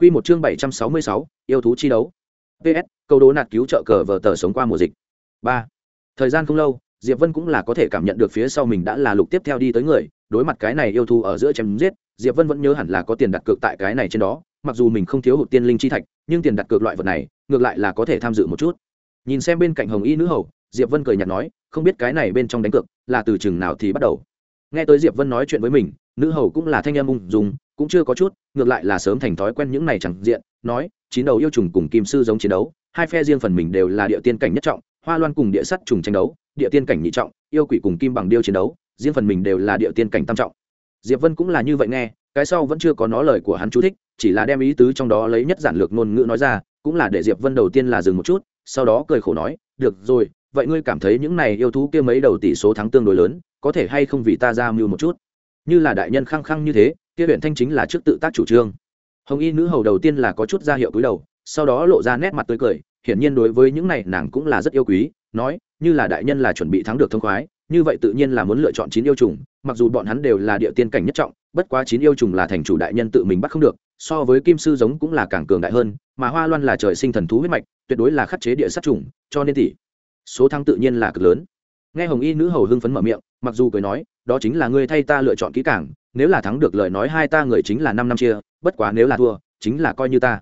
Quy một chương 766, yêu thú chi đấu. PS, câu đố nạt cứu trợ cờ vở tờ sống qua mùa dịch. 3. Thời gian không lâu, Diệp Vân cũng là có thể cảm nhận được phía sau mình đã là lục tiếp theo đi tới người, đối mặt cái này yêu thú ở giữa chém giết, Diệp Vân vẫn nhớ hẳn là có tiền đặt cược tại cái này trên đó, mặc dù mình không thiếu hụt tiên linh chi thạch, nhưng tiền đặt cược loại vật này, ngược lại là có thể tham dự một chút. Nhìn xem bên cạnh Hồng Y nữ hầu, Diệp Vân cười nhạt nói, không biết cái này bên trong đánh cược là từ chừng nào thì bắt đầu. Nghe tới Diệp Vân nói chuyện với mình, nữ hầu cũng là thanh em ung dung, cũng chưa có chút ngược lại là sớm thành thói quen những này chẳng diện nói chín đầu yêu trùng cùng kim sư giống chiến đấu hai phe riêng phần mình đều là địa tiên cảnh nhất trọng hoa loan cùng địa sắt trùng tranh đấu địa tiên cảnh nhị trọng yêu quỷ cùng kim bằng điêu chiến đấu riêng phần mình đều là địa tiên cảnh tam trọng. Diệp vân cũng là như vậy nghe cái sau vẫn chưa có nói lời của hắn chú thích chỉ là đem ý tứ trong đó lấy nhất giản lược ngôn ngữ nói ra cũng là để diệp vân đầu tiên là dừng một chút sau đó cười khổ nói được rồi vậy ngươi cảm thấy những này yêu thú kia mấy đầu tỷ số thắng tương đối lớn có thể hay không vì ta ra mưu một chút? Như là đại nhân khăng khăng như thế, kia huyện thanh chính là trước tự tác chủ trương. Hồng y nữ hầu đầu tiên là có chút ra hiệu cúi đầu, sau đó lộ ra nét mặt tươi cười, hiển nhiên đối với những này nàng cũng là rất yêu quý, nói, như là đại nhân là chuẩn bị thắng được thông khoái, như vậy tự nhiên là muốn lựa chọn chín yêu trùng, mặc dù bọn hắn đều là địa tiên cảnh nhất trọng, bất quá chín yêu trùng là thành chủ đại nhân tự mình bắt không được, so với kim sư giống cũng là càng cường đại hơn, mà hoa loan là trời sinh thần thú huyết mạch, tuyệt đối là khắc chế địa sát trùng, cho nên tỷ số thắng tự nhiên là cực lớn. Nghe hồng y nữ hầu hưng phấn mở miệng mặc dù cười nói, đó chính là ngươi thay ta lựa chọn kỹ càng, nếu là thắng được lời nói hai ta người chính là năm năm chia, bất quá nếu là thua, chính là coi như ta.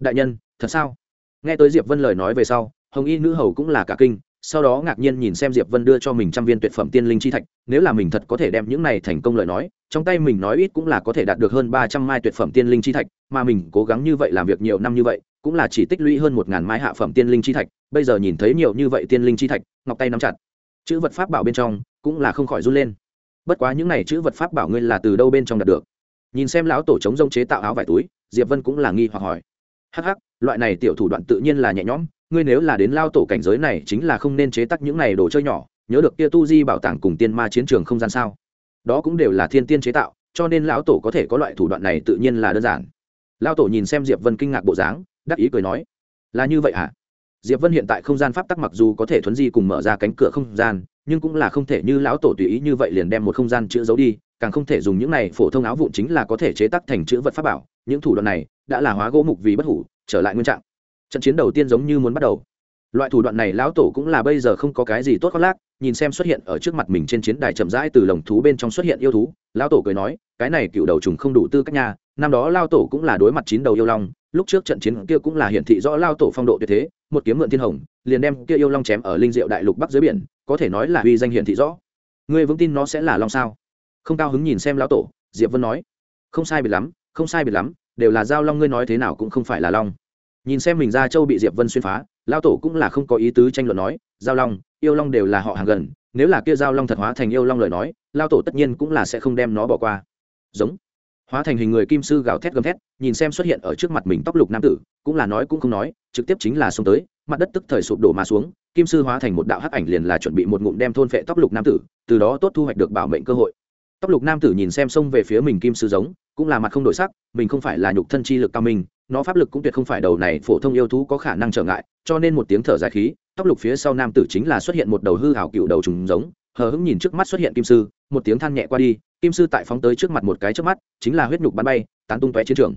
Đại nhân, thật sao? Nghe tới diệp vân lời nói về sau, hồng y nữ hầu cũng là cả kinh, sau đó ngạc nhiên nhìn xem diệp vân đưa cho mình trăm viên tuyệt phẩm tiên linh chi thạch, nếu là mình thật có thể đem những này thành công lời nói, trong tay mình nói ít cũng là có thể đạt được hơn ba trăm mai tuyệt phẩm tiên linh chi thạch, mà mình cố gắng như vậy làm việc nhiều năm như vậy, cũng là chỉ tích lũy hơn một ngàn mai hạ phẩm tiên linh chi thạch, bây giờ nhìn thấy nhiều như vậy tiên linh chi thạch, ngọc tay nắm chặt. Chữ vật pháp bảo bên trong cũng là không khỏi run lên. Bất quá những này chữ vật pháp bảo ngươi là từ đâu bên trong đạt được? Nhìn xem lão tổ chống rông chế tạo áo vải túi, diệp vân cũng là nghi hoặc hỏi. Hắc hắc, loại này tiểu thủ đoạn tự nhiên là nhẹ nhõm, ngươi nếu là đến lao tổ cảnh giới này chính là không nên chế tác những này đồ chơi nhỏ, nhớ được kia tu di bảo tàng cùng tiên ma chiến trường không gian sao? Đó cũng đều là thiên tiên chế tạo, cho nên lão tổ có thể có loại thủ đoạn này tự nhiên là đơn giản. Lao tổ nhìn xem diệp vân kinh ngạc bộ dáng, đắc ý cười nói, là như vậy hả? Diệp vân hiện tại không gian pháp tắc mặc dù có thể thuấn di cùng mở ra cánh cửa không gian nhưng cũng là không thể như lão tổ tùy ý như vậy liền đem một không gian chữ giấu đi, càng không thể dùng những này phổ thông áo vụn chính là có thể chế tác thành chữ vật pháp bảo. Những thủ đoạn này đã là hóa gỗ mục vì bất hủ, trở lại nguyên trạng. Trận chiến đầu tiên giống như muốn bắt đầu. Loại thủ đoạn này lão tổ cũng là bây giờ không có cái gì tốt khoác lác, nhìn xem xuất hiện ở trước mặt mình trên chiến đài chậm rãi từ lồng thú bên trong xuất hiện yêu thú, lão tổ cười nói, cái này cựu đầu trùng không đủ tư cách nhà năm đó lao tổ cũng là đối mặt chín đầu yêu long, lúc trước trận chiến kia cũng là hiển thị rõ lao tổ phong độ tuyệt thế một kiếm mượn thiên hồng, liền đem kia yêu long chém ở linh diệu đại lục bắc dưới biển, có thể nói là uy danh hiển thị rõ. Ngươi vững tin nó sẽ là long sao? Không cao hứng nhìn xem lão tổ, diệp vân nói. Không sai biệt lắm, không sai biệt lắm, đều là giao long ngươi nói thế nào cũng không phải là long. Nhìn xem mình ra châu bị diệp vân xuyên phá, lão tổ cũng là không có ý tứ tranh luận nói, giao long, yêu long đều là họ hàng gần, nếu là kia giao long thật hóa thành yêu long lời nói, lão tổ tất nhiên cũng là sẽ không đem nó bỏ qua. Giống hóa thành hình người kim sư gào thét gầm thét, nhìn xem xuất hiện ở trước mặt mình tóc lục nam tử, cũng là nói cũng không nói, trực tiếp chính là xông tới, mặt đất tức thời sụp đổ mà xuống, kim sư hóa thành một đạo hắc ảnh liền là chuẩn bị một ngụm đem thôn phệ tóc lục nam tử, từ đó tốt thu hoạch được bảo mệnh cơ hội. Tóc lục nam tử nhìn xem xông về phía mình kim sư giống, cũng là mặt không đổi sắc, mình không phải là nhục thân chi lực cao minh, nó pháp lực cũng tuyệt không phải đầu này phổ thông yêu thú có khả năng trở ngại, cho nên một tiếng thở dài khí, tóc lục phía sau nam tử chính là xuất hiện một đầu hư hảo cựu đầu trùng giống, hờ hững nhìn trước mắt xuất hiện kim sư, một tiếng than nhẹ qua đi kim sư tại phóng tới trước mặt một cái trước mắt, chính là huyết nhục bắn bay, tán tung tóe chiến trường.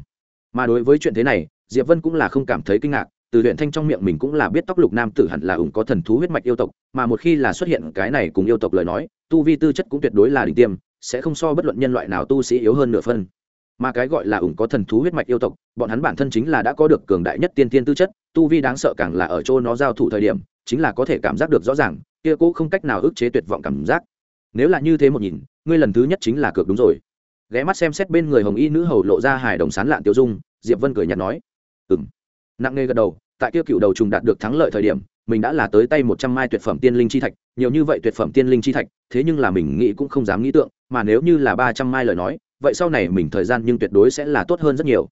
Mà đối với chuyện thế này, diệp vân cũng là không cảm thấy kinh ngạc, từ huyện thanh trong miệng mình cũng là biết tóc lục nam tử hẳn là ủng có thần thú huyết mạch yêu tộc, mà một khi là xuất hiện cái này cùng yêu tộc lời nói, tu vi tư chất cũng tuyệt đối là đỉnh tiêm, sẽ không so bất luận nhân loại nào tu sĩ yếu hơn nửa phân. Mà cái gọi là ủng có thần thú huyết mạch yêu tộc, bọn hắn bản thân chính là đã có được cường đại nhất tiên tiên tư chất, tu vi đáng sợ càng là ở chỗ nó giao thủ thời điểm, chính là có thể cảm giác được rõ ràng, kia cũ không cách nào ức chế tuyệt vọng cảm giác. Nếu là như thế một nhìn ngươi lần thứ nhất chính là cược đúng rồi. Ghé mắt xem xét bên người hồng y nữ hầu lộ ra hài đồng sán lạn tiêu dung, diệp vân cười nhạt nói. Ừng nặng nề gật đầu, tại kia cựu đầu trùng đạt được thắng lợi thời điểm, mình đã là tới tay một trăm mai tuyệt phẩm tiên linh chi thạch, nhiều như vậy tuyệt phẩm tiên linh chi thạch, thế nhưng là mình nghĩ cũng không dám nghĩ tượng, mà nếu như là ba trăm mai lời nói, vậy sau này mình thời gian nhưng tuyệt đối sẽ là tốt hơn rất nhiều.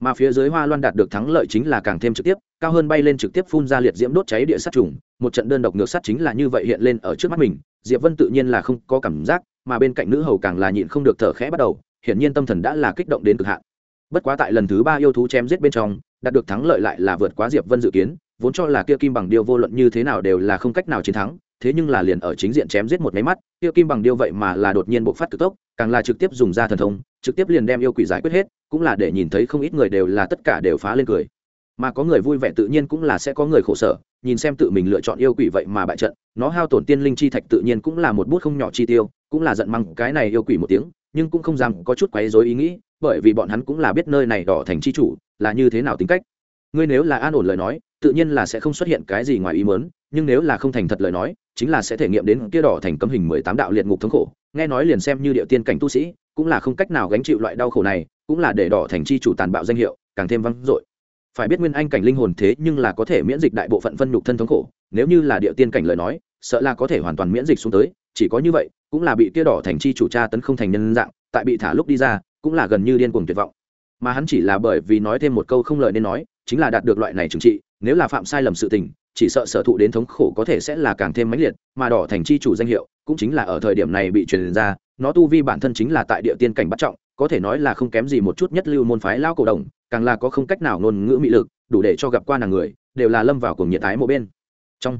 Mà phía dưới hoa loan đạt được thắng lợi chính là càng thêm trực tiếp, cao hơn bay lên trực tiếp phun ra liệt diễm đốt cháy địa sát trùng, một trận đơn độc ngược sát chính là như vậy hiện lên ở trước mắt mình, diệp vân tự nhiên là không có cảm giác mà bên cạnh nữ hầu càng là nhịn không được thở khẽ bắt đầu, hiển nhiên tâm thần đã là kích động đến cực hạn. Bất quá tại lần thứ ba yêu thú chém giết bên trong, đạt được thắng lợi lại là vượt quá diệp vân dự kiến, vốn cho là kia kim bằng điêu vô luận như thế nào đều là không cách nào chiến thắng, thế nhưng là liền ở chính diện chém giết một máy mắt, kia kim bằng điêu vậy mà là đột nhiên bộc phát cực tốc, càng là trực tiếp dùng ra thần thông, trực tiếp liền đem yêu quỷ giải quyết hết, cũng là để nhìn thấy không ít người đều là tất cả đều phá lên cười mà có người vui vẻ tự nhiên cũng là sẽ có người khổ sở, nhìn xem tự mình lựa chọn yêu quỷ vậy mà bại trận, nó hao tổn tiên linh chi thạch tự nhiên cũng là một bút không nhỏ chi tiêu, cũng là giận măng cái này yêu quỷ một tiếng, nhưng cũng không dám có chút quấy rối ý nghĩ, bởi vì bọn hắn cũng là biết nơi này đỏ thành chi chủ, là như thế nào tính cách. Ngươi nếu là an ổn lời nói, tự nhiên là sẽ không xuất hiện cái gì ngoài ý mớn nhưng nếu là không thành thật lời nói, chính là sẽ thể nghiệm đến kia đỏ thành cấm hình mười tám đạo liệt ngục thống khổ. Nghe nói liền xem như địa tiên cảnh tu sĩ, cũng là không cách nào gánh chịu loại đau khổ này, cũng là để đỏ thành chi chủ tàn bạo danh hiệu, càng thêm vang dội phải biết nguyên anh cảnh linh hồn thế nhưng là có thể miễn dịch đại bộ phận phân nhục thân thống khổ, nếu như là địa tiên cảnh lời nói, sợ là có thể hoàn toàn miễn dịch xuống tới, chỉ có như vậy, cũng là bị kia đỏ thành chi chủ cha tấn không thành nhân dạng, tại bị thả lúc đi ra, cũng là gần như điên cuồng tuyệt vọng. Mà hắn chỉ là bởi vì nói thêm một câu không lời nên nói, chính là đạt được loại này trừng trị, nếu là phạm sai lầm sự tình, chỉ sợ sở thụ đến thống khổ có thể sẽ là càng thêm mãnh liệt, mà đỏ thành chi chủ danh hiệu, cũng chính là ở thời điểm này bị truyền ra, nó tu vi bản thân chính là tại địa tiên cảnh bắt trọng có thể nói là không kém gì một chút nhất lưu môn phái lao cổ đồng, càng là có không cách nào ngôn ngữ mỹ lực, đủ để cho gặp qua nàng người, đều là lâm vào cùng nhiệt ái mỗi bên. Trong,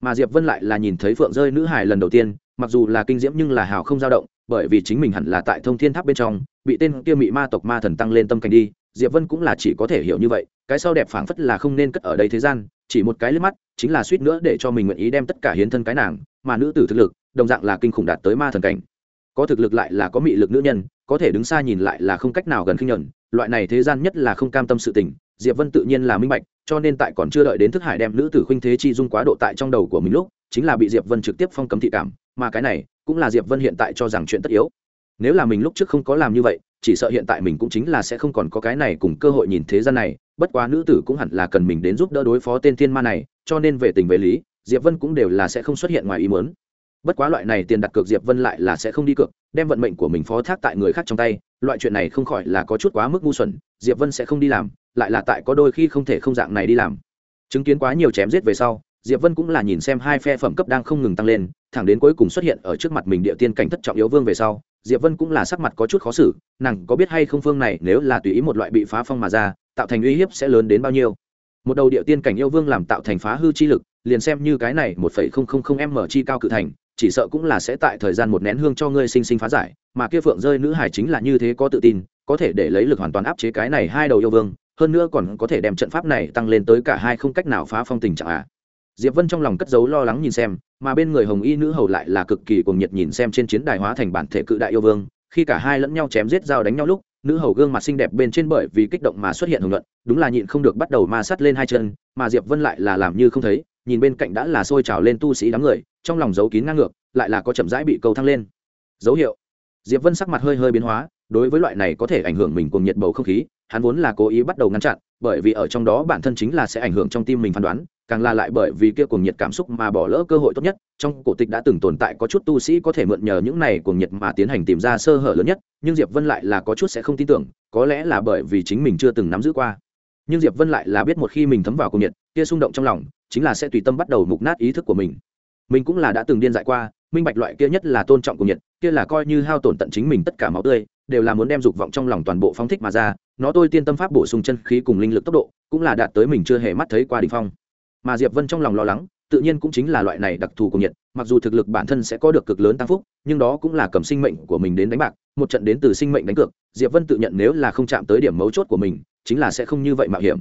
mà diệp vân lại là nhìn thấy phượng rơi nữ hải lần đầu tiên, mặc dù là kinh diễm nhưng là hào không dao động, bởi vì chính mình hẳn là tại thông thiên tháp bên trong, bị tên kia mị ma tộc ma thần tăng lên tâm cảnh đi, diệp vân cũng là chỉ có thể hiểu như vậy, cái sau đẹp phảng phất là không nên cất ở đây thế gian, chỉ một cái liếc mắt, chính là suýt nữa để cho mình nguyện ý đem tất cả hiến thân cái nàng, mà nữ tử thực lực, đồng dạng là kinh khủng đạt tới ma thần cảnh. Có thực lực lại là có mị lực nữ nhân có thể đứng xa nhìn lại là không cách nào gần khinh nhẫn loại này thế gian nhất là không cam tâm sự tình, diệp vân tự nhiên là minh bạch, cho nên tại còn chưa đợi đến thức hải đem nữ tử khuynh thế chi dung quá độ tại trong đầu của mình lúc, chính là bị diệp vân trực tiếp phong cấm thị cảm, mà cái này cũng là diệp vân hiện tại cho rằng chuyện tất yếu. Nếu là mình lúc trước không có làm như vậy, chỉ sợ hiện tại mình cũng chính là sẽ không còn có cái này cùng cơ hội nhìn thế gian này, bất quá nữ tử cũng hẳn là cần mình đến giúp đỡ đối phó tên thiên ma này, cho nên về tình về lý, diệp vân cũng đều là sẽ không xuất hiện ngoài ý muốn bất quá loại này tiền đặt cược diệp vân lại là sẽ không đi cược, đem vận mệnh của mình phó thác tại người khác trong tay, loại chuyện này không khỏi là có chút quá mức ngu xuẩn, diệp vân sẽ không đi làm, lại là tại có đôi khi không thể không dạng này đi làm. Chứng kiến quá nhiều chém giết về sau, diệp vân cũng là nhìn xem hai phe phẩm cấp đang không ngừng tăng lên, thẳng đến cuối cùng xuất hiện ở trước mặt mình địa tiên cảnh thất trọng yếu vương về sau, diệp vân cũng là sắc mặt có chút khó xử, nàng có biết hay không phương này nếu là tùy ý một loại bị phá phong mà ra, tạo thành uy hiếp sẽ lớn đến bao nhiêu? Một đầu địa tiên cảnh yêu vương làm tạo thành phá hư chi lực, liền xem như cái này một phẩy không không không m chi cao cự thành chỉ sợ cũng là sẽ tại thời gian một nén hương cho ngươi sinh sinh phá giải, mà kia phượng rơi nữ hải chính là như thế có tự tin, có thể để lấy lực hoàn toàn áp chế cái này hai đầu yêu vương, hơn nữa còn có thể đem trận pháp này tăng lên tới cả hai không cách nào phá phong tình trạng à. Diệp vân trong lòng cất giấu lo lắng nhìn xem, mà bên người hồng y nữ hầu lại là cực kỳ cuồng nhiệt nhìn xem trên chiến đài hóa thành bản thể cự đại yêu vương, khi cả hai lẫn nhau chém giết dao đánh nhau lúc, nữ hầu gương mặt xinh đẹp bên trên bởi vì kích động mà xuất hiện hồng luận đúng là nhịn không được bắt đầu ma sát lên hai chân, mà diệp vân lại là làm như không thấy, nhìn bên cạnh đã là sôi trào lên tu sĩ đám người trong lòng giấu kín ngang ngược, lại là có chậm rãi bị câu thăng lên. Dấu hiệu. Diệp vân sắc mặt hơi hơi biến hóa, đối với loại này có thể ảnh hưởng mình cùng nhiệt bầu không khí, hắn vốn là cố ý bắt đầu ngăn chặn, bởi vì ở trong đó bản thân chính là sẽ ảnh hưởng trong tim mình phán đoán, càng là lại bởi vì kia cuồng nhiệt cảm xúc mà bỏ lỡ cơ hội tốt nhất. Trong cổ tịch đã từng tồn tại có chút tu sĩ có thể mượn nhờ những này cuồng nhiệt mà tiến hành tìm ra sơ hở lớn nhất, nhưng diệp vân lại là có chút sẽ không tin tưởng, có lẽ là bởi vì chính mình chưa từng nắm giữ qua. Nhưng diệp vân lại là biết một khi mình thấm vào cuồng nhiệt, kia xung động trong lòng, chính là sẽ tùy tâm bắt đầu mục nát ý thức của mình mình cũng là đã từng điên dại qua, minh bạch loại kia nhất là tôn trọng cùng nhiệt, kia là coi như hao tổn tận chính mình tất cả máu tươi, đều là muốn đem dục vọng trong lòng toàn bộ phóng thích mà ra, nó tôi tiên tâm pháp bổ sung chân khí cùng linh lực tốc độ, cũng là đạt tới mình chưa hề mắt thấy qua đ ỉ n h phong. Mà diệp vân trong lòng lo lắng, tự nhiên cũng chính là loại này đặc thù của nhiệt, mặc dù thực lực bản thân sẽ có được cực lớn tăng phúc, nhưng đó cũng là cầm sinh mệnh của mình đến đánh bạc, một trận đến từ sinh mệnh đánh cược, diệp vân tự nhận nếu là không chạm tới điểm mấu chốt của mình, chính là sẽ không như vậy mạo hiểm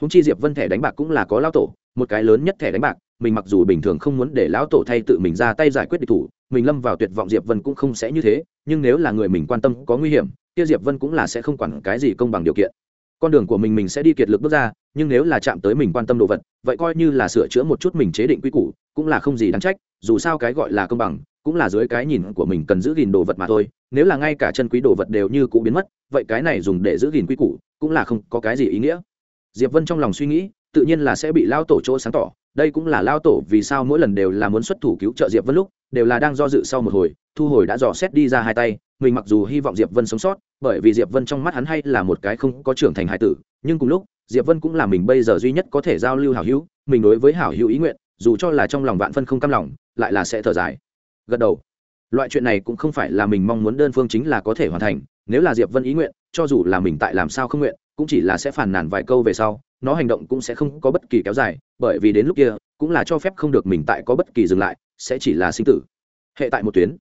húng chi diệp vân thẻ đánh bạc cũng là có lao tổ, một cái lớn nhất thẻ đánh bạc, mình mặc dù bình thường không muốn để lão tổ thay tự mình ra tay giải quyết địch thủ, mình lâm vào tuyệt vọng diệp vân cũng không sẽ như thế, nhưng nếu là người mình quan tâm, có nguy hiểm, kia diệp vân cũng là sẽ không quản cái gì công bằng điều kiện. Con đường của mình mình sẽ đi kiệt lực bước ra, nhưng nếu là chạm tới mình quan tâm đồ vật, vậy coi như là sửa chữa một chút mình chế định quy củ, cũng là không gì đáng trách, dù sao cái gọi là công bằng, cũng là dưới cái nhìn của mình cần giữ gìn đồ vật mà thôi, nếu là ngay cả chân quý đồ vật đều như cũ biến mất, vậy cái này dùng để giữ gìn quy củ, cũng là không có cái gì ý nghĩa diệp vân trong lòng suy nghĩ, tự nhiên là sẽ bị lao tổ chỗ sáng tỏ. Đây cũng là lao tổ vì sao mỗi lần đều là muốn xuất thủ cứu trợ diệp vân lúc, đều là đang do dự sau một hồi, thu hồi đã dò xét đi ra hai tay. Mình mặc dù hy vọng diệp vân sống sót, bởi vì diệp vân trong mắt hắn hay là một cái không có trưởng thành hải tử, nhưng cùng lúc, diệp vân cũng là mình bây giờ duy nhất có thể giao lưu hảo hữu, mình đối với hảo hữu ý nguyện, dù cho là trong lòng vạn phân không cam lòng, lại là sẽ thở dài. Gật đầu. Loại chuyện này cũng không phải là mình mong muốn, đơn phương chính là có thể hoàn thành, nếu là diệp vân ý nguyện, cho dù là mình tại làm sao không nguyện cũng chỉ là sẽ phản nàn vài câu về sau, nó hành động cũng sẽ không có bất kỳ kéo dài, bởi vì đến lúc kia, cũng là cho phép không được mình tại có bất kỳ dừng lại, sẽ chỉ là sinh tử. Hệ tại một tuyến.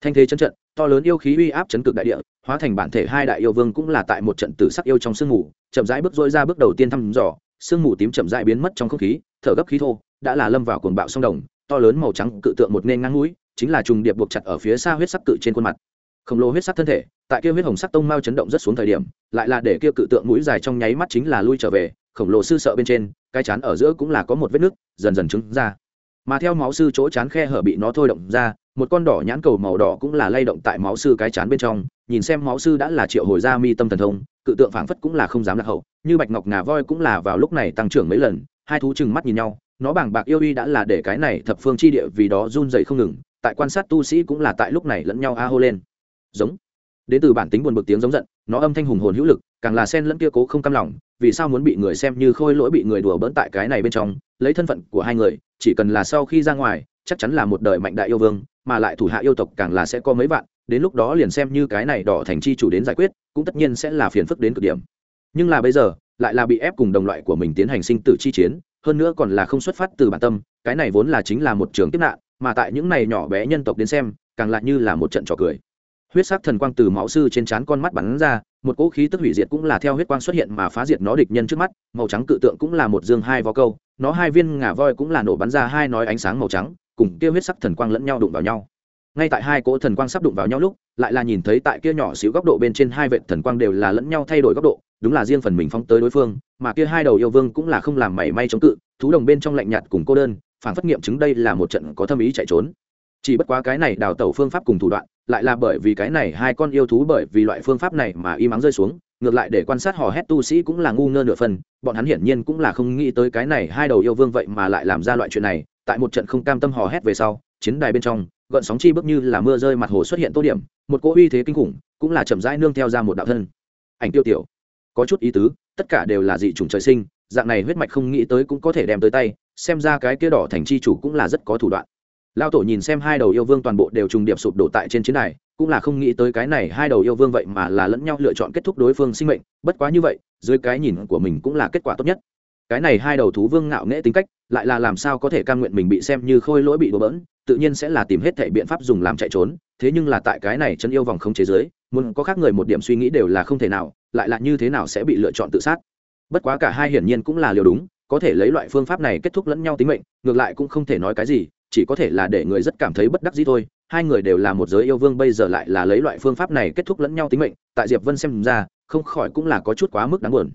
Thanh thế chân trận, to lớn yêu khí uy áp chấn cực đại địa, hóa thành bản thể hai đại yêu vương cũng là tại một trận tử sắc yêu trong sương mù, chậm rãi bước dối ra bước đầu tiên thăm dò, sương mù tím chậm rãi biến mất trong không khí, thở gấp khí thô, đã là lâm vào cuồng bạo sông đồng, to lớn màu trắng cự tượng một nên ngang mũi, chính là trùng điệp buộc chặt ở phía xa huyết sắc cự trên khuôn mặt. Khổng lồ huyết sắc thân thể tại kia huyết hồng sắc tông mao chấn động rất xuống thời điểm, lại là để kia cự tượng mũi dài trong nháy mắt chính là lui trở về, khổng lồ sư sợ bên trên, cái chán ở giữa cũng là có một vết nứt dần dần trứng ra. Mà theo máu sư chỗ chán khe hở bị nó thôi động ra, một con đỏ nhãn cầu màu đỏ cũng là lay động tại máu sư cái chán bên trong, nhìn xem máu sư đã là triệu hồi ra mi tâm thần thông, cự tượng phảng phất cũng là không dám lạc hậu, như bạch ngọc ngà voi cũng là vào lúc này tăng trưởng mấy lần, hai thú chừng mắt nhìn nhau, nó bảng bạc yêu uy đã là để cái này thập phương chi địa vì đó run dậy không ngừng, tại quan sát tu sĩ cũng là tại lúc này lẫn nhau a hô lên. Giống đến từ bản tính buồn bực tiếng giống giận, nó âm thanh hùng hồn hữu lực, càng là sen lẫn kia cố không cam lòng, vì sao muốn bị người xem như khôi lỗi bị người đùa bỡn tại cái này bên trong, lấy thân phận của hai người, chỉ cần là sau khi ra ngoài, chắc chắn là một đời mạnh đại yêu vương, mà lại thủ hạ yêu tộc càng là sẽ có mấy vạn, đến lúc đó liền xem như cái này đỏ thành chi chủ đến giải quyết, cũng tất nhiên sẽ là phiền phức đến cực điểm. Nhưng là bây giờ, lại là bị ép cùng đồng loại của mình tiến hành sinh tử chi chiến, hơn nữa còn là không xuất phát từ bản tâm, cái này vốn là chính là một trường kiếp nạn, mà tại những này nhỏ bé nhân tộc đến xem, càng lại như là một trận trò cười huyết sắc thần quang từ máu sư trên trán con mắt bắn ra, một cỗ khí tức hủy diệt cũng là theo huyết quang xuất hiện mà phá diệt nó địch nhân trước mắt, màu trắng cự tượng cũng là một dương hai vó câu, nó hai viên ngà voi cũng là nổ bắn ra hai nói ánh sáng màu trắng, cùng kia huyết sắc thần quang lẫn nhau đụng vào nhau. Ngay tại hai cỗ thần quang sắp đụng vào nhau lúc, lại là nhìn thấy tại kia nhỏ xíu góc độ bên trên hai vệ thần quang đều là lẫn nhau thay đổi góc độ, đúng là riêng phần mình phóng tới đối phương, mà kia hai đầu yêu vương cũng là không làm mảy may chống cự, thú đồng bên trong lạnh nhạt cùng cô đơn phản phất nghiệm chứng đây là một trận có thâm ý chạy trốn chỉ bất quá cái này đào tẩu phương pháp cùng thủ đoạn, lại là bởi vì cái này hai con yêu thú bởi vì loại phương pháp này mà y mắng rơi xuống, ngược lại để quan sát hò hét tu sĩ cũng là ngu ngơ nửa phần, bọn hắn hiển nhiên cũng là không nghĩ tới cái này hai đầu yêu vương vậy mà lại làm ra loại chuyện này, tại một trận không cam tâm hò hét về sau, chiến đài bên trong, gợn sóng chi bước như là mưa rơi mặt hồ xuất hiện tô điểm, một cỗ uy thế kinh khủng, cũng là chậm rãi nương theo ra một đạo thân. Ảnh tiêu tiểu, có chút ý tứ, tất cả đều là dị chủng trời sinh, dạng này huyết mạch không nghĩ tới cũng có thể đem tới tay, xem ra cái kia đỏ thành chi chủ cũng là rất có thủ đoạn lao tổ nhìn xem hai đầu yêu vương toàn bộ đều trùng điệp sụp đổ tại trên chiến đài, cũng là không nghĩ tới cái này hai đầu yêu vương vậy mà là lẫn nhau lựa chọn kết thúc đối phương sinh mệnh, bất quá như vậy, dưới cái nhìn của mình cũng là kết quả tốt nhất. Cái này hai đầu thú vương ngạo nghễ tính cách, lại là làm sao có thể cam nguyện mình bị xem như khôi lỗi bị đổ bỡn, tự nhiên sẽ là tìm hết thể biện pháp dùng làm chạy trốn, thế nhưng là tại cái này chân yêu vòng không chế giới, muốn có khác người một điểm suy nghĩ đều là không thể nào, lại là như thế nào sẽ bị lựa chọn tự sát. Bất quá cả hai hiển nhiên cũng là liều đúng, có thể lấy loại phương pháp này kết thúc lẫn nhau tính mệnh, ngược lại cũng không thể nói cái gì chỉ có thể là để người rất cảm thấy bất đắc dĩ thôi. Hai người đều là một giới yêu vương, bây giờ lại là lấy loại phương pháp này kết thúc lẫn nhau tính mệnh. Tại diệp vân xem ra, không khỏi cũng là có chút quá mức đáng buồn.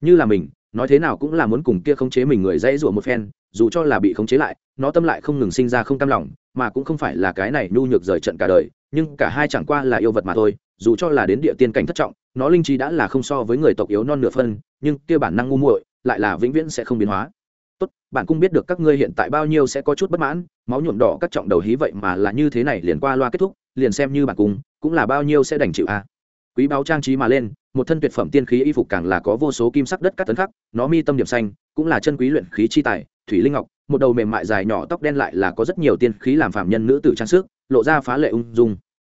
Như là mình, nói thế nào cũng là muốn cùng kia khống chế mình người dãy rủa một phen, dù cho là bị khống chế lại, nó tâm lại không ngừng sinh ra không cam lòng, mà cũng không phải là cái này nhu nhược rời trận cả đời, nhưng cả hai chẳng qua là yêu vật mà thôi, dù cho là đến địa tiên cảnh thất trọng, nó linh trí đã là không so với người tộc yếu non nửa phân, nhưng kia bản năng ngu muội lại là vĩnh viễn sẽ không biến hóa tốt, bạn cũng biết được các ngươi hiện tại bao nhiêu sẽ có chút bất mãn, máu nhuộm đỏ các trọng đầu hí vậy mà là như thế này liền qua loa kết thúc, liền xem như bạn cùng, cũng là bao nhiêu sẽ đành chịu a quý báo trang trí mà lên, một thân tuyệt phẩm tiên khí y phục càng là có vô số kim sắc đất cắt tấn khắc, nó mi tâm điểm xanh, cũng là chân quý luyện khí chi tài, thủy linh ngọc, một đầu mềm mại dài nhỏ tóc đen lại là có rất nhiều tiên khí làm phạm nhân nữ tử trang sức, lộ ra phá lệ ung dung.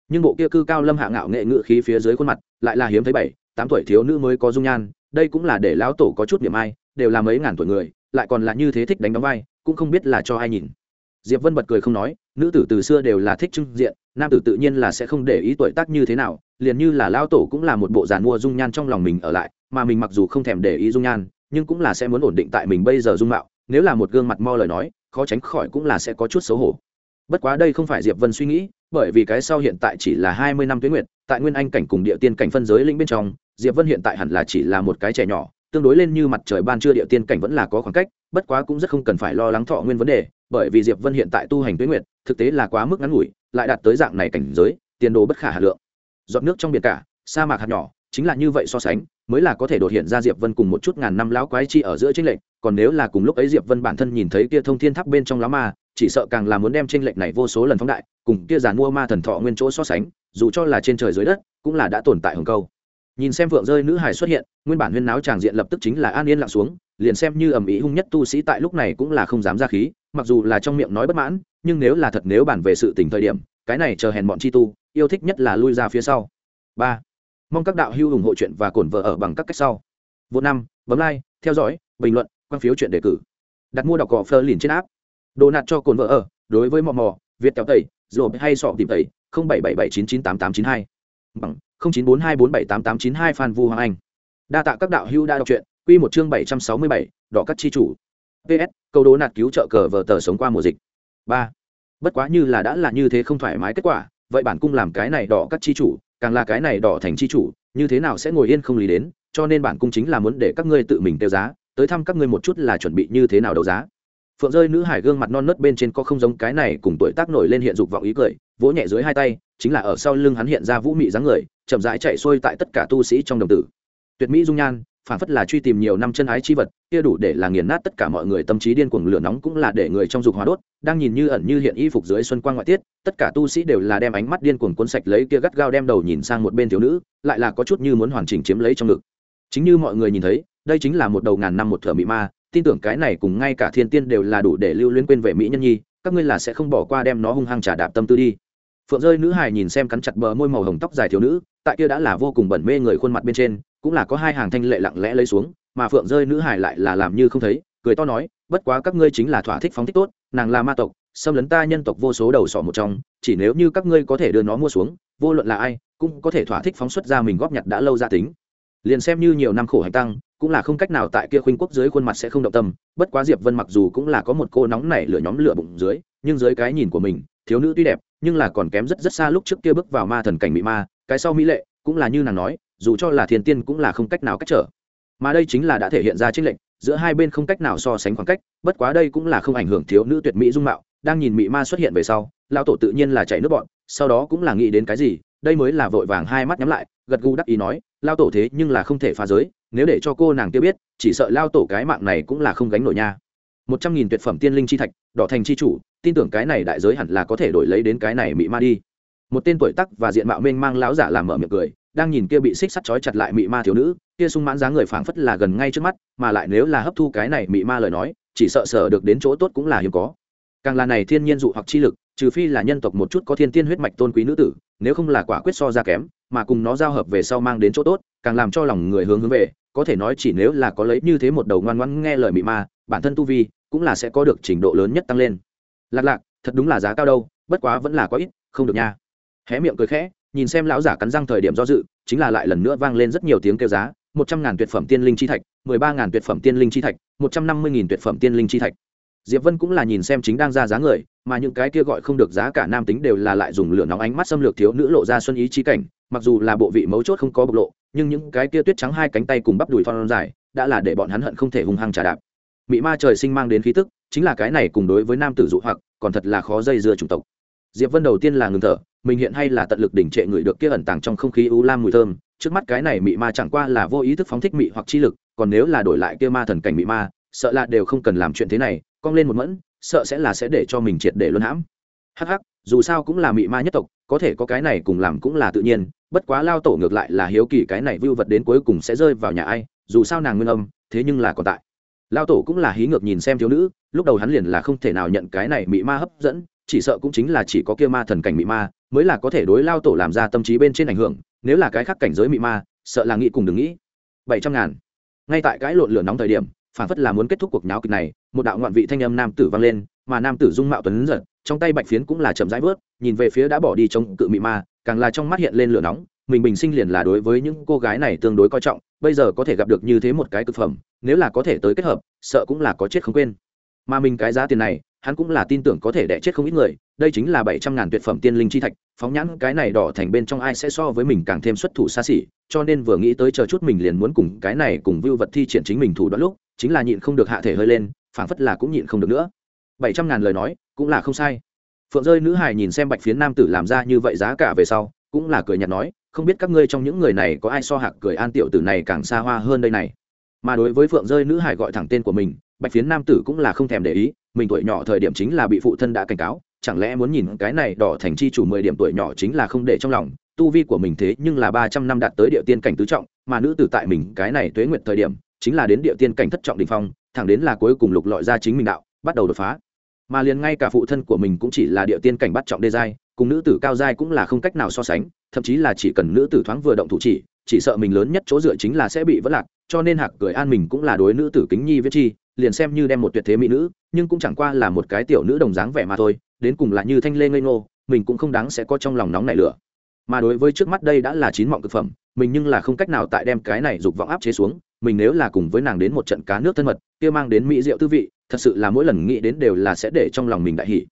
Nhưng bộ kia cư cao lâm hạ ngạo nghệ ngự khí phía dưới khuôn mặt, lại là hiếm thấy bảy, tám tuổi thiếu nữ mới có dung nhan, đây cũng là để lão tổ có chút niệm ai, đều là mấy ngàn tuổi người lại còn là như thế thích đánh đóng vai, cũng không biết là cho ai nhìn. Diệp vân bật cười không nói, nữ tử từ xưa đều là thích trưng diện, nam tử tự nhiên là sẽ không để ý tuổi tác như thế nào, liền như là lao tổ cũng là một bộ giàn mua dung nhan trong lòng mình ở lại, mà mình mặc dù không thèm để ý dung nhan, nhưng cũng là sẽ muốn ổn định tại mình bây giờ dung mạo, nếu là một gương mặt mo lời nói, khó tránh khỏi cũng là sẽ có chút xấu hổ. Bất quá đây không phải diệp vân suy nghĩ, bởi vì cái sau hiện tại chỉ là hai mươi năm tuyến nguyệt, tại nguyên anh cảnh cùng địa tiên cảnh phân giới lĩnh bên trong, diệp vân hiện tại hẳn là chỉ là một cái trẻ nhỏ tương đối lên như mặt trời ban trưa địa tiên cảnh vẫn là có khoảng cách, bất quá cũng rất không cần phải lo lắng thọ nguyên vấn đề, bởi vì diệp vân hiện tại tu hành tuyến nguyệt, thực tế là quá mức ngắn ngủi, lại đạt tới dạng này cảnh giới, tiền đồ bất khả hà lượng. Giọt nước trong biển cả, sa mạc hạt nhỏ, chính là như vậy so sánh, mới là có thể đột hiện ra diệp vân cùng một chút ngàn năm lão quái chi ở giữa tranh lệch, còn nếu là cùng lúc ấy diệp vân bản thân nhìn thấy kia thông thiên tháp bên trong lá ma, chỉ sợ càng là muốn đem tranh lệch này vô số lần phóng đại, cùng kia giàn mua ma thần thọ nguyên chỗ so sánh, dù cho là trên trời dưới đất, cũng là đã tồn tại hồng câu nhìn xem vượng rơi nữ hải xuất hiện, nguyên bản huyên náo tràng diện lập tức chính là an yên lặng xuống, liền xem như ầm ĩ hung nhất tu sĩ tại lúc này cũng là không dám ra khí, mặc dù là trong miệng nói bất mãn, nhưng nếu là thật nếu bản về sự tình thời điểm, cái này chờ hèn bọn chi tu, yêu thích nhất là lui ra phía sau. Ba, mong các đạo hữu ủng hộ chuyện và cổn vợ ở bằng các cách sau. Vô năm, bấm like, theo dõi, bình luận, quan phiếu chuyện đề cử. Đặt mua đọc cỏ phơ liền trên áp đồ nạt cho cồn vợ ở, đối với mò mò, việt kéo tẩy rồi hay sọ tìm tẩy bảy bảy bảy chín chín tám tám chín hai. Bằng chín bốn hai bốn bảy tám tám chín hai phan vu hoàng anh. Đa tạ các đạo hữu đã đọc truyện, quy một chương bảy trăm sáu mươi bảy, đỏ cắt chi chủ. Ps câu đố nạt cứu trợ cờ vờ tờ sống qua mùa dịch. Ba. Bất quá như là đã là như thế không thoải mái kết quả, vậy bản cung làm cái này đỏ cắt chi chủ, càng là cái này đỏ thành chi chủ, như thế nào sẽ ngồi yên không lý đến, cho nên bản cung chính là muốn để các ngươi tự mình tiêu giá, tới thăm các ngươi một chút là chuẩn bị như thế nào đấu giá. Phượng rơi nữ hải gương mặt non nớt bên trên có không giống cái này cùng tuổi tác nổi lên hiện dục vọng ý cười, vỗ nhẹ dưới hai tay, chính là ở sau lưng hắn hiện ra vũ mị dáng người chậm rãi chạy xuôi tại tất cả tu sĩ trong đồng tử. Tuyệt mỹ dung nhan, phản phất là truy tìm nhiều năm chân ái chi vật, kia đủ để là nghiền nát tất cả mọi người tâm trí điên cuồng lửa nóng cũng là để người trong dục hóa đốt, đang nhìn như ẩn như hiện y phục dưới xuân quang ngoại tiết, tất cả tu sĩ đều là đem ánh mắt điên cuồng cuốn sạch lấy kia gắt gao đem đầu nhìn sang một bên thiếu nữ, lại là có chút như muốn hoàn chỉnh chiếm lấy trong ngực. Chính như mọi người nhìn thấy, đây chính là một đầu ngàn năm một thở mỹ ma, tin tưởng cái này cùng ngay cả thiên tiên đều là đủ để lưu luyến quên về mỹ nhân nhi, các ngươi là sẽ không bỏ qua đem nó hung hăng trả đạp tâm tư đi. Phượng rơi nữ hài nhìn xem cắn chặt bờ môi màu hồng tóc dài thiếu nữ tại kia đã là vô cùng bẩn mê người khuôn mặt bên trên, cũng là có hai hàng thanh lệ lặng lẽ lấy xuống, mà phượng rơi nữ hài lại là làm như không thấy, cười to nói, bất quá các ngươi chính là thỏa thích phóng thích tốt, nàng là ma tộc, xâm lấn ta nhân tộc vô số đầu sỏ một trong, chỉ nếu như các ngươi có thể đưa nó mua xuống, vô luận là ai, cũng có thể thỏa thích phóng xuất ra mình góp nhặt đã lâu ra tính. Liền xem như nhiều năm khổ hành tăng, cũng là không cách nào tại kia khuynh quốc dưới khuôn mặt sẽ không động tâm, bất quá diệp vân mặc dù cũng là có một cô nóng nảy lửa nhóm lửa bụng dưới, nhưng dưới cái nhìn của mình, thiếu nữ tuy đẹp nhưng là còn kém rất rất xa lúc trước kia bước vào ma thần cảnh mỹ ma, cái sau mỹ lệ cũng là như nàng nói, dù cho là thiên tiên cũng là không cách nào cách trở. Mà đây chính là đã thể hiện ra trích lệnh giữa hai bên không cách nào so sánh khoảng cách, bất quá đây cũng là không ảnh hưởng thiếu nữ tuyệt mỹ dung mạo, đang nhìn mỹ ma xuất hiện về sau lao tổ tự nhiên là chạy nước bọn, sau đó cũng là nghĩ đến cái gì, đây mới là vội vàng hai mắt nhắm lại, gật gù đắc ý nói lao tổ thế nhưng là không thể phá giới, nếu để cho cô nàng kia biết, chỉ sợ lao tổ cái mạng này cũng là không gánh nổi nha một trăm nghìn tuyệt phẩm tiên linh chi thạch, đỏ thành chi chủ, tin tưởng cái này đại giới hẳn là có thể đổi lấy đến cái này mị ma đi. Một tên tuổi tắc và diện mạo mênh mang lão giả làm mở miệng cười, đang nhìn kia bị xích sắt trói chặt lại mị ma thiếu nữ, kia sung mãn dáng người phảng phất là gần ngay trước mắt, mà lại nếu là hấp thu cái này mị ma lời nói, chỉ sợ sở được đến chỗ tốt cũng là hiếm có. Càng là này thiên nhiên dụ hoặc chi lực, trừ phi là nhân tộc một chút có thiên tiên huyết mạch tôn quý nữ tử, nếu không là quả quyết so ra kém, mà cùng nó giao hợp về sau mang đến chỗ tốt càng làm cho lòng người hướng hướng về, có thể nói chỉ nếu là có lấy như thế một đầu ngoan ngoãn nghe lời mị ma, bản thân tu vi cũng là sẽ có được trình độ lớn nhất tăng lên. Lạc lạc, thật đúng là giá cao đâu, bất quá vẫn là có ít, không được nha. Hé miệng cười khẽ, nhìn xem lão giả cắn răng thời điểm do dự, chính là lại lần nữa vang lên rất nhiều tiếng kêu giá, một trăm ngàn tuyệt phẩm tiên linh chi thạch, mười ba ngàn tuyệt phẩm tiên linh chi thạch, một trăm năm mươi nghìn tuyệt phẩm tiên linh chi thạch. Diệp vân cũng là nhìn xem chính đang ra giá người, mà những cái kia gọi không được giá cả nam tính đều là lại dùng lửa nóng ánh mắt xâm lược thiếu nữ lộ ra xuân ý chi cảnh, mặc dù là bộ vị mấu chốt không có bộc lộ nhưng những cái kia tuyết trắng hai cánh tay cùng bắp đùi thon dài đã là để bọn hắn hận không thể hung hăng trả đạp. Mị ma trời sinh mang đến khí tức, chính là cái này cùng đối với nam tử dụ hoặc, còn thật là khó dây dưa chủng tộc. Diệp vân đầu tiên là ngừng thở, mình hiện hay là tận lực đỉnh trệ người được kia ẩn tàng trong không khí u lam mùi thơm, trước mắt cái này mị ma chẳng qua là vô ý thức phóng thích mị hoặc chi lực, còn nếu là đổi lại kia ma thần cảnh mị ma, sợ là đều không cần làm chuyện thế này, cong lên một mẫn, sợ sẽ là sẽ để cho mình triệt để luân hãm. Hắc hắc, dù sao cũng là mị ma nhất tộc, có thể có cái này cùng làm cũng là tự nhiên bất quá lao tổ ngược lại là hiếu kỳ cái này vưu vật đến cuối cùng sẽ rơi vào nhà ai, dù sao nàng nguyên âm, thế nhưng là còn tại. Lao tổ cũng là hí ngược nhìn xem thiếu nữ, lúc đầu hắn liền là không thể nào nhận cái này mị ma hấp dẫn, chỉ sợ cũng chính là chỉ có kia ma thần cảnh mị ma, mới là có thể đối lao tổ làm ra tâm trí bên trên ảnh hưởng, nếu là cái khác cảnh giới mị ma, sợ là nghĩ cùng đừng nghĩ. Bảy trăm ngàn. Ngay tại cái lộn lửa nóng thời điểm phản phất là muốn kết thúc cuộc nháo kịch này, một đạo ngoạn vị thanh âm nam tử vang lên, mà nam tử dung mạo tuấn giật, trong tay bạch phiến cũng là chậm rãi vớt, nhìn về phía đã bỏ đi chống cự mị ma càng là trong mắt hiện lên lửa nóng, mình bình sinh liền là đối với những cô gái này tương đối coi trọng, bây giờ có thể gặp được như thế một cái cực phẩm, nếu là có thể tới kết hợp, sợ cũng là có chết không quên. Mà mình cái giá tiền này, hắn cũng là tin tưởng có thể đẻ chết không ít người, đây chính là bảy trăm ngàn tuyệt phẩm tiên linh chi thạch, phóng nhãn cái này đỏ thành bên trong ai sẽ so với mình càng thêm xuất thủ xa xỉ, cho nên vừa nghĩ tới chờ chút mình liền muốn cùng cái này cùng vưu vật thi triển chính mình thủ đoạn lúc, chính là nhịn không được hạ thể hơi lên, phảng phất là cũng nhịn không được nữa. Bảy trăm ngàn lời nói, cũng là không sai phượng rơi nữ hài nhìn xem bạch phiến nam tử làm ra như vậy giá cả về sau, cũng là cười nhạt nói, không biết các ngươi trong những người này có ai so hạc cười an tiểu tử này càng xa hoa hơn đây này? Mà đối với phượng rơi nữ hải gọi thẳng tên của mình, bạch phiến nam tử cũng là không thèm để ý, mình tuổi nhỏ thời điểm chính là bị phụ thân đã cảnh cáo, chẳng lẽ muốn nhìn cái này đỏ thành chi chủ mười điểm tuổi nhỏ chính là không để trong lòng, tu vi của mình thế nhưng là ba trăm năm đạt tới địa tiên cảnh tứ trọng, mà nữ tử tại mình cái này tuế nguyệt thời điểm, chính là đến địa tiên cảnh thất trọng đỉnh phong, thẳng đến là cuối cùng lục lọi ra chính mình đạo, bắt đầu đột phá mà liền ngay cả phụ thân của mình cũng chỉ là địa tiên cảnh bắt trọng đê giai, cùng nữ tử cao giai cũng là không cách nào so sánh, thậm chí là chỉ cần nữ tử thoáng vừa động thủ chỉ chỉ sợ mình lớn nhất chỗ dựa chính là sẽ bị vỡ lạc, cho nên hạc cười an mình cũng là đối nữ tử kính nhi viết chi, liền xem như đem một tuyệt thế mỹ nữ, nhưng cũng chẳng qua là một cái tiểu nữ đồng dáng vẻ mà thôi, đến cùng là như thanh lê ngây ngô, mình cũng không đáng sẽ có trong lòng nóng nảy lửa. Mà đối với trước mắt đây đã là chín mọng thực phẩm mình nhưng là không cách nào tại đem cái này dục vọng áp chế xuống, mình nếu là cùng với nàng đến một trận cá nước thân mật, kia mang đến mỹ rượu tư vị, thật sự là mỗi lần nghĩ đến đều là sẽ để trong lòng mình đại hỉ.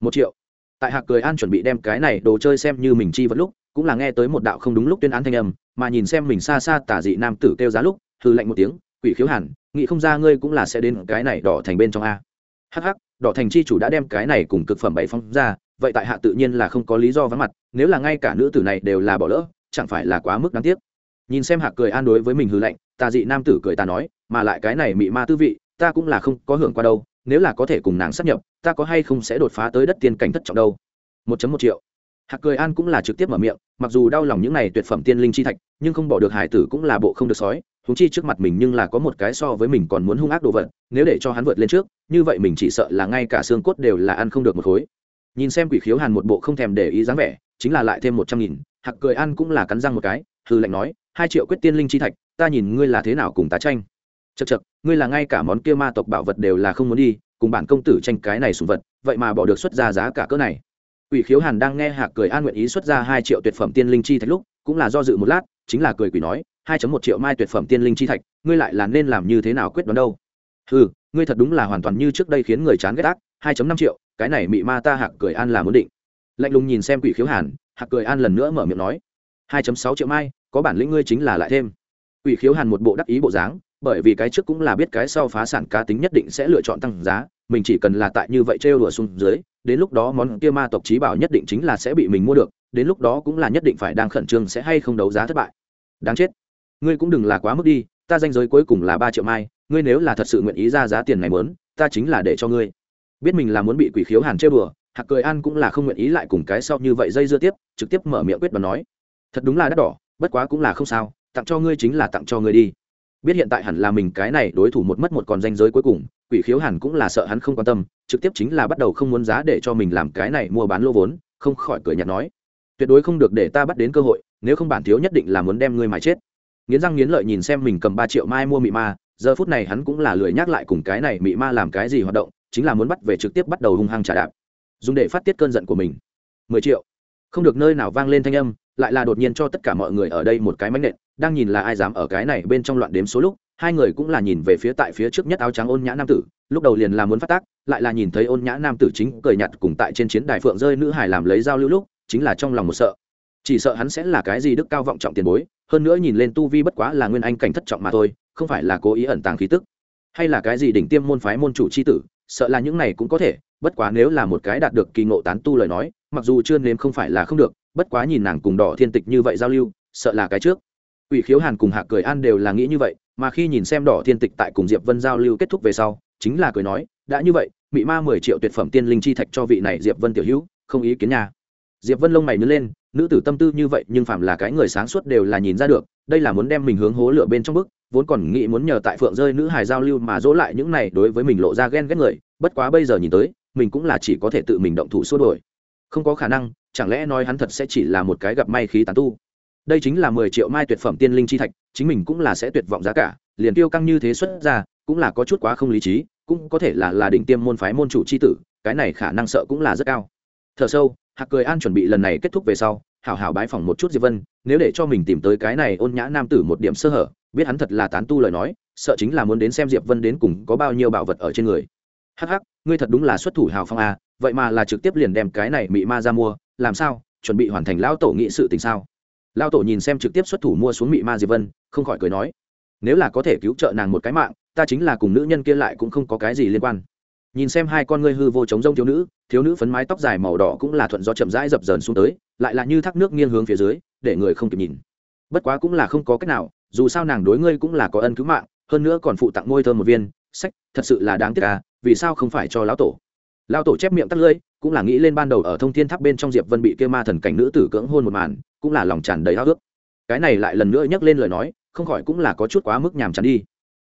Một triệu. Tại hạc cười an chuẩn bị đem cái này đồ chơi xem như mình chi vật lúc, cũng là nghe tới một đạo không đúng lúc tuyên án thanh âm, mà nhìn xem mình xa xa tả dị nam tử kêu giá lúc hư lạnh một tiếng, quỷ khiếu hẳn nghĩ không ra ngươi cũng là sẽ đến cái này đỏ thành bên trong a. Hắc hắc, đỏ thành chi chủ đã đem cái này cùng cực phẩm bảy phong ra, vậy tại hạ tự nhiên là không có lý do vắng mặt, nếu là ngay cả nữ tử này đều là bỏ lỡ chẳng phải là quá mức đáng tiếc. Nhìn xem hạc cười an đối với mình hư lạnh, tà dị nam tử cười ta nói, mà lại cái này mị ma tư vị, ta cũng là không có hưởng qua đâu, nếu là có thể cùng nàng sắp nhập, ta có hay không sẽ đột phá tới đất tiên cảnh thất trọng đâu. Một một triệu. Hạc cười an cũng là trực tiếp mở miệng, mặc dù đau lòng những này tuyệt phẩm tiên linh chi thạch, nhưng không bỏ được hải tử cũng là bộ không được sói thú chi trước mặt mình nhưng là có một cái so với mình còn muốn hung ác đồ vật, nếu để cho hắn vượt lên trước, như vậy mình chỉ sợ là ngay cả xương cốt đều là ăn không được một khối. Nhìn xem quỷ khiếu hàn một bộ không thèm để ý dáng vẻ, chính là lại thêm một trăm nghìn hạc cười an cũng là cắn răng một cái hư lệnh nói hai triệu quyết tiên linh chi thạch ta nhìn ngươi là thế nào cùng tá tranh chật chật ngươi là ngay cả món kia ma tộc bảo vật đều là không muốn đi cùng bản công tử tranh cái này sùng vật vậy mà bỏ được xuất ra giá cả cỡ này Quỷ khiếu Hàn đang nghe Hạc cười an nguyện ý xuất ra hai triệu tuyệt phẩm tiên linh chi thạch lúc, cũng là do dự một lát, chính là cười quỷ nói, 2.1 triệu mai tuyệt phẩm tiên linh chi thạch, ngươi lại là nên làm như thế nào quyết đoán đâu? Hừ, ngươi thật đúng là hoàn toàn như trước đây khiến người chán ghét ác, 2.5 triệu, cái này mị ma ta Hạc cười an là muốn định. Lạnh lùng nhìn xem Quỷ khiếu Hàn, Hạc cười an lần nữa mở miệng nói, 2.6 triệu mai, có bản lĩnh ngươi chính là lại thêm. Quỷ khiếu Hàn một bộ đắc ý bộ dáng, bởi vì cái trước cũng là biết cái sau phá sản cá tính nhất định sẽ lựa chọn tăng giá, mình chỉ cần là tại như vậy trêu đùa xuống dưới, đến lúc đó món kia ma tộc trí bảo nhất định chính là sẽ bị mình mua được đến lúc đó cũng là nhất định phải đang khẩn trương sẽ hay không đấu giá thất bại. Đáng chết. Ngươi cũng đừng là quá mức đi ta danh giới cuối cùng là ba triệu mai ngươi nếu là thật sự nguyện ý ra giá tiền này mớn ta chính là để cho ngươi. Biết mình là muốn bị quỷ khiếu hàn trêu đùa hạc cười an cũng là không nguyện ý lại cùng cái sau như vậy dây dưa tiếp, trực tiếp mở miệng quyết đoán nói, thật đúng là đắt đỏ, bất quá cũng là không sao, tặng cho ngươi chính là tặng cho ngươi đi. Biết hiện tại hẳn là mình cái này đối thủ một mất một còn danh giới cuối cùng, quỷ khiếu hẳn cũng là sợ hắn không quan tâm, trực tiếp chính là bắt đầu không muốn giá để cho mình làm cái này mua bán lô vốn, không khỏi cười nhạt nói, tuyệt đối không được để ta bắt đến cơ hội, nếu không bản thiếu nhất định là muốn đem ngươi mà chết. Nghiến răng nghiến lợi nhìn xem mình cầm ba triệu mai mua mị ma, giờ phút này hắn cũng là lười nhắc lại cùng cái này mị ma làm cái gì hoạt động, chính là muốn bắt về trực tiếp bắt đầu hung hăng trả đạp dùng để phát tiết cơn giận của mình. Mười triệu. Không được nơi nào vang lên thanh âm, lại là đột nhiên cho tất cả mọi người ở đây một cái mánh nện, đang nhìn là ai dám ở cái này bên trong loạn đếm số lúc, hai người cũng là nhìn về phía tại phía trước nhất áo trắng ôn nhã nam tử, lúc đầu liền là muốn phát tác, lại là nhìn thấy ôn nhã nam tử chính cười nhặt cùng tại trên chiến đài phượng rơi nữ hải làm lấy giao lưu lúc, chính là trong lòng một sợ. Chỉ sợ hắn sẽ là cái gì đức cao vọng trọng tiền bối, hơn nữa nhìn lên tu vi bất quá là nguyên anh cảnh thất trọng mà thôi, không phải là cố ý ẩn tàng khí tức. Hay là cái gì đỉnh tiêm môn phái môn chủ c h i tử, sợ là những này cũng có thể bất quá nếu là một cái đạt được kỳ ngộ tán tu lời nói, mặc dù chưa nếm không phải là không được, bất quá nhìn nàng cùng đỏ thiên tịch như vậy giao lưu, sợ là cái trước. Ủy khiếu hàn cùng hạ cười an đều là nghĩ như vậy, mà khi nhìn xem đỏ thiên tịch tại cùng diệp vân giao lưu kết thúc về sau, chính là cười nói, đã như vậy, mị ma mười triệu tuyệt phẩm tiên linh chi thạch cho vị này diệp vân tiểu hữu, không ý kiến nhà diệp vân lông mày nhướng lên, nữ tử tâm tư như vậy, nhưng phạm là cái người sáng suốt đều là nhìn ra được, đây là muốn đem mình hướng hố lửa bên trong bức vốn còn nghĩ muốn nhờ tại phượng rơi nữ hài giao lưu mà dỗ lại những này đối với mình lộ ra ghen ghét người, bất quá bây giờ nhìn tới mình cũng là chỉ có thể tự mình động thủ xua đổi không có khả năng, chẳng lẽ nói hắn thật sẽ chỉ là một cái gặp may khí tán tu? Đây chính là mười triệu mai tuyệt phẩm tiên linh chi thạch, chính mình cũng là sẽ tuyệt vọng giá cả, liền tiêu căng như thế xuất ra, cũng là có chút quá không lý trí, cũng có thể là là đỉnh tiêm môn phái môn chủ c h i tử, cái này khả năng sợ cũng là rất cao. T h ở sâu, hạc cười an chuẩn bị lần này kết thúc về sau, hảo hảo bái phỏng một chút diệp vân, nếu để cho mình tìm tới cái này ôn nhã nam tử một điểm sơ hở, biết hắn thật là tán tu lời nói, sợ chính là muốn đến xem diệp vân đến cùng có bao nhiêu bảo vật ở trên người. Hắc hắc ngươi thật đúng là xuất thủ hào phong a vậy mà là trực tiếp liền đem cái này mị ma ra mua, làm sao, chuẩn bị hoàn thành lão tổ nghị sự tình sao? Lao tổ nhìn xem trực tiếp xuất thủ mua xuống mị ma diệp vân, không khỏi cười nói, nếu là có thể cứu trợ nàng một cái mạng, ta chính là cùng nữ nhân kia lại cũng không có cái gì liên quan. Nhìn xem hai con ngươi hư vô chống rông thiếu nữ thiếu nữ phấn mái tóc dài màu đỏ cũng là thuận gió chậm rãi dập dờn xuống tới, lại là như thác nước nghiêng hướng phía dưới, để người không kịp nhìn. Bất quá cũng là không có cách nào, dù sao nàng đối ngươi cũng là có ân cứu mạng, hơn nữa còn phụ tặng ngôi thơm một viên, sách, thật sự là đáng tiếc à vì sao không phải cho lão tổ? Lão tổ chép miệng tắt lưỡi, cũng là nghĩ lên ban đầu ở thông thiên tháp bên trong diệp vân bị kêu ma thần cảnh nữ tử cưỡng hôn một màn, cũng là lòng tràn đầy háo ước cái này lại lần nữa nhắc lên lời nói, không khỏi cũng là có chút quá mức nhàm chán đi.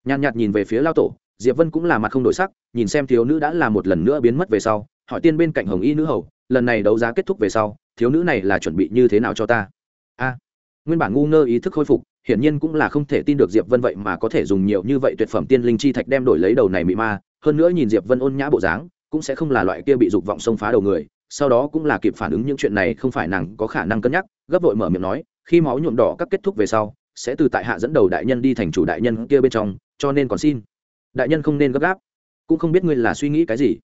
Nhàn nhạt nhìn về phía lão tổ, diệp vân cũng là mặt không đổi sắc, nhìn xem thiếu nữ đã là một lần nữa biến mất về sau, hỏi tiên bên cạnh hồng y nữ hầu, lần này đấu giá kết thúc về sau, thiếu nữ này là chuẩn bị như thế nào cho ta? A, nguyên bản ngu ngơ ý thức khôi phục, hiển nhiên cũng là không thể tin được diệp vân vậy mà có thể dùng nhiều như vậy tuyệt phẩm tiên linh chi thạch đem đổi lấy đầu này mị ma hơn nữa nhìn diệp vân ôn nhã bộ dáng, cũng sẽ không là loại kia bị dục vọng xông phá đầu người, sau đó cũng là kịp phản ứng những chuyện này không phải nàng có khả năng cân nhắc, gấp vội mở miệng nói, khi máu nhuộm đỏ các kết thúc về sau, sẽ từ tại hạ dẫn đầu đại nhân đi thành chủ đại nhân kia bên trong, cho nên còn xin. Đại nhân không nên gấp gáp. Cũng không biết ngươi là suy nghĩ cái gì.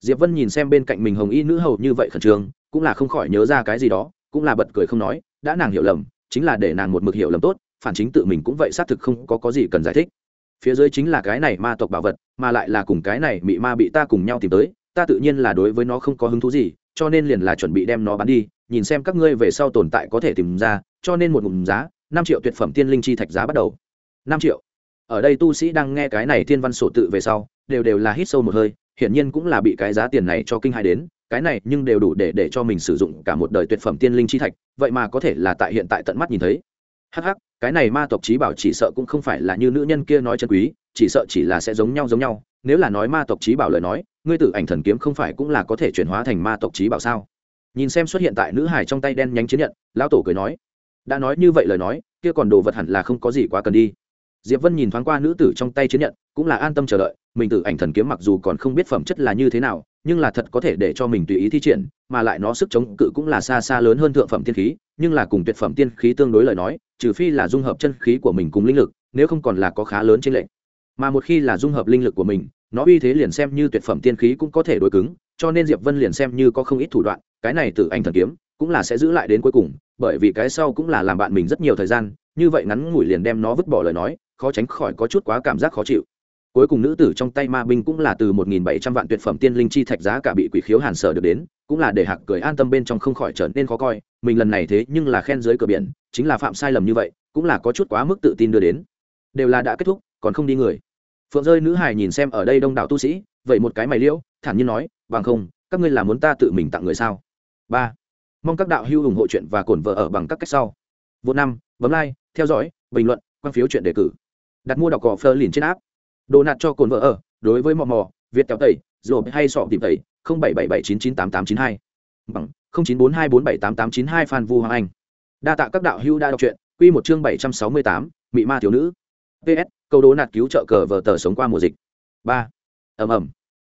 Diệp vân nhìn xem bên cạnh mình hồng y nữ hầu như vậy khẩn trương, cũng là không khỏi nhớ ra cái gì đó, cũng là bật cười không nói, đã nàng hiểu lầm, chính là để nàng một mực hiểu lầm tốt, phản chính tự mình cũng vậy xác thực không có có gì cần giải thích phía dưới chính là cái này ma tộc bảo vật, mà lại là cùng cái này bị ma bị ta cùng nhau tìm tới, ta tự nhiên là đối với nó không có hứng thú gì, cho nên liền là chuẩn bị đem nó bán đi, nhìn xem các ngươi về sau tồn tại có thể tìm ra, cho nên một ngụm giá, năm triệu tuyệt phẩm tiên linh chi thạch giá bắt đầu. Năm triệu. Ở đây tu sĩ đang nghe cái này thiên văn sổ tự về sau, đều đều là hít sâu một hơi, hiển nhiên cũng là bị cái giá tiền này cho kinh hai đến, cái này nhưng đều đủ để để cho mình sử dụng cả một đời tuyệt phẩm tiên linh chi thạch, vậy mà có thể là tại hiện tại tận mắt nhìn thấy hắc hắc, cái này ma tộc trí bảo chỉ sợ cũng không phải là như nữ nhân kia nói chân quý, chỉ sợ chỉ là sẽ giống nhau giống nhau. Nếu là nói ma tộc trí bảo lời nói, ngươi tử ảnh thần kiếm không phải cũng là có thể chuyển hóa thành ma tộc trí bảo sao? Nhìn xem xuất hiện tại nữ hải trong tay đen nhánh chiến nhận, lão tổ cười nói, đã nói như vậy lời nói, kia còn đồ vật hẳn là không có gì quá cần đi. Diệp vân nhìn thoáng qua nữ tử trong tay chiến nhận, cũng là an tâm chờ đợi, mình tử ảnh thần kiếm mặc dù còn không biết phẩm chất là như thế nào nhưng là thật có thể để cho mình tùy ý thi triển, mà lại nó sức chống cự cũng là xa xa lớn hơn thượng phẩm tiên khí, nhưng là cùng tuyệt phẩm tiên khí tương đối lời nói, trừ phi là dung hợp chân khí của mình cùng linh lực, nếu không còn là có khá lớn trên lệnh mà một khi là dung hợp linh lực của mình, nó uy thế liền xem như tuyệt phẩm tiên khí cũng có thể đối cứng, cho nên diệp vân liền xem như có không ít thủ đoạn, cái này từ anh thần kiếm cũng là sẽ giữ lại đến cuối cùng, bởi vì cái sau cũng là làm bạn mình rất nhiều thời gian, như vậy ngắn ngủi liền đem nó vứt bỏ lời nói, khó tránh khỏi có chút quá cảm giác khó chịu cuối cùng nữ tử trong tay ma binh cũng là từ một nghìn bảy trăm vạn tuyệt phẩm tiên linh chi thạch giá cả bị quỷ khiếu hàn sở được đến, cũng là để hạc cười an tâm bên trong không khỏi trở nên khó coi. Mình lần này thế nhưng là khen dưới cửa biển, chính là phạm sai lầm như vậy, cũng là có chút quá mức tự tin đưa đến. Đều là đã kết thúc, còn không đi người. Phượng rơi nữ hài nhìn xem ở đây đông đảo tu sĩ, vậy một cái mày liễu, thản nhiên nói, bằng không, các ngươi là muốn ta tự mình tặng người sao? Ba. Mong các đạo hữu ủng hộ chuyện và cổn vợ ở bằng các cách sau. Vô năm, bấm like, theo dõi, bình luận, quan phiếu chuyện đề cử. Đặt mua đọc cỏ phơ liền trên áp đồ nạt cho cồn vợ ở, đối với mò mò, việt kéo tẩy rồi hay sọ tìm tẩy, không bảy bảy bảy chín chín tám tám chín hai. Bằng, không chín bốn hai bốn bảy tám tám chín hai phan vu hoàng anh. Đa tạ các đạo hữu đã đọc truyện, quy một chương bảy trăm sáu mươi tám, mị ma thiếu nữ. Ps câu đố nạt cứu trợ cờ vờ tờ sống qua mùa dịch. Ba. Ầm ầm.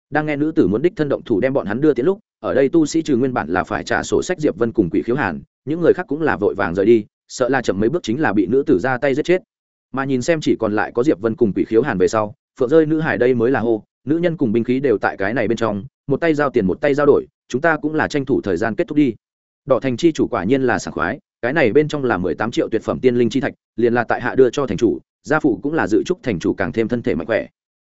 Đang nghe nữ tử muốn đích thân động thủ đem bọn hắn đưa tiến lúc, ở đây tu sĩ trừ nguyên bản là phải trả sổ sách diệp vân cùng quỷ khiếu hàn, những người khác cũng là vội vàng rời đi, sợ là chậm mấy bước chính là bị nữ tử ra tay giết chết. Mà nhìn xem chỉ còn lại có diệp vân cùng quỷ khiếu hàn về sau phượng rơi nữ hải đây mới là hô, nữ nhân cùng binh khí đều tại cái này bên trong, một tay giao tiền một tay giao đổi, chúng ta cũng là tranh thủ thời gian kết thúc đi. Đỏ thành chi chủ quả nhiên là sảng khoái, cái này bên trong là mười tám triệu tuyệt phẩm tiên linh chi thạch, liền là tại hạ đưa cho thành chủ, gia phụ cũng là dự trúc thành chủ càng thêm thân thể mạnh khỏe.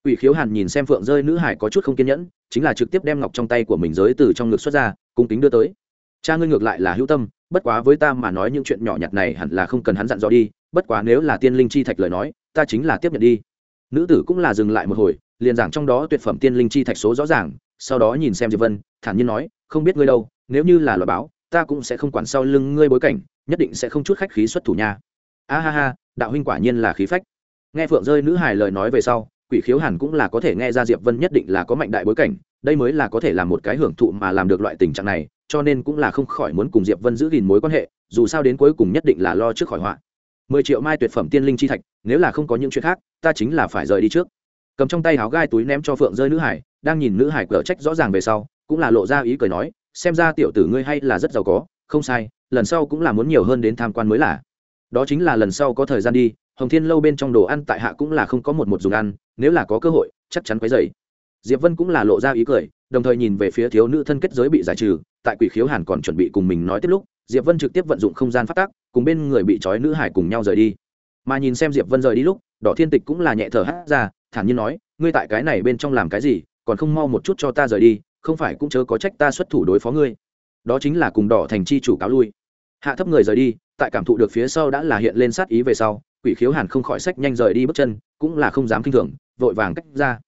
Ủy khiếu hàn nhìn xem phượng rơi nữ hải có chút không kiên nhẫn, chính là trực tiếp đem ngọc trong tay của mình giới từ trong ngực xuất ra, cung kính đưa tới. Cha ngươi ngược lại là hữu tâm, bất quá với ta mà nói những chuyện nhỏ nhặt này hẳn là không cần hắn dặn dò đi, bất quá nếu là tiên linh chi thạch lời nói, ta chính là tiếp nhận đi nữ tử cũng là dừng lại một hồi, liền giảng trong đó tuyệt phẩm tiên linh chi thạch số rõ ràng, sau đó nhìn xem diệp vân, thản nhiên nói, không biết ngươi đâu, nếu như là loại báo, ta cũng sẽ không quản sau lưng ngươi bối cảnh, nhất định sẽ không chút khách khí xuất thủ nha. A ha ha, đạo huynh quả nhiên là khí phách. Nghe phượng rơi nữ hài lời nói về sau, quỷ khiếu hàn cũng là có thể nghe ra diệp vân nhất định là có mạnh đại bối cảnh, đây mới là có thể làm một cái hưởng thụ mà làm được loại tình trạng này, cho nên cũng là không khỏi muốn cùng diệp vân giữ gìn mối quan hệ, dù sao đến cuối cùng nhất định là lo trước khỏi họa mười triệu mai tuyệt phẩm tiên linh chi thạch, nếu là không có những chuyện khác, ta chính là phải rời đi trước. Cầm trong tay háo gai túi ném cho phượng rơi nữ hải, đang nhìn nữ hải cở trách rõ ràng về sau, cũng là lộ ra ý cười nói, xem ra tiểu tử ngươi hay là rất giàu có, không sai, lần sau cũng là muốn nhiều hơn đến tham quan mới là. Đó chính là lần sau có thời gian đi, hồng thiên lâu bên trong đồ ăn tại hạ cũng là không có một một dùng ăn, nếu là có cơ hội, chắc chắn quấy dày diệp vân cũng là lộ ra ý cười, đồng thời nhìn về phía thiếu nữ thân kết giới bị giải trừ, tại quỷ khiếu hàn còn chuẩn bị cùng mình nói tiếp lúc, diệp vân trực tiếp vận dụng không gian phát tác cùng bên người bị trói nữ hải cùng nhau rời đi. Mà nhìn xem diệp vân rời đi lúc, đỏ thiên tịch cũng là nhẹ thở hát ra, thản nhiên nói, ngươi tại cái này bên trong làm cái gì, còn không mau một chút cho ta rời đi, không phải cũng chớ có trách ta xuất thủ đối phó ngươi. Đó chính là cùng đỏ thành chi chủ cáo lui. Hạ thấp người rời đi, tại cảm thụ được phía sau đã là hiện lên sát ý về sau, quỷ khiếu hàn không khỏi sách nhanh rời đi bước chân, cũng là không dám kinh thường, vội vàng cách ra.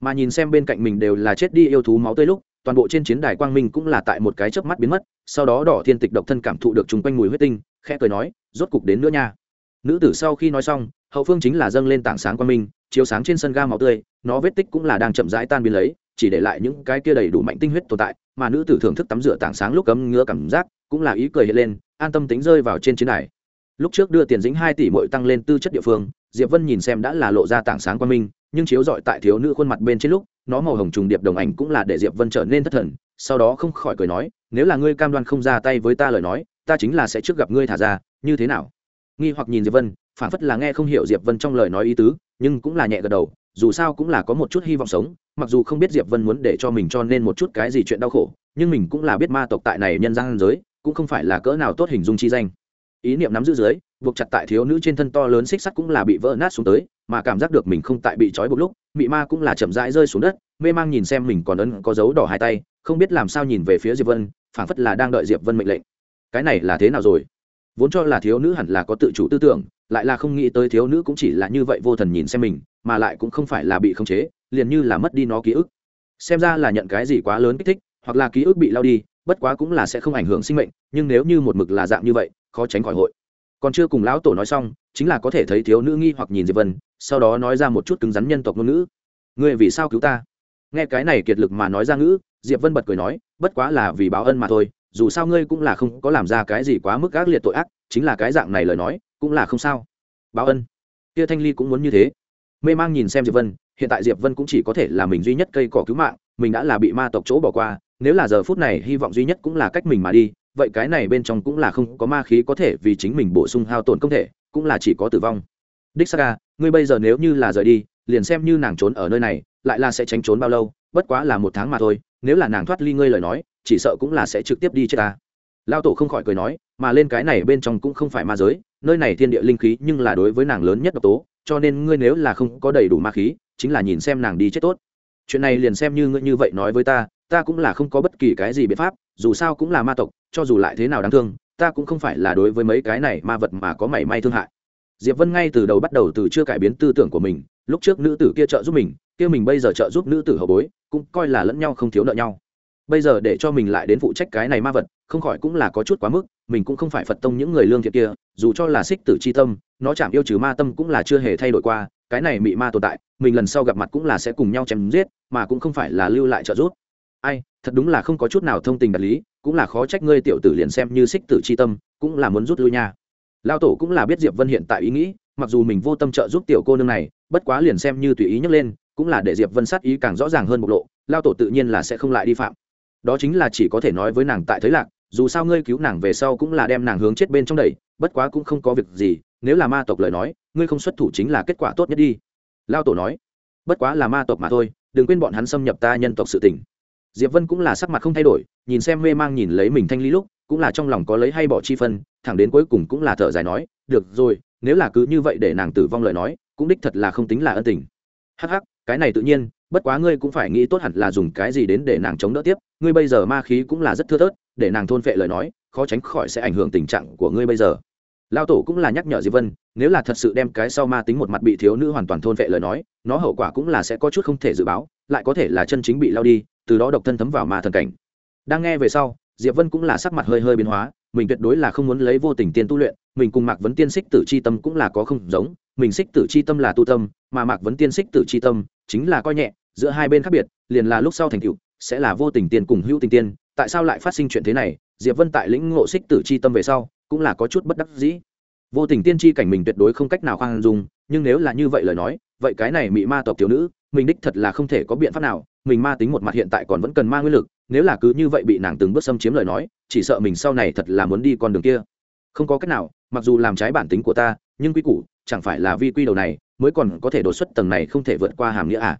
Mà nhìn xem bên cạnh mình đều là chết đi yêu thú máu tươi lúc toàn bộ trên chiến đài quang minh cũng là tại một cái chớp mắt biến mất, sau đó đỏ thiên tịch độc thân cảm thụ được chung quanh mùi huyết tinh, khẽ cười nói, rốt cục đến nữa nha. Nữ tử sau khi nói xong, hậu phương chính là dâng lên tảng sáng quang minh, chiếu sáng trên sân ga màu tươi, nó vết tích cũng là đang chậm rãi tan biến lấy, chỉ để lại những cái kia đầy đủ mạnh tinh huyết tồn tại, mà nữ tử thưởng thức tắm rửa tảng sáng lúc cấm ngứa cảm giác, cũng là ý cười hiện lên, an tâm tính rơi vào trên chiến đài. Lúc trước đưa tiền dính hai tỷ mỗi tăng lên tư chất địa phương, diệp vân nhìn xem đã là lộ ra tảng sáng quang minh, nhưng chiếu dọi tại thiếu nữ khuôn mặt bên trên lúc nó màu hồng trùng điệp đồng ảnh cũng là để diệp vân trở nên thất thần, sau đó không khỏi cười nói, nếu là ngươi cam đoan không ra tay với ta lời nói, ta chính là sẽ trước gặp ngươi thả ra, như thế nào? Nghi hoặc nhìn diệp vân, phản phất là nghe không hiểu diệp vân trong lời nói ý tứ, nhưng cũng là nhẹ gật đầu, dù sao cũng là có một chút hy vọng sống, mặc dù không biết diệp vân muốn để cho mình cho nên một chút cái gì chuyện đau khổ, nhưng mình cũng là biết ma tộc tại này nhân gian giới, cũng không phải là cỡ nào tốt hình dung chi danh ý niệm nắm giữ dưới, buộc chặt tại thiếu nữ trên thân to lớn xích sắt cũng là bị vỡ nát xuống tới, mà cảm giác được mình không tại bị trói buộc lúc, mị ma cũng là chậm rãi rơi xuống đất, mê mang nhìn xem mình còn ấn có dấu đỏ hai tay, không biết làm sao nhìn về phía diệp vân, phảng phất là đang đợi diệp vân mệnh lệnh. Cái này là thế nào rồi? Vốn cho là thiếu nữ hẳn là có tự chủ tư tưởng, lại là không nghĩ tới thiếu nữ cũng chỉ là như vậy vô thần nhìn xem mình, mà lại cũng không phải là bị khống chế, liền như là mất đi nó ký ức. Xem ra là nhận cái gì quá lớn kích thích, hoặc là ký ức bị lao đi, bất quá cũng là sẽ không ảnh hưởng sinh mệnh, nhưng nếu như một mực là dạng như vậy khó tránh khỏi hội. Còn chưa cùng lão tổ nói xong, chính là có thể thấy thiếu nữ nghi hoặc nhìn diệp vân, sau đó nói ra một chút cứng rắn nhân tộc ngôn ngữ. Ngươi vì sao cứu ta? Nghe cái này kiệt lực mà nói ra ngữ, diệp vân bật cười nói, bất quá là vì báo ân mà thôi, dù sao ngươi cũng là không có làm ra cái gì quá mức ác liệt tội ác, chính là cái dạng này lời nói, cũng là không sao. Báo ân. Kia thanh ly cũng muốn như thế. Mê mang nhìn xem diệp vân, hiện tại diệp vân cũng chỉ có thể là mình duy nhất cây cỏ cứu mạng, mình đã là bị ma tộc chỗ bỏ qua, nếu là giờ phút này hy vọng duy nhất cũng là cách mình mà đi vậy cái này bên trong cũng là không có ma khí có thể vì chính mình bổ sung hao tổn công thể, cũng là chỉ có tử vong. Đích saka à, ngươi bây giờ nếu như là rời đi, liền xem như nàng trốn ở nơi này, lại là sẽ tránh trốn bao lâu, bất quá là một tháng mà thôi, nếu là nàng thoát ly ngươi lời nói, chỉ sợ cũng là sẽ trực tiếp đi chết ta. Lao tổ không khỏi cười nói, mà lên cái này bên trong cũng không phải ma giới, nơi này thiên địa linh khí nhưng là đối với nàng lớn nhất độc tố, cho nên ngươi nếu là không có đầy đủ ma khí, chính là nhìn xem nàng đi chết tốt. Chuyện này liền xem như ngươi như vậy nói với ta ta cũng là không có bất kỳ cái gì biện pháp, dù sao cũng là ma tộc, cho dù lại thế nào đáng thương, ta cũng không phải là đối với mấy cái này ma vật mà có mảy may thương hại. Diệp vân ngay từ đầu bắt đầu từ chưa cải biến tư tưởng của mình, lúc trước nữ tử kia trợ giúp mình, kia mình bây giờ trợ giúp nữ tử hậu bối, cũng coi là lẫn nhau không thiếu nợ nhau. Bây giờ để cho mình lại đến phụ trách cái này ma vật, không khỏi cũng là có chút quá mức, mình cũng không phải phật tông những người lương thiện kia, dù cho là xích tử c h i tâm, nó chạm yêu trừ ma tâm cũng là chưa hề thay đổi qua, cái này mị ma tồn tại, mình lần sau gặp mặt cũng là sẽ cùng nhau chém giết, mà cũng không phải là lưu lại trợ giúp ai, thật đúng là không có chút nào thông tình đạt lý, cũng là khó trách ngươi tiểu tử liền xem như xích tử c h i tâm, cũng là muốn rút lui nha. Lao tổ cũng là biết diệp vân hiện tại ý nghĩ, mặc dù mình vô tâm trợ giúp tiểu cô nương này, bất quá liền xem như tùy ý nhấc lên, cũng là để diệp vân sát ý càng rõ ràng hơn bộc lộ lao tổ tự nhiên là sẽ không lại đi phạm. Đó chính là chỉ có thể nói với nàng tại thấy lạc, dù sao ngươi cứu nàng về sau cũng là đem nàng hướng chết bên trong đầy bất quá cũng không có việc gì, nếu là ma tộc lời nói, ngươi không xuất thủ chính là kết quả tốt nhất đi. Lao tổ nói. Bất quá là ma tộc mà thôi, đừng quên bọn hắn xâm nhập ta nhân tộc sự tình diệp vân cũng là sắc mặt không thay đổi, nhìn xem mê mang nhìn lấy mình thanh ly lúc, cũng là trong lòng có lấy hay bỏ chi phân, thẳng đến cuối cùng cũng là thở dài nói, được rồi, nếu là cứ như vậy để nàng tử vong lời nói, cũng đích thật là không tính là ân tình. Hắc hắc, cái này tự nhiên, bất quá ngươi cũng phải nghĩ tốt hẳn là dùng cái gì đến để nàng chống đỡ tiếp, ngươi bây giờ ma khí cũng là rất thưa thớt, để nàng thôn phệ lời nói, khó tránh khỏi sẽ ảnh hưởng tình trạng của ngươi bây giờ. Lao tổ cũng là nhắc nhở diệp vân, nếu là thật sự đem cái sau ma tính một mặt bị thiếu nữ hoàn toàn thôn phệ lời nói, nó hậu quả cũng là sẽ có chút không thể dự báo, lại có thể là chân chính bị lao đi từ đó độc thân thấm vào ma thần cảnh. Đang nghe về sau, diệp vân cũng là sắc mặt hơi hơi biến hóa, mình tuyệt đối là không muốn lấy vô tình tiên tu luyện, mình cùng mạc vấn tiên xích tử c h i tâm cũng là có không giống, mình xích tử c h i tâm là tu tâm, mà mạc vấn tiên xích tử c h i tâm chính là coi nhẹ, giữa hai bên khác biệt, liền là lúc sau thành cựu sẽ là vô tình tiên cùng hữu tình tiên, tại sao lại phát sinh chuyện thế này? Diệp vân tại lĩnh ngộ xích tử c h i tâm về sau, cũng là có chút bất đắc dĩ. Vô tình tiên tri cảnh mình tuyệt đối không cách nào khoan dung, nhưng nếu là như vậy lời nói, vậy cái này mị ma tộc tiểu nữ, mình đích thật là không thể có biện pháp nào mình ma tính một mặt hiện tại còn vẫn cần ma nguyên lực, nếu là cứ như vậy bị nàng từng bước xâm chiếm lời nói, chỉ sợ mình sau này thật là muốn đi con đường kia. Không có cách nào, mặc dù làm trái bản tính của ta, nhưng quy củ, chẳng phải là vi quy đầu này, mới còn có thể đột xuất tầng này không thể vượt qua hàm nghĩa à?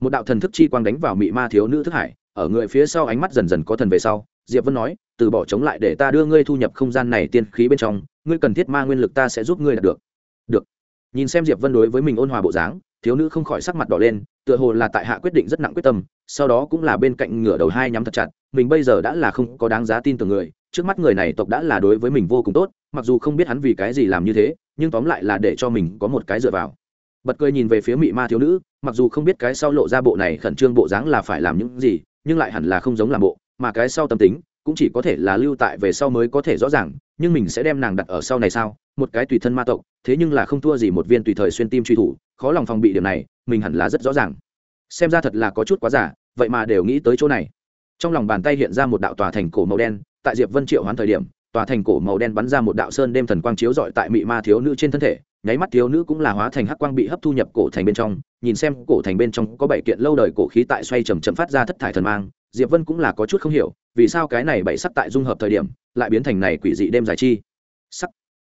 Một đạo thần thức chi quang đánh vào mị ma thiếu nữ thức hải, ở người phía sau ánh mắt dần dần có thần về sau, diệp vân nói, từ bỏ chống lại để ta đưa ngươi thu nhập không gian này tiên khí bên trong, ngươi cần thiết ma nguyên lực ta sẽ giúp ngươi đạt được. Được. Nhìn xem diệp vân đối với mình ôn hòa bộ dáng thiếu nữ không khỏi sắc mặt đỏ lên, tựa hồ là tại hạ quyết định rất nặng quyết tâm, sau đó cũng là bên cạnh ngửa đầu hai nhắm thật chặt, mình bây giờ đã là không có đáng giá tin tưởng người, trước mắt người này tộc đã là đối với mình vô cùng tốt, mặc dù không biết hắn vì cái gì làm như thế, nhưng tóm lại là để cho mình có một cái dựa vào. Bật cười nhìn về phía mị ma thiếu nữ, mặc dù không biết cái sau lộ ra bộ này khẩn trương bộ dáng là phải làm những gì, nhưng lại hẳn là không giống làm bộ, mà cái sau tâm tính cũng chỉ có thể là lưu tại về sau mới có thể rõ ràng, nhưng mình sẽ đem nàng đặt ở sau này sao? Một cái tùy thân ma tộc, thế nhưng là không thua gì một viên tùy thời xuyên tim truy thủ, khó lòng phòng bị điểm này, mình hẳn là rất rõ ràng. Xem ra thật là có chút quá giả, vậy mà đều nghĩ tới chỗ này. Trong lòng bàn tay hiện ra một đạo tòa thành cổ màu đen, tại diệp vân triệu hoán thời điểm, tòa thành cổ màu đen bắn ra một đạo sơn đêm thần quang chiếu dọi tại mị ma thiếu nữ trên thân thể, nháy mắt thiếu nữ cũng là hóa thành hắc quang bị hấp thu nhập cổ thành bên trong, nhìn xem cổ thành bên trong có bảy kiện lâu đời cổ khí tại xoay chầm chậm phát ra thất thải thần mang diệp vân cũng là có chút không hiểu, vì sao cái này bảy sắc tại dung hợp thời điểm, lại biến thành này quỷ dị đêm dài chi? Sắc.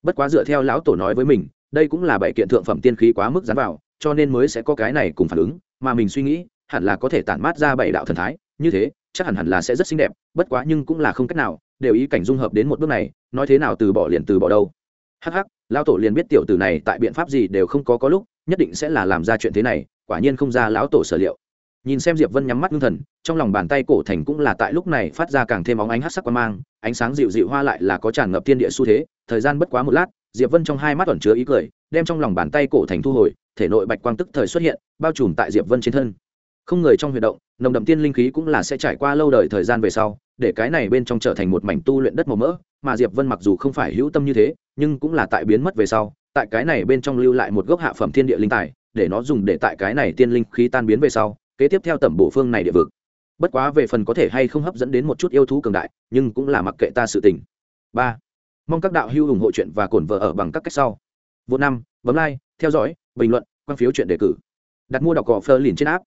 Bất quá dựa theo lão tổ nói với mình, đây cũng là bảy kiện thượng phẩm tiên khí quá mức dán vào, cho nên mới sẽ có cái này cùng phản ứng, mà mình suy nghĩ, hẳn là có thể tản mát ra bảy đạo thần thái, như thế, chắc hẳn hẳn là sẽ rất xinh đẹp, bất quá nhưng cũng là không cách nào, đều ý cảnh dung hợp đến một bước này, nói thế nào từ bỏ liền từ bỏ đâu. Hắc hắc, lão tổ liền biết tiểu tử này tại biện pháp gì đều không có có lúc, nhất định sẽ là làm ra chuyện thế này, quả nhiên không ra lão tổ sở liệu nhìn xem diệp vân nhắm mắt ngưng thần, trong lòng bàn tay cổ thành cũng là tại lúc này phát ra càng thêm óng ánh hát sắc quan mang, ánh sáng dịu dịu hoa lại là có tràn ngập thiên địa xu thế. Thời gian bất quá một lát, diệp vân trong hai mắt ẩn chứa ý cười, đem trong lòng bàn tay cổ thành thu hồi, thể nội bạch quang tức thời xuất hiện, bao trùm tại diệp vân trên thân. Không người trong huy động, nồng đậm tiên linh khí cũng là sẽ trải qua lâu đời thời gian về sau, để cái này bên trong trở thành một mảnh tu luyện đất màu mỡ, mà diệp vân mặc dù không phải hữu tâm như thế, nhưng cũng là tại biến mất về sau, tại cái này bên trong lưu lại một gốc hạ phẩm thiên địa linh tài, để nó dùng để tại cái này tiên linh khí tan biến về sau kế tiếp theo tẩm bổ phương này địa vực. Bất quá về phần có thể hay không hấp dẫn đến một chút yêu thú cường đại, nhưng cũng là mặc kệ ta sự tình. Ba, mong các đạo hữu ủng hộ chuyện và cổn vợ ở bằng các cách sau. Vô năm, bấm like, theo dõi, bình luận, quan phiếu chuyện đề cử. Đặt mua đọc cỏ phơ liền trên áp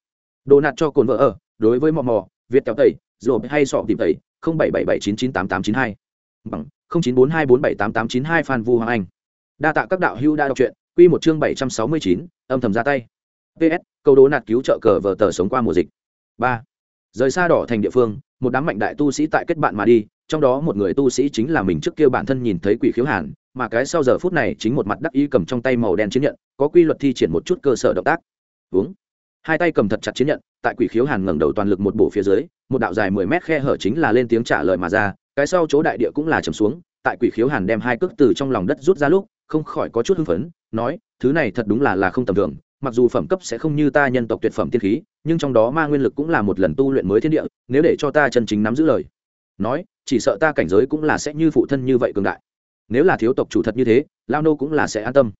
đồ nạt cho cồn vợ ở, đối với mò mò, việt kéo tẩy rồi hay sọ tìm tẩy, không bảy bảy bảy chín chín tám tám chín hai. Bằng, không chín bốn hai bốn bảy tám tám chín hai phan vu hoàng anh. Đa tạ các đạo hữu đã đọc truyện. Quy một chương bảy trăm sáu mươi chín, âm thầm ra tay ps câu đố nạt cứu trợ cờ vờ tờ sống qua mùa dịch. Ba. Rời xa đỏ thành địa phương, một đám mạnh đại tu sĩ tại kết bạn mà đi, trong đó một người tu sĩ chính là mình trước kia bản thân nhìn thấy quỷ khiếu hàn, mà cái sau giờ phút này chính một mặt đắc ý cầm trong tay màu đen chiến nhận, có quy luật thi triển một chút cơ sở động tác. Uống. Hai tay cầm thật chặt chiến nhận, tại quỷ khiếu hàn ngẩng đầu toàn lực một bổ phía dưới, một đạo dài mười mét khe hở chính là lên tiếng trả lời mà ra, cái sau chỗ đại địa cũng là trầm xuống, tại quỷ khiếu hàn đem hai cước từ trong lòng đất rút ra lúc, không khỏi có chút hưng phấn, nói, thứ này thật đúng là là không tầm thường mặc dù phẩm cấp sẽ không như ta nhân tộc tuyệt phẩm tiên khí, nhưng trong đó ma nguyên lực cũng là một lần tu luyện mới thiên địa, nếu để cho ta chân chính nắm giữ lời nói, chỉ sợ ta cảnh giới cũng là sẽ như phụ thân như vậy cường đại. Nếu là thiếu tộc chủ thật như thế, lao nô cũng là sẽ an tâm.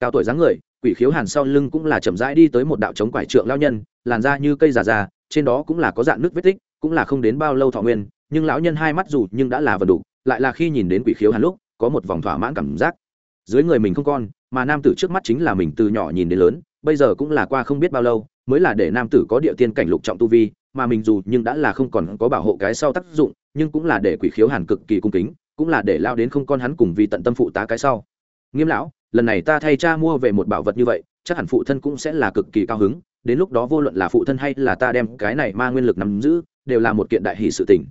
Cao tuổi dáng người, quỷ khiếu hàn sau lưng cũng là chậm rãi đi tới một đạo chống quải trượng lao nhân, làn da như cây già già, trên đó cũng là có dạng nước vết tích, cũng là không đến bao lâu thọ nguyên, nhưng lão nhân hai mắt dù nhưng đã là vừa đủ, lại là khi nhìn đến quỷ khiếu hàn lúc, có một vòng thỏa mãn cảm giác. Dưới người mình không con, mà nam tử trước mắt chính là mình từ nhỏ nhìn đến lớn bây giờ cũng là qua không biết bao lâu, mới là để nam tử có địa tiên cảnh lục trọng tu vi, mà mình dù nhưng đã là không còn có bảo hộ cái sau tác dụng, nhưng cũng là để quỷ khiếu hàn cực kỳ cung kính, cũng là để lao đến không con hắn cùng vì tận tâm phụ tá cái sau. Nghiêm lão, lần này ta thay cha mua về một bảo vật như vậy, chắc hẳn phụ thân cũng sẽ là cực kỳ cao hứng, đến lúc đó vô luận là phụ thân hay là ta đem cái này ma nguyên lực nắm giữ, đều là một kiện đại hỷ sự tình.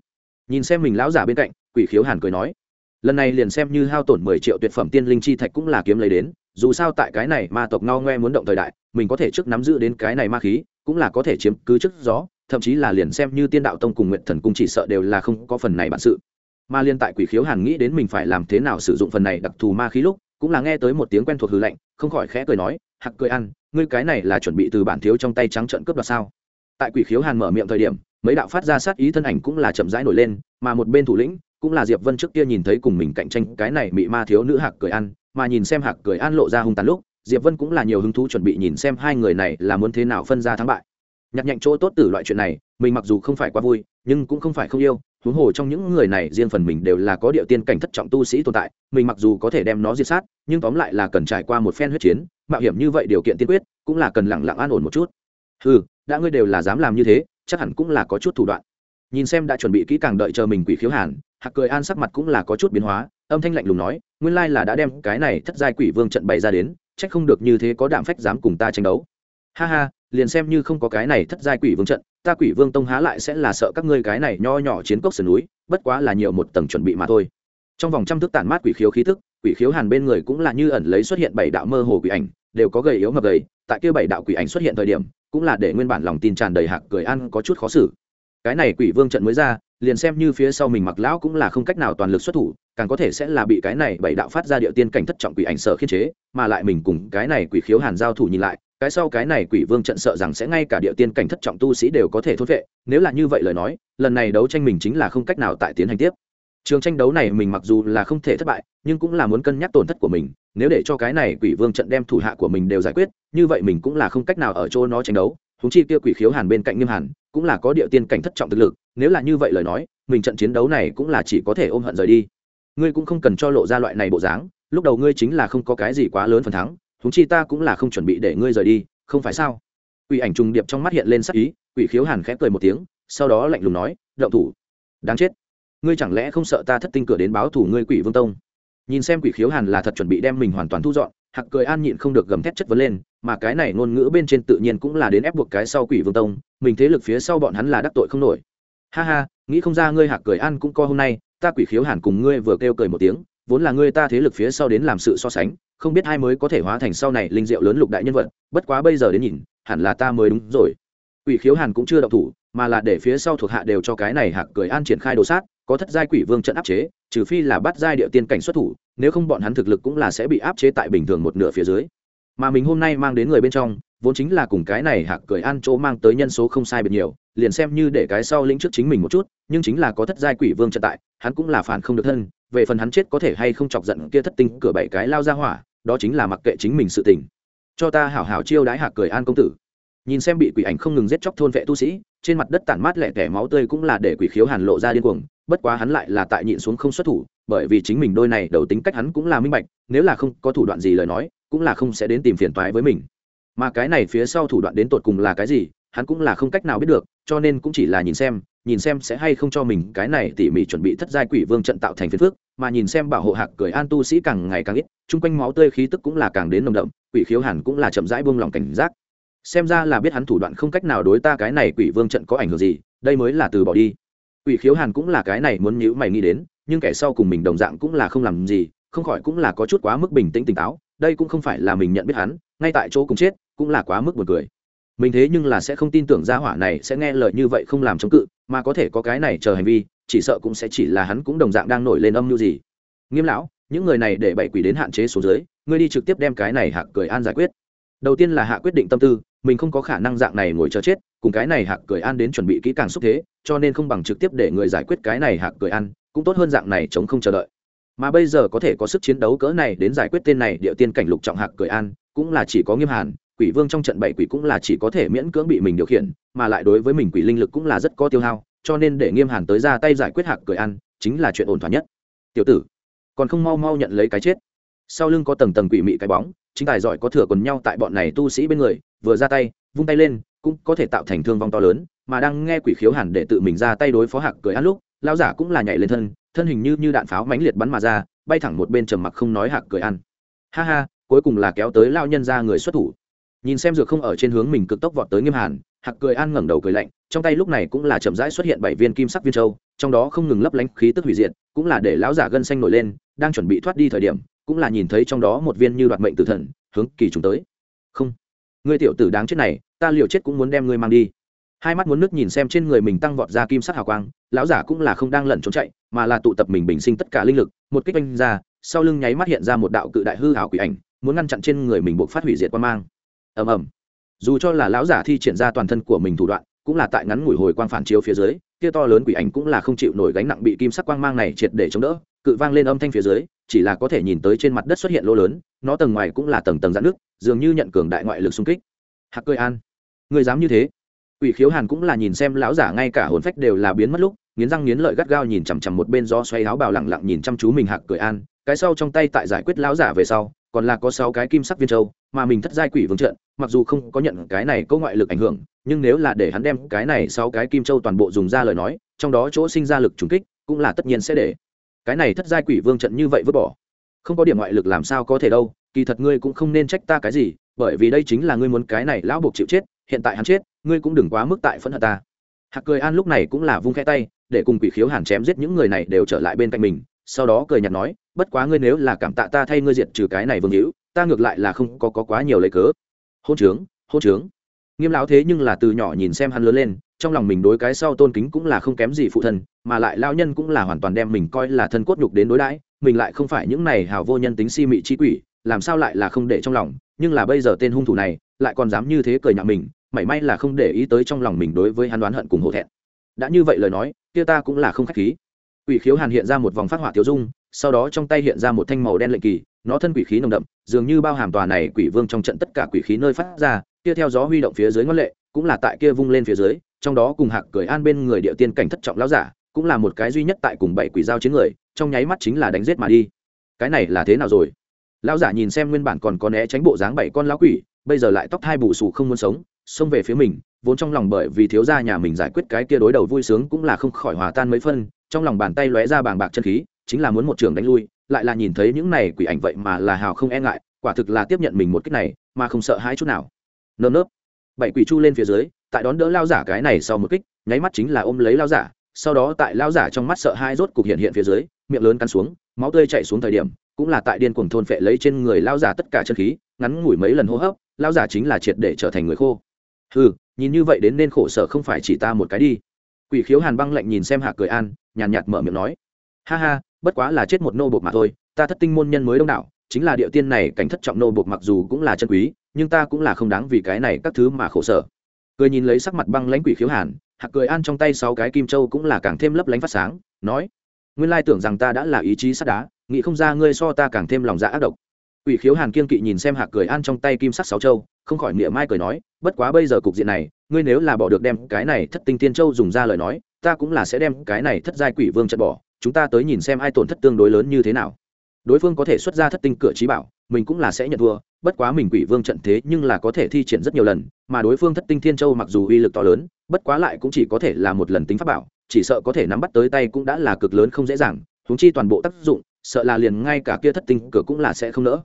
Nhìn xem mình lão giả bên cạnh, quỷ khiếu hàn cười nói, lần này liền xem như hao tổn mười triệu tuyệt phẩm tiên linh chi thạch cũng là kiếm lấy đến dù sao tại cái này ma tộc ngao ngoe muốn động thời đại, mình có thể trước nắm giữ đến cái này ma khí, cũng là có thể chiếm cứ trước gió, thậm chí là liền xem như tiên đạo tông cùng nguyện thần cung chỉ sợ đều là không có phần này bản sự. Mà liên tại quỷ khiếu hàn nghĩ đến mình phải làm thế nào sử dụng phần này đặc thù ma khí lúc, cũng là nghe tới một tiếng quen thuộc hư lạnh, không khỏi khẽ cười nói hặc cười ăn, ngươi cái này là chuẩn bị từ bản thiếu trong tay trắng trận cướp đoạt sao? Tại quỷ khiếu hàn mở miệng thời điểm, mấy đạo phát ra sát ý thân ảnh cũng là chậm rãi nổi lên, mà một bên thủ lĩnh, cũng là diệp vân trước kia nhìn thấy cùng mình cạnh tranh cái này bị ma thiếu nữ hạc cười ăn mà nhìn xem hạc cười An lộ ra hung tàn lúc, diệp vân cũng là nhiều hứng thú chuẩn bị nhìn xem hai người này là muốn thế nào phân ra thắng bại. Nhặt nhạnh chỗ tốt từ loại chuyện này, mình mặc dù không phải quá vui, nhưng cũng không phải không yêu, huống hồ trong những người này riêng phần mình đều là có địa tiên cảnh thất trọng tu sĩ tồn tại, mình mặc dù có thể đem nó diệt sát, nhưng tóm lại là cần trải qua một phen huyết chiến, mạo hiểm như vậy điều kiện tiên quyết, cũng là cần lẳng lặng an ổn một chút. Ừ đã ngươi đều là dám làm như thế, chắc hẳn cũng là có chút thủ đoạn. Nhìn xem đã chuẩn bị kỹ càng đợi chờ mình quỷ khiếu hàn, hạc cười an sắc mặt cũng là có chút biến hóa âm thanh lạnh lùng nói, nguyên lai là đã đem cái này thất giai quỷ vương trận bày ra đến trách không được như thế có đạm phách dám cùng ta tranh đấu. Ha ha, liền xem như không có cái này thất giai quỷ vương trận, ta quỷ vương tông há lại sẽ là sợ các ngươi cái này nho nhỏ chiến cốc sườn núi, bất quá là nhiều một tầng chuẩn bị mà thôi. Trong vòng trăm thước tản mát quỷ khiếu khí tức, quỷ khiếu hàn bên người cũng là như ẩn lấy xuất hiện bảy đạo mơ hồ quỷ ảnh, đều có gầy yếu mập gầy, tại kia bảy đạo quỷ ảnh xuất hiện thời điểm, cũng là để nguyên bản lòng tin tràn đầy hạc cười ăn có chút khó xử cái này quỷ vương trận mới ra, liền xem như phía sau mình mặc lão cũng là không cách nào toàn lực xuất thủ, càng có thể sẽ là bị cái này bảy đạo phát ra địa tiên cảnh thất trọng quỷ ảnh sở khiên chế, mà lại mình cùng cái này quỷ khiếu hàn giao thủ nhìn lại, cái sau cái này quỷ vương trận sợ rằng sẽ ngay cả địa tiên cảnh thất trọng tu sĩ đều có thể thốt vệ, nếu là như vậy lời nói, lần này đấu tranh mình chính là không cách nào tại tiến hành tiếp. Trường tranh đấu này mình mặc dù là không thể thất bại, nhưng cũng là muốn cân nhắc tổn thất của mình, nếu để cho cái này quỷ vương trận đem thủ hạ của mình đều giải quyết, như vậy mình cũng là không cách nào ở chỗ nó tranh đấu húng chi kia quỷ khiếu hàn bên cạnh nghiêm hàn cũng là có địa tiên cảnh thất trọng thực lực, nếu là như vậy lời nói, mình trận chiến đấu này cũng là chỉ có thể ôm hận rời đi. Ngươi cũng không cần cho lộ ra loại này bộ dáng, lúc đầu ngươi chính là không có cái gì quá lớn phần thắng thúng chi ta cũng là không chuẩn bị để ngươi rời đi, không phải sao? Quỷ ảnh trùng điệp trong mắt hiện lên sắc ý, quỷ khiếu hàn khẽ cười một tiếng, sau đó lạnh lùng nói, động thủ. Đáng chết. Ngươi chẳng lẽ không sợ ta thất tinh cửa đến báo thủ ngươi quỷ vương tông? Nhìn xem quỷ khiếu hàn là thật chuẩn bị đem mình hoàn toàn thu dọn, hạc cười an nhịn không được gầm thét chất vấn lên mà cái này ngôn ngữ bên trên tự nhiên cũng là đến ép buộc cái sau quỷ vương tông, mình thế lực phía sau bọn hắn là đắc tội không nổi. Ha ha, nghĩ không ra ngươi hạc cười an cũng co hôm nay, ta quỷ khiếu hàn cùng ngươi vừa kêu cười một tiếng, vốn là ngươi ta thế lực phía sau đến làm sự so sánh, không biết hai mới có thể hóa thành sau này linh diệu lớn lục đại nhân vật, bất quá bây giờ đến nhìn, hẳn là ta mới đúng rồi. Quỷ khiếu hàn cũng chưa động thủ, mà là để phía sau thuộc hạ đều cho cái này hạc cười an triển khai đồ sát, có thất giai quỷ vương trận áp chế, trừ phi là bắt giai địa tiên cảnh xuất thủ, nếu không bọn hắn thực lực cũng là sẽ bị áp chế tại bình thường một nửa phía dưới mà mình hôm nay mang đến người bên trong, vốn chính là cùng cái này hạc cười an chỗ mang tới nhân số không sai biệt nhiều, liền xem như để cái sau lĩnh trước chính mình một chút, nhưng chính là có thất giai quỷ vương trận tại, hắn cũng là phản không được thân, về phần hắn chết có thể hay không chọc giận kia thất tinh cửa bảy cái lao ra hỏa, đó chính là mặc kệ chính mình sự tình. Cho ta hảo hảo chiêu đái hạc cười an công tử. Nhìn xem bị quỷ ảnh không ngừng giết chóc thôn vệ tu sĩ, trên mặt đất tản mát lẻ tẻ máu tươi cũng là để quỷ khiếu hàn lộ ra điên cuồng, bất quá hắn lại là tại nhịn xuống không xuất thủ bởi vì chính mình đôi này đầu tính cách hắn cũng là minh bạch, nếu là không có thủ đoạn gì lời nói, cũng là không sẽ đến tìm phiền toái với mình. Mà cái này phía sau thủ đoạn đến tột cùng là cái gì, hắn cũng là không cách nào biết được, cho nên cũng chỉ là nhìn xem nhìn xem sẽ hay không cho mình cái này tỉ mỉ chuẩn bị thất giai quỷ vương trận tạo thành phiền phước mà nhìn xem bảo hộ hạc cười an tu sĩ càng ngày càng ít, chung quanh máu tươi khí tức cũng là càng đến nồng đậm, quỷ khiếu hẳn cũng là chậm rãi buông lòng cảnh giác. Xem ra là biết hắn thủ đoạn không cách nào đối ta cái này quỷ vương trận có ảnh hưởng gì, đây mới là từ bỏ đi quỷ khiếu hàn cũng là cái này muốn nhíu mày nghĩ đến, nhưng kẻ sau cùng mình đồng dạng cũng là không làm gì, không khỏi cũng là có chút quá mức bình tĩnh tỉnh táo, đây cũng không phải là mình nhận biết hắn, ngay tại chỗ cùng chết, cũng là quá mức buồn cười. Mình thế nhưng là sẽ không tin tưởng gia hỏa này sẽ nghe lời như vậy không làm chống cự, mà có thể có cái này chờ hành vi, chỉ sợ cũng sẽ chỉ là hắn cũng đồng dạng đang nổi lên âm mưu gì. Nghiêm lão, những người này để bảy quỷ đến hạn chế số dưới, ngươi đi trực tiếp đem cái này hạ cười an giải quyết. Đầu tiên là hạ quyết định tâm tư mình không có khả năng dạng này ngồi chờ chết, cùng cái này hạc cười an đến chuẩn bị kỹ càng xúc thế, cho nên không bằng trực tiếp để người giải quyết cái này hạc cười ăn cũng tốt hơn dạng này chống không chờ đợi. Mà bây giờ có thể có sức chiến đấu cỡ này đến giải quyết tên này địa tiên cảnh lục trọng hạc cười an, cũng là chỉ có nghiêm hàn, quỷ vương trong trận bảy quỷ cũng là chỉ có thể miễn cưỡng bị mình điều khiển, mà lại đối với mình quỷ linh lực cũng là rất có tiêu hao, cho nên để nghiêm hàn tới ra tay giải quyết hạc cười ăn chính là chuyện ổn thỏa nhất. Tiểu tử, còn không mau mau nhận lấy cái chết sau lưng có tầng tầng quỷ mị cái bóng, chính tài giỏi có thừa quần nhau tại bọn này tu sĩ bên người, vừa ra tay, vung tay lên, cũng có thể tạo thành thương vong to lớn, mà đang nghe quỷ khiếu hẳn để tự mình ra tay đối phó hạc cười ăn lúc lao giả cũng là nhảy lên thân thân hình như như đạn pháo mãnh liệt bắn mà ra, bay thẳng một bên trầm mặc không nói hạc cười ăn. Ha ha, cuối cùng là kéo tới lao nhân ra người xuất thủ. Nhìn xem dược không ở trên hướng mình cực tốc vọt tới nghiêm hàn, hạc cười ăn ngẩng đầu cười lạnh, trong tay lúc này cũng là chậm rãi xuất hiện bảy viên kim sắc viên châu, trong đó không ngừng lấp lánh khí tức hủy diệt, cũng là để lão giả gân xanh nổi lên, đang chuẩn bị thoát đi thời điểm cũng là nhìn thấy trong đó một viên như đoạt mệnh tử thần, hướng kỳ trùng tới. Không, ngươi tiểu tử đáng chết này, ta liều chết cũng muốn đem ngươi mang đi. Hai mắt muốn nước nhìn xem trên người mình tăng vọt ra kim sắc hào quang, lão giả cũng là không đang lẩn trốn chạy, mà là tụ tập mình bình sinh tất cả linh lực, một kích oanh ra, sau lưng nháy mắt hiện ra một đạo cự đại hư hảo quỷ ảnh, muốn ngăn chặn trên người mình buộc phát hủy diệt quan mang. Ầm ầm. Dù cho là lão giả thi triển ra toàn thân của mình thủ đoạn, cũng là tại ngắn ngủi hồi quang phản chiếu phía dưới, kia to lớn quỷ ảnh cũng là không chịu nổi gánh nặng bị kim sắc quang mang này triệt để chống đỡ cự vang lên âm thanh phía dưới, chỉ là có thể nhìn tới trên mặt đất xuất hiện lỗ lớn, nó tầng ngoài cũng là tầng tầng dạn nước dường như nhận cường đại ngoại lực xung kích. Hạc cười an. Người dám như thế? Ủy khiếu hàn cũng là nhìn xem lão giả ngay cả hồn phách đều là biến mất lúc, nghiến răng nghiến lợi gắt gao nhìn chằm chằm một bên do xoay áo bào lẳng lặng nhìn chăm chú mình hạc cười an, cái sau trong tay tại giải quyết lão giả về sau, còn là có sáu cái kim sắc viên châu, mà mình thất giai quỷ vương trận, mặc dù không có nhận cái này có ngoại lực ảnh hưởng, nhưng nếu là để hắn đem cái này sáu cái kim châu toàn bộ dùng ra lời nói, trong đó chỗ sinh ra lực trùng kích, cũng là tất nhiên sẽ để cái này thất giai quỷ vương trận như vậy vứt bỏ. Không có điểm ngoại lực làm sao có thể đâu kỳ thật ngươi cũng không nên trách ta cái gì bởi vì đây chính là ngươi muốn cái này lão buộc chịu chết hiện tại hắn chết ngươi cũng đừng quá mức tại phẫn hận ta. Hạc cười an lúc này cũng là vung khẽ tay để cùng quỷ khiếu hàn chém giết những người này đều trở lại bên cạnh mình sau đó cười nhạt nói bất quá ngươi nếu là cảm tạ ta thay ngươi diệt trừ cái này vương hữu ta ngược lại là không có, có quá nhiều lấy cớ. Hôn trướng hôn trướng. Nghiêm lão thế nhưng là từ nhỏ nhìn xem hắn lớn lên trong lòng mình đối cái sau tôn kính cũng là không kém gì phụ thân, mà lại lao nhân cũng là hoàn toàn đem mình coi là thân cốt nhục đến đối đãi, mình lại không phải những này hào vô nhân tính si mị chi quỷ, làm sao lại là không để trong lòng, nhưng là bây giờ tên hung thủ này lại còn dám như thế cười nhạo mình, mảy may là không để ý tới trong lòng mình đối với hắn đoán hận cùng hổ thẹn. Đã như vậy lời nói, kia ta cũng là không khách khí. Quỷ khiếu hàn hiện ra một vòng phát hỏa thiếu dung, sau đó trong tay hiện ra một thanh màu đen lệnh kỳ, nó thân quỷ khí nồng đậm, dường như bao hàm tòa này quỷ vương trong trận tất cả quỷ khí nơi phát ra kia theo gió huy động phía dưới ngân lệ, cũng là tại kia vung lên phía dưới, trong đó cùng hạc cười an bên người địa tiên cảnh thất trọng lão giả, cũng là một cái duy nhất tại cùng bảy quỷ giao chiến người, trong nháy mắt chính là đánh giết mà đi. Cái này là thế nào rồi? Lão giả nhìn xem nguyên bản còn có né tránh bộ dáng bảy con lão quỷ, bây giờ lại tóc hai bù sù không muốn sống, xông về phía mình, vốn trong lòng bởi vì thiếu gia nhà mình giải quyết cái kia đối đầu vui sướng cũng là không khỏi hòa tan mấy phân, trong lòng bàn tay lóe ra bàng bạc chân khí, chính là muốn một trường đánh lui, lại là nhìn thấy những này quỷ ảnh vậy mà là hào không e ngại, quả thực là tiếp nhận mình một cách này, mà không sợ hãi chút nào nơm nớp. Bảy quỷ chu lên phía dưới, tại đón đỡ lao giả cái này sau một kích, nháy mắt chính là ôm lấy lao giả, sau đó tại lao giả trong mắt sợ hai rốt cục hiện hiện phía dưới, miệng lớn cắn xuống, máu tươi chạy xuống thời điểm, cũng là tại điên cuồng thôn phệ lấy trên người lao giả tất cả chân khí, ngắn ngủi mấy lần hô hấp, lao giả chính là triệt để trở thành người khô. Ừ nhìn như vậy đến nên khổ sở không phải chỉ ta một cái đi. Quỷ khiếu hàn băng lạnh nhìn xem hạ cười an, nhàn nhạt mở miệng nói. Ha ha, bất quá là chết một nô bột mà thôi, ta thất tinh môn nhân mới đông đảo, chính là địa tiên này cảnh thất trọng nô bột mặc dù cũng là chân quý nhưng ta cũng là không đáng vì cái này các thứ mà khổ sở. Cười nhìn lấy sắc mặt băng lãnh quỷ khiếu hàn, hạc cười an trong tay sáu cái kim châu cũng là càng thêm lấp lánh phát sáng, nói, nguyên lai tưởng rằng ta đã là ý chí sắt đá, nghĩ không ra ngươi so ta càng thêm lòng dạ ác độc. Quỷ khiếu hàn kiên kỵ nhìn xem hạc cười an trong tay kim sắc sáu châu, không khỏi miệng mai cười nói, bất quá bây giờ cục diện này, ngươi nếu là bỏ được đem cái này thất tinh tiên châu dùng ra lời nói, ta cũng là sẽ đem cái này thất giai quỷ vương chặt bỏ, chúng ta tới nhìn xem ai tổn thất tương đối lớn như thế nào đối phương có thể xuất ra thất tinh cửa trí bảo, mình cũng là sẽ nhận thua, bất quá mình quỷ vương trận thế nhưng là có thể thi triển rất nhiều lần, mà đối phương thất tinh thiên châu mặc dù uy lực to lớn, bất quá lại cũng chỉ có thể là một lần tính pháp bảo, chỉ sợ có thể nắm bắt tới tay cũng đã là cực lớn không dễ dàng húng chi toàn bộ tác dụng, sợ là liền ngay cả kia thất tinh cửa cũng là sẽ không nỡ.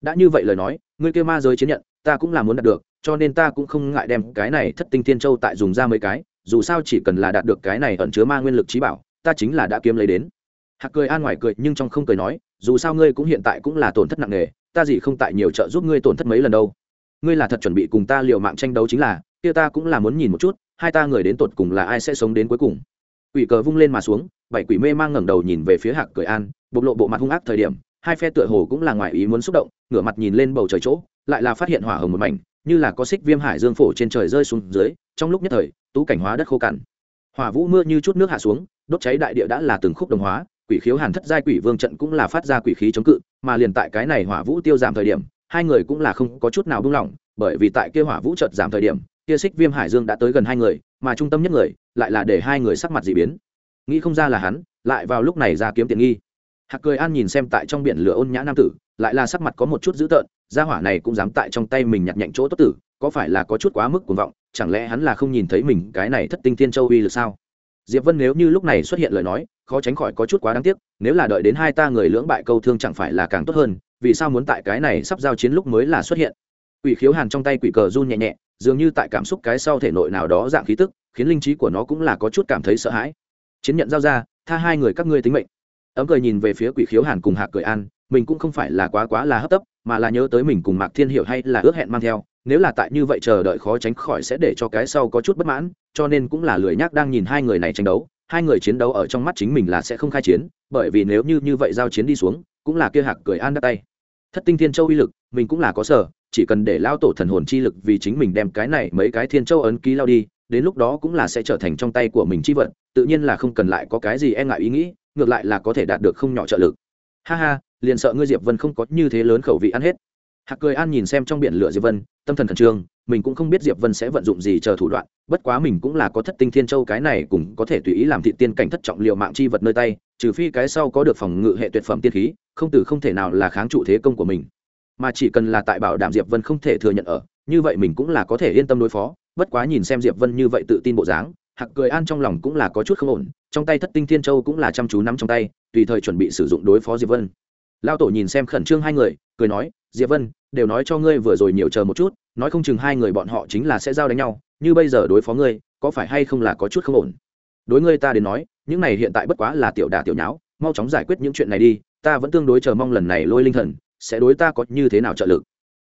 Đã như vậy lời nói, ngươi kia ma giới chiến nhận, ta cũng là muốn đạt được, cho nên ta cũng không ngại đem cái này thất tinh thiên châu tại dùng ra mấy cái, dù sao chỉ cần là đạt được cái này ẩn chứa ma nguyên lực trí bảo, ta chính là đã kiếm lấy đến hạc cười an ngoài cười, nhưng trong không cười nói, dù sao ngươi cũng hiện tại cũng là tổn thất nặng nề, ta gì không tại nhiều trợ giúp ngươi tổn thất mấy lần đâu. Ngươi là thật chuẩn bị cùng ta liều mạng tranh đấu chính là, kia ta cũng là muốn nhìn một chút, hai ta người đến tột cùng là ai sẽ sống đến cuối cùng. Quỷ cờ vung lên mà xuống, bảy quỷ mê mang ngẩng đầu nhìn về phía hạc cười an, bộc lộ bộ mặt hung ác thời điểm, hai phe tựa hồ cũng là ngoài ý muốn xúc động, ngửa mặt nhìn lên bầu trời chỗ, lại là phát hiện hỏa hồng một mảnh, như là có xích viêm hải dương phổ trên trời rơi xuống dưới, trong lúc nhất thời, tú cảnh hóa đất khô cằn. Hỏa vũ mưa như chút nước hạ xuống, đốt cháy đại địa đã là từng khúc đồng hóa quỷ khiếu hàn thất giai quỷ vương trận cũng là phát ra quỷ khí chống cự, mà liền tại cái này hỏa vũ tiêu giảm thời điểm, hai người cũng là không có chút nào buông lỏng, bởi vì tại kia hỏa vũ trận giảm thời điểm, kia xích viêm hải dương đã tới gần hai người, mà trung tâm nhất người lại là để hai người sắc mặt dị biến. Nghĩ không ra là hắn, lại vào lúc này ra kiếm tiện nghi. Hạc cười an nhìn xem tại trong biển lửa ôn nhã nam tử, lại là sắc mặt có một chút dữ tợn, gia hỏa này cũng dám tại trong tay mình nhặt nhạnh chỗ tốt tử, có phải là có chút quá mức cuồng vọng, chẳng lẽ hắn là không nhìn thấy mình cái này thất tinh thiên châu uy lực sao? Diệp vân nếu như lúc này xuất hiện lời nói khó tránh khỏi có chút quá đáng tiếc, nếu là đợi đến hai ta người lưỡng bại câu thương chẳng phải là càng tốt hơn, vì sao muốn tại cái này sắp giao chiến lúc mới là xuất hiện? Quỷ khiếu hàn trong tay quỷ cờ run nhẹ nhẹ, dường như tại cảm xúc cái sau thể nội nào đó dạng khí tức, khiến linh trí của nó cũng là có chút cảm thấy sợ hãi. Chiến nhận giao ra, tha hai người các ngươi tính mệnh. Ấm cười nhìn về phía quỷ khiếu hàn cùng hạc cười an, mình cũng không phải là quá quá là hấp tấp, mà là nhớ tới mình cùng mạc thiên hiệu hay là ước hẹn mang theo, nếu là tại như vậy chờ đợi khó tránh khỏi sẽ để cho cái sau có chút bất mãn, cho nên cũng là lười nhác đang nhìn hai người này tranh đấu hai người chiến đấu ở trong mắt chính mình là sẽ không khai chiến, bởi vì nếu như như vậy giao chiến đi xuống, cũng là kia hạc cười an đắc tay. Thất tinh thiên châu uy lực, mình cũng là có sở, chỉ cần để lao tổ thần hồn chi lực vì chính mình đem cái này mấy cái thiên châu ấn ký lao đi, đến lúc đó cũng là sẽ trở thành trong tay của mình chi vật, tự nhiên là không cần lại có cái gì e ngại ý nghĩ, ngược lại là có thể đạt được không nhỏ trợ lực. Ha ha, liền sợ ngươi diệp vân không có như thế lớn khẩu vị ăn hết hạc cười an nhìn xem trong biển lửa diệp vân, tâm thần khẩn trương, mình cũng không biết diệp vân sẽ vận dụng gì chờ thủ đoạn, bất quá mình cũng là có thất tinh thiên châu cái này cũng có thể tùy ý làm thị tiên cảnh thất trọng liệu mạng chi vật nơi tay, trừ phi cái sau có được phòng ngự hệ tuyệt phẩm tiên khí, không từ không thể nào là kháng trụ thế công của mình. Mà chỉ cần là tại bảo đảm diệp vân không thể thừa nhận ở, như vậy mình cũng là có thể yên tâm đối phó, bất quá nhìn xem diệp vân như vậy tự tin bộ dáng, hạc cười an trong lòng cũng là có chút không ổn, trong tay thất tinh thiên châu cũng là chăm chú nắm trong tay, tùy thời chuẩn bị sử dụng đối phó diệp vân. Lao tổ nhìn xem khẩn trương hai người, cười nói diệp vân, đều nói cho ngươi vừa rồi nhiều chờ một chút, nói không chừng hai người bọn họ chính là sẽ giao đánh nhau, như bây giờ đối phó ngươi, có phải hay không là có chút không ổn? Đối ngươi ta đến nói, những này hiện tại bất quá là tiểu đà tiểu nháo, mau chóng giải quyết những chuyện này đi, ta vẫn tương đối chờ mong lần này lôi linh thần, sẽ đối ta có như thế nào trợ lực.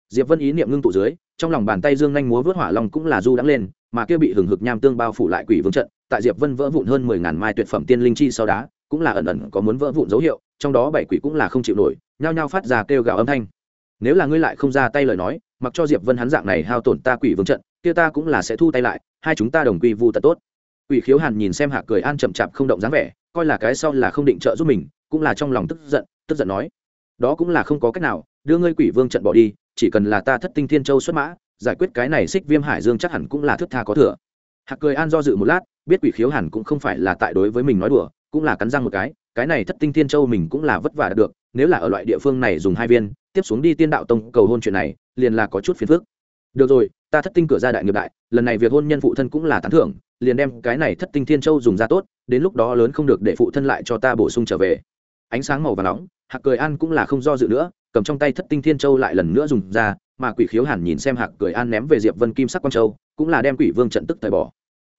Diệp vân ý niệm ngưng tụ dưới, trong lòng bàn tay dương nhanh múa vớt hỏa long cũng là du đắng lên, mà kia bị hừng hực nham tương bao phủ lại quỷ vương trận, tại diệp vân vỡ vụn hơn mười ngàn mai tuyệt phẩm tiên linh chi sau đá, cũng là ẩn ẩn có muốn vỡ vụn dấu hiệu, trong đó bảy quỷ cũng là không chịu nổi, nhao nhao phát ra kêu gào âm thanh nếu là ngươi lại không ra tay lời nói, mặc cho diệp vân hắn dạng này hao tổn ta quỷ vương trận, kia ta cũng là sẽ thu tay lại, hai chúng ta đồng quy vu tật tốt. Quỷ khiếu hàn nhìn xem hạ cười an chậm chạp không động dáng vẻ, coi là cái sau là không định trợ giúp mình, cũng là trong lòng tức giận tức giận nói, đó cũng là không có cách nào, đưa ngươi quỷ vương trận bỏ đi, chỉ cần là ta thất tinh thiên châu xuất mã, giải quyết cái này xích viêm hải dương chắc hẳn cũng là thước tha có thừa. Hạ cười an do dự một lát, biết quỷ khiếu hàn cũng không phải là tại đối với mình nói đùa, cũng là cắn răng một cái cái này thất tinh thiên châu mình cũng là vất vả được nếu là ở loại địa phương này dùng hai viên, tiếp xuống đi tiên đạo tông cầu hôn chuyện này, liền là có chút phiền phức. Được rồi, ta thất tinh cửa ra đại nghiệp đại, lần này việc hôn nhân phụ thân cũng là tán thưởng, liền đem cái này thất tinh thiên châu dùng ra tốt, đến lúc đó lớn không được để phụ thân lại cho ta bổ sung trở về. Ánh sáng màu và nóng, hạc cười an cũng là không do dự nữa, cầm trong tay thất tinh thiên châu lại lần nữa dùng ra, mà quỷ khiếu hẳn nhìn xem hạc cười an ném về diệp vân kim sắc quang châu, cũng là đem quỷ vương trận tức thời bỏ.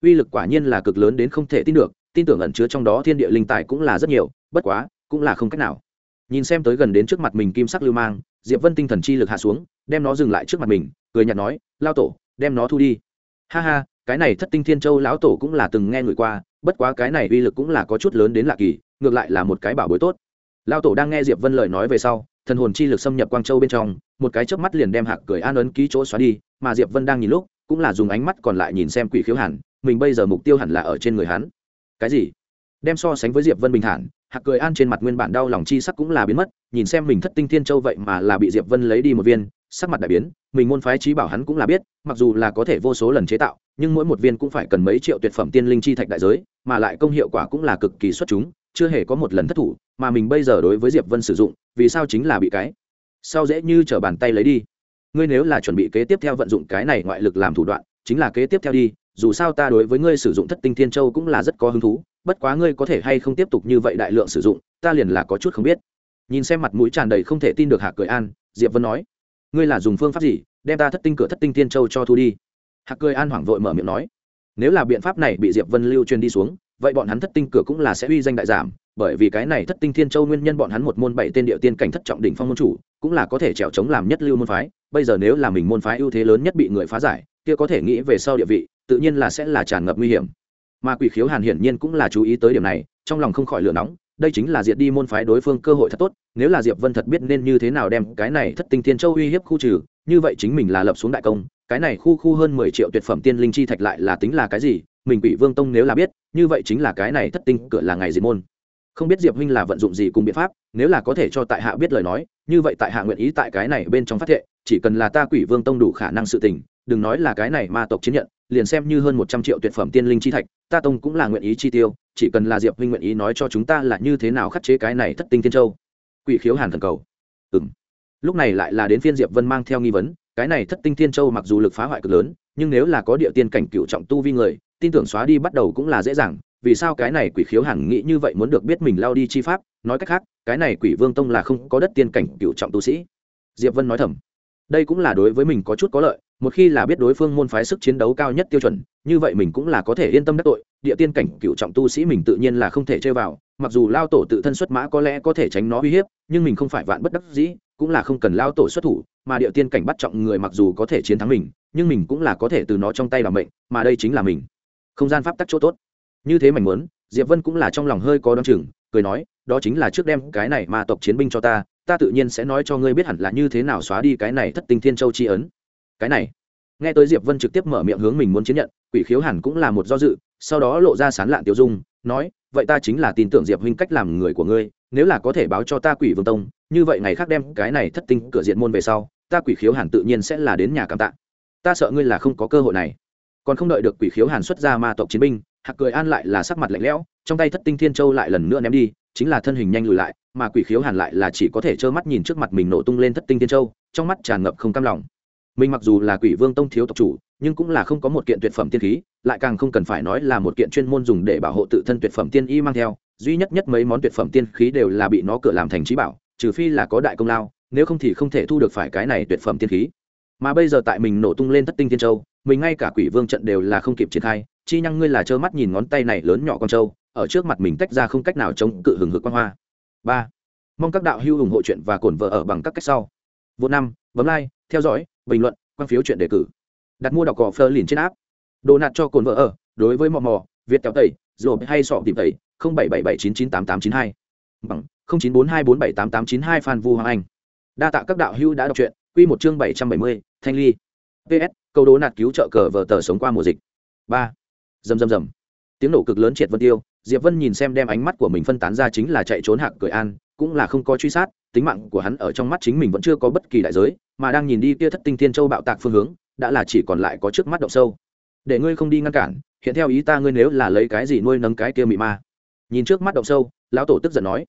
Uy lực quả nhiên là cực lớn đến không thể tin được, tin tưởng ẩn chứa trong đó thiên địa linh tài cũng là rất nhiều, bất quá, cũng là không cách nào nhìn xem tới gần đến trước mặt mình kim sắc lưu mang, diệp vân tinh thần chi lực hạ xuống, đem nó dừng lại trước mặt mình, cười nhạt nói lao tổ, đem nó thu đi. Ha ha, cái này thất tinh thiên châu lão tổ cũng là từng nghe người qua, bất quá cái này uy lực cũng là có chút lớn đến lạ kỳ, ngược lại là một cái bảo bối tốt. Lao tổ đang nghe diệp vân lời nói về sau, thần hồn chi lực xâm nhập quang châu bên trong, một cái chớp mắt liền đem hạc cười an ấn ký chỗ xóa đi, mà diệp vân đang nhìn lúc, cũng là dùng ánh mắt còn lại nhìn xem quỷ khiếu hẳn, mình bây giờ mục tiêu hẳn là ở trên người hắn. Cái gì? Đem so sánh với diệp vân bình thản hạc cười an trên mặt nguyên bản đau lòng chi sắc cũng là biến mất, nhìn xem mình thất tinh thiên châu vậy mà là bị diệp vân lấy đi một viên, sắc mặt đại biến, mình môn phái trí bảo hắn cũng là biết, mặc dù là có thể vô số lần chế tạo, nhưng mỗi một viên cũng phải cần mấy triệu tuyệt phẩm tiên linh chi thạch đại giới, mà lại công hiệu quả cũng là cực kỳ xuất chúng, chưa hề có một lần thất thủ, mà mình bây giờ đối với diệp vân sử dụng, vì sao chính là bị cái sao dễ như trở bàn tay lấy đi? Ngươi nếu là chuẩn bị kế tiếp theo vận dụng cái này ngoại lực làm thủ đoạn, chính là kế tiếp theo đi, dù sao ta đối với ngươi sử dụng thất tinh thiên châu cũng là rất có hứng thú bất quá ngươi có thể hay không tiếp tục như vậy đại lượng sử dụng, ta liền là có chút không biết. Nhìn xem mặt mũi tràn đầy không thể tin được hạc cười an, diệp vân nói, ngươi là dùng phương pháp gì, đem ta thất tinh cửa thất tinh thiên châu cho thu đi? Hạc cười an hoảng vội mở miệng nói, nếu là biện pháp này bị diệp vân lưu truyền đi xuống, vậy bọn hắn thất tinh cửa cũng là sẽ uy danh đại giảm, bởi vì cái này thất tinh thiên châu nguyên nhân bọn hắn một môn bảy tên địa tiên cảnh thất trọng đỉnh phong môn chủ, cũng là có thể trèo chống làm nhất lưu môn phái, bây giờ nếu là mình môn phái ưu thế lớn nhất bị người phá giải, kia có thể nghĩ về sau địa vị, tự nhiên là sẽ là tràn ngập nguy hiểm mà quỷ khiếu hàn hiển nhiên cũng là chú ý tới điểm này, trong lòng không khỏi lửa nóng, đây chính là diệt đi môn phái đối phương cơ hội thật tốt, nếu là diệp vân thật biết nên như thế nào đem cái này thất tinh thiên châu uy hiếp khu trừ, như vậy chính mình là lập xuống đại công, cái này khu khu hơn mười triệu tuyệt phẩm tiên linh chi thạch lại là tính là cái gì, mình quỷ vương tông nếu là biết, như vậy chính là cái này thất tinh cửa là ngày diệt môn. Không biết diệp huynh là vận dụng gì cùng biện pháp, nếu là có thể cho tại hạ biết lời nói, như vậy tại hạ nguyện ý tại cái này bên trong phát thệ, chỉ cần là ta quỷ vương tông đủ khả năng sự tình, đừng nói là cái này ma tộc chiến nhận liền xem như hơn một trăm triệu tuyệt phẩm tiên linh chi thạch, ta tông cũng là nguyện ý chi tiêu, chỉ cần là diệp huynh nguyện ý nói cho chúng ta là như thế nào khắc chế cái này thất tinh tiên châu. Quỷ khiếu hàn thần cầu. Ừm. lúc này lại là đến phiên diệp vân mang theo nghi vấn, cái này thất tinh thiên châu mặc dù lực phá hoại cực lớn, nhưng nếu là có địa tiên cảnh cựu trọng tu vi người, tin tưởng xóa đi bắt đầu cũng là dễ dàng, vì sao cái này quỷ khiếu hàn nghĩ như vậy muốn được biết mình lao đi chi pháp, nói cách khác, cái này quỷ vương tông là không có đất tiên cảnh cựu trọng tu sĩ. Diệp vân nói thầm, đây cũng là đối với mình có chút có lợi một khi là biết đối phương môn phái sức chiến đấu cao nhất tiêu chuẩn, như vậy mình cũng là có thể yên tâm đắc tội. Địa tiên cảnh cựu trọng tu sĩ mình tự nhiên là không thể chơi vào, mặc dù lao tổ tự thân xuất mã có lẽ có thể tránh nó uy hiếp, nhưng mình không phải vạn bất đắc dĩ, cũng là không cần lao tổ xuất thủ, mà địa tiên cảnh bắt trọng người mặc dù có thể chiến thắng mình, nhưng mình cũng là có thể từ nó trong tay làm mệnh, mà đây chính là mình. Không gian pháp tắc chỗ tốt. Như thế mảnh muốn, diệp vân cũng là trong lòng hơi có đ o chừng, cười nói, đó chính là trước đem cái này mà tộc chiến binh cho ta ta tự nhiên sẽ nói cho ngươi biết hẳn là như thế nào xóa đi cái này thất tinh thiên châu tri ấn cái này. Nghe tới diệp vân trực tiếp mở miệng hướng mình muốn chiến nhận, quỷ khiếu hẳn cũng là một do dự, sau đó lộ ra sán lạn tiêu dung, nói, vậy ta chính là tin tưởng diệp huynh cách làm người của ngươi, nếu là có thể báo cho ta quỷ vương tông, như vậy ngày khác đem cái này thất tinh cửa diện môn về sau, ta quỷ khiếu hàn tự nhiên sẽ là đến nhà cảm tạ. Ta sợ ngươi là không có cơ hội này. Còn không đợi được quỷ khiếu hàn xuất ra ma tộc chiến binh, hạc cười an lại là sắc mặt lạnh lẽo, trong tay thất tinh thiên châu lại lần nữa ném đi, chính là thân hình nhanh lùi lại, mà quỷ khiếu hàn lại là chỉ có thể trơ mắt nhìn trước mặt mình nổ tung lên thất tinh thiên châu, trong mắt tràn ngập không cam lòng mình mặc dù là quỷ vương tông thiếu tộc chủ, nhưng cũng là không có một kiện tuyệt phẩm tiên khí, lại càng không cần phải nói là một kiện chuyên môn dùng để bảo hộ tự thân tuyệt phẩm tiên y mang theo. Duy nhất nhất mấy món tuyệt phẩm tiên khí đều là bị nó cửa làm thành trí bảo, trừ phi là có đại công lao, nếu không thì không thể thu được phải cái này tuyệt phẩm tiên khí. Mà bây giờ tại mình nổ tung lên thất tinh tiên châu, mình ngay cả quỷ vương trận đều là không kịp triển khai, chi nhăng ngươi là trơ mắt nhìn ngón tay này lớn nhỏ con trâu, ở trước mặt mình tách ra không cách nào chống cự hừng hực quan hoa. Ba. Mong các đạo hữu ủng hộ chuyện và cổn vợ ở bằng các cách sau. Vô năm, bấm like, theo dõi bình luận, quan phiếu chuyện đề cử. Đặt mua đọc cỏ phơ liền trên áp đồ nạt cho cồn vợ ở, đối với mò mò, việt kéo tẩy rồi hay sọ tìm tẩy, không bảy bảy bảy chín chín tám tám chín hai. Bằng, không chín bốn hai bốn bảy tám tám chín hai phan vu hoàng anh. Đa tạ các đạo hữu đã đọc truyện, quy một chương bảy trăm bảy mươi, thanh ly. Ps câu đố nạt cứu trợ cờ vợ tờ sống qua mùa dịch. Ba. Rầm rầm rầm. Tiếng nổ cực lớn triệt vân tiêu, diệp vân nhìn xem đem ánh mắt của mình phân tán ra chính là chạy trốn hạc cười an, cũng là không có truy sát tính mạng của hắn ở trong mắt chính mình vẫn chưa có bất kỳ đại giới, mà đang nhìn đi kia thất tinh thiên châu bạo tạc phương hướng, đã là chỉ còn lại có trước mắt động sâu. Để ngươi không đi ngăn cản, hiện theo ý ta ngươi nếu là lấy cái gì nuôi nấng cái kia mị ma. Nhìn trước mắt động sâu, lão tổ tức giận nói.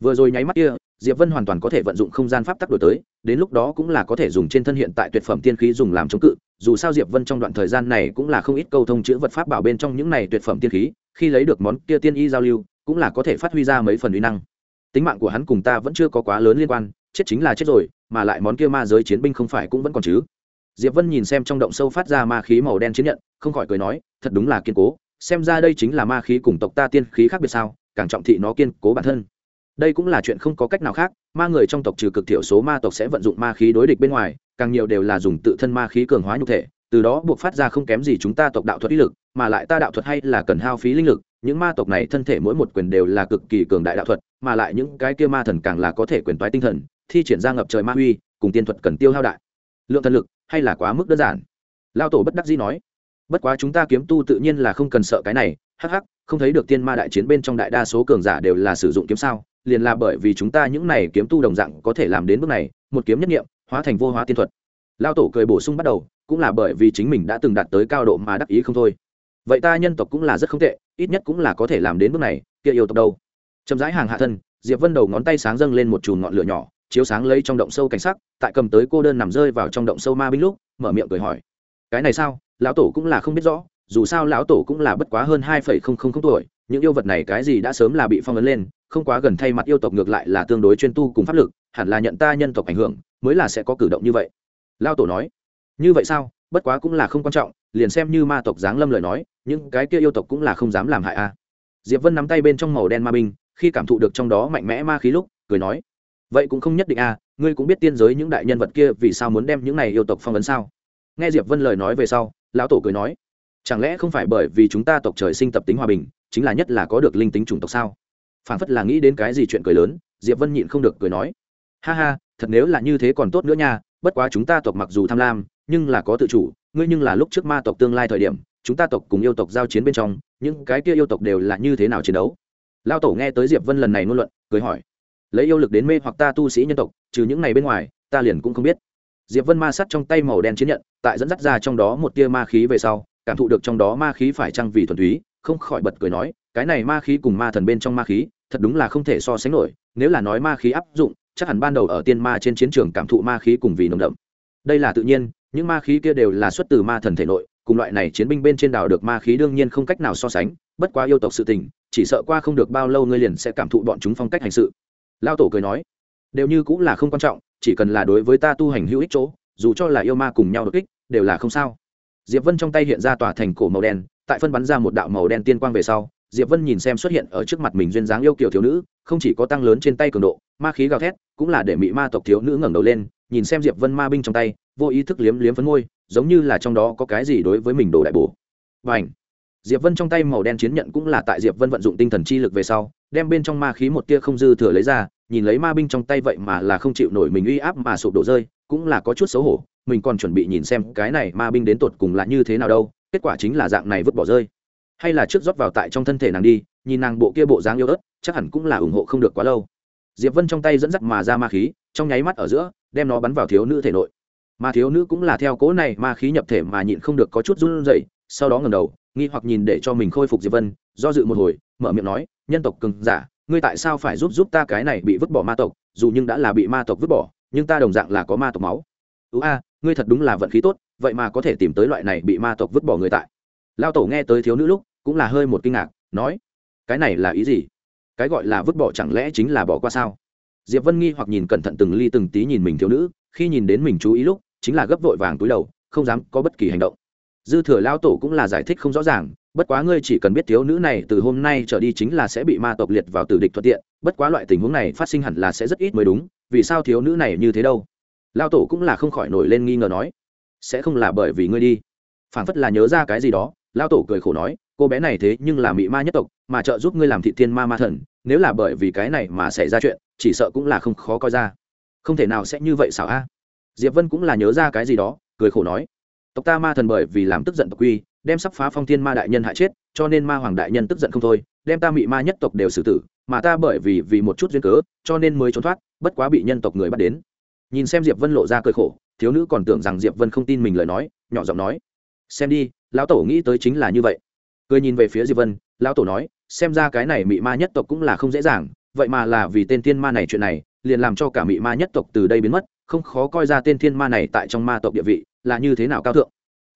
Vừa rồi nháy mắt kia, diệp vân hoàn toàn có thể vận dụng không gian pháp tắc đổi tới, đến lúc đó cũng là có thể dùng trên thân hiện tại tuyệt phẩm tiên khí dùng làm chống cự, dù sao diệp vân trong đoạn thời gian này cũng là không ít câu thông chữ vật pháp bảo bên trong những này tuyệt phẩm tiên khí, khi lấy được món kia tiên y giao lưu, cũng là có thể phát huy ra mấy phần uy năng tính mạng của hắn cùng ta vẫn chưa có quá lớn liên quan, chết chính là chết rồi, mà lại món kia ma giới chiến binh không phải cũng vẫn còn chứ. Diệp vân nhìn xem trong động sâu phát ra ma khí màu đen chiến nhận, không khỏi cười nói, thật đúng là kiên cố, xem ra đây chính là ma khí cùng tộc ta tiên khí khác biệt sao, càng trọng thị nó kiên cố bản thân. Đây cũng là chuyện không có cách nào khác, ma người trong tộc trừ cực thiểu số ma tộc sẽ vận dụng ma khí đối địch bên ngoài, càng nhiều đều là dùng tự thân ma khí cường hóa nhục thể, từ đó buộc phát ra không kém gì chúng ta tộc đạo thuật ý lực, mà lại ta đạo thuật hay là cần hao phí linh lực, những ma tộc này thân thể mỗi một quyền đều là cực kỳ cường đại đạo thuật mà lại những cái kia ma thần càng là có thể quyền toái tinh thần, thi triển ra ngập trời ma huy, cùng tiên thuật cần tiêu hao đại. Lượng thần lực, hay là quá mức đơn giản? Lao tổ bất đắc dĩ nói. Bất quá chúng ta kiếm tu tự nhiên là không cần sợ cái này, hắc hắc, không thấy được tiên ma đại chiến bên trong đại đa số cường giả đều là sử dụng kiếm sao, liền là bởi vì chúng ta những này kiếm tu đồng dạng có thể làm đến bước này, một kiếm nhất nghiệm hóa thành vô hóa tiên thuật. Lao tổ cười bổ sung bắt đầu, cũng là bởi vì chính mình đã từng đạt tới cao độ mà đắc ý không thôi. Vậy ta nhân tộc cũng là rất không tệ, ít nhất cũng là có thể làm đến bước này, kia yêu tộc đâu? Chậm rãi hàng hạ thân, diệp vân đầu ngón tay sáng dâng lên một chùm ngọn lửa nhỏ, chiếu sáng lấy trong động sâu cảnh sắc, tại cầm tới cô đơn nằm rơi vào trong động sâu ma binh lúc, mở miệng cười hỏi. Cái này sao? Lão tổ cũng là không biết rõ, dù sao lão tổ cũng là bất quá hơn hai phẩy không không không tuổi, những yêu vật này cái gì đã sớm là bị phong ấn lên, không quá gần thay mặt yêu tộc ngược lại là tương đối chuyên tu cùng pháp lực, hẳn là nhận ta nhân tộc ảnh hưởng, mới là sẽ có cử động như vậy. Lao tổ nói. Như vậy sao? Bất quá cũng là không quan trọng, liền xem như ma tộc giáng lâm lời nói, những cái kia yêu tộc cũng là không dám làm hại a. Diệp vân nắm tay bên trong màu đen ma binh khi cảm thụ được trong đó mạnh mẽ ma khí lúc, cười nói, vậy cũng không nhất định à ngươi cũng biết tiên giới những đại nhân vật kia vì sao muốn đem những này yêu tộc phong ấn sao? Nghe diệp vân lời nói về sau, lão tổ cười nói, chẳng lẽ không phải bởi vì chúng ta tộc trời sinh tập tính hòa bình, chính là nhất là có được linh tính chủng tộc sao? Phản phất là nghĩ đến cái gì chuyện cười lớn, diệp vân nhịn không được cười nói, ha ha, thật nếu là như thế còn tốt nữa nha, bất quá chúng ta tộc mặc dù tham lam, nhưng là có tự chủ, ngươi nhưng là lúc trước ma tộc tương lai thời điểm, chúng ta tộc cùng yêu tộc giao chiến bên trong, những cái kia yêu tộc đều là như thế nào chiến đấu? Lao tổ nghe tới diệp vân lần này ngôn luận, cười hỏi, lấy yêu lực đến mê hoặc ta tu sĩ nhân tộc, trừ những này bên ngoài, ta liền cũng không biết. Diệp vân ma sắt trong tay màu đen chiến nhận, tại dẫn dắt ra trong đó một tia ma khí về sau, cảm thụ được trong đó ma khí phải trăng vì thuần túy, không khỏi bật cười nói, cái này ma khí cùng ma thần bên trong ma khí, thật đúng là không thể so sánh nổi, nếu là nói ma khí áp dụng, chắc hẳn ban đầu ở tiên ma trên chiến trường cảm thụ ma khí cùng vì nồng đậm. Đây là tự nhiên, những ma khí kia đều là xuất từ ma thần thể nội, cùng loại này chiến binh bên trên đảo được ma khí đương nhiên không cách nào so sánh, bất quá yêu tộc sự tình chỉ sợ qua không được bao lâu ngươi liền sẽ cảm thụ bọn chúng phong cách hành sự. Lao tổ cười nói, đều như cũng là không quan trọng, chỉ cần là đối với ta tu hành hữu ích chỗ, dù cho là yêu ma cùng nhau đột kích, đều là không sao. Diệp vân trong tay hiện ra tòa thành cổ màu đen, tại phân bắn ra một đạo màu đen tiên quang về sau, diệp vân nhìn xem xuất hiện ở trước mặt mình duyên dáng yêu kiểu thiếu nữ, không chỉ có tăng lớn trên tay cường độ, ma khí gào thét, cũng là để mị ma tộc thiếu nữ ngẩng đầu lên, nhìn xem diệp vân ma binh trong tay, vô ý thức liếm liếm phấn môi, giống như là trong đó có cái gì đối với mình đồ đại bổ. Và ảnh diệp vân trong tay màu đen chiến nhận cũng là tại diệp vân vận dụng tinh thần chi lực về sau, đem bên trong ma khí một tia không dư thừa lấy ra, nhìn lấy ma binh trong tay vậy mà là không chịu nổi mình uy áp mà sụp đổ rơi, cũng là có chút xấu hổ, mình còn chuẩn bị nhìn xem cái này ma binh đến tột cùng là như thế nào đâu, kết quả chính là dạng này vứt bỏ rơi. Hay là trước rót vào tại trong thân thể nàng đi, nhìn nàng bộ kia bộ dáng yêu ớt, chắc hẳn cũng là ủng hộ không được quá lâu. Diệp vân trong tay dẫn dắt mà ra ma khí, trong nháy mắt ở giữa, đem nó bắn vào thiếu nữ thể nội. Mà thiếu nữ cũng là theo cố này ma khí nhập thể mà nhịn không được có chút run rẩy sau đó ngầm đầu, nghi hoặc nhìn để cho mình khôi phục diệp vân, do dự một hồi, mở miệng nói, nhân tộc cường giả, ngươi tại sao phải giúp giúp ta cái này bị vứt bỏ ma tộc? Dù nhưng đã là bị ma tộc vứt bỏ, nhưng ta đồng dạng là có ma tộc máu. Ưu a, ngươi thật đúng là vận khí tốt, vậy mà có thể tìm tới loại này bị ma tộc vứt bỏ người tại. Lao tổ nghe tới thiếu nữ lúc, cũng là hơi một kinh ngạc, nói, cái này là ý gì? Cái gọi là vứt bỏ chẳng lẽ chính là bỏ qua sao? Diệp vân nghi hoặc nhìn cẩn thận từng ly từng tí nhìn mình thiếu nữ, khi nhìn đến mình chú ý lúc, chính là gấp vội vàng túi đầu, không dám có bất kỳ hành động dư thừa lao tổ cũng là giải thích không rõ ràng, bất quá ngươi chỉ cần biết thiếu nữ này từ hôm nay trở đi chính là sẽ bị ma tộc liệt vào tử địch thuận tiện, bất quá loại tình huống này phát sinh hẳn là sẽ rất ít mới đúng, vì sao thiếu nữ này như thế đâu? Lao tổ cũng là không khỏi nổi lên nghi ngờ nói. Sẽ không là bởi vì ngươi đi. Phảng phất là nhớ ra cái gì đó lao tổ cười khổ nói, cô bé này thế nhưng là mị ma nhất tộc, mà trợ giúp ngươi làm thị thiên ma ma thần, nếu là bởi vì cái này mà xảy ra chuyện, chỉ sợ cũng là không khó coi ra. Không thể nào sẽ như vậy xảo a. Diệp vân cũng là nhớ ra cái gì đó, cười khổ nói tộc ta ma thần bởi vì làm tức giận tộc quy, đem sắp phá phong thiên ma đại nhân hại chết, cho nên ma hoàng đại nhân tức giận không thôi, đem ta mị ma nhất tộc đều xử tử, mà ta bởi vì vì một chút duyên cớ, cho nên mới trốn thoát, bất quá bị nhân tộc người bắt đến. Nhìn xem diệp vân lộ ra cười khổ, thiếu nữ còn tưởng rằng diệp vân không tin mình lời nói, nhỏ giọng nói, xem đi, lão tổ nghĩ tới chính là như vậy. Cười nhìn về phía diệp vân, lão tổ nói, xem ra cái này mị ma nhất tộc cũng là không dễ dàng, vậy mà là vì tên thiên ma này chuyện này, liền làm cho cả mị ma nhất tộc từ đây biến mất, không khó coi ra tên thiên ma này tại trong ma tộc địa vị là như thế nào cao thượng?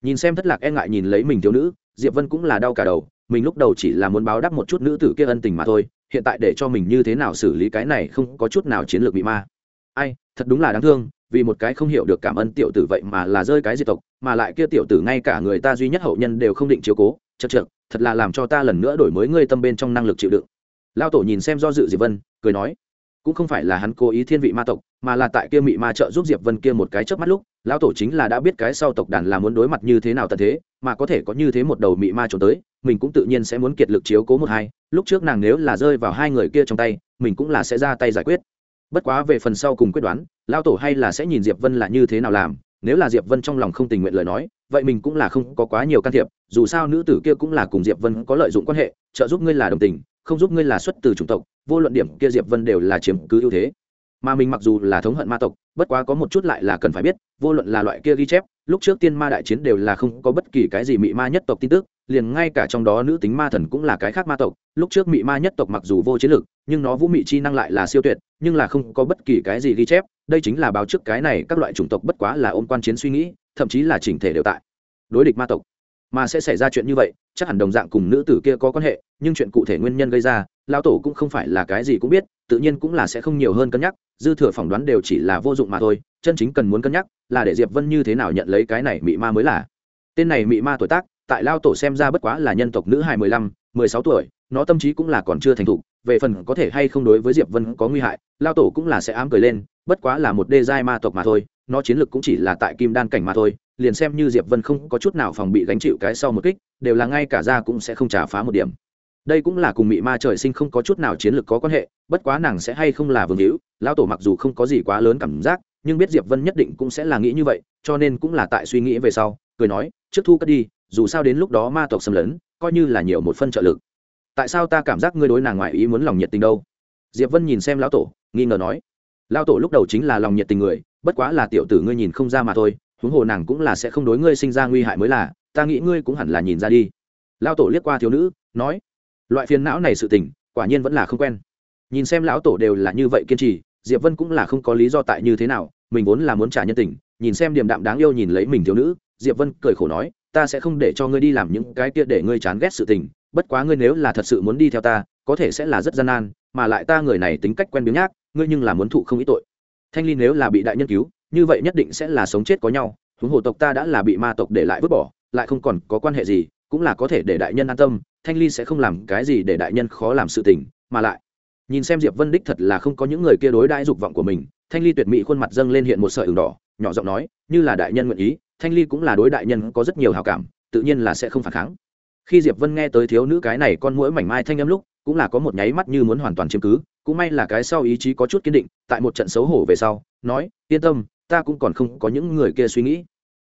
Nhìn xem thất lạc e ngại nhìn lấy mình thiếu nữ, diệp vân cũng là đau cả đầu, mình lúc đầu chỉ là muốn báo đáp một chút nữ tử kia ân tình mà thôi, hiện tại để cho mình như thế nào xử lý cái này không có chút nào chiến lược bị ma. Ai, thật đúng là đáng thương, vì một cái không hiểu được cảm ơn tiểu tử vậy mà là rơi cái diệt tộc, mà lại kia tiểu tử ngay cả người ta duy nhất hậu nhân đều không định chiếu cố, chật chật thật là làm cho ta lần nữa đổi mới ngươi tâm bên trong năng lực chịu đựng. Lao tổ nhìn xem do dự diệp vân, cười nói cũng không phải là hắn cố ý thiên vị ma tộc, mà là tại kia mị ma trợ giúp diệp vân kia một cái chớp mắt lúc, lão tổ chính là đã biết cái sau tộc đàn là muốn đối mặt như thế nào tận thế, mà có thể có như thế một đầu mị ma trốn tới, mình cũng tự nhiên sẽ muốn kiệt lực chiếu cố một hai, lúc trước nàng nếu là rơi vào hai người kia trong tay, mình cũng là sẽ ra tay giải quyết. Bất quá về phần sau cùng quyết đoán, lão tổ hay là sẽ nhìn diệp vân là như thế nào làm, nếu là diệp vân trong lòng không tình nguyện lời nói, vậy mình cũng là không có quá nhiều can thiệp, dù sao nữ tử kia cũng là cùng diệp vân có lợi dụng quan hệ, trợ giúp ngươi là đồng tình không giúp ngươi là xuất từ chủng tộc, vô luận điểm kia diệp vân đều là chiếm cứ ưu thế. Mà mình mặc dù là thống hận ma tộc, bất quá có một chút lại là cần phải biết, vô luận là loại kia ghi chép, lúc trước tiên ma đại chiến đều là không có bất kỳ cái gì mị ma nhất tộc tin tức, liền ngay cả trong đó nữ tính ma thần cũng là cái khác ma tộc. Lúc trước mị ma nhất tộc mặc dù vô chiến lược, nhưng nó vũ mị chi năng lại là siêu tuyệt, nhưng là không có bất kỳ cái gì ghi chép. Đây chính là báo trước cái này các loại chủng tộc bất quá là ôm quan chiến suy nghĩ, thậm chí là chỉnh thể đều tại. Đối địch ma tộc mà sẽ xảy ra chuyện như vậy, chắc hẳn đồng dạng cùng nữ tử kia có quan hệ, nhưng chuyện cụ thể nguyên nhân gây ra, lão tổ cũng không phải là cái gì cũng biết, tự nhiên cũng là sẽ không nhiều hơn cân nhắc, dư thừa phỏng đoán đều chỉ là vô dụng mà thôi, chân chính cần muốn cân nhắc là để diệp vân như thế nào nhận lấy cái này mị ma mới là. Tên này mị ma tuổi tác, tại lao tổ xem ra bất quá là nhân tộc nữ hài mười lăm, mười sáu tuổi, nó tâm trí cũng là còn chưa thành thục, về phần có thể hay không đối với diệp vân có nguy hại lao tổ cũng là sẽ ám cười lên, bất quá là một đê giai ma tộc mà thôi nó chiến lược cũng chỉ là tại kim đan cảnh mà thôi, liền xem như diệp vân không có chút nào phòng bị gánh chịu cái sau một kích, đều là ngay cả ra cũng sẽ không trả phá một điểm. Đây cũng là cùng mị ma trời sinh không có chút nào chiến lược có quan hệ, bất quá nàng sẽ hay không là vương hữu, lão tổ mặc dù không có gì quá lớn cảm giác, nhưng biết diệp vân nhất định cũng sẽ là nghĩ như vậy, cho nên cũng là tại suy nghĩ về sau, cười nói, trước thu cất đi, dù sao đến lúc đó ma tộc xâm lấn, coi như là nhiều một phân trợ lực. Tại sao ta cảm giác ngươi đối nàng ngoại ý muốn lòng nhiệt tình đâu? Diệp vân nhìn xem lão tổ, nghi ngờ nói, lão tổ lúc đầu chính là lòng nhiệt tình người bất quá là tiểu tử ngươi nhìn không ra mà thôi, huống hồ nàng cũng là sẽ không đối ngươi sinh ra nguy hại mới là, ta nghĩ ngươi cũng hẳn là nhìn ra đi. Lão tổ liếc qua thiếu nữ, nói, loại phiền não này sự tình, quả nhiên vẫn là không quen. Nhìn xem lão tổ đều là như vậy kiên trì, diệp vân cũng là không có lý do tại như thế nào, mình vốn là muốn trả nhân tình, nhìn xem điềm đạm đáng yêu nhìn lấy mình thiếu nữ, diệp vân cười khổ nói, ta sẽ không để cho ngươi đi làm những cái kia để ngươi chán ghét sự tình, bất quá ngươi nếu là thật sự muốn đi theo ta, có thể sẽ là rất gian nan, mà lại ta người này tính cách quen biếng nhác, ngươi nhưng là muốn thụ không ít tội thanh ly nếu là bị đại nhân cứu, như vậy nhất định sẽ là sống chết có nhau, huống hồ tộc ta đã là bị ma tộc để lại vứt bỏ, lại không còn có quan hệ gì, cũng là có thể để đại nhân an tâm, thanh ly sẽ không làm cái gì để đại nhân khó làm sự tình, mà lại, nhìn xem diệp vân đích thật là không có những người kia đối đãi dục vọng của mình, thanh ly tuyệt mỹ khuôn mặt dâng lên hiện một sợi ửng đỏ, nhỏ giọng nói, như là đại nhân nguyện ý, thanh ly cũng là đối đại nhân có rất nhiều hào cảm, tự nhiên là sẽ không phản kháng. Khi diệp vân nghe tới thiếu nữ cái này con mũi mảnh mai thanh âm lúc, cũng là có một nháy mắt như muốn hoàn toàn chiếm cứ cũng may là cái sau ý chí có chút kiên định, tại một trận xấu hổ về sau, nói, yên tâm, ta cũng còn không có những người kia suy nghĩ.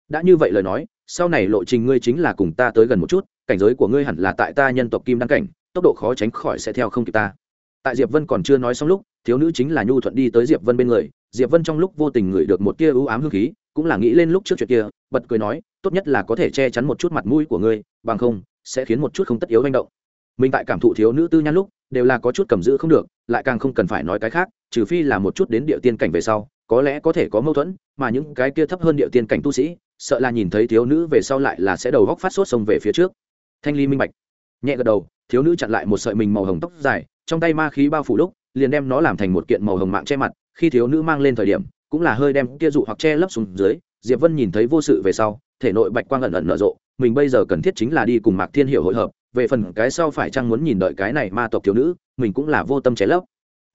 Đã như vậy lời nói, sau này lộ trình ngươi chính là cùng ta tới gần một chút, cảnh giới của ngươi hẳn là tại ta nhân tộc kim đăng cảnh, tốc độ khó tránh khỏi sẽ theo không kịp ta. Tại diệp vân còn chưa nói xong lúc, thiếu nữ chính là nhu thuận đi tới diệp vân bên người, diệp vân trong lúc vô tình ngửi được một tia ưu ám hương khí, cũng là nghĩ lên lúc trước chuyện kia, bật cười nói, tốt nhất là có thể che chắn một chút mặt mũi của ngươi, bằng không, sẽ khiến một chút không tất yếu manh động. Mình tại cảm thụ thiếu nữ tư nhan lúc đều là có chút cầm giữ không được, lại càng không cần phải nói cái khác, trừ phi là một chút đến địa tiên cảnh về sau, có lẽ có thể có mâu thuẫn, mà những cái kia thấp hơn địa tiên cảnh tu sĩ, sợ là nhìn thấy thiếu nữ về sau lại là sẽ đầu góc phát sốt xông về phía trước. Thanh ly minh bạch. Nhẹ gật đầu, thiếu nữ chặn lại một sợi mình màu hồng tóc dài, trong tay ma khí bao phủ lúc, liền đem nó làm thành một kiện màu hồng mạng che mặt, khi thiếu nữ mang lên thời điểm, cũng là hơi đem kia dụ hoặc che lấp xuống dưới, diệp vân nhìn thấy vô sự về sau, thể nội bạch quang ẩn ẩn nở rộ, mình bây giờ cần thiết chính là đi cùng mạc thiên hiểu hội hợp về phần cái sau phải chăng muốn nhìn đợi cái này ma tộc thiếu nữ, mình cũng là vô tâm chế lấp.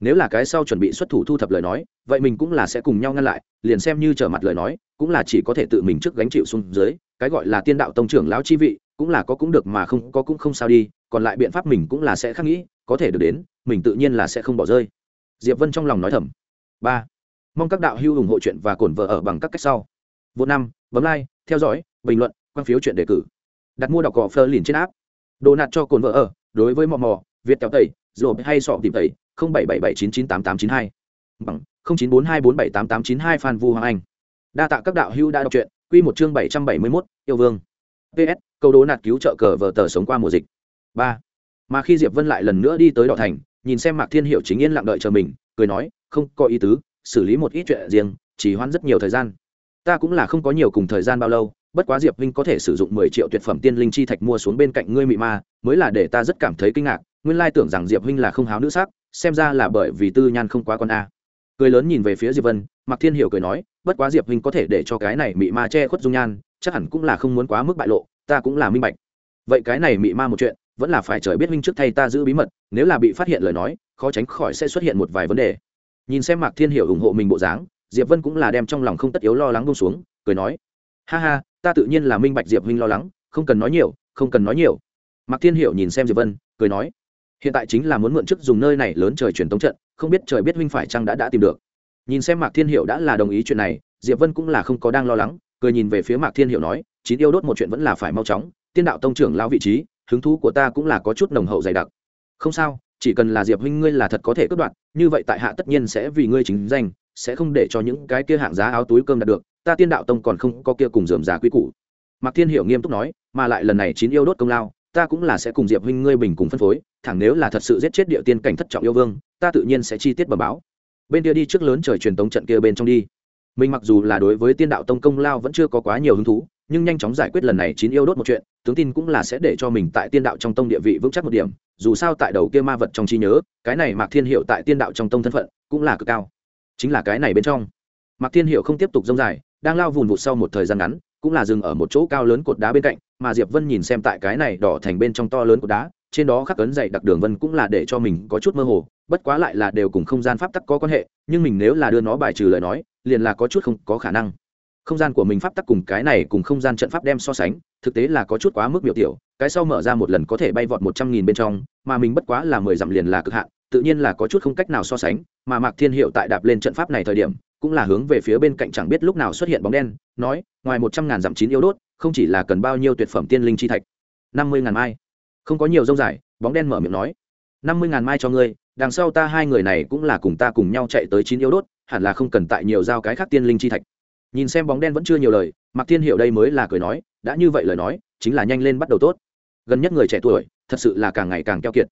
Nếu là cái sau chuẩn bị xuất thủ thu thập lời nói, vậy mình cũng là sẽ cùng nhau ngăn lại, liền xem như trở mặt lời nói, cũng là chỉ có thể tự mình trước gánh chịu xuống dưới, cái gọi là tiên đạo tông trưởng lão chi vị, cũng là có cũng được mà không có cũng không sao đi, còn lại biện pháp mình cũng là sẽ khác nghĩ, có thể được đến, mình tự nhiên là sẽ không bỏ rơi. Diệp vân trong lòng nói thầm. Ba. Mong các đạo hữu ủng hộ chuyện và cổn vợ ở bằng các cách sau. Vô năm, bấm like, theo dõi, bình luận, quan phiếu chuyện đề cử. Đặt mua đọc cỏ phơ liền trên áp đồ nạt cho cồn vợ ở, đối với mò mò, việt kéo tẩy rồi hay sọ tìm tẩy, không bảy bảy bảy chín chín tám tám chín hai. Bằng, không chín bốn hai bốn bảy tám tám chín hai phan vu hoàng anh. Đa tạ các đạo hữu đã đọc truyện, quy một chương bảy trăm bảy mươi mốt, yêu vương. Ps câu đố nạt cứu trợ cờ vờ tờ sống qua mùa dịch. Ba. Mà khi diệp vân lại lần nữa đi tới đỏ thành, nhìn xem mạc thiên hiệu chính yên lặng đợi chờ mình, cười nói, không có ý tứ, xử lý một ít chuyện riêng, chỉ hoãn rất nhiều thời gian. Ta cũng là không có nhiều cùng thời gian bao lâu bất quá diệp vinh có thể sử dụng mười triệu tuyệt phẩm tiên linh chi thạch mua xuống bên cạnh ngươi mị ma, mới là để ta rất cảm thấy kinh ngạc, nguyên lai tưởng rằng diệp vinh là không háo nữ sắc, xem ra là bởi vì tư nhan không quá con a. Cười lớn nhìn về phía diệp vân, mạc thiên hiểu cười nói, bất quá diệp vinh có thể để cho cái này mị ma che khuất dung nhan, chắc hẳn cũng là không muốn quá mức bại lộ, ta cũng là minh bạch. Vậy cái này mị ma một chuyện, vẫn là phải trời biết minh trước thay ta giữ bí mật, nếu là bị phát hiện lời nói, khó tránh khỏi sẽ xuất hiện một vài vấn đề. Nhìn xem mạc thiên hiểu ủng hộ mình bộ dáng, diệp vân cũng là đem trong lòng không tất yếu lo lắng bông xuống, cười nói, ha ha ta tự nhiên là minh bạch diệp huynh lo lắng, không cần nói nhiều, không cần nói nhiều. Mạc thiên hiểu nhìn xem diệp vân, cười nói, hiện tại chính là muốn mượn chức dùng nơi này lớn trời truyền tống trận, không biết trời biết huynh phải chăng đã đã tìm được. Nhìn xem mạc thiên hiệu đã là đồng ý chuyện này, diệp vân cũng là không có đang lo lắng, cười nhìn về phía mạc thiên hiệu nói, chín yêu đốt một chuyện vẫn là phải mau chóng, tiên đạo tông trưởng lao vị trí, hứng thú của ta cũng là có chút nồng hậu dày đặc. Không sao, chỉ cần là diệp huynh ngươi là thật có thể cướp đoạt, như vậy tại hạ tất nhiên sẽ vì ngươi chính danh, sẽ không để cho những cái kia hạng giá áo túi cơm đạt được ta tiên đạo tông còn không có kia cùng dườm giá quý cũ mạc thiên hiểu nghiêm túc nói, mà lại lần này chín yêu đốt công lao, ta cũng là sẽ cùng diệp huynh ngươi bình cùng phân phối, thẳng nếu là thật sự giết chết địa tiên cảnh thất trọng yêu vương, ta tự nhiên sẽ chi tiết bẩm báo. Bên kia đi trước lớn trời truyền tống trận kia bên trong đi. Mình mặc dù là đối với tiên đạo tông công lao vẫn chưa có quá nhiều hứng thú, nhưng nhanh chóng giải quyết lần này chín yêu đốt một chuyện, tướng tin cũng là sẽ để cho mình tại tiên đạo trong tông địa vị vững chắc một điểm, dù sao tại đầu kia ma vật trong trí nhớ, cái này mạc thiên hiệu tại tiên đạo trong tông thân phận cũng là cực cao. Chính là cái này bên trong. Mạc thiên hiệu không tiếp tục dông dài đang lao vùn vụt sau một thời gian ngắn, cũng là dừng ở một chỗ cao lớn cột đá bên cạnh, mà diệp vân nhìn xem tại cái này đỏ thành bên trong to lớn cột đá, trên đó khắc ấn dày đặc đường vân cũng là để cho mình có chút mơ hồ, bất quá lại là đều cùng không gian pháp tắc có quan hệ, nhưng mình nếu là đưa nó bài trừ lời nói, liền là có chút không có khả năng. Không gian của mình pháp tắc cùng cái này cùng không gian trận pháp đem so sánh, thực tế là có chút quá mức biểu tiểu, cái sau mở ra một lần có thể bay vọt một trăm nghìn bên trong, mà mình bất quá là mười dặm liền là cực hạn, tự nhiên là có chút không cách nào so sánh, mà mạc thiên hiệu tại đạp lên trận pháp này thời điểm cũng là hướng về phía bên cạnh chẳng biết lúc nào xuất hiện bóng đen, nói, ngoài một trăm ngàn dặm chín yêu đốt, không chỉ là cần bao nhiêu tuyệt phẩm tiên linh chi thạch. Năm mươi ngàn mai. Không có nhiều rông dài, bóng đen mở miệng nói. Năm mươi ngàn mai cho ngươi, đằng sau ta hai người này cũng là cùng ta cùng nhau chạy tới chín yêu đốt, hẳn là không cần tại nhiều giao cái khác tiên linh chi thạch. Nhìn xem bóng đen vẫn chưa nhiều lời, mạc thiên hiệu đây mới là cười nói, đã như vậy lời nói, chính là nhanh lên bắt đầu tốt. Gần nhất người trẻ tuổi, thật sự là càng ngày càng keo kiệt.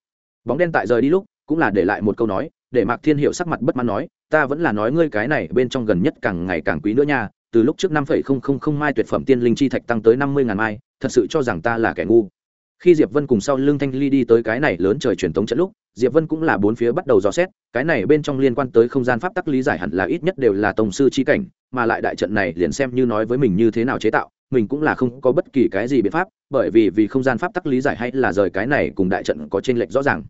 Bóng đen tại rời đi lúc, cũng là để lại một câu nói để mạc thiên hiệu sắc mặt bất mãn nói, ta vẫn là nói ngươi cái này bên trong gần nhất càng ngày càng quý nữa nha, từ lúc trước năm phẩy không không không mai tuyệt phẩm tiên linh chi thạch tăng tới năm mươi ngàn mai, thật sự cho rằng ta là kẻ ngu. Khi diệp vân cùng sau lưng thanh ly đi tới cái này lớn trời truyền tống trận lúc, diệp vân cũng là bốn phía bắt đầu dò xét, cái này bên trong liên quan tới không gian pháp tắc lý giải hẳn là ít nhất đều là tông sư chi cảnh, mà lại đại trận này liền xem như nói với mình như thế nào chế tạo, mình cũng là không có bất kỳ cái gì biện pháp, bởi vì vì không gian pháp tắc lý giải hay là rời cái này cùng đại trận có chênh lệch rõ ràng.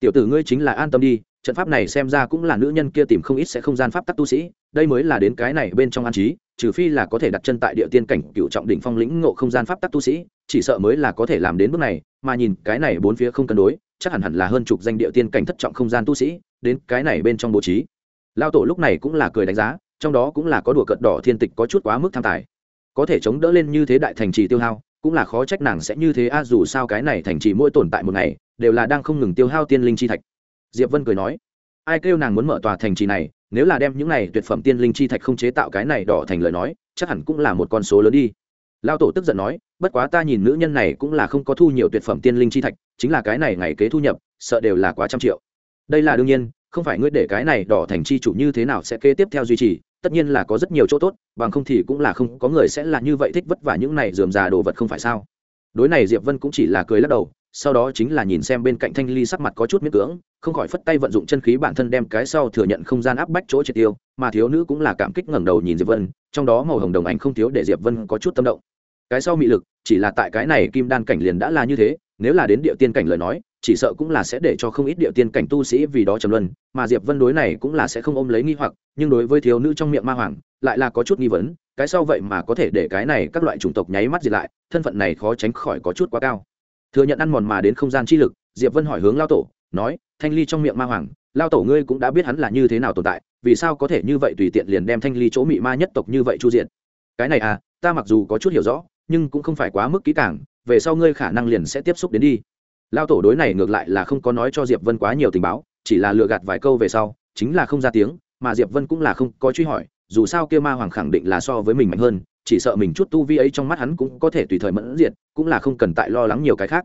Tiểu tử ngươi chính là an tâm đi trận pháp này xem ra cũng là nữ nhân kia tìm không ít sẽ không gian pháp tắc tu sĩ, đây mới là đến cái này bên trong an trí, trừ phi là có thể đặt chân tại địa tiên cảnh cựu trọng đỉnh phong lĩnh ngộ không gian pháp tắc tu sĩ, chỉ sợ mới là có thể làm đến bước này, mà nhìn cái này bốn phía không cân đối, chắc hẳn hẳn là hơn chục danh địa tiên cảnh thất trọng không gian tu sĩ, đến cái này bên trong bố trí. Lao tổ lúc này cũng là cười đánh giá, trong đó cũng là có đùa cận đỏ thiên tịch có chút quá mức tham tài. Có thể chống đỡ lên như thế đại thành trì tiêu hao, cũng là khó trách nàng sẽ như thế a, dù sao cái này thành trì mỗi tồn tại một ngày, đều là đang không ngừng tiêu hao tiên linh chi thạch diệp vân cười nói, ai kêu nàng muốn mở tòa thành trì này, nếu là đem những này tuyệt phẩm tiên linh chi thạch không chế tạo cái này đỏ thành lời nói, chắc hẳn cũng là một con số lớn đi. Lao tổ tức giận nói, bất quá ta nhìn nữ nhân này cũng là không có thu nhiều tuyệt phẩm tiên linh chi thạch, chính là cái này ngày kế thu nhập, sợ đều là quá trăm triệu. Đây là đương nhiên, không phải ngươi để cái này đỏ thành chi chủ như thế nào sẽ kế tiếp theo duy trì, tất nhiên là có rất nhiều chỗ tốt, bằng không thì cũng là không, có người sẽ là như vậy thích vất vả những này dườm già đồ vật không phải sao? Đối này diệp vân cũng chỉ là cười lắc đầu sau đó chính là nhìn xem bên cạnh thanh ly sắc mặt có chút miễn cưỡng, không khỏi phất tay vận dụng chân khí bản thân đem cái sau thừa nhận không gian áp bách chỗ triệt tiêu, mà thiếu nữ cũng là cảm kích ngẩng đầu nhìn diệp vân, trong đó màu hồng đồng ảnh không thiếu để diệp vân có chút tâm động. Cái sau mị lực, chỉ là tại cái này kim đan cảnh liền đã là như thế, nếu là đến địa tiên cảnh lời nói, chỉ sợ cũng là sẽ để cho không ít địa tiên cảnh tu sĩ vì đó trầm luân, mà diệp vân đối này cũng là sẽ không ôm lấy nghi hoặc, nhưng đối với thiếu nữ trong miệng ma hoàng, lại là có chút nghi vấn, cái sau vậy mà có thể để cái này các loại chủng tộc nháy mắt diệt lại, thân phận này khó tránh khỏi có chút quá cao thừa nhận ăn mòn mà đến không gian chi lực, diệp vân hỏi hướng lao tổ, nói, thanh ly trong miệng ma hoàng, lao tổ ngươi cũng đã biết hắn là như thế nào tồn tại, vì sao có thể như vậy tùy tiện liền đem thanh ly chỗ mị ma nhất tộc như vậy chu diện? Cái này à ta mặc dù có chút hiểu rõ, nhưng cũng không phải quá mức kỹ càng, về sau ngươi khả năng liền sẽ tiếp xúc đến đi. Lao tổ đối này ngược lại là không có nói cho diệp vân quá nhiều tình báo, chỉ là lừa gạt vài câu về sau, chính là không ra tiếng, mà diệp vân cũng là không có truy hỏi, dù sao kia ma hoàng khẳng định là so với mình mạnh hơn chỉ sợ mình chút tu vi ấy trong mắt hắn cũng có thể tùy thời mẫn diệt, cũng là không cần tại lo lắng nhiều cái khác.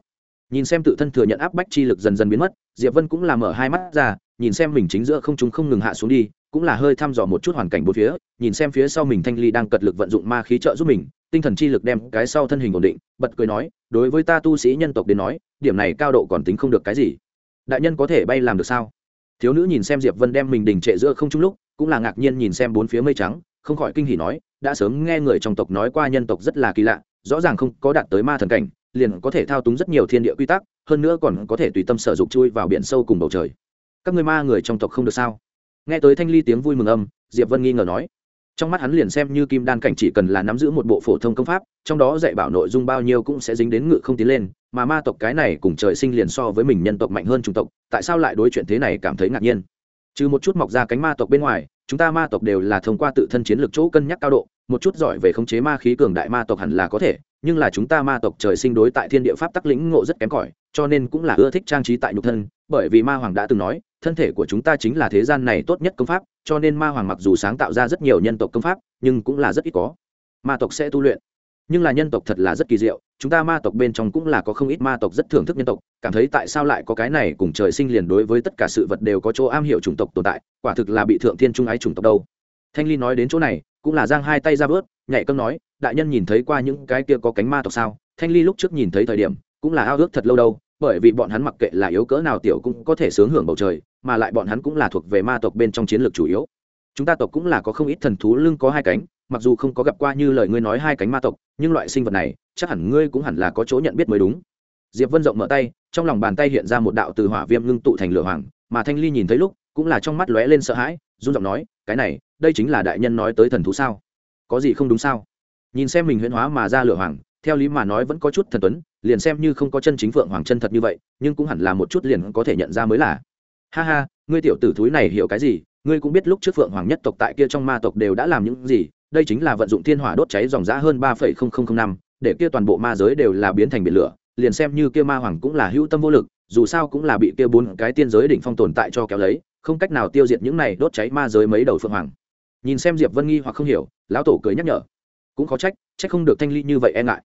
Nhìn xem tự thân thừa nhận áp bách chi lực dần dần biến mất, diệp vân cũng là mở hai mắt ra, nhìn xem mình chính giữa không trung không ngừng hạ xuống đi, cũng là hơi thăm dò một chút hoàn cảnh bốn phía, nhìn xem phía sau mình thanh ly đang cật lực vận dụng ma khí trợ giúp mình, tinh thần chi lực đem cái sau thân hình ổn định, bật cười nói, đối với ta tu sĩ nhân tộc đến nói, điểm này cao độ còn tính không được cái gì. Đại nhân có thể bay làm được sao? Thiếu nữ nhìn xem diệp vân đem mình đình trệ giữa không trung lúc, cũng là ngạc nhiên nhìn xem bốn phía mây trắng, không khỏi kinh hỉ nói đã sớm nghe người trong tộc nói qua nhân tộc rất là kỳ lạ, rõ ràng không có đạt tới ma thần cảnh, liền có thể thao túng rất nhiều thiên địa quy tắc, hơn nữa còn có thể tùy tâm sở dục chui vào biển sâu cùng bầu trời. Các ngươi ma người trong tộc không được sao? Nghe tới thanh ly tiếng vui mừng âm, diệp vân nghi ngờ nói. Trong mắt hắn liền xem như kim đan cảnh chỉ cần là nắm giữ một bộ phổ thông công pháp, trong đó dạy bảo nội dung bao nhiêu cũng sẽ dính đến ngự không tiến lên, mà ma tộc cái này cùng trời sinh liền so với mình nhân tộc mạnh hơn chủng tộc, tại sao lại đối chuyện thế này cảm thấy ngạc nhiên? Trừ một chút mọc ra cánh ma tộc bên ngoài chúng ta ma tộc đều là thông qua tự thân chiến lược chỗ cân nhắc cao độ, một chút giỏi về khống chế ma khí cường đại ma tộc hẳn là có thể, nhưng là chúng ta ma tộc trời sinh đối tại thiên địa pháp tắc lĩnh ngộ rất kém cỏi, cho nên cũng là ưa thích trang trí tại nhục thân, bởi vì ma hoàng đã từng nói, thân thể của chúng ta chính là thế gian này tốt nhất công pháp, cho nên ma hoàng mặc dù sáng tạo ra rất nhiều nhân tộc công pháp, nhưng cũng là rất ít có. Ma tộc sẽ tu luyện, nhưng là nhân tộc thật là rất kỳ diệu chúng ta ma tộc bên trong cũng là có không ít ma tộc rất thưởng thức nhân tộc, cảm thấy tại sao lại có cái này cùng trời sinh liền đối với tất cả sự vật đều có chỗ am hiểu chủng tộc tồn tại, quả thực là bị thượng thiên trung ái chủng tộc đâu. Thanh ly nói đến chỗ này, cũng là giang hai tay ra bớt nhảy cơm nói, đại nhân nhìn thấy qua những cái kia có cánh ma tộc sao? Thanh ly lúc trước nhìn thấy thời điểm, cũng là ao ước thật lâu đâu, bởi vì bọn hắn mặc kệ là yếu cỡ nào tiểu cũng có thể sướng hưởng bầu trời, mà lại bọn hắn cũng là thuộc về ma tộc bên trong chiến lược chủ yếu. Chúng ta tộc cũng là có không ít thần thú lưng có hai cánh mặc dù không có gặp qua như lời ngươi nói hai cánh ma tộc, nhưng loại sinh vật này, chắc hẳn ngươi cũng hẳn là có chỗ nhận biết mới đúng. Diệp vân rộng mở tay, trong lòng bàn tay hiện ra một đạo từ hỏa viêm ngưng tụ thành lửa hoàng, mà thanh ly nhìn thấy lúc, cũng là trong mắt lóe lên sợ hãi, run giọng nói, cái này, đây chính là đại nhân nói tới thần thú sao? Có gì không đúng sao? Nhìn xem mình huyễn hóa mà ra lửa hoàng, theo lý mà nói vẫn có chút thần tuấn, liền xem như không có chân chính phượng hoàng chân thật như vậy, nhưng cũng hẳn là một chút liền có thể nhận ra mới là. Ha ha, ngươi tiểu tử thúi này hiểu cái gì? Ngươi cũng biết lúc trước phượng hoàng nhất tộc tại kia trong ma tộc đều đã làm những gì đây chính là vận dụng thiên hỏa đốt cháy dòng giã hơn ba phẩy không không không năm, để kia toàn bộ ma giới đều là biến thành biển lửa, liền xem như kia ma hoàng cũng là hữu tâm vô lực, dù sao cũng là bị kia bốn cái tiên giới đỉnh phong tồn tại cho kéo lấy, không cách nào tiêu diệt những này đốt cháy ma giới mấy đầu phượng hoàng. Nhìn xem diệp vân nghi hoặc không hiểu, lão tổ cười nhắc nhở. Cũng khó trách trách không được thanh ly như vậy e ngại.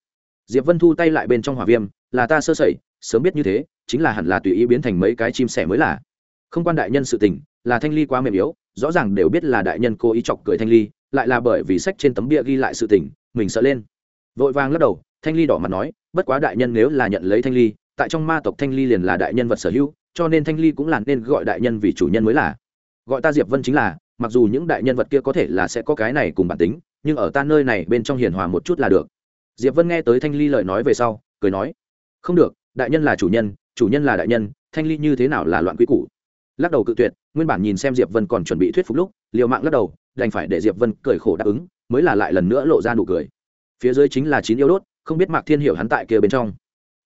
Diệp vân thu tay lại bên trong hỏa viêm, là ta sơ sẩy, sớm biết như thế, chính là hẳn là tùy ý biến thành mấy cái chim sẻ mới là. Không quan đại nhân sự tình, là thanh ly quá mềm yếu, rõ ràng đều biết là đại nhân cố ý chọc cười thanh ly lại là bởi vì sách trên tấm bia ghi lại sự tình mình sợ lên. Vội vàng lắc đầu thanh ly đỏ mặt nói bất quá đại nhân nếu là nhận lấy thanh ly tại trong ma tộc thanh ly liền là đại nhân vật sở hữu cho nên thanh ly cũng là nên gọi đại nhân vì chủ nhân mới là. Gọi ta diệp vân chính là mặc dù những đại nhân vật kia có thể là sẽ có cái này cùng bản tính nhưng ở ta nơi này bên trong hiền hòa một chút là được. Diệp vân nghe tới thanh ly lời nói về sau cười nói không được đại nhân là chủ nhân chủ nhân là đại nhân thanh ly như thế nào là loạn quý cũ, lắc đầu cự tuyệt nguyên bản nhìn xem diệp vân còn chuẩn bị thuyết phục lúc liều mạng lắc đầu đành phải để diệp vân cười khổ đáp ứng, mới là lại lần nữa lộ ra nụ cười. Phía dưới chính là chín yêu đốt, không biết mạc thiên hiểu hắn tại kia bên trong.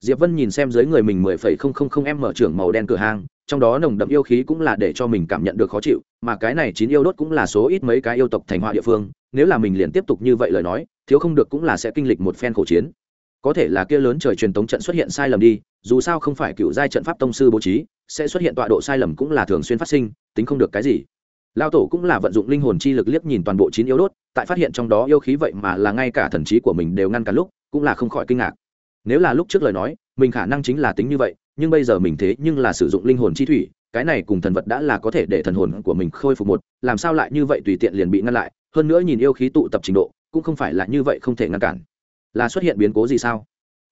Diệp vân nhìn xem dưới người mình mười phẩy không không không em mở trưởng màu đen cửa hàng, trong đó nồng đậm yêu khí cũng là để cho mình cảm nhận được khó chịu, mà cái này chín yêu đốt cũng là số ít mấy cái yêu tộc thành họa địa phương, nếu là mình liền tiếp tục như vậy lời nói, thiếu không được cũng là sẽ kinh lịch một phen khổ chiến. Có thể là kia lớn trời truyền tống trận xuất hiện sai lầm đi, dù sao không phải cựu giai trận pháp tông sư bố trí, sẽ xuất hiện tọa độ sai lầm cũng là thường xuyên phát sinh, tính không được cái gì lao tổ cũng là vận dụng linh hồn chi lực liếc nhìn toàn bộ chín yếu đốt, tại phát hiện trong đó yêu khí vậy mà là ngay cả thần trí của mình đều ngăn cả lúc, cũng là không khỏi kinh ngạc. Nếu là lúc trước lời nói, mình khả năng chính là tính như vậy, nhưng bây giờ mình thế nhưng là sử dụng linh hồn chi thủy, cái này cùng thần vật đã là có thể để thần hồn của mình khôi phục một, làm sao lại như vậy tùy tiện liền bị ngăn lại, hơn nữa nhìn yêu khí tụ tập trình độ, cũng không phải là như vậy không thể ngăn cản. Là xuất hiện biến cố gì sao?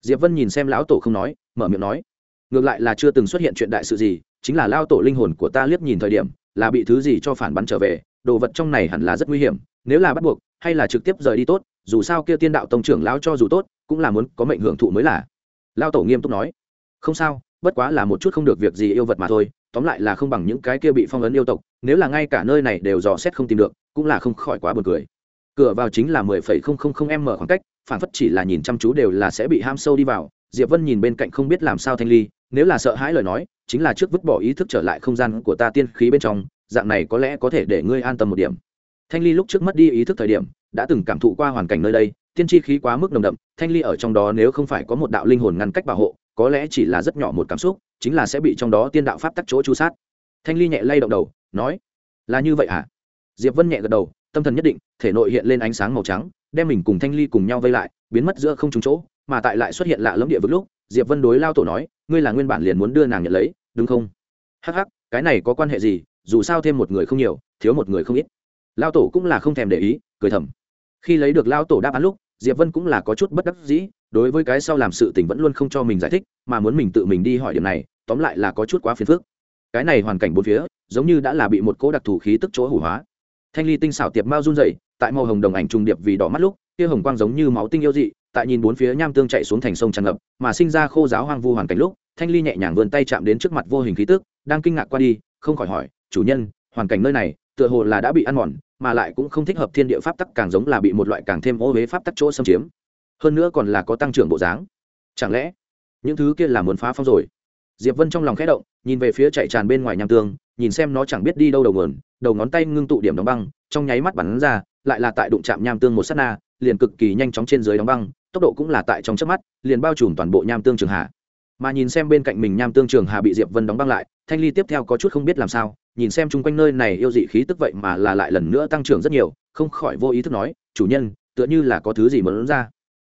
Diệp vân nhìn xem lão tổ không nói, mở miệng nói, ngược lại là chưa từng xuất hiện chuyện đại sự gì, chính là lao tổ linh hồn của ta liếc nhìn thời điểm là bị thứ gì cho phản bắn trở về, đồ vật trong này hẳn là rất nguy hiểm, nếu là bắt buộc, hay là trực tiếp rời đi tốt, dù sao kia tiên đạo tông trưởng lão cho dù tốt, cũng là muốn có mệnh hưởng thụ mới là. Lao tổ nghiêm túc nói, không sao, bất quá là một chút không được việc gì yêu vật mà thôi, tóm lại là không bằng những cái kia bị phong ấn yêu tộc, nếu là ngay cả nơi này đều dò xét không tìm được, cũng là không khỏi quá buồn cười. Cửa vào chính là mười phẩy không không không m khoảng cách, phản phất chỉ là nhìn chăm chú đều là sẽ bị ham sâu đi vào, diệp vân nhìn bên cạnh không biết làm sao thanh ly, nếu là sợ hãi lời nói chính là trước vứt bỏ ý thức trở lại không gian của ta tiên khí bên trong, dạng này có lẽ có thể để ngươi an tâm một điểm. Thanh ly lúc trước mất đi ý thức thời điểm, đã từng cảm thụ qua hoàn cảnh nơi đây, tiên chi khí quá mức nồng đậm, thanh ly ở trong đó nếu không phải có một đạo linh hồn ngăn cách bảo hộ, có lẽ chỉ là rất nhỏ một cảm xúc, chính là sẽ bị trong đó tiên đạo pháp tắc chỗ chu sát. Thanh ly nhẹ lay động đầu, nói, là như vậy à diệp vân nhẹ gật đầu, tâm thần nhất định, thể nội hiện lên ánh sáng màu trắng, đem mình cùng thanh ly cùng nhau vây lại, biến mất giữa không trúng chỗ, mà tại lại xuất hiện lạ lẫm địa vực lúc diệp vân đối lao tổ nói, ngươi là nguyên bản liền muốn đưa nàng nhận lấy, đúng không? Hắc hắc, cái này có quan hệ gì? Dù sao thêm một người không nhiều, thiếu một người không ít. Lao tổ cũng là không thèm để ý, cười thầm. Khi lấy được lao tổ đáp án lúc, diệp vân cũng là có chút bất đắc dĩ, đối với cái sau làm sự tình vẫn luôn không cho mình giải thích, mà muốn mình tự mình đi hỏi điểm này, tóm lại là có chút quá phiền phức. Cái này hoàn cảnh bốn phía, giống như đã là bị một cỗ đặc thù khí tức chỗ hủ hóa. Thanh ly tinh xảo tiệp mao run rẩy, tại màu hồng đồng ảnh trùng điệp vì đỏ mắt lúc, kia hồng quang giống như máu tinh yêu dị tại nhìn bốn phía nham tương chạy xuống thành sông tràn ngập, mà sinh ra khô giáo hoang vu hoàn cảnh lúc, thanh ly nhẹ nhàng vươn tay chạm đến trước mặt vô hình khí tức, đang kinh ngạc qua đi, không khỏi hỏi, chủ nhân, hoàn cảnh nơi này, tựa hồ là đã bị ăn mòn, mà lại cũng không thích hợp thiên địa pháp tắc càng giống là bị một loại càng thêm ô huế pháp tắc chỗ xâm chiếm. Hơn nữa còn là có tăng trưởng bộ dáng. Chẳng lẽ, những thứ kia là muốn phá phong rồi? Diệp vân trong lòng khẽ động, nhìn về phía chạy tràn bên ngoài nham tương, nhìn xem nó chẳng biết đi đâu đầu nguồn, đầu ngón tay ngưng tụ điểm đóng băng, trong nháy mắt bắn ra, lại là tại đụng chạm nham tương một sát na, liền cực kỳ nhanh chóng trên dưới đóng băng tốc độ cũng là tại trong chớp mắt, liền bao trùm toàn bộ nham tương trường hạ mà nhìn xem bên cạnh mình nham tương trường hà bị diệp vân đóng băng lại, thanh ly tiếp theo có chút không biết làm sao, nhìn xem chung quanh nơi này yêu dị khí tức vậy mà là lại lần nữa tăng trưởng rất nhiều, không khỏi vô ý thức nói, chủ nhân, tựa như là có thứ gì muốn ra.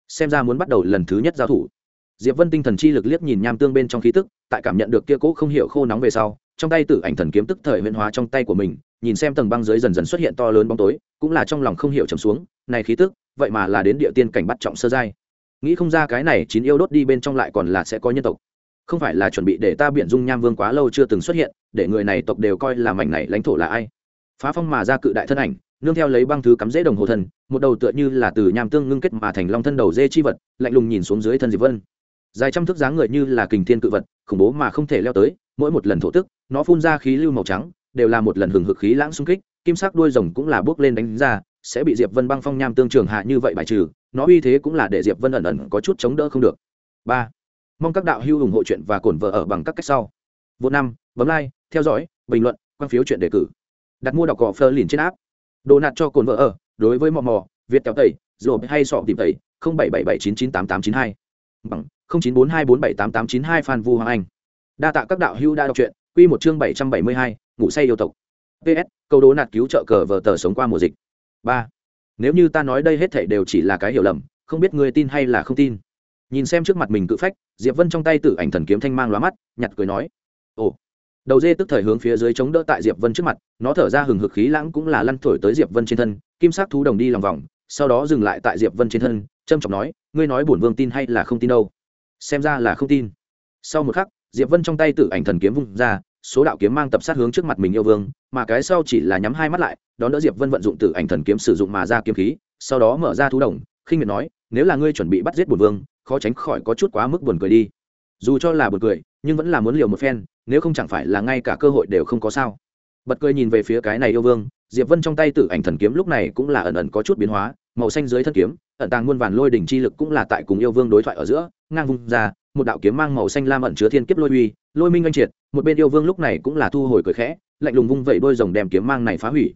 Xem ra muốn bắt đầu lần thứ nhất giao thủ. Diệp vân tinh thần chi lực liếc nhìn nham tương bên trong khí tức, tại cảm nhận được kia cố không hiểu khô nóng về sau, trong tay tử ảnh thần kiếm tức thời huyễn hóa trong tay của mình, nhìn xem tầng băng dưới dần dần xuất hiện to lớn bóng tối, cũng là trong lòng không hiểu trầm xuống này khí tức, vậy mà là đến địa tiên cảnh bắt trọng sơ giai. Nghĩ không ra cái này chín yêu đốt đi bên trong lại còn là sẽ có nhân tộc. Không phải là chuẩn bị để ta biện dung nham vương quá lâu chưa từng xuất hiện, để người này tộc đều coi là mảnh này lãnh thổ là ai. Phá phong mà ra cự đại thân ảnh, nương theo lấy băng thứ cắm dễ đồng hồ thần, một đầu tựa như là từ nham tương ngưng kết mà thành long thân đầu dê chi vật, lạnh lùng nhìn xuống dưới thân diệp vân. Dài trăm thước dáng người như là kình thiên cự vật, khủng bố mà không thể leo tới, mỗi một lần thổ tức, nó phun ra khí lưu màu trắng, đều là một lần hừng hực khí lãng xung kích, kim sắc đuôi rồng cũng là bước lên đánh ra sẽ bị diệp vân băng phong nham tương trường hạ như vậy bài trừ, nó uy thế cũng là để diệp vân ẩn ẩn có chút chống đỡ không được. Ba, mong các đạo hữu ủng hộ chuyện và cổn vợ ở bằng các cách sau. Vô năm, bấm like, theo dõi, bình luận, quan phiếu chuyện đề cử. Đặt mua đọc cỏ phơ liền trên áp đồ nạt cho cồn vợ ở, đối với mò mò, việt kéo tẩy rồi hay sọ tìm tẩy, không bảy bảy bảy chín chín tám tám chín hai. Bằng, không chín bốn hai bốn bảy tám tám chín hai phan vu hoàng anh. Đa tạ các đạo hữu đã đọc truyện, quy một chương bảy trăm bảy mươi hai, ngủ say yêu tộc. Ps câu đố nạt cứu trợ cờ vờ tờ sống qua mùa dịch ba. Nếu như ta nói đây hết thảy đều chỉ là cái hiểu lầm, không biết ngươi tin hay là không tin. Nhìn xem trước mặt mình cự phách, diệp vân trong tay tử ảnh thần kiếm thanh mang lóa mắt, nhặt cười nói, ồ. Đầu dê tức thời hướng phía dưới chống đỡ tại diệp vân trước mặt, nó thở ra hừng hực khí lãng cũng là lăn thổi tới diệp vân trên thân, kim sắc thú đồng đi lòng vòng, sau đó dừng lại tại diệp vân trên thân trâm trọng nói, ngươi nói bổn vương tin hay là không tin đâu? Xem ra là không tin. Sau một khắc, diệp vân trong tay tử ảnh thần kiếm vung ra số đạo kiếm mang tập sát hướng trước mặt mình yêu vương, mà cái sau chỉ là nhắm hai mắt lại, đón đỡ diệp vân vận dụng từ ảnh thần kiếm sử dụng mà ra kiếm khí, sau đó mở ra thú đồng, khinh miệt nói, nếu là ngươi chuẩn bị bắt giết bùn vương, khó tránh khỏi có chút quá mức buồn cười đi. Dù cho là buồn cười, nhưng vẫn là muốn liều một phen, nếu không chẳng phải là ngay cả cơ hội đều không có sao. Bật cười nhìn về phía cái này yêu vương, diệp vân trong tay tử ảnh thần kiếm lúc này cũng là ẩn ẩn có chút biến hóa màu xanh dưới thân kiếm, ẩn tàng muôn vàn lôi đỉnh chi lực cũng là tại cùng yêu vương đối thoại ở giữa, ngang vung ra, một đạo kiếm mang màu xanh lam ẩn chứa thiên kiếp lôi uy, lôi minh anh triệt, một bên yêu vương lúc này cũng là thu hồi cười khẽ, lạnh lùng vung vẩy đôi rồng đem kiếm mang này phá hủy.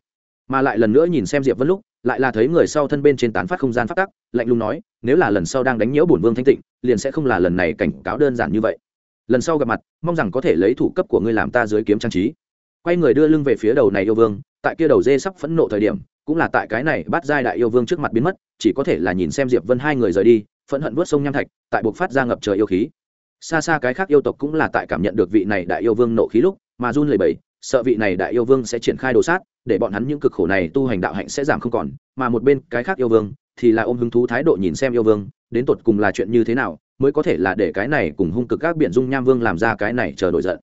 Mà lại lần nữa nhìn xem diệp vân lúc, lại là thấy người sau thân bên trên tán phát không gian phát tắc, lạnh lùng nói, nếu là lần sau đang đánh nhiễu bổn vương thanh tịnh, liền sẽ không là lần này cảnh cáo đơn giản như vậy. Lần sau gặp mặt, mong rằng có thể lấy thủ cấp của ngươi làm ta dưới kiếm trang trí. Quay người đưa lưng về phía đầu này yêu vương, tại kia đầu dê sắp phẫn nộ thời điểm cũng là tại cái này bắt giai đại yêu vương trước mặt biến mất, chỉ có thể là nhìn xem diệp vân hai người rời đi, phẫn hận vớt sông nham thạch, tại buộc phát ra ngập trời yêu khí. Xa xa cái khác yêu tộc cũng là tại cảm nhận được vị này đại yêu vương nộ khí lúc, mà run lẩy bẩy, sợ vị này đại yêu vương sẽ triển khai đồ sát, để bọn hắn những cực khổ này tu hành đạo hạnh sẽ giảm không còn, mà một bên cái khác yêu vương thì là ôm hứng thú thái độ nhìn xem yêu vương, đến tột cùng là chuyện như thế nào, mới có thể là để cái này cùng hung cực các biện dung nham vương làm ra cái này chờ nổi giận.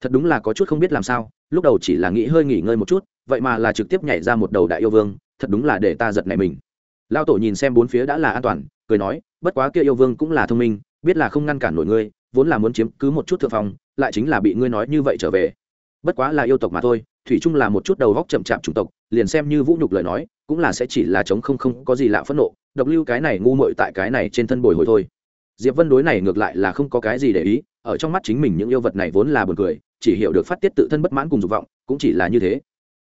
Thật đúng là có chút không biết làm sao, lúc đầu chỉ là nghĩ hơi nghỉ ngơi một chút vậy mà là trực tiếp nhảy ra một đầu đại yêu vương, thật đúng là để ta giật này mình. Lao tổ nhìn xem bốn phía đã là an toàn, cười nói, bất quá kia yêu vương cũng là thông minh, biết là không ngăn cản nổi ngươi, vốn là muốn chiếm cứ một chút thượng phong, lại chính là bị ngươi nói như vậy trở về. Bất quá là yêu tộc mà thôi, thủy chung là một chút đầu góc chậm chạp chủng tộc, liền xem như vũ nhục lời nói, cũng là sẽ chỉ là chống không không có gì lạ phẫn nộ, độc lưu cái này ngu muội tại cái này trên thân bồi hồi thôi. Diệp vân đối này ngược lại là không có cái gì để ý, ở trong mắt chính mình những yêu vật này vốn là buồn cười, chỉ hiểu được phát tiết tự thân bất mãn cùng dục vọng, cũng chỉ là như thế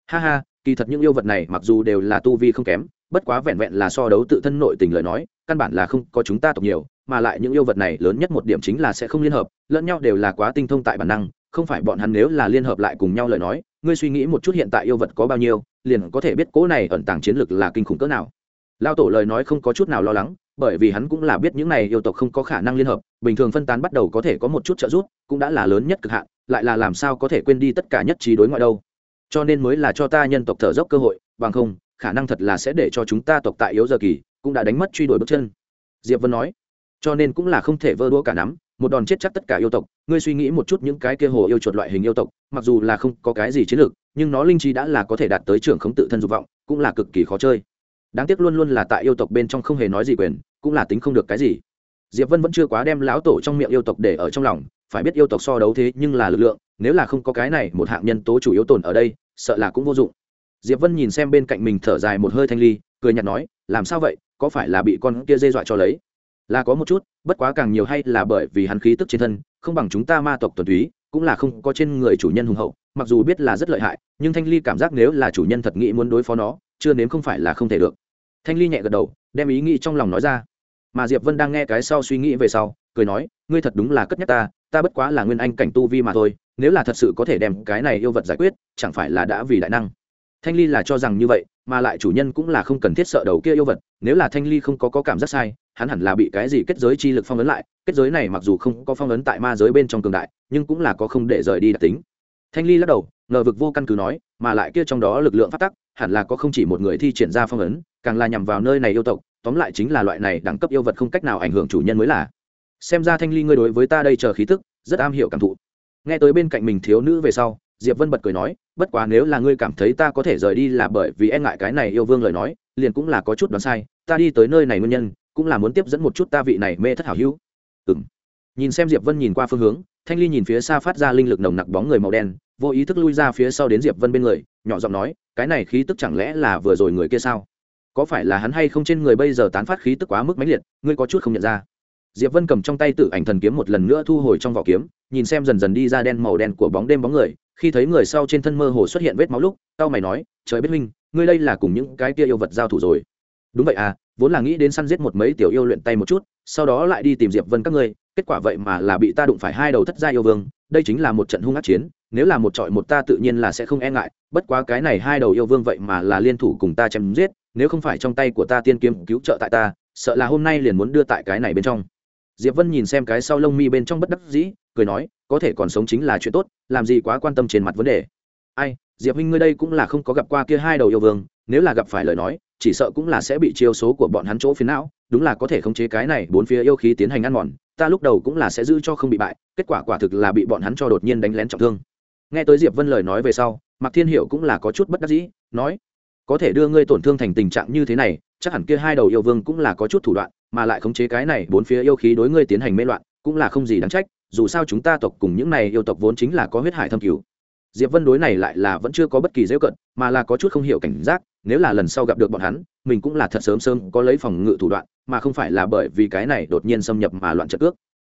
ha ha, kỳ thật những yêu vật này mặc dù đều là tu vi không kém, bất quá vẹn vẹn là so đấu tự thân nội tình lời nói, căn bản là không có chúng ta tộc nhiều, mà lại những yêu vật này lớn nhất một điểm chính là sẽ không liên hợp, lẫn nhau đều là quá tinh thông tại bản năng, không phải bọn hắn nếu là liên hợp lại cùng nhau lời nói, ngươi suy nghĩ một chút hiện tại yêu vật có bao nhiêu, liền có thể biết cố này ẩn tàng chiến lược là kinh khủng cỡ nào. Lao tổ lời nói không có chút nào lo lắng, bởi vì hắn cũng là biết những này yêu tộc không có khả năng liên hợp, bình thường phân tán bắt đầu có thể có một chút trợ giúp, cũng đã là lớn nhất cực hạn, lại là làm sao có thể quên đi tất cả nhất trí đối ngoại đâu cho nên mới là cho ta nhân tộc thở dốc cơ hội, bằng không, khả năng thật là sẽ để cho chúng ta tộc tại yếu giờ kỳ, cũng đã đánh mất truy đuổi bước chân. Diệp vân nói. Cho nên cũng là không thể vơ đua cả nắm, một đòn chết chắc tất cả yêu tộc, ngươi suy nghĩ một chút những cái kia hồ yêu chuột loại hình yêu tộc, mặc dù là không có cái gì chiến lược, nhưng nó linh trí đã là có thể đạt tới trưởng khống tự thân dục vọng, cũng là cực kỳ khó chơi. Đáng tiếc luôn luôn là tại yêu tộc bên trong không hề nói gì quyền, cũng là tính không được cái gì. Diệp vân vẫn chưa quá đem lão tổ trong miệng yêu tộc để ở trong lòng, phải biết yêu tộc so đấu thế nhưng là lực lượng nếu là không có cái này, một hạng nhân tố chủ yếu tồn ở đây, sợ là cũng vô dụng. Diệp vân nhìn xem bên cạnh mình thở dài một hơi thanh ly, cười nhạt nói, làm sao vậy? Có phải là bị con kia dê dọa cho lấy? Là có một chút, bất quá càng nhiều hay là bởi vì hắn khí tức trên thân, không bằng chúng ta ma tộc tuần túy, cũng là không có trên người chủ nhân hùng hậu, mặc dù biết là rất lợi hại, nhưng thanh ly cảm giác nếu là chủ nhân thật nghĩ muốn đối phó nó, chưa nếm không phải là không thể được. Thanh ly nhẹ gật đầu, đem ý nghĩ trong lòng nói ra. Mà diệp vân đang nghe cái sau suy nghĩ về sau, cười nói, ngươi thật đúng là cất nhắc ta ta bất quá là nguyên anh cảnh tu vi mà thôi nếu là thật sự có thể đem cái này yêu vật giải quyết chẳng phải là đã vì đại năng. Thanh ly là cho rằng như vậy mà lại chủ nhân cũng là không cần thiết sợ đầu kia yêu vật nếu là thanh ly không có, có cảm giác sai hắn hẳn là bị cái gì kết giới chi lực phong ấn lại kết giới này mặc dù không có phong ấn tại ma giới bên trong cường đại nhưng cũng là có không để rời đi đặc tính. Thanh ly lắc đầu ngờ vực vô căn cứ nói mà lại kia trong đó lực lượng phát tắc hẳn là có không chỉ một người thi triển ra phong ấn càng là nhằm vào nơi này yêu tộc tóm lại chính là loại này đẳng cấp yêu vật không cách nào ảnh hưởng chủ nhân mới là xem ra thanh ly ngươi đối với ta đây chờ khí tức, rất am hiểu cảm thụ. Nghe tới bên cạnh mình thiếu nữ về sau, diệp vân bật cười nói, bất quá nếu là ngươi cảm thấy ta có thể rời đi là bởi vì e ngại cái này yêu vương lời nói, liền cũng là có chút đoán sai, ta đi tới nơi này nguyên nhân, cũng là muốn tiếp dẫn một chút ta vị này mê thất hảo hữu. Ừng nhìn xem diệp vân nhìn qua phương hướng, thanh ly nhìn phía xa phát ra linh lực nồng nặc bóng người màu đen, vô ý thức lui ra phía sau đến diệp vân bên người, nhỏ giọng nói, cái này khí tức chẳng lẽ là vừa rồi người kia sao? Có phải là hắn hay không trên người bây giờ tán phát khí tức quá mức mãnh liệt, ngươi có chút không nhận ra? Diệp vân cầm trong tay tử ảnh thần kiếm một lần nữa thu hồi trong vỏ kiếm, nhìn xem dần dần đi ra đen màu đen của bóng đêm bóng người, khi thấy người sau trên thân mơ hồ xuất hiện vết máu lúc tao mày nói, trời biết minh ngươi đây là cùng những cái kia yêu vật giao thủ rồi. Đúng vậy à vốn là nghĩ đến săn giết một mấy tiểu yêu luyện tay một chút, sau đó lại đi tìm diệp vân các ngươi, kết quả vậy mà là bị ta đụng phải hai đầu thất gia yêu vương, đây chính là một trận hung ác chiến, nếu là một trọi một ta tự nhiên là sẽ không e ngại, bất quá cái này hai đầu yêu vương vậy mà là liên thủ cùng ta chém giết, nếu không phải trong tay của ta tiên kiếm cứu trợ tại ta, sợ là hôm nay liền muốn đưa tại cái này bên trong diệp vân nhìn xem cái sau lông mi bên trong bất đắc dĩ, cười nói, có thể còn sống chính là chuyện tốt, làm gì quá quan tâm trên mặt vấn đề. Ai, diệp huynh ngươi đây cũng là không có gặp qua kia hai đầu yêu vương, nếu là gặp phải lời nói, chỉ sợ cũng là sẽ bị chiêu số của bọn hắn chỗ phiến não, đúng là có thể khống chế cái này bốn phía yêu khí tiến hành ăn mòn, ta lúc đầu cũng là sẽ giữ cho không bị bại, kết quả quả thực là bị bọn hắn cho đột nhiên đánh lén trọng thương. Nghe tới diệp vân lời nói về sau, mạc thiên hiệu cũng là có chút bất đắc dĩ, nói, có thể đưa ngươi tổn thương thành tình trạng như thế này, chắc hẳn kia hai đầu yêu vương cũng là có chút thủ đoạn mà lại khống chế cái này bốn phía yêu khí đối ngươi tiến hành mê loạn, cũng là không gì đáng trách, dù sao chúng ta tộc cùng những này yêu tộc vốn chính là có huyết hải thâm cứu diệp vân đối này lại là vẫn chưa có bất kỳ dễ cận, mà là có chút không hiểu cảnh giác, nếu là lần sau gặp được bọn hắn, mình cũng là thật sớm sớm có lấy phòng ngự thủ đoạn, mà không phải là bởi vì cái này đột nhiên xâm nhập mà loạn trận cước.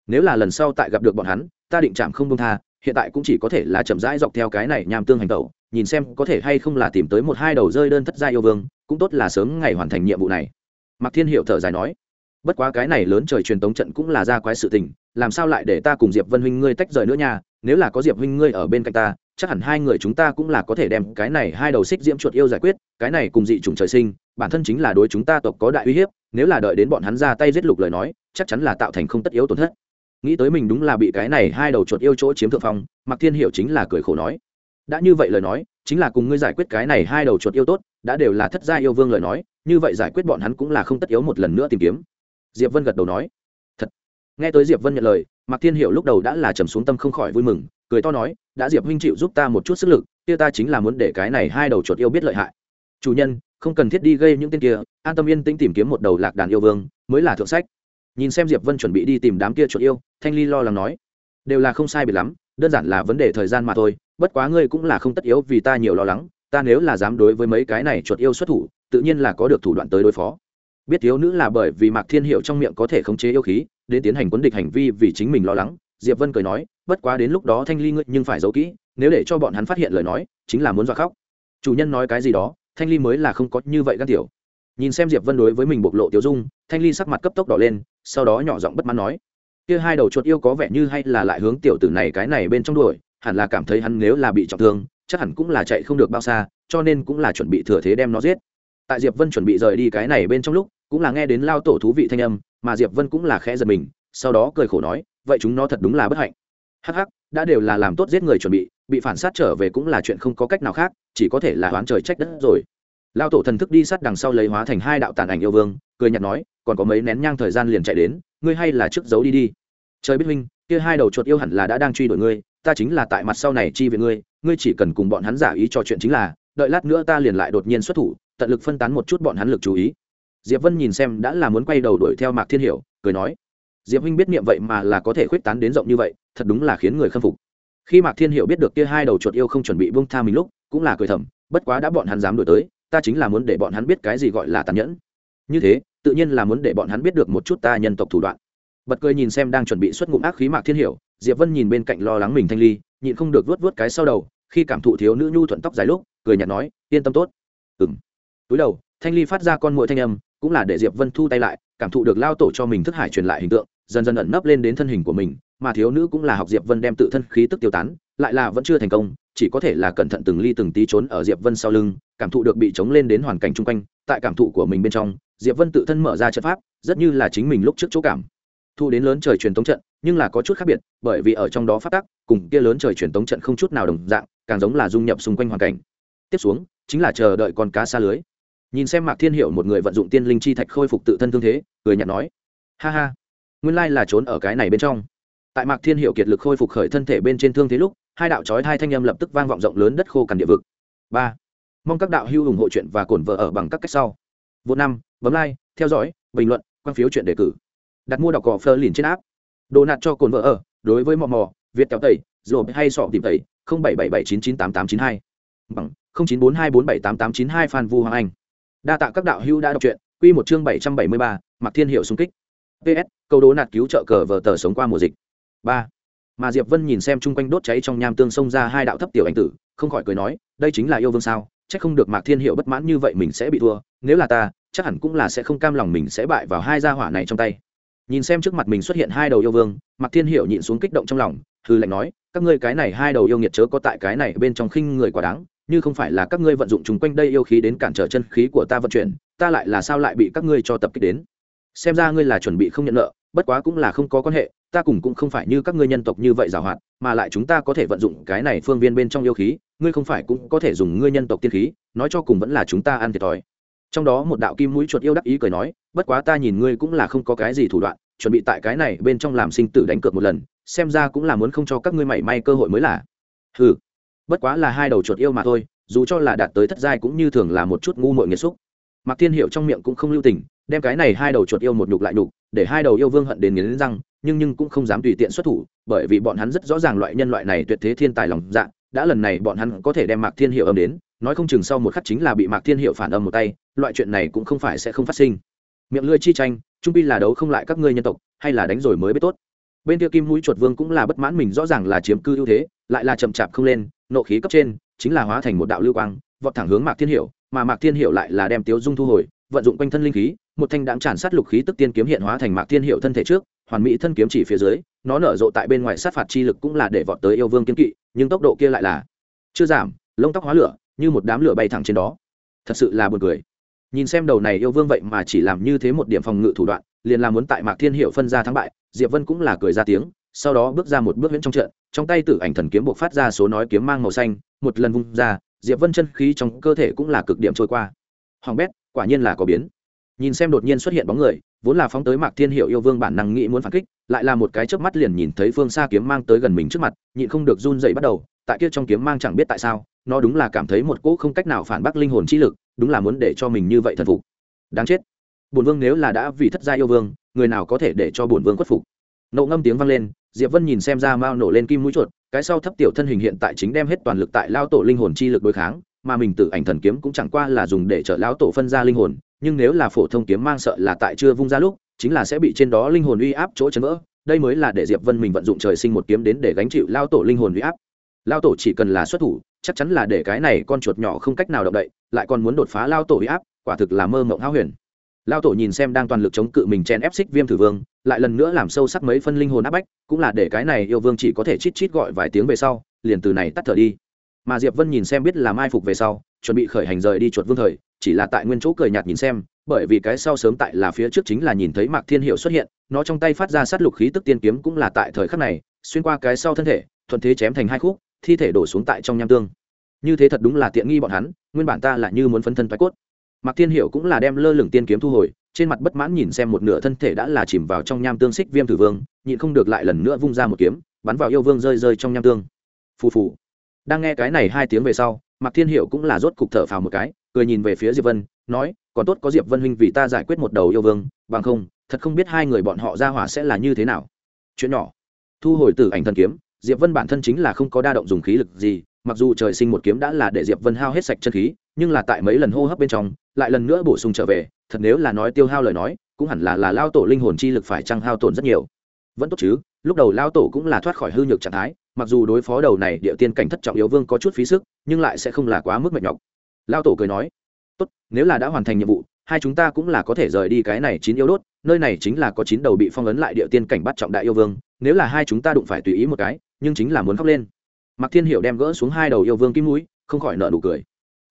Nếu là lần sau tại gặp được bọn hắn, ta định chạm không công tha, hiện tại cũng chỉ có thể là chậm rãi dọc theo cái này nham tương hành tẩu, nhìn xem có thể hay không là tìm tới một hai đầu rơi đơn thất gia yêu vương, cũng tốt là sớm ngày hoàn thành nhiệm vụ này. Mạc thiên hiệu thở dài nói bất quá cái này lớn trời truyền tống trận cũng là ra quái sự tình, làm sao lại để ta cùng diệp vân huynh ngươi tách rời nữa nha? Nếu là có diệp huynh ngươi ở bên cạnh ta, chắc hẳn hai người chúng ta cũng là có thể đem cái này hai đầu xích diễm chuột yêu giải quyết, cái này cùng dị chủng trời sinh, bản thân chính là đối chúng ta tộc có đại uy hiếp, nếu là đợi đến bọn hắn ra tay giết lục lời nói, chắc chắn là tạo thành không tất yếu tổn thất. Nghĩ tới mình đúng là bị cái này hai đầu chuột yêu chỗ chiếm thượng phong mặc thiên hiệu chính là cười khổ nói. Đã như vậy lời nói, chính là cùng ngươi giải quyết cái này hai đầu chuột yêu tốt, đã đều là thất gia yêu vương lời nói, như vậy giải quyết bọn hắn cũng là không tất yếu một lần nữa tìm kiếm diệp vân gật đầu nói, thật. Nghe tới diệp vân nhận lời, mạc thiên hiệu lúc đầu đã là trầm xuống tâm không khỏi vui mừng, cười to nói, đã diệp huynh chịu giúp ta một chút sức lực, kia ta chính là muốn để cái này hai đầu chuột yêu biết lợi hại. Chủ nhân, không cần thiết đi gây những tên kia, an tâm yên tĩnh tìm kiếm một đầu lạc đàn yêu vương, mới là thượng sách. Nhìn xem diệp vân chuẩn bị đi tìm đám kia chuột yêu, thanh ly lo lắng nói, đều là không sai biệt lắm, đơn giản là vấn đề thời gian mà thôi, bất quá ngươi cũng là không tất yếu vì ta nhiều lo lắng, ta nếu là dám đối với mấy cái này chuột yêu xuất thủ, tự nhiên là có được thủ đoạn tới đối phó biết thiếu nữ là bởi vì mạc thiên hiệu trong miệng có thể khống chế yêu khí, đến tiến hành quấn địch hành vi vì chính mình lo lắng. Diệp vân cười nói, bất quá đến lúc đó thanh ly ngươi nhưng phải giấu kỹ, nếu để cho bọn hắn phát hiện lời nói, chính là muốn dọa khóc. Chủ nhân nói cái gì đó, thanh ly mới là không có như vậy gan tiểu. Nhìn xem diệp vân đối với mình bộc lộ tiểu dung, thanh ly sắc mặt cấp tốc đỏ lên, sau đó nhỏ giọng bất mãn nói, kia hai đầu chuột yêu có vẻ như hay là lại hướng tiểu tử này cái này bên trong đuổi, hẳn là cảm thấy hắn nếu là bị trọng thương, chắc hẳn cũng là chạy không được bao xa, cho nên cũng là chuẩn bị thừa thế đem nó giết. Tại diệp vân chuẩn bị rời đi cái này bên trong lúc cũng là nghe đến lao tổ thú vị thanh âm, mà diệp vân cũng là khẽ giật mình, sau đó cười khổ nói, vậy chúng nó thật đúng là bất hạnh. Hắc hắc, đã đều là làm tốt giết người chuẩn bị bị phản sát trở về cũng là chuyện không có cách nào khác, chỉ có thể là hoán trời trách đất rồi. Lao tổ thần thức đi sát đằng sau lấy hóa thành hai đạo tàn ảnh yêu vương, cười nhạt nói, còn có mấy nén nhang thời gian liền chạy đến, ngươi hay là trước giấu đi đi. Trời biết huynh, kia hai đầu chuột yêu hẳn là đã đang truy đuổi ngươi, ta chính là tại mặt sau này chi về ngươi ngươi chỉ cần cùng bọn hắn giả ý trò chuyện chính là, đợi lát nữa ta liền lại đột nhiên xuất thủ, tận lực phân tán một chút bọn hắn lực chú ý diệp vân nhìn xem đã là muốn quay đầu đuổi theo mạc thiên hiểu, cười nói, diệp huynh biết niệm vậy mà là có thể khuyết tán đến rộng như vậy, thật đúng là khiến người khâm phục. Khi mạc thiên hiểu biết được kia hai đầu chuột yêu không chuẩn bị bông tha mình lúc, cũng là cười thầm, bất quá đã bọn hắn dám đuổi tới, ta chính là muốn để bọn hắn biết cái gì gọi là tàn nhẫn. Như thế, tự nhiên là muốn để bọn hắn biết được một chút ta nhân tộc thủ đoạn. Bật cười nhìn xem đang chuẩn bị xuất ngụm ác khí mạc thiên hiểu, diệp vân nhìn bên cạnh lo lắng mình thanh ly, nhịn không được vuốt vuốt cái sau đầu, khi cảm thụ thiếu nữ nhu thuận tóc dài lúc, cười nhạt nói, yên tâm tốt. Ừng túi đầu, thanh ly phát ra con mũi thanh âm cũng là để diệp vân thu tay lại, cảm thụ được lao tổ cho mình thức hải truyền lại hình tượng, dần dần ẩn nấp lên đến thân hình của mình, mà thiếu nữ cũng là học diệp vân đem tự thân khí tức tiêu tán, lại là vẫn chưa thành công, chỉ có thể là cẩn thận từng ly từng tí trốn ở diệp vân sau lưng, cảm thụ được bị chống lên đến hoàn cảnh chung quanh, tại cảm thụ của mình bên trong, diệp vân tự thân mở ra trận pháp, rất như là chính mình lúc trước chỗ cảm. Thu đến lớn trời truyền tống trận, nhưng là có chút khác biệt, bởi vì ở trong đó phát tắc, cùng kia lớn trời truyền tống trận không chút nào đồng dạng, càng giống là dung nhập xung quanh hoàn cảnh. Tiếp xuống, chính là chờ đợi con cá xa lưới nhìn xem mạc thiên hiệu một người vận dụng tiên linh chi thạch khôi phục tự thân thương thế, cười nhạt nói, ha ha, nguyên lai là trốn ở cái này bên trong. Tại mạc thiên hiệu kiệt lực khôi phục khởi thân thể bên trên thương thế lúc, hai đạo trói hai thanh âm lập tức vang vọng rộng lớn đất khô cằn địa vực. Ba, mong các đạo hưu ủng hộ chuyện và cổn vợ ở bằng các cách sau. Vô năm, bấm like, theo dõi, bình luận, quan phiếu chuyện đề cử. Đặt mua đọc cỏ phơ liền trên áp đồ nạt cho cồn vợ ở, đối với mò mò, việt kéo tẩy rồi hay sọ tìm tẩy, không bảy bảy bảy chín chín tám tám chín hai. Bằng, không chín bốn hai bốn bảy tám tám chín hai phan vu hoàng anh đa tạ các đạo hữu đã đọc truyện. Quy một chương bảy trăm bảy mươi ba mặc thiên hiệu xung kích. Ps câu đố nạt cứu trợ cờ vờ tờ sống qua mùa dịch. Ba. Mà diệp vân nhìn xem chung quanh đốt cháy trong nham tương xông ra hai đạo thấp tiểu ảnh tử, không khỏi cười nói, đây chính là yêu vương sao? Chắc không được mạc thiên hiệu bất mãn như vậy mình sẽ bị thua. Nếu là ta, chắc hẳn cũng là sẽ không cam lòng mình sẽ bại vào hai gia hỏa này trong tay. Nhìn xem trước mặt mình xuất hiện hai đầu yêu vương, mạc thiên hiệu nhịn xuống kích động trong lòng hư lệnh nói, các ngươi cái này hai đầu yêu nghiệt chớ có tại cái này bên trong khinh người quá đáng như không phải là các ngươi vận dụng chúng quanh đây yêu khí đến cản trở chân khí của ta vận chuyển, ta lại là sao lại bị các ngươi cho tập kích đến? Xem ra ngươi là chuẩn bị không nhận nợ, bất quá cũng là không có quan hệ, ta cùng cũng không phải như các ngươi nhân tộc như vậy giàu hoạt mà lại chúng ta có thể vận dụng cái này phương viên bên trong yêu khí, ngươi không phải cũng có thể dùng ngươi nhân tộc tiên khí, nói cho cùng vẫn là chúng ta ăn thiệt thòi. Trong đó một đạo kim mũi chuột yêu đắc ý cười nói, bất quá ta nhìn ngươi cũng là không có cái gì thủ đoạn, chuẩn bị tại cái này bên trong làm sinh tử đánh cược một lần, xem ra cũng là muốn không cho các ngươi mảy may cơ hội mới là. Ừ bất quá là hai đầu chuột yêu mà thôi dù cho là đạt tới thất giai cũng như thường là một chút ngu muội nghiệt xúc Mặc Thiên Hiệu trong miệng cũng không lưu tình, đem cái này hai đầu chuột yêu một nhục lại nhục, để hai đầu yêu vương hận đến nghiến răng, nhưng nhưng cũng không dám tùy tiện xuất thủ, bởi vì bọn hắn rất rõ ràng loại nhân loại này tuyệt thế thiên tài lòng dạ, đã lần này bọn hắn có thể đem Mạc Thiên Hiệu âm đến, nói không chừng sau một khắc chính là bị Mạc Thiên Hiệu phản âm một tay, loại chuyện này cũng không phải sẽ không phát sinh. Miệng lưỡi chi tranh, trung pi là đấu không lại các ngươi nhân tộc, hay là đánh rồi mới biết tốt. Bên kia Kim Mũi chuột vương cũng là bất mãn mình rõ ràng là chiếm cư ưu thế, lại là chậm chạp không lên, nộ khí cấp trên, chính là hóa thành một đạo lưu quang, vọt thẳng hướng Mạc Thiên Hiệu, mà Mạc Thiên Hiệu lại là đem Tiếu Dung thu hồi, vận dụng quanh thân linh khí, một thanh đạm tràn sát lục khí tức tiên kiếm hiện hóa thành Mạc Thiên Hiệu thân thể trước, hoàn mỹ thân kiếm chỉ phía dưới, nó nở rộ tại bên ngoài sát phạt chi lực cũng là để vọt tới yêu vương kiên kỵ, nhưng tốc độ kia lại là chưa giảm, lông tóc hóa lửa, như một đám lửa bay thẳng trên đó. Thật sự là buồn cười. Nhìn xem đầu này yêu vương vậy mà chỉ làm như thế một điểm phòng ngự thủ đoạn, liền là muốn tại Mạc Thiên Hiệu phân ra thắng bại, Diệp Vân cũng là cười ra tiếng, sau đó bước ra một bước huyễn trong trận, trong tay tử ảnh thần kiếm buộc phát ra số nói kiếm mang màu xanh, một lần vung ra, diệp vân chân khí trong cơ thể cũng là cực điểm trôi qua. Hoàng bét quả nhiên là có biến. Nhìn xem đột nhiên xuất hiện bóng người vốn là phóng tới mạc thiên hiệu yêu vương bản năng nghĩ muốn phản kích lại là một cái chớp mắt liền nhìn thấy phương xa kiếm mang tới gần mình trước mặt nhịn không được run dậy bắt đầu tại kia trong kiếm mang chẳng biết tại sao nó đúng là cảm thấy một cỗ không cách nào phản bác linh hồn chi lực đúng là muốn để cho mình như vậy thần phục. Đáng chết bổn vương nếu là đã vì thất gia yêu vương, người nào có thể để cho bổn vương khuất phục? Nộ ngâm tiếng vang lên, diệp vân nhìn xem ra mao nổ lên kim mũi chuột, cái sau thấp tiểu thân hình hiện tại chính đem hết toàn lực tại lao tổ linh hồn chi lực đối kháng, mà mình tự ảnh thần kiếm cũng chẳng qua là dùng để trợ lão tổ phân ra linh hồn, nhưng nếu là phổ thông kiếm mang sợ là tại chưa vung ra lúc, chính là sẽ bị trên đó linh hồn uy áp chỗ chấn vỡ. Đây mới là để diệp vân mình vận dụng trời sinh một kiếm đến để gánh chịu lao tổ linh hồn uy áp. Lao tổ chỉ cần là xuất thủ, chắc chắn là để cái này con chuột nhỏ không cách nào động đậy, lại còn muốn đột phá lao tổ uy áp, quả thực là mơ mộng háo huyền lao tổ nhìn xem đang toàn lực chống cự mình chen ép xích viêm thử vương, lại lần nữa làm sâu sắc mấy phân linh hồn áp bách, cũng là để cái này yêu vương chỉ có thể chít chít gọi vài tiếng về sau, liền từ này tắt thở đi. Mà diệp vân nhìn xem biết là mai phục về sau, chuẩn bị khởi hành rời đi chuột vương thời, chỉ là tại nguyên chỗ cười nhạt nhìn xem, bởi vì cái sau sớm tại là phía trước chính là nhìn thấy mạc thiên hiệu xuất hiện, nó trong tay phát ra sát lục khí tức tiên kiếm cũng là tại thời khắc này, xuyên qua cái sau thân thể, thuận thế chém thành hai khúc, thi thể đổ xuống tại trong nham tương. Như thế thật đúng là tiện nghi bọn hắn, nguyên bản ta là như muốn phấn thân toái cốt mạc thiên hiệu cũng là đem lơ lửng tiên kiếm thu hồi, trên mặt bất mãn nhìn xem một nửa thân thể đã là chìm vào trong nham tương xích viêm tử vương, nhịn không được lại lần nữa vung ra một kiếm, bắn vào yêu vương rơi rơi trong nham tương. Phù phù. Đang nghe cái này hai tiếng về sau, mạc thiên hiệu cũng là rốt cục thở phào một cái, cười nhìn về phía diệp vân, nói, còn tốt có diệp vân huynh vì ta giải quyết một đầu yêu vương, bằng không, thật không biết hai người bọn họ ra hỏa sẽ là như thế nào. Chuyện nhỏ. Thu hồi tử ảnh thần kiếm, diệp vân bản thân chính là không có đa động dùng khí lực gì mặc dù trời sinh một kiếm đã là để diệp vân hao hết sạch chân khí, nhưng là tại mấy lần hô hấp bên trong, lại lần nữa bổ sung trở về, thật nếu là nói tiêu hao lời nói, cũng hẳn là là lao tổ linh hồn chi lực phải trăng hao tổn rất nhiều. Vẫn tốt chứ, lúc đầu lao tổ cũng là thoát khỏi hư nhược trạng thái, mặc dù đối phó đầu này địa tiên cảnh thất trọng yếu vương có chút phí sức, nhưng lại sẽ không là quá mức mệt nhọc. Lao tổ cười nói, tốt, nếu là đã hoàn thành nhiệm vụ, hai chúng ta cũng là có thể rời đi cái này chín yêu đốt, nơi này chính là có chín đầu bị phong ấn lại địa tiên cảnh bắt trọng đại yêu vương, nếu là hai chúng ta đụng phải tùy ý một cái, nhưng chính là muốn khóc lên mạc thiên hiệu đem gỡ xuống hai đầu yêu vương kim mũi, không khỏi nợ nụ cười.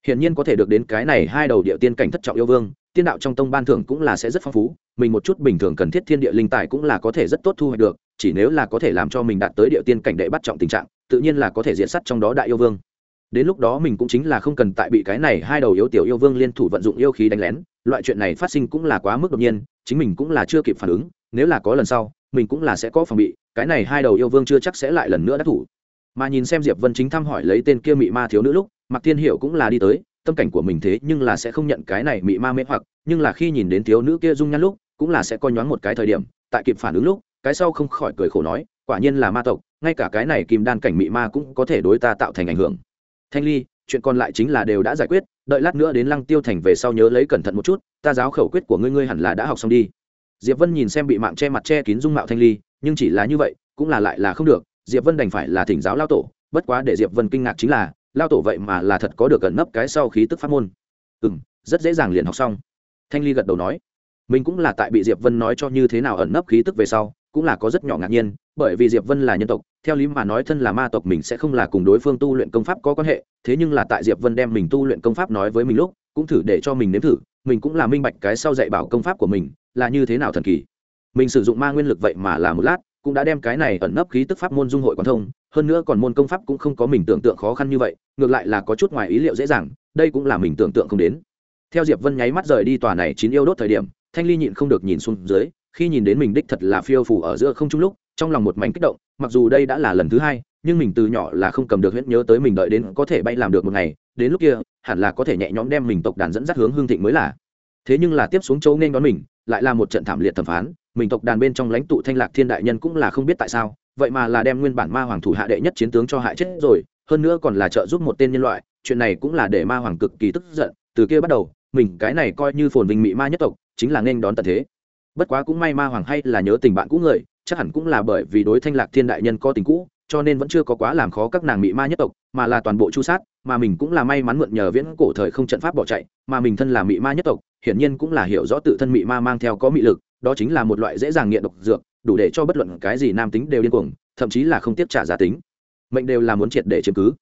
Hiển nhiên có thể được đến cái này hai đầu địa tiên cảnh thất trọng yêu vương, tiên đạo trong tông ban thưởng cũng là sẽ rất phong phú, mình một chút bình thường cần thiết thiên địa linh tài cũng là có thể rất tốt thu hoạch được, chỉ nếu là có thể làm cho mình đạt tới địa tiên cảnh đệ bắt trọng tình trạng, tự nhiên là có thể diện sắt trong đó đại yêu vương. Đến lúc đó mình cũng chính là không cần tại bị cái này hai đầu yếu tiểu yêu vương liên thủ vận dụng yêu khí đánh lén, loại chuyện này phát sinh cũng là quá mức đột nhiên, chính mình cũng là chưa kịp phản ứng, nếu là có lần sau, mình cũng là sẽ có phòng bị, cái này hai đầu yêu vương chưa chắc sẽ lại lần nữa đắc thủ mà nhìn xem diệp vân chính thăm hỏi lấy tên kia mị ma thiếu nữ lúc, mạc thiên hiệu cũng là đi tới, tâm cảnh của mình thế nhưng là sẽ không nhận cái này mị ma mê hoặc, nhưng là khi nhìn đến thiếu nữ kia dung nhan lúc, cũng là sẽ coi nhoáng một cái thời điểm, tại kịp phản ứng lúc, cái sau không khỏi cười khổ nói, quả nhiên là ma tộc, ngay cả cái này kim đan cảnh mị ma cũng có thể đối ta tạo thành ảnh hưởng. Thanh ly, chuyện còn lại chính là đều đã giải quyết, đợi lát nữa đến lăng tiêu thành về sau nhớ lấy cẩn thận một chút, ta giáo khẩu quyết của ngươi ngươi hẳn là đã học xong đi. Diệp vân nhìn xem bị mạng che mặt che kín dung mạo thanh ly, nhưng chỉ là như vậy, cũng là lại là không được diệp vân đành phải là thỉnh giáo lao tổ, bất quá để diệp vân kinh ngạc chính là, lao tổ vậy mà là thật có được cẩn nấp cái sau khí tức pháp môn. Ừ m rất dễ dàng liền học xong. Thanh ly gật đầu nói, mình cũng là tại bị diệp vân nói cho như thế nào ẩn nấp khí tức về sau, cũng là có rất nhỏ ngạc nhiên, bởi vì diệp vân là nhân tộc, theo lý mà nói thân là ma tộc mình sẽ không là cùng đối phương tu luyện công pháp có quan hệ, thế nhưng là tại diệp vân đem mình tu luyện công pháp nói với mình lúc, cũng thử để cho mình nếm thử, mình cũng là minh bạch cái sau dạy bảo công pháp của mình là như thế nào thần kỳ. Mình sử dụng ma nguyên lực vậy mà là một lát cũng đã đem cái này ẩn nấp khí tức pháp môn dung hội quan thông, hơn nữa còn môn công pháp cũng không có mình tưởng tượng khó khăn như vậy, ngược lại là có chút ngoài ý liệu dễ dàng, đây cũng là mình tưởng tượng không đến. Theo diệp vân nháy mắt rời đi tòa này chín yêu đốt thời điểm, thanh ly nhịn không được nhìn xuống dưới, khi nhìn đến mình đích thật là phiêu phủ ở giữa không trung lúc, trong lòng một mảnh kích động, mặc dù đây đã là lần thứ hai, nhưng mình từ nhỏ là không cầm được huyễn nhớ tới mình đợi đến có thể bay làm được một ngày, đến lúc kia, hẳn là có thể nhẹ nhõm đem mình tộc đàn dẫn dắt hướng hương thịnh mới là. Thế nhưng là tiếp xuống châu nên đón mình, lại là một trận thảm liệt thẩm phán mình tộc đàn bên trong lãnh tụ thanh lạc thiên đại nhân cũng là không biết tại sao, vậy mà là đem nguyên bản ma hoàng thủ hạ đệ nhất chiến tướng cho hại chết rồi, hơn nữa còn là trợ giúp một tên nhân loại, chuyện này cũng là để ma hoàng cực kỳ tức giận, từ kia bắt đầu, mình cái này coi như phồn vinh mỹ ma nhất tộc, chính là nên đón tận thế. Bất quá cũng may ma hoàng hay là nhớ tình bạn cũ người, chắc hẳn cũng là bởi vì đối thanh lạc thiên đại nhân có tình cũ, cho nên vẫn chưa có quá làm khó các nàng mỹ ma nhất tộc, mà là toàn bộ chu sát mà mình cũng là may mắn mượn nhờ viễn cổ thời không trận pháp bỏ chạy, mà mình thân là mị ma nhất tộc, hiển nhiên cũng là hiểu rõ tự thân mị ma mang theo có mị lực, đó chính là một loại dễ dàng nghiện độc dược, đủ để cho bất luận cái gì nam tính đều điên cuồng, thậm chí là không tiếp trả giá tính. Mệnh đều là muốn triệt để chiếm cứ.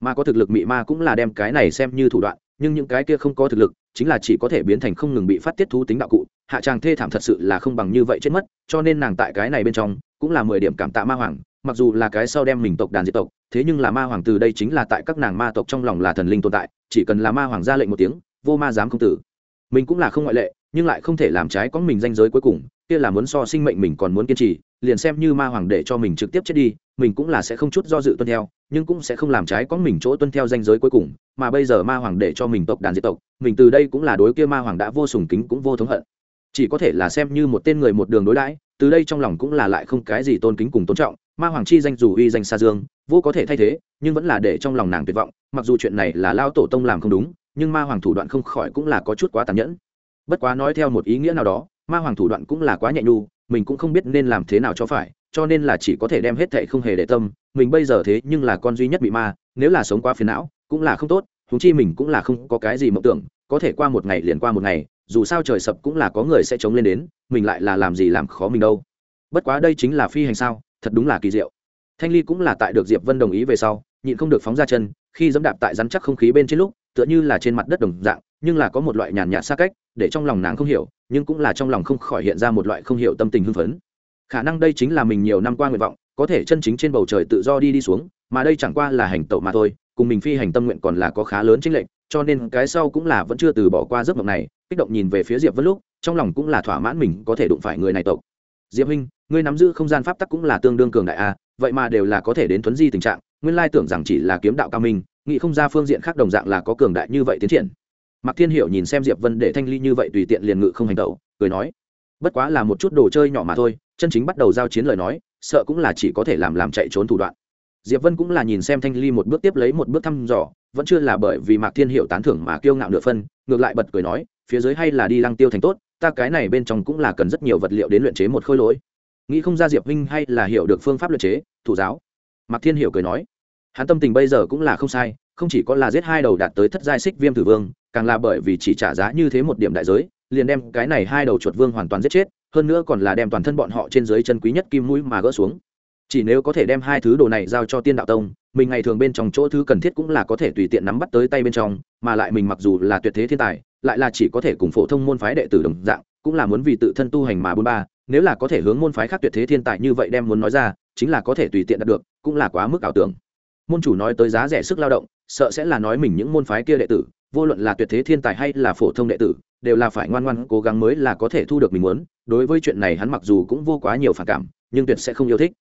Mà có thực lực mị ma cũng là đem cái này xem như thủ đoạn, nhưng những cái kia không có thực lực, chính là chỉ có thể biến thành không ngừng bị phát tiết thú tính đạo cụ, hạ tràng thê thảm thật sự là không bằng như vậy chết mất, cho nên nàng tại cái này bên trong cũng là mười điểm cảm tạ ma hoàng, mặc dù là cái sau đem mình tộc đàn diệt tộc, thế nhưng là ma hoàng từ đây chính là tại các nàng ma tộc trong lòng là thần linh tồn tại, chỉ cần là ma hoàng ra lệnh một tiếng, vô ma dám không tử. Mình cũng là không ngoại lệ, nhưng lại không thể làm trái có mình danh giới cuối cùng, kia là muốn so sinh mệnh mình còn muốn kiên trì, liền xem như ma hoàng để cho mình trực tiếp chết đi, mình cũng là sẽ không chút do dự tuân theo, nhưng cũng sẽ không làm trái có mình chỗ tuân theo danh giới cuối cùng, mà bây giờ ma hoàng để cho mình tộc đàn diệt tộc, mình từ đây cũng là đối kia ma hoàng đã vô sùng kính cũng vô thống hận. Chỉ có thể là xem như một tên người một đường đối đãi từ đây trong lòng cũng là lại không cái gì tôn kính cùng tôn trọng, ma hoàng chi danh dù uy danh xa dương, vô có thể thay thế, nhưng vẫn là để trong lòng nàng tuyệt vọng, mặc dù chuyện này là lao tổ tông làm không đúng, nhưng ma hoàng thủ đoạn không khỏi cũng là có chút quá tàn nhẫn. Bất quá nói theo một ý nghĩa nào đó, ma hoàng thủ đoạn cũng là quá nhẹ nhu mình cũng không biết nên làm thế nào cho phải, cho nên là chỉ có thể đem hết thệ không hề để tâm, mình bây giờ thế nhưng là con duy nhất bị ma, nếu là sống quá phiền não, cũng là không tốt thú chi mình cũng là không có cái gì mộng tưởng, có thể qua một ngày liền qua một ngày, dù sao trời sập cũng là có người sẽ chống lên đến mình lại là làm gì làm khó mình đâu. Bất quá đây chính là phi hành sao, thật đúng là kỳ diệu. Thanh ly cũng là tại được diệp vân đồng ý về sau, nhịn không được phóng ra chân, khi dẫm đạp tại rắn chắc không khí bên trên lúc, tựa như là trên mặt đất đồng dạng, nhưng là có một loại nhàn nhạt xa cách, để trong lòng nàng không hiểu, nhưng cũng là trong lòng không khỏi hiện ra một loại không hiểu tâm tình hưng phấn. Khả năng đây chính là mình nhiều năm qua nguyện vọng, có thể chân chính trên bầu trời tự do đi đi xuống, mà đây chẳng qua là hành tẩu mà thôi, cùng mình phi hành tâm nguyện còn là có khá lớn chính lệnh cho nên cái sau cũng là vẫn chưa từ bỏ qua giấc mộng này kích động nhìn về phía diệp vân lúc, trong lòng cũng là thỏa mãn mình có thể đụng phải người này tộc. Diệp huynh, ngươi nắm giữ không gian pháp tắc cũng là tương đương cường đại a vậy mà đều là có thể đến thuấn di tình trạng, nguyên lai tưởng rằng chỉ là kiếm đạo cao minh, nghĩ không ra phương diện khác đồng dạng là có cường đại như vậy tiến triển. Mạc thiên hiểu nhìn xem diệp vân để thanh ly như vậy tùy tiện liền ngự không hành tẩu cười nói, bất quá là một chút đồ chơi nhỏ mà thôi, chân chính bắt đầu giao chiến lời nói, sợ cũng là chỉ có thể làm làm chạy trốn thủ đoạn. Diệp vân cũng là nhìn xem thanh ly một bước tiếp lấy một bước thăm dò, vẫn chưa là bởi vì mạc thiên hiểu tán thưởng mà kiêu ngạo nửa phân, ngược lại bật cười nói phía dưới hay là đi lăng tiêu thành tốt, ta cái này bên trong cũng là cần rất nhiều vật liệu đến luyện chế một khối lỗi. Nghĩ không ra diệp huynh hay là hiểu được phương pháp luyện chế, thủ giáo. Mạc thiên hiểu cười nói, hắn tâm tình bây giờ cũng là không sai, không chỉ có là giết hai đầu đạt tới thất giai xích viêm tử vương, càng là bởi vì chỉ trả giá như thế một điểm đại giới, liền đem cái này hai đầu chuột vương hoàn toàn giết chết, hơn nữa còn là đem toàn thân bọn họ trên dưới chân quý nhất kim mũi mà gỡ xuống. Chỉ nếu có thể đem hai thứ đồ này giao cho tiên đạo tông, mình ngày thường bên trong chỗ thứ cần thiết cũng là có thể tùy tiện nắm bắt tới tay bên trong, mà lại mình mặc dù là tuyệt thế thiên tài lại là chỉ có thể cùng phổ thông môn phái đệ tử đồng dạng, cũng là muốn vì tự thân tu hành mà bôn ba, nếu là có thể hướng môn phái khác tuyệt thế thiên tài như vậy đem muốn nói ra, chính là có thể tùy tiện đạt được, cũng là quá mức ảo tưởng. Môn chủ nói tới giá rẻ sức lao động, sợ sẽ là nói mình những môn phái kia đệ tử, vô luận là tuyệt thế thiên tài hay là phổ thông đệ tử, đều là phải ngoan ngoan cố gắng mới là có thể thu được mình muốn, đối với chuyện này hắn mặc dù cũng vô quá nhiều phản cảm, nhưng tuyệt sẽ không yêu thích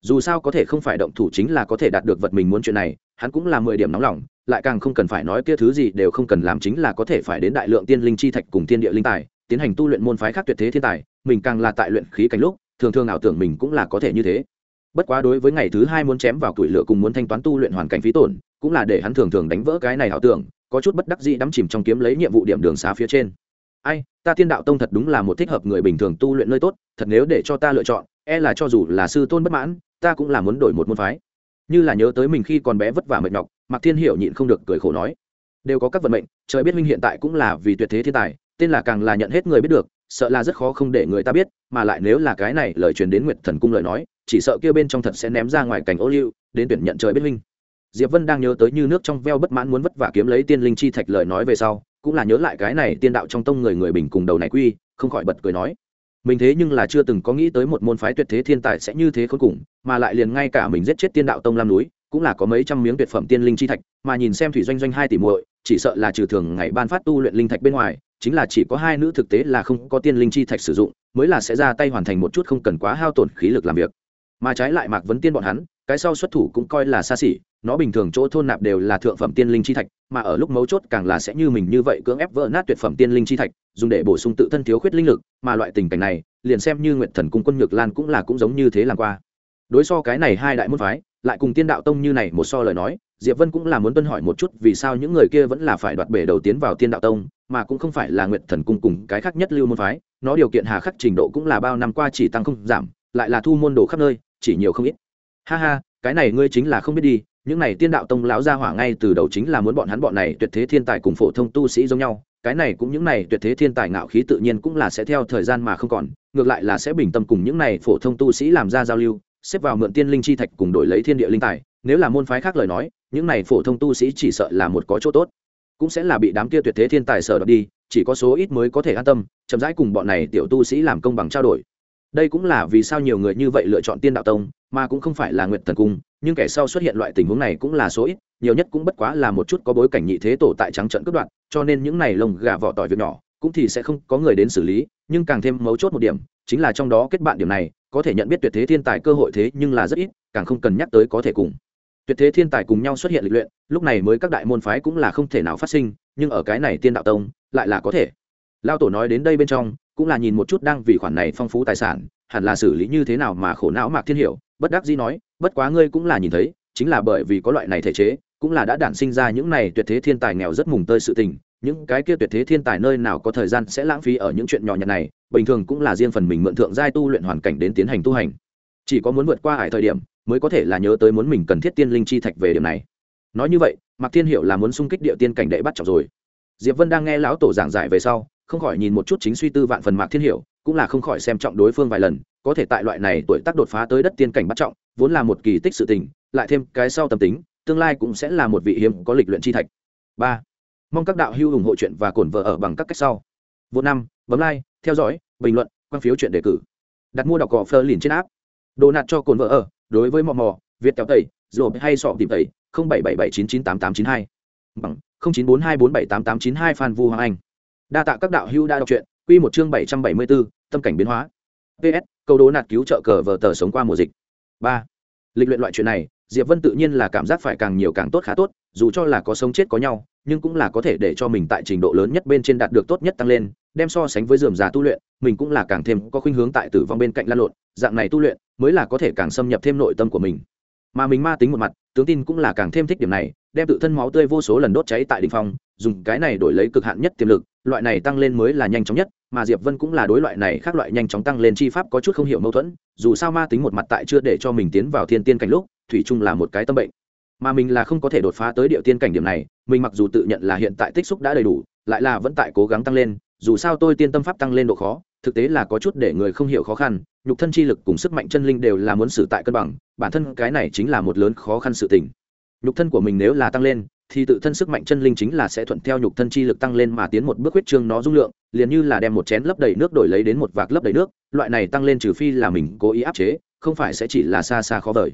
dù sao có thể không phải động thủ chính là có thể đạt được vật mình muốn chuyện này, hắn cũng là mười điểm nóng lòng, lại càng không cần phải nói kia thứ gì đều không cần làm chính là có thể phải đến đại lượng tiên linh chi thạch cùng tiên địa linh tài, tiến hành tu luyện môn phái khác tuyệt thế thiên tài, mình càng là tại luyện khí cảnh lúc, thường thường ảo tưởng mình cũng là có thể như thế. Bất quá đối với ngày thứ hai muốn chém vào tuổi lửa cùng muốn thanh toán tu luyện hoàn cảnh phí tổn, cũng là để hắn thường thường đánh vỡ cái này ảo tưởng, có chút bất đắc dĩ đắm chìm trong kiếm lấy nhiệm vụ điểm đường xá phía trên. Ai, ta tiên đạo tông thật đúng là một thích hợp người bình thường tu luyện nơi tốt, thật nếu để cho ta lựa chọn e là cho dù là sư tôn bất mãn ta cũng là muốn đổi một môn phái. Như là nhớ tới mình khi còn bé vất vả mệt nhọc, mạc thiên hiểu nhịn không được cười khổ nói. Đều có các vận mệnh, trời biết minh hiện tại cũng là vì tuyệt thế thiên tài, tên là càng là nhận hết người biết được, sợ là rất khó không để người ta biết, mà lại nếu là cái này lời truyền đến nguyệt thần cung lời nói, chỉ sợ kia bên trong thật sẽ ném ra ngoài cảnh ô liu, đến tuyển nhận trời biết minh diệp vân đang nhớ tới như nước trong veo bất mãn muốn vất vả kiếm lấy tiên linh chi thạch lời nói về sau, cũng là nhớ lại cái này tiên đạo trong tông người người bình cùng đầu này quy, không khỏi bật cười nói mình thế nhưng là chưa từng có nghĩ tới một môn phái tuyệt thế thiên tài sẽ như thế khốn cùng, mà lại liền ngay cả mình giết chết tiên đạo tông lam núi, cũng là có mấy trăm miếng tuyệt phẩm tiên linh chi thạch, mà nhìn xem thủy doanh doanh hai tỷ muội, chỉ sợ là trừ thường ngày ban phát tu luyện linh thạch bên ngoài, chính là chỉ có hai nữ thực tế là không có tiên linh chi thạch sử dụng, mới là sẽ ra tay hoàn thành một chút không cần quá hao tổn khí lực làm việc. Mà trái lại mạc vấn tiên bọn hắn, cái sau xuất thủ cũng coi là xa xỉ nó bình thường chỗ thôn nạp đều là thượng phẩm tiên linh chi thạch, mà ở lúc mấu chốt càng là sẽ như mình như vậy cưỡng ép vỡ nát tuyệt phẩm tiên linh chi thạch, dùng để bổ sung tự thân thiếu khuyết linh lực, mà loại tình cảnh này, liền xem như nguyện thần cung quân nhược lan cũng là cũng giống như thế làm qua. Đối so cái này hai đại môn phái, lại cùng tiên đạo tông như này một so lời nói, diệp vân cũng là muốn tuân hỏi một chút vì sao những người kia vẫn là phải đoạt bể đầu tiến vào tiên đạo tông, mà cũng không phải là nguyện thần cung cùng cái khác nhất lưu môn phái, nó điều kiện hà khắc trình độ cũng là bao năm qua chỉ tăng không giảm, lại là thu môn đồ khắp nơi, chỉ nhiều không ít. Ha ha, cái này ngươi chính là không biết đi những này tiên đạo tông lão gia hỏa ngay từ đầu chính là muốn bọn hắn bọn này tuyệt thế thiên tài cùng phổ thông tu sĩ giống nhau. Cái này cũng những này tuyệt thế thiên tài ngạo khí tự nhiên cũng là sẽ theo thời gian mà không còn, ngược lại là sẽ bình tâm cùng những này phổ thông tu sĩ làm ra giao lưu, xếp vào mượn tiên linh chi thạch cùng đổi lấy thiên địa linh tài. Nếu là môn phái khác lời nói, những này phổ thông tu sĩ chỉ sợ là một có chỗ tốt. Cũng sẽ là bị đám kia tuyệt thế thiên tài sở đoạt đi, chỉ có số ít mới có thể an tâm, chậm rãi cùng bọn này tiểu tu sĩ làm công bằng trao đổi đây cũng là vì sao nhiều người như vậy lựa chọn tiên đạo tông, mà cũng không phải là nguyện thần cung, nhưng kẻ sau xuất hiện loại tình huống này cũng là số ít, nhiều nhất cũng bất quá là một chút có bối cảnh nhị thế tổ tại trắng trận cướp đoạn cho nên những này lồng gà vỏ tỏi việc nhỏ, cũng thì sẽ không có người đến xử lý, nhưng càng thêm mấu chốt một điểm, chính là trong đó kết bạn điểm này, có thể nhận biết tuyệt thế thiên tài cơ hội thế nhưng là rất ít, càng không cần nhắc tới có thể cùng. Tuyệt thế thiên tài cùng nhau xuất hiện lịch luyện, lúc này mới các đại môn phái cũng là không thể nào phát sinh, nhưng ở cái này tiên đạo tông, lại là có thể. Lao tổ nói đến đây bên trong cũng là nhìn một chút đang vì khoản này phong phú tài sản, hẳn là xử lý như thế nào mà khổ não mạc thiên hiểu, bất đắc dĩ nói, bất quá ngươi cũng là nhìn thấy, chính là bởi vì có loại này thể chế, cũng là đã đản sinh ra những này tuyệt thế thiên tài nghèo rất mùng tơi sự tình, những cái kia tuyệt thế thiên tài nơi nào có thời gian sẽ lãng phí ở những chuyện nhỏ nhặt này, bình thường cũng là riêng phần mình mượn thượng giai tu luyện hoàn cảnh đến tiến hành tu hành. Chỉ có muốn vượt qua hải thời điểm, mới có thể là nhớ tới muốn mình cần thiết tiên linh chi thạch về điểm này. Nói như vậy, mạc thiên hiệu là muốn xung kích địa tiên cảnh đệ bắt trọng rồi. Diệp vân đang nghe lão tổ giảng giải về sau không khỏi nhìn một chút chính suy tư vạn phần mạc thiên hiểu, cũng là không khỏi xem trọng đối phương vài lần, có thể tại loại này tuổi tác đột phá tới đất tiên cảnh bắt trọng, vốn là một kỳ tích sự tình, lại thêm cái sau tâm tính, tương lai cũng sẽ là một vị hiếm có lịch luyện chi thạch. Ba, mong các đạo hữu ủng hộ chuyện và cổn vợ ở bằng các cách sau. Vô năm, bấm like, theo dõi, bình luận, quan phiếu chuyện đề cử. Đặt mua đọc cỏ phơ liền trên áp đồ nạt cho cồn vợ ở, đối với mò mò, việt kéo tẩy rồi hay sọ tìm tẩy, không bảy bảy bảy chín chín tám tám chín hai. Bằng, không chín bốn hai bốn bảy tám tám chín hai phan vu hoàng anh đa tạ các đạo hữu đã đọc truyện, quy một chương bảy trăm bảy mươi bốn tâm cảnh biến hóa. Ps câu đố nạt cứu trợ cờ vờ tờ sống qua mùa dịch. Ba, lịch luyện loại chuyện này, diệp vân tự nhiên là cảm giác phải càng nhiều càng tốt khá tốt, dù cho là có sống chết có nhau, nhưng cũng là có thể để cho mình tại trình độ lớn nhất bên trên đạt được tốt nhất tăng lên, đem so sánh với dườm già tu luyện, mình cũng là càng thêm có khuynh hướng tại tử vong bên cạnh lan lộn, dạng này tu luyện mới là có thể càng xâm nhập thêm nội tâm của mình. Mà mình ma tính một mặt, tướng tin cũng là càng thêm thích điểm này đem tự thân máu tươi vô số lần đốt cháy tại đỉnh phong, dùng cái này đổi lấy cực hạn nhất tiềm lực, loại này tăng lên mới là nhanh chóng nhất, mà diệp vân cũng là đối loại này khác loại nhanh chóng tăng lên chi pháp có chút không hiểu mâu thuẫn, dù sao ma tính một mặt tại chưa để cho mình tiến vào thiên tiên cảnh lúc, thủy chung là một cái tâm bệnh. Mà mình là không có thể đột phá tới địa tiên cảnh điểm này, mình mặc dù tự nhận là hiện tại tích xúc đã đầy đủ, lại là vẫn tại cố gắng tăng lên, dù sao tôi tiên tâm pháp tăng lên độ khó, thực tế là có chút để người không hiểu khó khăn, nhục thân chi lực cùng sức mạnh chân linh đều là muốn xử tại cân bằng, bản thân cái này chính là một lớn khó khăn sự tình nhục thân của mình nếu là tăng lên, thì tự thân sức mạnh chân linh chính là sẽ thuận theo nhục thân chi lực tăng lên mà tiến một bước huyết trương nó dung lượng, liền như là đem một chén lấp đầy nước đổi lấy đến một vạc lấp đầy nước, loại này tăng lên trừ phi là mình cố ý áp chế, không phải sẽ chỉ là xa xa khó vời.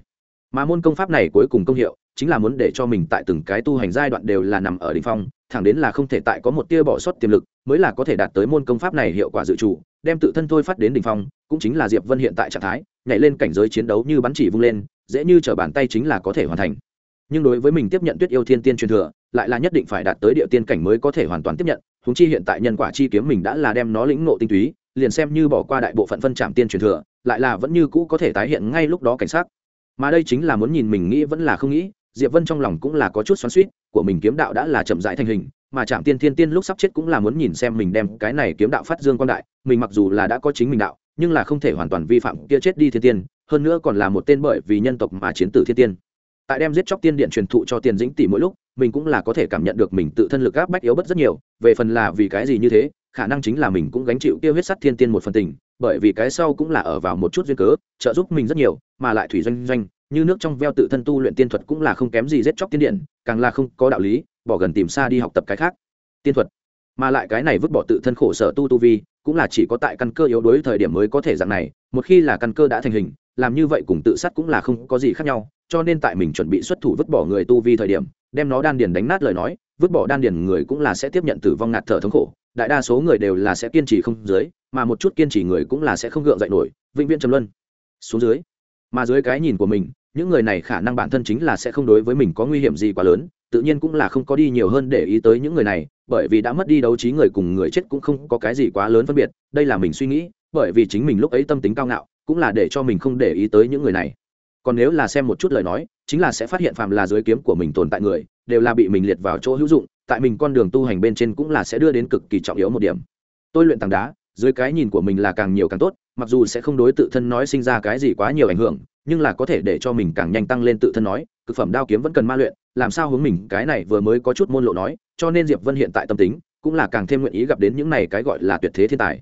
Mà môn công pháp này cuối cùng công hiệu chính là muốn để cho mình tại từng cái tu hành giai đoạn đều là nằm ở đ ỉ n h phong, thẳng đến là không thể tại có một tia bỏ sót tiềm lực mới là có thể đạt tới môn công pháp này hiệu quả dự trù, đem tự thân thôi phát đến đ ỉ n h phong, cũng chính là diệp vân hiện tại trạng thái, nhảy lên cảnh giới chiến đấu như bắn chỉ vung lên, dễ như t r ở bàn tay chính là có thể hoàn thành nhưng đối với mình tiếp nhận tuyết yêu thiên tiên truyền thừa, lại là nhất định phải đạt tới địa tiên cảnh mới có thể hoàn toàn tiếp nhận húng chi hiện tại nhân quả chi kiếm mình đã là đem nó lĩnh nộ tinh túy, liền xem như bỏ qua đại bộ phận phân trạm tiên truyền thừa, lại là vẫn như cũ có thể tái hiện ngay lúc đó cảnh sát mà đây chính là muốn nhìn mình nghĩ vẫn là không nghĩ, diệp vân trong lòng cũng là có chút xoắn suýt của mình kiếm đạo đã là chậm rãi thành hình, mà chạm tiên thiên tiên lúc sắp chết cũng là muốn nhìn xem mình đem cái này kiếm đạo phát dương quan đại, mình mặc dù là đã có chính mình đạo, nhưng là không thể hoàn toàn vi phạm kia chết đi thiên tiên, hơn nữa còn là một tên bởi vì nhân tộc mà chiến tử thiên tiên tại đem giết chóc tiên điện truyền thụ cho tiền dĩnh tỷ mỗi lúc, mình cũng là có thể cảm nhận được mình tự thân lực áp bách yếu bất rất nhiều, về phần là vì cái gì như thế, khả năng chính là mình cũng gánh chịu kia huyết sắt thiên tiên một phần tình, bởi vì cái sau cũng là ở vào một chút duyên cớ, trợ giúp mình rất nhiều, mà lại thủy doanh doanh, như nước trong veo tự thân tu luyện tiên thuật cũng là không kém gì giết chóc tiên điện, càng là không có đạo lý, bỏ gần tìm xa đi học tập cái khác. Tiên thuật. Mà lại cái này vứt bỏ tự thân khổ sở tu tu vi, cũng là chỉ có tại căn cơ yếu đuối thời điểm mới có thể dạng này, một khi là căn cơ đã thành hình làm như vậy cùng tự sát cũng là không có gì khác nhau, cho nên tại mình chuẩn bị xuất thủ vứt bỏ người tu vi thời điểm, đem nó đan điền đánh nát lời nói, vứt bỏ đan điền người cũng là sẽ tiếp nhận tử vong ngạt thở thống khổ, đại đa số người đều là sẽ kiên trì không dưới, mà một chút kiên trì người cũng là sẽ không gượng dậy nổi, vĩnh viễn trầm luân. Xuống dưới, mà dưới cái nhìn của mình, những người này khả năng bản thân chính là sẽ không đối với mình có nguy hiểm gì quá lớn, tự nhiên cũng là không có đi nhiều hơn để ý tới những người này, bởi vì đã mất đi đấu trí người cùng người chết cũng không có cái gì quá lớn phân biệt, đây là mình suy nghĩ, bởi vì chính mình lúc ấy tâm tính cao ngạo cũng là để cho mình không để ý tới những người này. Còn nếu là xem một chút lời nói, chính là sẽ phát hiện phàm là dưới kiếm của mình tồn tại người, đều là bị mình liệt vào chỗ hữu dụng, tại mình con đường tu hành bên trên cũng là sẽ đưa đến cực kỳ trọng yếu một điểm. Tôi luyện tảng đá, dưới cái nhìn của mình là càng nhiều càng tốt, mặc dù sẽ không đối tự thân nói sinh ra cái gì quá nhiều ảnh hưởng, nhưng là có thể để cho mình càng nhanh tăng lên tự thân nói, cực phẩm đao kiếm vẫn cần ma luyện, làm sao hướng mình, cái này vừa mới có chút môn lộ nói, cho nên diệp vân hiện tại tâm tính, cũng là càng thêm nguyện ý gặp đến những này cái gọi là tuyệt thế thiên tài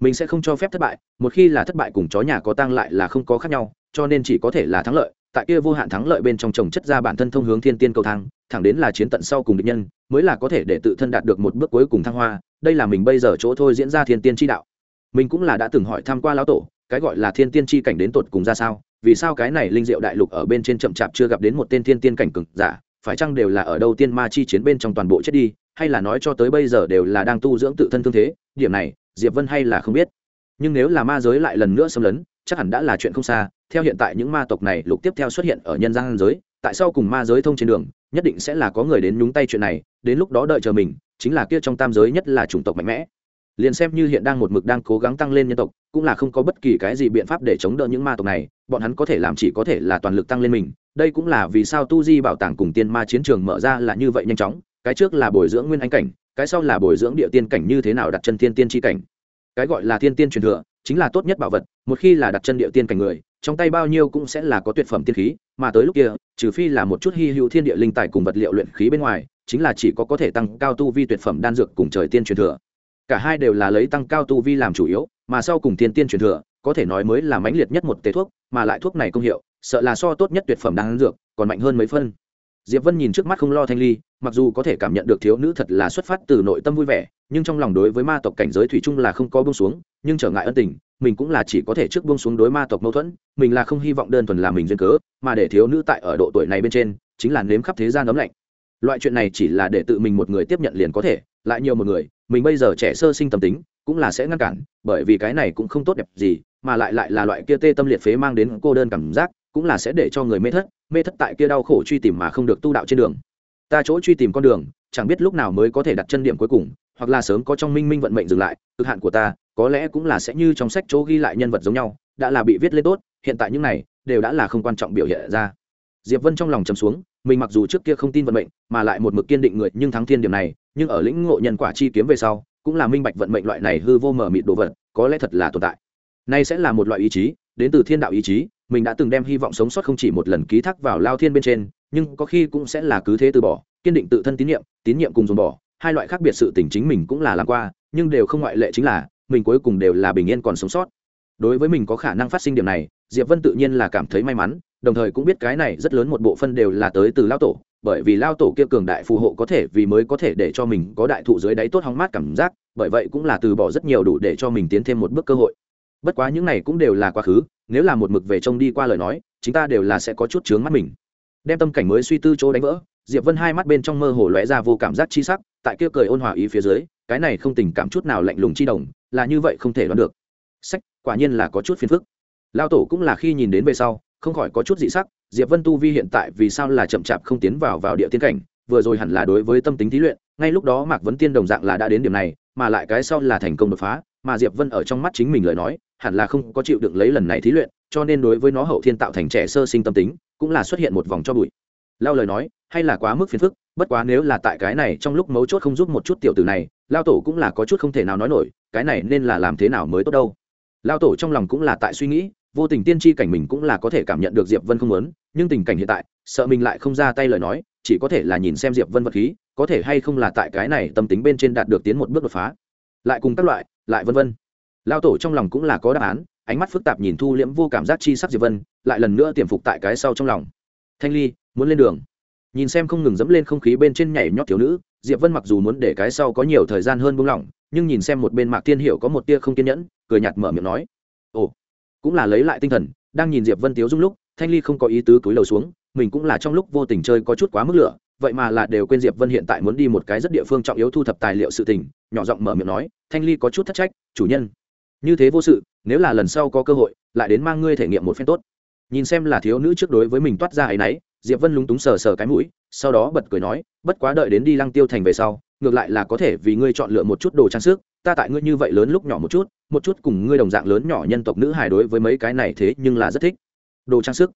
mình sẽ không cho phép thất bại, một khi là thất bại cùng chó nhà có tăng lại là không có khác nhau, cho nên chỉ có thể là thắng lợi, tại kia vô hạn thắng lợi bên trong trồng chất ra bản thân thông hướng thiên tiên cầu thang, thẳng đến là chiến tận sau cùng địch nhân, mới là có thể để tự thân đạt được một bước cuối cùng thăng hoa, đây là mình bây giờ chỗ thôi diễn ra thiên tiên tri đạo. Mình cũng là đã từng hỏi tham q u a lão tổ, cái gọi là thiên tiên tri cảnh đến tột cùng ra sao, vì sao cái này linh diệu đại lục ở bên trên chậm chạp chưa gặp đến một tên thiên tiên cảnh cực giả, phải chăng đều là ở đâu tiên ma chi chiến bên trong toàn bộ chết đi hay là nói cho tới bây giờ đều là đang tu dưỡng tự thân thương thế, điểm này, diệp vân hay là không biết. Nhưng nếu là ma giới lại lần nữa xâm lấn, chắc hẳn đã là chuyện không xa. Theo hiện tại những ma tộc này lục tiếp theo xuất hiện ở nhân gian giới, tại sao cùng ma giới thông trên đường, nhất định sẽ là có người đến nhúng tay chuyện này, đến lúc đó đợi chờ mình, chính là kia trong tam giới nhất là chủng tộc mạnh mẽ. Liền xem như hiện đang một mực đang cố gắng tăng lên nhân tộc, cũng là không có bất kỳ cái gì biện pháp để chống đỡ những ma tộc này, bọn hắn có thể làm chỉ có thể là toàn lực tăng lên mình. Đây cũng là vì sao tu di bảo tàng cùng tiên ma chiến trường mở ra là như vậy nhanh chóng cái trước là bồi dưỡng nguyên anh cảnh, cái sau là bồi dưỡng địa tiên cảnh như thế nào đặt chân thiên tiên tri cảnh. Cái gọi là thiên tiên truyền thừa, chính là tốt nhất bảo vật, một khi là đặt chân địa tiên cảnh người, trong tay bao nhiêu cũng sẽ là có tuyệt phẩm tiên khí, mà tới lúc kia, trừ phi là một chút hy hữu thiên địa linh tài cùng vật liệu luyện khí bên ngoài, chính là chỉ có có thể tăng cao tu vi tuyệt phẩm đan dược cùng trời tiên truyền thừa. Cả hai đều là lấy tăng cao tu vi làm chủ yếu, mà sau cùng thiên tiên truyền thừa, có thể nói mới là mãnh liệt nhất một tế thuốc, mà lại thuốc này công hiệu, sợ là so tốt nhất tuyệt phẩm đan dược, còn mạnh hơn mấy phân. Diệp vân nhìn trước mắt không lo thanh ly mặc dù có thể cảm nhận được thiếu nữ thật là xuất phát từ nội tâm vui vẻ, nhưng trong lòng đối với ma tộc cảnh giới thủy chung là không có bông xuống, nhưng trở ngại ân tình, mình cũng là chỉ có thể trước buông xuống đối ma tộc mâu thuẫn, mình là không hy vọng đơn thuần là mình duyên cớ, mà để thiếu nữ tại ở độ tuổi này bên trên, chính là nếm khắp thế gian ấm lạnh. Loại chuyện này chỉ là để tự mình một người tiếp nhận liền có thể, lại nhiều một người, mình bây giờ trẻ sơ sinh tâm tính, cũng là sẽ ngăn cản, bởi vì cái này cũng không tốt đẹp gì, mà lại lại là loại kia tê tâm liệt phế mang đến cô đơn cảm giác, cũng là sẽ để cho người mê thất mê thất tại kia đau khổ truy tìm mà không được tu đạo trên đường ta chỗ truy tìm con đường, chẳng biết lúc nào mới có thể đặt chân điểm cuối cùng, hoặc là sớm có trong minh minh vận mệnh dừng lại, cực hạn của ta, có lẽ cũng là sẽ như trong sách chỗ ghi lại nhân vật giống nhau, đã là bị viết lên tốt, hiện tại những này, đều đã là không quan trọng biểu hiện ra. Diệp vân trong lòng chầm xuống, mình mặc dù trước kia không tin vận mệnh, mà lại một mực kiên định người, nhưng thắng thiên điểm này, nhưng ở lĩnh ngộ nhân quả chi kiếm về sau, cũng là minh bạch vận mệnh loại này hư vô mở mịt đồ vật, có lẽ thật là tồn tại. Nay sẽ là một loại ý chí, đến từ thiên đạo ý chí, mình đã từng đem hy vọng sống sót không chỉ một lần ký thác vào lao thiên bên trên nhưng có khi cũng sẽ là cứ thế từ bỏ, kiên định tự thân tín nhiệm tín nhiệm cùng dồn bỏ. Hai loại khác biệt sự tình chính mình cũng là làm qua, nhưng đều không ngoại lệ chính là, mình cuối cùng đều là bình yên còn sống sót. Đối với mình có khả năng phát sinh điểm này, diệp vân tự nhiên là cảm thấy may mắn, đồng thời cũng biết cái này rất lớn một bộ phân đều là tới từ lao tổ, bởi vì lao tổ kia cường đại phù hộ có thể vì mới có thể để cho mình có đại thụ dưới đáy tốt hóng mát cảm giác, bởi vậy cũng là từ bỏ rất nhiều đủ để cho mình tiến thêm một bước cơ hội. Bất quá những này cũng đều là quá khứ, nếu là một mực về trông đi qua lời nói, chúng ta đều là sẽ có chút chướng mắt mình đem tâm cảnh mới suy tư chỗ đánh vỡ, diệp vân hai mắt bên trong mơ hồ lóe ra vô cảm giác chi sắc, tại kia cười ôn hòa ý phía dưới, cái này không tình cảm chút nào lạnh lùng chi đồng là như vậy không thể đoán được. Sách, quả nhiên là có chút phiền phức. Lao tổ cũng là khi nhìn đến về sau, không khỏi có chút dị sắc, diệp vân tu vi hiện tại vì sao là chậm chạp không tiến vào vào địa tiên cảnh, vừa rồi hẳn là đối với tâm tính thí luyện, ngay lúc đó mạc vấn tiên đồng dạng là đã đến điểm này, mà lại cái sau là thành công đột phá, mà diệp vân ở trong mắt chính mình lời nói, hẳn là không có chịu đựng lấy lần này thí luyện cho nên đối với nó hậu thiên tạo thành trẻ sơ sinh tâm tính, cũng là xuất hiện một vòng cho bụi. Lao lời nói, hay là quá mức phiền phức, bất quá nếu là tại cái này trong lúc mấu chốt không giúp một chút tiểu tử này, lao tổ cũng là có chút không thể nào nói nổi, cái này nên là làm thế nào mới tốt đâu. Lao tổ trong lòng cũng là tại suy nghĩ, vô tình tiên tri cảnh mình cũng là có thể cảm nhận được diệp vân không muốn, nhưng tình cảnh hiện tại, sợ mình lại không ra tay lời nói, chỉ có thể là nhìn xem diệp vân vật khí, có thể hay không là tại cái này tâm tính bên trên đạt được tiến một bước đột phá. Lại cùng các loại, lại vân vân. Lao tổ trong lòng cũng là có đáp án ánh mắt phức tạp nhìn thu liễm vô cảm giác chi sắc diệp vân, lại lần nữa tiềm phục tại cái sau trong lòng. Thanh ly, muốn lên đường. Nhìn xem không ngừng dẫm lên không khí bên trên nhảy nhót thiếu nữ, diệp vân mặc dù muốn để cái sau có nhiều thời gian hơn buông lỏng, nhưng nhìn xem một bên mạc tiên hiểu có một tia không kiên nhẫn, cười nhạt mở miệng nói, ồ, cũng là lấy lại tinh thần, đang nhìn diệp vân tiếu dung lúc, thanh ly không có ý tứ túi lầu xuống, mình cũng là trong lúc vô tình chơi có chút quá mức lửa, vậy mà là đều quên diệp vân hiện tại muốn đi một cái rất địa phương trọng yếu thu thập tài liệu sự tình. Nhỏ giọng mở miệng nói, thanh ly có chút thất trách, chủ nhân như thế vô sự, nếu là lần sau có cơ hội, lại đến mang ngươi thể nghiệm một phen tốt. Nhìn xem là thiếu nữ trước đối với mình toát ra ấy nấy diệp vân lúng túng sờ sờ cái mũi, sau đó bật cười nói, bất quá đợi đến đi lăng tiêu thành về sau, ngược lại là có thể vì ngươi chọn lựa một chút đồ trang sức, ta tại ngươi như vậy lớn lúc nhỏ một chút một chút cùng ngươi đồng dạng lớn nhỏ nhân tộc nữ hài đối với mấy cái này thế nhưng là rất thích. Đồ trang sức.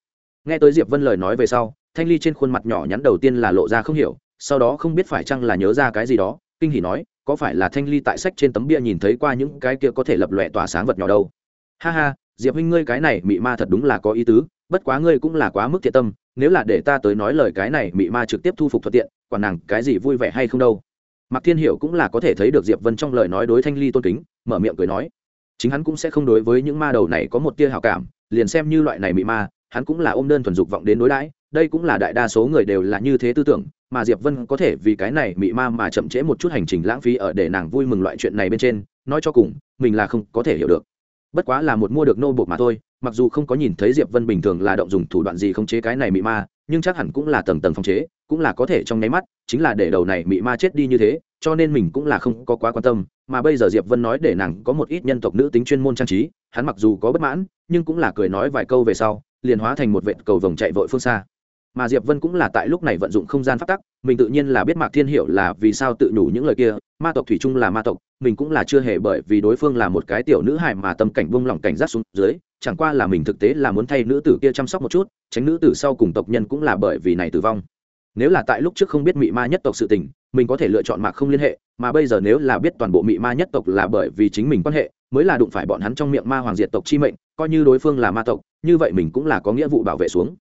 Nghe tới diệp vân lời nói về sau, thanh ly trên khuôn mặt nhỏ nhắn đầu tiên là lộ ra không hiểu, sau đó không biết phải chăng là nhớ ra cái gì đó, kinh hỉ nói có phải là thanh ly tại sách trên tấm bia nhìn thấy qua những cái kia có thể lập lòe tỏa sáng vật nhỏ đâu? Ha ha, diệp huynh ngươi cái này mị ma thật đúng là có ý tứ, bất quá ngươi cũng là quá mức thiệt tâm, nếu là để ta tới nói lời cái này mị ma trực tiếp thu phục thuận tiện, quản nàng cái gì vui vẻ hay không đâu. Mạc thiên hiểu cũng là có thể thấy được diệp vân trong lời nói đối thanh ly tôn kính, mở miệng cười nói, chính hắn cũng sẽ không đối với những ma đầu này có một tia hào cảm, liền xem như loại này mị ma, hắn cũng là ôm đơn thuần dục vọng đến đối đãi, đây cũng là đại đa số người đều là như thế tư tưởng mà diệp vân có thể vì cái này mị ma mà chậm trễ một chút hành trình lãng phí ở để nàng vui mừng loại chuyện này bên trên, nói cho cùng, mình là không có thể hiểu được. Bất quá là một mua được nô bột mà thôi, mặc dù không có nhìn thấy diệp vân bình thường là động dùng thủ đoạn gì không chế cái này mị ma, nhưng chắc hẳn cũng là tầng tầng phong chế, cũng là có thể trong nháy mắt, chính là để đầu này mị ma chết đi như thế, cho nên mình cũng là không có quá quan tâm. Mà bây giờ diệp vân nói để nàng có một ít nhân tộc nữ tính chuyên môn trang trí, hắn mặc dù có bất mãn, nhưng cũng là cười nói vài câu về sau, liền hóa thành một vệ cầu vồng chạy vội phương xa mà diệp vân cũng là tại lúc này vận dụng không gian phát tắc, mình tự nhiên là biết mạc thiên hiểu là vì sao tự nhủ những lời kia, ma tộc thủy chung là ma tộc, mình cũng là chưa hề bởi vì đối phương là một cái tiểu nữ hài mà tâm cảnh vung lòng cảnh giác xuống dưới, chẳng qua là mình thực tế là muốn thay nữ tử kia chăm sóc một chút, tránh nữ tử sau cùng tộc nhân cũng là bởi vì này tử vong. Nếu là tại lúc trước không biết mị ma nhất tộc sự tình, mình có thể lựa chọn mạc không liên hệ, mà bây giờ nếu là biết toàn bộ mị ma nhất tộc là bởi vì chính mình quan hệ, mới là đụng phải bọn hắn trong miệng ma hoàng diệt tộc chi mệnh, coi như đối phương là ma tộc, như vậy mình cũng là có nghĩa vụ bảo vệ xuống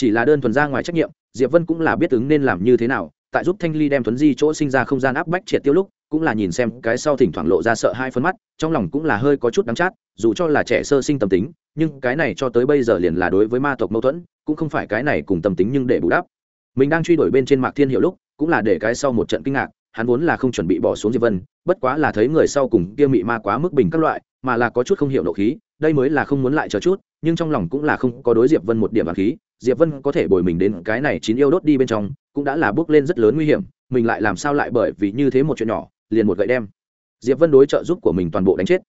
chỉ là đơn thuần ra ngoài trách nhiệm, diệp vân cũng là biết ứng nên làm như thế nào, tại giúp thanh ly đem thuấn di chỗ sinh ra không gian áp bách triệt tiêu lúc, cũng là nhìn xem cái sau thỉnh thoảng lộ ra sợ hai phân mắt, trong lòng cũng là hơi có chút đắng chát, dù cho là trẻ sơ sinh tâm tính, nhưng cái này cho tới bây giờ liền là đối với ma tộc mâu thuẫn, cũng không phải cái này cùng tâm tính nhưng để bù đắp. Mình đang truy đuổi bên trên mạc thiên hiệu lúc, cũng là để cái sau một trận kinh ngạc, hắn vốn là không chuẩn bị bỏ xuống diệp vân, bất quá là thấy người sau cùng kia mị ma quá mức bình các loại, mà là có chút không hiểu nộ khí, đây mới là không muốn lại chờ chút, nhưng trong lòng cũng là không có đối diệp vân một điểm bằng khí diệp vân có thể bồi mình đến cái này chín yêu đốt đi bên trong, cũng đã là bước lên rất lớn nguy hiểm, mình lại làm sao lại bởi vì như thế một chuyện nhỏ, liền một gậy đem. Diệp vân đối trợ giúp của mình toàn bộ đánh chết.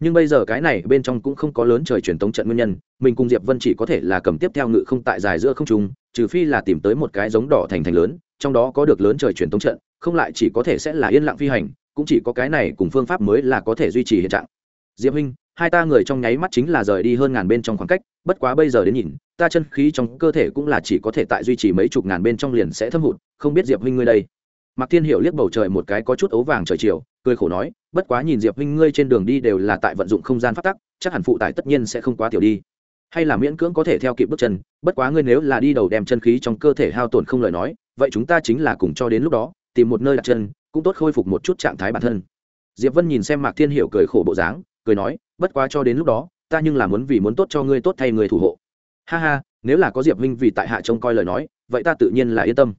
Nhưng bây giờ cái này bên trong cũng không có lớn trời truyền tống trận nguyên nhân, mình cùng diệp vân chỉ có thể là cầm tiếp theo ngự không tại dài giữa không trung, trừ phi là tìm tới một cái giống đỏ thành thành lớn, trong đó có được lớn trời truyền tống trận, không lại chỉ có thể sẽ là yên lặng phi hành, cũng chỉ có cái này cùng phương pháp mới là có thể duy trì hiện trạng. Diệp huynh hai ta người trong nháy mắt chính là rời đi hơn ngàn bên trong khoảng cách, bất quá bây giờ đến nhìn, ta chân khí trong cơ thể cũng là chỉ có thể tại duy trì mấy chục ngàn bên trong liền sẽ thâm hụt, không biết diệp huynh ngươi đây. Mạc thiên hiểu liếc bầu trời một cái có chút ấu vàng trời chiều, cười khổ nói, bất quá nhìn diệp huynh ngươi trên đường đi đều là tại vận dụng không gian phát tắc, chắc hẳn phụ tải tất nhiên sẽ không quá tiểu đi. Hay là miễn cưỡng có thể theo kịp bước chân, bất quá ngươi nếu là đi đầu đem chân khí trong cơ thể hao tổn không lời nói, vậy chúng ta chính là cùng cho đến lúc đó, tìm một nơi đặt chân, cũng tốt khôi phục một chút trạng thái bản thân. Diệp vân nhìn xem mạc thiên hiểu cười khổ bộ dáng, cười nói bất quá cho đến lúc đó, ta nhưng là muốn vì muốn tốt cho ngươi tốt thay người thủ hộ. Ha ha, nếu là có diệp vinh vì tại hạ trông coi lời nói, vậy ta tự nhiên là yên tâm.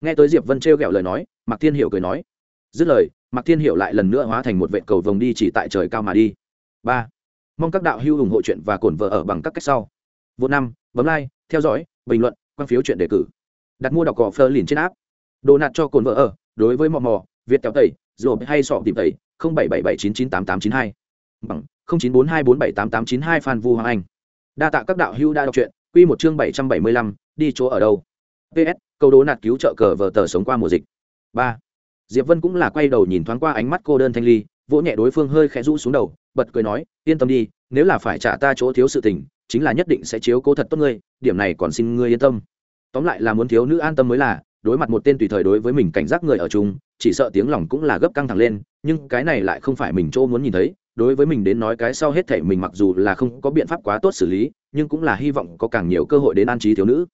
Nghe tới diệp vân trêu ghẹo lời nói, mạc thiên hiểu cười nói. Dứt lời, mạc thiên hiểu lại lần nữa hóa thành một vệ cầu vồng đi chỉ tại trời cao mà đi. Ba. Mong các đạo hữu ủng hộ chuyện và cổn vợ ở bằng các cách sau. Vô năm, bấm like, theo dõi, bình luận, quan phiếu chuyện đề cử. Đặt mua đọc cỏ phơ liền trên áp đồ nạt cho cồn vợ ở, đối với mò mò, việt kéo tẩy rồi hay sọ tìm tẩy, không bảy bảy bảy chín chín tám tám chín hai. Bằng chín bốn hai bốn bảy tám tám chín hai phan vu hoàng anh. Đa tạ các đạo hữu đã đọc truyện, quy một chương bảy trăm bảy mươi lăm, đi chỗ ở đâu? Ps câu đố nạt cứu trợ cờ vờ tờ sống qua mùa dịch. Ba. Diệp vân cũng là quay đầu nhìn thoáng qua ánh mắt cô đơn thanh ly, vỗ nhẹ đối phương hơi khẽ rũ xuống đầu, bật cười nói, yên tâm đi, nếu là phải trả ta chỗ thiếu sự tình, chính là nhất định sẽ chiếu cố thật tốt ngươi, điểm này còn xin ngươi yên tâm. Tóm lại là muốn thiếu nữ an tâm mới là, đối mặt một tên tùy thời đối với mình cảnh giác người ở chung, chỉ sợ tiếng lòng cũng là gấp căng thẳng lên, nhưng cái này lại không phải mình chỗ muốn nhìn thấy đối với mình đến nói cái sau hết thể mình mặc dù là không có biện pháp quá tốt xử lý, nhưng cũng là hy vọng có càng nhiều cơ hội đến an trí thiếu nữ.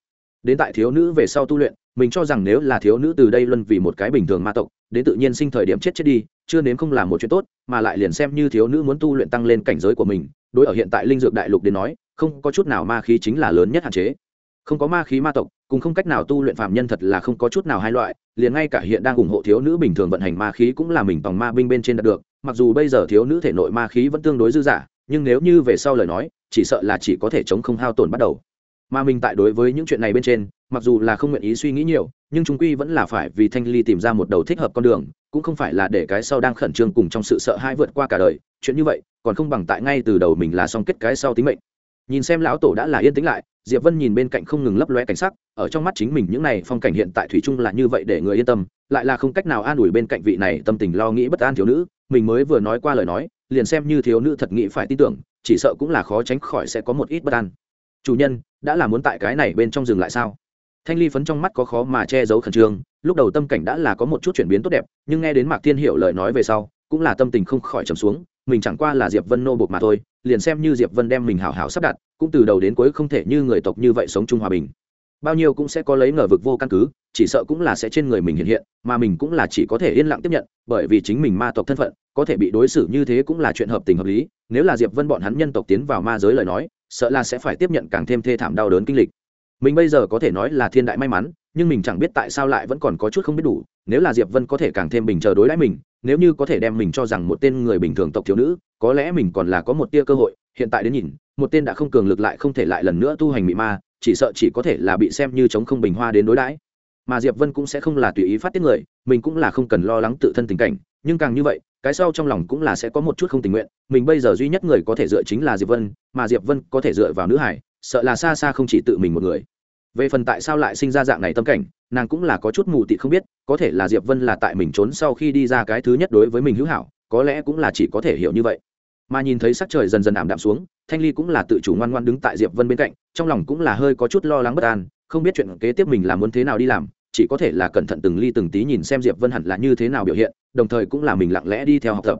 Đến tại thiếu nữ về sau tu luyện, mình cho rằng nếu là thiếu nữ từ đây luân vì một cái bình thường ma tộc, đến tự nhiên sinh thời điểm chết chết đi, chưa nếm không làm một chuyện tốt, mà lại liền xem như thiếu nữ muốn tu luyện tăng lên cảnh giới của mình, đối ở hiện tại linh dược đại lục đến nói, không có chút nào ma khí chính là lớn nhất hạn chế. Không có ma khí ma tộc cũng không cách nào tu luyện phạm nhân thật là không có chút nào hai loại, liền ngay cả hiện đang ủng hộ thiếu nữ bình thường vận hành ma khí cũng là mình tòng ma binh bên trên đạt được mặc dù bây giờ thiếu nữ thể nội ma khí vẫn tương đối dư dả, nhưng nếu như về sau lời nói, chỉ sợ là chỉ có thể chống không hao tổn bắt đầu. Mà mình tại đối với những chuyện này bên trên, mặc dù là không nguyện ý suy nghĩ nhiều, nhưng chúng quy vẫn là phải vì thanh ly tìm ra một đầu thích hợp con đường, cũng không phải là để cái sau đang khẩn trương cùng trong sự sợ hãi vượt qua cả đời, chuyện như vậy, còn không bằng tại ngay từ đầu mình là xong kết cái sau tính mệnh. Nhìn xem lão tổ đã là yên tĩnh lại, diệp vân nhìn bên cạnh không ngừng lấp loe cảnh sắc, ở trong mắt chính mình những này phong cảnh hiện tại thủy trung là như vậy để người yên tâm, lại là không cách nào an ủi bên cạnh vị này tâm tình lo nghĩ bất an thiếu nữ mình mới vừa nói qua lời nói, liền xem như thiếu nữ thật nghĩ phải tin tưởng, chỉ sợ cũng là khó tránh khỏi sẽ có một ít bất an. Chủ nhân, đã là muốn tại cái này bên trong dừng lại sao? Thanh ly phấn trong mắt có khó mà che giấu khẩn trương, lúc đầu tâm cảnh đã là có một chút chuyển biến tốt đẹp, nhưng nghe đến mạc thiên hiểu lời nói về sau, cũng là tâm tình không khỏi trầm xuống, mình chẳng qua là diệp vân nô bột mà thôi, liền xem như diệp vân đem mình hảo hảo sắp đặt, cũng từ đầu đến cuối không thể như người tộc như vậy sống chung hòa bình bao nhiêu cũng sẽ có lấy ngờ vực vô căn cứ, chỉ sợ cũng là sẽ trên người mình hiện hiện, mà mình cũng là chỉ có thể yên lặng tiếp nhận, bởi vì chính mình ma tộc thân phận, có thể bị đối xử như thế cũng là chuyện hợp tình hợp lý, nếu là diệp vân bọn hắn nhân tộc tiến vào ma giới lời nói, sợ là sẽ phải tiếp nhận càng thêm thê thảm đau đớn kinh lịch. Mình bây giờ có thể nói là thiên đại may mắn, nhưng mình chẳng biết tại sao lại vẫn còn có chút không biết đủ, nếu là diệp vân có thể càng thêm bình chờ đối đãi mình, nếu như có thể đem mình cho rằng một tên người bình thường tộc thiếu nữ, có lẽ mình còn là có một tia cơ hội, hiện tại đến nhìn, một tên đã không cường lực lại không thể lại lần nữa tu hành mị ma chỉ sợ chỉ có thể là bị xem như chống không bình hoa đến đối đãi. Mà diệp vân cũng sẽ không là tùy ý phát tiết người, mình cũng là không cần lo lắng tự thân tình cảnh, nhưng càng như vậy, cái sau trong lòng cũng là sẽ có một chút không tình nguyện, mình bây giờ duy nhất người có thể dựa chính là diệp vân, mà diệp vân có thể dựa vào nữ hải, sợ là xa xa không chỉ tự mình một người. Về phần tại sao lại sinh ra dạng này tâm cảnh, nàng cũng là có chút mù tịt không biết, có thể là diệp vân là tại mình trốn sau khi đi ra cái thứ nhất đối với mình hữu hảo, có lẽ cũng là chỉ có thể hiểu như vậy mà nhìn thấy sắc trời dần dần ảm đạm xuống, thanh ly cũng là tự chủ ngoan ngoan đứng tại diệp vân bên cạnh, trong lòng cũng là hơi có chút lo lắng bất an, không biết chuyện kế tiếp mình là muốn thế nào đi làm, chỉ có thể là cẩn thận từng ly từng tí nhìn xem diệp vân hẳn là như thế nào biểu hiện, đồng thời cũng là mình lặng lẽ đi theo học tập.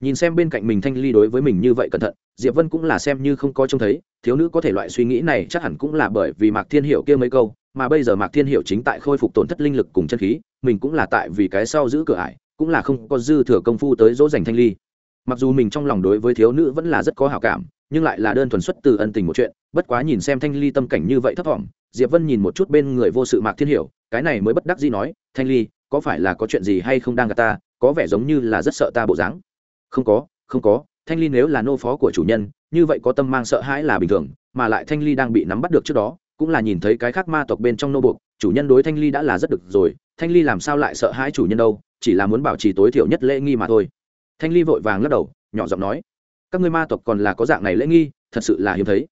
Nhìn xem bên cạnh mình thanh ly đối với mình như vậy cẩn thận, diệp vân cũng là xem như không có trông thấy, thiếu nữ có thể loại suy nghĩ này chắc hẳn cũng là bởi vì mạc thiên hiệu kia mấy câu, mà bây giờ mạc thiên hiệu chính tại khôi phục tổn thất linh lực cùng chân khí, mình cũng là tại vì cái sau giữ cửa ải, cũng là không có dư thừa công phu tới dỗ dành thanh ly mặc dù mình trong lòng đối với thiếu nữ vẫn là rất có hảo cảm, nhưng lại là đơn thuần xuất từ ân tình một chuyện, bất quá nhìn xem thanh ly tâm cảnh như vậy thấp thỏm, diệp vân nhìn một chút bên người vô sự mạc thiên hiểu, cái này mới bất đắc dĩ nói, thanh ly, có phải là có chuyện gì hay không đang gặp ta, có vẻ giống như là rất sợ ta bộ dáng. Không có không có, thanh ly nếu là nô phó của chủ nhân, như vậy có tâm mang sợ hãi là bình thường, mà lại thanh ly đang bị nắm bắt được trước đó, cũng là nhìn thấy cái khác ma tộc bên trong nô buộc, chủ nhân đối thanh ly đã là rất được rồi, thanh ly làm sao lại sợ hãi chủ nhân đâu, chỉ là muốn bảo trì tối thiểu nhất lễ nghi mà thôi thanh ly vội vàng lắc đầu, nhỏ giọng nói, các ngươi ma tộc còn là có dạng này lễ nghi, thật sự là hiếm thấy.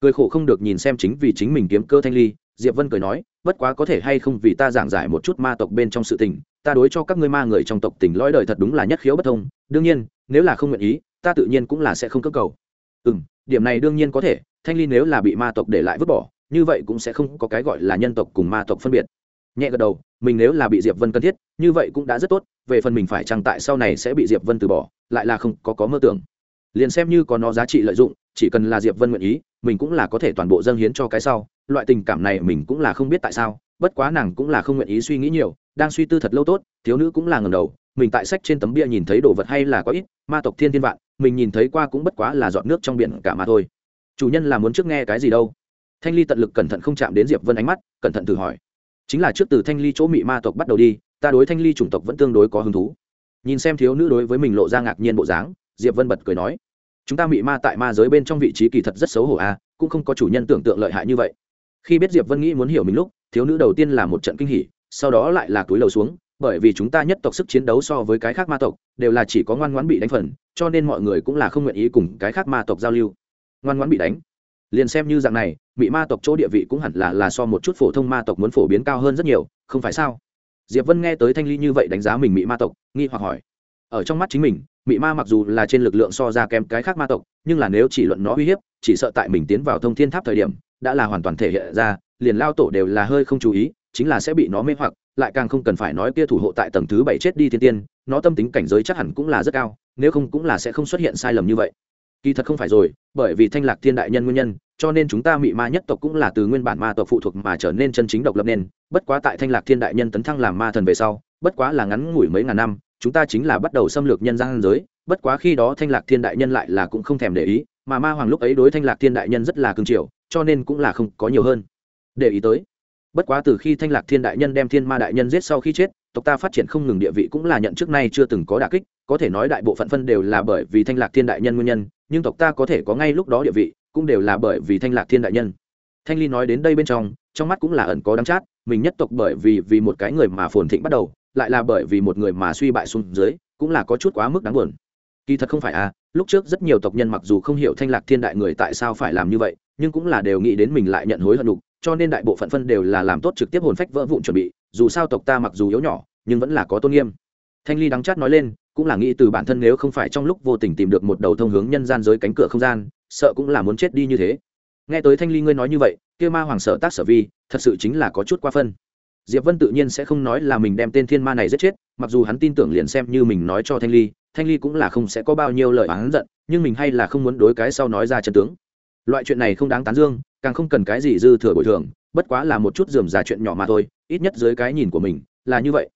Cười khổ không được nhìn xem chính vì chính mình kiếm cơ thanh ly, diệp vân cười nói, bất quá có thể hay không vì ta giảng giải một chút ma tộc bên trong sự tình, ta đối cho các ngươi ma người trong tộc tình lõi đời thật đúng là nhất khiếu bất thông, đương nhiên, nếu là không nguyện ý, ta tự nhiên cũng là sẽ không cơ cầu. Ừ m điểm này đương nhiên có thể, thanh ly nếu là bị ma tộc để lại vứt bỏ, như vậy cũng sẽ không có cái gọi là nhân tộc cùng ma tộc phân biệt nhẹ gật đầu, mình nếu là bị diệp vân cần thiết, như vậy cũng đã rất tốt, về phần mình phải chăng tại sau này sẽ bị diệp vân từ bỏ, lại là không có có mơ tưởng. Liền xem như có nó giá trị lợi dụng, chỉ cần là diệp vân nguyện ý, mình cũng là có thể toàn bộ dâng hiến cho cái sau, loại tình cảm này mình cũng là không biết tại sao, bất quá nàng cũng là không nguyện ý suy nghĩ nhiều, đang suy tư thật lâu tốt, thiếu nữ cũng là ngầm đầu, mình tại sách trên tấm bia nhìn thấy đồ vật hay là có ít, ma tộc thiên thiên vạn, mình nhìn thấy qua cũng bất quá là dọn nước trong biển cả mà thôi. Chủ nhân là muốn trước nghe cái gì đâu? Thanh ly tận lực cẩn thận không chạm đến diệp vân ánh mắt, cẩn thận thử hỏi chính là trước từ thanh ly chỗ mị ma tộc bắt đầu đi ta đối thanh ly chủng tộc vẫn tương đối có hứng thú. Nhìn xem thiếu nữ đối với mình lộ ra ngạc nhiên bộ dáng diệp vân bật cười nói chúng ta mị ma tại ma giới bên trong vị trí kỳ thật rất xấu hổ a à, cũng không có chủ nhân tưởng tượng lợi hại như vậy. Khi biết diệp vân nghĩ muốn hiểu mình lúc thiếu nữ đầu tiên là một trận kinh hỉ sau đó lại là túi lầu xuống bởi vì chúng ta nhất tộc sức chiến đấu so với cái khác ma tộc đều là chỉ có ngoan ngoãn bị đánh phần cho nên mọi người cũng là không nguyện ý cùng cái khác ma tộc giao lưu. Ngoan ngoãn bị đánh liền xem như dạng này bị ma tộc chỗ địa vị cũng hẳn là là so một chút phổ thông ma tộc muốn phổ biến cao hơn rất nhiều, không phải sao? Diệp vân nghe tới thanh ly như vậy đánh giá mình bị ma tộc, nghi hoặc hỏi. Ở trong mắt chính mình, mị ma mặc dù là trên lực lượng so ra kém cái khác ma tộc, nhưng là nếu chỉ luận nó uy hiếp, chỉ sợ tại mình tiến vào thông thiên tháp thời điểm, đã là hoàn toàn thể hiện ra, liền lao tổ đều là hơi không chú ý, chính là sẽ bị nó mê hoặc, lại càng không cần phải nói kia thủ hộ tại tầng thứ bảy chết đi thiên tiên, nó tâm tính cảnh giới chắc hẳn cũng là rất cao, nếu không cũng là sẽ không xuất hiện sai lầm như vậy. Kỳ thật không phải rồi, bởi vì thanh lạc thiên đại nhân nguyên nhân cho nên chúng ta mị ma nhất tộc cũng là từ nguyên bản ma tộc phụ thuộc mà trở nên chân chính độc lập nên, bất quá tại thanh lạc thiên đại nhân tấn thăng làm ma thần về sau, bất quá là ngắn ngủi mấy ngàn năm, chúng ta chính là bắt đầu xâm lược nhân gian giới, bất quá khi đó thanh lạc thiên đại nhân lại là cũng không thèm để ý, mà ma hoàng lúc ấy đối thanh lạc thiên đại nhân rất là cương triều cho nên cũng là không có nhiều hơn để ý tới. Bất quá từ khi thanh lạc thiên đại nhân đem thiên ma đại nhân giết sau khi chết, tộc ta phát triển không ngừng địa vị cũng là nhận trước nay chưa từng có đà kích, có thể nói đại bộ phận phân đều là bởi vì thanh lạc thiên đại nhân nguyên nhân, nhưng tộc ta có thể có ngay lúc đó địa vị cũng đều là bởi vì thanh lạc thiên đại nhân. Thanh ly nói đến đây bên trong trong mắt cũng là ẩn có đắng chát, mình nhất tộc bởi vì vì một cái người mà phồn thịnh bắt đầu, lại là bởi vì một người mà suy bại xuống dưới, cũng là có chút quá mức đáng buồn. Kỳ thật không phải à lúc trước rất nhiều tộc nhân mặc dù không hiểu thanh lạc thiên đại người tại sao phải làm như vậy, nhưng cũng là đều nghĩ đến mình lại nhận hối hận đục, cho nên đại bộ phận phân đều là làm tốt trực tiếp hồn phách vỡ vụn chuẩn bị, dù sao tộc ta mặc dù yếu nhỏ, nhưng vẫn là có tôn nghiêm thanh ly đắng chát nói lên, cũng là nghĩ từ bản thân nếu không phải trong lúc vô tình tìm được một đầu thông hướng nhân gian giới cánh cửa không gian, sợ cũng là muốn chết đi như thế. Nghe tới thanh ly ngươi nói như vậy, kia ma hoàng sợ tác sở vi, thật sự chính là có chút qua phân. Diệp vân tự nhiên sẽ không nói là mình đem tên thiên ma này giết chết, mặc dù hắn tin tưởng liền xem như mình nói cho thanh ly thanh ly cũng là không sẽ có bao nhiêu lời hắn giận, nhưng mình hay là không muốn đối cái sau nói ra chân tướng. Loại chuyện này không đáng tán dương, càng không cần cái gì dư thừa bồi thường, bất quá là một chút dườm già chuyện nhỏ mà thôi, ít nhất dưới cái nhìn của mình, là như vậy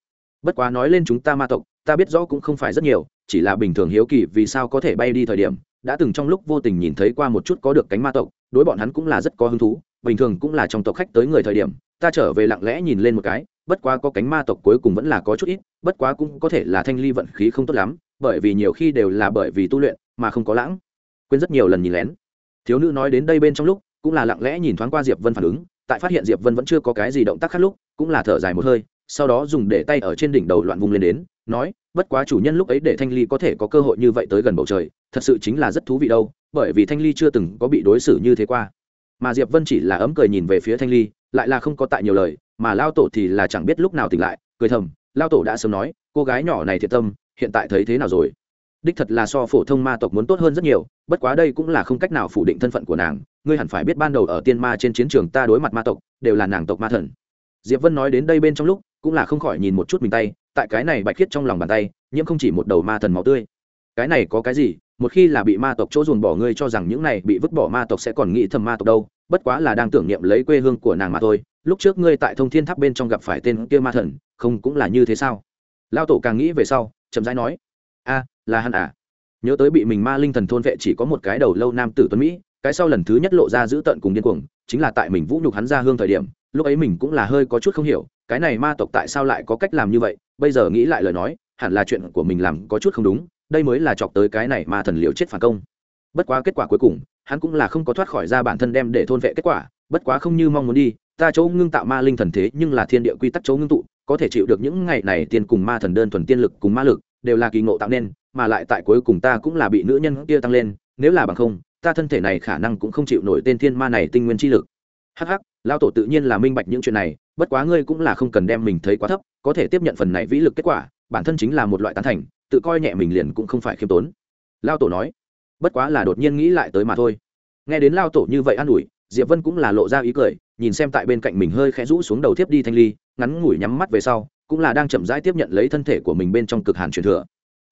bất quá nói lên chúng ta ma tộc, ta biết rõ cũng không phải rất nhiều, chỉ là bình thường hiếu kỳ vì sao có thể bay đi thời điểm, đã từng trong lúc vô tình nhìn thấy qua một chút có được cánh ma tộc, đối bọn hắn cũng là rất có hứng thú, bình thường cũng là trong tộc khách tới người thời điểm, ta trở về lặng lẽ nhìn lên một cái, bất quá có cánh ma tộc cuối cùng vẫn là có chút ít, bất quá cũng có thể là thanh ly vận khí không tốt lắm, bởi vì nhiều khi đều là bởi vì tu luyện mà không có lãng quên rất nhiều lần nhìn lén. Thiếu nữ nói đến đây bên trong lúc, cũng là lặng lẽ nhìn thoáng qua diệp vân phản ứng, tại phát hiện diệp vân vẫn chưa có cái gì động tác khác lúc, cũng là thở dài một hơi sau đó dùng để tay ở trên đỉnh đầu loạn vùng lên đến, nói, bất quá chủ nhân lúc ấy để thanh ly có thể có cơ hội như vậy tới gần bầu trời, thật sự chính là rất thú vị đâu, bởi vì thanh ly chưa từng có bị đối xử như thế qua. Mà diệp vân chỉ là ấm cười nhìn về phía thanh ly, lại là không có tại nhiều lời, mà lao tổ thì là chẳng biết lúc nào tỉnh lại, cười thầm, lao tổ đã sớm nói, cô gái nhỏ này thiệt tâm, hiện tại thấy thế nào rồi? Đích thật là so phổ thông ma tộc muốn tốt hơn rất nhiều, bất quá đây cũng là không cách nào phủ định thân phận của nàng, ngươi hẳn phải biết ban đầu ở tiên ma trên chiến trường ta đối mặt ma tộc, đều là nàng tộc ma thần. Diệp vân nói đến đây bên trong lúc cũng là không khỏi nhìn một chút mình tay, tại cái này bạch khiết trong lòng bàn tay, nhiễm không chỉ một đầu ma thần máu tươi. Cái này có cái gì? Một khi là bị ma tộc chỗ dồn bỏ ngươi cho rằng những này bị vứt bỏ ma tộc sẽ còn nghĩ thầm ma tộc đâu, bất quá là đang tưởng niệm lấy quê hương của nàng mà thôi. Lúc trước ngươi tại thông thiên tháp bên trong gặp phải tên kia ma thần, không cũng là như thế sao? Lao tổ càng nghĩ về sau, chậm rãi nói, a, là hắn à? Nhớ tới bị mình ma linh thần thôn vệ chỉ có một cái đầu lâu nam tử tuấn mỹ, cái sau lần thứ nhất lộ ra dữ tận cùng điên cuồng chính là tại mình vũ nhục hắn ra hương thời điểm, lúc ấy mình cũng là hơi có chút không hiểu, cái này ma tộc tại sao lại có cách làm như vậy, bây giờ nghĩ lại lời nói, hẳn là chuyện của mình làm có chút không đúng, đây mới là chọc tới cái này mà thần liều chết phản công. Bất quá kết quả cuối cùng, hắn cũng là không có thoát khỏi ra bản thân đem để thôn vệ kết quả, bất quá không như mong muốn đi, ta chỗ ngưng tạo ma linh thần thế nhưng là thiên địa quy tắc chỗ ngưng tụ, có thể chịu được những ngày này tiên cùng ma thần đơn thuần tiên lực cùng ma lực, đều là kỳ ngộ tạo nên, mà lại tại cuối cùng ta cũng là bị nữ nhân kia tăng lên, nếu là bằng không ta thân thể này khả năng cũng không chịu nổi tên thiên ma này tinh nguyên chi lực. Hắc hắc lao tổ tự nhiên là minh bạch những chuyện này, bất quá ngươi cũng là không cần đem mình thấy quá thấp, có thể tiếp nhận phần này vĩ lực kết quả, bản thân chính là một loại tán thành, tự coi nhẹ mình liền cũng không phải khiêm tốn. Lao tổ nói, bất quá là đột nhiên nghĩ lại tới mà thôi. Nghe đến lao tổ như vậy an ủi, diệp vân cũng là lộ ra ý cười, nhìn xem tại bên cạnh mình hơi khẽ rũ xuống đầu tiếp đi thanh ly, ngắn ngủi nhắm mắt về sau, cũng là đang chậm rãi tiếp nhận lấy thân thể của mình bên trong cực hàn truyền thừa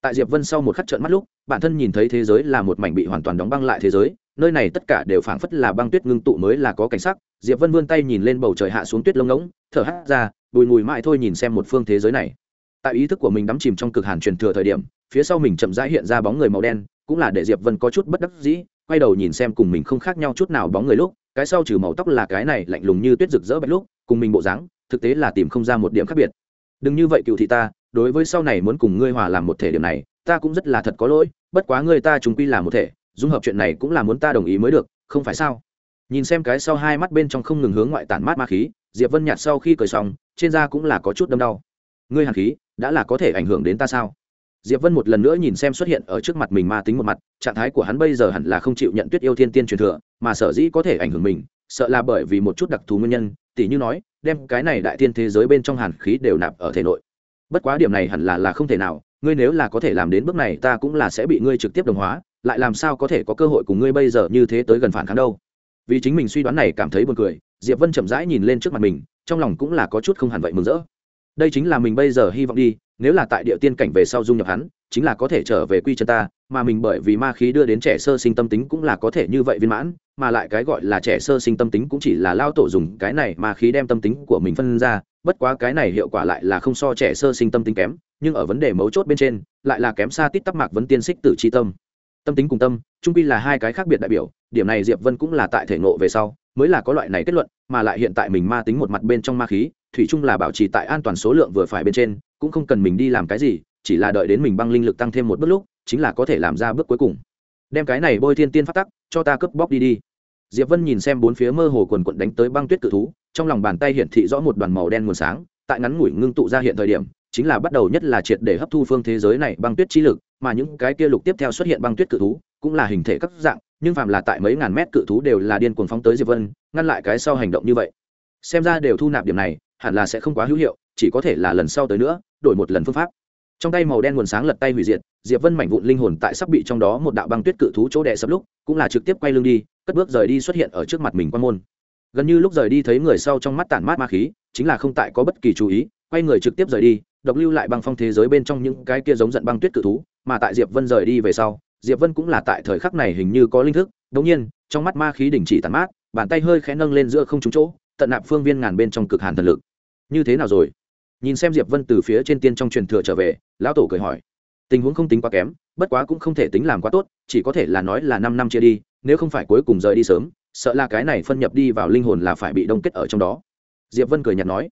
tại diệp vân sau một khắc trợn mắt lúc, bản thân nhìn thấy thế giới là một mảnh bị hoàn toàn đóng băng lại thế giới, nơi này tất cả đều phảng phất là băng tuyết ngưng tụ mới là có cảnh sắc. Diệp vân vươn tay nhìn lên bầu trời hạ xuống tuyết lông ngỗng, thở hắt ra, bùi mùi mãi thôi nhìn xem một phương thế giới này. Tại ý thức của mình đắm chìm trong cực hàn truyền thừa thời điểm, phía sau mình chậm rãi hiện ra bóng người màu đen, cũng là để diệp vân có chút bất đắc dĩ, quay đầu nhìn xem cùng mình không khác nhau chút nào bóng người lúc, cái sau trừ màu tóc là cái này lạnh lùng như tuyết rực rỡ bạch lúc, cùng mình bộ dáng, thực tế là tìm không ra một điểm khác biệt. Đừng như vậy, cựu thị ta đối với sau này muốn cùng ngươi hòa làm một thể điểm này, ta cũng rất là thật có lỗi, bất quá ngươi ta chúng quy là một thể, dung hợp chuyện này cũng là muốn ta đồng ý mới được, không phải sao? Nhìn xem cái sau hai mắt bên trong không ngừng hướng ngoại tản mát ma khí, diệp vân nhạt sau khi cười xong, trên da cũng là có chút đâm đau. Ngươi hàn khí, đã là có thể ảnh hưởng đến ta sao? Diệp vân một lần nữa nhìn xem xuất hiện ở trước mặt mình ma tính một mặt, trạng thái của hắn bây giờ hẳn là không chịu nhận tuyết yêu thiên tiên truyền thừa, mà sở dĩ có thể ảnh hưởng mình, sợ là bởi vì một chút đặc thù nguyên nhân, tỉ như nói, đem cái này đại thiên thế giới bên trong hàn khí đều nạp ở thể nội bất quá điểm này hẳn là là không thể nào, ngươi nếu là có thể làm đến bước này, ta cũng là sẽ bị ngươi trực tiếp đồng hóa, lại làm sao có thể có cơ hội cùng ngươi bây giờ như thế tới gần phản kháng đâu. Vì chính mình suy đoán này cảm thấy buồn cười, diệp vân chậm rãi nhìn lên trước mặt mình, trong lòng cũng là có chút không hẳn vậy mừng rỡ. Đây chính là mình bây giờ hy vọng đi, nếu là tại địa tiên cảnh về sau dung nhập hắn, chính là có thể trở về quy chân ta, mà mình bởi vì ma khí đưa đến trẻ sơ sinh tâm tính cũng là có thể như vậy viên mãn, mà lại cái gọi là trẻ sơ sinh tâm tính cũng chỉ là lao tổ dùng cái này ma khí đem tâm tính của mình phân ra bất quá cái này hiệu quả lại là không so trẻ sơ sinh tâm tính kém, nhưng ở vấn đề mấu chốt bên trên, lại là kém xa tít tắc mạc vấn tiên xích tử tri tâm. Tâm tính cùng tâm, trung pi là hai cái khác biệt đại biểu, điểm này diệp vân cũng là tại thể ngộ về sau, mới là có loại này kết luận, mà lại hiện tại mình ma tính một mặt bên trong ma khí, thủy chung là bảo trì tại an toàn số lượng vừa phải bên trên, cũng không cần mình đi làm cái gì, chỉ là đợi đến mình băng linh lực tăng thêm một bước lúc, chính là có thể làm ra bước cuối cùng. Đem cái này bôi thiên tiên phát tắc, cho ta cướp bóc đi đi. Diệp vân nhìn xem bốn phía mơ hồ quần quận đánh tới băng tuyết cự thú trong lòng bàn tay hiển thị rõ một đoàn màu đen nguồn sáng, tại ngắn ngủi ngưng tụ ra hiện thời điểm, chính là bắt đầu nhất là triệt để hấp thu phương thế giới này băng tuyết chi lực, mà những cái kia lục tiếp theo xuất hiện băng tuyết cự thú, cũng là hình thể các dạng, nhưng phàm là tại mấy ngàn mét cự thú đều là điên cuồng phóng tới diệp vân, ngăn lại cái sau hành động như vậy. Xem ra đều thu nạp điểm này, hẳn là sẽ không quá hữu hiệu, chỉ có thể là lần sau tới nữa, đổi một lần phương pháp. Trong tay màu đen nguồn sáng lật tay hủy diệt, diệp vân mảnh vụn linh hồn tại sắp bị trong đó một đạo băng tuyết cự thú chỗ đè sập lúc, cũng là trực tiếp quay lưng đi, cất bước rời đi xuất hiện ở trước mặt mình quan môn gần như lúc rời đi thấy người sau trong mắt tản mát ma khí, chính là không tại có bất kỳ chú ý, quay người trực tiếp rời đi, độc lưu lại băng phong thế giới bên trong những cái kia giống giận băng tuyết cự thú, mà tại diệp vân rời đi về sau, diệp vân cũng là tại thời khắc này hình như có linh thức đống nhiên, trong mắt ma khí đình chỉ tàn mát, bàn tay hơi khẽ nâng lên giữa không trúng chỗ, tận nạp phương viên ngàn bên trong cực hàn thần lực. Như thế nào rồi? Nhìn xem diệp vân từ phía trên tiên trong truyền thừa trở về, lão tổ cười hỏi. Tình huống không tính quá kém, bất quá cũng không thể tính làm quá tốt, chỉ có thể là nói là năm năm chia đi, nếu không phải cuối cùng rời đi sớm sợ là cái này phân nhập đi vào linh hồn là phải bị đông kết ở trong đó. Diệp vân cười nhạt nói,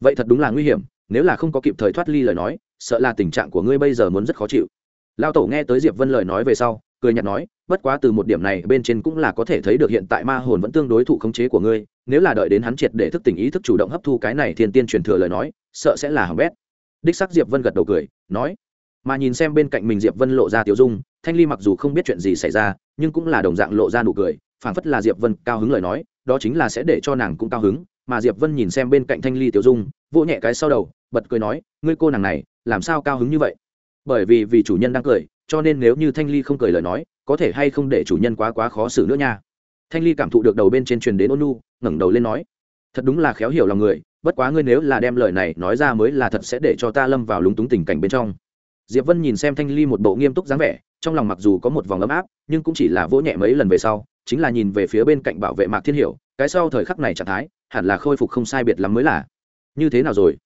vậy thật đúng là nguy hiểm, nếu là không có kịp thời thoát ly lời nói, sợ là tình trạng của ngươi bây giờ muốn rất khó chịu. Lao tổ nghe tới diệp vân lời nói về sau, cười nhạt nói, bất quá từ một điểm này, bên trên cũng là có thể thấy được hiện tại ma hồn vẫn tương đối thụ khống chế của ngươi, nếu là đợi đến hắn triệt để thức tỉnh ý thức chủ động hấp thu cái này thiên tiên truyền thừa lời nói, sợ sẽ là hỏng bét. Đích sắc diệp vân gật đầu cười, nói, mà nhìn xem bên cạnh mình diệp vân lộ ra tiểu dung, thanh ly mặc dù không biết chuyện gì xảy ra, nhưng cũng là đồng dạng lộ ra nụ cười phảng phất là diệp vân cao hứng lời nói, đó chính là sẽ để cho nàng cũng cao hứng, mà diệp vân nhìn xem bên cạnh thanh ly tiểu dung, vỗ nhẹ cái sau đầu, bật cười nói, ngươi cô nàng này, làm sao cao hứng như vậy? Bởi vì vì chủ nhân đang cười, cho nên nếu như thanh ly không cười lời nói, có thể hay không để chủ nhân quá quá khó xử nữa nha. Thanh ly cảm thụ được đầu bên trên truyền đến ôn nu ngẩng đầu lên nói, thật đúng là khéo hiểu lòng người, bất quá ngươi nếu là đem lời này nói ra mới là thật sẽ để cho ta lâm vào lúng túng tình cảnh bên trong. Diệp vân nhìn xem thanh ly một bộ nghiêm túc dáng vẻ, trong lòng mặc dù có một vòng ấm áp, nhưng cũng chỉ là vỗ nhẹ mấy lần về sau chính là nhìn về phía bên cạnh bảo vệ mạc thiên hiểu, cái sau thời khắc này trạng thái, hẳn là khôi phục không sai biệt lắm mới là. Như thế nào rồi?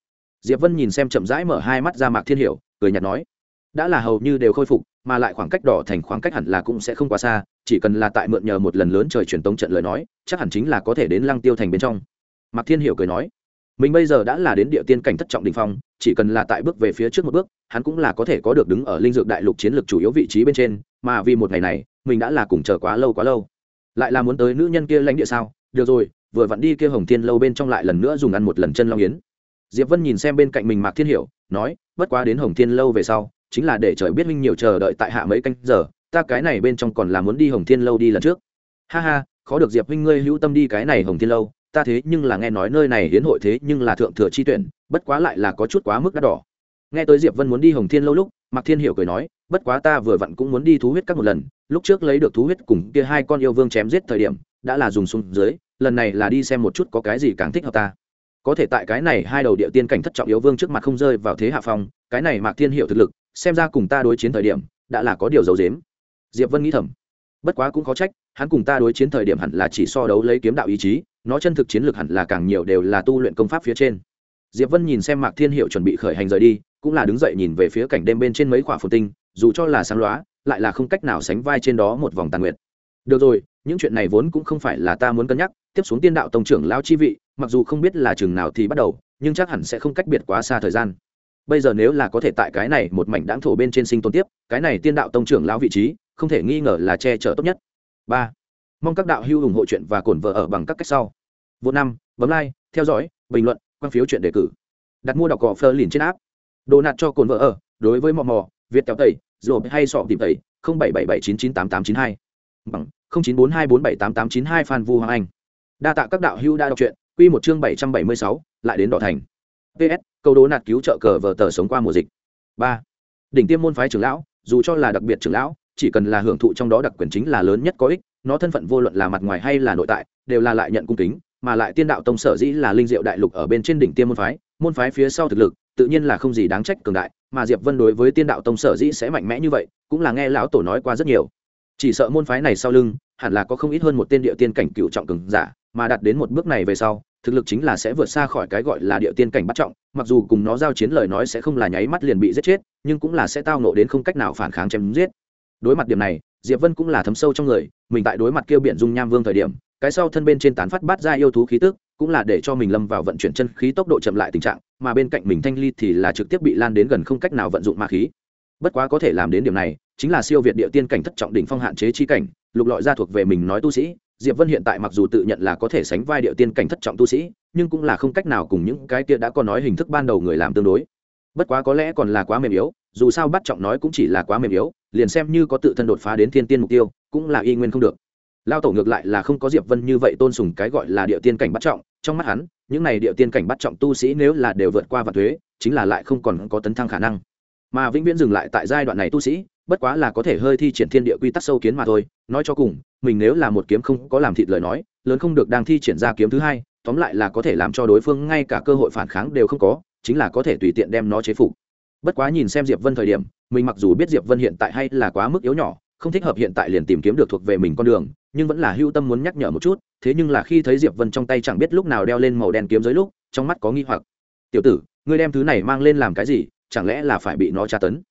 Diệp vân nhìn xem chậm rãi mở hai mắt ra mạc thiên hiểu, cười nhạt nói, đã là hầu như đều khôi phục, mà lại khoảng cách đỏ thành khoảng cách hẳn là cũng sẽ không quá xa, chỉ cần là tại mượn nhờ một lần lớn trời truyền tống trận lời nói, chắc hẳn chính là có thể đến lăng tiêu thành bên trong. Mạc thiên hiểu cười nói, mình bây giờ đã là đến địa tiên cảnh thất trọng đình phong, chỉ cần là tại bước về phía trước một bước, hắn cũng là có thể có được đứng ở linh dược đại lục chiến lược chủ yếu vị trí bên trên, mà vì một ngày này, mình đã là cùng chờ quá lâu quá lâu lại là muốn tới nữ nhân kia lãnh địa sao? Được rồi, vừa vặn đi kia hồng thiên lâu bên trong lại lần nữa dùng ăn một lần chân long yến. Diệp vân nhìn xem bên cạnh mình mạc thiên hiểu, nói, bất quá đến hồng thiên lâu về sau, chính là để trời biết minh nhiều chờ đợi tại hạ mấy canh giờ, ta cái này bên trong còn là muốn đi hồng thiên lâu đi lần trước. Ha ha, khó được diệp huynh ngươi hữu tâm đi cái này hồng thiên lâu, ta thế nhưng là nghe nói nơi này hiến hội thế nhưng là thượng thừa chi tuyển, bất quá lại là có chút quá mức đắt đỏ. Nghe tới diệp vân muốn đi hồng thiên lâu lúc, mạc thiên hiểu cười nói bất quá ta vừa vặn cũng muốn đi thú huyết các một lần, lúc trước lấy được thú huyết cùng kia hai con yêu vương chém giết thời điểm, đã là dùng xuống dưới, lần này là đi xem một chút có cái gì càng thích hợp ta. Có thể tại cái này hai đầu địa tiên cảnh thất trọng yếu vương trước mặt không rơi vào thế hạ phong, cái này mạc thiên hiệu thực lực, xem ra cùng ta đối chiến thời điểm, đã là có điều dấu dếm diệp vân nghĩ thầm. Bất quá cũng khó trách, hắn cùng ta đối chiến thời điểm hẳn là chỉ so đấu lấy kiếm đạo ý chí, nó chân thực chiến lược hẳn là càng nhiều đều là tu luyện công pháp phía trên. Diệp vân nhìn xem mạc thiên hiệu chuẩn bị khởi hành rời đi, cũng là đứng dậy nhìn về phía cảnh đêm bên trên mấy quả phồn tinh dù cho là sáng loá lại là không cách nào sánh vai trên đó một vòng tàn nguyệt. Được rồi, những chuyện này vốn cũng không phải là ta muốn cân nhắc, tiếp xuống tiên đạo tông trưởng lao chi vị, mặc dù không biết là chừng nào thì bắt đầu, nhưng chắc hẳn sẽ không cách biệt quá xa thời gian. Bây giờ nếu là có thể tại cái này một mảnh đáng thổ bên trên sinh tồn tiếp, cái này tiên đạo tông trưởng lao vị trí, không thể nghi ngờ là che chở tốt nhất. Ba. Mong các đạo hữu ủng hộ chuyện và cổn vợ ở bằng các cách sau. Vô năm, bấm like, theo dõi, bình luận, quan phiếu chuyện đề cử. Đặt mua đọc cỏ phơ liền trên áp đồ nạt cho cồn vợ ở, đối với mò mò việt kéo tẩy rồi hay sọ tìm tẩy, không bảy bảy bảy chín chín tám tám chín hai. Bằng, không chín bốn hai bốn bảy tám tám chín hai phan vu hoàng anh. Đa tạ các đạo hữu đã đọc truyện, quy một chương bảy trăm bảy mươi sáu, lại đến đỏ thành. Ps câu đố nạt cứu trợ cờ vờ tờ sống qua mùa dịch. Ba. Đỉnh tiêm môn phái trưởng lão, dù cho là đặc biệt trưởng lão, chỉ cần là hưởng thụ trong đó đặc quyền chính là lớn nhất có ích, nó thân phận vô luận là mặt ngoài hay là nội tại, đều là lại nhận cung kính, mà lại tiên đạo tông sở dĩ là linh diệu đại lục ở bên trên đỉnh tiêm môn phái môn phái phía sau thực lực tự nhiên là không gì đáng trách cường đại, mà diệp vân đối với tiên đạo tông sở dĩ sẽ mạnh mẽ như vậy, cũng là nghe lão tổ nói qua rất nhiều. Chỉ sợ môn phái này sau lưng, hẳn là có không ít hơn một tên địa tiên cảnh cựu trọng cường giả, mà đạt đến một bước này về sau, thực lực chính là sẽ vượt xa khỏi cái gọi là địa tiên cảnh bắt trọng, mặc dù cùng nó giao chiến lời nói sẽ không là nháy mắt liền bị giết chết, nhưng cũng là sẽ tao nộ đến không cách nào phản kháng chém giết. Đối mặt điểm này, diệp vân cũng là thấm sâu trong người, mình tại đối mặt kêu biển dung nham vương thời điểm, cái sau thân bên trên tán phát bát ra yêu thú khí tức cũng là để cho mình lâm vào vận chuyển chân khí tốc độ chậm lại tình trạng, mà bên cạnh mình thanh ly thì là trực tiếp bị lan đến gần không cách nào vận dụng ma khí. Bất quá có thể làm đến điểm này, chính là siêu việt địa tiên cảnh thất trọng đỉnh phong hạn chế chi cảnh, lục lọi ra thuộc về mình nói tu sĩ. Diệp vân hiện tại mặc dù tự nhận là có thể sánh vai địa tiên cảnh thất trọng tu sĩ, nhưng cũng là không cách nào cùng những cái kia đã có nói hình thức ban đầu người làm tương đối. Bất quá có lẽ còn là quá mềm yếu, dù sao bắt trọng nói cũng chỉ là quá mềm yếu, liền xem như có tự thân đột phá đến thiên tiên mục tiêu, cũng là y nguyên không được lao tổ ngược lại là không có diệp vân như vậy tôn sùng cái gọi là địa tiên cảnh bắt trọng, trong mắt hắn, những này địa tiên cảnh bắt trọng tu sĩ nếu là đều vượt qua vạn thuế, chính là lại không còn có tấn thăng khả năng. Mà vĩnh viễn dừng lại tại giai đoạn này tu sĩ, bất quá là có thể hơi thi triển thiên địa quy tắc sâu kiến mà thôi, nói cho cùng, mình nếu là một kiếm không có làm thịt lời nói, lớn không được đang thi triển ra kiếm thứ hai, tóm lại là có thể làm cho đối phương ngay cả cơ hội phản kháng đều không có, chính là có thể tùy tiện đem nó chế phục. Bất quá nhìn xem diệp vân thời điểm, mình mặc dù biết diệp vân hiện tại hay là quá mức yếu nhỏ, không thích hợp hiện tại liền tìm kiếm được thuộc về mình con đường nhưng vẫn là hưu tâm muốn nhắc nhở một chút, thế nhưng là khi thấy diệp vân trong tay chẳng biết lúc nào đeo lên màu đen kiếm dưới lúc, trong mắt có nghi hoặc. Tiểu tử, ngươi đem thứ này mang lên làm cái gì? Chẳng lẽ là phải bị nó tra tấn?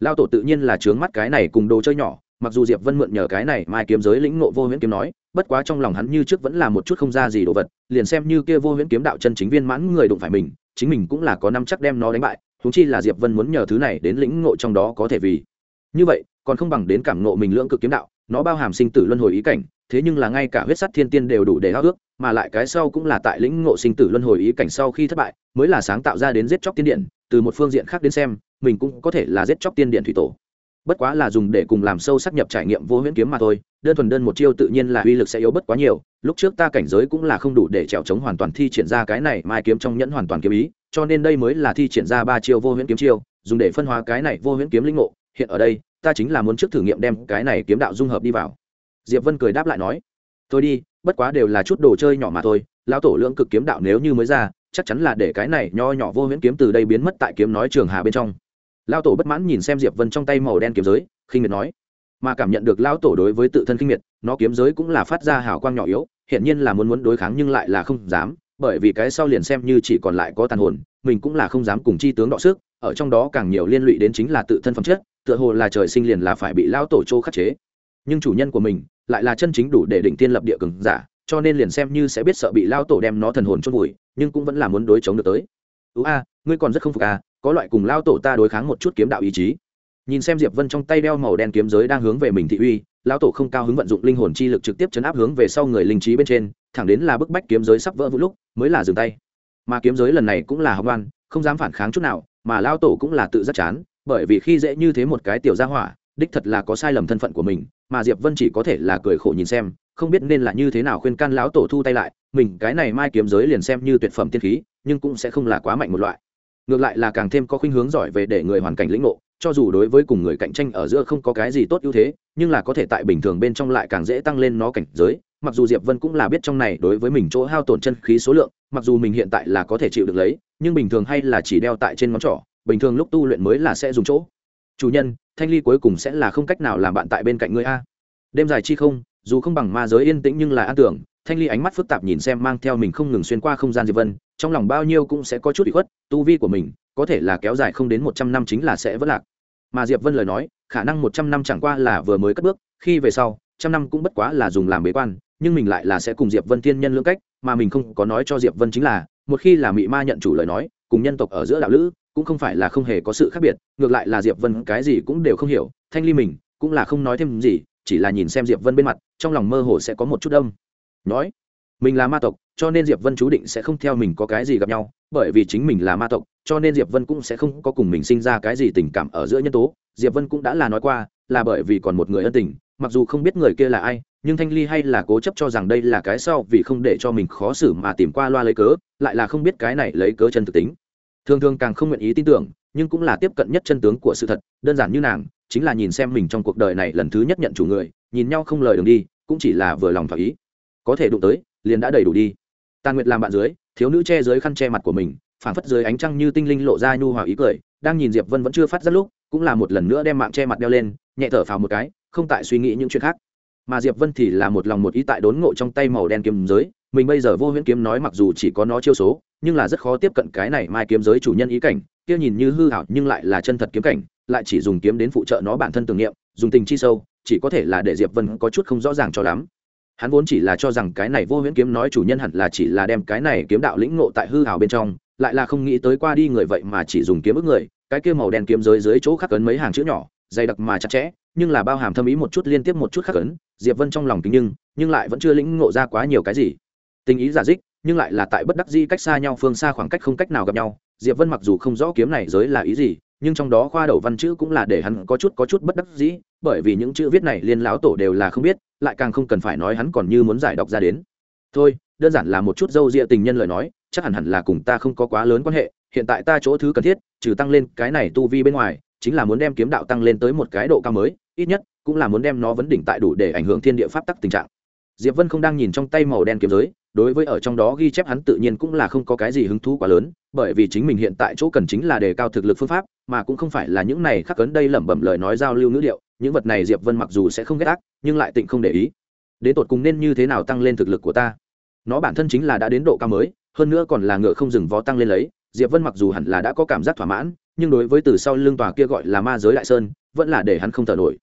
Lao tổ tự nhiên là trướng mắt cái này cùng đồ chơi nhỏ, mặc dù diệp vân mượn nhờ cái này mai kiếm giới lĩnh ngộ vô huyễn kiếm nói, bất quá trong lòng hắn như trước vẫn là một chút không ra gì đồ vật, liền xem như kia vô huyễn kiếm đạo chân chính viên mãn người đụng phải mình, chính mình cũng là có năm chắc đem nó đánh bại húng chi là diệp vân muốn nhờ thứ này đến lĩnh ngộ trong đó có thể vì. Như vậy, còn không bằng đến cảm ngộ mình lưỡng cực kiếm đạo nó bao hàm sinh tử luân hồi ý cảnh, thế nhưng là ngay cả huyết sắt thiên tiên đều đủ để háo ước, mà lại cái sau cũng là tại lĩnh ngộ sinh tử luân hồi ý cảnh sau khi thất bại, mới là sáng tạo ra đến giết chóc tiên điện, từ một phương diện khác đến xem, mình cũng có thể là giết chóc tiên điện thủy tổ. Bất quá là dùng để cùng làm sâu sắc nhập trải nghiệm vô huyễn kiếm mà thôi, đơn thuần đơn một chiêu tự nhiên là uy lực sẽ yếu bất quá nhiều, lúc trước ta cảnh giới cũng là không đủ để trèo chống hoàn toàn thi triển ra cái này mai kiếm trong nhẫn hoàn toàn kiếm ý, cho nên đây mới là thi triển ra ba chiêu vô huyễn kiếm chiêu, dùng để phân hóa cái này vô huyễn kiếm linh ngộ, hiện ở đây ta chính là muốn trước thử nghiệm đem cái này kiếm đạo dung hợp đi vào. Diệp vân cười đáp lại nói, thôi đi, bất quá đều là chút đồ chơi nhỏ mà thôi, lão tổ lưỡng cực kiếm đạo nếu như mới ra, chắc chắn là để cái này nho nhỏ vô huyễn kiếm từ đây biến mất tại kiếm nói trường hà bên trong. Lão tổ bất mãn nhìn xem diệp vân trong tay màu đen kiếm giới, khinh miệt nói, mà cảm nhận được lão tổ đối với tự thân khinh miệt, nó kiếm giới cũng là phát ra hào quang nhỏ yếu hiện nhiên là muốn muốn đối kháng nhưng lại là không dám, bởi vì cái sau liền xem như chỉ còn lại có tàn hồn, mình cũng là không dám cùng chi tướng đọ sức, ở trong đó càng nhiều liên lụy đến chính là tự thân phẩm chất tựa hồ là trời sinh liền là phải bị lao tổ châu khắc chế. Nhưng chủ nhân của mình lại là chân chính đủ để định tiên lập địa cường giả, cho nên liền xem như sẽ biết sợ bị lao tổ đem nó thần hồn chôn vùi, nhưng cũng vẫn là muốn đối chống được tới. Ưu a, ngươi còn rất không phục à có loại cùng lao tổ ta đối kháng một chút kiếm đạo ý chí. Nhìn xem diệp vân trong tay đeo màu đen kiếm giới đang hướng về mình thị uy lao tổ không cao hứng vận dụng linh hồn chi lực trực tiếp chấn áp hướng về sau người linh trí bên trên, thẳng đến là bức bách kiếm giới sắp vỡ vũ lúc, mới là dừng tay. Mà kiếm giới lần này cũng là học oan, không dám phản kháng chút nào, mà lao tổ cũng là tự rất chán bởi vì khi dễ như thế một cái tiểu gia hỏa, đích thật là có sai lầm thân phận của mình, mà diệp vân chỉ có thể là cười khổ nhìn xem, không biết nên là như thế nào khuyên can lão tổ thu tay lại, mình cái này mai kiếm giới liền xem như tuyệt phẩm tiên khí, nhưng cũng sẽ không là quá mạnh một loại. Ngược lại là càng thêm có khuynh hướng giỏi về để người hoàn cảnh lĩnh ngộ, cho dù đối với cùng người cạnh tranh ở giữa không có cái gì tốt ưu thế, nhưng là có thể tại bình thường bên trong lại càng dễ tăng lên nó cảnh giới, mặc dù diệp vân cũng là biết trong này đối với mình chỗ hao tổn chân khí số lượng, mặc dù mình hiện tại là có thể chịu được lấy, nhưng bình thường hay là chỉ đeo tại trên ngón trỏ bình thường lúc tu luyện mới là sẽ dùng chỗ. Chủ nhân, thanh ly cuối cùng sẽ là không cách nào làm bạn tại bên cạnh ngươi a. Đêm dài chi không, dù không bằng ma giới yên tĩnh nhưng là an tưởng, thanh ly ánh mắt phức tạp nhìn xem mang theo mình không ngừng xuyên qua không gian diệp vân, trong lòng bao nhiêu cũng sẽ có chút bị khuất, tu vi của mình, có thể là kéo dài không đến một trăm năm chính là sẽ vỡ lạc. Mà diệp vân lời nói, khả năng một trăm năm chẳng qua là vừa mới cất bước, khi về sau, trăm năm cũng bất quá là dùng làm bế quan, nhưng mình lại là sẽ cùng diệp vân thiên nhân lưỡng cách, mà mình không có nói cho diệp vân chính là, một khi là mị ma nhận chủ lời nói cùng nhân tộc ở giữa đạo lữ, cũng không phải là không hề có sự khác biệt, ngược lại là diệp vân cái gì cũng đều không hiểu, thanh ly mình cũng là không nói thêm gì, chỉ là nhìn xem diệp vân bên mặt, trong lòng mơ hồ sẽ có một chút đông nói, mình là ma tộc, cho nên diệp vân chú định sẽ không theo mình có cái gì gặp nhau, bởi vì chính mình là ma tộc, cho nên diệp vân cũng sẽ không có cùng mình sinh ra cái gì tình cảm ở giữa nhân tố. Diệp vân cũng đã là nói qua, là bởi vì còn một người ân tình mặc dù không biết người kia là ai, nhưng thanh ly hay là cố chấp cho rằng đây là cái sau vì không để cho mình khó xử mà tìm qua loa lấy cớ, lại là không biết cái này lấy cớ chân thực tính. Thường thường càng không nguyện ý tin tưởng, nhưng cũng là tiếp cận nhất chân tướng của sự thật, đơn giản như nàng, chính là nhìn xem mình trong cuộc đời này lần thứ nhất nhận chủ người, nhìn nhau không lời đường đi, cũng chỉ là vừa lòng thỏa ý. Có thể đụng tới, liền đã đầy đủ đi. Tàn nguyệt làm bạn dưới, thiếu nữ che dưới khăn che mặt của mình, phảng phất dưới ánh trăng như tinh linh lộ ra nhu hòa ý cười, đang nhìn diệp vân vẫn chưa phát ra lúc, cũng là một lần nữa đem mạng che mặt đeo lên, nhẹ thở phào một cái không tại suy nghĩ những chuyện khác. Mà diệp vân thì là một lòng một ý tại đốn ngộ trong tay màu đen kiếm giới. Mình bây giờ vô huyễn kiếm nói mặc dù chỉ có nó chiêu số, nhưng là rất khó tiếp cận cái này mai kiếm giới chủ nhân ý cảnh. Kia nhìn như hư hảo nhưng lại là chân thật kiếm cảnh, lại chỉ dùng kiếm đến phụ trợ nó bản thân tưởng niệm, dùng tình chi sâu, chỉ có thể là để diệp vân có chút không rõ ràng cho lắm. Hắn vốn chỉ là cho rằng cái này vô huyễn kiếm nói chủ nhân hẳn là chỉ là đem cái này kiếm đạo lĩnh ngộ tại hư hảo bên trong, lại là không nghĩ tới qua đi người vậy mà chỉ dùng kiếm ức người, cái kia màu đen kiếm giới dưới chỗ khắc ấn mấy hàng chữ nhỏ dày đặc mà chặt chẽ, nhưng là bao hàm thâm ý một chút liên tiếp một chút khắc ấn, diệp vân trong lòng kính nhưng nhưng lại vẫn chưa lĩnh ngộ ra quá nhiều cái gì. Tình ý giả dích, nhưng lại là tại bất đắc di cách xa nhau, phương xa khoảng cách không cách nào gặp nhau. Diệp vân mặc dù không rõ kiếm này giới là ý gì, nhưng trong đó khoa đầu văn chữ cũng là để hắn có chút có chút bất đắc dĩ, bởi vì những chữ viết này liên lão tổ đều là không biết, lại càng không cần phải nói hắn còn như muốn giải đọc ra đến. Thôi, đơn giản là một chút dâu dịa tình nhân lời nói, chắc hẳn hẳn là cùng ta không có quá lớn quan hệ, hiện tại ta chỗ thứ cần thiết, trừ tăng lên cái này tu vi bên ngoài chính là muốn đem kiếm đạo tăng lên tới một cái độ cao mới, ít nhất cũng là muốn đem nó vấn đỉnh tại đủ để ảnh hưởng thiên địa pháp tắc tình trạng. Diệp vân không đang nhìn trong tay màu đen kiếm giới, đối với ở trong đó ghi chép hắn tự nhiên cũng là không có cái gì hứng thú quá lớn, bởi vì chính mình hiện tại chỗ cần chính là đề cao thực lực phương pháp, mà cũng không phải là những này khắc cấn đây lẩm bẩm lời nói giao lưu ngữ liệu những vật này diệp vân mặc dù sẽ không ghét ác, nhưng lại tịnh không để ý. Đến tột cùng nên như thế nào tăng lên thực lực của ta? Nó bản thân chính là đã đến độ cao mới, hơn nữa còn là ngựa không dừng vó tăng lên lấy, diệp vân mặc dù hẳn là đã có cảm giác thỏa mãn nhưng đối với từ sau lưng tòa kia gọi là ma giới đại sơn, vẫn là để hắn không thở nổi.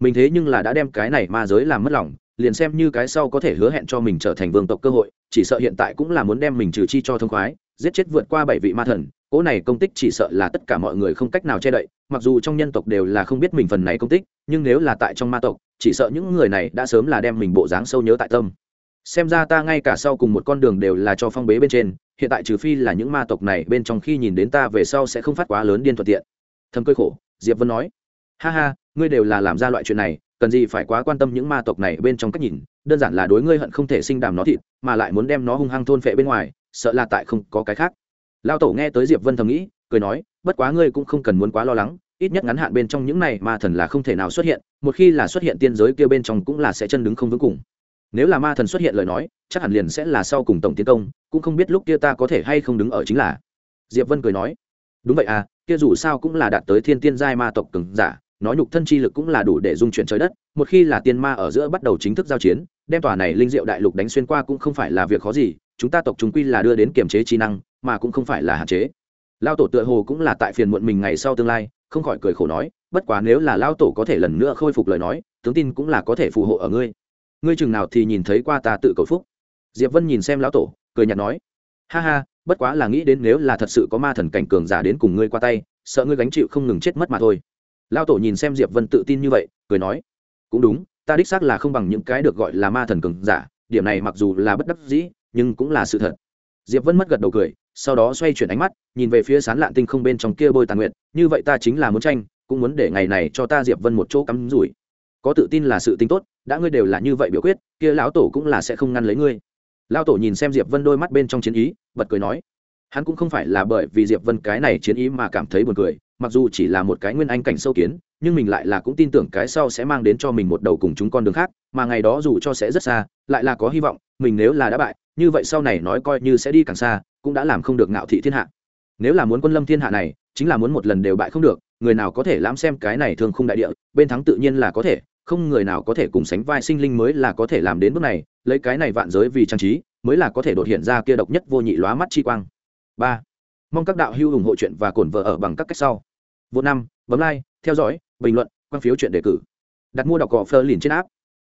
Mình thế nhưng là đã đem cái này ma giới làm mất lòng, liền xem như cái sau có thể hứa hẹn cho mình trở thành vương tộc cơ hội, chỉ sợ hiện tại cũng là muốn đem mình trừ chi cho thông khoái, giết chết vượt qua bảy vị ma thần, cỗ này công tích chỉ sợ là tất cả mọi người không cách nào che đậy, mặc dù trong nhân tộc đều là không biết mình phần này công tích, nhưng nếu là tại trong ma tộc, chỉ sợ những người này đã sớm là đem mình bộ dáng sâu nhớ tại tâm. Xem ra ta ngay cả sau cùng một con đường đều là cho phong bế bên trên hiện tại trừ phi là những ma tộc này bên trong khi nhìn đến ta về sau sẽ không phát quá lớn điên thuận tiện. Thầm cơi khổ, diệp vân nói, ha ha, ngươi đều là làm ra loại chuyện này, cần gì phải quá quan tâm những ma tộc này bên trong cách nhìn, đơn giản là đối ngươi hận không thể sinh đàm nó thịt, mà lại muốn đem nó hung hăng thôn phệ bên ngoài, sợ là tại không có cái khác. Lao tổ nghe tới diệp vân thầm nghĩ, cười nói, bất quá ngươi cũng không cần muốn quá lo lắng, ít nhất ngắn hạn bên trong những này ma thần là không thể nào xuất hiện, một khi là xuất hiện tiên giới kia bên trong cũng là sẽ chân đứng không vững cùng nếu là ma thần xuất hiện lời nói, chắc hẳn liền sẽ là sau cùng tổng tiến công, cũng không biết lúc kia ta có thể hay không đứng ở chính là. Diệp vân cười nói, đúng vậy à kia dù sao cũng là đạt tới thiên tiên giai ma tộc cường giả, nói nhục thân chi lực cũng là đủ để dung chuyển trời đất, một khi là tiên ma ở giữa bắt đầu chính thức giao chiến, đem tòa này linh diệu đại lục đánh xuyên qua cũng không phải là việc khó gì, chúng ta tộc chúng quy là đưa đến kiềm chế trí năng, mà cũng không phải là hạn chế. Lao tổ tựa hồ cũng là tại phiền muộn mình ngày sau tương lai, không khỏi cười khổ nói, bất quá nếu là lao tổ có thể lần nữa khôi phục lời nói, tướng tin cũng là có thể phù hộ ở ngươi ngươi chừng nào thì nhìn thấy qua ta tự cầu phúc. Diệp vân nhìn xem lão tổ, cười nhạt nói, ha ha, bất quá là nghĩ đến nếu là thật sự có ma thần cảnh cường giả đến cùng ngươi qua tay, sợ ngươi gánh chịu không ngừng chết mất mà thôi. Lão tổ nhìn xem diệp vân tự tin như vậy, cười nói, cũng đúng, ta đích xác là không bằng những cái được gọi là ma thần cường giả, điểm này mặc dù là bất đắc dĩ, nhưng cũng là sự thật. Diệp vân mất gật đầu cười, sau đó xoay chuyển ánh mắt, nhìn về phía sán lạn tinh không bên trong kia bôi tàn nguyện như vậy ta chính là muốn tranh, cũng muốn để ngày này cho ta diệp vân một chỗ cắm rủi có tự tin là sự tính tốt, đã ngươi đều là như vậy biểu quyết, kia lão tổ cũng là sẽ không ngăn lấy ngươi. Lão tổ nhìn xem diệp vân đôi mắt bên trong chiến ý, bật cười nói, hắn cũng không phải là bởi vì diệp vân cái này chiến ý mà cảm thấy buồn cười, mặc dù chỉ là một cái nguyên anh cảnh sâu kiến, nhưng mình lại là cũng tin tưởng cái sau sẽ mang đến cho mình một đầu cùng chúng con đường khác, mà ngày đó dù cho sẽ rất xa, lại là có hy vọng, mình nếu là đã bại, như vậy sau này nói coi như sẽ đi càng xa, cũng đã làm không được ngạo thị thiên hạ. Nếu là muốn quân lâm thiên hạ này, chính là muốn một lần đều bại không được, người nào có thể lãm xem cái này thường không đại địa, bên thắng tự nhiên là có thể không người nào có thể cùng sánh vai sinh linh mới là có thể làm đến bước này, lấy cái này vạn giới vì trang trí, mới là có thể đột hiện ra kia độc nhất vô nhị lóa mắt chi quang. Ba, mong các đạo hữu ủng hộ chuyện và cổn vợ ở bằng các cách sau. Vô năm, bấm like, theo dõi, bình luận, quan phiếu chuyện đề cử. Đặt mua đọc cỏ phơ liền trên áp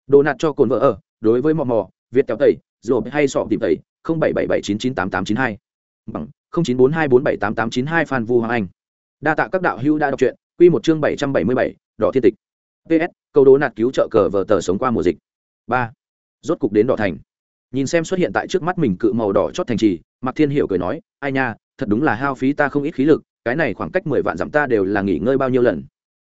đồ nạt cho cồn vợ ở, đối với mò mò, việt kéo tẩy rồi hay sọ tìm tẩy, không bảy bảy bảy chín chín tám tám chín hai. Bằng, không chín bốn hai bốn bảy tám tám chín hai phan vu hoàng anh. Đa tạ các đạo hữu đã đọc truyện. Quy một chương bảy trăm bảy mươi bảy, đỏ thiên tịch ps câu đố nạt cứu trợ cờ vờ tờ sống qua mùa dịch. Ba. Rốt cục đến đỏ thành. Nhìn xem xuất hiện tại trước mắt mình cự màu đỏ chót thành trì, mạc thiên hiệu cười nói, ai nha, thật đúng là hao phí ta không ít khí lực, cái này khoảng cách mười vạn dặm ta đều là nghỉ ngơi bao nhiêu lần?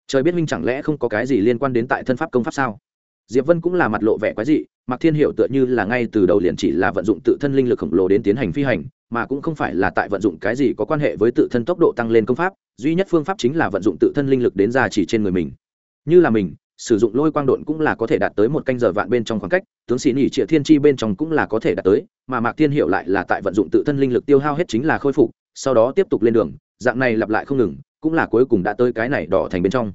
Trời biết minh chẳng lẽ không có cái gì liên quan đến tại thân pháp công pháp sao? Diệp vân cũng là mặt lộ vẻ quái dị, mạc thiên hiệu tựa như là ngay từ đầu liền chỉ là vận dụng tự thân linh lực khổng lồ đến tiến hành phi hành, mà cũng không phải là tại vận dụng cái gì có quan hệ với tự thân tốc độ tăng lên công pháp, duy nhất phương pháp chính là vận dụng tự thân linh lực đến ra chỉ trên người mình như là mình, sử dụng lôi quang độn cũng là có thể đạt tới một canh giờ vạn bên trong khoảng cách, tướng sĩ nỉ trịa thiên chi bên trong cũng là có thể đạt tới, mà mạc thiên hiệu lại là tại vận dụng tự thân linh lực tiêu hao hết chính là khôi phục, sau đó tiếp tục lên đường, dạng này lặp lại không ngừng, cũng là cuối cùng đã tới cái này đỏ thành bên trong.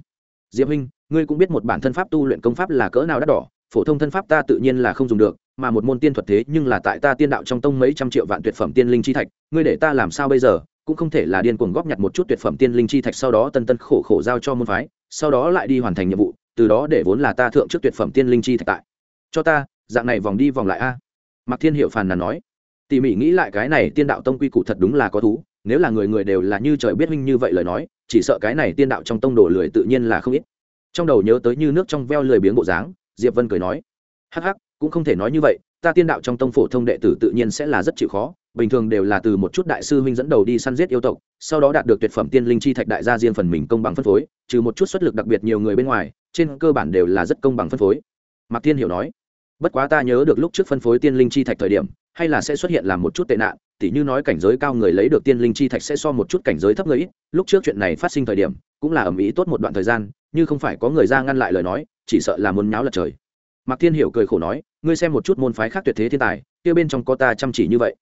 Diệp huynh, ngươi cũng biết một bản thân pháp tu luyện công pháp là cỡ nào đắt đỏ, phổ thông thân pháp ta tự nhiên là không dùng được, mà một môn tiên thuật thế nhưng là tại ta tiên đạo trong tông mấy trăm triệu vạn tuyệt phẩm tiên linh chi thạch, ngươi để ta làm sao bây giờ, cũng không thể là điên cuồng góp nhặt một chút tuyệt phẩm tiên linh chi thạch sau đó tân tân khổ khổ giao cho môn phái sau đó lại đi hoàn thành nhiệm vụ, từ đó để vốn là ta thượng trước tuyệt phẩm tiên linh chi thạch tại. Cho ta, dạng này vòng đi vòng lại a. Mạc thiên hiệu phàn nàn nói. Tỉ mỉ nghĩ lại cái này tiên đạo tông quy củ thật đúng là có thú, nếu là người người đều là như trời biết minh như vậy lời nói, chỉ sợ cái này tiên đạo trong tông đồ lười tự nhiên là không ít. Trong đầu nhớ tới như nước trong veo lười biếng bộ dáng, diệp vân cười nói. Hắc hắc, cũng không thể nói như vậy, ta tiên đạo trong tông phổ thông đệ tử tự nhiên sẽ là rất chịu khó bình thường đều là từ một chút đại sư huynh dẫn đầu đi săn giết yêu tộc, sau đó đạt được tuyệt phẩm tiên linh chi thạch đại gia riêng phần mình công bằng phân phối, trừ một chút xuất lực đặc biệt nhiều người bên ngoài, trên cơ bản đều là rất công bằng phân phối. Mạc thiên hiểu nói, bất quá ta nhớ được lúc trước phân phối tiên linh chi thạch thời điểm, hay là sẽ xuất hiện làm một chút tệ nạn, tỉ như nói cảnh giới cao người lấy được tiên linh chi thạch sẽ so một chút cảnh giới thấp người ít, lúc trước chuyện này phát sinh thời điểm, cũng là ầm ĩ tốt một đoạn thời gian, như không phải có người ra ngăn lại lời nói, chỉ sợ là muốn nháo lật trời. Mạc thiên hiểu cười khổ nói, ngươi xem một chút môn phái khác tuyệt thế thiên tài, kia bên trong có ta chăm chỉ như vậy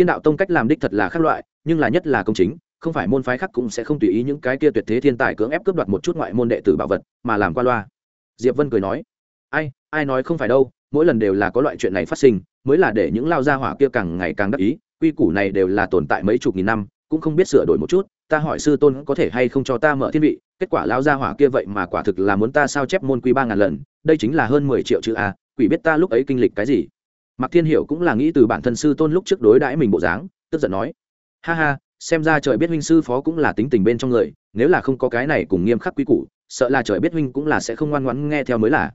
tiên đạo tông cách làm đích thật là khác loại, nhưng là nhất là công chính, không phải môn phái khác cũng sẽ không tùy ý những cái kia tuyệt thế thiên tài cưỡng ép cướp đoạt một chút ngoại môn đệ tử bảo vật, mà làm qua loa. Diệp vân cười nói, ai ai nói không phải đâu, mỗi lần đều là có loại chuyện này phát sinh, mới là để những lao gia hỏa kia càng ngày càng đắc ý, quy củ này đều là tồn tại mấy chục nghìn năm, cũng không biết sửa đổi một chút, ta hỏi sư tôn có thể hay không cho ta mở thiên vị, kết quả lao gia hỏa kia vậy mà quả thực là muốn ta sao chép môn quy ba ngàn lần, đây chính là hơn mười triệu chữ a, quỷ biết ta lúc ấy kinh lịch cái gì? Mạc thiên hiểu cũng là nghĩ từ bản thân sư tôn lúc trước đối đãi mình bộ dáng, tức giận nói, ha ha, xem ra trời biết huynh sư phó cũng là tính tình bên trong người, nếu là không có cái này cùng nghiêm khắc quy củ, sợ là trời biết huynh cũng là sẽ không ngoan ngoãn nghe theo mới là.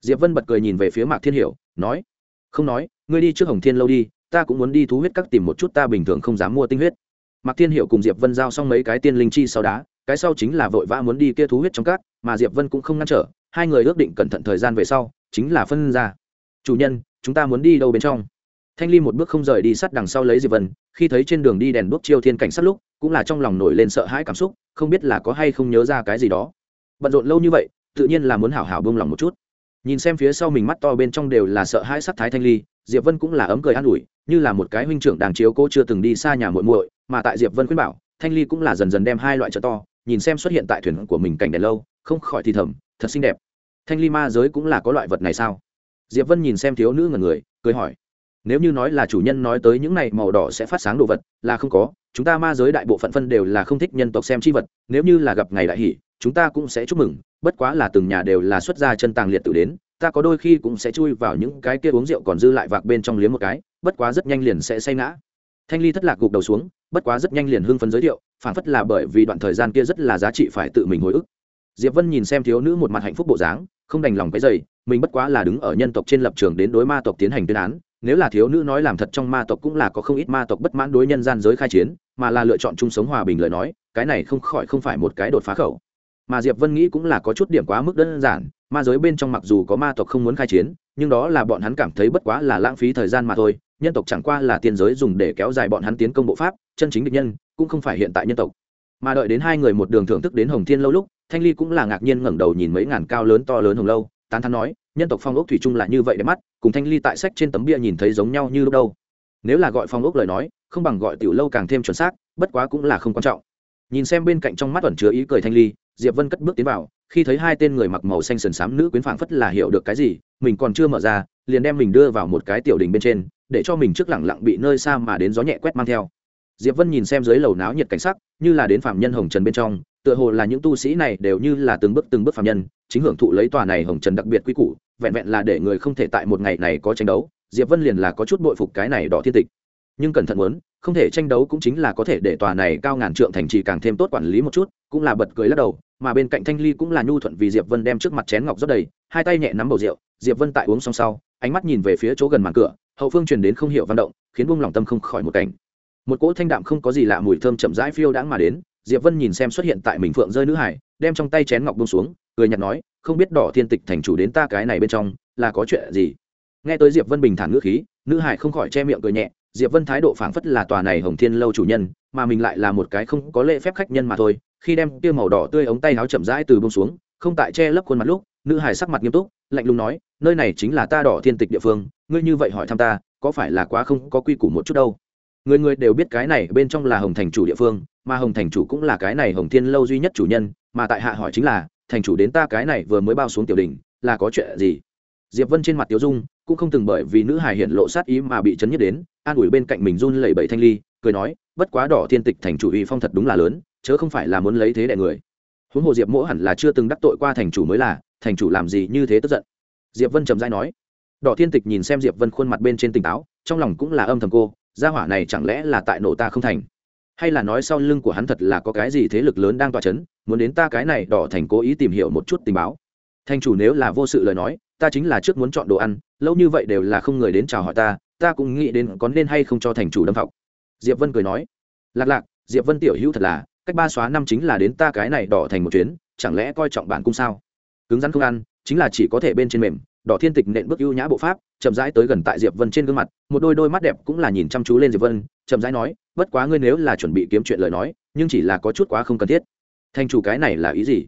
Diệp vân bật cười nhìn về phía mạc thiên hiểu, nói, không nói, ngươi đi trước hồng thiên lâu đi, ta cũng muốn đi thú huyết các tìm một chút ta bình thường không dám mua tinh huyết. Mạc thiên hiểu cùng diệp vân giao xong mấy cái tiên linh chi sau đá, cái sau chính là vội vã muốn đi kia thú huyết trong các, mà diệp vân cũng không ngăn trở, hai người ước định cẩn thận thời gian về sau, chính là phân ra. Chủ nhân chúng ta muốn đi đâu bên trong? Thanh ly một bước không rời đi sát đằng sau lấy diệp vân, khi thấy trên đường đi đèn đuốc chiêu thiên cảnh sát lúc, cũng là trong lòng nổi lên sợ hãi cảm xúc, không biết là có hay không nhớ ra cái gì đó. Bận rộn lâu như vậy, tự nhiên là muốn hảo hảo buông lòng một chút. Nhìn xem phía sau mình mắt to bên trong đều là sợ hãi sắc thái thanh ly, diệp vân cũng là ấm cười an ủi, như là một cái huynh trưởng đàng chiếu cô chưa từng đi xa nhà muội muội, mà tại diệp vân khuyên bảo, thanh ly cũng là dần dần đem hai loại chợ to, nhìn xem xuất hiện tại thuyền của mình cảnh đèn lâu, không khỏi thì thầm, thật xinh đẹp. Thanh ly ma giới cũng là có loại vật này sao? Diệp vân nhìn xem thiếu nữ ngần người, cười hỏi, nếu như nói là chủ nhân nói tới những này màu đỏ sẽ phát sáng đồ vật, là không có. Chúng ta ma giới đại bộ phận phân đều là không thích nhân tộc xem chi vật. Nếu như là gặp ngày đại hỷ, chúng ta cũng sẽ chúc mừng. Bất quá là từng nhà đều là xuất gia chân tàng liệt tự đến, ta có đôi khi cũng sẽ chui vào những cái kia uống rượu còn dư lại vạc bên trong liếm một cái, bất quá rất nhanh liền sẽ say ngã. Thanh ly thất lạc gục đầu xuống, bất quá rất nhanh liền hưng phấn giới thiệu, phản phất là bởi vì đoạn thời gian kia rất là giá trị phải tự mình hồi ức. Diệp vân nhìn xem thiếu nữ một mặt hạnh phúc bộ dáng, không đành lòng cái dày mình bất quá là đứng ở nhân tộc trên lập trường đến đối ma tộc tiến hành tuyên án, nếu là thiếu nữ nói làm thật trong ma tộc cũng là có không ít ma tộc bất mãn đối nhân gian giới khai chiến, mà là lựa chọn chung sống hòa bình lời nói, cái này không khỏi không phải một cái đột phá khẩu. Mà diệp vân nghĩ cũng là có chút điểm quá mức đơn giản, ma giới bên trong mặc dù có ma tộc không muốn khai chiến, nhưng đó là bọn hắn cảm thấy bất quá là lãng phí thời gian mà thôi, nhân tộc chẳng qua là tiên giới dùng để kéo dài bọn hắn tiến công bộ pháp, chân chính địch nhân, cũng không phải hiện tại nhân tộc. Mà đợi đến hai người một đường thưởng thức đến hồng thiên lâu lúc, thanh ly cũng là ngạc nhiên ngẩng đầu nhìn mấy ngàn cao lớn to lớn hồng lâu tán thán nói, nhân tộc phong ốc thủy chung là như vậy để mắt, cùng thanh ly tại sách trên tấm bia nhìn thấy giống nhau như lúc đâu. Nếu là gọi phong ốc lời nói, không bằng gọi tiểu lâu càng thêm chuẩn xác, bất quá cũng là không quan trọng. Nhìn xem bên cạnh trong mắt ẩn chứa ý cười thanh ly, diệp vân cất bước tiến vào, khi thấy hai tên người mặc màu xanh sần xám nữ quyến phảng phất là hiểu được cái gì, mình còn chưa mở ra, liền đem mình đưa vào một cái tiểu đình bên trên, để cho mình trước lẳng lặng bị nơi xa mà đến gió nhẹ quét mang theo. Diệp vân nhìn xem dưới lầu náo nhiệt cảnh sắc, như là đến phạm nhân hồng trần bên trong tựa hồ là những tu sĩ này đều như là từng bước từng bước phạm nhân, chính hưởng thụ lấy tòa này hồng trần đặc biệt quy củ, vẹn vẹn là để người không thể tại một ngày này có tranh đấu, diệp vân liền là có chút bội phục cái này đỏ thiên tịch. Nhưng cẩn thận muốn, không thể tranh đấu cũng chính là có thể để tòa này cao ngàn trượng thành trì càng thêm tốt quản lý một chút, cũng là bật cười lắc đầu, mà bên cạnh thanh ly cũng là nhu thuận vì diệp vân đem trước mặt chén ngọc rót đầy, hai tay nhẹ nắm bầu rượu, diệp vân tại uống xong sau, ánh mắt nhìn về phía chỗ gần màn cửa, hậu phương truyền đến không hiểu văn động, khiến buông lòng tâm không khỏi một cảnh. Một cỗ thanh đạm không có gì lạ mùi thơm chậm rãi phiêu đãng mà đến diệp vân nhìn xem xuất hiện tại mình phượng rơi nữ hải, đem trong tay chén ngọc buông xuống, cười nhạt nói, không biết đỏ thiên tịch thành chủ đến ta cái này bên trong, là có chuyện gì? Nghe tới diệp vân bình thản ngữ khí, nữ hải không khỏi che miệng cười nhẹ, diệp vân thái độ phảng phất là tòa này hồng thiên lâu chủ nhân, mà mình lại là một cái không có lễ phép khách nhân mà thôi, khi đem kia màu đỏ tươi ống tay áo chậm rãi từ bông xuống, không tại che lấp khuôn mặt lúc, nữ hải sắc mặt nghiêm túc, lạnh lùng nói, nơi này chính là ta đỏ thiên tịch địa phương, ngươi như vậy hỏi thăm ta, có phải là quá không có quy củ một chút đâu? Người người đều biết cái này bên trong là hồng thành chủ địa phương, mà hồng thành chủ cũng là cái này hồng thiên lâu duy nhất chủ nhân, mà tại hạ hỏi chính là, thành chủ đến ta cái này vừa mới bao xuống tiểu đình là có chuyện gì? Diệp vân trên mặt tiểu dung, cũng không từng bởi vì nữ hài hiện lộ sát ý mà bị chấn nhất đến, an ủi bên cạnh mình run lẩy bẩy thanh ly, cười nói, bất quá đỏ thiên tịch thành chủ uy phong thật đúng là lớn, chớ không phải là muốn lấy thế đại người. Huống hồ diệp mỗ hẳn là chưa từng đắc tội qua thành chủ mới là, thành chủ làm gì như thế tức giận. Diệp vân trầm dai nói. Đỏ thiên tịch nhìn xem diệp vân khuôn mặt bên trên tỉnh táo, trong lòng cũng là âm thầm cô gia hỏa này chẳng lẽ là tại nổ ta không thành? Hay là nói sau lưng của hắn thật là có cái gì thế lực lớn đang tỏa chấn, muốn đến ta cái này đỏ thành cố ý tìm hiểu một chút tình báo? Thành chủ nếu là vô sự lời nói, ta chính là trước muốn chọn đồ ăn, lâu như vậy đều là không người đến chào hỏi ta ta cũng nghĩ đến có nên hay không cho thành chủ đâm phọc. Diệp vân cười nói, lạc lạc, diệp vân tiểu hữu thật là, cách ba xóa năm chính là đến ta cái này đỏ thành một chuyến, chẳng lẽ coi trọng bản cung sao? Cứng rắn không ăn, chính là chỉ có thể bên trên mềm đỏ thiên tịch nện bước ưu nhã bộ pháp, chậm rãi tới gần tại diệp vân trên gương mặt, một đôi đôi mắt đẹp cũng là nhìn chăm chú lên diệp vân, chậm rãi nói, bất quá ngươi nếu là chuẩn bị kiếm chuyện lời nói, nhưng chỉ là có chút quá không cần thiết. Thành chủ cái này là ý gì?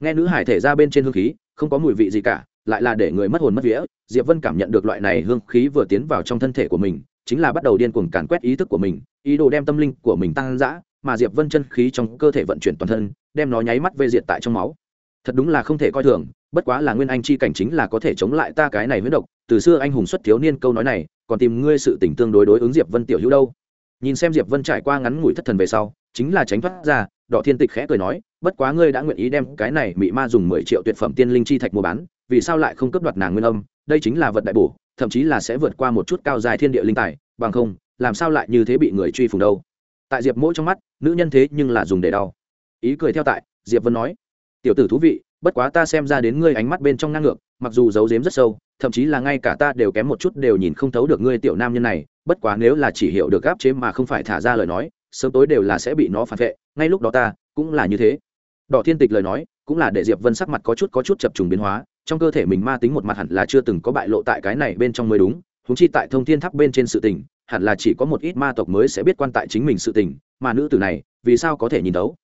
Nghe nữ hải thể ra bên trên hương khí, không có mùi vị gì cả, lại là để người mất hồn mất vía, diệp vân cảm nhận được loại này hương khí vừa tiến vào trong thân thể của mình, chính là bắt đầu điên cuồng càn quét ý thức của mình, ý đồ đem tâm linh của mình tăng dã, mà diệp vân chân khí trong cơ thể vận chuyển toàn thân, đem nó nháy mắt về diệt tại trong máu. Thật đúng là không thể coi thường bất quá là nguyên anh chi cảnh chính là có thể chống lại ta cái này huyết độc, từ xưa anh hùng xuất thiếu niên câu nói này, còn tìm ngươi sự tỉnh tương đối đối ứng diệp vân tiểu hữu đâu. Nhìn xem diệp vân trải qua ngắn ngủi thất thần về sau, chính là tránh thoát ra đỏ thiên tịch khẽ cười nói, bất quá ngươi đã nguyện ý đem cái này mị ma dùng mười triệu tuyệt phẩm tiên linh chi thạch mua bán, vì sao lại không cướp đoạt nàng nguyên âm? Đây chính là vật đại bổ, thậm chí là sẽ vượt qua một chút cao dài thiên địa linh tài, bằng không, làm sao lại như thế bị người truy phùng đâu? Tại diệp mỗi trong mắt, nữ nhân thế nhưng là dùng để đau. Ý cười theo tại, diệp vân nói, tiểu tử thú vị bất quá ta xem ra đến ngươi ánh mắt bên trong ngang ngược, mặc dù giấu giếm rất sâu, thậm chí là ngay cả ta đều kém một chút đều nhìn không thấu được ngươi tiểu nam nhân này, bất quá nếu là chỉ hiểu được gáp chế mà không phải thả ra lời nói, sớm tối đều là sẽ bị nó phản vệ, ngay lúc đó ta cũng là như thế. Đỏ thiên tịch lời nói, cũng là để diệp vân sắc mặt có chút có chút chập trùng biến hóa, trong cơ thể mình ma tính một mặt hẳn là chưa từng có bại lộ tại cái này bên trong mới đúng húng chi tại thông thiên tháp bên trên sự tình, hẳn là chỉ có một ít ma tộc mới sẽ biết quan tại chính mình sự tình, mà nữ tử này, vì sao có thể nhìn đấu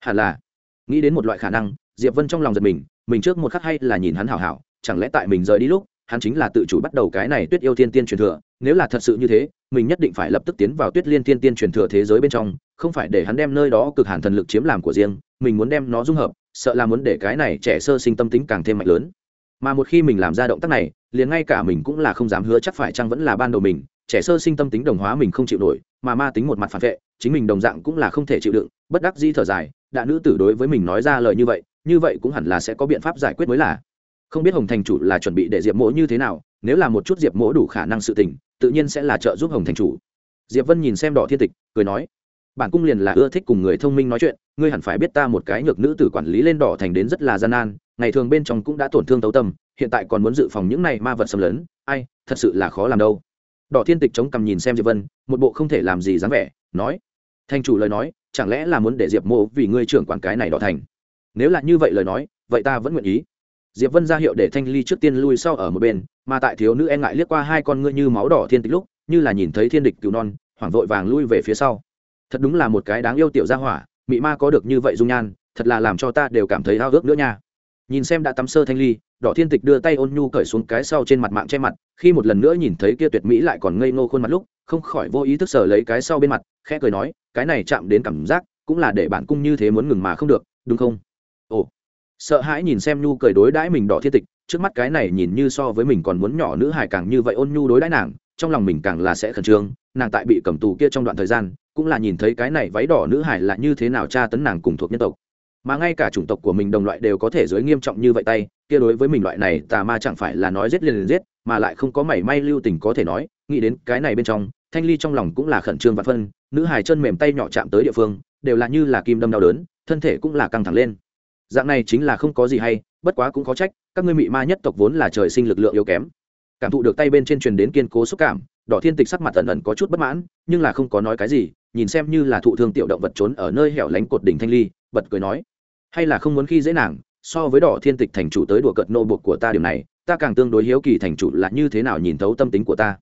hẳn là, nghĩ đến một loại khả năng diệp vân trong lòng giật mình mình trước một khắc hay là nhìn hắn hảo hảo, chẳng lẽ tại mình rời đi lúc, hắn chính là tự chủ bắt đầu cái này tuyết yêu tiên tiên truyền thừa. Nếu là thật sự như thế, mình nhất định phải lập tức tiến vào tuyết liên tiên tiên truyền thừa thế giới bên trong, không phải để hắn đem nơi đó cực hàn thần lực chiếm làm của riêng, mình muốn đem nó dung hợp, sợ là muốn để cái này trẻ sơ sinh tâm tính càng thêm mạnh lớn. Mà một khi mình làm ra động tác này, liền ngay cả mình cũng là không dám hứa chắc phải chăng vẫn là ban đầu mình, trẻ sơ sinh tâm tính đồng hóa mình không chịu nổi, mà ma tính một mặt phản vệ, chính mình đồng dạng cũng là không thể chịu đựng, bất đắc di thở dài đã nữ tử đối với mình nói ra lời như vậy như vậy cũng hẳn là sẽ có biện pháp giải quyết mới là. Không biết hồng thành chủ là chuẩn bị để diệp mỗ như thế nào, nếu là một chút diệp mỗ đủ khả năng sự tình, tự nhiên sẽ là trợ giúp hồng thành chủ. Diệp vân nhìn xem đỏ thiên tịch, cười nói, bản cung liền là ưa thích cùng người thông minh nói chuyện, ngươi hẳn phải biết ta một cái nhược nữ tử quản lý lên đỏ thành đến rất là gian nan, ngày thường bên trong cũng đã tổn thương tấu tâm, hiện tại còn muốn dự phòng những này ma vật xâm lấn, ai, thật sự là khó làm đâu. Đỏ thiên tịch chống cằm nhìn xem diệp vân, một bộ không thể làm gì dáng vẻ, nói, thành chủ lời nói, chẳng lẽ là muốn để diệp mộ vì ngươi trưởng quản cái này đỏ thành? Nếu là như vậy lời nói, vậy ta vẫn nguyện ý. Diệp vân ra hiệu để thanh ly trước tiên lui sau ở một bên, mà tại thiếu nữ e ngại liếc qua hai con ngươi như máu đỏ thiên tịch lúc, như là nhìn thấy thiên địch cứu non, hoảng vội vàng lui về phía sau. Thật đúng là một cái đáng yêu tiểu gia hỏa, mị ma có được như vậy dung nhan, thật là làm cho ta đều cảm thấy hao ước nữa nha. Nhìn xem đã tắm sơ thanh ly, đỏ thiên tịch đưa tay ôn nhu cởi xuống cái sau trên mặt mạng che mặt, khi một lần nữa nhìn thấy kia tuyệt mỹ lại còn ngây ngô khuôn mặt lúc, không khỏi vô ý thức sờ lấy cái sau bên mặt, khẽ cười nói, cái này chạm đến cảm giác, cũng là để bản cung như thế muốn ngừng mà không được, đúng không? Ồ, sợ hãi nhìn xem nhu cười đối đãi mình đỏ thiên tịch, trước mắt cái này nhìn như so với mình còn muốn nhỏ nữ hải càng như vậy ôn nhu đối đãi nàng, trong lòng mình càng là sẽ khẩn trương, nàng tại bị cầm tù kia trong đoạn thời gian, cũng là nhìn thấy cái này váy đỏ nữ hải là như thế nào tra tấn nàng cùng thuộc nhân tộc. Mà ngay cả chủng tộc của mình đồng loại đều có thể giới nghiêm trọng như vậy tay, kia đối với mình loại này, tà ma chẳng phải là nói giết liền liền giết, mà lại không có mảy may lưu tình có thể nói, nghĩ đến cái này bên trong, thanh ly trong lòng cũng là khẩn trương và phân, nữ hài chân mềm tay nhỏ chạm tới địa phương, đều là như là kim đâm đau đớn, thân thể cũng là căng thẳng lên dạng này chính là không có gì hay, bất quá cũng khó trách, các ngươi mị ma nhất tộc vốn là trời sinh lực lượng yếu kém. Cảm thụ được tay bên trên truyền đến kiên cố xúc cảm, đỏ thiên tịch sắc mặt ẩn ẩn có chút bất mãn, nhưng là không có nói cái gì, nhìn xem như là thụ thương tiểu động vật trốn ở nơi hẻo lánh cột đỉnh thanh ly, bật cười nói, hay là không muốn khi dễ nàng, so với đỏ thiên tịch thành chủ tới đùa cợt nô buộc của ta điều này, ta càng tương đối hiếu kỳ thành chủ là như thế nào nhìn thấu tâm tính của ta.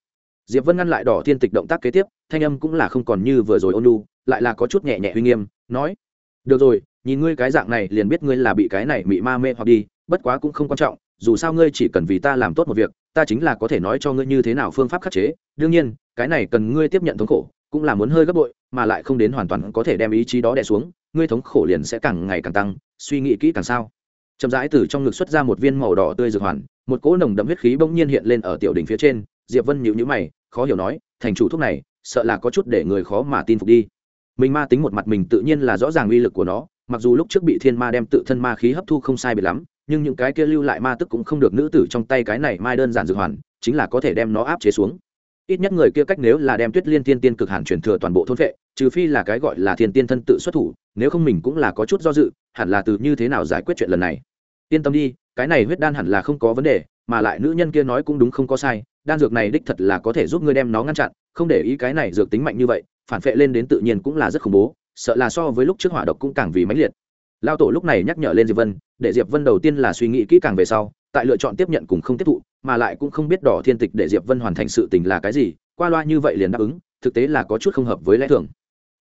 Diệp vân ngăn lại đỏ thiên tịch động tác kế tiếp, thanh âm cũng là không còn như vừa rồi ôn lu lại là có chút nhẹ nhẹ uy nghiêm, nói, được rồi nhìn ngươi cái dạng này, liền biết ngươi là bị cái này bị ma mê hoặc đi, bất quá cũng không quan trọng, dù sao ngươi chỉ cần vì ta làm tốt một việc, ta chính là có thể nói cho ngươi như thế nào phương pháp khắc chế. Đương nhiên, cái này cần ngươi tiếp nhận thống khổ, cũng là muốn hơi gấp bội, mà lại không đến hoàn toàn có thể đem ý chí đó đè xuống, ngươi thống khổ liền sẽ càng ngày càng tăng, suy nghĩ kỹ càng sao. Chậm rãi từ trong ngực xuất ra một viên màu đỏ tươi dược hoàn, một cỗ nồng đậm huyết khí bỗng nhiên hiện lên ở tiểu đỉnh phía trên, diệp vân nhịu nhữ mày, khó hiểu nói, thành chủ thuốc này, sợ là có chút để người khó mà tin phục đi. Mình ma tính một mặt mình tự nhiên là rõ ràng uy lực của nó mặc dù lúc trước bị thiên ma đem tự thân ma khí hấp thu không sai biệt lắm, nhưng những cái kia lưu lại ma tức cũng không được nữ tử trong tay cái này mai đơn giản dược hoàn, chính là có thể đem nó áp chế xuống. Ít nhất người kia cách nếu là đem tuyết liên tiên tiên cực hàn truyền thừa toàn bộ thôn vệ, trừ phi là cái gọi là thiên tiên thân tự xuất thủ, nếu không mình cũng là có chút do dự, hẳn là từ như thế nào giải quyết chuyện lần này. Yên tâm đi, cái này huyết đan hẳn là không có vấn đề, mà lại nữ nhân kia nói cũng đúng không có sai, đan dược này đích thật là có thể giúp ngươi đem nó ngăn chặn, không để ý cái này dược tính mạnh như vậy, phản vệ lên đến tự nhiên cũng là rất khủng bố sợ là so với lúc trước hỏa độc cũng càng vì mãnh liệt. Lao tổ lúc này nhắc nhở lên diệp vân, để diệp vân đầu tiên là suy nghĩ kỹ càng về sau, tại lựa chọn tiếp nhận cùng không tiếp thụ, mà lại cũng không biết đỏ thiên tịch để diệp vân hoàn thành sự tình là cái gì, qua loa như vậy liền đáp ứng, thực tế là có chút không hợp với lẽ thường.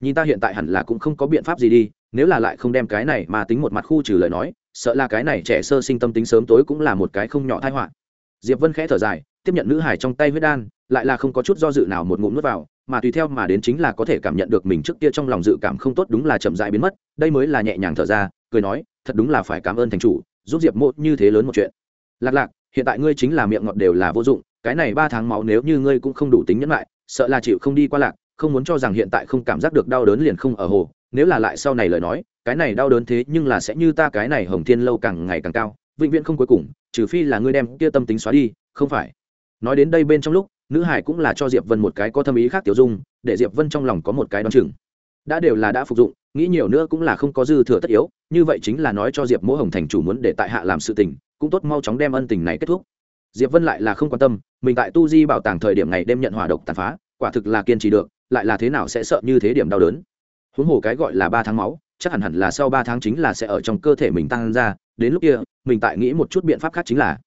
Nhìn ta hiện tại hẳn là cũng không có biện pháp gì đi, nếu là lại không đem cái này mà tính một mặt khu trừ lời nói, sợ là cái này trẻ sơ sinh tâm tính sớm tối cũng là một cái không nhỏ thai họa. Diệp vân khẽ thở dài tiếp nhận nữ hải trong tay huyết đan, lại là không có chút do dự nào một ngụm nuốt vào, mà tùy theo mà đến chính là có thể cảm nhận được mình trước kia trong lòng dự cảm không tốt đúng là chậm dại biến mất, đây mới là nhẹ nhàng thở ra, cười nói, thật đúng là phải cảm ơn thành chủ, giúp diệp mộ như thế lớn một chuyện. Lạc lạc, hiện tại ngươi chính là miệng ngọt đều là vô dụng, cái này ba tháng máu nếu như ngươi cũng không đủ tính nhẫn lại, sợ là chịu không đi qua lạc, không muốn cho rằng hiện tại không cảm giác được đau đớn liền không ở hồ, nếu là lại sau này lời nói, cái này đau đớn thế nhưng là sẽ như ta cái này hồng thiên lâu càng ngày càng cao, vĩnh viễn không cuối cùng, trừ phi là ngươi đem kia tâm tính xóa đi, không phải nói đến đây bên trong lúc, nữ hải cũng là cho diệp vân một cái có thâm ý khác tiểu dung, để diệp vân trong lòng có một cái đoán chừng. Đã đều là đã phục dụng, nghĩ nhiều nữa cũng là không có dư thừa tất yếu, như vậy chính là nói cho diệp mỗ hồng thành chủ muốn để tại hạ làm sự tình, cũng tốt mau chóng đem ân tình này kết thúc. Diệp vân lại là không quan tâm, mình tại tu di bảo tàng thời điểm này đem nhận hỏa độc tàn phá, quả thực là kiên trì được, lại là thế nào sẽ sợ như thế điểm đau đớn. Huống hồ cái gọi là ba tháng máu, chắc hẳn hẳn là sau ba tháng chính là sẽ ở trong cơ thể mình tăng ra, đến lúc kia, mình tại nghĩ một chút biện pháp khác chính là,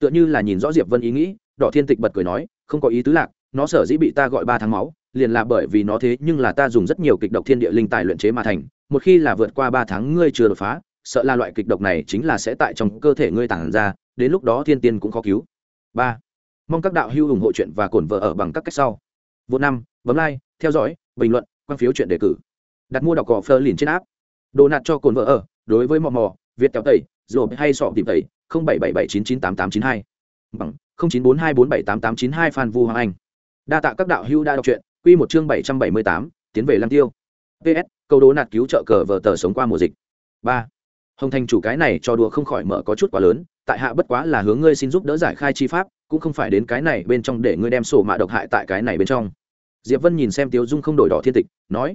tựa như là nhìn rõ diệp vân ý nghĩ đỏ thiên tịch bật cười nói, không có ý tứ lạc, nó sở dĩ bị ta gọi ba tháng máu, liền là bởi vì nó thế nhưng là ta dùng rất nhiều kịch độc thiên địa linh tài luyện chế mà thành, một khi là vượt qua ba tháng ngươi chưa đột phá, sợ là loại kịch độc này chính là sẽ tại trong cơ thể ngươi tản ra, đến lúc đó thiên tiên cũng khó cứu. Ba, mong các đạo hữu ủng hộ chuyện và cổn vợ ở bằng các cách sau. Vô năm, bấm like, theo dõi, bình luận, quan phiếu chuyện đề cử. Đặt mua đọc cỏ phơ liền trên áp đồ nạt cho cồn vợ ở, đối với mò mò, việt kéo tẩy rồi hay sọ tìm tẩy, không bảy bảy bảy chín chín tám tám chín hai. Bằng không chín bốn hai bốn bảy tám tám chín hai phan vu hoàng anh. Đa tạ các đạo hữu đã đọc truyện, quy một chương bảy trăm bảy mươi tám, tiến về lăng tiêu. Ps câu đố nạt cứu trợ cờ vở tờ sống qua mùa dịch. Ba. Hồng thành chủ cái này cho đùa không khỏi mở có chút quá lớn, tại hạ bất quá là hướng ngươi xin giúp đỡ giải khai chi pháp, cũng không phải đến cái này bên trong để ngươi đem sổ mạ độc hại tại cái này bên trong. Diệp vân nhìn xem Tiêu dung không đổi đỏ thiên tịch, nói,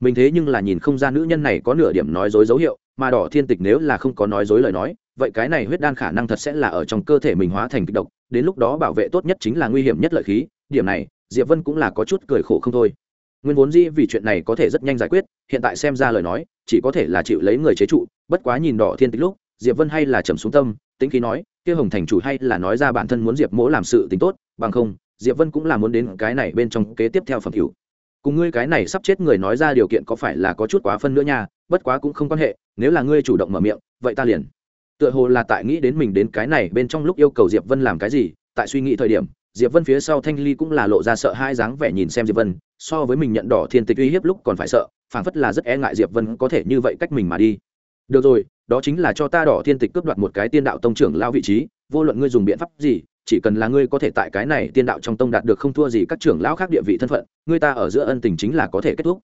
mình thế nhưng là nhìn không ra nữ nhân này có nửa điểm nói dối dấu hiệu, mà đỏ thiên tịch nếu là không có nói dối lời nói vậy cái này huyết đan khả năng thật sẽ là ở trong cơ thể mình hóa thành kịch độc, đến lúc đó bảo vệ tốt nhất chính là nguy hiểm nhất lợi khí, điểm này, diệp vân cũng là có chút cười khổ không thôi. Nguyên vốn dĩ vì chuyện này có thể rất nhanh giải quyết, hiện tại xem ra lời nói, chỉ có thể là chịu lấy người chế trụ, bất quá nhìn đỏ thiên tích lúc, diệp vân hay là trầm xuống tâm tính khí nói, kia hồng thành chủ hay là nói ra bản thân muốn diệp mỗ làm sự tính tốt, bằng không, diệp vân cũng là muốn đến cái này bên trong kế tiếp theo phẩm hữu. Cùng ngươi cái này sắp chết người nói ra điều kiện có phải là có chút quá phân nữa nha, bất quá cũng không quan hệ, nếu là ngươi chủ động mở miệng, vậy ta liền tựa hồ là tại nghĩ đến mình đến cái này bên trong lúc yêu cầu diệp vân làm cái gì, tại suy nghĩ thời điểm, diệp vân phía sau thanh ly cũng là lộ ra sợ hai dáng vẻ nhìn xem diệp vân, so với mình nhận đỏ thiên tịch uy hiếp lúc còn phải sợ, phảng phất là rất e ngại diệp vân có thể như vậy cách mình mà đi. Được rồi, đó chính là cho ta đỏ thiên tịch cướp đoạt một cái tiên đạo tông trưởng lao vị trí, vô luận ngươi dùng biện pháp gì, chỉ cần là ngươi có thể tại cái này tiên đạo trong tông đạt được không thua gì các trưởng lão khác địa vị thân phận, ngươi ta ở giữa ân tình chính là có thể kết thúc.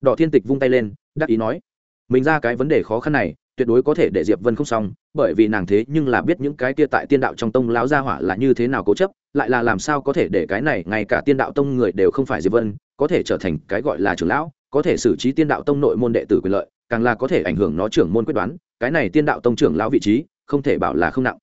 Đỏ thiên tịch vung tay lên, đắc ý nói, mình ra cái vấn đề khó khăn này tuyệt đối có thể để diệp vân không xong, bởi vì nàng thế nhưng là biết những cái kia tại tiên đạo trong tông lão gia hỏa là như thế nào cố chấp, lại là làm sao có thể để cái này ngay cả tiên đạo tông người đều không phải diệp vân, có thể trở thành cái gọi là trưởng lão, có thể xử trí tiên đạo tông nội môn đệ tử quyền lợi, càng là có thể ảnh hưởng nó trưởng môn quyết đoán, cái này tiên đạo tông trưởng lão vị trí, không thể bảo là không nặng.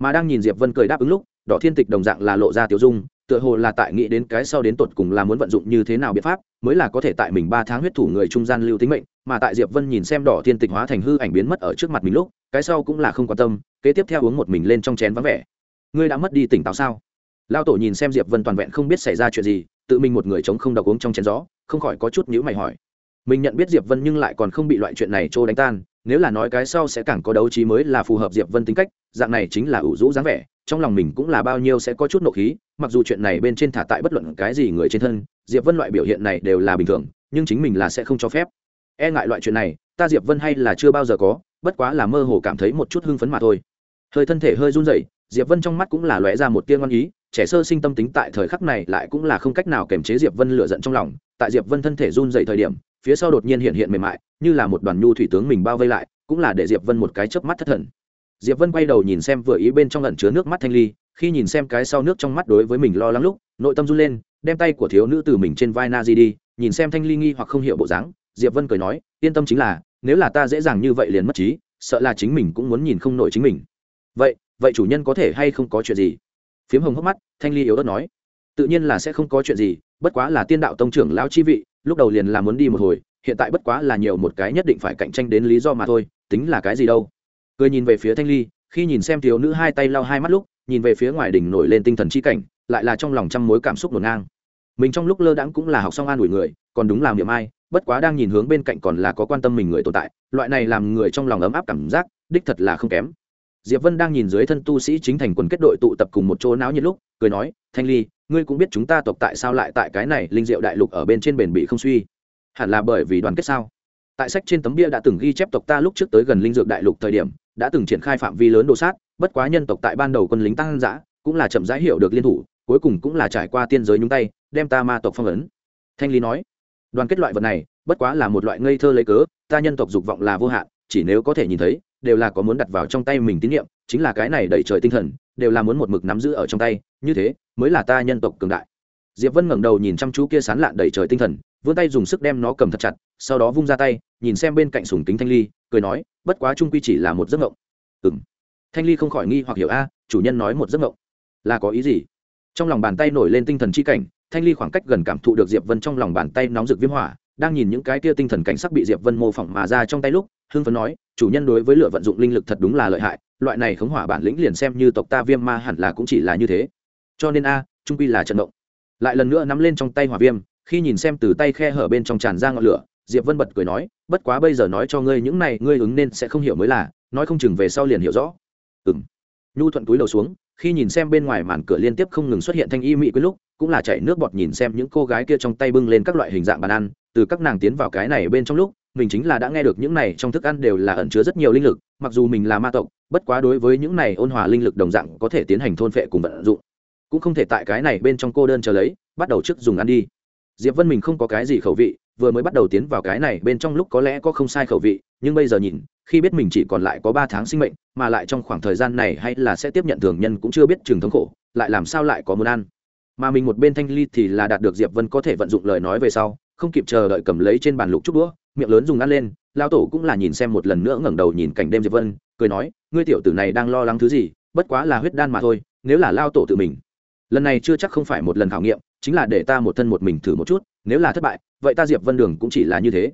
Mà đang nhìn diệp vân cười đáp ứng lúc, đỏ thiên tịch đồng dạng là lộ ra tiểu dung tựa hồ là tại nghĩ đến cái sau đến tột cùng là muốn vận dụng như thế nào biện pháp, mới là có thể tại mình ba tháng huyết thủ người trung gian lưu tính mệnh, mà tại diệp vân nhìn xem đỏ thiên tịch hóa thành hư ảnh biến mất ở trước mặt mình lúc, cái sau cũng là không quan tâm, kế tiếp theo uống một mình lên trong chén vắng vẻ. Ngươi đã mất đi tỉnh táo sao? Lao tổ nhìn xem diệp vân toàn vẹn không biết xảy ra chuyện gì, tự mình một người chống không độc uống trong chén gió, không khỏi có chút nhữ mày hỏi. Mình nhận biết diệp vân nhưng lại còn không bị loại chuyện này trô đánh tan, nếu là nói cái sau sẽ càng có đấu trí mới là phù hợp diệp vân tính cách, dạng này chính là ủ rũ dáng vẻ trong lòng mình cũng là bao nhiêu sẽ có chút nộ khí, mặc dù chuyện này bên trên thả tại bất luận cái gì người trên thân, diệp vân loại biểu hiện này đều là bình thường, nhưng chính mình là sẽ không cho phép. E ngại loại chuyện này, ta diệp vân hay là chưa bao giờ có, bất quá là mơ hồ cảm thấy một chút hưng phấn mà thôi. Hơi thân thể hơi run rẩy, diệp vân trong mắt cũng là lóe ra một tia ngon ý, trẻ sơ sinh tâm tính tại thời khắc này lại cũng là không cách nào kiềm chế diệp vân lửa giận trong lòng. Tại diệp vân thân thể run rẩy thời điểm, phía sau đột nhiên hiện hiện mềm mại, như là một đoàn nhu thủy tướng mình bao vây lại, cũng là để diệp vân một cái chớp mắt thất thần diệp vân quay đầu nhìn xem vừa ý bên trong lẩn chứa nước mắt thanh ly, khi nhìn xem cái sau nước trong mắt đối với mình lo lắng lúc, nội tâm run lên, đem tay của thiếu nữ từ mình trên vai na di đi, nhìn xem thanh ly nghi hoặc không hiểu bộ dáng, diệp vân cười nói, yên tâm chính là, nếu là ta dễ dàng như vậy liền mất trí, sợ là chính mình cũng muốn nhìn không nổi chính mình. Vậy vậy chủ nhân có thể hay không có chuyện gì? Phiếm hồng hốc mắt, thanh ly yếu ớt nói, tự nhiên là sẽ không có chuyện gì, bất quá là tiên đạo tông trưởng lão chi vị, lúc đầu liền là muốn đi một hồi, hiện tại bất quá là nhiều một cái nhất định phải cạnh tranh đến lý do mà thôi, tính là cái gì đâu cười nhìn về phía thanh ly, khi nhìn xem thiếu nữ hai tay lau hai mắt lúc, nhìn về phía ngoài đỉnh nổi lên tinh thần chi cảnh, lại là trong lòng trăm mối cảm xúc ngổn ngang. Mình trong lúc lơ đãng cũng là học xong an ủi người, còn đúng làm niệm ai, bất quá đang nhìn hướng bên cạnh còn là có quan tâm mình người tồn tại, loại này làm người trong lòng ấm áp cảm giác, đích thật là không kém. Diệp vân đang nhìn dưới thân tu sĩ chính thành quần kết đội tụ tập cùng một chỗ náo nhiệt lúc, cười nói, thanh ly, ngươi cũng biết chúng ta tộc tại sao lại tại cái này linh diệu đại lục ở bên trên bền bị không suy? Hẳn là bởi vì đoàn kết sao? Tại sách trên tấm bia đã từng ghi chép tộc ta lúc trước tới gần linh dược đại lục thời điểm đã từng triển khai phạm vi lớn đồ sát, bất quá nhân tộc tại ban đầu quân lính tăng giã, cũng là chậm rãi hiểu được liên thủ, cuối cùng cũng là trải qua tiên giới nhúng tay, đem ta ma tộc phong ấn. Thanh lý nói, đoàn kết loại vật này, bất quá là một loại ngây thơ lấy cớ, ta nhân tộc dục vọng là vô hạn, chỉ nếu có thể nhìn thấy, đều là có muốn đặt vào trong tay mình tín nhiệm chính là cái này đẩy trời tinh thần, đều là muốn một mực nắm giữ ở trong tay, như thế mới là ta nhân tộc cường đại. Diệp vân ngẩng đầu nhìn chăm chú kia sán lạn đẩy trời tinh thần vươn tay dùng sức đem nó cầm thật chặt, sau đó vung ra tay, nhìn xem bên cạnh sùng kính thanh ly, cười nói, bất quá trung quy chỉ là một giấc ngộng ừ m thanh ly không khỏi nghi hoặc hiểu a, chủ nhân nói một giấc ngộng là có ý gì? Trong lòng bàn tay nổi lên tinh thần chi cảnh, thanh ly khoảng cách gần cảm thụ được diệp vân trong lòng bàn tay nóng rực viêm hỏa, đang nhìn những cái kia tinh thần cảnh sắc bị diệp vân mô phỏng mà ra trong tay lúc, hưng phấn nói, chủ nhân đối với lựa vận dụng linh lực thật đúng là lợi hại, loại này khống hỏa bản lĩnh liền xem như tộc ta viêm ma hẳn là cũng chỉ là như thế. Cho nên a, trung quy là trận động lại lần nữa nắm lên trong tay hỏa viêm khi nhìn xem từ tay khe hở bên trong tràn ra ngọn lửa, diệp vân bật cười nói, bất quá bây giờ nói cho ngươi những này, ngươi ứng nên sẽ không hiểu mới là, nói không chừng về sau liền hiểu rõ. Ừng nhu thuận túi đầu xuống, khi nhìn xem bên ngoài màn cửa liên tiếp không ngừng xuất hiện thanh y mị quyết lúc, cũng là chảy nước bọt nhìn xem những cô gái kia trong tay bưng lên các loại hình dạng bàn ăn, từ các nàng tiến vào cái này bên trong lúc, mình chính là đã nghe được những này trong thức ăn đều là ẩn chứa rất nhiều linh lực, mặc dù mình là ma tộc, bất quá đối với những này ôn hòa linh lực đồng dạng có thể tiến hành thôn phệ cùng vận dụng. Cũng không thể tại cái này bên trong cô đơn chờ lấy, bắt đầu trước dùng ăn đi diệp vân mình không có cái gì khẩu vị, vừa mới bắt đầu tiến vào cái này bên trong lúc có lẽ có không sai khẩu vị, nhưng bây giờ nhìn, khi biết mình chỉ còn lại có ba tháng sinh mệnh, mà lại trong khoảng thời gian này hay là sẽ tiếp nhận thường nhân cũng chưa biết chừng thống khổ, lại làm sao lại có muốn ăn. Mà mình một bên thanh ly thì là đạt được diệp vân có thể vận dụng lời nói về sau, không kịp chờ đợi cầm lấy trên bàn lục chút đũa, miệng lớn dùng ăn lên lao tổ cũng là nhìn xem một lần nữa ngẩng đầu nhìn cảnh đêm diệp vân, cười nói, ngươi tiểu tử này đang lo lắng thứ gì, bất quá là huyết đan mà thôi, nếu là lao tổ tự mình. Lần này chưa chắc không phải một lần khảo nghiệm chính là để ta một thân một mình thử một chút, nếu là thất bại, vậy ta diệp vân đường cũng chỉ là như thế.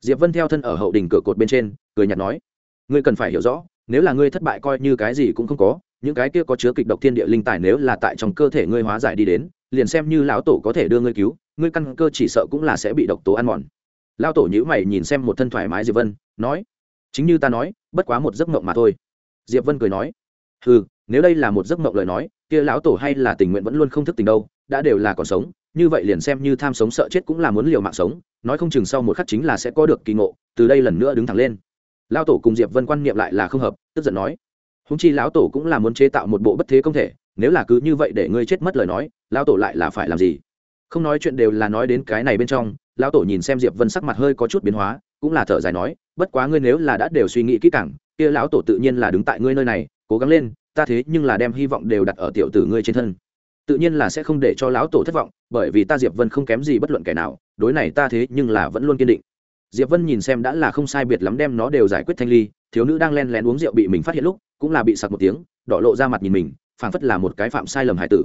Diệp vân theo thân ở hậu đình cửa cột bên trên, cười nhạt nói, ngươi cần phải hiểu rõ, nếu là ngươi thất bại coi như cái gì cũng không có, những cái kia có chứa kịch độc thiên địa linh tài nếu là tại trong cơ thể ngươi hóa giải đi đến, liền xem như lão tổ có thể đưa ngươi cứu, ngươi căn cơ chỉ sợ cũng là sẽ bị độc tố ăn mòn. Lão tổ nhữ mày nhìn xem một thân thoải mái diệp vân, nói, chính như ta nói, bất quá một giấc mộng mà thôi. Diệp vân cười nói ừ nếu đây là một giấc mộng lời nói kia lão tổ hay là tình nguyện vẫn luôn không thức tình đâu, đã đều là còn sống, như vậy liền xem như tham sống sợ chết cũng là muốn liều mạng sống, nói không chừng sau một khắc chính là sẽ có được kỳ ngộ, từ đây lần nữa đứng thẳng lên. Lão tổ cùng diệp vân quan niệm lại là không hợp, tức giận nói húng chi lão tổ cũng là muốn chế tạo một bộ bất thế công thể, nếu là cứ như vậy để ngươi chết mất lời nói, lão tổ lại là phải làm gì? Không nói chuyện đều là nói đến cái này bên trong, lão tổ nhìn xem diệp vân sắc mặt hơi có chút biến hóa, cũng là thở dài nói, bất quá ngươi nếu là đã đều suy nghĩ kỹ càng, kia lão tổ tự nhiên là đứng tại ngươi nơi này, cố gắng lên ta thế nhưng là đem hy vọng đều đặt ở tiểu tử ngươi trên thân. Tự nhiên là sẽ không để cho lão tổ thất vọng, bởi vì ta diệp vân không kém gì bất luận kẻ nào, đối này ta thế nhưng là vẫn luôn kiên định. Diệp vân nhìn xem đã là không sai biệt lắm đem nó đều giải quyết thanh ly, thiếu nữ đang len lén uống rượu bị mình phát hiện lúc, cũng là bị sặc một tiếng, đỏ lộ ra mặt nhìn mình, phảng phất là một cái phạm sai lầm hải tử.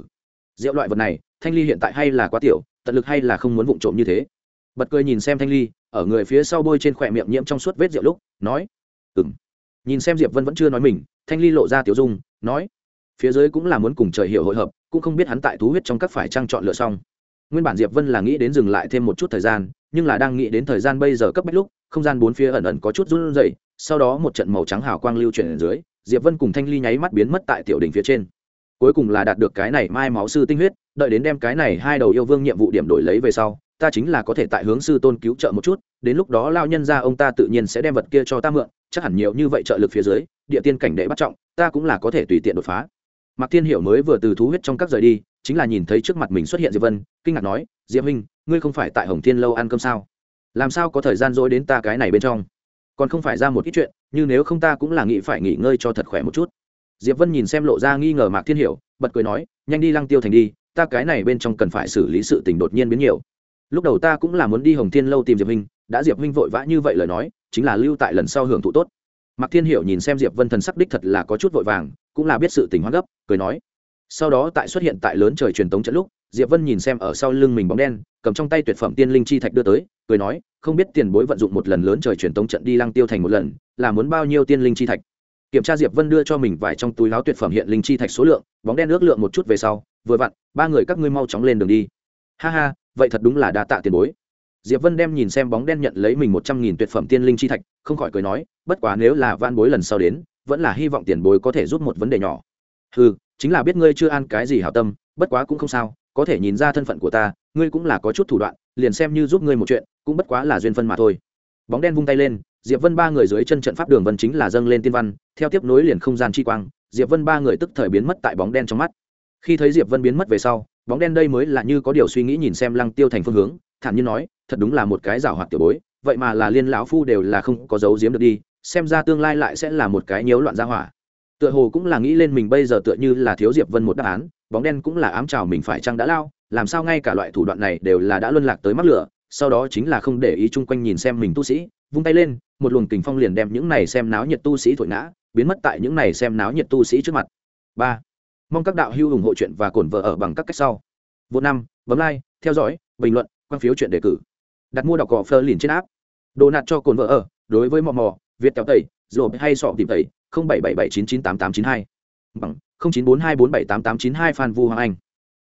Rượu loại vật này, thanh ly hiện tại hay là quá tiểu, tận lực hay là không muốn vụng trộm như thế. Bật cười nhìn xem thanh ly, ở người phía sau bôi trên khỏe miệng nhiễm trong suốt vết rượu lúc, nói ừ nhìn xem diệp vân vẫn chưa nói mình, thanh ly lộ ra tiểu dung nói, phía dưới cũng là muốn cùng trời hiểu hội hợp, cũng không biết hắn tại thú huyết trong các phải trang chọn lựa xong. Nguyên bản diệp vân là nghĩ đến dừng lại thêm một chút thời gian, nhưng là đang nghĩ đến thời gian bây giờ cấp bách lúc, không gian bốn phía ẩn ẩn có chút run rẩy, sau đó một trận màu trắng hào quang lưu chuyển ở dưới, diệp vân cùng thanh ly nháy mắt biến mất tại tiểu đỉnh phía trên. Cuối cùng là đạt được cái này mai máu sư tinh huyết, đợi đến đem cái này hai đầu yêu vương nhiệm vụ điểm đổi lấy về sau, ta chính là có thể tại hướng sư tôn cứu trợ một chút, đến lúc đó lao nhân ra ông ta tự nhiên sẽ đem vật kia cho ta mượn, chắc hẳn nhiều như vậy trợ lực phía dưới, địa tiên cảnh đệ bắt trọng ta cũng là có thể tùy tiện đột phá. Mạc thiên hiểu mới vừa từ thú huyết trong các rời đi, chính là nhìn thấy trước mặt mình xuất hiện diệp vân, kinh ngạc nói, diệp huynh, ngươi không phải tại hồng thiên lâu ăn cơm sao? Làm sao có thời gian dối đến ta cái này bên trong? Còn không phải ra một ít chuyện nhưng nếu không ta cũng là nghĩ phải nghỉ ngơi cho thật khỏe một chút. Diệp vân nhìn xem lộ ra nghi ngờ mạc thiên hiểu, bật cười nói, nhanh đi lăng tiêu thành đi, ta cái này bên trong cần phải xử lý sự tình đột nhiên biến nhiều. Lúc đầu ta cũng là muốn đi hồng thiên lâu tìm diệp huynh, đã diệp huynh vội vã như vậy lời nói, chính là lưu tại lần sau hưởng thụ tốt mạc thiên hiểu nhìn xem diệp vân thần sắc đích thật là có chút vội vàng, cũng là biết sự tình hoang gấp, cười nói. Sau đó tại xuất hiện tại lớn trời truyền tống trận lúc, diệp vân nhìn xem ở sau lưng mình bóng đen, cầm trong tay tuyệt phẩm tiên linh chi thạch đưa tới, cười nói, không biết tiền bối vận dụng một lần lớn trời truyền tống trận đi lăng tiêu thành một lần, là muốn bao nhiêu tiên linh chi thạch? Kiểm tra diệp vân đưa cho mình vài trong túi láo tuyệt phẩm hiện linh chi thạch số lượng, bóng đen ước lượng một chút về sau, vừa vặn, ba người các ngươi mau chóng lên đường đi. Ha ha, vậy thật đúng là đa tạ tiền bối diệp vân đem nhìn xem bóng đen nhận lấy mình một trăm nghìn tuyệt phẩm tiên linh chi thạch không khỏi cười nói bất quá nếu là van bối lần sau đến vẫn là hy vọng tiền bối có thể giúp một vấn đề nhỏ. Hừ, chính là biết ngươi chưa ăn cái gì hảo tâm bất quá cũng không sao có thể nhìn ra thân phận của ta ngươi cũng là có chút thủ đoạn liền xem như giúp ngươi một chuyện cũng bất quá là duyên phân mà thôi. Bóng đen vung tay lên diệp vân ba người dưới chân trận pháp đường vân chính là dâng lên tiên văn theo tiếp nối liền không gian chi quang diệp vân ba người tức thời biến mất tại bóng đen trong mắt. Khi thấy diệp vân biến mất về sau bóng đen đây mới là như có điều suy nghĩ nhìn xem lăng tiêu thành phương hướng thản nhiên nói, thật đúng là một cái giảo hoạt tiểu bối, vậy mà là liên lão phu đều là không có dấu giếm được đi, xem ra tương lai lại sẽ là một cái nhiễu loạn gia hỏa. Tựa hồ cũng là nghĩ lên mình bây giờ tựa như là thiếu diệp vân một đáp án, bóng đen cũng là ám chào mình phải chăng đã lao, làm sao ngay cả loại thủ đoạn này đều là đã luân lạc tới mắc lửa, sau đó chính là không để ý chung quanh nhìn xem mình tu sĩ, vung tay lên, một luồng kình phong liền đem những này xem náo nhiệt tu sĩ thổi ngã, biến mất tại những này xem náo nhiệt tu sĩ trước mặt. Ba. Mong các đạo hữu ủng hộ chuyện và cổn vợ ở bằng các cách sau. Vô năm, bấm like, theo dõi, bình luận quan phiếu chuyện đề cử. Đặt mua đọc cỏ phơ liền trên áp đồ nạt cho cồn vợ ở, đối với mò mò, việt kéo tẩy rồi hay sọ tìm tẩy, không bảy bảy bảy chín chín tám tám chín hai. Bằng, không chín bốn hai bốn bảy tám tám chín hai phan vu hoàng anh.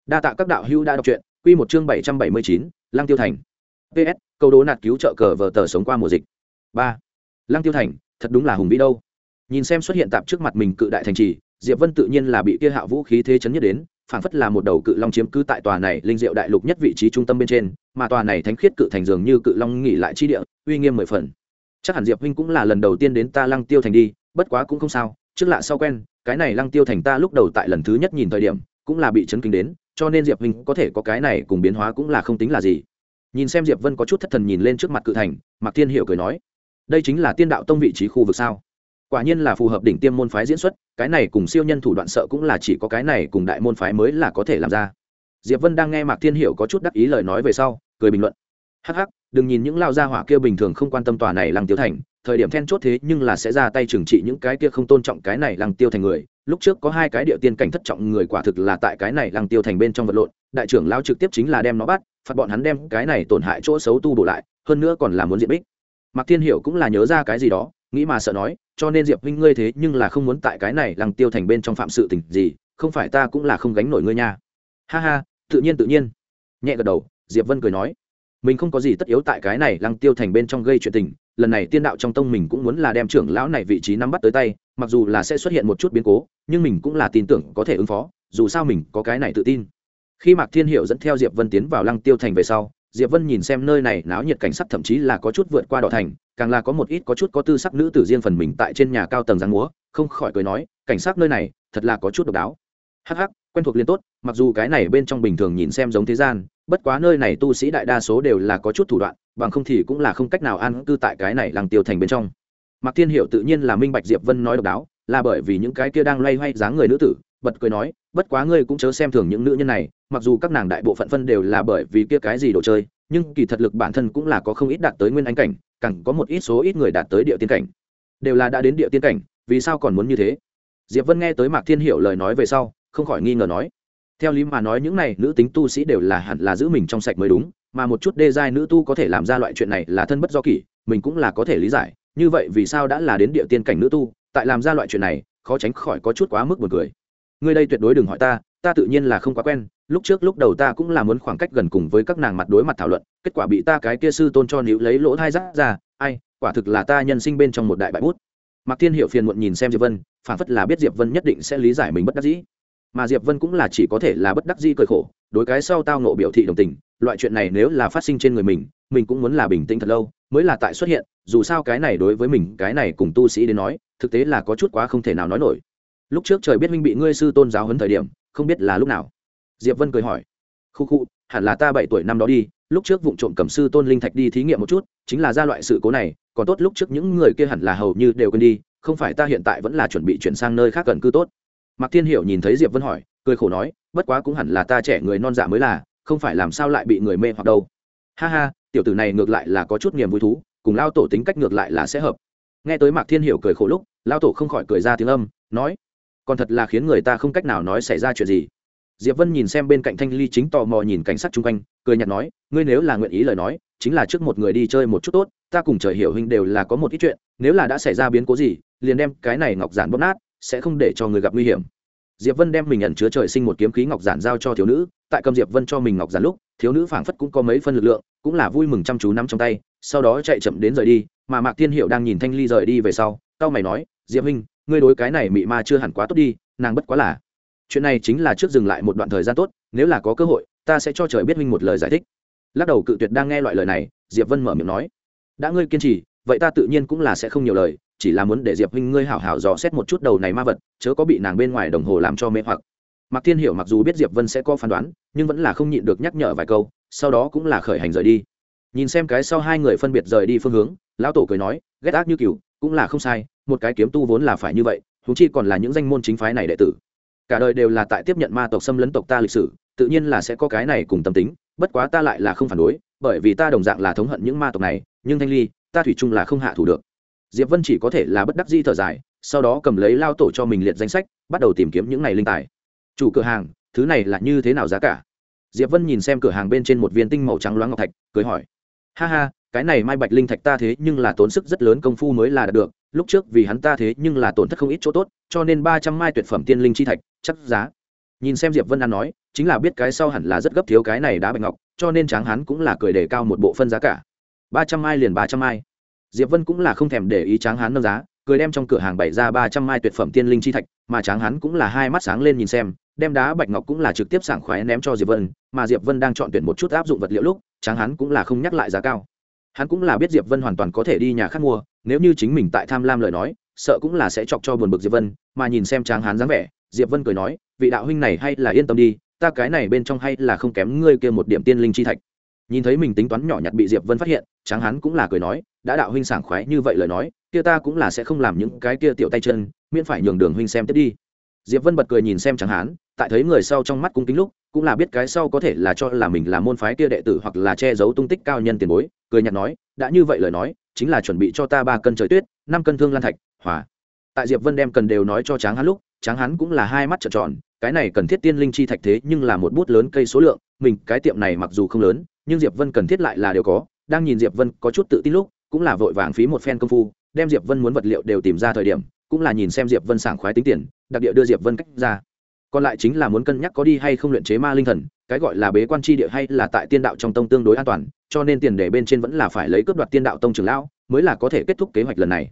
Đa tạ các đạo hữu đã đọc truyện, quy một chương bảy trăm bảy mươi chín, lăng tiêu thành. Ps câu đố nạt cứu trợ cờ vờ tờ sống qua mùa dịch. Ba. Lăng tiêu thành, thật đúng là hùng vĩ đâu. Nhìn xem xuất hiện tạm trước mặt mình cự đại thành trì, diệp vân tự nhiên là bị kia hạ vũ khí thế chấn nhất đến phảng phất là một đầu cự long chiếm cứ tại tòa này linh diệu đại lục nhất vị trí trung tâm bên trên, mà tòa này thánh khiết cự thành dường như cự long nghỉ lại chi địa, uy nghiêm mười phần. Chắc hẳn diệp huynh cũng là lần đầu tiên đến ta lăng tiêu thành đi, bất quá cũng không sao, trước lạ sau quen, cái này lăng tiêu thành ta lúc đầu tại lần thứ nhất nhìn thời điểm, cũng là bị chấn kinh đến, cho nên diệp huynh có thể có cái này cùng biến hóa cũng là không tính là gì. Nhìn xem diệp vân có chút thất thần nhìn lên trước mặt cự thành, mạc thiên hiệu cười nói, đây chính là tiên đạo tông vị trí khu vực sao? Quả nhiên là phù hợp đỉnh tiêm môn phái diễn xuất, cái này cùng siêu nhân thủ đoạn sợ cũng là chỉ có cái này cùng đại môn phái mới là có thể làm ra. Diệp vân đang nghe mạc thiên hiểu có chút đắc ý lời nói về sau, cười bình luận. Hắc hắc, đừng nhìn những lao gia hỏa kia bình thường không quan tâm tòa này lăng tiêu thành, thời điểm then chốt thế nhưng là sẽ ra tay trừng trị những cái kia không tôn trọng cái này lăng tiêu thành người. Lúc trước có hai cái địa tiên cảnh thất trọng người quả thực là tại cái này lăng tiêu thành bên trong vật lộn, đại trưởng lao trực tiếp chính là đem nó bắt, phạt bọn hắn đem cái này tổn hại chỗ xấu tu bổ lại, hơn nữa còn là muốn diện bích. Mạc thiên hiểu cũng là nhớ ra cái gì đó nghĩ mà sợ nói, cho nên diệp huynh ngươi thế nhưng là không muốn tại cái này lăng tiêu thành bên trong phạm sự tình gì, không phải ta cũng là không gánh nổi ngươi nha. Ha ha, tự nhiên tự nhiên. Nhẹ gật đầu, diệp vân cười nói. Mình không có gì tất yếu tại cái này lăng tiêu thành bên trong gây chuyện tình, lần này tiên đạo trong tông mình cũng muốn là đem trưởng lão này vị trí nắm bắt tới tay, mặc dù là sẽ xuất hiện một chút biến cố, nhưng mình cũng là tin tưởng có thể ứng phó, dù sao mình có cái này tự tin. Khi mạc thiên hiệu dẫn theo diệp vân tiến vào lăng tiêu thành về sau diệp vân nhìn xem nơi này náo nhiệt cảnh sắc thậm chí là có chút vượt qua đỏ thành, càng là có một ít có chút có tư sắc nữ tử riêng phần mình tại trên nhà cao tầng giang múa, không khỏi cười nói, cảnh sắc nơi này, thật là có chút độc đáo. Hắc hắc, quen thuộc liên tốt, mặc dù cái này bên trong bình thường nhìn xem giống thế gian, bất quá nơi này tu sĩ đại đa số đều là có chút thủ đoạn, bằng không thì cũng là không cách nào an cư tại cái này làng tiêu thành bên trong. Mạc thiên hiệu tự nhiên là minh bạch diệp vân nói độc đáo, là bởi vì những cái kia đang loay hoay dáng người nữ tử bật cười nói, bất quá ngươi cũng chớ xem thường những nữ nhân này, mặc dù các nàng đại bộ phận phân đều là bởi vì kia cái gì đồ chơi, nhưng kỳ thật lực bản thân cũng là có không ít đạt tới nguyên anh cảnh cẳng có một ít số ít người đạt tới địa tiên cảnh. Đều là đã đến địa tiên cảnh, vì sao còn muốn như thế? Diệp vân nghe tới mạc thiên hiểu lời nói về sau, không khỏi nghi ngờ nói, theo lý mà nói những này nữ tính tu sĩ đều là hẳn là giữ mình trong sạch mới đúng, mà một chút đê giai nữ tu có thể làm ra loại chuyện này là thân bất do kỷ, mình cũng là có thể lý giải, như vậy vì sao đã là đến địa tiên cảnh nữ tu, tại làm ra loại chuyện này, khó tránh khỏi có chút quá mức buồn cười ngươi đây tuyệt đối đừng hỏi ta ta tự nhiên là không quá quen, lúc trước lúc đầu ta cũng là muốn khoảng cách gần cùng với các nàng mặt đối mặt thảo luận, kết quả bị ta cái kia sư tôn cho níu lấy lỗ thai rác ra, ai, quả thực là ta nhân sinh bên trong một đại bại bút. Mạc thiên hiệu phiền muộn nhìn xem diệp vân phản phất là biết diệp vân nhất định sẽ lý giải mình bất đắc dĩ. Mà diệp vân cũng là chỉ có thể là bất đắc dĩ cười khổ, đối cái sau tao nộ biểu thị đồng tình, loại chuyện này nếu là phát sinh trên người mình mình cũng muốn là bình tĩnh thật lâu, mới là tại xuất hiện, dù sao cái này đối với mình, cái này cùng tu sĩ đến nói, thực tế là có chút quá không thể nào nói nổi lúc trước trời biết minh bị ngươi sư tôn giáo huấn thời điểm, không biết là lúc nào. Diệp vân cười hỏi. Khu khu, hẳn là ta bảy tuổi năm đó đi, lúc trước vụ trộm cầm sư tôn linh thạch đi thí nghiệm một chút, chính là ra loại sự cố này, còn tốt lúc trước những người kia hẳn là hầu như đều quên đi, không phải ta hiện tại vẫn là chuẩn bị chuyển sang nơi khác gần cư tốt. Mạc thiên hiểu nhìn thấy diệp vân hỏi, cười khổ nói, bất quá cũng hẳn là ta trẻ người non dạ mới là, không phải làm sao lại bị người mê hoặc đâu. Ha ha, tiểu tử này ngược lại là có chút niềm vui thú, cùng lao tổ tính cách ngược lại là sẽ hợp. Nghe tới mạc thiên hiểu cười khổ lúc, lao tổ không khỏi cười ra tiếng âm, nói còn thật là khiến người ta không cách nào nói xảy ra chuyện gì. Diệp vân nhìn xem bên cạnh thanh ly chính tò mò nhìn cảnh sát chung quanh, cười nhạt nói, ngươi nếu là nguyện ý lời nói, chính là trước một người đi chơi một chút tốt, ta cùng trời hiểu hình đều là có một ít chuyện, nếu là đã xảy ra biến cố gì, liền đem cái này ngọc giản bóp nát, sẽ không để cho người gặp nguy hiểm. Diệp vân đem mình ẩn chứa trời sinh một kiếm khí ngọc giản giao cho thiếu nữ, tại cầm diệp vân cho mình ngọc giản lúc, thiếu nữ phảng phất cũng có mấy phân lực lượng, cũng là vui mừng chăm chú nắm trong tay, sau đó chạy chậm đến rời đi, mà mạc thiên hiệu đang nhìn thanh ly rời đi về sau tao mày nói, diệp huynh ngươi đối cái này mị ma chưa hẳn quá tốt đi, nàng bất quá là. Chuyện này chính là trước dừng lại một đoạn thời gian tốt, nếu là có cơ hội, ta sẽ cho trời biết minh một lời giải thích. Lắc đầu cự tuyệt đang nghe loại lời này, diệp vân mở miệng nói. Đã ngươi kiên trì, vậy ta tự nhiên cũng là sẽ không nhiều lời, chỉ là muốn để diệp huynh ngươi hảo hảo dò xét một chút đầu này ma vật, chớ có bị nàng bên ngoài đồng hồ làm cho mê hoặc. Mạc thiên hiểu mặc dù biết diệp vân sẽ có phán đoán, nhưng vẫn là không nhịn được nhắc nhở vài câu, sau đó cũng là khởi hành rời đi. Nhìn xem cái sau hai người phân biệt rời đi phương hướng, lão tổ cười nói, ghét ác như cừu, cũng là không sai một cái kiếm tu vốn là phải như vậy thú chi còn là những danh môn chính phái này đệ tử. Cả đời đều là tại tiếp nhận ma tộc xâm lấn tộc ta lịch sử, tự nhiên là sẽ có cái này cùng tâm tính, bất quá ta lại là không phản đối, bởi vì ta đồng dạng là thống hận những ma tộc này, nhưng thanh ly, ta thủy chung là không hạ thủ được. Diệp vân chỉ có thể là bất đắc di thở dài, sau đó cầm lấy lao tổ cho mình liệt danh sách, bắt đầu tìm kiếm những này linh tài. Chủ cửa hàng, thứ này là như thế nào giá cả? Diệp vân nhìn xem cửa hàng bên trên một viên tinh màu trắng loáng ngọc thạch, cười hỏi. Ha ha cái này mai bạch linh thạch ta thế nhưng là tốn sức rất lớn công phu mới là đạt được, lúc trước vì hắn ta thế nhưng là tổn thất không ít chỗ tốt, cho nên ba trăm mai tuyệt phẩm tiên linh chi thạch, chắc giá. Nhìn xem diệp vân an nói, chính là biết cái sau hẳn là rất gấp thiếu cái này đá bạch ngọc, cho nên tráng hắn cũng là cười đề cao một bộ phân giá cả. Ba trăm mai liền ba trăm mai. Diệp vân cũng là không thèm để ý tráng hắn nâng giá, cười đem trong cửa hàng bày ra ba trăm mai tuyệt phẩm tiên linh chi thạch, mà tráng hắn cũng là hai mắt sáng lên nhìn xem, đem đá bạch ngọc cũng là trực tiếp sảng khoái ném cho diệp vân, mà diệp vân đang chọn tuyển một chút áp dụng vật liệu lúc, tráng hắn cũng là không nhắc lại giá cao hắn cũng là biết diệp vân hoàn toàn có thể đi nhà khác mua, nếu như chính mình tại tham lam lời nói, sợ cũng là sẽ chọc cho buồn bực diệp vân, mà nhìn xem tráng hắn dáng vẻ, diệp vân cười nói, vị đạo huynh này hay là yên tâm đi, ta cái này bên trong hay là không kém ngươi kia một điểm tiên linh chi thạch. Nhìn thấy mình tính toán nhỏ nhặt bị diệp vân phát hiện, tráng hắn cũng là cười nói, đã đạo huynh sảng khoái như vậy lời nói, kia ta cũng là sẽ không làm những cái kia tiểu tay chân, miễn phải nhường đường huynh xem tiếp đi diệp vân bật cười nhìn xem chẳng hán, tại thấy người sau trong mắt cung kính lúc, cũng là biết cái sau có thể là cho là mình là môn phái kia đệ tử hoặc là che giấu tung tích cao nhân tiền bối, cười nhạt nói, đã như vậy lời nói, chính là chuẩn bị cho ta ba cân trời tuyết, năm cân thương lan thạch, hòa. Tại diệp vân đem cần đều nói cho tráng hán lúc, tráng hán cũng là hai mắt trợn tròn, cái này cần thiết tiên linh chi thạch thế nhưng là một bút lớn cây số lượng, mình, cái tiệm này mặc dù không lớn, nhưng diệp vân cần thiết lại là đều có, đang nhìn diệp vân có chút tự tin lúc, cũng là vội vàng phí một phen công phu, đem diệp vân muốn vật liệu đều tìm ra thời điểm, cũng là nhìn xem diệp vân sảng khoái tính tiền đặc địa đưa diệp vân cách ra còn lại chính là muốn cân nhắc có đi hay không luyện chế ma linh thần cái gọi là bế quan tri địa hay là tại tiên đạo trong tông tương đối an toàn cho nên tiền đề bên trên vẫn là phải lấy cướp đoạt tiên đạo tông trưởng lão mới là có thể kết thúc kế hoạch lần này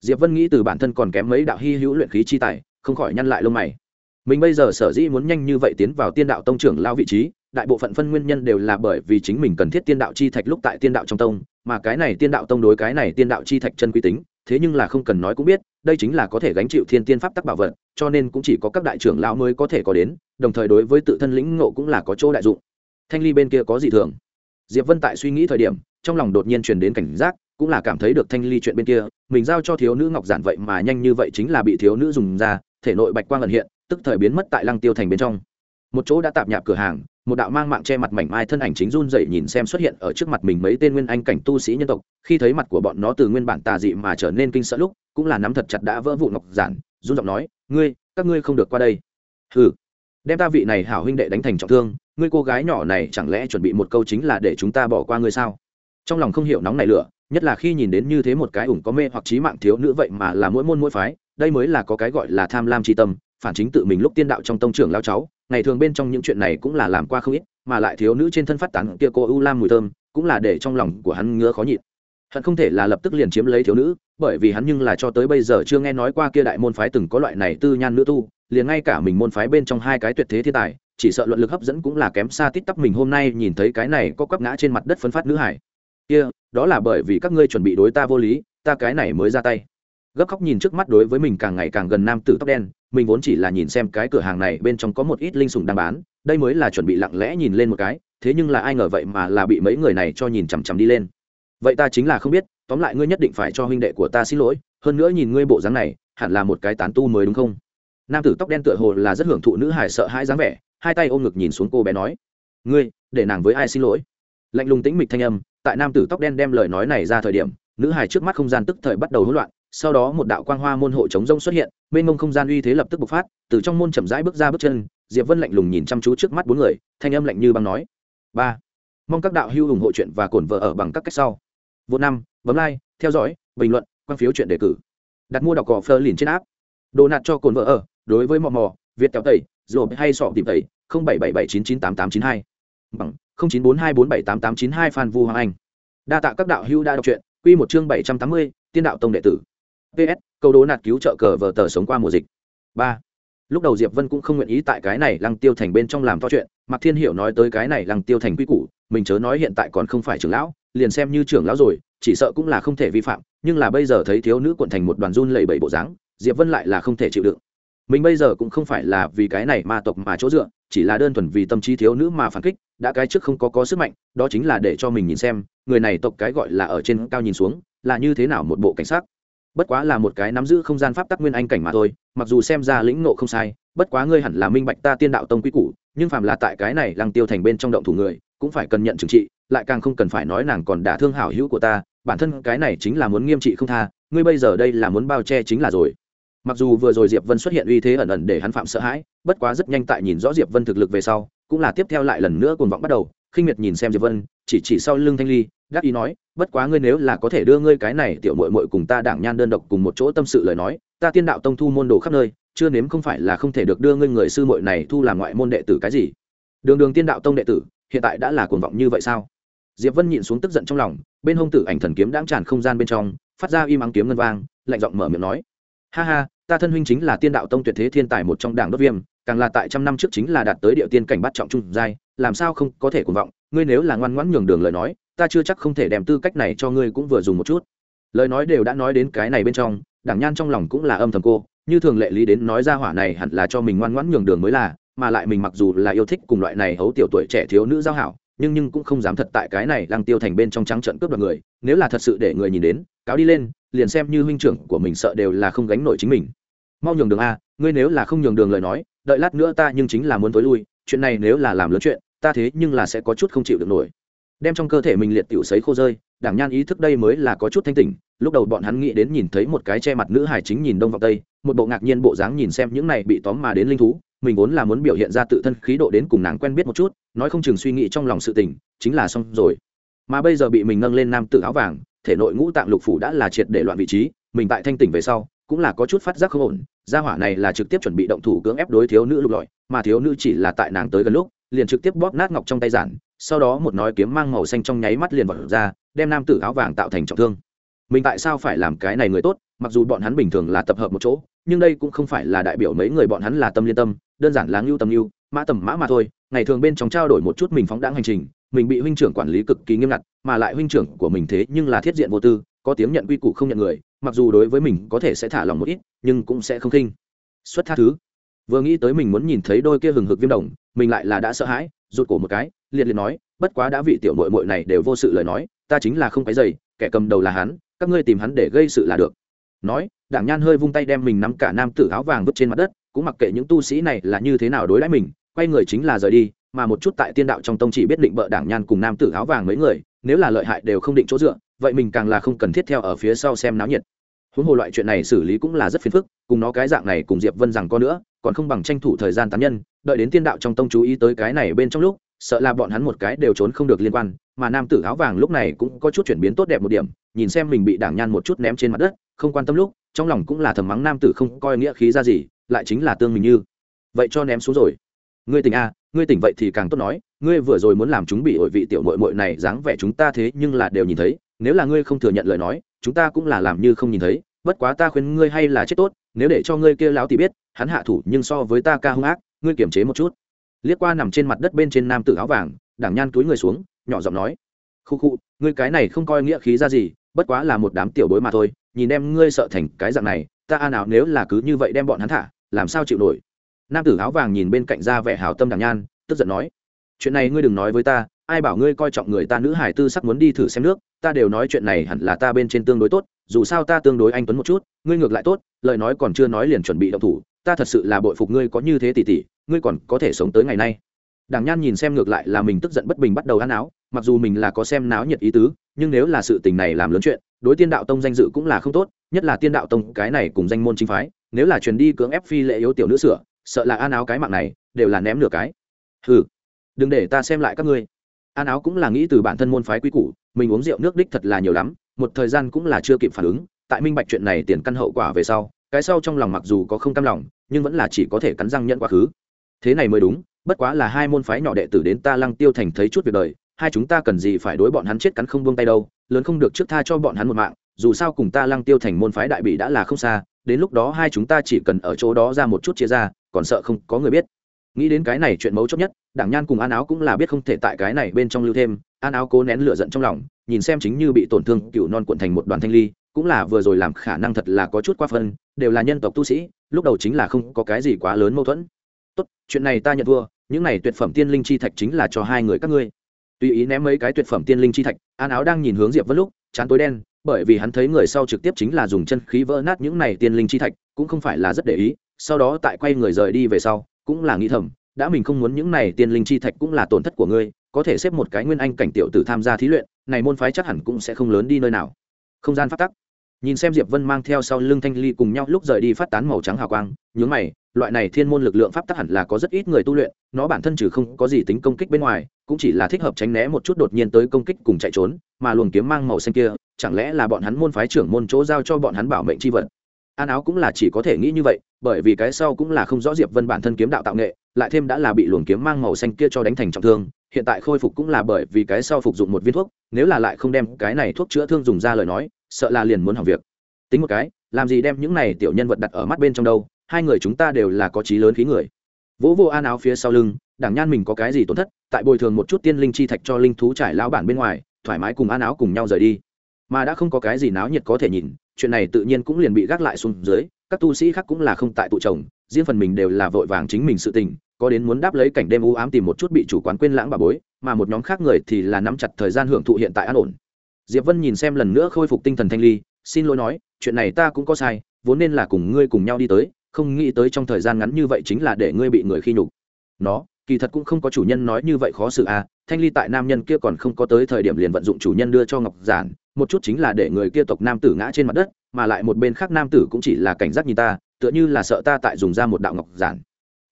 diệp vân nghĩ từ bản thân còn kém mấy đạo hy hữu luyện khí chi tài không khỏi nhăn lại lông mày mình bây giờ sở dĩ muốn nhanh như vậy tiến vào tiên đạo tông trưởng lao vị trí đại bộ phận phân nguyên nhân đều là bởi vì chính mình cần thiết tiên đạo chi thạch lúc tại tiên đạo trong tông mà cái này tiên đạo tông đối cái này tiên đạo chi thạch chân quy tính thế nhưng là không cần nói cũng biết, đây chính là có thể gánh chịu thiên tiên pháp tắc bảo vật, cho nên cũng chỉ có các đại trưởng lão mới có thể có đến, đồng thời đối với tự thân lĩnh ngộ cũng là có chỗ đại dụng. Thanh ly bên kia có gì thường? Diệp vân tại suy nghĩ thời điểm, trong lòng đột nhiên truyền đến cảnh giác, cũng là cảm thấy được thanh ly chuyện bên kia, mình giao cho thiếu nữ ngọc giản vậy mà nhanh như vậy chính là bị thiếu nữ dùng ra, thể nội bạch quang ẩn hiện, tức thời biến mất tại lăng tiêu thành bên trong một chỗ đã tạp nhạp cửa hàng, một đạo mang mạng che mặt mảnh mai thân ảnh chính run dậy nhìn xem xuất hiện ở trước mặt mình mấy tên nguyên anh cảnh tu sĩ nhân tộc. Khi thấy mặt của bọn nó từ nguyên bản tà dị mà trở nên kinh sợ lúc, cũng là nắm thật chặt đã vỡ vụ ngọc giản, run giọng nói, ngươi, các ngươi không được qua đây. Hừ. Đem ta vị này hảo huynh đệ đánh thành trọng thương, ngươi cô gái nhỏ này chẳng lẽ chuẩn bị một câu chính là để chúng ta bỏ qua ngươi sao? Trong lòng không hiểu nóng này lửa, nhất là khi nhìn đến như thế một cái ủng có mê hoặc trí mạng thiếu nữ vậy mà là mỗi môn mỗi phái, đây mới là có cái gọi là tham lam tri tâm phản chính tự mình lúc tiên đạo trong tông trưởng lao cháu, ngày thường bên trong những chuyện này cũng là làm qua không ít, mà lại thiếu nữ trên thân phát tán kia cô ưu lam mùi thơm, cũng là để trong lòng của hắn ngứa khó nhịn. Hận không thể là lập tức liền chiếm lấy thiếu nữ, bởi vì hắn nhưng là cho tới bây giờ chưa nghe nói qua kia đại môn phái từng có loại này tư nhan nữ tu, liền ngay cả mình môn phái bên trong hai cái tuyệt thế thiên tài, chỉ sợ luận lực hấp dẫn cũng là kém xa tít tắp mình hôm nay nhìn thấy cái này có quắp ngã trên mặt đất phân phát nữ hải. Kia, đó là bởi vì các ngươi chuẩn bị đối ta vô lý, ta cái này mới ra tay gấp khóc nhìn trước mắt đối với mình càng ngày càng gần nam tử tóc đen, mình vốn chỉ là nhìn xem cái cửa hàng này bên trong có một ít linh sủng đang bán, đây mới là chuẩn bị lặng lẽ nhìn lên một cái, thế nhưng là ai ngờ vậy mà là bị mấy người này cho nhìn chằm chằm đi lên. Vậy ta chính là không biết, tóm lại ngươi nhất định phải cho huynh đệ của ta xin lỗi, hơn nữa nhìn ngươi bộ dáng này, hẳn là một cái tán tu mới đúng không? Nam tử tóc đen tựa hồ là rất hưởng thụ nữ hải sợ hãi dáng vẻ, hai tay ôm ngực nhìn xuống cô bé nói, ngươi, để nàng với ai xin lỗi? Lạnh lùng tĩnh mịch thanh âm, tại nam tử tóc đen đem lời nói này ra thời điểm, nữ hải trước mắt không gian tức thời bắt đầu hỗn loạn sau đó một đạo quang hoa môn hộ chống rông xuất hiện, mênh mông không gian uy thế lập tức bộc phát, từ trong môn chậm rãi bước ra bước chân, diệp vân lạnh lùng nhìn chăm chú trước mắt bốn người, thanh âm lạnh như băng nói. Ba, mong các đạo hữu ủng hộ chuyện và cổn vợ ở bằng các cách sau. Vô năm, bấm like, theo dõi, bình luận, quan phiếu chuyện đề cử. Đặt mua đọc cỏ phơ liền trên áp đồ nạt cho cồn vợ ở, đối với mò mò, việt kéo tẩy rồi hay sọ tìm tẩy, không bảy bảy bảy chín chín tám tám chín hai. Bằng, không chín bốn hai bốn bảy tám tám chín hai phan vu hoàng anh. Đa tạ các đạo hữu đã đọc truyện. Quy một chương bảy trăm tám mươi, tiên đạo tông đệ tử ps câu đố nạt cứu trợ cờ vờ tờ sống qua mùa dịch. Ba. Lúc đầu diệp vân cũng không nguyện ý tại cái này lăng tiêu thành bên trong làm to chuyện, mạc thiên hiểu nói tới cái này lăng tiêu thành quy củ, mình chớ nói hiện tại còn không phải trưởng lão, liền xem như trưởng lão rồi, chỉ sợ cũng là không thể vi phạm, nhưng là bây giờ thấy thiếu nữ quận thành một đoàn run lẩy bẩy bộ dáng, diệp vân lại là không thể chịu đựng. Mình bây giờ cũng không phải là vì cái này ma tộc mà chỗ dựa, chỉ là đơn thuần vì tâm trí thiếu nữ mà phản kích, đã cái trước không có có sức mạnh, đó chính là để cho mình nhìn xem, người này tộc cái gọi là ở trên cao nhìn xuống, là như thế nào một bộ cảnh sát bất quá là một cái nắm giữ không gian pháp tắc nguyên anh cảnh mà thôi, mặc dù xem ra lĩnh nộ không sai, bất quá ngươi hẳn là minh bạch ta tiên đạo tông quy củ, nhưng phàm là tại cái này lăng tiêu thành bên trong động thủ người, cũng phải cần nhận trừng trị, lại càng không cần phải nói nàng còn đả thương hảo hữu của ta, bản thân cái này chính là muốn nghiêm trị không tha, ngươi bây giờ đây là muốn bao che chính là rồi. Mặc dù vừa rồi diệp vân xuất hiện uy thế ẩn ẩn để hắn phạm sợ hãi, bất quá rất nhanh tại nhìn rõ diệp vân thực lực về sau, cũng là tiếp theo lại lần nữa cuồng vọng bắt đầu, khinh miệt nhìn xem diệp vân, chỉ chỉ sau lưng thanh ly gác ý nói, bất quá ngươi nếu là có thể đưa ngươi cái này tiểu muội muội cùng ta đảng nhan đơn độc cùng một chỗ tâm sự lời nói, ta tiên đạo tông thu môn đồ khắp nơi, chưa nếm không phải là không thể được đưa ngươi người sư muội này thu làm ngoại môn đệ tử cái gì. Đường đường tiên đạo tông đệ tử, hiện tại đã là cuồng vọng như vậy sao? Diệp vân nhịn xuống tức giận trong lòng, bên hông tử ảnh thần kiếm đang tràn không gian bên trong, phát ra im ắng kiếm ngân vang, lạnh giọng mở miệng nói, ha ha, ta thân huynh chính là tiên đạo tông tuyệt thế thiên tài một trong đảng đốt viêm, càng là tại trăm năm trước chính là đạt tới địa tiên cảnh bắt trọng trung giai, làm sao không có thể cuồng vọng? Ngươi nếu là ngoan ngoãn nhường đường lời nói ta chưa chắc không thể đem tư cách này cho ngươi cũng vừa dùng một chút. Lời nói đều đã nói đến cái này bên trong, đảng nhan trong lòng cũng là âm thầm cô, như thường lệ lý đến nói ra hỏa này hẳn là cho mình ngoan ngoãn nhường đường mới là, mà lại mình mặc dù là yêu thích cùng loại này hấu tiểu tuổi trẻ thiếu nữ giao hảo, nhưng nhưng cũng không dám thật tại cái này lăng tiêu thành bên trong trắng trận cướp đoạt người, nếu là thật sự để người nhìn đến, cáo đi lên, liền xem như huynh trưởng của mình sợ đều là không gánh nổi chính mình. Mau nhường đường a, ngươi nếu là không nhường đường lời nói, đợi lát nữa ta nhưng chính là muốn tối lui, chuyện này nếu là làm lớn chuyện, ta thế nhưng là sẽ có chút không chịu được nổi đem trong cơ thể mình liệt tiểu sấy khô rơi, đảng nhan ý thức đây mới là có chút thanh tỉnh, lúc đầu bọn hắn nghĩ đến nhìn thấy một cái che mặt nữ hải chính nhìn đông vào tây, một bộ ngạc nhiên bộ dáng nhìn xem những này bị tóm mà đến linh thú, mình vốn là muốn biểu hiện ra tự thân khí độ đến cùng nàng quen biết một chút, nói không chừng suy nghĩ trong lòng sự tình, chính là xong rồi. Mà bây giờ bị mình nâng lên nam tự áo vàng, thể nội ngũ tạng lục phủ đã là triệt để loạn vị trí, mình tại thanh tỉnh về sau, cũng là có chút phát giác không ổn, gia hỏa này là trực tiếp chuẩn bị động thủ cưỡng ép đối thiếu nữ lục lọi, mà thiếu nữ chỉ là tại nàng tới gần lúc, liền trực tiếp bóp nát ngọc trong tay giản sau đó một nói kiếm mang màu xanh trong nháy mắt liền vọt ra, đem nam tử áo vàng tạo thành trọng thương. Mình tại sao phải làm cái này người tốt, mặc dù bọn hắn bình thường là tập hợp một chỗ, nhưng đây cũng không phải là đại biểu mấy người bọn hắn là tâm liên tâm, đơn giản là ngưu tâm ngưu, mã tầm mã mà thôi. Ngày thường bên trong trao đổi một chút mình phóng đáng hành trình, mình bị huynh trưởng quản lý cực kỳ nghiêm ngặt, mà lại huynh trưởng của mình thế nhưng là thiết diện vô tư, có tiếng nhận quy củ không nhận người, mặc dù đối với mình có thể sẽ thả lòng một ít, nhưng cũng sẽ không khinh. Xuất tha thứ. Vừa nghĩ tới mình muốn nhìn thấy đôi kia hừng hực viêm đồng, mình lại là đã sợ hãi, rụt cổ một cái liệt liệt nói, bất quá đã vị tiểu muội mội này đều vô sự lời nói, ta chính là không cái dày kẻ cầm đầu là hắn, các ngươi tìm hắn để gây sự là được. Nói, đảng nhan hơi vung tay đem mình nắm cả nam tử áo vàng vứt trên mặt đất, cũng mặc kệ những tu sĩ này là như thế nào đối đãi mình, quay người chính là rời đi, mà một chút tại tiên đạo trong tông chỉ biết định bợ đảng nhan cùng nam tử áo vàng mấy người, nếu là lợi hại đều không định chỗ dựa, vậy mình càng là không cần thiết theo ở phía sau xem náo nhiệt. Huống hồ loại chuyện này xử lý cũng là rất phiền phức, cùng nó cái dạng này cùng diệp vân rằng có nữa, còn không bằng tranh thủ thời gian tán nhân, đợi đến tiên đạo trong tông chú ý tới cái này bên trong lúc sợ là bọn hắn một cái đều trốn không được liên quan, mà nam tử áo vàng lúc này cũng có chút chuyển biến tốt đẹp một điểm, nhìn xem mình bị đảng nhan một chút ném trên mặt đất, không quan tâm lúc, trong lòng cũng là thầm mắng nam tử không coi nghĩa khí ra gì, lại chính là tương mình như. Vậy cho ném xuống rồi. Ngươi tỉnh a ngươi tỉnh vậy thì càng tốt nói, ngươi vừa rồi muốn làm chúng bị ổi vị tiểu mội mội này dáng vẻ chúng ta thế nhưng là đều nhìn thấy, nếu là ngươi không thừa nhận lời nói, chúng ta cũng là làm như không nhìn thấy, bất quá ta khuyên ngươi hay là chết tốt, nếu để cho ngươi kia láo thì biết, hắn hạ thủ nhưng so với ta ca hung ác, ngươi kiềm chế một chút liếc qua nằm trên mặt đất bên trên nam tử áo vàng, đảng nhan túi người xuống, nhỏ giọng nói, khu khu, ngươi cái này không coi nghĩa khí ra gì, bất quá là một đám tiểu bối mà thôi, nhìn em ngươi sợ thành cái dạng này, ta a nào nếu là cứ như vậy đem bọn hắn thả, làm sao chịu nổi? Nam tử áo vàng nhìn bên cạnh ra vẻ hào tâm đảng nhan, tức giận nói, chuyện này ngươi đừng nói với ta, ai bảo ngươi coi trọng người ta nữ hải tư sắc muốn đi thử xem nước, ta đều nói chuyện này hẳn là ta bên trên tương đối tốt, dù sao ta tương đối anh tuấn một chút, ngươi ngược lại tốt, lời nói còn chưa nói liền chuẩn bị động thủ, ta thật sự là bội phục ngươi có như thế tỉ tỉ ngươi còn có thể sống tới ngày nay. Đảng nhan nhìn xem ngược lại là mình tức giận bất bình bắt đầu ăn áo, mặc dù mình là có xem náo nhiệt ý tứ, nhưng nếu là sự tình này làm lớn chuyện, đối tiên đạo tông danh dự cũng là không tốt, nhất là tiên đạo tông cái này cùng danh môn chính phái, nếu là truyền đi cưỡng ép phi lệ yếu tiểu nữ sửa, sợ là an áo cái mạng này, đều là ném nửa cái. Ừ đừng để ta xem lại các ngươi. An áo cũng là nghĩ từ bản thân môn phái quý củ, mình uống rượu nước đích thật là nhiều lắm, một thời gian cũng là chưa kịp phản ứng, tại minh bạch chuyện này tiền căn hậu quả về sau, cái sau trong lòng mặc dù có không cam lòng, nhưng vẫn là chỉ có thể cắn răng nhận quá khứ thế này mới đúng, bất quá là hai môn phái nhỏ đệ tử đến ta lăng tiêu thành thấy chút việc đời, hai chúng ta cần gì phải đối bọn hắn chết cắn không buông tay đâu, lớn không được trước tha cho bọn hắn một mạng, dù sao cùng ta lăng tiêu thành môn phái đại bị đã là không xa, đến lúc đó hai chúng ta chỉ cần ở chỗ đó ra một chút chia ra, còn sợ không có người biết. Nghĩ đến cái này chuyện mấu chốt nhất, đảng nhan cùng an áo cũng là biết không thể tại cái này bên trong lưu thêm, an áo cố nén lửa giận trong lòng, nhìn xem chính như bị tổn thương cựu non cuộn thành một đoàn thanh ly, cũng là vừa rồi làm khả năng thật là có chút qua phân, đều là nhân tộc tu sĩ, lúc đầu chính là không có cái gì quá lớn mâu thuẫn tốt, chuyện này ta nhận thua, những này tuyệt phẩm tiên linh chi thạch chính là cho hai người các ngươi. Tùy ý ném mấy cái tuyệt phẩm tiên linh chi thạch, an áo đang nhìn hướng diệp vân lúc, chán tối đen, bởi vì hắn thấy người sau trực tiếp chính là dùng chân khí vỡ nát những này tiên linh chi thạch, cũng không phải là rất để ý, sau đó tại quay người rời đi về sau, cũng là nghĩ thầm, đã mình không muốn những này tiên linh chi thạch cũng là tổn thất của ngươi, có thể xếp một cái nguyên anh cảnh tiểu tử tham gia thí luyện, này môn phái chắc hẳn cũng sẽ không lớn đi nơi nào. Không gian phát tắc nhìn xem diệp vân mang theo sau lưng thanh ly cùng nhau lúc rời đi phát tán màu trắng hào quang, nhướng mày, loại này thiên môn lực lượng pháp tắc hẳn là có rất ít người tu luyện, nó bản thân trừ không có gì tính công kích bên ngoài, cũng chỉ là thích hợp tránh né một chút đột nhiên tới công kích cùng chạy trốn, mà luồng kiếm mang màu xanh kia, chẳng lẽ là bọn hắn môn phái trưởng môn chỗ giao cho bọn hắn bảo mệnh chi vật? An áo cũng là chỉ có thể nghĩ như vậy, bởi vì cái sau cũng là không rõ diệp vân bản thân kiếm đạo tạo nghệ, lại thêm đã là bị luồng kiếm mang màu xanh kia cho đánh thành trọng thương hiện tại khôi phục cũng là bởi vì cái sau phục dụng một viên thuốc, nếu là lại không đem cái này thuốc chữa thương dùng ra lời nói, sợ là liền muốn hỏng việc. Tính một cái, làm gì đem những này tiểu nhân vật đặt ở mắt bên trong đâu, hai người chúng ta đều là có trí lớn khí người. Vỗ vô an áo phía sau lưng, đảng nhan mình có cái gì tổn thất, tại bồi thường một chút tiên linh chi thạch cho linh thú trải lao bản bên ngoài, thoải mái cùng an áo cùng nhau rời đi. Mà đã không có cái gì náo nhiệt có thể nhìn, chuyện này tự nhiên cũng liền bị gác lại xuống dưới, các tu sĩ khác cũng là không tại tụ chồng, riêng phần mình đều là vội vàng chính mình sự tình có đến muốn đáp lấy cảnh đêm u ám tìm một chút bị chủ quán quên lãng bà bối, mà một nhóm khác người thì là nắm chặt thời gian hưởng thụ hiện tại an ổn. Diệp vân nhìn xem lần nữa khôi phục tinh thần thanh ly, xin lỗi nói, chuyện này ta cũng có sai, vốn nên là cùng ngươi cùng nhau đi tới, không nghĩ tới trong thời gian ngắn như vậy chính là để ngươi bị người khi nhục. Nó, kỳ thật cũng không có chủ nhân nói như vậy khó xử à thanh ly tại nam nhân kia còn không có tới thời điểm liền vận dụng chủ nhân đưa cho ngọc giản, một chút chính là để người kia tộc nam tử ngã trên mặt đất, mà lại một bên khác nam tử cũng chỉ là cảnh giác nhìn ta, tựa như là sợ ta tại dùng ra một đạo ngọc giản.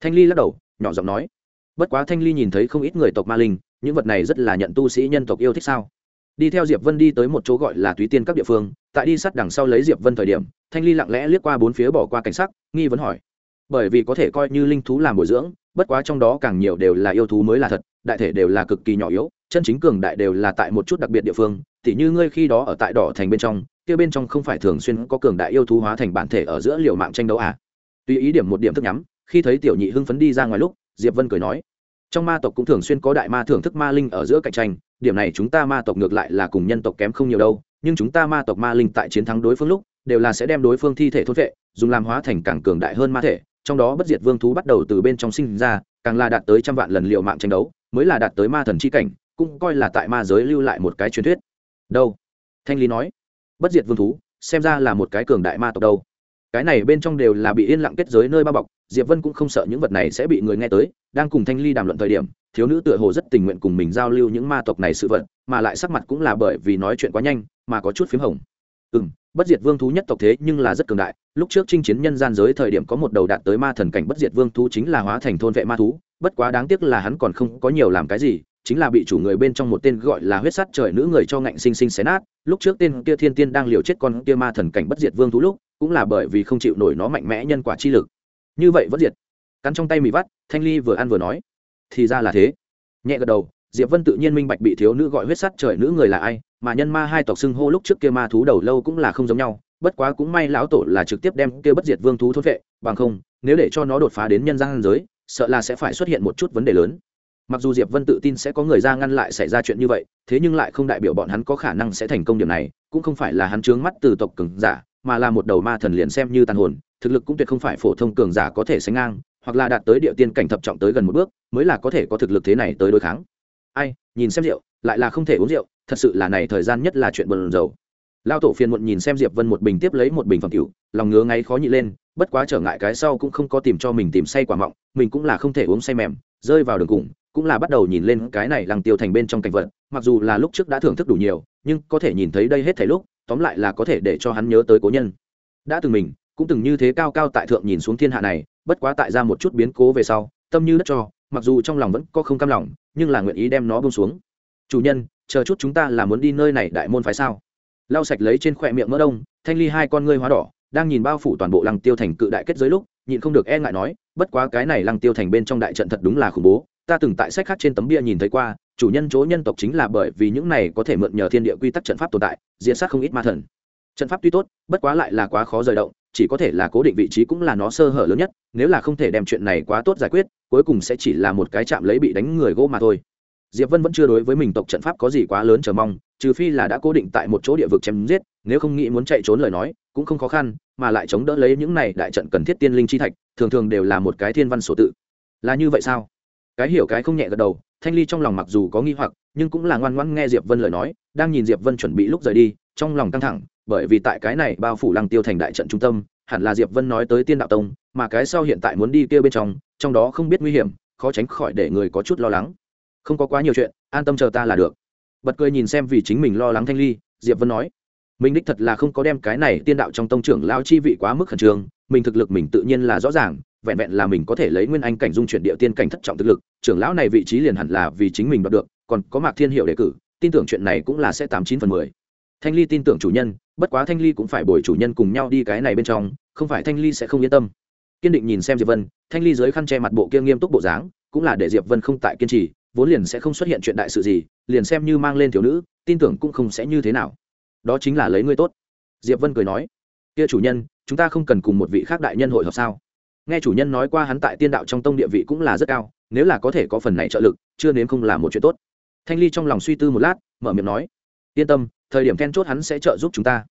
Thanh ly lắc đầu nhỏ giọng nói. Bất quá thanh ly nhìn thấy không ít người tộc ma linh, những vật này rất là nhận tu sĩ nhân tộc yêu thích sao? Đi theo diệp vân đi tới một chỗ gọi là túy tiên các địa phương, tại đi sát đằng sau lấy diệp vân thời điểm, thanh ly lặng lẽ liếc qua bốn phía bỏ qua cảnh sắc, nghi vấn hỏi. Bởi vì có thể coi như linh thú làm bồi dưỡng, bất quá trong đó càng nhiều đều là yêu thú mới là thật, đại thể đều là cực kỳ nhỏ yếu, chân chính cường đại đều là tại một chút đặc biệt địa phương, tỉ như ngươi khi đó ở tại đỏ thành bên trong, kia bên trong không phải thường xuyên có cường đại yêu thú hóa thành bản thể ở giữa liều mạng tranh đấu à? Tùy ý điểm một điểm thức nhắm khi thấy tiểu nhị hưng phấn đi ra ngoài lúc, diệp vân cười nói, trong ma tộc cũng thường xuyên có đại ma thưởng thức ma linh ở giữa cạnh tranh, điểm này chúng ta ma tộc ngược lại là cùng nhân tộc kém không nhiều đâu, nhưng chúng ta ma tộc ma linh tại chiến thắng đối phương lúc, đều là sẽ đem đối phương thi thể thốt vệ, dùng làm hóa thành càng cường đại hơn ma thể, trong đó bất diệt vương thú bắt đầu từ bên trong sinh ra, càng là đạt tới trăm vạn lần liệu mạng tranh đấu, mới là đạt tới ma thần chi cảnh, cũng coi là tại ma giới lưu lại một cái truyền thuyết. Đâu? Thanh lý nói. Bất diệt vương thú, xem ra là một cái cường đại ma tộc đâu cái này bên trong đều là bị yên lặng kết giới nơi bao bọc, diệp vân cũng không sợ những vật này sẽ bị người nghe tới, đang cùng thanh ly đàm luận thời điểm, thiếu nữ tựa hồ rất tình nguyện cùng mình giao lưu những ma tộc này sự vật, mà lại sắc mặt cũng là bởi vì nói chuyện quá nhanh, mà có chút p h í m hồng. Ừ m bất diệt vương thú nhất tộc thế nhưng là rất cường đại, lúc trước chinh chiến nhân gian giới thời điểm có một đầu đạt tới ma thần cảnh bất diệt vương thú chính là hóa thành thôn vệ ma thú, bất quá đáng tiếc là hắn còn không có nhiều làm cái gì, chính là bị chủ người bên trong một tên gọi là huyết sắt trời nữ người cho ngạnh sinh sinh xé nát, lúc trước tên kia thiên tiên đang liều chết con kia ma thần cảnh bất diệt vương thú lúc cũng là bởi vì không chịu nổi nó mạnh mẽ nhân quả chi lực. Như vậy vẫn diệt. Cắn trong tay mì vắt, thanh ly vừa ăn vừa nói, thì ra là thế. Nhẹ gật đầu, diệp vân tự nhiên minh bạch bị thiếu nữ gọi huyết sắt trời nữ người là ai, mà nhân ma hai tộc xưng hô lúc trước kia ma thú đầu lâu cũng là không giống nhau, bất quá cũng may lão tổ là trực tiếp đem kia bất diệt vương thú thốt vệ, bằng không, nếu để cho nó đột phá đến nhân gian giới, sợ là sẽ phải xuất hiện một chút vấn đề lớn. Mặc dù diệp vân tự tin sẽ có người ra ngăn lại xảy ra chuyện như vậy, thế nhưng lại không đại biểu bọn hắn có khả năng sẽ thành công điểm này, cũng không phải là hắn trướng mắt từ tộc cường giả mà là một đầu ma thần liền xem như tàn hồn, thực lực cũng tuyệt không phải phổ thông cường giả có thể sánh ngang, hoặc là đạt tới địa tiên cảnh thập trọng tới gần một bước, mới là có thể có thực lực thế này tới đối kháng. Ai, nhìn xem rượu, lại là không thể uống rượu, thật sự là này thời gian nhất là chuyện bần dầu lao tổ phiền muộn nhìn xem diệp vân một bình tiếp lấy một bình phẩm cửu, lòng ngứa ngáy khó nhị lên, bất quá trở ngại cái sau cũng không có tìm cho mình tìm say quả mọng, mình cũng là không thể uống say mềm, rơi vào đường cùng, cũng là bắt đầu nhìn lên cái này lăng tiêu thành bên trong cảnh vật, mặc dù là lúc trước đã thưởng thức đủ nhiều, nhưng có thể nhìn thấy đây hết thảy lúc tóm lại là có thể để cho hắn nhớ tới cố nhân. Đã từng mình, cũng từng như thế cao cao tại thượng nhìn xuống thiên hạ này, bất quá tại ra một chút biến cố về sau, tâm như đất cho, mặc dù trong lòng vẫn có không cam lòng, nhưng là nguyện ý đem nó bông xuống. Chủ nhân, chờ chút chúng ta là muốn đi nơi này đại môn phái sao? Lau sạch lấy trên khỏe miệng mỡ đông, thanh ly hai con ngươi hóa đỏ, đang nhìn bao phủ toàn bộ lăng tiêu thành cự đại kết giới lúc, nhịn không được e ngại nói, bất quá cái này lăng tiêu thành bên trong đại trận thật đúng là khủng bố, ta từng tại sách khác trên tấm bia nhìn thấy qua chủ nhân chỗ nhân tộc chính là bởi vì những này có thể mượn nhờ thiên địa quy tắc trận pháp tồn tại diễn sát không ít ma thần. Trận pháp tuy tốt, bất quá lại là quá khó rời động, chỉ có thể là cố định vị trí cũng là nó sơ hở lớn nhất, nếu là không thể đem chuyện này quá tốt giải quyết, cuối cùng sẽ chỉ là một cái chạm lấy bị đánh người gỗ mà thôi. Diệp vân vẫn chưa đối với mình tộc trận pháp có gì quá lớn chờ mong, trừ phi là đã cố định tại một chỗ địa vực chém giết, nếu không nghĩ muốn chạy trốn lời nói, cũng không khó khăn, mà lại chống đỡ lấy những này đại trận cần thiết tiên linh chi thạch, thường thường đều là một cái thiên văn sổ tự. Là như vậy sao? Cái hiểu cái không nhẹ gật đầu thanh ly trong lòng mặc dù có nghi hoặc, nhưng cũng là ngoan ngoãn nghe diệp vân lời nói, đang nhìn diệp vân chuẩn bị lúc rời đi, trong lòng căng thẳng, bởi vì tại cái này bao phủ lăng tiêu thành đại trận trung tâm, hẳn là diệp vân nói tới tiên đạo tông, mà cái sau hiện tại muốn đi kia bên trong trong đó không biết nguy hiểm, khó tránh khỏi để người có chút lo lắng. Không có quá nhiều chuyện, an tâm chờ ta là được. Bật cười nhìn xem vì chính mình lo lắng thanh ly, diệp vân nói, mình đích thật là không có đem cái này tiên đạo trong tông trưởng lao chi vị quá mức khẩn trương, mình thực lực mình tự nhiên là rõ ràng vẹn vẹn là mình có thể lấy nguyên anh cảnh dung chuyển địa tiên cảnh thất trọng thực lực, trưởng lão này vị trí liền hẳn là vì chính mình đoạt được, còn có mạc thiên hiệu đề cử, tin tưởng chuyện này cũng là sẽ tám chín phần mười. Thanh ly tin tưởng chủ nhân, bất quá thanh ly cũng phải bồi chủ nhân cùng nhau đi cái này bên trong, không phải thanh ly sẽ không yên tâm. Kiên định nhìn xem diệp vân, thanh ly dưới khăn che mặt bộ kia nghiêm túc bộ dáng, cũng là để diệp vân không tại kiên trì, vốn liền sẽ không xuất hiện chuyện đại sự gì, liền xem như mang lên thiếu nữ, tin tưởng cũng không sẽ như thế nào. Đó chính là lấy ngươi tốt. Diệp vân cười nói, kia chủ nhân, chúng ta không cần cùng một vị khác đại nhân hội họp sao? Nghe chủ nhân nói qua hắn tại tiên đạo trong tông địa vị cũng là rất cao, nếu là có thể có phần này trợ lực, chưa nếm không là một chuyện tốt. Thanh ly trong lòng suy tư một lát, mở miệng nói, yên tâm, thời điểm then chốt hắn sẽ trợ giúp chúng ta.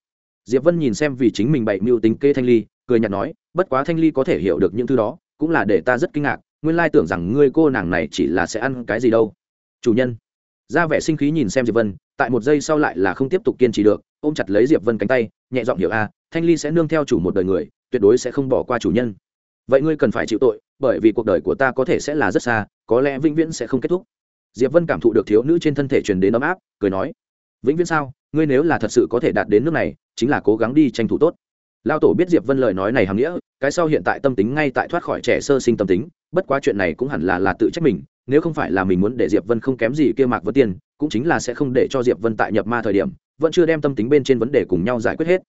Diệp vân nhìn xem vì chính mình bày mưu tính kê thanh ly, cười nhạt nói, bất quá thanh ly có thể hiểu được những thứ đó, cũng là để ta rất kinh ngạc, nguyên lai tưởng rằng ngươi cô nàng này chỉ là sẽ ăn cái gì đâu. Chủ nhân. Ra vẻ sinh khí nhìn xem diệp vân, tại một giây sau lại là không tiếp tục kiên trì được, ôm chặt lấy diệp vân cánh tay, nhẹ giọng hiểu a thanh ly sẽ nương theo chủ một đời người, tuyệt đối sẽ không bỏ qua chủ nhân vậy ngươi cần phải chịu tội bởi vì cuộc đời của ta có thể sẽ là rất xa có lẽ vĩnh viễn sẽ không kết thúc. Diệp vân cảm thụ được thiếu nữ trên thân thể truyền đến ấm áp cười nói vĩnh viễn sao? Ngươi nếu là thật sự có thể đạt đến nước này chính là cố gắng đi tranh thủ tốt. Lao tổ biết diệp vân lời nói này hàm nghĩa cái sau hiện tại tâm tính ngay tại thoát khỏi trẻ sơ sinh tâm tính bất quá chuyện này cũng hẳn là là tự trách mình nếu không phải là mình muốn để diệp vân không kém gì kia mạc vân tiền, cũng chính là sẽ không để cho diệp vân tại nhập ma thời điểm vẫn chưa đem tâm tính bên trên vấn đề cùng nhau giải quyết hết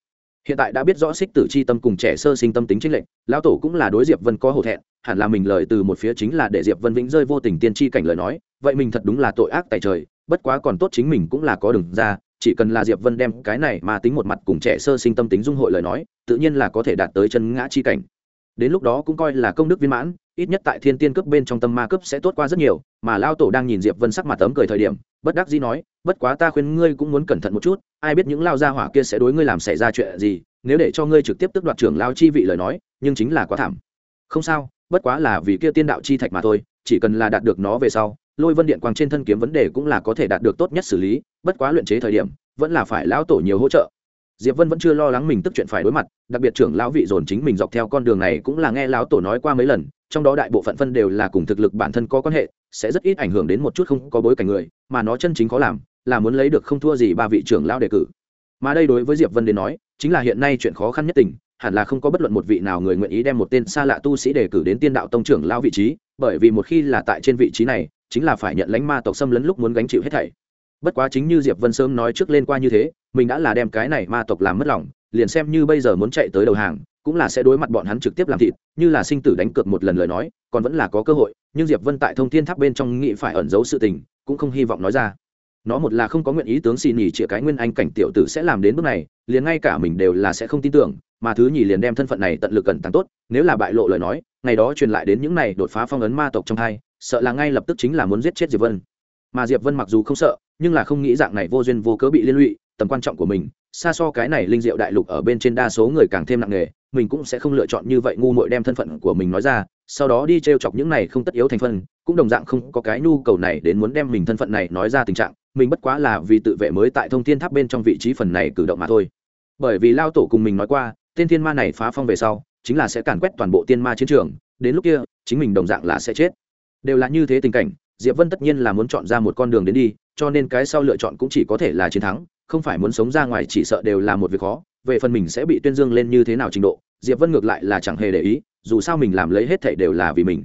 hiện tại đã biết rõ xích tử chi tâm cùng trẻ sơ sinh tâm tính chính lệnh lão tổ cũng là đối diệp vân có hổ thẹn, hẳn là mình lời từ một phía chính là để diệp vân vĩnh rơi vô tình tiên tri cảnh lời nói, vậy mình thật đúng là tội ác tại trời, bất quá còn tốt chính mình cũng là có đường ra, chỉ cần là diệp vân đem cái này mà tính một mặt cùng trẻ sơ sinh tâm tính dung hội lời nói, tự nhiên là có thể đạt tới chân ngã chi cảnh. Đến lúc đó cũng coi là công đức viên mãn, ít nhất tại thiên tiên cướp bên trong tâm ma cướp sẽ tốt qua rất nhiều, mà lao tổ đang nhìn diệp vân sắc mặt tấm cười thời điểm bất đắc dĩ nói, bất quá ta khuyên ngươi cũng muốn cẩn thận một chút, ai biết những lao gia hỏa kia sẽ đối ngươi làm xảy ra chuyện gì, nếu để cho ngươi trực tiếp tức đoạt trưởng lao chi vị lời nói, nhưng chính là quá thảm. Không sao, bất quá là vì kia tiên đạo chi thạch mà thôi, chỉ cần là đạt được nó về sau, lôi vân điện quang trên thân kiếm vấn đề cũng là có thể đạt được tốt nhất xử lý, bất quá luyện chế thời điểm, vẫn là phải lão tổ nhiều hỗ trợ. Diệp vân vẫn chưa lo lắng mình tức chuyện phải đối mặt, đặc biệt trưởng lão vị dồn chính mình dọc theo con đường này cũng là nghe lão tổ nói qua mấy lần, trong đó đại bộ phận phân đều là cùng thực lực bản thân có quan hệ sẽ rất ít ảnh hưởng đến một chút không có bối cảnh người, mà nó chân chính khó làm là muốn lấy được không thua gì ba vị trưởng lão đề cử. Mà đây đối với diệp vân đến nói, chính là hiện nay chuyện khó khăn nhất tình, hẳn là không có bất luận một vị nào người nguyện ý đem một tên xa lạ tu sĩ đề cử đến tiên đạo tông trưởng lão vị trí, bởi vì một khi là tại trên vị trí này, chính là phải nhận lãnh ma tộc xâm lấn lúc muốn gánh chịu hết thảy. Bất quá chính như diệp vân sớm nói trước lên qua như thế, mình đã là đem cái này ma tộc làm mất lòng, liền xem như bây giờ muốn chạy tới đầu hàng cũng là sẽ đối mặt bọn hắn trực tiếp làm thịt, như là sinh tử đánh cược một lần lời nói, còn vẫn là có cơ hội, nhưng diệp vân tại thông thiên tháp bên trong nghĩ phải ẩn giấu sự tình, cũng không hy vọng nói ra. Nó một là không có nguyện ý tướng xì nhì chĩa cái nguyên anh cảnh tiểu tử sẽ làm đến bước này, liền ngay cả mình đều là sẽ không tin tưởng, mà thứ nhì liền đem thân phận này tận lực cẩn tàng tốt, nếu là bại lộ lời nói, ngày đó truyền lại đến những này đột phá phong ấn ma tộc trong hai, sợ là ngay lập tức chính là muốn giết chết diệp vân. Mà diệp vân mặc dù không sợ, nhưng là không nghĩ dạng này vô duyên vô cớ bị liên lụy, tầm quan trọng của mình, xa so cái này linh diệu đại lục ở bên trên đa số người càng thêm nặng nề mình cũng sẽ không lựa chọn như vậy ngu muội đem thân phận của mình nói ra, sau đó đi t chọc những này không tất yếu thành phần, cũng đồng dạng không có cái nhu cầu này đến muốn đem mình thân phận này nói ra tình trạng, mình bất quá là vì tự vệ mới tại thông thiên tháp bên trong vị trí phần này cử động mà thôi. Bởi vì lao tổ cùng mình nói qua, tên thiên ma này phá phong về sau, chính là sẽ càn quét toàn bộ tiên ma chiến trường, đến lúc kia, chính mình đồng dạng là sẽ chết. Đều là như thế tình cảnh, diệp vân tất nhiên là muốn chọn ra một con đường đến đi, cho nên cái sau lựa chọn cũng chỉ có thể là chiến thắng, không phải muốn sống ra ngoài chỉ sợ đều là một việc khó về phần mình sẽ bị tuyên dương lên như thế nào trình độ, diệp vân ngược lại là chẳng hề để ý, dù sao mình làm lấy hết thảy đều là vì mình.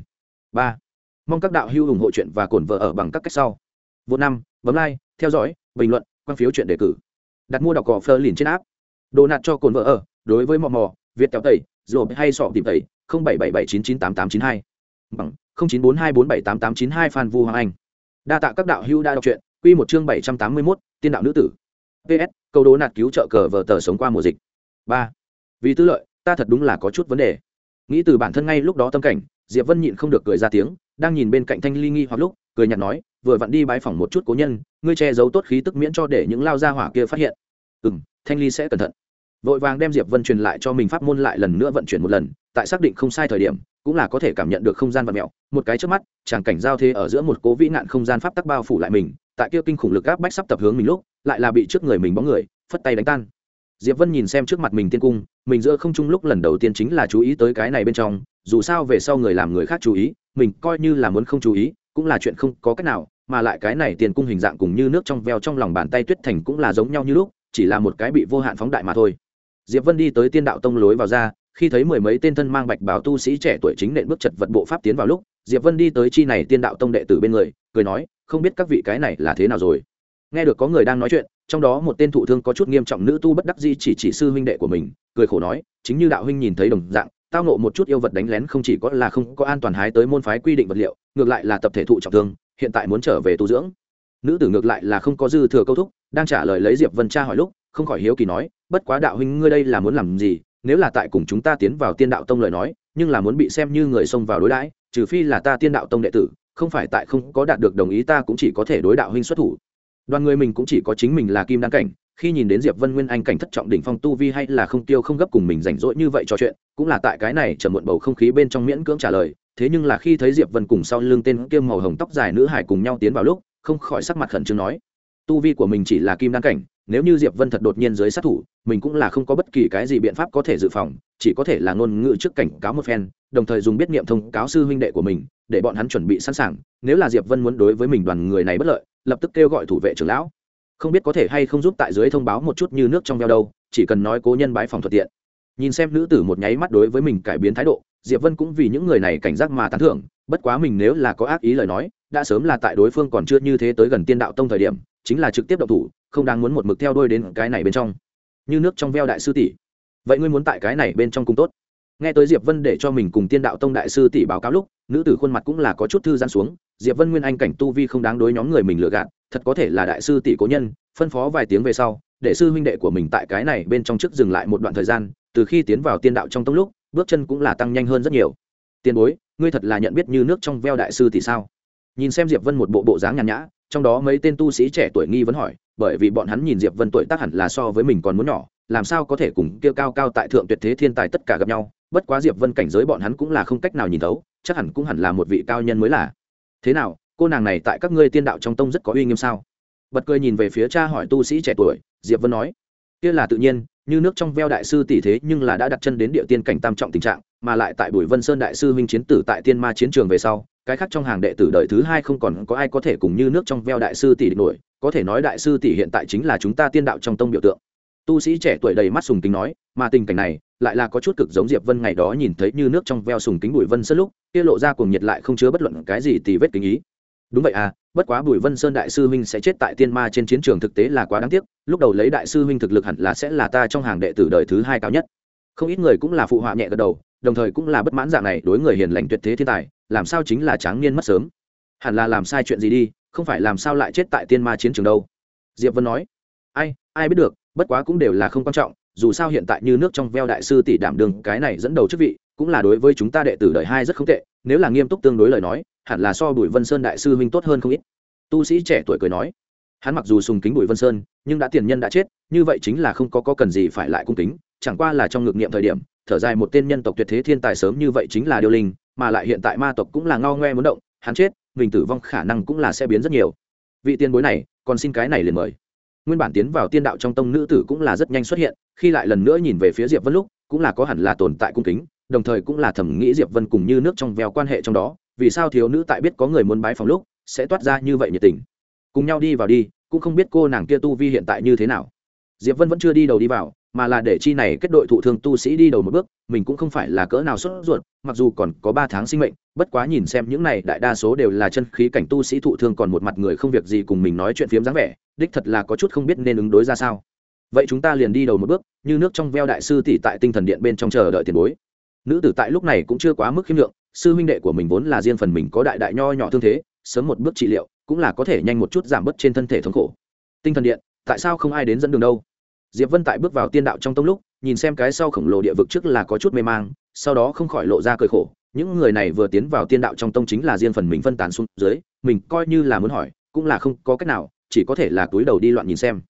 Ba, mong các đạo hữu ủng hộ chuyện và cổn vợ ở bằng các cách sau. Vô năm, bấm like, theo dõi, bình luận, quan phiếu chuyện đề cử. Đặt mua đọc cỏ phơ liền trên app. Đồ nạt cho cồn vợ ở, đối với mò mò, việt kéo tẩy rồi hay sọ tìm tẩy, không bảy bảy bảy chín chín tám tám chín hai. Bằng, không chín bốn hai bốn bảy tám tám chín hai phan vu hoàng anh. Đa tạ các đạo hữu đã đọc truyện. Quy một chương bảy trăm tám mươi mốt, tiên đạo nữ tử ps câu đố nạt cứu trợ cờ vờ tờ sống qua mùa dịch. Ba. Vì tư lợi, ta thật đúng là có chút vấn đề. Nghĩ từ bản thân ngay lúc đó tâm cảnh, diệp vân nhịn không được cười ra tiếng, đang nhìn bên cạnh thanh ly nghi hoặc lúc, cười nhạt nói, vừa vặn đi bái phỏng một chút cố nhân, ngươi che giấu tốt khí tức miễn cho để những lao gia hỏa kia phát hiện. Ừ m thanh ly sẽ cẩn thận. Vội vàng đem diệp vân truyền lại cho mình pháp môn lại lần nữa vận chuyển một lần, tại xác định không sai thời điểm, cũng là có thể cảm nhận được không gian vật mẹo một cái trước mắt, tràng cảnh giao thế ở giữa một cố vĩ nạn không gian pháp tắc bao phủ lại mình, tại kia kinh khủng lực áp bách sắp tập hướng mình lúc lại là bị trước người mình bóng người, phất tay đánh tan. Diệp vân nhìn xem trước mặt mình tiên cung, mình giữa không trung lúc lần đầu tiên chính là chú ý tới cái này bên trong, dù sao về sau người làm người khác chú ý, mình coi như là muốn không chú ý, cũng là chuyện không có cách nào, mà lại cái này tiền cung hình dạng cùng như nước trong veo trong lòng bàn tay tuyết thành cũng là giống nhau như lúc, chỉ là một cái bị vô hạn phóng đại mà thôi. Diệp vân đi tới tiên đạo tông lối vào ra, khi thấy mười mấy tên thân mang bạch báo tu sĩ trẻ tuổi chính nện bước chật vật bộ pháp tiến vào lúc, diệp vân đi tới chi này tiên đạo tông đệ tử bên người, cười nói, không biết các vị cái này là thế nào rồi? Nghe được có người đang nói chuyện, trong đó một tên thụ thương có chút nghiêm trọng nữ tu bất đắc di chỉ chỉ sư huynh đệ của mình, cười khổ nói, chính như đạo huynh nhìn thấy đồng dạng, tao nộ một chút yêu vật đánh lén không chỉ có là không có an toàn hái tới môn phái quy định vật liệu, ngược lại là tập thể thụ trọng thương, hiện tại muốn trở về tu dưỡng. Nữ tử ngược lại là không có dư thừa câu thúc, đang trả lời lấy diệp vân Cha hỏi lúc, không khỏi hiếu kỳ nói, bất quá đạo huynh ngươi đây là muốn làm gì? Nếu là tại cùng chúng ta tiến vào tiên đạo tông lời nói, nhưng là muốn bị xem như người xông vào đối đãi, trừ phi là ta tiên đạo tông đệ tử, không phải tại không có đạt được đồng ý ta cũng chỉ có thể đối đạo huynh xuất thủ đoàn người mình cũng chỉ có chính mình là kim đăng cảnh, khi nhìn đến diệp vân nguyên anh cảnh thất trọng đỉnh phong tu vi hay là không tiêu không gấp cùng mình rảnh rỗi như vậy trò chuyện, cũng là tại cái này chờ muộn bầu không khí bên trong miễn cưỡng trả lời. Thế nhưng là khi thấy diệp vân cùng sau lưng tên kia màu hồng tóc dài nữ hải cùng nhau tiến vào lúc, không khỏi sắc mặt khẩn trương nói, tu vi của mình chỉ là kim đan cảnh, nếu như diệp vân thật đột nhiên dưới sát thủ, mình cũng là không có bất kỳ cái gì biện pháp có thể dự phòng, chỉ có thể là ngôn ngữ trước cảnh cáo một phen, đồng thời dùng biết niệm thông cáo sư huynh đệ của mình, để bọn hắn chuẩn bị sẵn sàng. Nếu là diệp vân muốn đối với mình đoàn người này bất lợi lập tức kêu gọi thủ vệ trưởng lão. Không biết có thể hay không giúp tại dưới thông báo một chút như nước trong veo đâu, chỉ cần nói cố nhân bái phòng thuận tiện. Nhìn xem nữ tử một nháy mắt đối với mình cải biến thái độ, diệp vân cũng vì những người này cảnh giác mà tán thưởng, bất quá mình nếu là có ác ý lời nói, đã sớm là tại đối phương còn chưa như thế tới gần tiên đạo tông thời điểm, chính là trực tiếp động thủ, không đang muốn một mực theo đuôi đến cái này bên trong. Như nước trong veo đại sư tỷ. Vậy ngươi muốn tại cái này bên trong cũng tốt nghe tới diệp vân để cho mình cùng tiên đạo tông đại sư tỷ báo cáo lúc, nữ tử khuôn mặt cũng là có chút thư giãn xuống. Diệp vân nguyên anh cảnh tu vi không đáng đối nhóm người mình lừa gạt, thật có thể là đại sư tỷ cố nhân, phân phó vài tiếng về sau, để sư huynh đệ của mình tại cái này bên trong trước dừng lại một đoạn thời gian, từ khi tiến vào tiên đạo trong tông lúc, bước chân cũng là tăng nhanh hơn rất nhiều. Tiền bối, ngươi thật là nhận biết như nước trong veo đại sư tỷ sao? Nhìn xem diệp vân một bộ bộ dáng nhàn nhã, trong đó mấy tên tu sĩ trẻ tuổi nghi vấn hỏi, bởi vì bọn hắn nhìn diệp vân tuổi tác hẳn là so với mình còn muốn nhỏ làm sao có thể cùng kia cao cao tại thượng tuyệt thế thiên tài tất cả gặp nhau, bất quá diệp vân cảnh giới bọn hắn cũng là không cách nào nhìn thấu, chắc hẳn cũng hẳn là một vị cao nhân mới là. Thế nào, cô nàng này tại các ngươi tiên đạo trong tông rất có uy nghiêm sao? Bật cười nhìn về phía cha hỏi tu sĩ trẻ tuổi, diệp vân nói, kia là tự nhiên, như nước trong veo đại sư tỷ thế nhưng là đã đặt chân đến địa tiên cảnh tam trọng tình trạng, mà lại tại bùi vân sơn đại sư huynh chiến tử tại tiên ma chiến trường về sau, cái khác trong hàng đệ tử đời thứ hai không còn có ai có thể cùng như nước trong veo đại sư tỷ địch nổi, có thể nói đại sư tỷ hiện tại chính là chúng ta tiên đạo trong tông biểu tượng tu sĩ trẻ tuổi đầy mắt sùng kính nói, mà tình cảnh này lại là có chút cực giống diệp vân ngày đó nhìn thấy như nước trong veo sùng kính bùi vân sơn lúc, kia lộ ra cuồng nhiệt lại không chứa bất luận cái gì tì vết kính ý. Đúng vậy à bất quá bùi vân sơn đại sư huynh sẽ chết tại tiên ma trên chiến trường thực tế là quá đáng tiếc, lúc đầu lấy đại sư huynh thực lực hẳn là sẽ là ta trong hàng đệ tử đời thứ hai cao nhất. Không ít người cũng là phụ họa nhẹ gật đầu, đồng thời cũng là bất mãn dạng này đối người hiền lành tuyệt thế thiên tài, làm sao chính là tráng niên mất sớm? Hẳn là làm sai chuyện gì đi, không phải làm sao lại chết tại tiên ma chiến trường đâu? Diệp vân nói. Ai ai biết được bất quá cũng đều là không quan trọng dù sao hiện tại như nước trong veo đại sư tỷ đảm đường cái này dẫn đầu chức vị cũng là đối với chúng ta đệ tử đời hai rất không tệ nếu là nghiêm túc tương đối lời nói hẳn là so bùi vân sơn đại sư huynh tốt hơn không ít. Tu sĩ trẻ tuổi cười nói hắn mặc dù sùng kính bùi vân sơn nhưng đã tiền nhân đã chết như vậy chính là không có, có cần gì phải lại cung kính chẳng qua là trong ngược nghiệm thời điểm thở dài một tên nhân tộc tuyệt thế thiên tài sớm như vậy chính là điều linh mà lại hiện tại ma tộc cũng là ngao ngoe muốn động hắn chết mình tử vong khả năng cũng là sẽ biến rất nhiều. Vị tiền bối này còn xin cái này liền mời nguyên bản tiến vào tiên đạo trong tông nữ tử cũng là rất nhanh xuất hiện, khi lại lần nữa nhìn về phía diệp vân lúc, cũng là có hẳn là tồn tại cung kính, đồng thời cũng là thẩm nghĩ diệp vân cùng như nước trong veo quan hệ trong đó, vì sao thiếu nữ tại biết có người muốn bái phòng lúc, sẽ toát ra như vậy nhiệt tình. Cùng nhau đi vào đi, cũng không biết cô nàng kia tu vi hiện tại như thế nào. Diệp vân vẫn chưa đi đầu đi vào mà là để chi này kết đội thụ thương tu sĩ đi đầu một bước, mình cũng không phải là cỡ nào sốt ruột, mặc dù còn có ba tháng sinh mệnh, bất quá nhìn xem những này đại đa số đều là chân khí cảnh tu sĩ thụ thương còn một mặt người không việc gì cùng mình nói chuyện phiếm dáng vẻ, đích thật là có chút không biết nên ứng đối ra sao. Vậy chúng ta liền đi đầu một bước, như nước trong veo đại sư tỷ tại tinh thần điện bên trong chờ đợi tiền bối. Nữ tử tại lúc này cũng chưa quá mức khiêm lượng, sư huynh đệ của mình vốn là riêng phần mình có đại đại nho nhỏ thương thế, sớm một bước trị liệu, cũng là có thể nhanh một chút giảm bớt trên thân thể thống khổ. Tinh thần điện, tại sao không ai đến dẫn đường đâu? Diệp vân tại bước vào tiên đạo trong tông lúc, nhìn xem cái sau khổng lồ địa vực trước là có chút mê mang, sau đó không khỏi lộ ra cơi khổ. Những người này vừa tiến vào tiên đạo trong tông chính là riêng phần mình phân tán xuống dưới, mình coi như là muốn hỏi, cũng là không có cách nào, chỉ có thể là túi đầu đi loạn nhìn xem.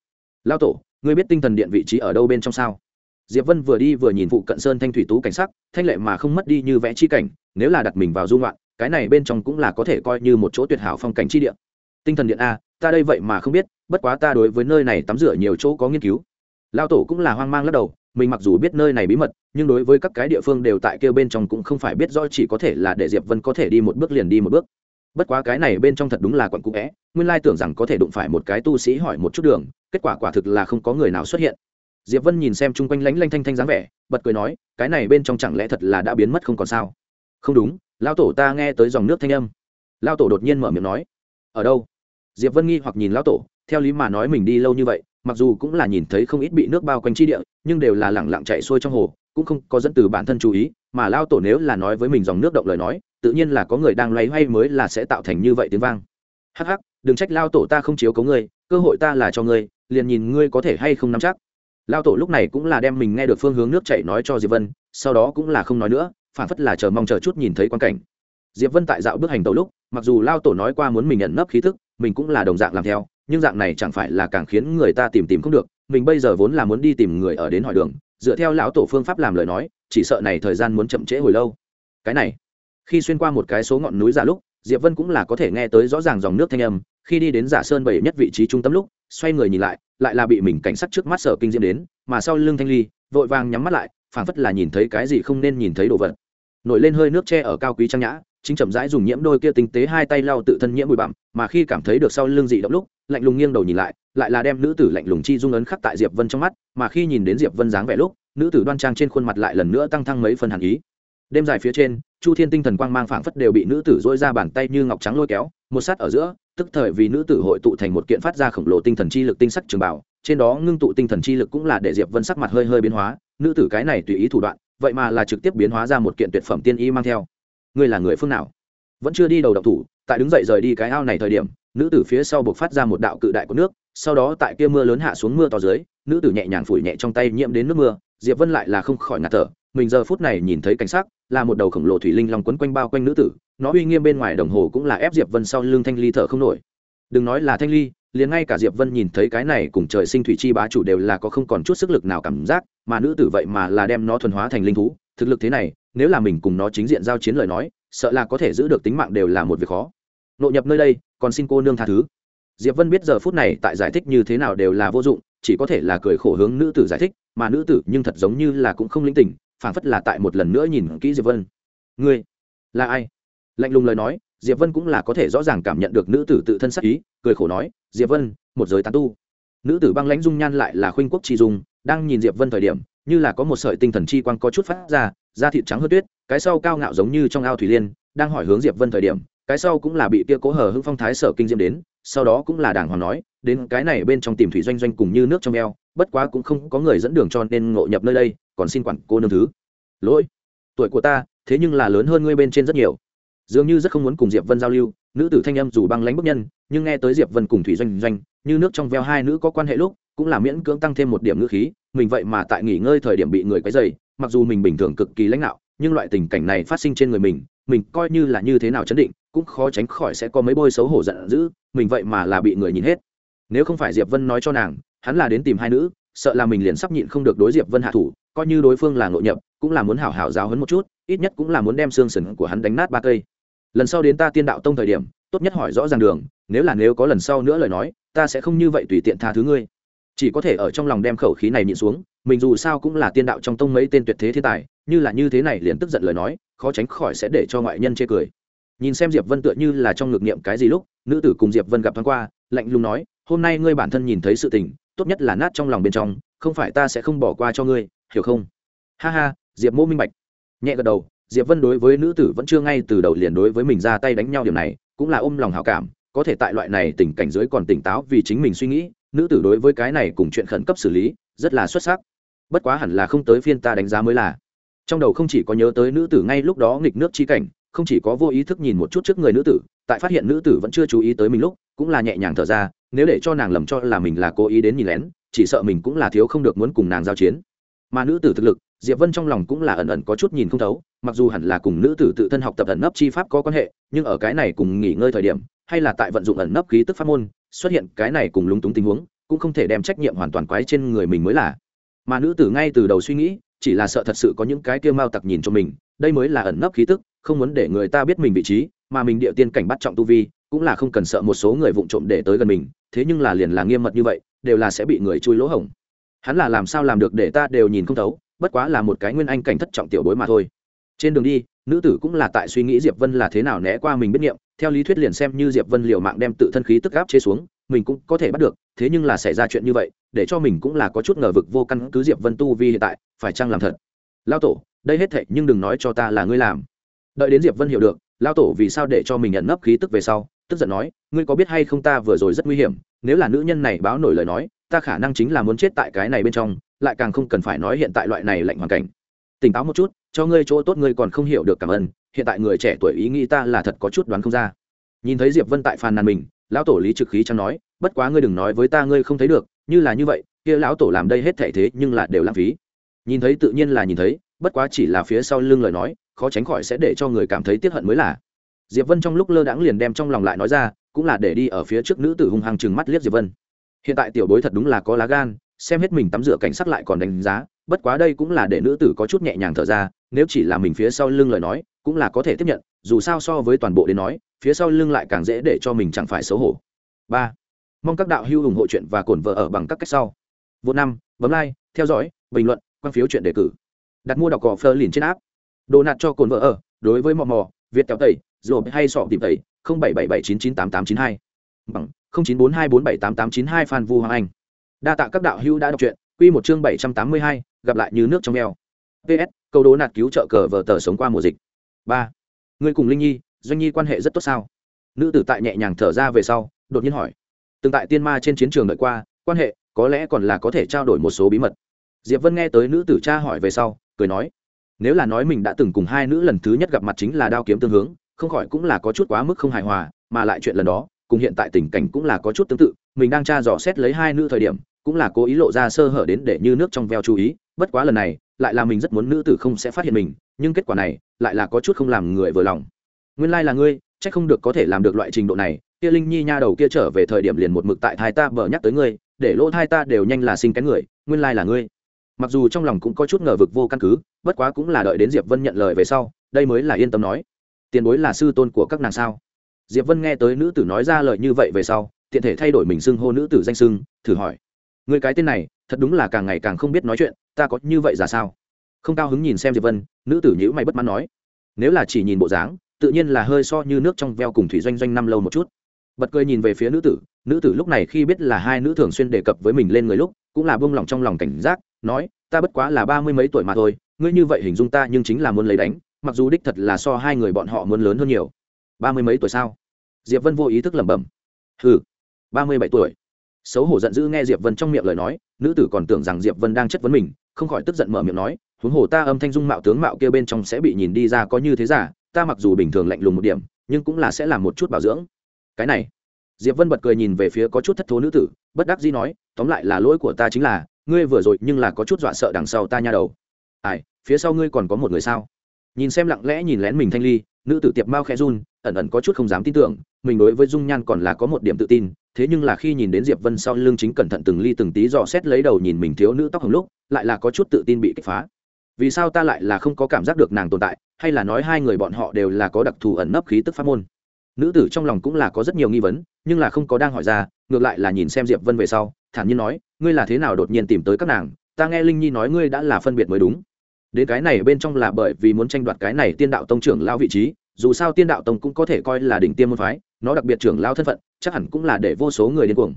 Lao tổ, ngươi biết tinh thần điện vị trí ở đâu bên trong sao? Diệp vân vừa đi vừa nhìn phụ cận sơn thanh thủy tú cảnh sắc, thanh lệ mà không mất đi như vẽ chi cảnh, nếu là đặt mình vào dung loạn cái này bên trong cũng là có thể coi như một chỗ tuyệt hảo phong cảnh chi địa. tinh thần điện a, ta đây vậy mà không biết, bất quá ta đối với nơi này tắm rửa nhiều chỗ có nghiên cứu lao tổ cũng là hoang mang lắc đầu, mình mặc dù biết nơi này bí mật, nhưng đối với các cái địa phương đều tại kêu bên trong cũng không phải biết rõ chỉ có thể là để diệp vân có thể đi một bước liền đi một bước. Bất quá cái này bên trong thật đúng là quận cũ vẽ nguyên lai tưởng rằng có thể đụng phải một cái tu sĩ hỏi một chút đường, kết quả quả thực là không có người nào xuất hiện. Diệp vân nhìn xem chung quanh lánh lanh thanh thanh dáng vẻ, bật cười nói, cái này bên trong chẳng lẽ thật là đã biến mất không còn sao? Không đúng lao tổ ta nghe tới dòng nước thanh âm. Lao tổ đột nhiên mở miệng nói, ở đâu? Diệp vân nghi hoặc nhìn lao tổ, theo lý mà nói mình đi lâu như vậy mặc dù cũng là nhìn thấy không ít bị nước bao quanh chi địa, nhưng đều là lẳng lặng chạy xuôi trong hồ, cũng không có dẫn từ bản thân chú ý, mà lao tổ nếu là nói với mình dòng nước động lời nói, tự nhiên là có người đang loay hoay mới là sẽ tạo thành như vậy tiếng vang. Hắc hắc, đừng trách lao tổ ta không chiếu cấu ngươi, cơ hội ta là cho ngươi, liền nhìn ngươi có thể hay không nắm chắc. Lao tổ lúc này cũng là đem mình nghe được phương hướng nước chảy nói cho diệp vân, sau đó cũng là không nói nữa, phản phất là chờ mong chờ chút nhìn thấy quan cảnh. Diệp vân tại dạo bước hành tàu lúc, mặc dù lao tổ nói qua muốn mình nhận nấp khí thức, mình cũng là đồng dạng làm theo nhưng dạng này chẳng phải là càng khiến người ta tìm tìm không được, mình bây giờ vốn là muốn đi tìm người ở đến hỏi đường, dựa theo lão tổ phương pháp làm lời nói, chỉ sợ này thời gian muốn chậm trễ hồi lâu. Cái này, khi xuyên qua một cái số ngọn núi giả lúc, diệp vân cũng là có thể nghe tới rõ ràng dòng nước thanh âm, khi đi đến giả sơn bảy nhất vị trí trung tâm lúc, xoay người nhìn lại lại là bị mình cảnh sát trước mắt sở kinh diễm đến, mà sau lưng thanh ly, vội vàng nhắm mắt lại, phảng phất là nhìn thấy cái gì không nên nhìn thấy đồ vật. Nổi lên hơi nước che ở cao quý trang nhã chính chậm rãi dùng nhiễm đôi kia tinh tế hai tay lau tự thân nhiễm bụi bặm, mà khi cảm thấy được sau lưng dị động lúc, lạnh lùng nghiêng đầu nhìn lại lại là đem nữ tử lạnh lùng chi dung ấn khắc tại diệp vân trong mắt, mà khi nhìn đến diệp vân dáng vẻ lúc, nữ tử đoan trang trên khuôn mặt lại lần nữa tăng thăng mấy phần hàn ý. Đêm dài phía trên, chu thiên tinh thần quang mang phảng phất đều bị nữ tử dỗi ra bàn tay như ngọc trắng lôi kéo, một sát ở giữa, tức thời vì nữ tử hội tụ thành một kiện phát ra khổng lồ tinh thần chi lực tinh sắc trường bảo, trên đó ngưng tụ tinh thần chi lực cũng là để diệp vân sắc mặt hơi hơi biến hóa, nữ tử cái này tùy ý thủ đoạn, vậy mà là trực tiếp biến hóa ra một kiện tuyệt phẩm tiên y mang theo ngươi là người phương nào? Vẫn chưa đi đầu độc thủ, tại đứng dậy rời đi cái ao này thời điểm, nữ tử phía sau buộc phát ra một đạo cự đại của nước, sau đó tại kia mưa lớn hạ xuống mưa to dưới, nữ tử nhẹ nhàng phủi nhẹ trong tay nhiễm đến nước mưa, diệp vân lại là không khỏi ngạt thở, mình giờ phút này nhìn thấy cảnh sắc, là một đầu khổng lồ thủy linh long quấn quanh bao quanh nữ tử, nó uy nghiêm bên ngoài đồng hồ cũng là ép diệp vân sau lưng thanh ly thở không nổi. Đừng nói là thanh ly, liền ngay cả diệp vân nhìn thấy cái này cùng trời sinh thủy chi bá chủ đều là có không còn chút sức lực nào cảm giác, mà nữ tử vậy mà là đem nó thuần hóa thành linh thú, thực lực thế này nếu là mình cùng nó chính diện giao chiến lời nói, sợ là có thể giữ được tính mạng đều là một việc khó. Nội nhập nơi đây, còn xin cô nương tha thứ. Diệp vân biết giờ phút này tại giải thích như thế nào đều là vô dụng, chỉ có thể là cười khổ hướng nữ tử giải thích, mà nữ tử nhưng thật giống như là cũng không linh tỉnh phảng phất là tại một lần nữa nhìn kỹ diệp vân. Ngươi là ai? Lạnh lùng lời nói, diệp vân cũng là có thể rõ ràng cảm nhận được nữ tử tự thân sắc ý, cười khổ nói, diệp vân, một giới tán tu. Nữ tử băng lãnh dung nhan lại là khuynh quốc chi dung, đang nhìn diệp vân thời điểm như là có một sợi tinh thần chi quang có chút phát ra, da thịt trắng hơn tuyết, cái sau cao ngạo giống như trong ao thủy liên, đang hỏi hướng diệp vân thời điểm, cái sau cũng là bị kia cố hở hưng phong thái sở kinh diễm đến, sau đó cũng là đàng hoàng nói, đến cái này bên trong tìm thủy doanh doanh cùng như nước trong eo, bất quá cũng không có người dẫn đường cho nên ngộ nhập nơi đây, còn xin quản cô nương thứ. Lỗi, tuổi của ta, thế nhưng là lớn hơn ngươi bên trên rất nhiều. Dường như rất không muốn cùng diệp vân giao lưu, nữ tử thanh âm dù băng lãnh bức nhân, nhưng nghe tới diệp vân cùng thủy doanh doanh, như nước trong veo hai nữ có quan hệ lúc cũng là miễn cưỡng tăng thêm một điểm ngữ khí, mình vậy mà tại nghỉ ngơi thời điểm bị người quấy dày mặc dù mình bình thường cực kỳ lãnh đạo, nhưng loại tình cảnh này phát sinh trên người mình mình coi như là như thế nào chấn định, cũng khó tránh khỏi sẽ có mấy bôi xấu hổ giận dữ, mình vậy mà là bị người nhìn hết. Nếu không phải diệp vân nói cho nàng, hắn là đến tìm hai nữ, sợ là mình liền sắp nhịn không được đối diệp vân hạ thủ, coi như đối phương là ngộ nhập, cũng là muốn hảo hảo giáo hấn một chút, ít nhất cũng là muốn đem xương sừng của hắn đánh nát ba cây. Lần sau đến ta tiên đạo tông thời điểm, tốt nhất hỏi rõ ràng đường, nếu là nếu có lần sau nữa lời nói, ta sẽ không như vậy tùy tiện tha thứ ngươi chỉ có thể ở trong lòng đem khẩu khí này nhịn xuống, mình dù sao cũng là tiên đạo trong tông mấy tên tuyệt thế thiên tài, như là như thế này liền tức giận lời nói, khó tránh khỏi sẽ để cho ngoại nhân chê cười. Nhìn xem diệp vân tựa như là trong ngược niệm cái gì lúc, nữ tử cùng diệp vân gặp thoáng qua, lạnh lùng nói, hôm nay ngươi bản thân nhìn thấy sự tình, tốt nhất là nát trong lòng bên trong, không phải ta sẽ không bỏ qua cho ngươi, hiểu không? Ha ha, diệp mô minh bạch. Nhẹ gật đầu, diệp vân đối với nữ tử vẫn chưa ngay từ đầu liền đối với mình ra tay đánh nhau điểm này, cũng là ôm lòng hảo cảm, có thể tại loại này tình cảnh dưới còn tỉnh táo vì chính mình suy nghĩ nữ tử đối với cái này cùng chuyện khẩn cấp xử lý, rất là xuất sắc. Bất quá hẳn là không tới phiên ta đánh giá mới là. Trong đầu không chỉ có nhớ tới nữ tử ngay lúc đó nghịch nước chi cảnh, không chỉ có vô ý thức nhìn một chút trước người nữ tử, tại phát hiện nữ tử vẫn chưa chú ý tới mình lúc, cũng là nhẹ nhàng thở ra, nếu để cho nàng lầm cho là mình là cố ý đến nhìn lén, chỉ sợ mình cũng là thiếu không được muốn cùng nàng giao chiến. Mà nữ tử thực lực, diệp vân trong lòng cũng là ẩn ẩn có chút nhìn không thấu, mặc dù hẳn là cùng nữ tử tự thân học tập ẩn nấp chi pháp có quan hệ, nhưng ở cái này cùng nghỉ ngơi thời điểm, hay là tại vận dụng ẩn nấp khí tức pháp môn xuất hiện cái này cùng lúng túng tình huống, cũng không thể đem trách nhiệm hoàn toàn quái trên người mình mới là. Mà nữ tử ngay từ đầu suy nghĩ, chỉ là sợ thật sự có những cái kia mao tặc nhìn cho mình, đây mới là ẩn nấp khí tức, không muốn để người ta biết mình vị trí, mà mình địa tiên cảnh bắt trọng tu vi, cũng là không cần sợ một số người vụng trộm để tới gần mình, thế nhưng là liền là nghiêm mật như vậy, đều là sẽ bị người chui lỗ hổng. Hắn là làm sao làm được để ta đều nhìn không thấu, bất quá là một cái nguyên anh cảnh thất trọng tiểu bối mà thôi. Trên đường đi, nữ tử cũng là tại suy nghĩ diệp vân là thế nào né qua mình biết nghiệm theo lý thuyết liền xem như diệp vân liều mạng đem tự thân khí tức áp chế xuống, mình cũng có thể bắt được, thế nhưng là xảy ra chuyện như vậy, để cho mình cũng là có chút ngờ vực vô căn cứ diệp vân tu vi hiện tại, phải chăng làm thật? Lao tổ, đây hết thệ nhưng đừng nói cho ta là ngươi làm. Đợi đến diệp vân hiểu được, lao tổ vì sao để cho mình nhận nấp khí tức về sau, tức giận nói, ngươi có biết hay không ta vừa rồi rất nguy hiểm, nếu là nữ nhân này báo nổi lời nói, ta khả năng chính là muốn chết tại cái này bên trong, lại càng không cần phải nói hiện tại loại này lạnh hoàn cảnh. Tỉnh táo một chút, cho ngươi chỗ tốt ngươi còn không hiểu được cảm ơn hiện tại người trẻ tuổi ý nghĩ ta là thật có chút đoán không ra. Nhìn thấy diệp vân tại phàn nàn mình, lão tổ lý trực khí chẳng nói, bất quá ngươi đừng nói với ta ngươi không thấy được, như là như vậy, kia lão tổ làm đây hết thể thế nhưng là đều lãng phí. Nhìn thấy tự nhiên là nhìn thấy, bất quá chỉ là phía sau lưng lời nói, khó tránh khỏi sẽ để cho người cảm thấy tiếc hận mới là. Diệp vân trong lúc lơ đãng liền đem trong lòng lại nói ra, cũng là để đi ở phía trước nữ tử hung hăng chừng mắt liếc diệp vân. Hiện tại tiểu bối thật đúng là có lá gan, xem hết mình tắm rửa cảnh sắc lại còn đánh giá, bất quá đây cũng là để nữ tử có chút nhẹ nhàng thở ra nếu chỉ là mình phía sau lưng lời nói, cũng là có thể tiếp nhận, dù sao so với toàn bộ đến nói, phía sau lưng lại càng dễ để cho mình chẳng phải xấu hổ. Ba, mong các đạo hữu ủng hộ chuyện và cổn vợ ở bằng các cách sau. Vô năm, bấm like, theo dõi, bình luận, quan phiếu chuyện đề cử. Đặt mua đọc cỏ phơ liền trên áp đồ nạt cho cồn vợ ở, đối với mò mò, việt kéo tẩy rồi hay sọ tìm tẩy, không bảy bảy bảy chín chín tám tám chín hai. Bằng, không chín bốn hai bốn bảy tám tám chín hai phan vu hoàng anh. Đa tạ các đạo hữu đã đọc truyện. Quy một chương bảy trăm tám mươi hai, gặp lại như nước trong eo ps câu đố nạt cứu trợ cờ vờ tờ sống qua mùa dịch. Ba. Người cùng linh nhi, doanh nhi quan hệ rất tốt sao? Nữ tử tại nhẹ nhàng thở ra về sau, đột nhiên hỏi. Từng tại tiên ma trên chiến trường đợi qua, quan hệ, có lẽ còn là có thể trao đổi một số bí mật. Diệp vân nghe tới nữ tử cha hỏi về sau, cười nói. Nếu là nói mình đã từng cùng hai nữ lần thứ nhất gặp mặt chính là đao kiếm tương hướng, không khỏi cũng là có chút quá mức không hài hòa, mà lại chuyện lần đó, cùng hiện tại tình cảnh cũng là có chút tương tự, mình đang tra dò xét lấy hai nữ thời điểm, cũng là cố ý lộ ra sơ hở đến để như nước trong veo chú ý, bất quá lần này lại là mình rất muốn nữ tử không sẽ phát hiện mình, nhưng kết quả này lại là có chút không làm người vừa lòng. Nguyên lai là ngươi c h ắ c không được có thể làm được loại trình độ này, kia linh nhi nha đầu kia trở về thời điểm liền một mực tại thai ta bờ nhắc tới ngươi, để lỗ thai ta đều nhanh là sinh cái người, nguyên lai là ngươi. Mặc dù trong lòng cũng có chút ngờ vực vô căn cứ, bất quá cũng là đợi đến diệp vân nhận lời về sau, đây mới là yên tâm nói. Tiền bối là sư tôn của các nàng sao? Diệp vân nghe tới nữ tử nói ra lời như vậy về sau, tiện thể thay đổi mình xưng hô nữ tử danh xưng, thử hỏi người cái tên này, thật đúng là càng ngày càng không biết nói chuyện, ta có như vậy ra sao? Không cao hứng nhìn xem diệp vân, nữ tử nhữ mày bất mãn nói. Nếu là chỉ nhìn bộ dáng, tự nhiên là hơi so như nước trong veo cùng thủy doanh doanh năm lâu một chút. Bật cười nhìn về phía nữ tử nữ tử lúc này khi biết là hai nữ thường xuyên đề cập với mình lên người lúc, cũng là buông lỏng trong lòng cảnh giác, nói, ta bất quá là ba mươi mấy tuổi mà thôi, ngươi như vậy hình dung ta nhưng chính là muốn lấy đánh, mặc dù đích thật là so hai người bọn họ muốn lớn hơn nhiều. Ba mươi mấy tuổi sao? Diệp vân vô ý thức lẩm bẩm. Ừ ba mươi bảy tuổi xấu hổ giận dữ nghe diệp vân trong miệng lời nói, nữ tử còn tưởng rằng diệp vân đang chất vấn mình, không khỏi tức giận mở miệng nói, huống hồ ta âm thanh dung mạo tướng mạo kia bên trong sẽ bị nhìn đi ra có như thế giả, ta mặc dù bình thường lạnh lùng một điểm, nhưng cũng là sẽ làm một chút bảo dưỡng. Cái này, diệp vân bật cười nhìn về phía có chút thất thố nữ tử, bất đắc dĩ nói, tóm lại là lỗi của ta chính là, ngươi vừa rồi nhưng là có chút dọa sợ đằng sau ta nha đầu. Ai, phía sau ngươi còn có một người sao? Nhìn xem lặng lẽ nhìn lén mình thanh ly, nữ tử tiệp mao khẽ run, ẩn ẩn có chút không dám tin tưởng, mình đối với dung nhan còn là có một điểm tự tin thế nhưng là khi nhìn đến diệp vân sau lưng chính cẩn thận từng ly từng tí dò xét lấy đầu nhìn mình thiếu nữ tóc hồng lúc, lại là có chút tự tin bị kích phá. Vì sao ta lại là không có cảm giác được nàng tồn tại, hay là nói hai người bọn họ đều là có đặc thù ẩn nấp khí tức pháp môn? Nữ tử trong lòng cũng là có rất nhiều nghi vấn, nhưng là không có đang hỏi ra, ngược lại là nhìn xem diệp vân về sau, thản nhiên nói, ngươi là thế nào đột nhiên tìm tới các nàng? Ta nghe linh nhi nói ngươi đã là phân biệt mới đúng. Đến cái này bên trong là bởi vì muốn tranh đoạt cái này tiên đạo tông trưởng lao vị trí dù sao tiên đạo tông cũng có thể coi là đỉnh tiêm môn phái, nó đặc biệt trưởng lao thân phận, chắc hẳn cũng là để vô số người điên cuồng.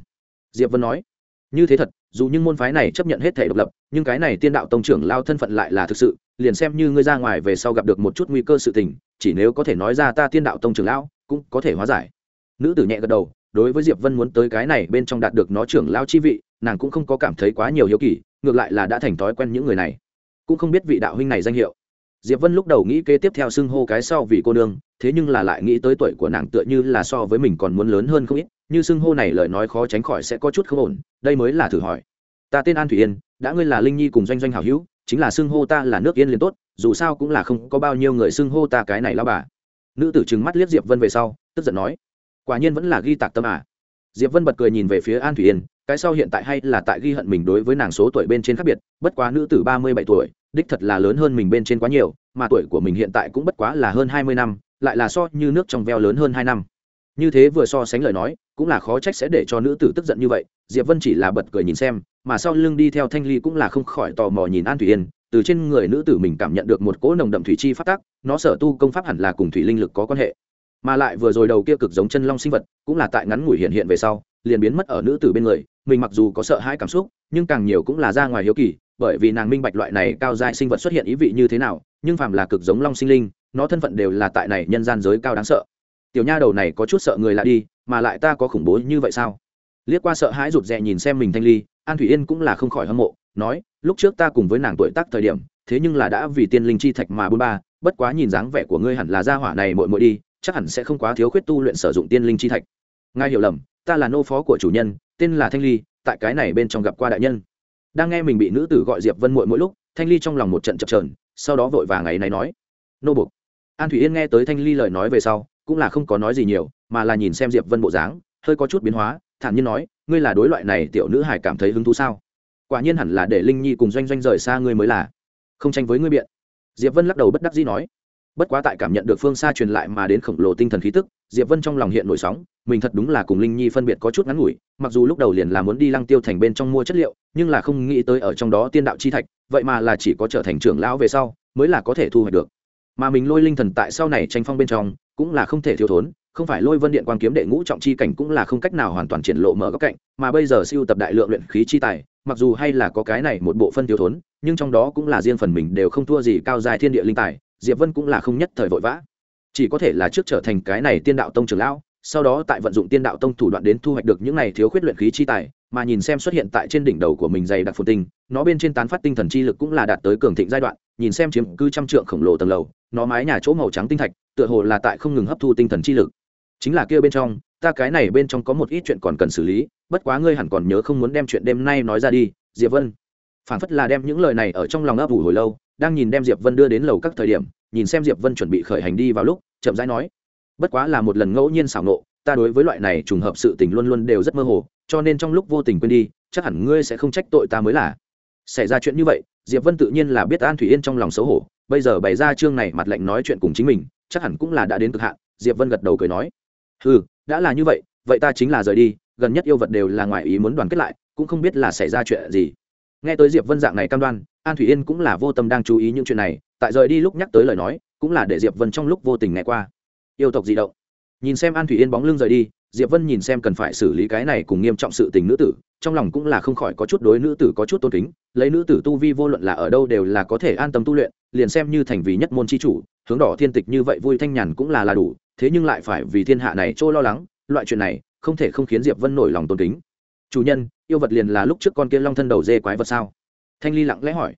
Diệp vân nói, như thế thật, dù những môn phái này chấp nhận hết thể độc lập, nhưng cái này tiên đạo tông trưởng lao thân phận lại là thực sự, liền xem như ngươi ra ngoài về sau gặp được một chút nguy cơ sự tình, chỉ nếu có thể nói ra ta tiên đạo tông trưởng lão cũng có thể hóa giải. Nữ tử nhẹ gật đầu, đối với diệp vân muốn tới cái này bên trong đạt được nó trưởng lao chi vị, nàng cũng không có cảm thấy quá nhiều hiếu kỳ, ngược lại là đã thành thói quen những người này. Cũng không biết vị đạo huynh này danh hiệu diệp vân lúc đầu nghĩ kế tiếp theo xưng hô cái sau vì cô nương, thế nhưng là lại nghĩ tới tuổi của nàng tựa như là so với mình còn muốn lớn hơn không ít, như xưng hô này lời nói khó tránh khỏi sẽ có chút không ổn, đây mới là thử hỏi. Ta tên an thủy yên, đã ngươi là linh nhi cùng doanh doanh hảo hữu, chính là xưng hô ta là nước yên liền tốt, dù sao cũng là không có bao nhiêu người xưng hô ta cái này lao bà. Nữ tử trừng mắt liếc diệp vân về sau, tức giận nói, quả nhiên vẫn là ghi tạc tâm à? Diệp vân bật cười nhìn về phía an thủy yên, cái sau hiện tại hay là tại ghi hận mình đối với nàng số tuổi bên trên khác biệt, bất quá nữ tử ba mươi bảy tuổi đích thật là lớn hơn mình bên trên quá nhiều, mà tuổi của mình hiện tại cũng bất quá là hơn hai mươi năm, lại là so như nước trong veo lớn hơn hai năm. Như thế vừa so sánh lời nói, cũng là khó trách sẽ để cho nữ tử tức giận như vậy, diệp vân chỉ là bật cười nhìn xem, mà sau lưng đi theo thanh ly cũng là không khỏi tò mò nhìn an thủy yên, từ trên người nữ tử mình cảm nhận được một cỗ nồng đậm thủy chi phát tác, nó sở tu công pháp hẳn là cùng thủy linh lực có quan hệ. Mà lại vừa rồi đầu kia cực giống chân long sinh vật, cũng là tại ngắn ngủi hiện hiện về sau, liền biến mất ở nữ tử bên người, mình mặc dù có sợ hãi cảm xúc, nhưng càng nhiều cũng là ra ngoài hiếu kỳ bởi vì nàng minh bạch loại này cao giai sinh vật xuất hiện ý vị như thế nào, nhưng phàm là cực giống long sinh linh, nó thân phận đều là tại này nhân gian giới cao đáng sợ. Tiểu nha đầu này có chút sợ người lạ đi, mà lại ta có khủng bố như vậy sao? Liếc qua sợ hãi rụt rè nhìn xem mình thanh ly, an thủy yên cũng là không khỏi hâm mộ, nói, lúc trước ta cùng với nàng tuổi tác thời điểm, thế nhưng là đã vì tiên linh chi thạch mà bôn ba, bất quá nhìn dáng vẻ của ngươi hẳn là gia hỏa này muội muội đi, chắc hẳn sẽ không quá thiếu khuyết tu luyện sử dụng tiên linh chi thạch. Ngài hiểu lầm, ta là nô phó của chủ nhân, tên là thanh ly, tại cái này bên trong gặp qua đại nhân đang nghe mình bị nữ tử gọi diệp vân muội mỗi lúc, thanh ly trong lòng một trận chập trờn sau đó vội vàng ngày này nói, nô bục an thủy yên nghe tới thanh ly lời nói về sau, cũng là không có nói gì nhiều, mà là nhìn xem diệp vân bộ dáng, hơi có chút biến hóa, thản nhiên nói, ngươi là đối loại này tiểu nữ hải cảm thấy hứng thú sao? Quả nhiên hẳn là để linh nhi cùng doanh doanh rời xa ngươi mới là. Không tranh với ngươi biện. Diệp vân lắc đầu bất đắc dĩ nói, bất quá tại cảm nhận được phương xa truyền lại mà đến khổng lồ tinh thần khí tức diệp vân trong lòng hiện nổi sóng, mình thật đúng là cùng linh nhi phân biệt có chút ngắn ngủi, mặc dù lúc đầu liền là muốn đi lăng tiêu thành bên trong mua chất liệu, nhưng là không nghĩ tới ở trong đó tiên đạo chi thạch, vậy mà là chỉ có trở thành trưởng lão về sau, mới là có thể thu hoạch được. Mà mình lôi linh thần tại sau này tranh phong bên trong, cũng là không thể thiếu thốn, không phải lôi vân điện quan kiếm đệ ngũ trọng chi cảnh cũng là không cách nào hoàn toàn triển lộ mở góc cạnh, mà bây giờ siêu tập đại lượng luyện khí chi tài, mặc dù hay là có cái này một bộ phân thiếu thốn, nhưng trong đó cũng là riêng phần mình đều không thua gì cao dài thiên địa linh tài, diệp vân cũng là không nhất thời vội vã chỉ có thể là trước trở thành cái này tiên đạo tông trưởng lão, sau đó tại vận dụng tiên đạo tông thủ đoạn đến thu hoạch được những này thiếu khuyết luyện khí chi tài, mà nhìn xem xuất hiện tại trên đỉnh đầu của mình dày đặc phồn tinh, nó bên trên tán phát tinh thần chi lực cũng là đạt tới cường thịnh giai đoạn, nhìn xem chiếm cư trăm trượng khổng lồ tầng lầu, nó mái nhà chỗ màu trắng tinh thạch, tựa hồ là tại không ngừng hấp thu tinh thần chi lực. Chính là kia bên trong, ta cái này bên trong có một ít chuyện còn cần xử lý, bất quá ngươi hẳn còn nhớ không muốn đem chuyện đêm nay nói ra đi, diệp vân. Phản phất là đem những lời này ở trong lòng ấp ủ hồi lâu, đang nhìn đem diệp vân đưa đến lầu các thời điểm, nhìn xem diệp vân chuẩn bị khởi hành đi vào lúc chậm rãi nói, bất quá là một lần ngẫu nhiên xảo nộ, ta đối với loại này trùng hợp sự tình luôn luôn đều rất mơ hồ, cho nên trong lúc vô tình quên đi, chắc hẳn ngươi sẽ không trách tội ta mới là. Xảy ra chuyện như vậy, diệp vân tự nhiên là biết an thủy yên trong lòng xấu hổ, bây giờ bày ra chương này mặt lệnh nói chuyện cùng chính mình, chắc hẳn cũng là đã đến cực hạn, diệp vân gật đầu cười nói ừ đã là như vậy vậy ta chính là rời đi, gần nhất yêu vật đều là ngoài ý muốn đoàn kết lại, cũng không biết là xảy ra chuyện gì. Nghe tới diệp vân dạng này cam đoan, an thủy yên cũng là vô tâm đang chú ý những chuyện này, tại rời đi lúc nhắc tới lời nói cũng là để diệp vân trong lúc vô tình nghe qua. Yêu tộc di động. Nhìn xem an thủy yên bóng lưng rời đi, diệp vân nhìn xem cần phải xử lý cái này cùng nghiêm trọng sự tình nữ tử, trong lòng cũng là không khỏi có chút đối nữ tử có chút tôn kính, lấy nữ tử tu vi vô luận là ở đâu đều là có thể an tâm tu luyện, liền xem như thành vì nhất môn chi chủ, hướng đỏ thiên tịch như vậy vui thanh nhàn cũng là là đủ, thế nhưng lại phải vì thiên hạ này trôi lo lắng, loại chuyện này không thể không khiến diệp vân nổi lòng tôn kính. Chủ nhân, yêu vật liền là lúc trước con kia long thân đầu dê quái vật sao? Thanh ly lặng lẽ hỏi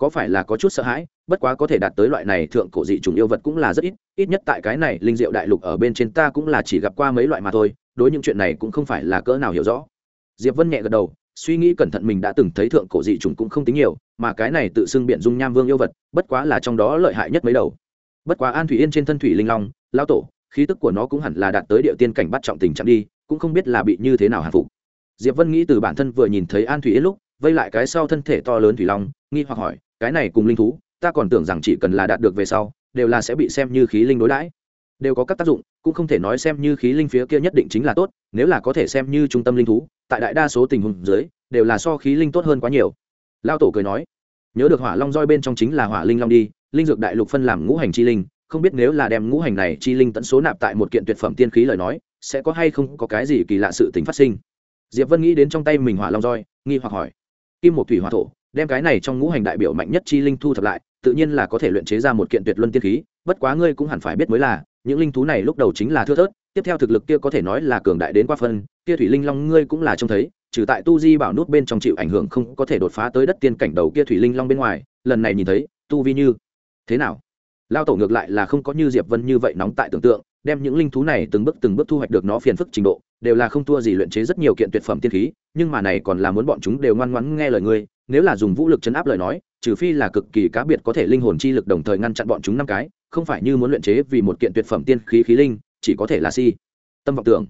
có phải là có chút sợ hãi, bất quá có thể đạt tới loại này thượng cổ dị trùng yêu vật cũng là rất ít ít nhất tại cái này linh diệu đại lục ở bên trên ta cũng là chỉ gặp qua mấy loại mà thôi, đối những chuyện này cũng không phải là cỡ nào hiểu rõ. Diệp vân nhẹ gật đầu, suy nghĩ cẩn thận mình đã từng thấy thượng cổ dị trùng cũng không tính nhiều, mà cái này tự xưng biện dung nham vương yêu vật, bất quá là trong đó lợi hại nhất mấy đầu. Bất quá an thủy yên trên thân thủy linh long lao tổ, khí tức của nó cũng hẳn là đạt tới địa tiên cảnh bắt trọng tình trạng đi, cũng không biết là bị như thế nào hạ phục. Diệp vân nghĩ từ bản thân vừa nhìn thấy an thủy yên lúc, vây lại cái sau thân thể to lớn thủy long, nghi hoặc hỏi cái này cùng linh thú, ta còn tưởng rằng chỉ cần là đạt được về sau, đều là sẽ bị xem như khí linh đối đãi. Đều có các tác dụng, cũng không thể nói xem như khí linh phía kia nhất định chính là tốt, nếu là có thể xem như trung tâm linh thú, tại đại đa số tình huống dưới, đều là so khí linh tốt hơn quá nhiều. Lao tổ cười nói, nhớ được hỏa long roi bên trong chính là hỏa linh long đi, linh dược đại lục phân làm ngũ hành chi linh, không biết nếu là đem ngũ hành này chi linh tận số nạp tại một kiện tuyệt phẩm tiên khí lời nói, sẽ có hay không có cái gì kỳ lạ sự tình phát sinh. Diệp vân nghĩ đến trong tay mình hỏa long roi, nghi hoặc hỏi, kim một thủy hỏa thổ đem cái này trong ngũ hành đại biểu mạnh nhất chi linh thu thập lại, tự nhiên là có thể luyện chế ra một kiện tuyệt luân tiên khí, bất quá ngươi cũng hẳn phải biết mới là, những linh thú này lúc đầu chính là thưa thớt, tiếp theo thực lực kia có thể nói là cường đại đến qua phân, kia thủy linh long ngươi cũng là trông thấy, trừ tại tu di bảo nút bên trong chịu ảnh hưởng không có thể đột phá tới đất tiên cảnh đầu kia thủy linh long bên ngoài, lần này nhìn thấy, tu vi như thế nào? Lao tổ ngược lại là không có như diệp vân như vậy nóng tại tưởng tượng, đem những linh thú này từng bước từng bước thu hoạch được nó phiền phức trình độ, đều là không thua gì luyện chế rất nhiều kiện tuyệt phẩm tiên khí, nhưng mà này còn là muốn bọn chúng đều ngoan ngoãn nghe lời ngươi nếu là dùng vũ lực chấn áp lời nói, trừ phi là cực kỳ cá biệt có thể linh hồn chi lực đồng thời ngăn chặn bọn chúng năm cái, không phải như muốn luyện chế vì một kiện tuyệt phẩm tiên khí khí linh, chỉ có thể là si. Tâm vọng tưởng.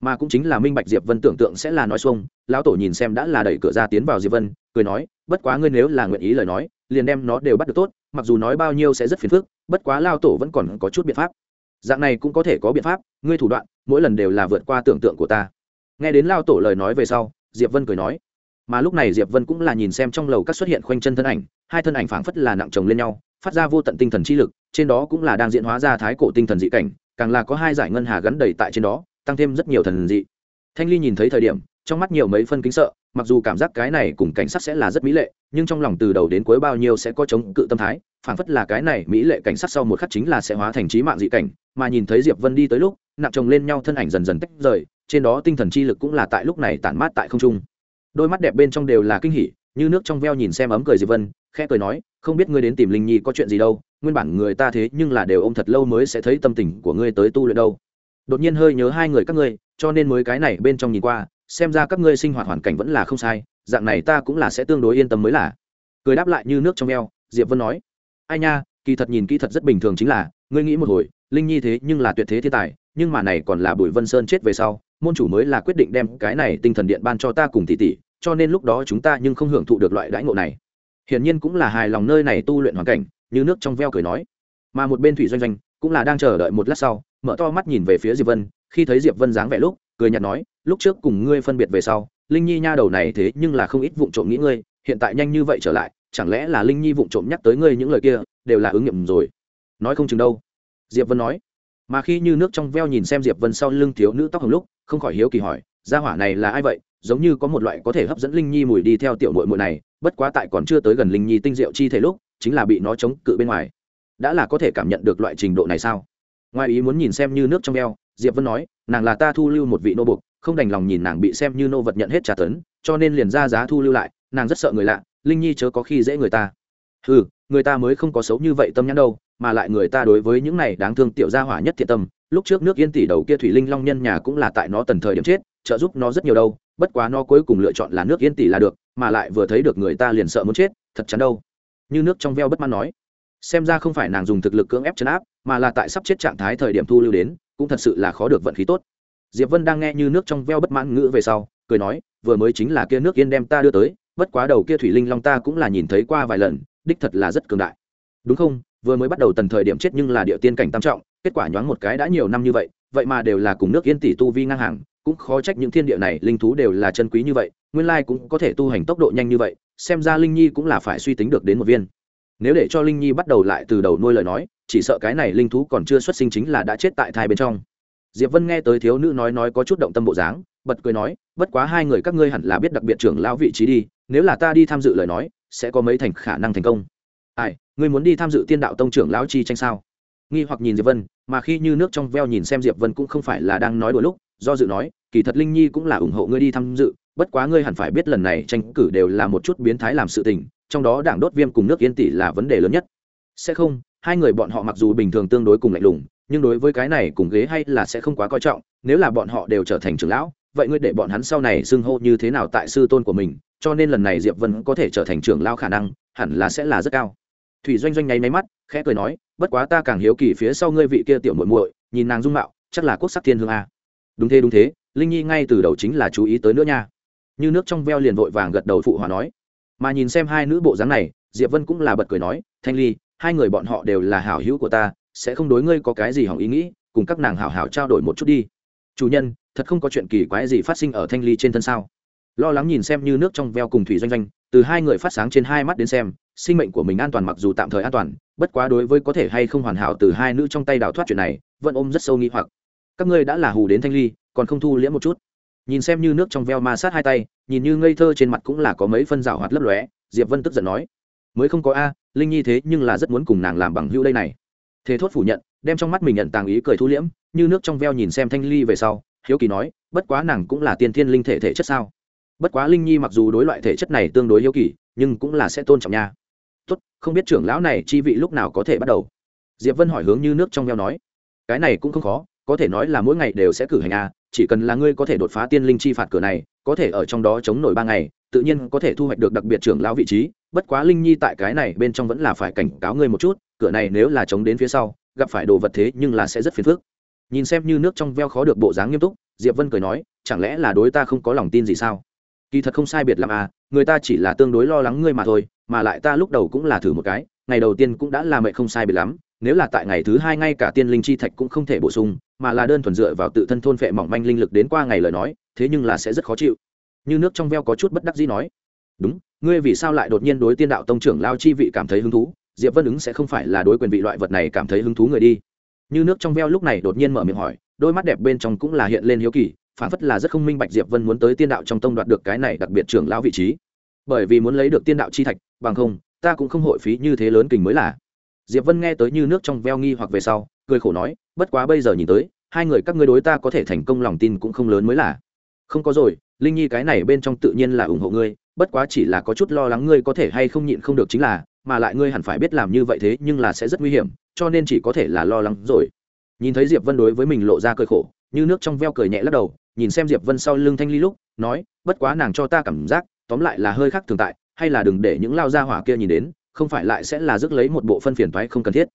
Mà cũng chính là minh bạch diệp vân tưởng tượng sẽ là nói xuông, lão tổ nhìn xem đã là đẩy cửa ra tiến vào diệp vân, cười nói, bất quá ngươi nếu là nguyện ý lời nói, liền đem nó đều bắt được tốt, mặc dù nói bao nhiêu sẽ rất phiền phức, bất quá lao tổ vẫn còn có chút biện pháp. Dạng này cũng có thể có biện pháp, ngươi thủ đoạn, mỗi lần đều là vượt qua tưởng tượng của ta. Nghe đến lao tổ lời nói về sau, diệp vân cười nói mà lúc này diệp vân cũng là nhìn xem trong lầu các xuất hiện khoanh chân thân ảnh, hai thân ảnh phảng phất là nặng chồng lên nhau, phát ra vô tận tinh thần chi lực, trên đó cũng là đang diễn hóa ra thái cổ tinh thần dị cảnh, càng là có hai giải ngân hà gắn đầy tại trên đó, tăng thêm rất nhiều thần dị. Thanh ly nhìn thấy thời điểm, trong mắt nhiều mấy phân kính sợ, mặc dù cảm giác cái này cùng cảnh sắc sẽ là rất mỹ lệ, nhưng trong lòng từ đầu đến cuối bao nhiêu sẽ có chống cự tâm thái, phảng phất là cái này mỹ lệ cảnh sắc sau một khắc chính là sẽ hóa thành trí mạng dị cảnh, mà nhìn thấy diệp vân đi tới lúc, nặng chồng lên nhau thân ảnh dần dần tách rời, trên đó tinh thần chi lực cũng là tại lúc này tản mát tại không trung đôi mắt đẹp bên trong đều là kinh hỉ, như nước trong veo nhìn xem ấm cười diệp vân, khẽ cười nói, không biết ngươi đến tìm linh nhi có chuyện gì đâu, nguyên bản người ta thế nhưng là đều ôm thật lâu mới sẽ thấy tâm tình của ngươi tới tu luyện đâu. Đột nhiên hơi nhớ hai người các ngươi, cho nên mới cái này bên trong nhìn qua, xem ra các ngươi sinh hoạt hoàn cảnh vẫn là không sai, dạng này ta cũng là sẽ tương đối yên tâm mới là. Cười đáp lại như nước trong veo, diệp vân nói, ai nha, kỳ thật nhìn kỹ thật rất bình thường chính là, ngươi nghĩ một hồi, linh nhi thế nhưng là tuyệt thế thiên tài, nhưng mà này còn là bùi vân sơn chết về sau môn chủ mới là quyết định đem cái này tinh thần điện ban cho ta cùng tỷ tỷ, cho nên lúc đó chúng ta nhưng không hưởng thụ được loại đãi ngộ này. Hiển nhiên cũng là hài lòng nơi này tu luyện hoàn cảnh, như nước trong veo cười nói. Mà một bên thủy doanh doanh cũng là đang chờ đợi một lát sau, mở to mắt nhìn về phía diệp vân, khi thấy diệp vân dáng vẻ lúc, cười nhạt nói, lúc trước cùng ngươi phân biệt về sau, linh nhi nha đầu này thế nhưng là không ít vụng trộm nghĩ ngươi, hiện tại nhanh như vậy trở lại, chẳng lẽ là linh nhi vụng trộm nhắc tới ngươi những lời kia, đều là ứng nghiệm rồi? Nói không chừng đâu. Diệp vân nói mà khi như nước trong veo nhìn xem diệp vân sau lưng thiếu nữ tóc hồng lúc, không khỏi hiếu kỳ hỏi, gia hỏa này là ai vậy? Giống như có một loại có thể hấp dẫn linh nhi mùi đi theo tiểu nội mùi này, bất quá tại còn chưa tới gần linh nhi tinh diệu chi thể lúc, chính là bị nó chống cự bên ngoài. Đã là có thể cảm nhận được loại trình độ này sao? Ngoài ý muốn nhìn xem như nước trong veo, diệp vân nói, nàng là ta thu lưu một vị nô bục không đành lòng nhìn nàng bị xem như nô vật nhận hết trả tấn, cho nên liền ra giá thu lưu lại, nàng rất sợ người lạ, linh nhi chớ có khi dễ người ta. Ừ người ta mới không có xấu như vậy tâm nhãn đâu mà lại người ta đối với những này đáng thương tiểu gia hỏa nhất thiện tâm. Lúc trước nước yên tỷ đầu kia thủy linh long nhân nhà cũng là tại nó tần thời điểm chết, trợ giúp nó rất nhiều đâu, bất quá nó cuối cùng lựa chọn là nước yên tỷ là được, mà lại vừa thấy được người ta liền sợ muốn chết, thật chắn đâu. Như nước trong veo bất mãn nói. Xem ra không phải nàng dùng thực lực cưỡng ép chấn áp, mà là tại sắp chết trạng thái thời điểm thu lưu đến, cũng thật sự là khó được vận khí tốt. Diệp vân đang nghe như nước trong veo bất mãn ngữ về sau, cười nói, vừa mới chính là kia nước yên đem ta đưa tới, bất quá đầu kia thủy linh long ta cũng là nhìn thấy qua vài lần, đích thật là rất cường đại. Đúng không? Vừa mới bắt đầu tần thời điểm chết nhưng là địa tiên cảnh tam trọng, kết quả nhoáng một cái đã nhiều năm như vậy vậy mà đều là cùng nước yên tỷ tu vi ngang hàng, cũng khó trách những thiên địa này linh thú đều là chân quý như vậy, nguyên lai cũng có thể tu hành tốc độ nhanh như vậy, xem ra linh nhi cũng là phải suy tính được đến một viên. Nếu để cho linh nhi bắt đầu lại từ đầu nuôi lời nói, chỉ sợ cái này linh thú còn chưa xuất sinh chính là đã chết tại thai bên trong. Diệp vân nghe tới thiếu nữ nói nói có chút động tâm bộ dáng, bật cười nói, bất quá hai người các ngươi hẳn là biết đặc biệt trưởng lão vị trí đi, nếu là ta đi tham dự lời nói, sẽ có mấy thành khả năng thành công. Ai ngươi muốn đi tham dự tiên đạo tông trưởng lão chi tranh sao? Nghi hoặc nhìn diệp vân, mà khi như nước trong veo nhìn xem diệp vân cũng không phải là đang nói đôi lúc, do dự nói, kỳ thật linh nhi cũng là ủng hộ ngươi đi tham dự, bất quá ngươi hẳn phải biết lần này tranh cử đều là một chút biến thái làm sự tình, trong đó đảng đốt viêm cùng nước yên tỷ là vấn đề lớn nhất. Sẽ không, hai người bọn họ mặc dù bình thường tương đối cùng lạnh lùng, nhưng đối với cái này cùng ghế hay là sẽ không quá coi trọng, nếu là bọn họ đều trở thành trưởng lão, vậy ngươi để bọn hắn sau này xưng hô như thế nào tại sư tôn của mình, cho nên lần này diệp vân có thể trở thành trưởng lão khả năng, hẳn là sẽ là rất cao thủy doanh doanh nháy máy mắt, khẽ cười nói, bất quá ta càng hiếu kỳ phía sau ngươi vị kia tiểu muội muội, nhìn nàng dung mạo, chắc là quốc sắc thiên hương a. Đúng thế đúng thế, linh nhi ngay từ đầu chính là chú ý tới nữa nha. Như nước trong veo liền vội vàng gật đầu phụ hòa nói. Mà nhìn xem hai nữ bộ dáng này, diệp vân cũng là bật cười nói, thanh ly, hai người bọn họ đều là hảo hữu của ta, sẽ không đối ngươi có cái gì hỏng ý nghĩ, cùng các nàng hảo hảo trao đổi một chút đi. Chủ nhân, thật không có chuyện kỳ quái gì phát sinh ở thanh ly trên thân sao? Lo lắng nhìn xem như nước trong veo cùng thủy doanh doanh, từ hai người phát sáng trên hai mắt đến xem sinh mệnh của mình an toàn mặc dù tạm thời an toàn, bất quá đối với có thể hay không hoàn hảo từ hai nữ trong tay đào thoát chuyện này, vẫn ôm rất sâu nghi hoặc. Các ngươi đã là hù đến thanh ly, còn không thu liễm một chút. Nhìn xem như nước trong veo ma sát hai tay, nhìn như ngây thơ trên mặt cũng là có mấy phân rào hoạt lấp lóe, diệp vân tức giận nói, mới không có a, linh nhi thế nhưng là rất muốn cùng nàng làm bằng hữu đây này. Thế thốt phủ nhận, đem trong mắt mình nhận tàng ý cười thu liễm, như nước trong veo nhìn xem thanh ly về sau, hiếu kỳ nói, bất quá nàng cũng là tiên thiên linh thể thể chất sao? Bất quá linh nhi mặc dù đối loại thể chất này tương đối hiếu kỳ, nhưng cũng là sẽ tôn trọng nha không biết trưởng lão này chi vị lúc nào có thể bắt đầu. Diệp vân hỏi hướng như nước trong veo nói. Cái này cũng không khó, có thể nói là mỗi ngày đều sẽ cử hành a chỉ cần là ngươi có thể đột phá tiên linh chi phạt cửa này, có thể ở trong đó chống nổi ba ngày, tự nhiên có thể thu hoạch được đặc biệt trưởng lão vị trí, bất quá linh nhi tại cái này bên trong vẫn là phải cảnh cáo ngươi một chút, cửa này nếu là chống đến phía sau, gặp phải đồ vật thế nhưng là sẽ rất phiền phức. Nhìn xem như nước trong veo khó được bộ dáng nghiêm túc, diệp vân cười nói, chẳng lẽ là đối ta không có lòng tin gì sao? Kỳ thật không sai biệt làm à người ta chỉ là tương đối lo lắng ngươi mà thôi, mà lại ta lúc đầu cũng là thử một cái, ngày đầu tiên cũng đã làm mẹ không sai bị lắm, nếu là tại ngày thứ hai ngay cả tiên linh chi thạch cũng không thể bổ sung, mà là đơn thuần dựa vào tự thân thôn phệ mỏng manh linh lực đến qua ngày lời nói, thế nhưng là sẽ rất khó chịu. Như nước trong veo có chút bất đắc dĩ nói, đúng, ngươi vì sao lại đột nhiên đối tiên đạo tông trưởng lao chi vị cảm thấy hứng thú? Diệp vân ứng sẽ không phải là đối quyền vị loại vật này cảm thấy hứng thú người đi. Như nước trong veo lúc này đột nhiên mở miệng hỏi, đôi mắt đẹp bên trong cũng là hiện lên hiếu kỳ phản phất là rất không minh bạch diệp vân muốn tới tiên đạo trong tông đoạt được cái này đặc biệt trưởng lão vị trí. Bởi vì muốn lấy được tiên đạo chi thạch, bằng không, ta cũng không hội phí như thế lớn kình mới là. Diệp vân nghe tới như nước trong veo nghi hoặc về sau, cười khổ nói, bất quá bây giờ nhìn tới, hai người các ngươi đối ta có thể thành công lòng tin cũng không lớn mới là. Không có rồi, linh nhi cái này bên trong tự nhiên là ủng hộ ngươi, bất quá chỉ là có chút lo lắng ngươi có thể hay không nhịn không được chính là, mà lại ngươi hẳn phải biết làm như vậy thế nhưng là sẽ rất nguy hiểm, cho nên chỉ có thể là lo lắng rồi. Nhìn thấy diệp vân đối với mình lộ ra cười khổ như nước trong veo cười nhẹ lắc đầu, nhìn xem diệp vân sau lưng thanh ly lúc, nói, bất quá nàng cho ta cảm giác, tóm lại là hơi khác thường tại, hay là đừng để những lao gia hỏa kia nhìn đến, không phải lại sẽ là rước lấy một bộ phân phiền toái không cần thiết.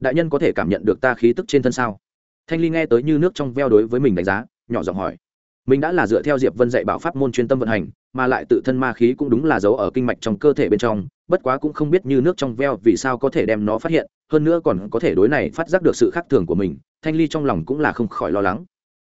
Đại nhân có thể cảm nhận được ta khí tức trên thân sao? Thanh ly nghe tới như nước trong veo đối với mình đánh giá, nhỏ giọng hỏi, mình đã là dựa theo diệp vân dạy bảo pháp môn chuyên tâm vận hành, mà lại tự thân ma khí cũng đúng là giấu ở kinh mạch trong cơ thể bên trong, bất quá cũng không biết như nước trong veo vì sao có thể đem nó phát hiện, hơn nữa còn có thể đối này phát giác được sự khác thường của mình. Thanh ly trong lòng cũng là không khỏi lo lắng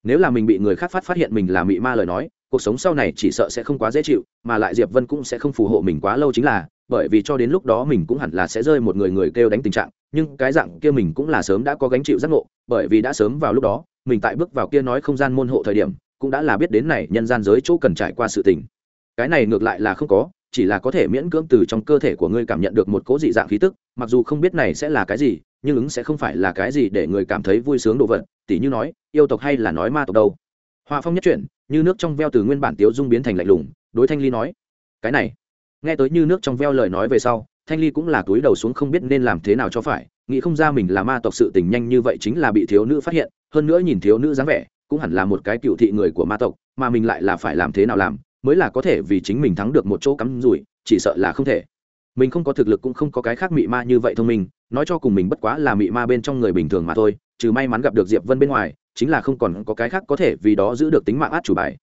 nếu là mình bị người khác phát phát hiện mình là mị ma lời nói, cuộc sống sau này chỉ sợ sẽ không quá dễ chịu, mà lại diệp vân cũng sẽ không phù hộ mình quá lâu chính là, bởi vì cho đến lúc đó mình cũng hẳn là sẽ rơi một người người kêu đánh tình trạng, nhưng cái dạng kia mình cũng là sớm đã có gánh chịu giác ngộ, bởi vì đã sớm vào lúc đó, mình tại bước vào kia nói không gian môn hộ thời điểm, cũng đã là biết đến này nhân gian giới chỗ cần trải qua sự tình. Cái này ngược lại là không có, chỉ là có thể miễn cưỡng từ trong cơ thể của ngươi cảm nhận được một cố dị dạng khí tức, mặc dù không biết này sẽ là cái gì nhưng ứng sẽ không phải là cái gì để người cảm thấy vui sướng đồ vật, tỉ như nói, yêu tộc hay là nói ma tộc đâu. Hòa phong nhất chuyển, như nước trong veo từ nguyên bản tiếu dung biến thành lạnh lùng, đối thanh ly nói, cái này. Nghe tới như nước trong veo lời nói về sau, thanh ly cũng là túi đầu xuống không biết nên làm thế nào cho phải, nghĩ không ra mình là ma tộc sự tình nhanh như vậy chính là bị thiếu nữ phát hiện, hơn nữa nhìn thiếu nữ dáng vẻ, cũng hẳn là một cái cựu thị người của ma tộc, mà mình lại là phải làm thế nào làm, mới là có thể vì chính mình thắng được một chỗ cắm rủi, chỉ sợ là không thể. Mình không có thực lực cũng không có cái khác mị ma như vậy thông minh nói cho cùng mình bất quá là mị ma bên trong người bình thường mà thôi, trừ may mắn gặp được diệp vân bên ngoài, chính là không còn có cái khác có thể vì đó giữ được tính mạng át chủ bài.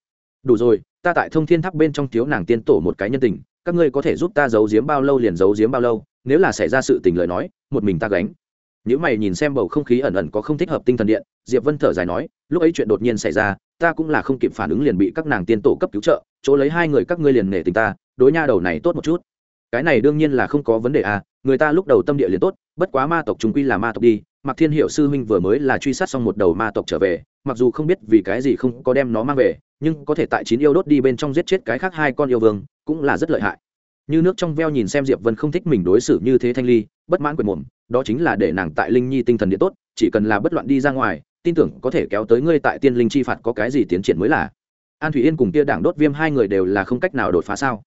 Đủ rồi, ta tại thông thiên tháp bên trong thiếu nàng tiên tổ một cái nhân tình, các ngươi có thể giúp ta giấu giếm bao lâu liền giấu giếm bao lâu, nếu là xảy ra sự tình lời nói, một mình ta gánh. Nếu mày nhìn xem bầu không khí ẩn ẩn có không thích hợp tinh thần điện, diệp vân thở dài nói, lúc ấy chuyện đột nhiên xảy ra, ta cũng là không kịp phản ứng liền bị các nàng tiên tổ cấp cứu trợ, chỗ lấy hai người các ngươi liền nể tình ta, đối nha đầu này tốt một chút. Cái này đương nhiên là không có vấn đề à người ta lúc đầu tâm địa liền tốt, bất quá ma tộc chúng quy là ma tộc đi mặc thiên hiệu sư huynh vừa mới là truy sát xong một đầu ma tộc trở về, mặc dù không biết vì cái gì không có đem nó mang về, nhưng có thể tại chín yêu đốt đi bên trong giết chết cái khác hai con yêu vương, cũng là rất lợi hại. Như nước trong veo nhìn xem diệp vân không thích mình đối xử như thế thanh ly, bất mãn quyền mồm, đó chính là để nàng tại linh nhi tinh thần điện tốt, chỉ cần là bất loạn đi ra ngoài, tin tưởng có thể kéo tới ngươi tại tiên linh chi phạt có cái gì tiến triển mới là. An thủy yên cùng kia đảng đốt viêm hai người đều là không cách nào đột phá sao?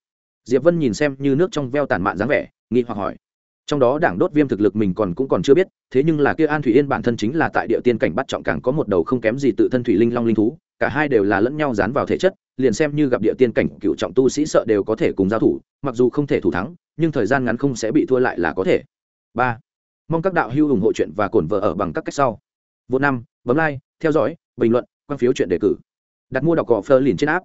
Diệp vân nhìn xem như nước trong veo tàn mạn dáng vẻ, nghi hoặc hỏi trong đó đảng đốt viêm thực lực mình còn cũng còn chưa biết, thế nhưng là kia an thủy yên bản thân chính là tại địa tiên cảnh bắt trọng càng có một đầu không kém gì tự thân thủy linh long linh thú, cả hai đều là lẫn nhau dán vào thể chất, liền xem như gặp địa tiên cảnh cựu trọng tu sĩ sợ đều có thể cùng giao thủ, mặc dù không thể thủ thắng, nhưng thời gian ngắn không sẽ bị thua lại là có thể. Ba, mong các đạo hữu ủng hộ chuyện và cổn vợ ở bằng các cách sau. Vô năm, bấm like, theo dõi, bình luận, quan phiếu chuyện đề cử. Đặt mua đọc cỏ phơ liền trên áp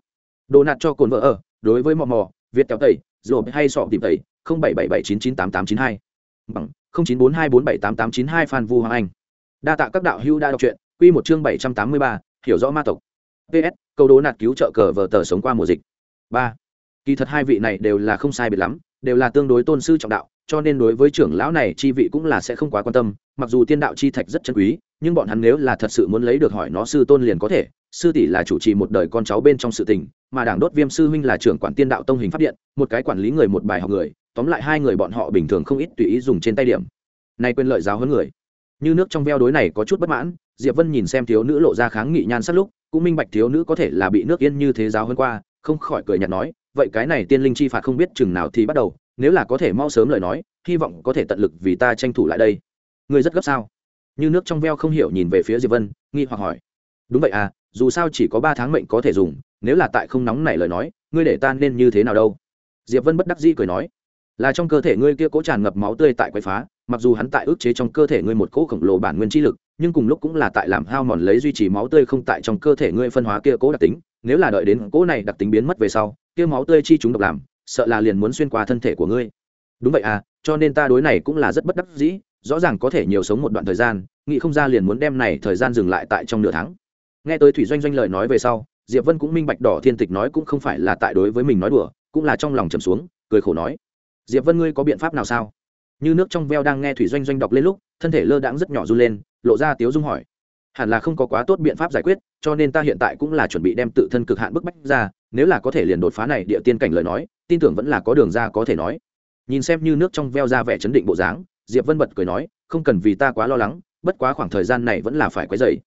đồ nạt cho cồn vợ ở, đối với mò mò, việt kéo tẩy rồi hay sọ tìm tẩy bảy bảy bảy chín chín tám tám chín hai. Bằng, không chín bốn hai bốn bảy tám tám chín hai phan vu hoàng anh. Đa tạ các đạo hữu đã đọc truyện. Quy một chương bảy trăm tám mươi ba, hiểu rõ ma tộc. Ps câu đố nạt cứu trợ cờ vờ tờ sống qua mùa dịch. Ba, kỳ thật hai vị này đều là không sai biệt lắm, đều là tương đối tôn sư trọng đạo, cho nên đối với trưởng lão này chi vị cũng là sẽ không quá quan tâm. Mặc dù tiên đạo chi thạch rất chân quý, nhưng bọn hắn nếu là thật sự muốn lấy được hỏi nó sư tôn liền có thể. Sư tỷ là chủ trì một đời con cháu bên trong sự tình, mà đảng đốt viêm sư huynh là trưởng quản tiên đạo tông hình p điện, một cái quản lý người một bài học người tóm lại hai người bọn họ bình thường không ít tùy ý dùng trên tay điểm. Nay quên lợi giáo hơn người. Như nước trong veo đối này có chút bất mãn, diệp vân nhìn xem thiếu nữ lộ ra kháng nghị nhan sát lúc, cũng minh bạch thiếu nữ có thể là bị nước yên như thế giáo hơn qua, không khỏi cười nhạt nói, vậy cái này tiên linh chi phạt không biết chừng nào thì bắt đầu, nếu là có thể mau sớm lời nói, hy vọng có thể tận lực vì ta tranh thủ lại đây. Ngươi rất gấp sao? Như nước trong veo không hiểu nhìn về phía diệp vân, nghi hoặc hỏi. Đúng vậy à dù sao chỉ có ba tháng mệnh có thể dùng, nếu là tại không nóng này lời nói, ngươi để ta nên như thế nào đâu? Diệp vân bất đắc dĩ cười nói là trong cơ thể ngươi kia cố tràn ngập máu tươi tại quậy phá, mặc dù hắn tại ức chế trong cơ thể ngươi một cỗ khổng lồ bản nguyên chi lực, nhưng cùng lúc cũng là tại làm hao mòn lấy duy trì máu tươi không tại trong cơ thể ngươi phân hóa kia cố đặc tính, nếu là đợi đến cố này đặc tính biến mất về sau, kia máu tươi chi chúng độc làm, sợ là liền muốn xuyên qua thân thể của ngươi. Đúng vậy à cho nên ta đối này cũng là rất bất đắc dĩ, rõ ràng có thể nhiều sống một đoạn thời gian, nghĩ không ra liền muốn đem này thời gian dừng lại tại trong nửa tháng. Nghe tới thủy doanh doanh lời nói về sau, diệp vân cũng minh bạch đỏ thiên tịch nói cũng không phải là tại đối với mình nói đùa, cũng là trong lòng trầm xuống, cười khổ nói diệp vân ngươi có biện pháp nào sao? Như nước trong veo đang nghe thủy doanh doanh đọc lên lúc, thân thể lơ đãng rất nhỏ run lên, lộ ra tiếu dung hỏi. Hẳn là không có quá tốt biện pháp giải quyết, cho nên ta hiện tại cũng là chuẩn bị đem tự thân cực hạn bức bách ra, nếu là có thể liền đột phá này địa tiên cảnh lời nói, tin tưởng vẫn là có đường ra có thể nói. Nhìn xem như nước trong veo ra vẻ chấn định bộ dáng, diệp vân bật cười nói, không cần vì ta quá lo lắng, bất quá khoảng thời gian này vẫn là phải quấy dày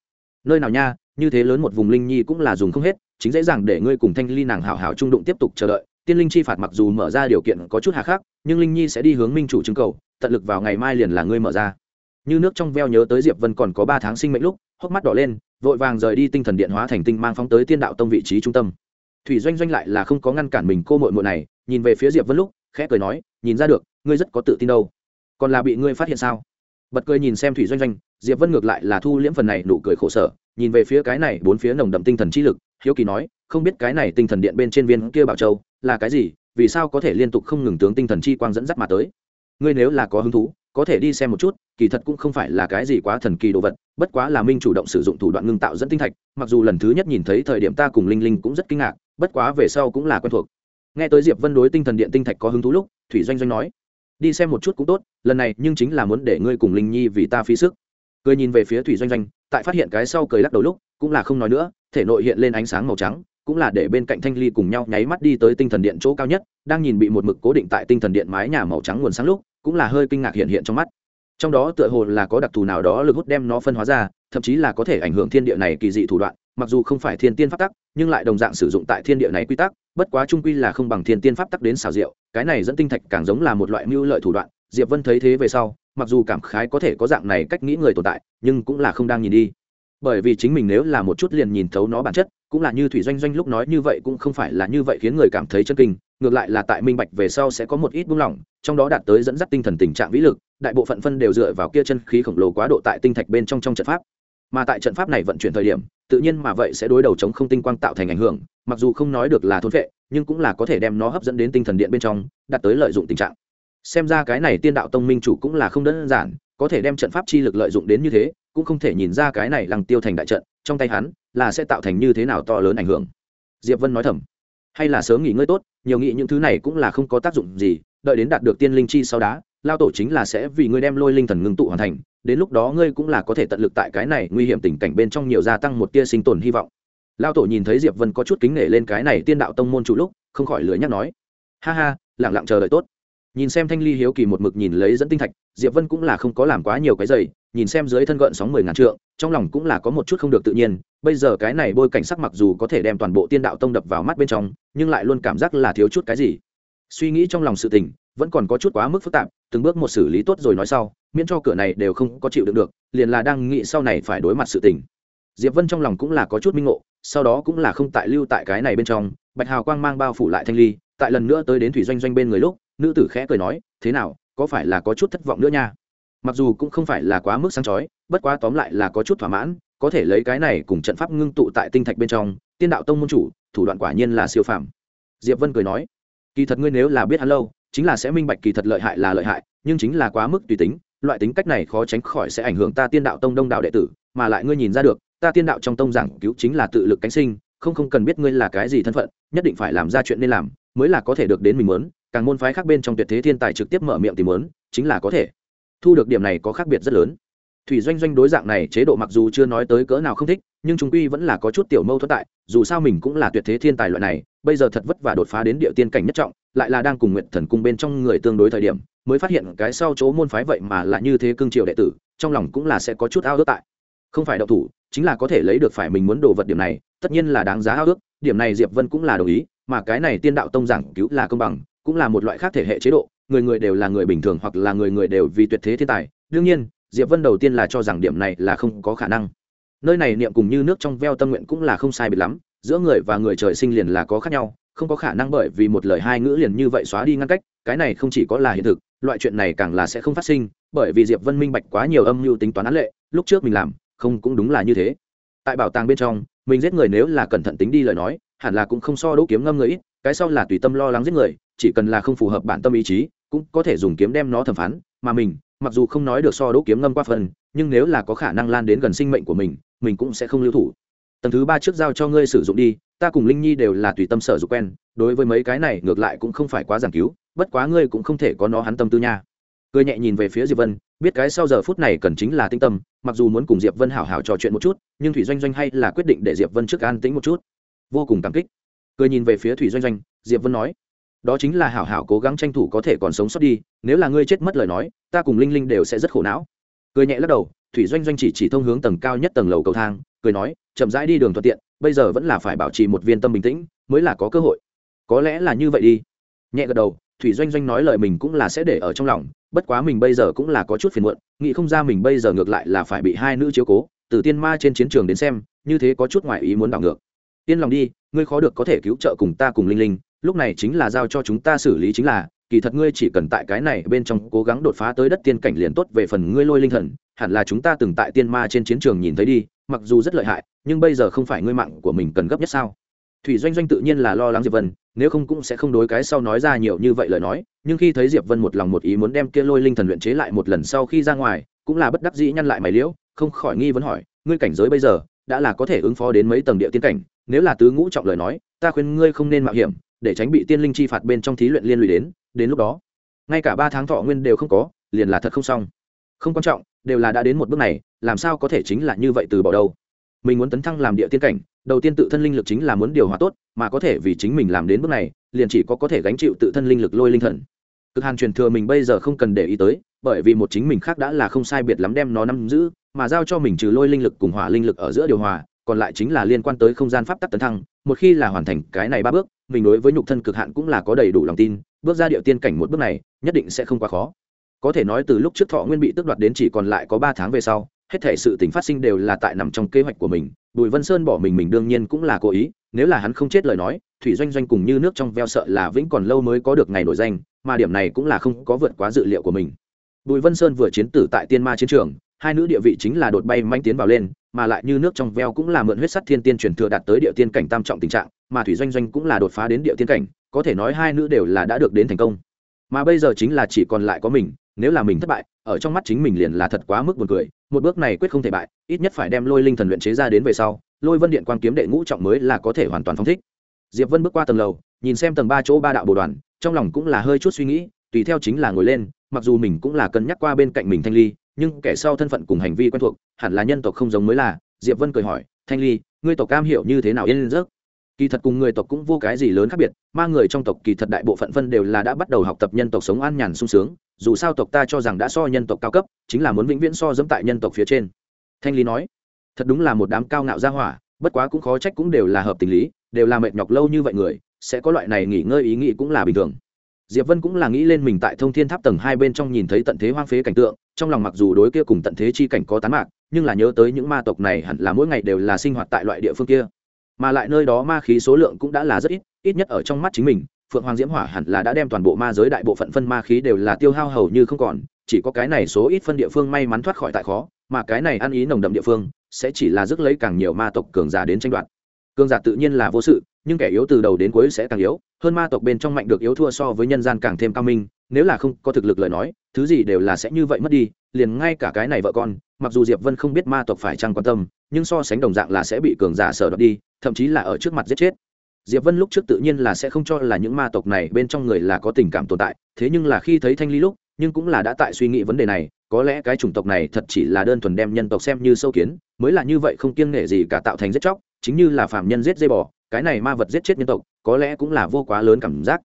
nơi nào nha, như thế lớn một vùng linh nhi cũng là dùng không hết, chính dễ dàng để ngươi cùng thanh ly nàng hảo hảo trung đụng tiếp tục chờ đợi tiên linh chi phạt mặc dù mở ra điều kiện có chút hà khắc, nhưng linh nhi sẽ đi hướng minh chủ trưng cầu, tận lực vào ngày mai liền là ngươi mở ra. Như nước trong veo nhớ tới diệp vân còn có ba tháng sinh mệnh lúc, hốc mắt đỏ lên, vội vàng rời đi tinh thần điện hóa thành tinh mang phóng tới tiên đạo tông vị trí trung tâm. Thủy doanh doanh lại là không có ngăn cản mình cô mội mội này, nhìn về phía diệp vân lúc, khẽ cười nói, nhìn ra được, ngươi rất có tự tin đâu. Còn là bị ngươi phát hiện sao? Bật cười nhìn xem thủy doanh doanh, diệp vân ngược lại là thu liễm phần này nụ cười khổ sở, nhìn về phía cái này bốn phía nồng đậm tinh thần trí lực, hiếu kỳ nói, không biết cái này tinh thần điện bên trên viên kia bảo châu là cái gì, vì sao có thể liên tục không ngừng tướng tinh thần chi quang dẫn dắt mà tới? Ngươi nếu là có hứng thú, có thể đi xem một chút, kỳ thật cũng không phải là cái gì quá thần kỳ đồ vật, bất quá là minh chủ động sử dụng thủ đoạn ngưng tạo dẫn tinh thạch, mặc dù lần thứ nhất nhìn thấy thời điểm ta cùng linh linh cũng rất kinh ngạc, bất quá về sau cũng là quen thuộc. Nghe tới diệp vân đối tinh thần điện tinh thạch có hứng thú lúc, thủy doanh doanh nói, đi xem một chút cũng tốt, lần này nhưng chính là muốn để ngươi cùng linh nhi vì ta phí sức. Cười nhìn về phía thủy doanh doanh, tại phát hiện cái sau cười lắc đầu lúc, cũng là không nói nữa, thể nội hiện lên ánh sáng màu trắng cũng là để bên cạnh thanh ly cùng nhau nháy mắt đi tới tinh thần điện chỗ cao nhất, đang nhìn bị một mực cố định tại tinh thần điện mái nhà màu trắng nguồn sáng lúc, cũng là hơi kinh ngạc hiện hiện trong mắt. Trong đó tựa hồ là có đặc thù nào đó lực hút đem nó phân hóa ra, thậm chí là có thể ảnh hưởng thiên địa này kỳ dị thủ đoạn, mặc dù không phải thiên tiên pháp tắc, nhưng lại đồng dạng sử dụng tại thiên địa này quy tắc, bất quá trung quy là không bằng thiên tiên pháp tắc đến xào rượu cái này dẫn tinh thạch càng giống là một loại mưu lợi thủ đoạn, diệp vân thấy thế về sau, mặc dù cảm khái có thể có dạng này cách nghĩ người tồn tại, nhưng cũng là không đang nhìn đi bởi vì chính mình nếu là một chút liền nhìn thấu nó bản chất, cũng là như thủy doanh doanh lúc nói như vậy cũng không phải là như vậy khiến người cảm thấy chân kinh, ngược lại là tại minh bạch về sau sẽ có một ít buông lỏng, trong đó đạt tới dẫn dắt tinh thần tình trạng vĩ lực, đại bộ phận phân đều dựa vào kia chân khí khổng lồ quá độ tại tinh thạch bên trong trong trận pháp. Mà tại trận pháp này vận chuyển thời điểm, tự nhiên mà vậy sẽ đối đầu chống không tinh quang tạo thành ảnh hưởng, mặc dù không nói được là thôn vệ nhưng cũng là có thể đem nó hấp dẫn đến tinh thần điện bên trong, đạt tới lợi dụng tình trạng. Xem ra cái này tiên đạo tông minh chủ cũng là không đơn giản, có thể đem trận pháp chi lực lợi dụng đến như thế cũng không thể nhìn ra cái này lăng tiêu thành đại trận, trong tay hắn là sẽ tạo thành như thế nào to lớn ảnh hưởng. Diệp vân nói thầm, hay là sớm nghỉ ngơi tốt, nhiều nghĩ những thứ này cũng là không có tác dụng gì, đợi đến đạt được tiên linh chi sau đó lao tổ chính là sẽ vì ngươi đem lôi linh thần ngưng tụ hoàn thành, đến lúc đó ngươi cũng là có thể tận lực tại cái này nguy hiểm tình cảnh bên trong nhiều gia tăng một tia sinh tồn hy vọng. Lao tổ nhìn thấy diệp vân có chút kính nể lên cái này tiên đạo tông môn chủ lúc, không khỏi lưỡi nhắc nói, ha ha lẳng lặng chờ đợi tốt. Nhìn xem thanh ly hiếu kỳ một mực nhìn lấy dẫn tinh thạch, diệp vân cũng là không có làm quá nhiều cái giày nhìn xem dưới thân gợn sóng mười ngàn trượng, trong lòng cũng là có một chút không được tự nhiên. Bây giờ cái này bôi cảnh sắc mặc dù có thể đem toàn bộ tiên đạo tông đập vào mắt bên trong, nhưng lại luôn cảm giác là thiếu chút cái gì. Suy nghĩ trong lòng sự tình, vẫn còn có chút quá mức phức tạp, từng bước một xử lý tốt rồi nói sau, miễn cho cửa này đều không có chịu được được, liền là đang nghĩ sau này phải đối mặt sự tình. Diệp vân trong lòng cũng là có chút minh ngộ, sau đó cũng là không tại lưu tại cái này bên trong, bạch hào quang mang bao phủ lại thanh ly, tại lần nữa tới đến thủy doanh doanh bên người lúc, nữ tử khẽ cười nói, thế nào, có phải là có chút thất vọng nữa nha? Mặc dù cũng không phải là quá mức sáng chói, bất quá tóm lại là có chút thỏa mãn, có thể lấy cái này cùng trận pháp ngưng tụ tại tinh thạch bên trong, tiên đạo tông môn chủ, thủ đoạn quả nhiên là siêu phàm. Diệp vân cười nói, kỳ thật ngươi nếu là biết hắn lâu, chính là sẽ minh bạch kỳ thật lợi hại là lợi hại, nhưng chính là quá mức tùy tính, loại tính cách này khó tránh khỏi sẽ ảnh hưởng ta tiên đạo tông đông đạo đệ tử, mà lại ngươi nhìn ra được, ta tiên đạo trong tông giảng cứu chính là tự lực cánh sinh, không không cần biết ngươi là cái gì thân phận, nhất định phải làm ra chuyện nên làm, mới là có thể được đến mình muốn, càng môn phái khác bên trong tuyệt thế thiên tài trực tiếp mở miệng tìm muốn, chính là có thể thu được điểm này có khác biệt rất lớn. Thủy doanh doanh đối dạng này chế độ mặc dù chưa nói tới cỡ nào không thích, nhưng chúng quy vẫn là có chút tiểu mâu thuẫn tại, dù sao mình cũng là tuyệt thế thiên tài loại này, bây giờ thật vất vả đột phá đến địa tiên cảnh nhất trọng, lại là đang cùng nguyện thần cung bên trong người tương đối thời điểm, mới phát hiện cái sau chỗ môn phái vậy mà là như thế cương triều đệ tử, trong lòng cũng là sẽ có chút ao ước tại. Không phải đậu thủ, chính là có thể lấy được phải mình muốn đồ vật điểm này, tất nhiên là đáng giá ao ước, điểm này diệp vân cũng là đồng ý, mà cái này tiên đạo tông giảng cứu là công bằng, cũng là một loại khác thể hệ chế độ người người đều là người bình thường hoặc là người người đều vì tuyệt thế thiên tài. Đương nhiên, diệp vân đầu tiên là cho rằng điểm này là không có khả năng. Nơi này niệm cùng như nước trong veo tâm nguyện cũng là không sai biệt lắm, giữa người và người trời sinh liền là có khác nhau, không có khả năng bởi vì một lời hai ngữ liền như vậy xóa đi ngăn cách, cái này không chỉ có là hiện thực, loại chuyện này càng là sẽ không phát sinh, bởi vì diệp vân minh bạch quá nhiều âm mưu tính toán án lệ, lúc trước mình làm, không cũng đúng là như thế. Tại bảo tàng bên trong, mình giết người nếu là cẩn thận tính đi lời nói, hẳn là cũng không so đỗ kiếm ngâm người ít, cái sau là tùy tâm lo lắng giết người, chỉ cần là không phù hợp bản tâm ý chí cũng có thể dùng kiếm đem nó thẩm phán, mà mình, mặc dù không nói được so đỗ kiếm ngâm qua phần, nhưng nếu là có khả năng lan đến gần sinh mệnh của mình mình cũng sẽ không lưu thủ. Tầng thứ ba trước giao cho ngươi sử dụng đi, ta cùng linh nhi đều là tùy tâm sở dục quen, đối với mấy cái này ngược lại cũng không phải quá giảng cứu, bất quá ngươi cũng không thể có nó hắn tâm tư nha. Cười nhẹ nhìn về phía diệp vân, biết cái sau giờ phút này cần chính là tinh tâm, mặc dù muốn cùng diệp vân hảo hảo trò chuyện một chút, nhưng thủy doanh doanh hay là quyết định để diệp vân trước an tĩnh một chút. Vô cùng cảm kích. Cười nhìn về phía thủy doanh doanh, diệp vân nói đó chính là hảo hảo cố gắng tranh thủ có thể còn sống sót đi, nếu là ngươi chết mất lời nói, ta cùng linh linh đều sẽ rất khổ não. Cười nhẹ lắc đầu, thủy doanh doanh chỉ chỉ thông hướng tầng cao nhất tầng lầu cầu thang, cười nói, chậm rãi đi đường thuận tiện, bây giờ vẫn là phải bảo trì một viên tâm bình tĩnh, mới là có cơ hội. Có lẽ là như vậy đi. Nhẹ gật đầu, thủy doanh doanh nói lời mình cũng là sẽ để ở trong lòng, bất quá mình bây giờ cũng là có chút phiền muộn, nghĩ không ra mình bây giờ ngược lại là phải bị hai nữ chiếu cố, từ tiên ma trên chiến trường đến xem, như thế có chút ngoại ý muốn đảo ngược. Yên lòng đi, ngươi khó được có thể cứu trợ cùng ta cùng linh linh lúc này chính là giao cho chúng ta xử lý chính là, kỳ thật ngươi chỉ cần tại cái này bên trong cố gắng đột phá tới đất tiên cảnh liền tốt, về phần ngươi lôi linh thần, hẳn là chúng ta từng tại tiên ma trên chiến trường nhìn thấy đi, mặc dù rất lợi hại, nhưng bây giờ không phải ngươi mạng của mình cần gấp nhất sao? Thủy doanh doanh tự nhiên là lo lắng diệp vân, nếu không cũng sẽ không đối cái sau nói ra nhiều như vậy lời nói, nhưng khi thấy diệp vân một lòng một ý muốn đem kia lôi linh thần luyện chế lại một lần sau khi ra ngoài, cũng là bất đắc dĩ nhăn lại mày liễu, không khỏi nghi vấn hỏi, ngươi cảnh giới bây giờ đã là có thể ứng phó đến mấy tầng địa tiên cảnh, nếu là tứ ngũ trọng lời nói, ta khuyên ngươi không nên mạo hiểm để tránh bị tiên linh chi phạt bên trong thí luyện liên lụy đến đến lúc đó, ngay cả ba tháng thọ nguyên đều không có, liền là thật không xong. Không quan trọng, đều là đã đến một bước này, làm sao có thể chính là như vậy từ bỏ đâu. Mình muốn tấn thăng làm địa tiên cảnh, đầu tiên tự thân linh lực chính là muốn điều hòa tốt, mà có thể vì chính mình làm đến bước này, liền chỉ có có thể gánh chịu tự thân linh lực lôi linh thần. Cực hàn truyền thừa mình bây giờ không cần để ý tới, bởi vì một chính mình khác đã là không sai biệt lắm đem nó nắm giữ, mà giao cho mình trừ lôi linh lực cùng hỏa linh lực ở giữa điều hòa còn lại chính là liên quan tới không gian pháp tắc tấn thăng, một khi là hoàn thành cái này ba bước, mình đối với nhục thân cực hạn cũng là có đầy đủ lòng tin, bước ra địa tiên cảnh một bước này, nhất định sẽ không quá khó. Có thể nói từ lúc trước thọ nguyên bị tước đoạt đến chỉ còn lại có ba tháng về sau, hết thể sự tình phát sinh đều là tại nằm trong kế hoạch của mình. Bùi vân sơn bỏ mình mình đương nhiên cũng là cố ý, nếu là hắn không chết lời nói, thủy doanh doanh cùng như nước trong veo sợ là vĩnh còn lâu mới có được ngày nổi danh, mà điểm này cũng là không có vượt quá dự liệu của mình. Bùi vân sơn vừa chiến tử tại tiên ma chiến trường, hai nữ địa vị chính là đột bay manh tiến vào lên mà lại như nước trong veo cũng là mượn huyết sắt thiên tiên truyền thừa đạt tới địa tiên cảnh tam trọng tình trạng, mà thủy doanh doanh cũng là đột phá đến địa tiên cảnh, có thể nói hai nữ đều là đã được đến thành công. Mà bây giờ chính là chỉ còn lại có mình, nếu là mình thất bại, ở trong mắt chính mình liền là thật quá mức buồn cười, một bước này quyết không thể bại, ít nhất phải đem lôi linh thần luyện chế ra đến về sau, lôi vân điện quan kiếm đệ ngũ trọng mới là có thể hoàn toàn phong thích. Diệp vân bước qua tầng lầu, nhìn xem tầng ba chỗ ba đạo bồ đoàn, trong lòng cũng là hơi chút suy nghĩ, tùy theo chính là ngồi lên, mặc dù mình cũng là cân nhắc qua bên cạnh mình thanh ly nhưng kẻ sau thân phận cùng hành vi quen thuộc, hẳn là nhân tộc không giống mới là, diệp vân cười hỏi, thanh ly, ngươi tộc cam hiểu như thế nào yên giấc? Kỳ thật cùng người tộc cũng vô cái gì lớn khác biệt, ma người trong tộc kỳ thật đại bộ phận phân đều là đã bắt đầu học tập nhân tộc sống an nhàn sung sướng, dù sao tộc ta cho rằng đã so nhân tộc cao cấp, chính là muốn vĩnh viễn so dẫm tại nhân tộc phía trên. Thanh lý nói, thật đúng là một đám cao ngạo gia hỏa, bất quá cũng khó trách cũng đều là hợp tình lý, đều là mệt nhọc lâu như vậy người, sẽ có loại này nghỉ ngơi ý nghĩ cũng là bình thường diệp vân cũng là nghĩ lên mình tại thông thiên tháp tầng hai bên trong nhìn thấy tận thế hoang phế cảnh tượng, trong lòng mặc dù đối kia cùng tận thế chi cảnh có tán mạc, nhưng là nhớ tới những ma tộc này hẳn là mỗi ngày đều là sinh hoạt tại loại địa phương kia. Mà lại nơi đó ma khí số lượng cũng đã là rất ít ít nhất ở trong mắt chính mình, phượng hoàng diễm hỏa hẳn là đã đem toàn bộ ma giới đại bộ phận phân ma khí đều là tiêu hao hầu như không còn, chỉ có cái này số ít phân địa phương may mắn thoát khỏi tại khó, mà cái này ăn ý nồng đậm địa phương sẽ chỉ là rước lấy càng nhiều ma tộc cường giả đến tranh đoạt. Cường giả tự nhiên là vô sự nhưng kẻ yếu từ đầu đến cuối sẽ càng yếu, hơn ma tộc bên trong mạnh được yếu thua so với nhân gian càng thêm cao minh, nếu là không có thực lực lời nói, thứ gì đều là sẽ như vậy mất đi, liền ngay cả cái này vợ con, mặc dù diệp vân không biết ma tộc phải chăng quan tâm, nhưng so sánh đồng dạng là sẽ bị cường giả sở đoạt đi, thậm chí là ở trước mặt giết chết. Diệp vân lúc trước tự nhiên là sẽ không cho là những ma tộc này bên trong người là có tình cảm tồn tại, thế nhưng là khi thấy thanh ly lúc, nhưng cũng là đã tại suy nghĩ vấn đề này, có lẽ cái chủng tộc này thật chỉ là đơn thuần đem nhân tộc xem như sâu kiến, mới là như vậy không kiêng nể gì cả tạo thành giết chóc, chính như là phạm nhân giết dây bò cái này ma vật giết chết nhân tộc, có lẽ cũng là vô quá lớn cảm giác.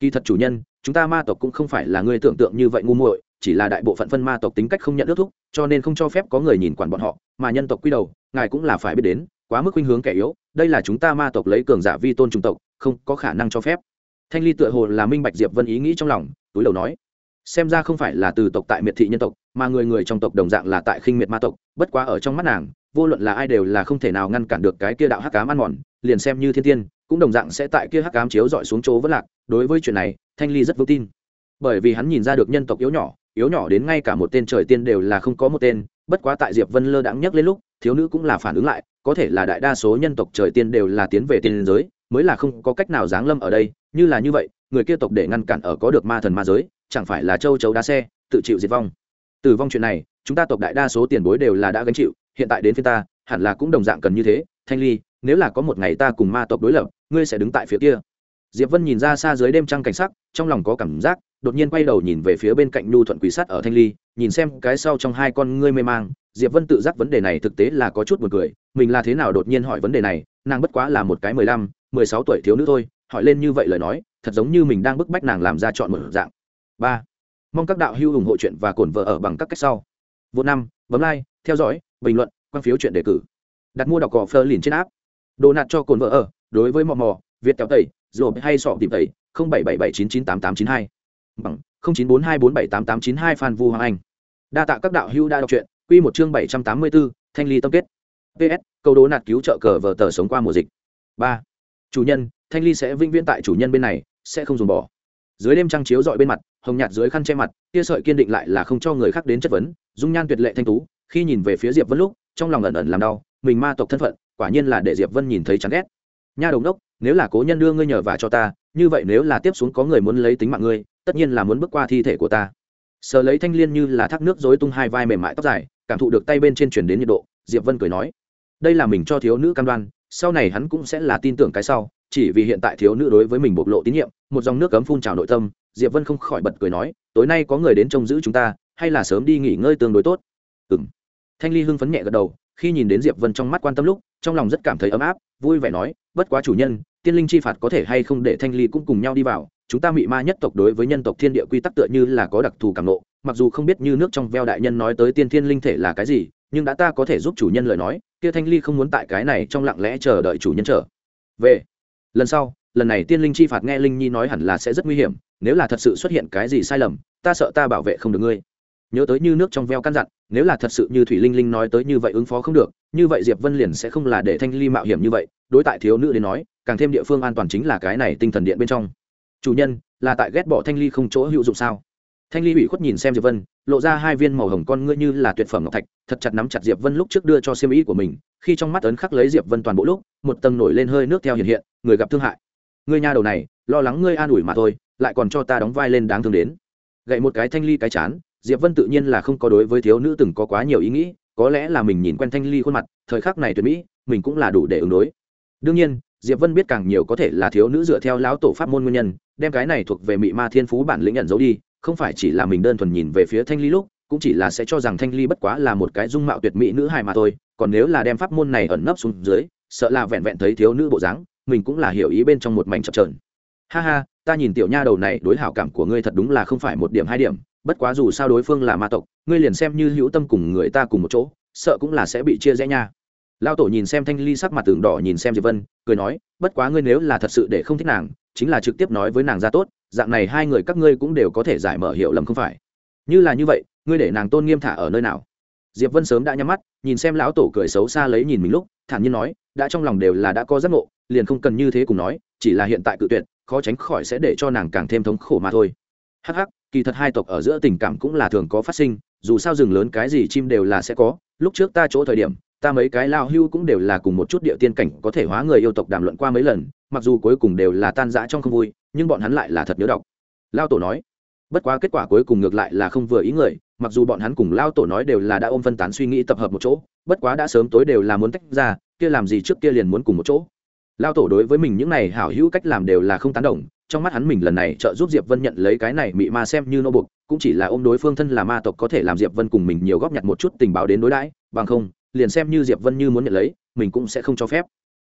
Kỳ thật chủ nhân, chúng ta ma tộc cũng không phải là người tưởng tượng như vậy ngu muội, chỉ là đại bộ phận phân ma tộc tính cách không nhận ước thúc, cho nên không cho phép có người nhìn quản bọn họ, mà nhân tộc quy đầu, ngài cũng là phải biết đến, quá mức khuynh hướng kẻ yếu, đây là chúng ta ma tộc lấy cường giả vi tôn trung tộc, không có khả năng cho phép. Thanh ly tựa hồ là minh bạch diệp vân ý nghĩ trong lòng, túi đầu nói, xem ra không phải là từ tộc tại miệt thị nhân tộc, mà người người trong tộc đồng dạng là tại khinh miệt ma tộc, bất quá ở trong mắt nàng, vô luận là ai đều là không thể nào ngăn cản được cái kia đạo hắc cám ăn mòn liền xem như thiên tiên, cũng đồng dạng sẽ tại kia hắc cám chiếu dọi xuống chỗ vất lạc. Đối với chuyện này, thanh ly rất vững tin. Bởi vì hắn nhìn ra được nhân tộc yếu nhỏ yếu nhỏ đến ngay cả một tên trời tiên đều là không có một tên. Bất quá tại diệp vân lơ đãng nhắc lên lúc, thiếu nữ cũng là phản ứng lại, có thể là đại đa số nhân tộc trời tiên đều là tiến về tiên giới, mới là không có cách nào giáng lâm ở đây. Như là như vậy, người kia tộc để ngăn cản ở có được ma thần ma giới, chẳng phải là châu chấu đá xe, tự chịu diệt vong. Tử vong chuyện này, chúng ta tộc đại đa số tiền bối đều là đã gánh chịu, hiện tại đến phía ta, hẳn là cũng đồng dạng cần như thế. Thanh ly nếu là có một ngày ta cùng ma tộc đối lập, ngươi sẽ đứng tại phía kia. Diệp vân nhìn ra xa dưới đêm trăng cảnh sắc, trong lòng có cảm giác, đột nhiên quay đầu nhìn về phía bên cạnh nhu thuận quỷ sắt ở thanh ly, nhìn xem cái sau trong hai con ngươi mê mang, diệp vân tự giác vấn đề này thực tế là có chút buồn cười, mình là thế nào đột nhiên hỏi vấn đề này, nàng bất quá là một cái mười lăm, mười sáu tuổi thiếu nữ thôi, hỏi lên như vậy lời nói, thật giống như mình đang bức bách nàng làm ra chọn một dạng. Ba, mong các đạo hữu ủng hộ chuyện và cổn vợ ở bằng các cách sau. Vô năm, bấm like, theo dõi, bình luận, quan phiếu chuyện đề cử. Đặt mua đọc cỏ phơ liền trên app đồ nạt cho cồn vợ ở, đối với mò mò, việt kéo tẩy rồi hay sọ tìm tẩy, không bảy bảy bảy chín chín tám tám chín hai. Bằng, không chín bốn hai bốn bảy tám tám chín hai phan vu hoàng anh. Đa tạ các đạo hữu đã đọc truyện, quy một chương bảy trăm tám mươi bốn thanh ly tâm kết. Ps câu đố nạt cứu trợ cờ vờ tờ sống qua mùa dịch. Ba. Chủ nhân, thanh ly sẽ vĩnh viễn tại chủ nhân bên này, sẽ không dùng bỏ. Dưới đêm trăng chiếu dọi bên mặt, hồng nhạt dưới khăn che mặt kia sợi kiên định lại là không cho người khác đến chất vấn, dung nhan tuyệt lệ thanh tú, khi nhìn về phía diệp vân lúc, trong lòng ẩn ẩn làm đau, mình ma tộc thân phận quả nhiên là để diệp vân nhìn thấy chán ghét. Nha đồng đốc nếu là cố nhân đưa ngươi nhờ và cho ta, như vậy nếu là tiếp xuống có người muốn lấy tính mạng ngươi, tất nhiên là muốn bước qua thi thể của ta. Sờ lấy thanh liên như là thác nước dối tung hai vai mềm mại tóc dài, cảm thụ được tay bên trên chuyển đến nhiệt độ, diệp vân cười nói, đây là mình cho thiếu nữ cam đoan, sau này hắn cũng sẽ là tin tưởng cái sau, chỉ vì hiện tại thiếu nữ đối với mình bộc lộ tín nhiệm, một dòng nước cấm phun trào nội tâm. Diệp vân không khỏi bật cười nói, tối nay có người đến trông giữ chúng ta, hay là sớm đi nghỉ ngơi tương đối tốt? Ừ m thanh ly hưng phấn nhẹ gật đầu khi nhìn đến diệp vân trong mắt quan tâm lúc, trong lòng rất cảm thấy ấm áp, vui vẻ nói, bất quá chủ nhân, tiên linh chi phạt có thể hay không để thanh ly cũng cùng nhau đi vào, chúng ta mị ma nhất tộc đối với nhân tộc thiên địa quy tắc tựa như là có đặc thù cảm nộ, mặc dù không biết như nước trong veo đại nhân nói tới tiên thiên linh thể là cái gì, nhưng đã ta có thể giúp chủ nhân lời nói, kia thanh ly không muốn tại cái này trong lặng lẽ chờ đợi chủ nhân trở về. Lần sau, lần này tiên linh chi phạt nghe linh nhi nói hẳn là sẽ rất nguy hiểm, nếu là thật sự xuất hiện cái gì sai lầm, ta sợ ta bảo vệ không được ngươi nhớ tới như nước trong veo căn dặn, nếu là thật sự như thủy linh linh nói tới như vậy ứng phó không được, như vậy diệp vân liền sẽ không là để thanh ly mạo hiểm như vậy, đối tại thiếu nữ đến nói, càng thêm địa phương an toàn chính là cái này tinh thần điện bên trong. Chủ nhân, là tại ghét bỏ thanh ly không chỗ hữu dụng sao? Thanh ly ủy khuất nhìn xem diệp vân, lộ ra hai viên màu hồng con ngươi như là tuyệt phẩm ngọc thạch, thật chặt nắm chặt diệp vân lúc trước đưa cho siêm ý của mình, khi trong mắt ấn khắc lấy diệp vân toàn bộ lúc, một tầng nổi lên hơi nước theo hiện hiện, người gặp thương hại. Ngươi nha đầu này, lo lắng ngươi an ủi mà thôi, lại còn cho ta đóng vai lên đáng thương đến. Gậy một cái thanh ly cái chán diệp vân tự nhiên là không có đối với thiếu nữ từng có quá nhiều ý nghĩ, có lẽ là mình nhìn quen thanh ly khuôn mặt, thời khắc này tuyệt mỹ, mình cũng là đủ để ứng đối. Đương nhiên, diệp vân biết càng nhiều có thể là thiếu nữ dựa theo lão tổ pháp môn nguyên nhân, đem cái này thuộc về mị ma thiên phú bản lĩnh nhận dấu đi, không phải chỉ là mình đơn thuần nhìn về phía thanh ly lúc, cũng chỉ là sẽ cho rằng thanh ly bất quá là một cái dung mạo tuyệt mỹ nữ hài mà thôi, còn nếu là đem pháp môn này ẩn nấp xuống dưới, sợ là vẹn vẹn thấy thiếu nữ bộ dáng, mình cũng là hiểu ý bên trong một mảnh chập trờn ha ha, ta nhìn tiểu nha đầu này, đối hảo cảm của ngươi thật đúng là không phải một điểm hai điểm bất quá dù sao đối phương là ma tộc, ngươi liền xem như hữu tâm cùng người ta cùng một chỗ, sợ cũng là sẽ bị chia rẽ nha. Lao tổ nhìn xem thanh ly sắc mặt tường đỏ nhìn xem diệp vân, cười nói, bất quá ngươi nếu là thật sự để không thích nàng, chính là trực tiếp nói với nàng ra tốt, dạng này hai người các ngươi cũng đều có thể giải mở hiểu lầm không phải. Như là như vậy, ngươi để nàng tôn nghiêm thả ở nơi nào? Diệp vân sớm đã nhắm mắt, nhìn xem lão tổ cười xấu xa lấy nhìn mình lúc, thản nhiên nói, đã trong lòng đều là đã có giấc ngộ, liền không cần như thế cùng nói, chỉ là hiện tại cự tuyệt, khó tránh khỏi sẽ để cho nàng càng thêm thống khổ mà thôi. Hắc hắc kỳ thật hai tộc ở giữa tình cảm cũng là thường có phát sinh, dù sao rừng lớn cái gì chim đều là sẽ có. Lúc trước ta chỗ thời điểm, ta mấy cái lao hưu cũng đều là cùng một chút địa tiên cảnh có thể hóa người yêu tộc đàm luận qua mấy lần, mặc dù cuối cùng đều là tan rã trong không vui, nhưng bọn hắn lại là thật nhớ đọc. Lao tổ nói, bất quá kết quả cuối cùng ngược lại là không vừa ý người, mặc dù bọn hắn cùng lao tổ nói đều là đã ôm phân tán suy nghĩ tập hợp một chỗ, bất quá đã sớm tối đều là muốn tách ra, kia làm gì trước kia liền muốn cùng một chỗ. Lao tổ đối với mình những này hảo hữu cách làm đều là không tán đồng trong mắt hắn mình lần này trợ giúp diệp vân nhận lấy cái này mị ma xem như nô bục cũng chỉ là ôm đối phương thân là ma tộc có thể làm diệp vân cùng mình nhiều góp nhặt một chút tình báo đến đối đãi, bằng không, liền xem như diệp vân như muốn nhận lấy, mình cũng sẽ không cho phép.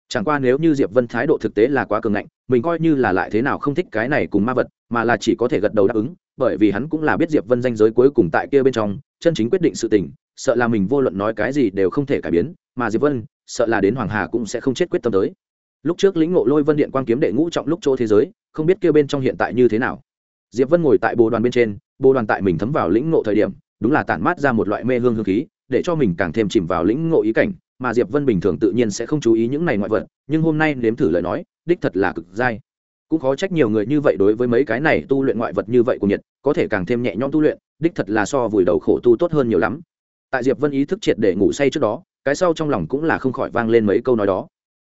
Chẳng qua nếu như diệp vân thái độ thực tế là quá cường ngạnh, mình coi như là lại thế nào không thích cái này cùng ma vật, mà là chỉ có thể gật đầu đáp ứng, bởi vì hắn cũng là biết diệp vân danh giới cuối cùng tại kia bên trong, chân chính quyết định sự tình, sợ là mình vô luận nói cái gì đều không thể cải biến, mà diệp vân, sợ là đến hoàng hà cũng sẽ không chết quyết tâm tới. Lúc trước lĩnh ngộ lôi vân điện quang kiếm đệ ngũ trọng lúc chỗ thế giới không biết kia bên trong hiện tại như thế nào. Diệp vân ngồi tại bồ đoàn bên trên, bồ đoàn tại mình thấm vào lĩnh ngộ thời điểm, đúng là tản mát ra một loại mê hương hương khí, để cho mình càng thêm chìm vào lĩnh ngộ ý cảnh, mà diệp vân bình thường tự nhiên sẽ không chú ý những này ngoại vật, nhưng hôm nay nếm thử lời nói, đích thật là cực dai. Cũng khó trách nhiều người như vậy đối với mấy cái này tu luyện ngoại vật như vậy của nhiệt, có thể càng thêm nhẹ nhõm tu luyện, đích thật là so vùi đầu khổ tu tốt hơn nhiều lắm. Tại diệp vân ý thức triệt để ngủ say trước đó, cái sau trong lòng cũng là không khỏi vang lên mấy câu nói đó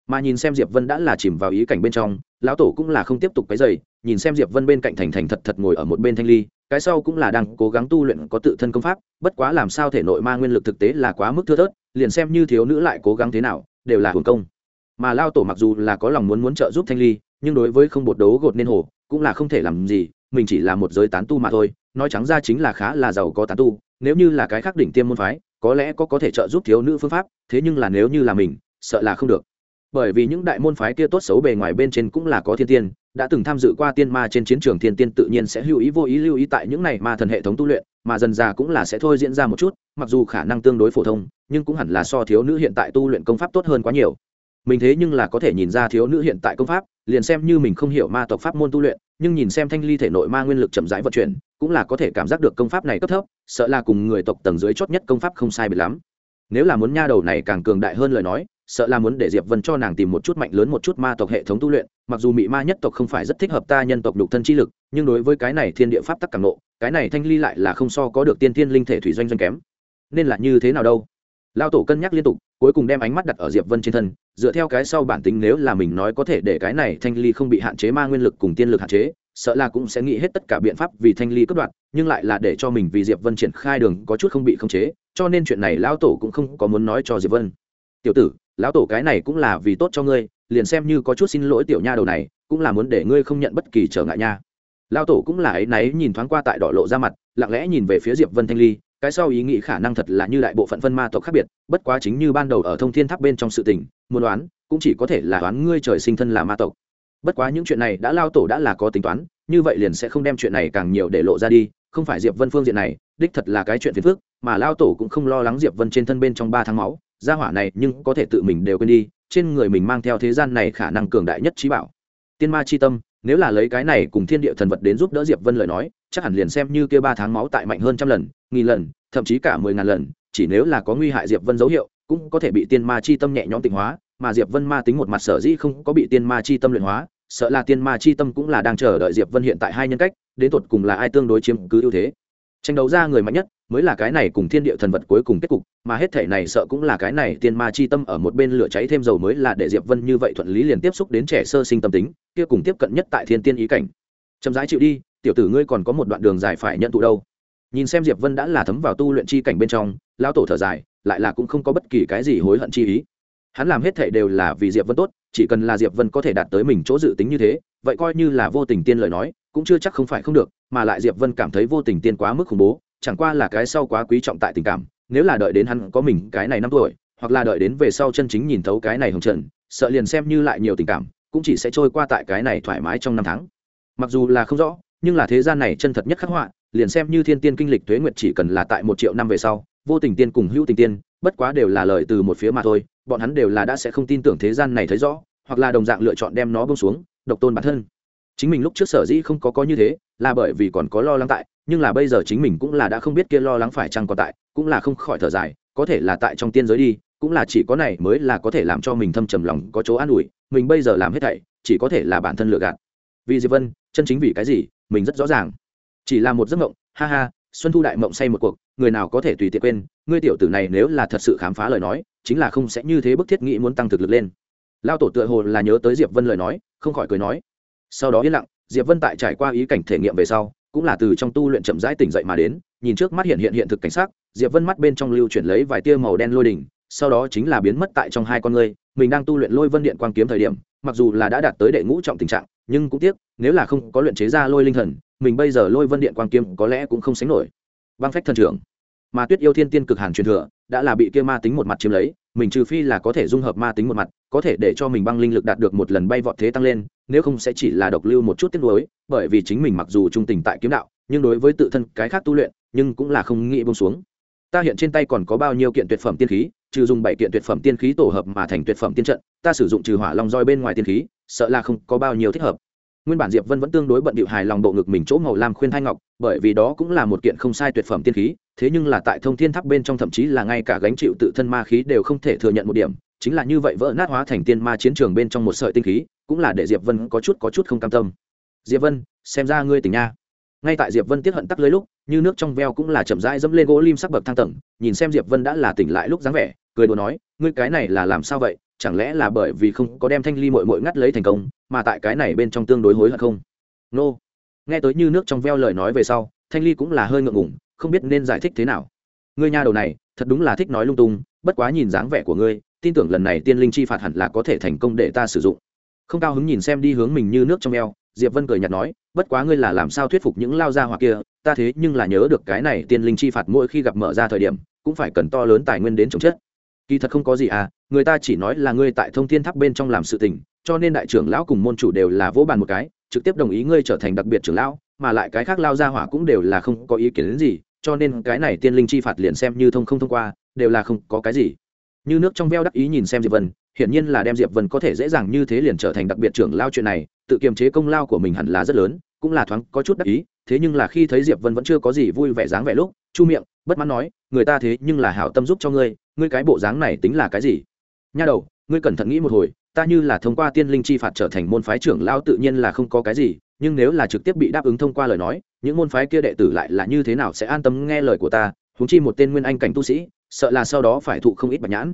mà nhìn xem diệp vân đã là chìm vào ý cảnh bên trong, lão tổ cũng là không tiếp tục cái dày nhìn xem diệp vân bên cạnh thành thành thật thật ngồi ở một bên thanh ly, cái sau cũng là đang cố gắng tu luyện có tự thân công pháp, bất quá làm sao thể nội ma nguyên lực thực tế là quá mức thưa thớt, liền xem như thiếu nữ lại cố gắng thế nào, đều là hưởng công. Mà lao tổ mặc dù là có lòng muốn muốn trợ giúp thanh ly, nhưng đối với không bột đấu gột nên hồ, cũng là không thể làm gì, mình chỉ là một giới tán tu mà thôi, nói trắng ra chính là khá là giàu có tán tu, nếu như là cái khác đỉnh tiêm môn phái, có lẽ có có thể trợ giúp thiếu nữ phương pháp, thế nhưng là nếu như là mình, sợ là không được bởi vì những đại môn phái kia tốt xấu bề ngoài bên trên cũng là có thiên tiên, đã từng tham dự qua tiên ma trên chiến trường thiên tiên tự nhiên sẽ lưu ý vô ý lưu ý tại những này ma thần hệ thống tu luyện, mà dần già cũng là sẽ thôi diễn ra một chút, mặc dù khả năng tương đối phổ thông, nhưng cũng hẳn là so thiếu nữ hiện tại tu luyện công pháp tốt hơn quá nhiều. Mình thế nhưng là có thể nhìn ra thiếu nữ hiện tại công pháp, liền xem như mình không hiểu ma tộc pháp môn tu luyện, nhưng nhìn xem thanh ly thể nội ma nguyên lực chậm rãi vận chuyển, cũng là có thể cảm giác được công pháp này cấp thấp, sợ là cùng người tộc tầng dưới chót nhất công pháp không sai bị lắm. Nếu là muốn nha đầu này càng cường đại hơn lời nói sợ là muốn để diệp vân cho nàng tìm một chút mạnh lớn một chút ma tộc hệ thống tu luyện, mặc dù mị ma nhất tộc không phải rất thích hợp ta nhân tộc đục thân chi lực, nhưng đối với cái này thiên địa pháp tắc càng nộ, cái này thanh ly lại là không so có được tiên thiên linh thể thủy doanh doanh kém. Nên là như thế nào đâu? Lao tổ cân nhắc liên tục, cuối cùng đem ánh mắt đặt ở diệp vân trên thân, dựa theo cái sau bản tính nếu là mình nói có thể để cái này thanh ly không bị hạn chế ma nguyên lực cùng tiên lực hạn chế, sợ là cũng sẽ nghĩ hết tất cả biện pháp vì thanh ly cất đoạn nhưng lại là để cho mình vì diệp vân triển khai đường có chút không bị khống chế, cho nên chuyện này lão tổ cũng không có muốn nói cho diệp vân. Tiểu tử lão tổ cái này cũng là vì tốt cho ngươi, liền xem như có chút xin lỗi tiểu nha đầu này, cũng là muốn để ngươi không nhận bất kỳ trở ngại nha. Lão tổ cũng là ấy náy nhìn thoáng qua tại đỏ lộ ra mặt, lặng lẽ nhìn về phía diệp vân thanh ly, cái sau ý nghĩ khả năng thật là như đại bộ phận phân ma tộc khác biệt, bất quá chính như ban đầu ở thông thiên tháp bên trong sự tình, muốn đoán, cũng chỉ có thể là đoán ngươi trời sinh thân là ma tộc. Bất quá những chuyện này đã lao tổ đã là có tính toán, như vậy liền sẽ không đem chuyện này càng nhiều để lộ ra đi, không phải diệp vân phương diện này, đích thật là cái chuyện phiền phức, mà lao tổ cũng không lo lắng diệp vân trên thân bên trong ba tháng máu gia hỏa này nhưng có thể tự mình đều quên đi, trên người mình mang theo thế gian này khả năng cường đại nhất trí bảo. Tiên ma chi tâm, nếu là lấy cái này cùng thiên địa thần vật đến giúp đỡ diệp vân lời nói, chắc hẳn liền xem như kia ba tháng máu tại mạnh hơn trăm lần, nghìn lần, thậm chí cả mười ngàn lần, chỉ nếu là có nguy hại diệp vân dấu hiệu, cũng có thể bị tiên ma chi tâm nhẹ nhõm tịnh hóa, mà diệp vân ma tính một mặt sở dĩ không có bị tiên ma chi tâm luyện hóa, sợ là tiên ma chi tâm cũng là đang chờ đợi diệp vân hiện tại hai nhân cách, đến tột cùng là ai tương đối chiếm cứ ưu thế. Tranh đấu ra người mạnh nhất mới là cái này cùng thiên địa thần vật cuối cùng kết cục, mà hết thể này sợ cũng là cái này tiên ma chi tâm ở một bên lửa cháy thêm dầu mới là để diệp vân như vậy thuận lý liền tiếp xúc đến trẻ sơ sinh tâm tính, kia cùng tiếp cận nhất tại thiên tiên ý cảnh. Chậm rãi chịu đi, tiểu tử ngươi còn có một đoạn đường dài phải nhận tụ đâu. Nhìn xem diệp vân đã là thấm vào tu luyện chi cảnh bên trong, lão tổ thở dài, lại là cũng không có bất kỳ cái gì hối hận chi ý. Hắn làm hết thể đều là vì diệp vân tốt, chỉ cần là diệp vân có thể đạt tới mình chỗ dự tính như thế, vậy coi như là vô tình tiên lời nói, cũng chưa chắc không phải không được, mà lại diệp vân cảm thấy vô tình tiên quá mức khủng bố chẳng qua là cái sau quá quý trọng tại tình cảm, nếu là đợi đến hắn có mình cái này năm tuổi, hoặc là đợi đến về sau chân chính nhìn thấu cái này hồng trần, sợ liền xem như lại nhiều tình cảm, cũng chỉ sẽ trôi qua tại cái này thoải mái trong năm tháng. Mặc dù là không rõ, nhưng là thế gian này chân thật nhất khắc họa, liền xem như thiên tiên kinh lịch tuế nguyệt chỉ cần là tại một triệu năm về sau, vô tình tiên cùng hữu tình tiên, bất quá đều là lời từ một phía mà thôi, bọn hắn đều là đã sẽ không tin tưởng thế gian này thấy rõ, hoặc là đồng dạng lựa chọn đem nó bông xuống, độc tôn bản thân chính mình lúc trước sở dĩ không có có như thế, là bởi vì còn có lo lắng tại, nhưng là bây giờ chính mình cũng là đã không biết kia lo lắng phải chăng còn tại, cũng là không khỏi thở dài, có thể là tại trong tiên giới đi, cũng là chỉ có này mới là có thể làm cho mình thâm trầm lòng, có chỗ an ủi, mình bây giờ làm hết thảy, chỉ có thể là bản thân lựa gạt. Vì diệp vân, chân chính vì cái gì, mình rất rõ ràng. Chỉ là một giấc mộng, ha ha, xuân thu đại mộng say một cuộc, người nào có thể tùy tiện quên, ngươi tiểu tử này nếu là thật sự khám phá lời nói, chính là không sẽ như thế bức thiết nghĩ muốn tăng thực lực lên. Lao tổ tựa hồ là nhớ tới diệp vân lời nói, không khỏi cười nói sau đó yên lặng, diệp vân tại trải qua ý cảnh thể nghiệm về sau, cũng là từ trong tu luyện chậm rãi tỉnh dậy mà đến, nhìn trước mắt hiện hiện hiện thực cảnh sát diệp vân mắt bên trong lưu chuyển lấy vài tia màu đen lôi đỉnh, sau đó chính là biến mất tại trong hai con ngươi mình đang tu luyện lôi vân điện quang kiếm thời điểm, mặc dù là đã đạt tới đệ ngũ trọng tình trạng, nhưng cũng tiếc, nếu là không có luyện chế ra lôi linh thần, mình bây giờ lôi vân điện quang kiếm có lẽ cũng không sánh nổi. Băng phách thần trưởng, mà tuyết yêu thiên tiên cực hàn truyền thừa, đã là bị kia ma tính một mặt chiếm lấy, mình trừ phi là có thể dung hợp ma tính một mặt, có thể để cho mình băng linh lực đạt được một lần bay vọt thế tăng lên nếu không sẽ chỉ là độc lưu một chút tiếc nuối, bởi vì chính mình mặc dù trung tình tại kiếm đạo, nhưng đối với tự thân cái khác tu luyện, nhưng cũng là không nghĩ buông xuống. Ta hiện trên tay còn có bao nhiêu kiện tuyệt phẩm tiên khí, trừ dùng bảy kiện tuyệt phẩm tiên khí tổ hợp mà thành tuyệt phẩm tiên trận, ta sử dụng trừ hỏa long roi bên ngoài tiên khí, sợ là không có bao nhiêu thích hợp. Nguyên bản diệp vân vẫn tương đối bận điệu hài lòng độ ngực mình chỗ màu lam khuyên thanh ngọc, bởi vì đó cũng là một kiện không sai tuyệt phẩm tiên khí, thế nhưng là tại thông thiên tháp bên trong thậm chí là ngay cả gánh chịu tự thân ma khí đều không thể thừa nhận một điểm, chính là như vậy vỡ nát hóa thành tiên ma chiến trường bên trong một sợi tinh khí cũng là để diệp vân có chút có chút không cam tâm. Diệp vân, xem ra ngươi tỉnh nha. Ngay tại diệp vân tiết hận tắc lưới lúc, như nước trong veo cũng là chậm rãi dẫm lên gỗ lim sắc bậc thang tầng, nhìn xem diệp vân đã là tỉnh lại lúc dáng vẻ, cười đùa nói, ngươi cái này là làm sao vậy? Chẳng lẽ là bởi vì không có đem thanh ly mội mội ngắt lấy thành công, mà tại cái này bên trong tương đối hối hận không? Nô. Nghe tới như nước trong veo lời nói về sau, thanh ly cũng là hơi ngượng ngủng không biết nên giải thích thế nào. Ngươi nha đầu này, thật đúng là thích nói lung tung, bất quá nhìn dáng vẻ của ngươi, tin tưởng lần này tiên linh chi phạt hẳn là có thể thành công để ta sử dụng không cao hứng nhìn xem đi hướng mình như nước trong eo, diệp vân cười nhạt nói, bất quá ngươi là làm sao thuyết phục những lao gia hoặc kia, ta thế nhưng là nhớ được cái này tiên linh chi phạt mỗi khi gặp mở ra thời điểm, cũng phải cần to lớn tài nguyên đến chống chết. Kỳ thật không có gì à người ta chỉ nói là ngươi tại thông thiên tháp bên trong làm sự tình, cho nên đại trưởng lão cùng môn chủ đều là vỗ bàn một cái, trực tiếp đồng ý ngươi trở thành đặc biệt trưởng lão, mà lại cái khác lao gia hỏa cũng đều là không có ý kiến đến gì, cho nên cái này tiên linh chi phạt liền xem như thông không thông qua, đều là không có cái gì như nước trong veo đắc ý nhìn xem diệp vân, hiển nhiên là đem diệp vân có thể dễ dàng như thế liền trở thành đặc biệt trưởng lao chuyện này, tự kiềm chế công lao của mình hẳn là rất lớn, cũng là thoáng có chút đắc ý, thế nhưng là khi thấy diệp vân vẫn chưa có gì vui vẻ dáng vẻ lúc, chu miệng, bất mãn nói, người ta thế nhưng là hảo tâm giúp cho ngươi ngươi cái bộ dáng này tính là cái gì? Nha đầu, ngươi cẩn thận nghĩ một hồi, ta như là thông qua tiên linh chi phạt trở thành môn phái trưởng lao tự nhiên là không có cái gì, nhưng nếu là trực tiếp bị đáp ứng thông qua lời nói, những môn phái kia đệ tử lại là như thế nào sẽ an tâm nghe lời của ta? Huống chi một tên nguyên anh cảnh tu sĩ sợ là sau đó phải thụ không ít bạch nhãn.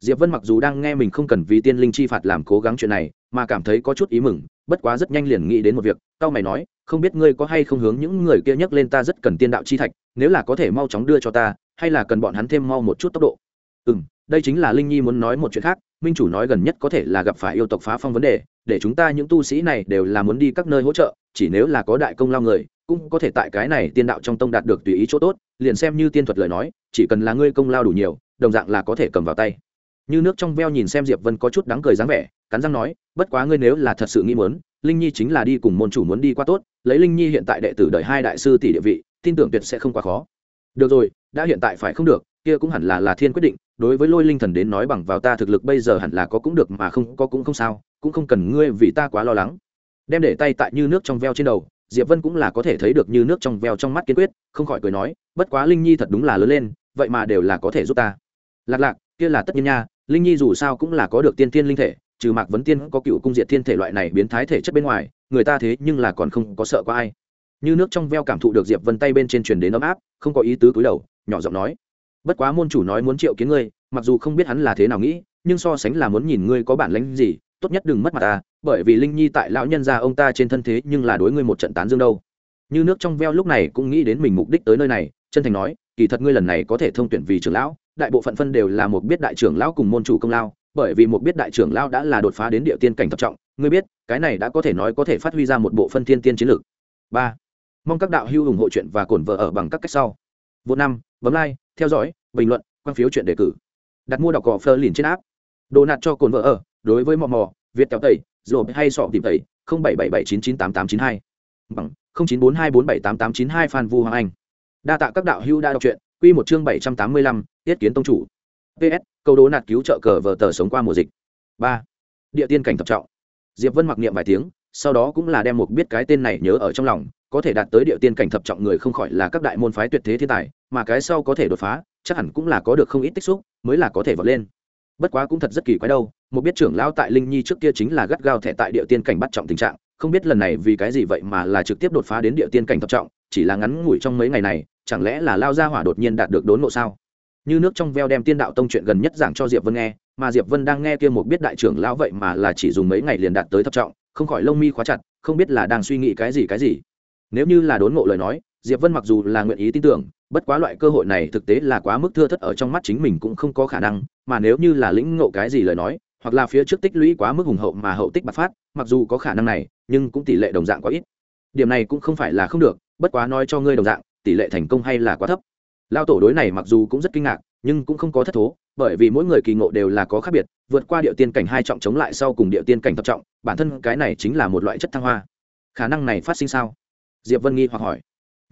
Diệp vân mặc dù đang nghe mình không cần vì tiên linh chi phạt làm cố gắng chuyện này, mà cảm thấy có chút ý mừng, bất quá rất nhanh liền nghĩ đến một việc tao mày nói, không biết ngươi có hay không hướng những người kia nhắc lên ta rất cần tiên đạo chi thạch, nếu là có thể mau chóng đưa cho ta, hay là cần bọn hắn thêm mau một chút tốc độ? Ừ đây chính là linh nhi muốn nói một chuyện khác, minh chủ nói gần nhất có thể là gặp phải yêu tộc phá phong vấn đề, để chúng ta những tu sĩ này đều là muốn đi các nơi hỗ trợ, chỉ nếu là có đại công lao người cũng có thể tại cái này tiên đạo trong tông đạt được tùy ý chỗ tốt, liền xem như tiên thuật lời nói, chỉ cần là ngươi công lao đủ nhiều, đồng dạng là có thể cầm vào tay. Như nước trong veo nhìn xem diệp vân có chút đáng cười dáng vẻ, cắn răng nói, bất quá ngươi nếu là thật sự nghĩ muốn, linh nhi chính là đi cùng môn chủ muốn đi qua tốt, lấy linh nhi hiện tại đệ tử đợi hai đại sư tỷ địa vị, tin tưởng tuyệt sẽ không quá khó. Được rồi, đã hiện tại phải không được, kia cũng hẳn là là thiên quyết định, đối với lôi linh thần đến nói bằng vào ta thực lực bây giờ hẳn là có cũng được mà không có cũng không sao, cũng không cần ngươi vì ta quá lo lắng. Đem để tay tại như nước trong veo trên đầu diệp vân cũng là có thể thấy được như nước trong veo trong mắt kiên quyết, không khỏi cười nói, bất quá linh nhi thật đúng là lớn lên, vậy mà đều là có thể giúp ta. Lạc lạc, kia là tất nhiên nha, linh nhi dù sao cũng là có được tiên tiên linh thể, trừ mạc vấn tiên có cựu cung diệt thiên thể loại này biến thái thể chất bên ngoài, người ta thế nhưng là còn không có sợ có ai. Như nước trong veo cảm thụ được diệp vân tay bên trên truyền đến ấm áp, không có ý tứ cúi đầu, nhỏ giọng nói, bất quá môn chủ nói muốn triệu kiến ngươi, mặc dù không biết hắn là thế nào nghĩ, nhưng so sánh là muốn nhìn ngươi có bản lĩnh gì tốt nhất đừng mất mặt ta, bởi vì linh nhi tại lão nhân gia ông ta trên thân thế nhưng là đối ngươi một trận tán dương đâu. Như nước trong veo lúc này cũng nghĩ đến mình mục đích tới nơi này, chân thành nói, kỳ thật ngươi lần này có thể thông tuyển vì trưởng lão, đại bộ phận phân đều là một biết đại trưởng lão cùng môn chủ công lao, bởi vì một biết đại trưởng lão đã là đột phá đến địa tiên cảnh thập trọng, ngươi biết, cái này đã có thể nói có thể phát huy ra một bộ phân thiên tiên chiến lược. Ba, mong các đạo hữu ủng hộ chuyện và cổn vợ ở bằng các cách sau. Vô năm, bấm like, theo dõi, bình luận, quan phiếu chuyện đề cử. Đặt mua đọc cỏ phơ liền trên app. Đồ nạt cho cồn vợ ở đối với mò mò, việt kéo tẩy rồi hay sọ tìm tẩy, không bảy bảy bảy chín chín tám tám chín hai. Bằng, không chín bốn hai bốn bảy tám tám chín hai phan vu hoàng anh. Đa tạ các đạo hữu đã đọc truyện, quy một chương bảy trăm tám mươi lăm, tiết kiến tông chủ. Ps câu đố nạt cứu trợ cờ vờ tờ sống qua mùa dịch. Ba, địa tiên cảnh thập trọng. Diệp vân mặc niệm vài tiếng, sau đó cũng là đem một biết cái tên này nhớ ở trong lòng, có thể đạt tới địa tiên cảnh thập trọng người không khỏi là các đại môn phái tuyệt thế thiên tài, mà cái sau có thể đột phá, chắc hẳn cũng là có được không ít tích xúc, mới là có thể vọt lên bất quá cũng thật rất kỳ quái đâu, một biết trưởng lão tại linh nhi trước kia chính là gắt gao thẻ tại địa tiên cảnh bắt trọng tình trạng, không biết lần này vì cái gì vậy mà là trực tiếp đột phá đến địa tiên cảnh thập trọng, chỉ là ngắn ngủi trong mấy ngày này, chẳng lẽ là lao ra hỏa đột nhiên đạt được đốn ngộ sao? Như nước trong veo đem tiên đạo tông chuyện gần nhất giảng cho diệp vân nghe, mà diệp vân đang nghe kia một biết đại trưởng lão vậy mà là chỉ dùng mấy ngày liền đạt tới thập trọng, không khỏi lông mi khóa chặt, không biết là đang suy nghĩ cái gì cái gì. Nếu như là đốn ngộ lời nói, diệp vân mặc dù là nguyện ý tin tưởng bất quá loại cơ hội này thực tế là quá mức thưa thất ở trong mắt chính mình cũng không có khả năng, mà nếu như là lĩnh ngộ cái gì lời nói, hoặc là phía trước tích lũy quá mức hùng hậu mà hậu tích bạc phát, mặc dù có khả năng này, nhưng cũng tỷ lệ đồng dạng quá ít. Điểm này cũng không phải là không được, bất quá nói cho ngươi đồng dạng, tỷ lệ thành công hay là quá thấp. Lao tổ đối này mặc dù cũng rất kinh ngạc, nhưng cũng không có thất thố, bởi vì mỗi người kỳ ngộ đều là có khác biệt, vượt qua địa tiên cảnh hai trọng chống lại sau cùng địa tiên cảnh thập trọng, bản thân cái này chính là một loại chất thăng hoa. Khả năng này phát sinh sao? Diệp vân nghi hoặc hỏi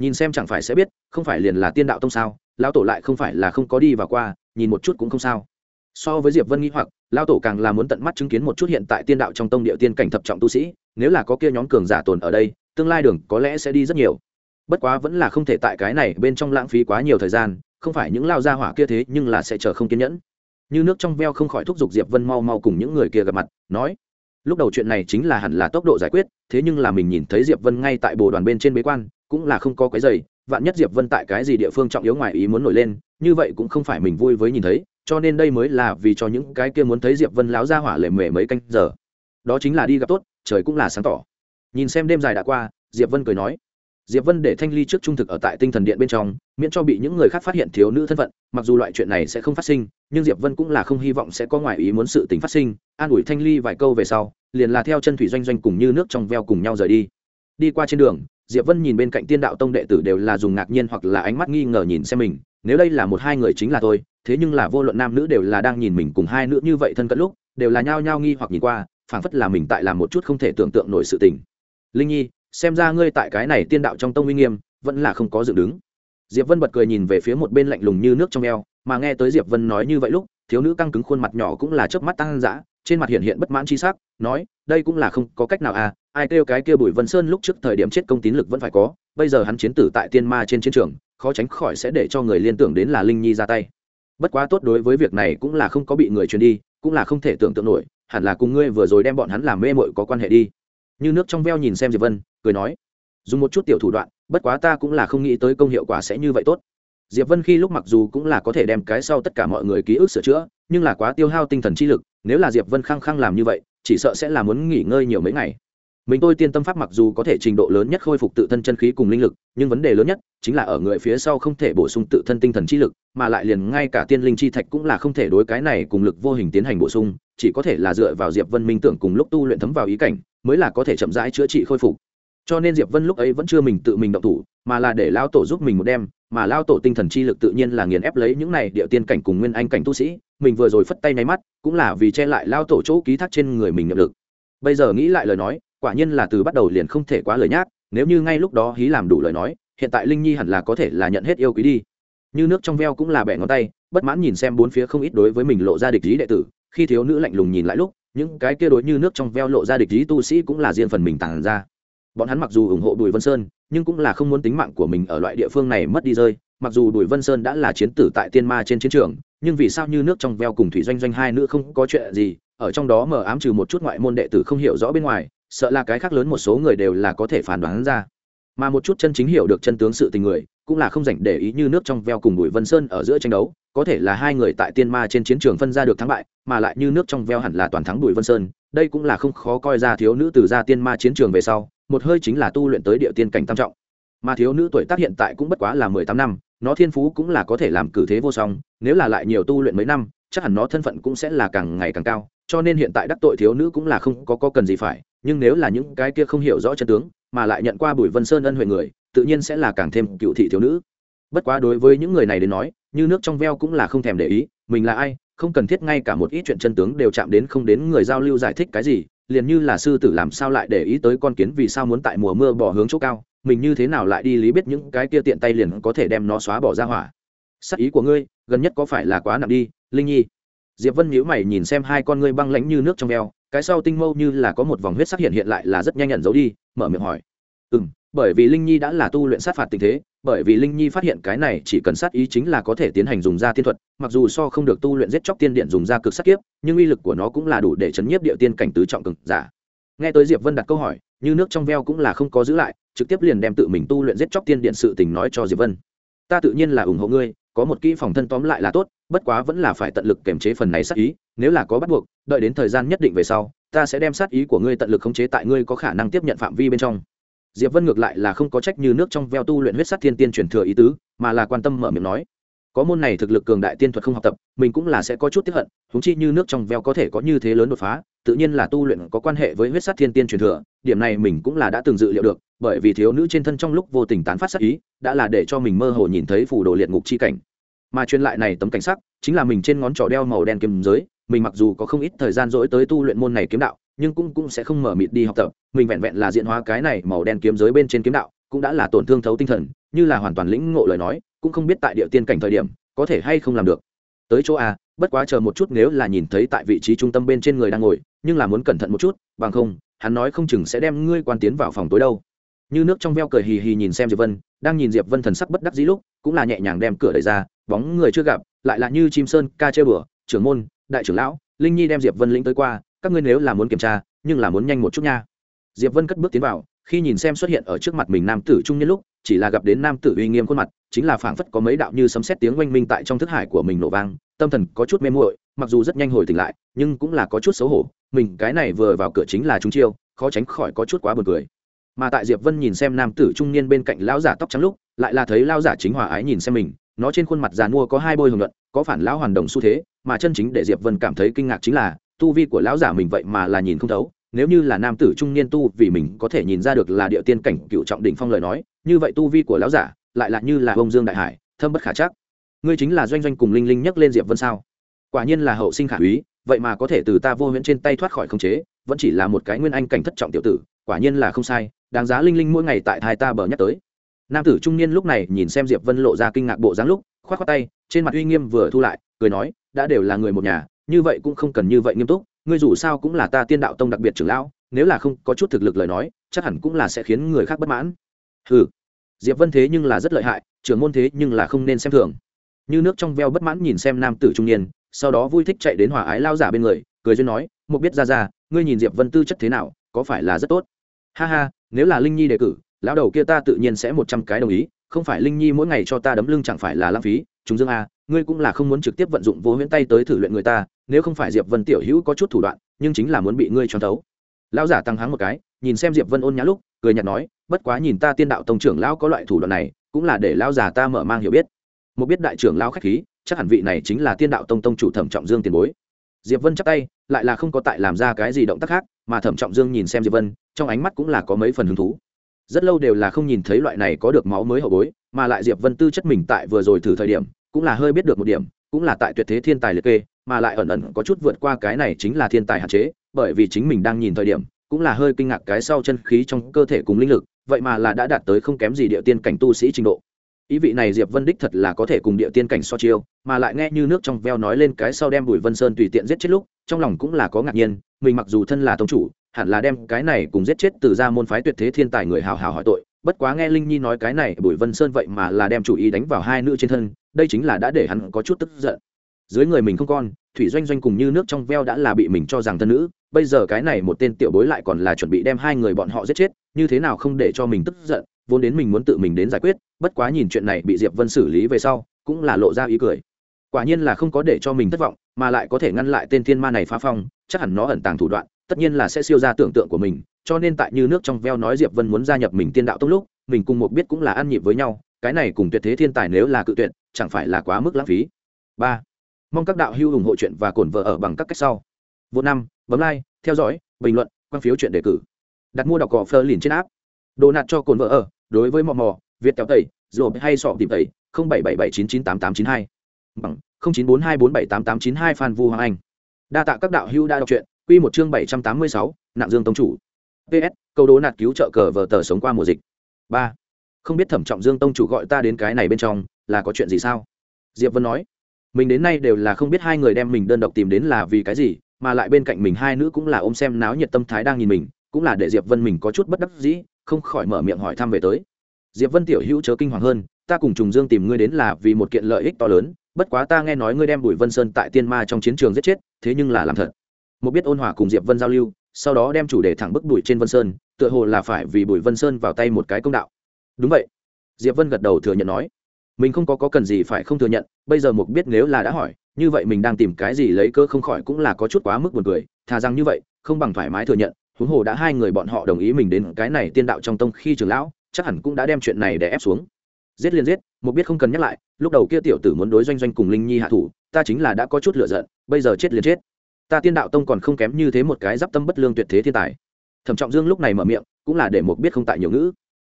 nhìn xem chẳng phải sẽ biết, không phải liền là tiên đạo tông sao, lão tổ lại không phải là không có đi và qua, nhìn một chút cũng không sao. So với diệp vân nghĩ hoặc, lão tổ càng là muốn tận mắt chứng kiến một chút hiện tại tiên đạo trong tông địa tiên cảnh thập trọng tu sĩ, nếu là có kia nhóm cường giả tồn ở đây, tương lai đường có lẽ sẽ đi rất nhiều. Bất quá vẫn là không thể tại cái này bên trong lãng phí quá nhiều thời gian, không phải những lao gia hỏa kia thế nhưng là sẽ chờ không kiên nhẫn. Như nước trong veo không khỏi thúc giục diệp vân mau mau cùng những người kia gặp mặt, nói, lúc đầu chuyện này chính là hẳn là tốc độ giải quyết, thế nhưng là mình nhìn thấy diệp vân ngay tại bồ đoàn bên trên bế quan cũng là không có cái giày vạn nhất diệp vân tại cái gì địa phương trọng yếu ngoài ý muốn nổi lên, như vậy cũng không phải mình vui với nhìn thấy, cho nên đây mới là vì cho những cái kia muốn thấy diệp vân láo ra hỏa lệ mề mấy canh giờ. Đó chính là đi gặp tốt, trời cũng là sáng tỏ. Nhìn xem đêm dài đã qua, diệp vân cười nói, diệp vân để thanh ly trước trung thực ở tại tinh thần điện bên trong, miễn cho bị những người khác phát hiện thiếu nữ thân phận, mặc dù loại chuyện này sẽ không phát sinh, nhưng diệp vân cũng là không hy vọng sẽ có ngoài ý muốn sự tình phát sinh. An ủi thanh ly vài câu về sau, liền là theo chân thủy doanh doanh cùng như nước trong veo cùng nhau rời đi. Đi qua trên đường diệp vân nhìn bên cạnh tiên đạo tông đệ tử đều là dùng ngạc nhiên hoặc là ánh mắt nghi ngờ nhìn xem mình, nếu đây là một hai người chính là tôi, thế nhưng là vô luận nam nữ đều là đang nhìn mình cùng hai nữ như vậy thân cận lúc, đều là nhao nhao nghi hoặc nhìn qua, phảng phất là mình tại làm một chút không thể tưởng tượng nổi sự tình. Linh nhi, xem ra ngươi tại cái này tiên đạo trong tông uy nghiêm, vẫn là không có dựng đứng. Diệp vân bật cười nhìn về phía một bên lạnh lùng như nước trong eo, mà nghe tới diệp vân nói như vậy lúc, thiếu nữ căng cứng khuôn mặt nhỏ cũng là chớp mắt tăng dã, trên mặt hiện hiện bất mãn chi sắc, nói, đây cũng là không có cách nào à ai kêu cái kia bùi vân sơn lúc trước thời điểm chết công tín lực vẫn phải có, bây giờ hắn chiến tử tại tiên ma trên chiến trường, khó tránh khỏi sẽ để cho người liên tưởng đến là linh nhi ra tay. Bất quá tốt đối với việc này cũng là không có bị người truyền đi, cũng là không thể tưởng tượng nổi, hẳn là cùng ngươi vừa rồi đem bọn hắn làm mê mội có quan hệ đi. Như nước trong veo nhìn xem diệp vân, cười nói, dùng một chút tiểu thủ đoạn, bất quá ta cũng là không nghĩ tới công hiệu quả sẽ như vậy tốt. Diệp vân khi lúc mặc dù cũng là có thể đem cái sau tất cả mọi người ký ức sửa chữa, nhưng là quá tiêu hao tinh thần chi lực, nếu là diệp vân khăng khăng làm như vậy, chỉ sợ sẽ là muốn nghỉ ngơi nhiều mấy ngày mình tôi tiên tâm pháp mặc dù có thể trình độ lớn nhất khôi phục tự thân chân khí cùng linh lực, nhưng vấn đề lớn nhất chính là ở người phía sau không thể bổ sung tự thân tinh thần chi lực, mà lại liền ngay cả tiên linh chi thạch cũng là không thể đối cái này cùng lực vô hình tiến hành bổ sung, chỉ có thể là dựa vào diệp vân minh tưởng cùng lúc tu luyện thấm vào ý cảnh, mới là có thể chậm rãi chữa trị khôi phục. Cho nên diệp vân lúc ấy vẫn chưa mình tự mình động thủ, mà là để lao tổ giúp mình một đêm, mà lao tổ tinh thần chi lực tự nhiên là nghiền ép lấy những này địa tiên cảnh cùng nguyên anh cảnh tu sĩ, mình vừa rồi phất tay nháy mắt, cũng là vì che lại lao tổ chỗ ký thác trên người mình nhập lực. Bây giờ nghĩ lại lời nói quả nhiên là từ bắt đầu liền không thể quá lời nhác, nếu như ngay lúc đó hí làm đủ lời nói, hiện tại linh nhi hẳn là có thể là nhận hết yêu quý đi. Như nước trong veo cũng là bẻ ngón tay, bất mãn nhìn xem bốn phía không ít đối với mình lộ ra địch lý đệ tử, khi thiếu nữ lạnh lùng nhìn lại lúc, những cái kia đối như nước trong veo lộ ra địch lý tu sĩ cũng là riêng phần mình tàn ra. Bọn hắn mặc dù ủng hộ bùi vân sơn, nhưng cũng là không muốn tính mạng của mình ở loại địa phương này mất đi rơi, mặc dù bùi vân sơn đã là chiến tử tại tiên ma trên chiến trường, nhưng vì sao như nước trong veo cùng thủy doanh doanh hai nữ không có chuyện gì, ở trong đó mờ ám trừ một chút ngoại môn đệ tử không hiểu rõ bên ngoài sợ là cái khác lớn một số người đều là có thể phán đoán ra. Mà một chút chân chính hiểu được chân tướng sự tình người cũng là không dành để ý như nước trong veo cùng bùi vân sơn ở giữa tranh đấu có thể là hai người tại tiên ma trên chiến trường phân ra được thắng bại mà lại như nước trong veo hẳn là toàn thắng bùi vân sơn đây cũng là không khó coi ra thiếu nữ từ ra tiên ma chiến trường về sau một hơi chính là tu luyện tới địa tiên cảnh tam trọng. Mà thiếu nữ tuổi tác hiện tại cũng bất quá là mười tám năm nó thiên phú cũng là có thể làm cử thế vô song nếu là lại nhiều tu luyện mấy năm chắc hẳn nó thân phận cũng sẽ là càng ngày càng cao cho nên hiện tại đắc tội thiếu nữ cũng là không có, có cần gì phải nhưng nếu là những cái kia không hiểu rõ chân tướng, mà lại nhận qua bùi vân sơn ân huệ người, tự nhiên sẽ là càng thêm cựu thị thiếu nữ. Bất quá đối với những người này đến nói, như nước trong veo cũng là không thèm để ý, mình là ai, không cần thiết ngay cả một ít chuyện chân tướng đều chạm đến không đến người giao lưu giải thích cái gì, liền như là sư tử làm sao lại để ý tới con kiến vì sao muốn tại mùa mưa bỏ hướng chỗ cao, mình như thế nào lại đi lý biết những cái kia tiện tay liền có thể đem nó xóa bỏ ra hỏa. Sắc ý của ngươi, gần nhất có phải là quá nặng đi, linh nhi? Diệp vân nhíu mày nhìn xem hai con ngươi băng lãnh như nước trong veo cái sau tinh mâu như là có một vòng huyết sắc hiện hiện lại là rất nhanh nhận giấu đi, mở miệng hỏi. Ừ bởi vì linh nhi đã là tu luyện sát phạt tình thế, bởi vì linh nhi phát hiện cái này chỉ cần sát ý chính là có thể tiến hành dùng ra tiên thuật, mặc dù so không được tu luyện giết chóc tiên điện dùng ra cực sát kiếp, nhưng uy lực của nó cũng là đủ để chấn nhiếp địa tiên cảnh tứ trọng cực giả. Nghe tới diệp vân đặt câu hỏi, như nước trong veo cũng là không có giữ lại, trực tiếp liền đem tự mình tu luyện giết chóc tiên điện sự tình nói cho diệp vân. Ta tự nhiên là ủng hộ ngươi có một kỹ phòng thân tóm lại là tốt, bất quá vẫn là phải tận lực kiềm chế phần này sát ý, nếu là có bắt buộc, đợi đến thời gian nhất định về sau, ta sẽ đem sát ý của ngươi tận lực khống chế tại ngươi có khả năng tiếp nhận phạm vi bên trong. Diệp vân ngược lại là không có trách như nước trong veo tu luyện huyết sát thiên tiên truyền thừa ý tứ, mà là quan tâm mở miệng nói có môn này thực lực cường đại tiên thuật không học tập, mình cũng là sẽ có chút tiếp hận húng chi như nước trong veo có thể có như thế lớn đột phá, tự nhiên là tu luyện có quan hệ với huyết sát thiên tiên truyền thừa, điểm này mình cũng là đã từng dự liệu được, bởi vì thiếu nữ trên thân trong lúc vô tình tán phát sát ý, đã là để cho mình mơ hồ nhìn thấy phủ đồ liệt ngục chi cảnh. Mà truyền lại này tấm cảnh sắc, chính là mình trên ngón trỏ đeo màu đen kiếm giới, mình mặc dù có không ít thời gian dỗi tới tu luyện môn này kiếm đạo, nhưng cũng cũng sẽ không mở mịt đi học tập, mình vẹn vẹn là diện hóa cái này màu đen kiếm giới bên trên kiếm đạo, cũng đã là tổn thương thấu tinh thần, như là hoàn toàn lĩnh ngộ lời nói cũng không biết tại địa tiên cảnh thời điểm, có thể hay không làm được. Tới chỗ a, bất quá chờ một chút nếu là nhìn thấy tại vị trí trung tâm bên trên người đang ngồi, nhưng là muốn cẩn thận một chút, bằng không, hắn nói không chừng sẽ đem ngươi quan tiến vào phòng tối đâu. Như nước trong veo cười hì hì nhìn xem diệp vân, đang nhìn diệp vân thần sắc bất đắc dĩ lúc, cũng là nhẹ nhàng đem cửa đẩy ra, bóng người chưa gặp, lại là như chim sơn, ca chơi bừa, trưởng môn, đại trưởng lão, linh nhi đem diệp vân lĩnh tới qua, các ngươi nếu là muốn kiểm tra, nhưng là muốn nhanh một chút nha. Diệp vân cất bước tiến vào, khi nhìn xem xuất hiện ở trước mặt mình nam tử trung niên lúc chỉ là gặp đến nam tử uy nghiêm khuôn mặt, chính là phảng phất có mấy đạo như sấm sét tiếng oanh minh tại trong thức hải của mình nổ vang, tâm thần có chút mê muội, mặc dù rất nhanh hồi tỉnh lại, nhưng cũng là có chút xấu hổ, mình cái này vừa vào cửa chính là chúng chiêu, khó tránh khỏi có chút quá buồn cười. Mà tại diệp vân nhìn xem nam tử trung niên bên cạnh lão giả tóc trắng lúc, lại là thấy lão giả chính hòa ái nhìn xem mình, nó trên khuôn mặt già mua có hai bôi hồng luận có phản lão hoàn đồng xu thế, mà chân chính để diệp vân cảm thấy kinh ngạc chính là, tu vi của lão giả mình vậy mà là nhìn không thấu nếu như là nam tử trung niên tu vì mình có thể nhìn ra được là địa tiên cảnh cựu trọng đỉnh phong lời nói, như vậy tu vi của lão giả lại là như là bông dương đại hải, thâm bất khả chắc. Ngươi chính là doanh doanh cùng linh linh nhắc lên diệp vân sao? Quả nhiên là hậu sinh khả úy, vậy mà có thể từ ta vô huyễn trên tay thoát khỏi khống chế, vẫn chỉ là một cái nguyên anh cảnh thất trọng tiểu tử, quả nhiên là không sai, đáng giá linh linh mỗi ngày tại thai ta bờ nhắc tới. Nam tử trung niên lúc này nhìn xem diệp vân lộ ra kinh ngạc bộ dáng lúc, khoát khoát tay, trên mặt uy nghiêm vừa thu lại, cười nói, đã đều là người một nhà, như vậy cũng không cần như vậy nghiêm túc ngươi dù sao cũng là ta tiên đạo tông đặc biệt trưởng lão, nếu là không có chút thực lực lời nói, chắc hẳn cũng là sẽ khiến người khác bất mãn. Ừ diệp vân thế nhưng là rất lợi hại, trưởng môn thế nhưng là không nên xem thường. Như nước trong veo bất mãn nhìn xem nam tử trung niên, sau đó vui thích chạy đến hòa ái lao giả bên người, cười duyên nói một biết ra ra, ngươi nhìn diệp vân tư chất thế nào, có phải là rất tốt? Ha ha, nếu là linh nhi đề cử, lão đầu kia ta tự nhiên sẽ một trăm cái đồng ý, không phải linh nhi mỗi ngày cho ta đấm lưng chẳng phải là lãng phí chúng dương a ngươi cũng là không muốn trực tiếp vận dụng vô huyễn tay tới thử luyện người ta, nếu không phải diệp vân tiểu hữu có chút thủ đoạn, nhưng chính là muốn bị ngươi tròn thấu. Lão giả tăng háng một cái, nhìn xem diệp vân ôn nhã lúc, cười nhạt nói, bất quá nhìn ta tiên đạo tông trưởng lão có loại thủ đoạn này, cũng là để lão già ta mở mang hiểu biết. Một biết đại trưởng lão khách khí, chắc hẳn vị này chính là tiên đạo tông tông chủ thẩm trọng dương tiền bối. Diệp vân chắp tay, lại là không có tại làm ra cái gì động tác khác, mà thẩm trọng dương nhìn xem diệp vân, trong ánh mắt cũng là có mấy phần hứng thú. Rất lâu đều là không nhìn thấy loại này có được máu mới hậu bối, mà lại diệp vân tư chất mình tại vừa rồi thử thời điểm cũng là hơi biết được một điểm, cũng là tại tuyệt thế thiên tài liệt kê, mà lại ẩn ẩn có chút vượt qua cái này chính là thiên tài hạn chế, bởi vì chính mình đang nhìn thời điểm, cũng là hơi kinh ngạc cái sau chân khí trong cơ thể cùng linh lực, vậy mà là đã đạt tới không kém gì địa tiên cảnh tu sĩ trình độ. Ý vị này diệp vân đích thật là có thể cùng địa tiên cảnh so chiêu, mà lại nghe như nước trong veo nói lên cái sau đem bùi vân sơn tùy tiện giết chết lúc, trong lòng cũng là có ngạc nhiên, mình mặc dù thân là tông chủ, hẳn là đem cái này cùng giết chết từ ra môn phái tuyệt thế thiên tài người hào hào hỏi tội bất quá nghe linh nhi nói cái này, bùi vân sơn vậy mà là đem chủ ý đánh vào hai nữ trên thân, đây chính là đã để hắn có chút tức giận. Dưới người mình không con thủy doanh doanh cùng như nước trong veo đã là bị mình cho rằng thân nữ, bây giờ cái này một tên tiểu bối lại còn là chuẩn bị đem hai người bọn họ giết chết, như thế nào không để cho mình tức giận, vốn đến mình muốn tự mình đến giải quyết, bất quá nhìn chuyện này bị diệp vân xử lý về sau, cũng là lộ ra ý cười. Quả nhiên là không có để cho mình thất vọng, mà lại có thể ngăn lại tên thiên ma này phá phong, chắc hẳn nó ẩn tàng thủ đoạn, tất nhiên là sẽ siêu ra tưởng tượng của mình cho nên tại như nước trong veo nói diệp vân muốn gia nhập mình tiên đạo tông lúc, mình cùng một biết cũng là ăn nhịp với nhau, cái này cùng tuyệt thế thiên tài nếu là cự tuyệt, chẳng phải là quá mức lãng phí. Ba, mong các đạo hữu ủng hộ chuyện và cổn vợ ở bằng các cách sau. Vô năm, bấm like, theo dõi, bình luận, quan phiếu chuyện đề cử. Đặt mua đọc cỏ phơ liền trên áp đồ nạt cho cồn vợ ở, đối với mò mò, việt kéo tẩy rồi hay sọ tìm tẩy, không bảy bảy bảy chín chín tám tám chín hai. Bằng, không chín bốn hai bốn bảy tám tám chín hai phan vu hoàng anh. Đa tạ các đạo hữu đã đọc truyện, quy một chương bảy trăm tám mươi sáu, nặng dương tông chủ ps câu đố nạt cứu trợ cờ vờ tờ sống qua mùa dịch. Ba. Không biết thẩm trọng dương tông chủ gọi ta đến cái này bên trong, là có chuyện gì sao? Diệp vân nói. Mình đến nay đều là không biết hai người đem mình đơn độc tìm đến là vì cái gì, mà lại bên cạnh mình hai nữ cũng là ôm xem náo nhiệt tâm thái đang nhìn mình, cũng là để diệp vân mình có chút bất đắc dĩ, không khỏi mở miệng hỏi thăm về tới. Diệp vân tiểu hữu chớ kinh hoàng hơn, ta cùng trùng dương tìm ngươi đến là vì một kiện lợi ích to lớn, bất quá ta nghe nói ngươi đem bùi vân sơn tại tiên ma trong chiến trường giết chết, thế nhưng là làm thật. Một biết ôn hòa cùng diệp vân giao lưu sau đó đem chủ đề thẳng bức bùi trên vân sơn tựa hồ là phải vì bùi vân sơn vào tay một cái công đạo. Đúng vậy. Diệp vân gật đầu thừa nhận nói. Mình không có, có cần gì phải không thừa nhận bây giờ mục biết nếu là đã hỏi như vậy mình đang tìm cái gì lấy cơ không khỏi cũng là có chút quá mức buồn cười thà rằng như vậy không bằng thoải mái thừa nhận huống hồ đã hai người bọn họ đồng ý mình đến cái này tiên đạo trong tông khi trường lão chắc hẳn cũng đã đem chuyện này để ép xuống. Giết liền giết một biết không cần nhắc lại lúc đầu kia tiểu tử muốn đối doanh doanh cùng linh nhi hạ thủ ta chính là đã có chút lựa giận bây giờ chết liền chết ta tiên đạo tông còn không kém như thế một cái giáp tâm bất lương tuyệt thế thiên tài. Thẩm trọng dương lúc này mở miệng, cũng là để một biết không tại nhiều ngữ.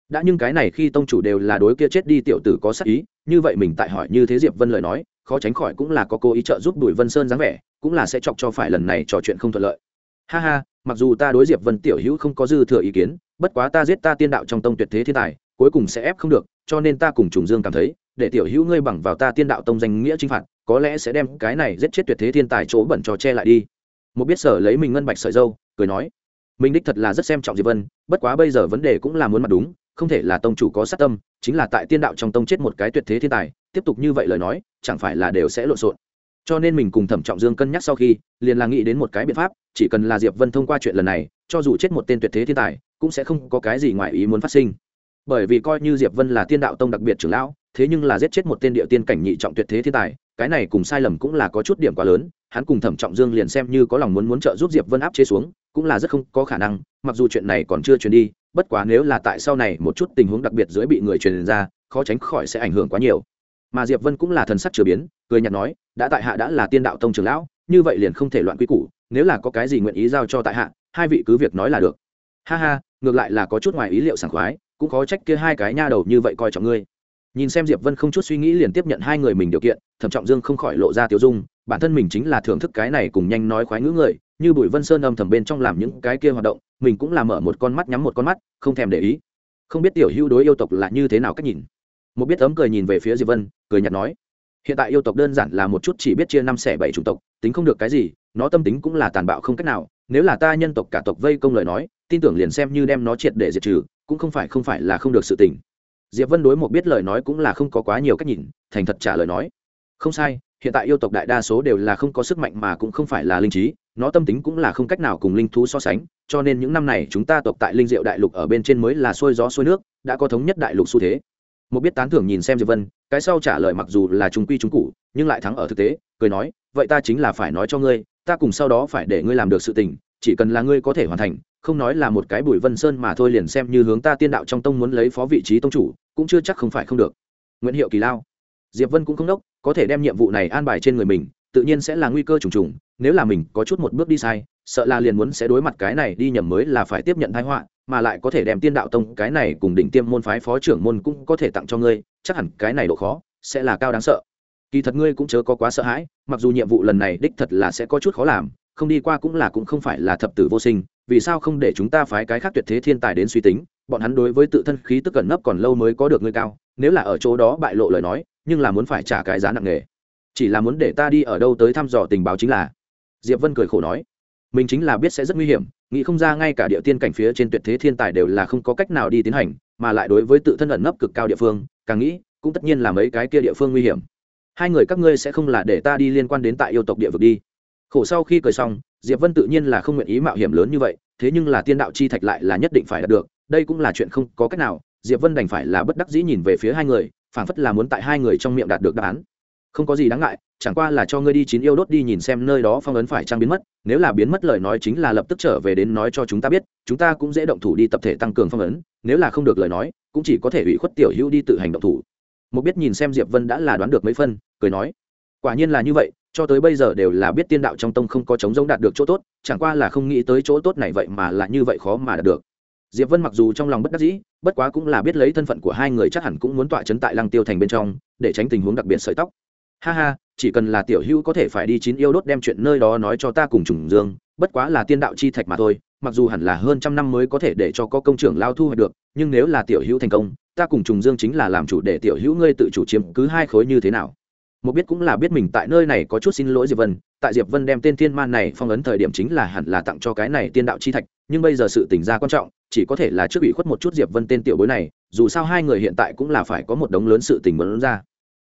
Đã nhưng cái này khi tông chủ đều là đối kia chết đi tiểu tử có sắc ý, như vậy mình tại hỏi như thế diệp vân lời nói, khó tránh khỏi cũng là có cố ý trợ giúp đuổi vân sơn dáng vẻ, cũng là sẽ chọc cho phải lần này trò chuyện không thuận lợi. Ha ha, mặc dù ta đối diệp vân tiểu hữu không có dư thừa ý kiến, bất quá ta giết ta tiên đạo trong tông tuyệt thế thiên tài, cuối cùng sẽ ép không được, cho nên ta cùng trùng dương cảm thấy, để tiểu hữu ngươi bằng vào ta tiên đạo tông danh nghĩa chinh phạt có lẽ sẽ đem cái này giết chết tuyệt thế thiên tài chỗ bẩn trò che lại đi. Một biết sở lấy mình ngân bạch sợi dâu, cười nói, mình đích thật là rất xem trọng diệp vân, bất quá bây giờ vấn đề cũng là muốn mặt đúng, không thể là tông chủ có sát tâm, chính là tại tiên đạo trong tông chết một cái tuyệt thế thiên tài, tiếp tục như vậy lời nói, chẳng phải là đều sẽ lộn xộn. Cho nên mình cùng thẩm trọng dương cân nhắc sau khi, liền là nghĩ đến một cái biện pháp, chỉ cần là diệp vân thông qua chuyện lần này, cho dù chết một tên tuyệt thế thiên tài, cũng sẽ không có cái gì ngoài ý muốn phát sinh. Bởi vì coi như diệp vân là tiên đạo tông đặc biệt trưởng lão, thế nhưng là giết chết một tên địa tiên cảnh nhị trọng tuyệt thế thiên tài cái này cùng sai lầm cũng là có chút điểm quá lớn, hắn cùng thẩm trọng dương liền xem như có lòng muốn muốn trợ giúp diệp vân áp chế xuống, cũng là rất không có khả năng, mặc dù chuyện này còn chưa truyền đi, bất quá nếu là tại sau này một chút tình huống đặc biệt dưới bị người truyền ra, khó tránh khỏi sẽ ảnh hưởng quá nhiều. Mà diệp vân cũng là thần sắc chưa biến, cười nhạt nói, đã tại hạ đã là tiên đạo tông trưởng lão, như vậy liền không thể loạn quy củ, nếu là có cái gì nguyện ý giao cho tại hạ, hai vị cứ việc nói là được. Ha ha, ngược lại là có chút ngoài ý liệu sảng khoái, cũng khó trách kia hai cái nha đầu như vậy coi trọng ngươi nhìn xem diệp vân không chút suy nghĩ liền tiếp nhận hai người mình điều kiện, thẩm trọng dương không khỏi lộ ra tiêu dung, bản thân mình chính là thưởng thức cái này cùng nhanh nói khoái ngữ người, như bùi vân sơn âm thầm bên trong làm những cái kia hoạt động, mình cũng làm mở một con mắt nhắm một con mắt, không thèm để ý. Không biết tiểu hữu đối yêu tộc là như thế nào cách nhìn. Một biết ấm cười nhìn về phía diệp vân, cười nhạt nói, hiện tại yêu tộc đơn giản là một chút chỉ biết chia năm xẻ bảy chủng tộc, tính không được cái gì, nó tâm tính cũng là tàn bạo không cách nào, nếu là ta nhân tộc cả tộc vây công lời nói, tin tưởng liền xem như đem nó triệt để diệt trừ, cũng không phải không phải là không được sự tình diệp vân đối một biết lời nói cũng là không có quá nhiều cách nhìn, thành thật trả lời nói. Không sai, hiện tại yêu tộc đại đa số đều là không có sức mạnh mà cũng không phải là linh trí, nó tâm tính cũng là không cách nào cùng linh thú so sánh, cho nên những năm này chúng ta tộc tại linh diệu đại lục ở bên trên mới là xuôi gió xuôi nước, đã có thống nhất đại lục xu thế. Một biết tán thưởng nhìn xem diệp vân, cái sau trả lời mặc dù là trung quy trung cụ nhưng lại thắng ở thực tế, cười nói, vậy ta chính là phải nói cho ngươi, ta cùng sau đó phải để ngươi làm được sự tình chỉ cần là ngươi có thể hoàn thành, không nói là một cái bùi vân sơn mà thôi liền xem như hướng ta tiên đạo trong tông muốn lấy phó vị trí tông chủ, cũng chưa chắc không phải không được. Nguyễn hiệu kỳ lao. Diệp vân cũng không đốc, có thể đem nhiệm vụ này an bài trên người mình, tự nhiên sẽ là nguy cơ trùng trùng, nếu là mình có chút một bước đi sai, sợ là liền muốn sẽ đối mặt cái này đi nhầm mới là phải tiếp nhận thái họa, mà lại có thể đem tiên đạo tông cái này cùng đỉnh tiêm môn phái phó trưởng môn cũng có thể tặng cho ngươi, chắc hẳn cái này độ khó sẽ là cao đáng sợ. Kỳ thật ngươi cũng chớ có quá sợ hãi, mặc dù nhiệm vụ lần này đích thật là sẽ có chút khó làm không đi qua cũng là cũng không phải là thập tử vô sinh, vì sao không để chúng ta phái cái khác tuyệt thế thiên tài đến suy tính? Bọn hắn đối với tự thân khí tức cẩn nấp còn lâu mới có được ngươi cao, nếu là ở chỗ đó bại lộ lời nói, nhưng là muốn phải trả cái giá nặng nề. Chỉ là muốn để ta đi ở đâu tới thăm dò tình báo chính là. Diệp vân cười khổ nói. Mình chính là biết sẽ rất nguy hiểm, nghĩ không ra ngay cả địa tiên cảnh phía trên tuyệt thế thiên tài đều là không có cách nào đi tiến hành, mà lại đối với tự thân ẩn nấp cực cao địa phương, càng nghĩ, cũng tất nhiên là mấy cái kia địa phương nguy hiểm. Hai người các ngươi sẽ không là để ta đi liên quan đến tại yêu tộc địa vực đi khổ sau khi cười xong, diệp vân tự nhiên là không nguyện ý mạo hiểm lớn như vậy, thế nhưng là tiên đạo chi thạch lại là nhất định phải đạt được, đây cũng là chuyện không có cách nào, diệp vân đành phải là bất đắc dĩ nhìn về phía hai người, phảng phất là muốn tại hai người trong miệng đạt được đáp án. Không có gì đáng ngại, chẳng qua là cho ngươi đi chín yêu đốt đi nhìn xem nơi đó phong ấn phải trang biến mất, nếu là biến mất lời nói chính là lập tức trở về đến nói cho chúng ta biết, chúng ta cũng dễ động thủ đi tập thể tăng cường phong ấn, nếu là không được lời nói, cũng chỉ có thể ủy khuất tiểu hữu đi tự hành động thủ. Một biết nhìn xem diệp vân đã là đoán được mấy phân, cười nói, quả nhiên là như vậy cho tới bây giờ đều là biết tiên đạo trong tông không có chống giống đạt được chỗ tốt, chẳng qua là không nghĩ tới chỗ tốt này vậy mà là như vậy khó mà đạt được. Diệp vân mặc dù trong lòng bất đắc dĩ, bất quá cũng là biết lấy thân phận của hai người chắc hẳn cũng muốn tọa chấn tại lăng tiêu thành bên trong, để tránh tình huống đặc biệt sợi tóc. Ha ha, chỉ cần là tiểu hữu có thể phải đi chín yêu đốt đem chuyện nơi đó nói cho ta cùng trùng dương, bất quá là tiên đạo chi thạch mà thôi, mặc dù hẳn là hơn trăm năm mới có thể để cho có công trưởng lao thu hoạch được, nhưng nếu là tiểu hữu thành công, ta cùng trùng dương chính là làm chủ để tiểu hữu ngươi tự chủ chiếm cứ hai khối như thế nào? Một biết cũng là biết mình tại nơi này có chút xin lỗi diệp vân. Tại diệp vân đem tên thiên man này phong ấn thời điểm chính là hẳn là tặng cho cái này tiên đạo chi thạch, nhưng bây giờ sự tình ra quan trọng, chỉ có thể là trước ủy khuất một chút diệp vân tên tiểu bối này, dù sao hai người hiện tại cũng là phải có một đống lớn sự tình muốn ra.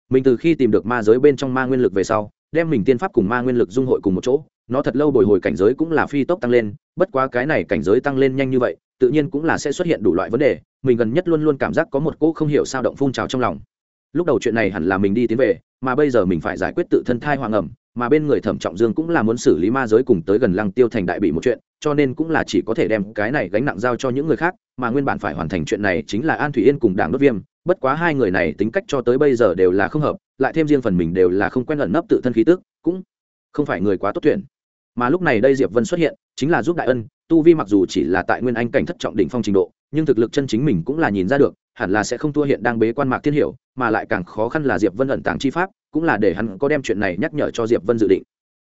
Mình từ khi tìm được ma giới bên trong ma nguyên lực về sau, đem mình tiên pháp cùng ma nguyên lực dung hội cùng một chỗ, nó thật lâu bồi hồi cảnh giới cũng là phi tốc tăng lên, bất quá cái này cảnh giới tăng lên nhanh như vậy, tự nhiên cũng là sẽ xuất hiện đủ loại vấn đề, mình gần nhất luôn luôn cảm giác có một cỗ không hiểu sao động phun trào trong lòng lúc đầu chuyện này hẳn là mình đi tiến về, mà bây giờ mình phải giải quyết tự thân thai hoàng ẩm, mà bên người thẩm trọng dương cũng là muốn xử lý ma giới cùng tới gần lăng tiêu thành đại bị một chuyện, cho nên cũng là chỉ có thể đem cái này gánh nặng giao cho những người khác, mà nguyên bản phải hoàn thành chuyện này chính là an thủy yên cùng đảng đốt viêm, bất quá hai người này tính cách cho tới bây giờ đều là không hợp, lại thêm riêng phần mình đều là không quen ẩn nấp tự thân khí tức, cũng không phải người quá tốt tuyển. Mà lúc này đây diệp vân xuất hiện, chính là giúp đại ân, tu vi mặc dù chỉ là tại nguyên anh cảnh thất trọng đỉnh phong trình độ, nhưng thực lực chân chính mình cũng là nhìn ra được hẳn là sẽ không thua hiện đang bế quan mạc thiên hiểu, mà lại càng khó khăn là diệp vân ẩn tàng chi pháp, cũng là để hắn có đem chuyện này nhắc nhở cho diệp vân dự định.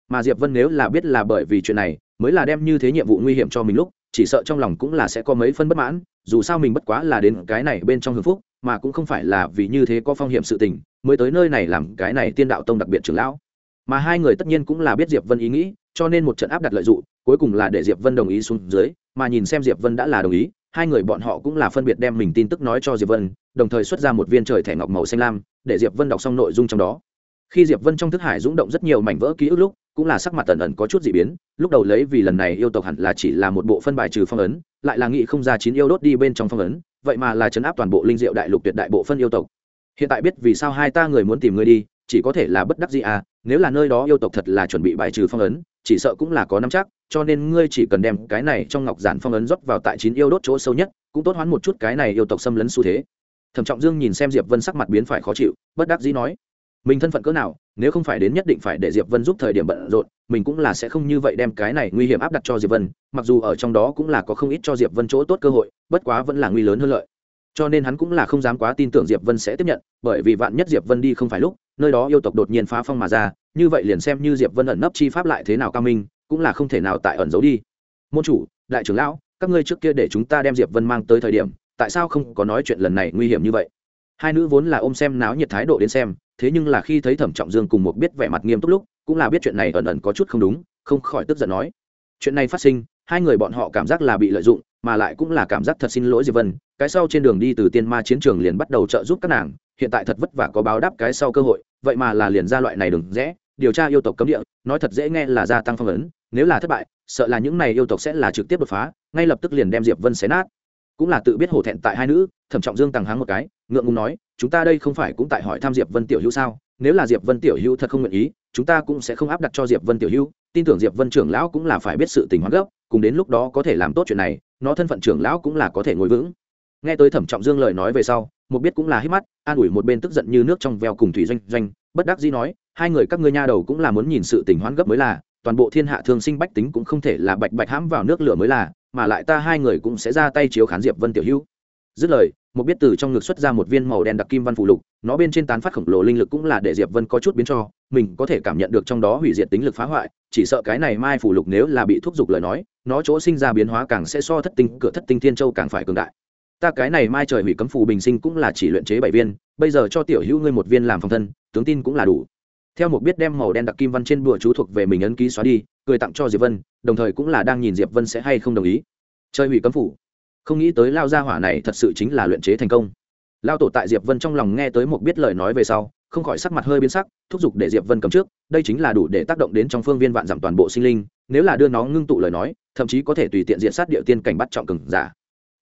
Mà diệp vân nếu là biết là bởi vì chuyện này, mới là đem như thế nhiệm vụ nguy hiểm cho mình lúc, chỉ sợ trong lòng cũng là sẽ có mấy phân bất mãn, dù sao mình bất quá là đến cái này bên trong hưng phúc, mà cũng không phải là vì như thế có phong hiểm sự tình, mới tới nơi này làm cái này tiên đạo tông đặc biệt trưởng lão. Mà hai người tất nhiên cũng là biết diệp vân ý nghĩ, cho nên một trận áp đặt lợi dụng, cuối cùng là để diệp vân đồng ý xuống dưới, mà nhìn xem diệp vân đã là đồng ý hai người bọn họ cũng là phân biệt đem mình tin tức nói cho diệp vân, đồng thời xuất ra một viên trời thẻ ngọc màu xanh lam, để diệp vân đọc xong nội dung trong đó. Khi diệp vân trong thức hải rung động rất nhiều mảnh vỡ ký ức lúc, cũng là sắc mặt tần ẩn có chút dị biến, lúc đầu lấy vì lần này yêu tộc hẳn là chỉ là một bộ phân bài trừ phong ấn, lại là nghị không ra chín yêu đốt đi bên trong phong ấn, vậy mà là chấn áp toàn bộ linh diệu đại lục tuyệt đại bộ phân yêu tộc. Hiện tại biết vì sao hai ta người muốn tìm ngươi đi, chỉ có thể là bất đắc gì à nếu là nơi đó yêu tộc thật là chuẩn bị bài trừ phong ấn, chỉ sợ cũng là có nắm chắc cho nên ngươi chỉ cần đem cái này trong ngọc giản phong ấn rót vào tại chín yêu đốt chỗ sâu nhất, cũng tốt hoán một chút cái này yêu tộc xâm lấn xu thế. Thẩm trọng dương nhìn xem diệp vân sắc mặt biến phải khó chịu, bất đắc dĩ nói, mình thân phận cỡ nào, nếu không phải đến nhất định phải để diệp vân giúp thời điểm bận rộn, mình cũng là sẽ không như vậy đem cái này nguy hiểm áp đặt cho diệp vân, mặc dù ở trong đó cũng là có không ít cho diệp vân chỗ tốt cơ hội, bất quá vẫn là nguy lớn hơn lợi. Cho nên hắn cũng là không dám quá tin tưởng diệp vân sẽ tiếp nhận, bởi vì vạn nhất diệp vân đi không phải lúc, nơi đó yêu tộc đột nhiên phá phong mà ra, như vậy liền xem như diệp vân ẩn nấp chi pháp lại thế nào cao minh cũng là không thể nào tại ẩn giấu đi. Môn chủ, đại trưởng lão, các ngươi trước kia để chúng ta đem diệp vân mang tới thời điểm, tại sao không có nói chuyện lần này nguy hiểm như vậy? Hai nữ vốn là ôm xem náo nhiệt thái độ đến xem, thế nhưng là khi thấy thẩm trọng dương cùng một biết vẻ mặt nghiêm túc lúc, cũng là biết chuyện này ẩn ẩn có chút không đúng, không khỏi tức giận nói. Chuyện này phát sinh, hai người bọn họ cảm giác là bị lợi dụng, mà lại cũng là cảm giác thật xin lỗi diệp vân, cái sau trên đường đi từ tiên ma chiến trường liền bắt đầu trợ giúp các nàng, hiện tại thật vất vả có báo đáp cái sau cơ hội, vậy mà là liền ra loại này đừng rẽ điều tra yêu tộc cấm địa, nói thật dễ nghe là gia tăng phong ấn, nếu là thất bại, sợ là những này yêu tộc sẽ là trực tiếp đột phá, ngay lập tức liền đem diệp vân xé nát. Cũng là tự biết hổ thẹn tại hai nữ, thẩm trọng dương tăng háng một cái, ngượng ngùng nói, chúng ta đây không phải cũng tại hỏi tham diệp vân tiểu hữu sao? Nếu là diệp vân tiểu hữu thật không nguyện ý, chúng ta cũng sẽ không áp đặt cho diệp vân tiểu hữu. Tin tưởng diệp vân trưởng lão cũng là phải biết sự tình hoán gốc, cùng đến lúc đó có thể làm tốt chuyện này, nó thân phận trưởng lão cũng là có thể ngồi vững. Nghe tới thẩm trọng dương lời nói về sau một biết cũng là hít mắt, an ủi một bên tức giận như nước trong veo cùng thủy doanh doanh, bất đắc dĩ nói hai người các ngươi nha đầu cũng là muốn nhìn sự tình hoán gấp mới là, toàn bộ thiên hạ thương sinh bách tính cũng không thể là bạch bạch hãm vào nước lửa mới là, mà lại ta hai người cũng sẽ ra tay chiếu khán diệp vân tiểu hữu. Dứt lời, một biết từ trong ngực xuất ra một viên màu đen đặc kim văn phụ lục, nó bên trên tán phát khổng lồ linh lực cũng là để diệp vân có chút biến cho, mình có thể cảm nhận được trong đó hủy diệt tính lực phá hoại, chỉ sợ cái này mai phụ lục nếu là bị thúc giục lời nói, nó chỗ sinh ra biến hóa càng sẽ so thất tinh, cửa thất tinh thiên châu càng phải cường đại. Ta cái này mai trời hủy cấm phù bình sinh cũng là chỉ luyện chế bảy viên, bây giờ cho tiểu hữu ngươi một viên làm phòng thân, tướng tin cũng là đủ theo một biết đem màu đen đặc kim văn trên bùa chú thuộc về mình ấn ký xóa đi, cười tặng cho diệp vân, đồng thời cũng là đang nhìn diệp vân sẽ hay không đồng ý. Chơi hủy cấm phủ. Không nghĩ tới lao gia hỏa này thật sự chính là luyện chế thành công. Lao tổ tại diệp vân trong lòng nghe tới một biết lời nói về sau, không khỏi sắc mặt hơi biến sắc, thúc giục để diệp vân cầm trước, đây chính là đủ để tác động đến trong phương viên vạn giảm toàn bộ sinh linh, nếu là đưa nó ngưng tụ lời nói, thậm chí có thể tùy tiện diện sát địa tiên cảnh bắt trọng cường giả.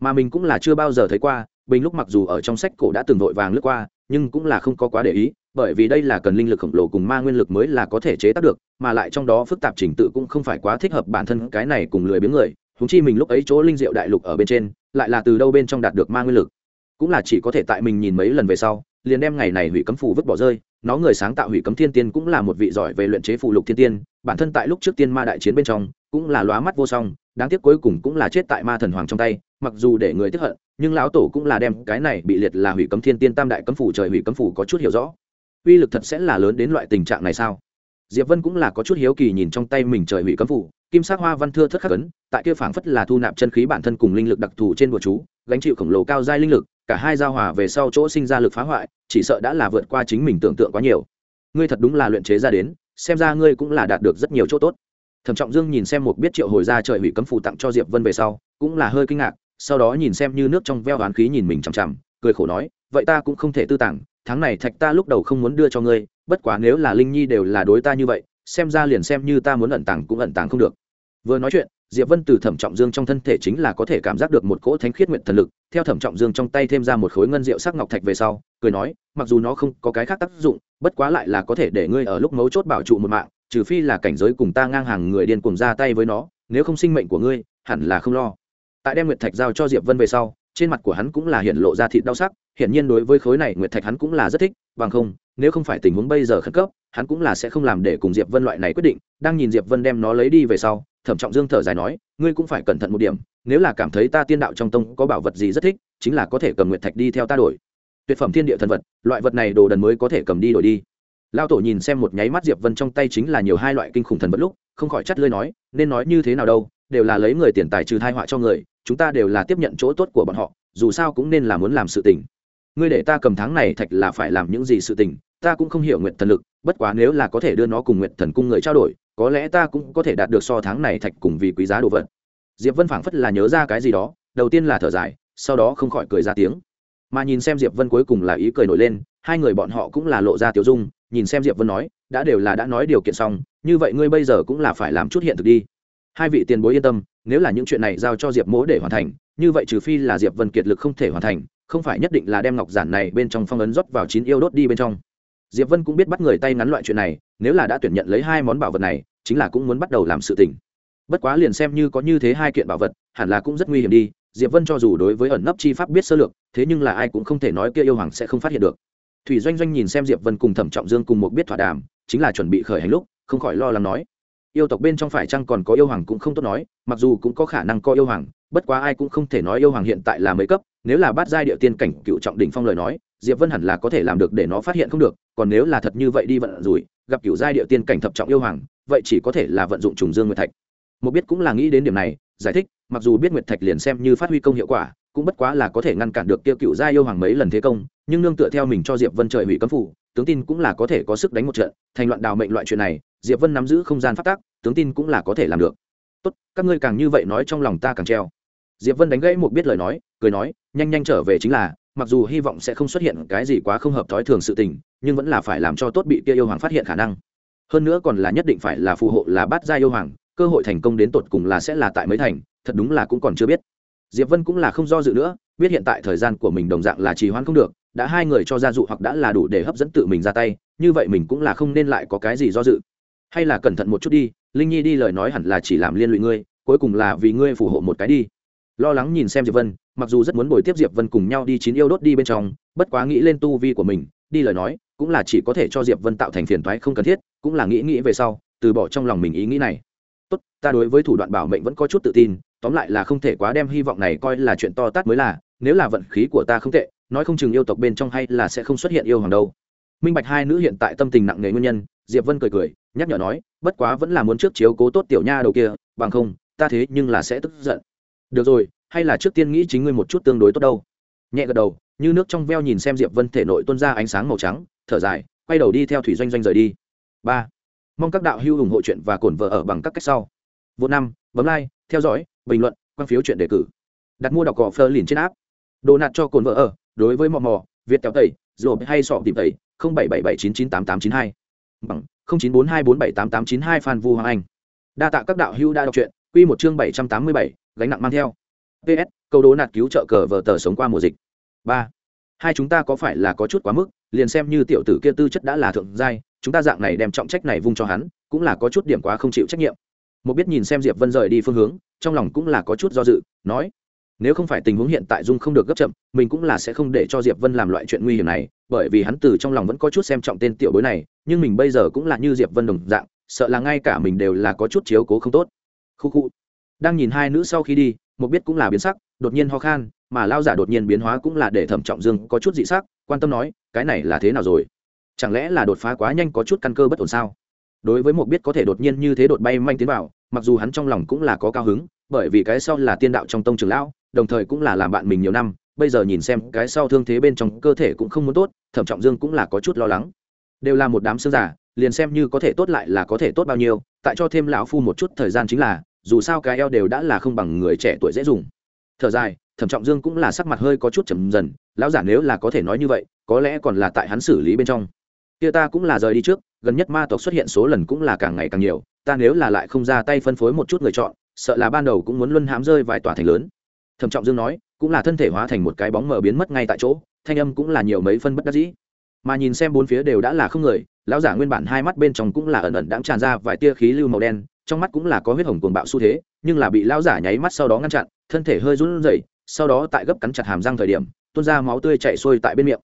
Mà mình cũng là chưa bao giờ thấy qua, bình lúc mặc dù ở trong sách cổ đã từng vội vàng lướt qua, nhưng cũng là không có quá để ý bởi vì đây là cần linh lực khổng lồ cùng ma nguyên lực mới là có thể chế tác được, mà lại trong đó phức tạp trình tự cũng không phải quá thích hợp bản thân cái này cùng lười biếng người húng chi mình lúc ấy chỗ linh diệu đại lục ở bên trên, lại là từ đâu bên trong đạt được ma nguyên lực. Cũng là chỉ có thể tại mình nhìn mấy lần về sau, liền đem ngày này hủy cấm phù vứt bỏ rơi, nó người sáng tạo hủy cấm thiên tiên cũng là một vị giỏi về luyện chế phụ lục thiên tiên, bản thân tại lúc trước tiên ma đại chiến bên trong, cũng là lóa mắt vô song, đáng tiếc cuối cùng cũng là chết tại ma thần hoàng trong tay, mặc dù để người tiếp hận, nhưng lão tổ cũng là đem cái này bị liệt là hủy cấm thiên tiên tam đại cấm phủ trời hủy cấm phủ có chút hiểu rõ uy lực thật sẽ là lớn đến loại tình trạng này sao? Diệp vân cũng là có chút hiếu kỳ nhìn trong tay mình trời hủy cấm phủ, kim sắc hoa văn thưa thất khắc ấn, tại kia phảng phất là thu nạp chân khí bản thân cùng linh lực đặc thù trên bùa chú, gánh chịu khổng lồ cao giai linh lực, cả hai giao hòa về sau chỗ sinh ra lực phá hoại, chỉ sợ đã là vượt qua chính mình tưởng tượng quá nhiều. Ngươi thật đúng là luyện chế ra đến, xem ra ngươi cũng là đạt được rất nhiều chỗ tốt. Thẩm trọng dương nhìn xem một biết triệu hồi ra trời hủy cấm phù tặng cho diệp vân về sau, cũng là hơi kinh ngạc, sau đó nhìn xem như nước trong veo oán khí nhìn mình chằm chằm, cười khổ nói, vậy ta cũng không thể tư tàng tháng này thạch ta lúc đầu không muốn đưa cho ngươi, bất quá nếu là linh nhi đều là đối ta như vậy, xem ra liền xem như ta muốn ẩn tàng cũng ẩn tàng không được. Vừa nói chuyện, diệp vân từ thẩm trọng dương trong thân thể chính là có thể cảm giác được một cỗ thánh khiết nguyện thần lực, theo thẩm trọng dương trong tay thêm ra một khối ngân rượu sắc ngọc thạch về sau, cười nói, mặc dù nó không có cái khác tác dụng, bất quá lại là có thể để ngươi ở lúc mấu chốt bảo trụ một mạng, trừ phi là cảnh giới cùng ta ngang hàng người điên cùng ra tay với nó, nếu không sinh mệnh của ngươi, hẳn là không lo. Tại đem nguyệt thạch giao cho diệp vân về sau, trên mặt của hắn cũng là hiện lộ ra thịt đau sắc hiển nhiên đối với khối này nguyệt thạch hắn cũng là rất thích, bằng không, nếu không phải tình huống bây giờ khẩn cấp, hắn cũng là sẽ không làm để cùng diệp vân loại này quyết định. Đang nhìn diệp vân đem nó lấy đi về sau, thẩm trọng dương thở dài nói, ngươi cũng phải cẩn thận một điểm, nếu là cảm thấy ta tiên đạo trong tông có bảo vật gì rất thích, chính là có thể cầm nguyệt thạch đi theo ta đổi. Tuyệt phẩm thiên địa thần vật, loại vật này đồ đần mới có thể cầm đi đổi đi. Lao tổ nhìn xem một nháy mắt diệp vân trong tay chính là nhiều hai loại kinh khủng thần vật lúc, không khỏi chắt lưỡi nói, nên nói như thế nào đâu, đều là lấy người tiền tài trừ thai họa cho người, chúng ta đều là tiếp nhận chỗ tốt của bọn họ, dù sao cũng nên là muốn làm sự tình ngươi để ta cầm tháng này thạch là phải làm những gì sự tình, ta cũng không hiểu nguyện thần lực, bất quá nếu là có thể đưa nó cùng nguyện thần cung người trao đổi, có lẽ ta cũng có thể đạt được so tháng này thạch cùng vì quý giá đồ vật. Diệp vân phảng phất là nhớ ra cái gì đó, đầu tiên là thở dài, sau đó không khỏi cười ra tiếng. Mà nhìn xem diệp vân cuối cùng là ý cười nổi lên, hai người bọn họ cũng là lộ ra tiểu dung, nhìn xem diệp vân nói, đã đều là đã nói điều kiện xong, như vậy ngươi bây giờ cũng là phải làm chút hiện thực đi. Hai vị tiền bối yên tâm, nếu là những chuyện này giao cho diệp mỗ để hoàn thành, như vậy trừ phi là diệp vân kiệt lực không thể hoàn thành không phải nhất định là đem ngọc giản này bên trong phong ấn rót vào chín yêu đốt đi bên trong. Diệp vân cũng biết bắt người tay ngắn loại chuyện này, nếu là đã tuyển nhận lấy hai món bảo vật này, chính là cũng muốn bắt đầu làm sự tình. Bất quá liền xem như có như thế hai kiện bảo vật, hẳn là cũng rất nguy hiểm đi, diệp vân cho dù đối với ẩn nấp chi pháp biết sơ lược, thế nhưng là ai cũng không thể nói kia yêu hoàng sẽ không phát hiện được. Thủy doanh doanh nhìn xem diệp vân cùng thẩm trọng dương cùng một biết thỏa đàm, chính là chuẩn bị khởi hành lúc, không khỏi lo lắng nói. Yêu tộc bên trong phải chăng còn có yêu hoàng cũng không tốt nói, mặc dù cũng có khả năng có yêu hoàng, bất quá ai cũng không thể nói yêu hoàng hiện tại là mấy cấp nếu là bát giai địa tiên cảnh cựu trọng đỉnh phong lời nói, diệp vân hẳn là có thể làm được để nó phát hiện không được, còn nếu là thật như vậy đi vận rủi, gặp cựu giai địa tiên cảnh thập trọng yêu hoàng, vậy chỉ có thể là vận dụng trùng dương nguyệt thạch. Một biết cũng là nghĩ đến điểm này, giải thích, mặc dù biết nguyệt thạch liền xem như phát huy công hiệu quả, cũng bất quá là có thể ngăn cản được tiêu cựu giai yêu hoàng mấy lần thế công, nhưng nương tựa theo mình cho diệp vân trời hủy cấm phủ, tướng tin cũng là có thể có sức đánh một trận, thành loạn đào mệnh loại chuyện này, diệp vân nắm giữ không gian phát tác tướng tin cũng là có thể làm được. Tốt, các ngươi càng như vậy nói trong lòng ta càng treo diệp vân đánh gãy một biết lời nói, cười nói, nhanh nhanh trở về chính là, mặc dù hy vọng sẽ không xuất hiện cái gì quá không hợp thói thường sự tình, nhưng vẫn là phải làm cho tốt bị kia yêu hoàng phát hiện khả năng. Hơn nữa còn là nhất định phải là phù hộ là bắt ra yêu hoàng, cơ hội thành công đến tột cùng là sẽ là tại mấy thành, thật đúng là cũng còn chưa biết. Diệp vân cũng là không do dự nữa, biết hiện tại thời gian của mình đồng dạng là trì hoãn không được, đã hai người cho ra dụ hoặc đã là đủ để hấp dẫn tự mình ra tay, như vậy mình cũng là không nên lại có cái gì do dự. Hay là cẩn thận một chút đi, linh nhi đi lời nói hẳn là chỉ làm liên lụy ngươi, cuối cùng là vì ngươi phù hộ một cái đi lo lắng nhìn xem diệp vân, mặc dù rất muốn bồi tiếp diệp vân cùng nhau đi chín yêu đốt đi bên trong, bất quá nghĩ lên tu vi của mình, đi lời nói, cũng là chỉ có thể cho diệp vân tạo thành phiền toái không cần thiết, cũng là nghĩ nghĩ về sau, từ bỏ trong lòng mình ý nghĩ này. Tốt, ta đối với thủ đoạn bảo mệnh vẫn có chút tự tin, tóm lại là không thể quá đem hy vọng này coi là chuyện to tát mới là, nếu là vận khí của ta không tệ, nói không chừng yêu tộc bên trong hay là sẽ không xuất hiện yêu hoàng đâu. Minh bạch hai nữ hiện tại tâm tình nặng nề nguyên nhân, diệp vân cười cười, nhắc nhở nói, bất quá vẫn là muốn trước chiếu cố tốt tiểu nha đầu kia, bằng không, ta thế nhưng là sẽ tức giận được rồi, hay là trước tiên nghĩ chính ngươi một chút tương đối tốt đâu. Nhẹ gật đầu, như nước trong veo nhìn xem diệp vân thể nội tuôn ra ánh sáng màu trắng, thở dài, quay đầu đi theo thủy doanh doanh rời đi. Ba, mong các đạo hữu ủng hộ chuyện và cổn vợ ở bằng các cách sau. Vô năm, bấm like, theo dõi, bình luận, quan phiếu chuyện đề cử. Đặt mua đọc cỏ phơ liền trên áp đồ nạt cho cồn vợ ở, đối với mò mò, việt kéo tẩy rồi hay sọ tìm tẩy, không bảy bảy bảy chín chín tám tám chín hai. Bằng không chín bốn hai bốn bảy tám tám chín hai phan vu hoàng anh. Đa tạ các đạo hữu đã đọc truyện quy một chương bảy trăm tám mươi bảy, gánh nặng mang theo. Ps câu đố nạt cứu trợ cờ vở tờ sống qua mùa dịch. Ba. Hai chúng ta có phải là có chút quá mức, liền xem như tiểu tử kia tư chất đã là thượng giai, chúng ta dạng này đem trọng trách này vung cho hắn, cũng là có chút điểm quá không chịu trách nhiệm. Một biết nhìn xem diệp vân rời đi phương hướng, trong lòng cũng là có chút do dự, nói, nếu không phải tình huống hiện tại dung không được gấp chậm, mình cũng là sẽ không để cho diệp vân làm loại chuyện nguy hiểm này, bởi vì hắn từ trong lòng vẫn có chút xem trọng tên tiểu bối này, nhưng mình bây giờ cũng là như diệp vân đồng dạng, sợ là ngay cả mình đều là có chút chiếu cố không tốt khu khu đang nhìn hai nữ sau khi đi một biết cũng là biến sắc, đột nhiên ho khan, mà lao giả đột nhiên biến hóa cũng là để thẩm trọng dương có chút dị sắc, quan tâm nói, cái này là thế nào rồi? Chẳng lẽ là đột phá quá nhanh có chút căn cơ bất ổn sao? Đối với một biết có thể đột nhiên như thế đột bay manh tiến vào, mặc dù hắn trong lòng cũng là có cao hứng, bởi vì cái sau là tiên đạo trong tông trường lão, đồng thời cũng là làm bạn mình nhiều năm, bây giờ nhìn xem cái sau thương thế bên trong cơ thể cũng không muốn tốt, thẩm trọng dương cũng là có chút lo lắng. Đều là một đám xương giả, liền xem như có thể tốt lại là có thể tốt bao nhiêu tại cho thêm lão phu một chút thời gian chính là, dù sao cái eo đều đã là không bằng người trẻ tuổi dễ dùng. Thở dài, thẩm trọng dương cũng là sắc mặt hơi có chút chầm dần, lão giả nếu là có thể nói như vậy, có lẽ còn là tại hắn xử lý bên trong. Kia ta cũng là rời đi trước, gần nhất ma tộc xuất hiện số lần cũng là càng ngày càng nhiều, ta nếu là lại không ra tay phân phối một chút người chọn, sợ là ban đầu cũng muốn luân hãm rơi vài tòa thành lớn. Thẩm trọng dương nói, cũng là thân thể hóa thành một cái bóng mờ biến mất ngay tại chỗ, thanh âm cũng là nhiều mấy phân bất đắc dĩ mà nhìn xem bốn phía đều đã là không người, lão giả nguyên bản hai mắt bên trong cũng là ẩn ẩn đang tràn ra vài tia khí lưu màu đen, trong mắt cũng là có huyết hồng cuồng bạo xu thế, nhưng là bị lão giả nháy mắt sau đó ngăn chặn, thân thể hơi run rẩy, sau đó tại gấp cắn chặt hàm răng thời điểm, tuôn ra máu tươi chảy xuôi tại bên miệng.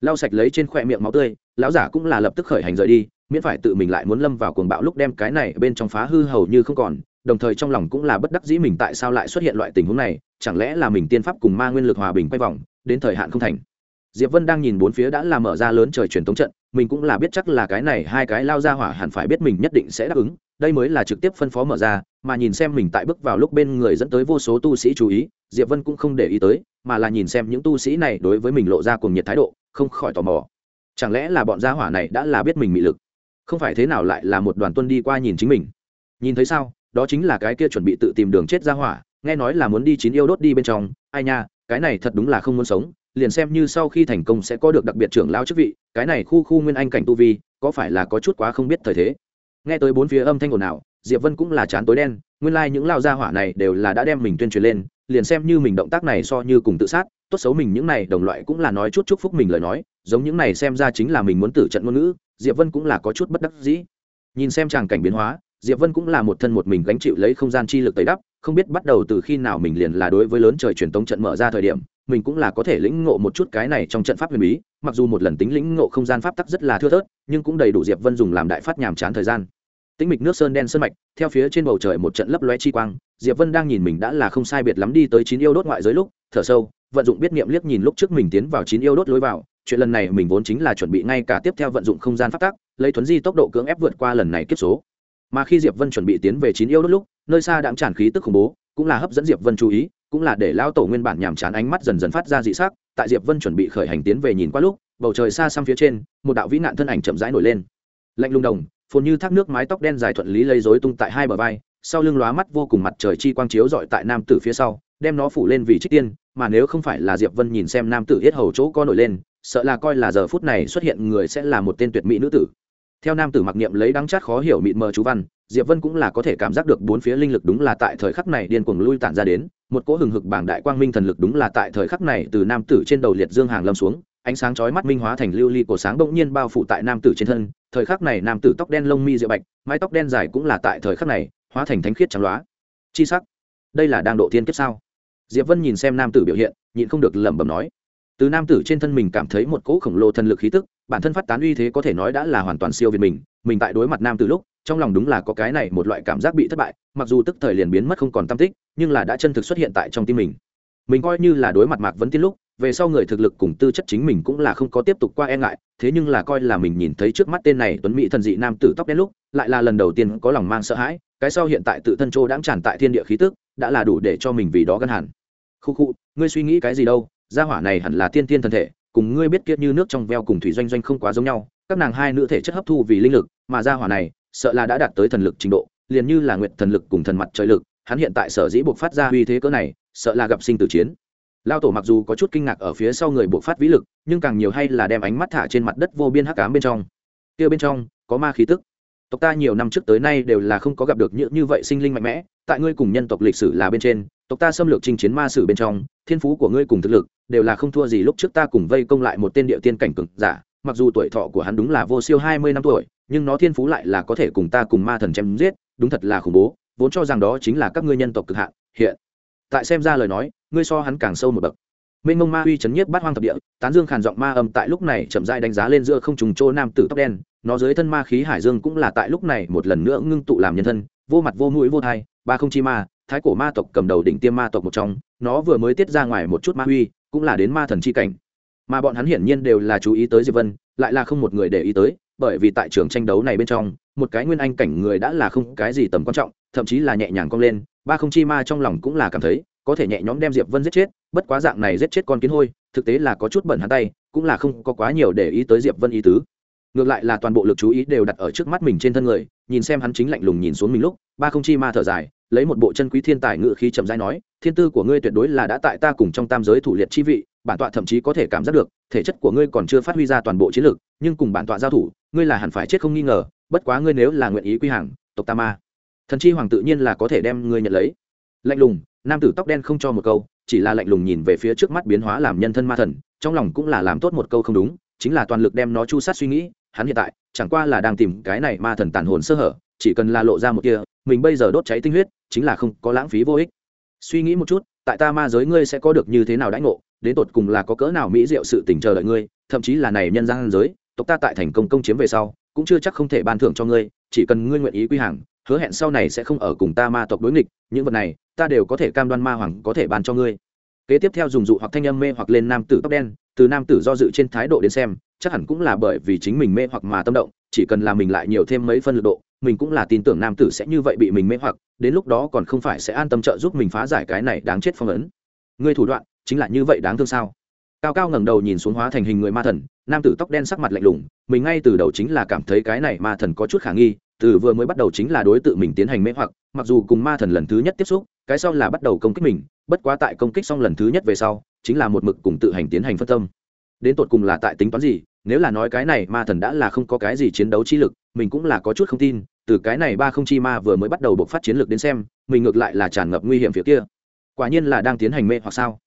Lau sạch lấy trên khỏe miệng máu tươi, lão giả cũng là lập tức khởi hành rời đi, miễn phải tự mình lại muốn lâm vào cuồng bạo lúc đem cái này bên trong phá hư hầu như không còn, đồng thời trong lòng cũng là bất đắc dĩ mình tại sao lại xuất hiện loại tình huống này, chẳng lẽ là mình tiên pháp cùng ma nguyên lực hòa bình quay vòng, đến thời hạn không thành diệp vân đang nhìn bốn phía đã làm mở ra lớn trời truyền tống trận, mình cũng là biết chắc là cái này hai cái lao ra hỏa hẳn phải biết mình nhất định sẽ đáp ứng, đây mới là trực tiếp phân phó mở ra, mà nhìn xem mình tại bước vào lúc bên người dẫn tới vô số tu sĩ chú ý, diệp vân cũng không để ý tới, mà là nhìn xem những tu sĩ này đối với mình lộ ra cùng nhiệt thái độ, không khỏi tò mò. Chẳng lẽ là bọn gia hỏa này đã là biết mình mị lực? Không phải thế nào lại là một đoàn tuân đi qua nhìn chính mình? Nhìn thấy sao, đó chính là cái kia chuẩn bị tự tìm đường chết gia hỏa, nghe nói là muốn đi chín yêu đốt đi bên trong, ai nha, cái này thật đúng là không muốn sống liền xem như sau khi thành công sẽ có được đặc biệt trưởng lao chức vị, cái này khu khu nguyên anh cảnh tu vi, có phải là có chút quá không biết thời thế. Nghe tới bốn phía âm thanh ồn ào, diệp vân cũng là chán tối đen, nguyên lai、like、những lao gia hỏa này đều là đã đem mình tuyên truyền lên, liền xem như mình động tác này so như cùng tự sát, tốt xấu mình những này đồng loại cũng là nói chút chúc phúc mình lời nói, giống những này xem ra chính là mình muốn tử trận ngôn ngữ, diệp vân cũng là có chút bất đắc dĩ. Nhìn xem tràng cảnh biến hóa, diệp vân cũng là một thân một mình gánh chịu lấy không gian chi lực tẩy đắp, không biết bắt đầu từ khi nào mình liền là đối với lớn trời truyền tống trận mở ra thời điểm mình cũng là có thể lĩnh ngộ một chút cái này trong trận pháp huyền bí, mặc dù một lần tính lĩnh ngộ không gian pháp tắc rất là thưa thớt, nhưng cũng đầy đủ diệp vân dùng làm đại phát nhàm chán thời gian. Tĩnh mịch nước sơn đen sơn mạch, theo phía trên bầu trời một trận lấp loe chi quang, diệp vân đang nhìn mình đã là không sai biệt lắm đi tới chín yêu đốt ngoại giới lúc, thở sâu, vận dụng biết niệm liếc nhìn lúc trước mình tiến vào chín yêu đốt lối vào, chuyện lần này mình vốn chính là chuẩn bị ngay cả tiếp theo vận dụng không gian pháp tắc, lấy thuấn di tốc độ cưỡng ép vượt qua lần này kiếp số. Mà khi diệp vân chuẩn bị tiến về chín yêu đốt lúc, nơi xa đạm tràn khí tức khủng bố, cũng là hấp dẫn diệp vân chú ý cũng là để lao tổ nguyên bản nhàm chán ánh mắt dần dần phát ra dị sắc, tại diệp vân chuẩn bị khởi hành tiến về nhìn qua lúc, bầu trời xa xăm phía trên, một đạo vĩ nạn thân ảnh chậm rãi nổi lên. Lạnh lùng đồng, phồn như thác nước mái tóc đen dài thuận lý lây rối tung tại hai bờ vai, sau lưng lóa mắt vô cùng mặt trời chi quang chiếu dọi tại nam tử phía sau, đem nó phủ lên vì trích tiên, mà nếu không phải là diệp vân nhìn xem nam tử yết hầu chỗ có nổi lên, sợ là coi là giờ phút này xuất hiện người sẽ là một tên tuyệt mỹ nữ tử. Theo nam tử mặc niệm lấy đắng chát khó hiểu mịt mờ chú văn, diệp vân cũng là có thể cảm giác được bốn phía linh lực đúng là tại thời khắc này điên cuồng lui tản ra đến một cỗ hừng hực bảng đại quang minh thần lực đúng là tại thời khắc này từ nam tử trên đầu liệt dương hàng lâm xuống, ánh sáng chói mắt minh hóa thành lưu ly của sáng bỗng nhiên bao phủ tại nam tử trên thân. Thời khắc này nam tử tóc đen lông mi rượu bạch, mái tóc đen dài cũng là tại thời khắc này hóa thành thánh khiết trắng loá. Chi sắc. Đây là đang độ thiên kiếp sao? Diệp vân nhìn xem nam tử biểu hiện, nhịn không được lẩm bẩm nói. Từ nam tử trên thân mình cảm thấy một cỗ khổng lồ thần lực khí tức, bản thân phát tán uy thế có thể nói đã là hoàn toàn siêu việt mình. Mình tại đối mặt nam tử lúc trong lòng đúng là có cái này một loại cảm giác bị thất bại, mặc dù tức thời liền biến mất không còn tâm tích, nhưng là đã chân thực xuất hiện tại trong tim mình. Mình coi như là đối mặt mạc vấn tiên lúc, về sau người thực lực cùng tư chất chính mình cũng là không có tiếp tục qua e ngại, thế nhưng là coi là mình nhìn thấy trước mắt tên này tuấn mỹ thần dị nam tử tóc đen lúc, lại là lần đầu tiên có lòng mang sợ hãi, cái sau hiện tại tự thân châu đáng tràn tại thiên địa khí tức, đã là đủ để cho mình vì đó gân hẳn. Khu khu, ngươi suy nghĩ cái gì đâu, gia hỏa này hẳn là tiên tiên thân thể, cùng ngươi biết kiết như nước trong veo cùng thủy doanh doanh không quá giống nhau, các nàng hai nữ thể chất hấp thu vì linh lực, mà gia hỏa này sợ là đã đạt tới thần lực trình độ, liền như là nguyện thần lực cùng thần mặt trời lực, hắn hiện tại sở dĩ buộc phát ra uy thế cỡ này, sợ là gặp sinh tử chiến. Lao tổ mặc dù có chút kinh ngạc ở phía sau người buộc phát vĩ lực, nhưng càng nhiều hay là đem ánh mắt thả trên mặt đất vô biên hắc cám bên trong. Kia bên trong, có ma khí tức. Tộc ta nhiều năm trước tới nay đều là không có gặp được những như vậy sinh linh mạnh mẽ, tại ngươi cùng nhân tộc lịch sử là bên trên, tộc ta xâm lược chinh chiến ma sử bên trong, thiên phú của ngươi cùng thực lực, đều là không thua gì lúc trước ta cùng vây công lại một tên địa tiên cảnh cực giả, mặc dù tuổi thọ của hắn đúng là vô siêu hai mươi năm tuổi nhưng nó thiên phú lại là có thể cùng ta cùng ma thần chém giết, đúng thật là khủng bố, vốn cho rằng đó chính là các ngươi nhân tộc cực hạn, hiện. Tại xem ra lời nói, ngươi so hắn càng sâu một bậc. Mênh mông ma uy chấn nhiếp bát hoang thập địa, tán dương khàn giọng ma âm tại lúc này chậm dai đánh giá lên giữa không trùng chỗ nam tử tóc đen, nó dưới thân ma khí hải dương cũng là tại lúc này một lần nữa ngưng tụ làm nhân thân, vô mặt vô mũi vô thai, ba không chi ma, thái cổ ma tộc cầm đầu đỉnh tiêm ma tộc một trong, nó vừa mới tiết ra ngoài một chút ma uy cũng là đến ma thần chi cảnh. Mà bọn hắn hiển nhiên đều là chú ý tới diệp vân, lại là không một người để ý tới bởi vì tại trường tranh đấu này bên trong, một cái nguyên anh cảnh người đã là không cái gì tầm quan trọng, thậm chí là nhẹ nhàng cong lên, ba không chi ma trong lòng cũng là cảm thấy, có thể nhẹ nhõm đem diệp vân giết chết, bất quá dạng này giết chết con kiến hôi, thực tế là có chút bẩn hắn tay, cũng là không có quá nhiều để ý tới diệp vân ý tứ. Ngược lại là toàn bộ lực chú ý đều đặt ở trước mắt mình trên thân người, nhìn xem hắn chính lạnh lùng nhìn xuống mình lúc, ba không chi ma thở dài, lấy một bộ chân quý thiên tài ngự khí trầm rãi nói, thiên tư của ngươi tuyệt đối là đã tại ta cùng trong tam giới thủ liệt chi vị, bản tọa thậm chí có thể cảm giác được, thể chất của ngươi còn chưa phát huy ra toàn bộ chiến lược nhưng cùng bản tọa giao thủ ngươi là hẳn phải chết không nghi ngờ, bất quá ngươi nếu là nguyện ý quy hàng, tộc ta ma. Thần chi hoàng tự nhiên là có thể đem ngươi nhận lấy. Lạnh lùng, nam tử tóc đen không cho một câu, chỉ là lạnh lùng nhìn về phía trước mắt biến hóa làm nhân thân ma thần, trong lòng cũng là làm tốt một câu không đúng, chính là toàn lực đem nó chu sát suy nghĩ, hắn hiện tại, chẳng qua là đang tìm cái này ma thần tàn hồn sơ hở, chỉ cần là lộ ra một kia, mình bây giờ đốt cháy tinh huyết, chính là không có lãng phí vô ích. Suy nghĩ một chút, tại ta ma giới ngươi sẽ có được như thế nào đãi ngộ, đến tột cùng là có cỡ nào mỹ diệu sự tình chờ đợi ngươi, thậm chí là này nhân gian giới tộc ta tại thành công công chiếm về sau, cũng chưa chắc không thể ban thưởng cho ngươi, chỉ cần ngươi nguyện ý quy hàng, hứa hẹn sau này sẽ không ở cùng ta ma tộc đối nghịch, những vật này, ta đều có thể cam đoan ma hoàng có thể ban cho ngươi. Kế tiếp theo dùng dụ hoặc thanh âm mê hoặc lên nam tử tóc đen, từ nam tử do dự trên thái độ đến xem, chắc hẳn cũng là bởi vì chính mình mê hoặc mà tâm động, chỉ cần là mình lại nhiều thêm mấy phân lực độ, mình cũng là tin tưởng nam tử sẽ như vậy bị mình mê hoặc, đến lúc đó còn không phải sẽ an tâm trợ giúp mình phá giải cái này đáng chết phong ấn. Ngươi thủ đoạn, chính là như vậy đáng thương sao? Cao cao ngẩng đầu nhìn xuống hóa thành hình người ma thần, nam tử tóc đen sắc mặt lạnh lùng, mình ngay từ đầu chính là cảm thấy cái này ma thần có chút khả nghi, từ vừa mới bắt đầu chính là đối tượng mình tiến hành mê hoặc, mặc dù cùng ma thần lần thứ nhất tiếp xúc, cái sau là bắt đầu công kích mình, bất quá tại công kích xong lần thứ nhất về sau, chính là một mực cùng tự hành tiến hành phân tâm. Đến tột cùng là tại tính toán gì, nếu là nói cái này ma thần đã là không có cái gì chiến đấu chi lực, mình cũng là có chút không tin, từ cái này ba không chi ma vừa mới bắt đầu bộc phát chiến lược đến xem, mình ngược lại là tràn ngập nguy hiểm phía kia. Quả nhiên là đang tiến hành mê hoặc sao?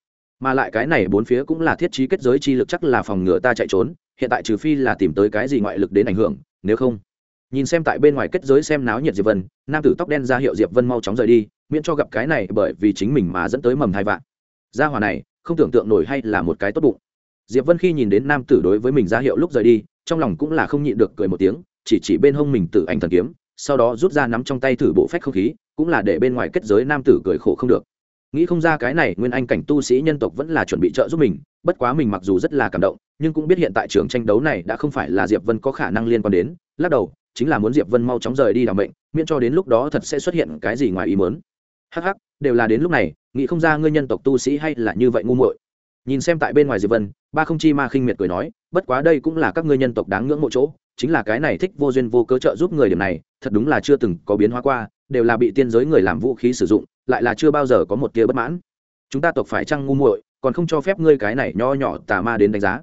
Mà lại cái này bốn phía cũng là thiết trí kết giới chi lực chắc là phòng ngừa ta chạy trốn, hiện tại trừ phi là tìm tới cái gì ngoại lực đến ảnh hưởng, nếu không. Nhìn xem tại bên ngoài kết giới xem náo nhiệt diệp vân, nam tử tóc đen ra hiệu diệp vân mau chóng rời đi, miễn cho gặp cái này bởi vì chính mình mà dẫn tới mầm hai vạn. Gia hỏa này, không tưởng tượng nổi hay là một cái tốt bụng. Diệp vân khi nhìn đến nam tử đối với mình ra hiệu lúc rời đi, trong lòng cũng là không nhịn được cười một tiếng, chỉ chỉ bên hông mình tử ảnh thần kiếm, sau đó rút ra nắm trong tay thử bộ phách không khí, cũng là để bên ngoài kết giới nam tử cười khổ không được nghĩ không ra cái này nguyên anh cảnh tu sĩ nhân tộc vẫn là chuẩn bị trợ giúp mình, bất quá mình mặc dù rất là cảm động, nhưng cũng biết hiện tại trường tranh đấu này đã không phải là diệp vân có khả năng liên quan đến. Lắc đầu, chính là muốn diệp vân mau chóng rời đi đảm bệnh miễn cho đến lúc đó thật sẽ xuất hiện cái gì ngoài ý mớn hắc hắc, đều là đến lúc này, nghĩ không ra ngươi nhân tộc tu sĩ hay là như vậy ngu muội. Nhìn xem tại bên ngoài diệp vân, ba không chi ma khinh miệt cười nói, bất quá đây cũng là các ngươi nhân tộc đáng ngưỡng mộ chỗ, chính là cái này thích vô duyên vô cớ trợ giúp người điểm này, thật đúng là chưa từng có biến hóa qua, đều là bị tiên giới người làm vũ khí sử dụng lại là chưa bao giờ có một tia bất mãn. Chúng ta tộc phải chăng ngu muội, còn không cho phép ngươi cái này nho nhỏ tà ma đến đánh giá.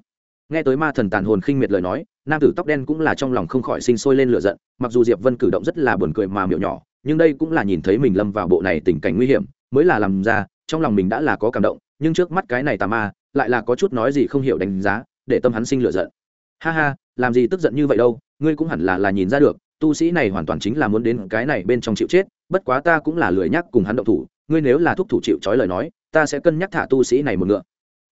Nghe tới ma thần tàn hồn khinh miệt lời nói, nam tử tóc đen cũng là trong lòng không khỏi sinh sôi lên lửa giận, mặc dù diệp vân cử động rất là buồn cười mà miệng nhỏ, nhưng đây cũng là nhìn thấy mình lâm vào bộ này tình cảnh nguy hiểm, mới là làm ra, trong lòng mình đã là có cảm động, nhưng trước mắt cái này tà ma, lại là có chút nói gì không hiểu đánh giá, để tâm hắn sinh lửa giận. Ha ha, làm gì tức giận như vậy đâu, ngươi cũng hẳn là là nhìn ra được, tu sĩ này hoàn toàn chính là muốn đến cái này bên trong chịu chết bất quá ta cũng là lười nhắc cùng hắn động thủ, ngươi nếu là thúc thủ chịu trói lời nói, ta sẽ cân nhắc thả tu sĩ này một ngựa.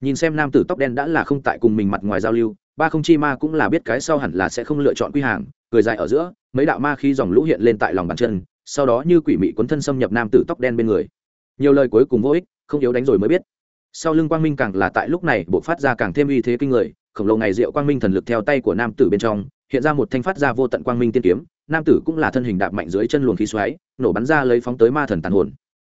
Nhìn xem nam tử tóc đen đã là không tại cùng mình mặt ngoài giao lưu, ba không chi ma cũng là biết cái sau hẳn là sẽ không lựa chọn quy hàng, cười dài ở giữa, mấy đạo ma khi dòng lũ hiện lên tại lòng bàn chân, sau đó như quỷ mị cuốn thân xâm nhập nam tử tóc đen bên người. Nhiều lời cuối cùng vô ích, không yếu đánh rồi mới biết. Sau lưng quang minh càng là tại lúc này bộ phát ra càng thêm uy thế kinh người, khổng lồ ngày diệu quang minh thần lực theo tay của nam tử bên trong, hiện ra một thanh phát ra vô tận quang minh tiên kiếm nam tử cũng là thân hình đạp mạnh dưới chân luồng khí xoáy, nổ bắn ra lấy phóng tới ma thần tàn hồn.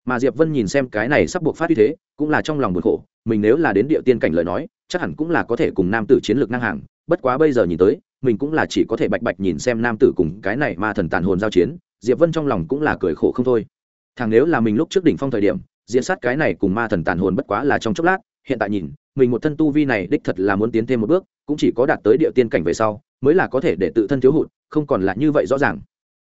Mà diệp vân nhìn xem cái này sắp buộc phát như thế, cũng là trong lòng buồn khổ, mình nếu là đến địa tiên cảnh lời nói, chắc hẳn cũng là có thể cùng nam tử chiến lược ngang hàng, bất quá bây giờ nhìn tới, mình cũng là chỉ có thể bạch bạch nhìn xem nam tử cùng cái này ma thần tàn hồn giao chiến, diệp vân trong lòng cũng là cười khổ không thôi. Thằng nếu là mình lúc trước đỉnh phong thời điểm diễn sát cái này cùng ma thần tàn hồn bất quá là trong chốc lát, hiện tại nhìn, mình một thân tu vi này đích thật là muốn tiến thêm một bước, cũng chỉ có đạt tới địa tiên cảnh về sau, mới là có thể để tự thân thiếu hụt không còn là như vậy rõ ràng.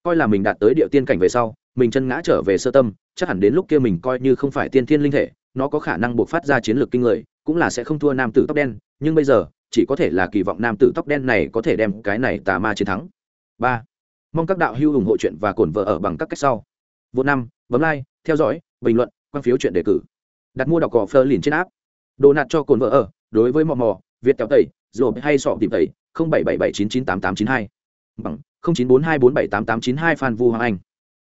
Coi là mình đạt tới địa tiên cảnh về sau, mình chân ngã trở về sơ tâm, chắc hẳn đến lúc kia mình coi như không phải tiên thiên linh thể, nó có khả năng buộc phát ra chiến lược kinh người, cũng là sẽ không thua nam tử tóc đen, nhưng bây giờ, chỉ có thể là kỳ vọng nam tử tóc đen này có thể đem cái này tà ma chiến thắng. Ba, mong các đạo hữu ủng hộ chuyện và cổn vợ ở bằng các cách sau. Vô năm, bấm like, theo dõi, bình luận, quan phiếu chuyện đề cử. Đặt mua đọc cỏ phơ liền trên áp đồ nạt cho cồn vợ ở, đối với mò mò, việt kéo tẩy rồi hay sọ tìm tẩy, không bảy bảy bảy chín chín tám tám chín hai bằng không chín bốn hai bốn bảy tám tám chín hai phan vu hoàng anh.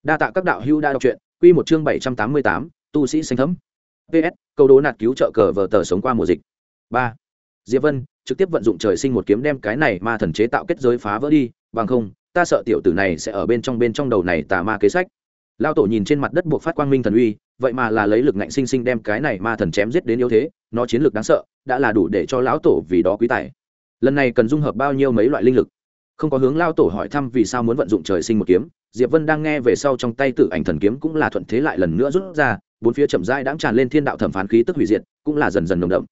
Đa tạ các đạo hữu đã đọc truyện, quy một chương bảy trăm tám mươi tám, tu sĩ xanh thấm. Ps câu đố nạt cứu trợ cờ vở tờ sống qua mùa dịch. Ba. Diệp vân, trực tiếp vận dụng trời sinh một kiếm đem cái này ma thần chế tạo kết giới phá vỡ đi, bằng không, ta sợ tiểu tử này sẽ ở bên trong bên trong đầu này tà ma kế sách. Lao tổ nhìn trên mặt đất buộc phát quang minh thần uy, vậy mà là lấy lực ngạnh sinh sinh đem cái này ma thần chém giết đến yếu thế, nó chiến lược đáng sợ, đã là đủ để cho lão tổ vì đó quý tài. Lần này cần dung hợp bao nhiêu mấy loại linh lực? Không có hướng lao tổ hỏi thăm vì sao muốn vận dụng trời sinh một kiếm, diệp vân đang nghe về sau trong tay tự ảnh thần kiếm cũng là thuận thế lại lần nữa rút ra, bốn phía chậm rãi đãng tràn lên thiên đạo thẩm phán khí tức hủy diệt, cũng là dần dần nồng đậm.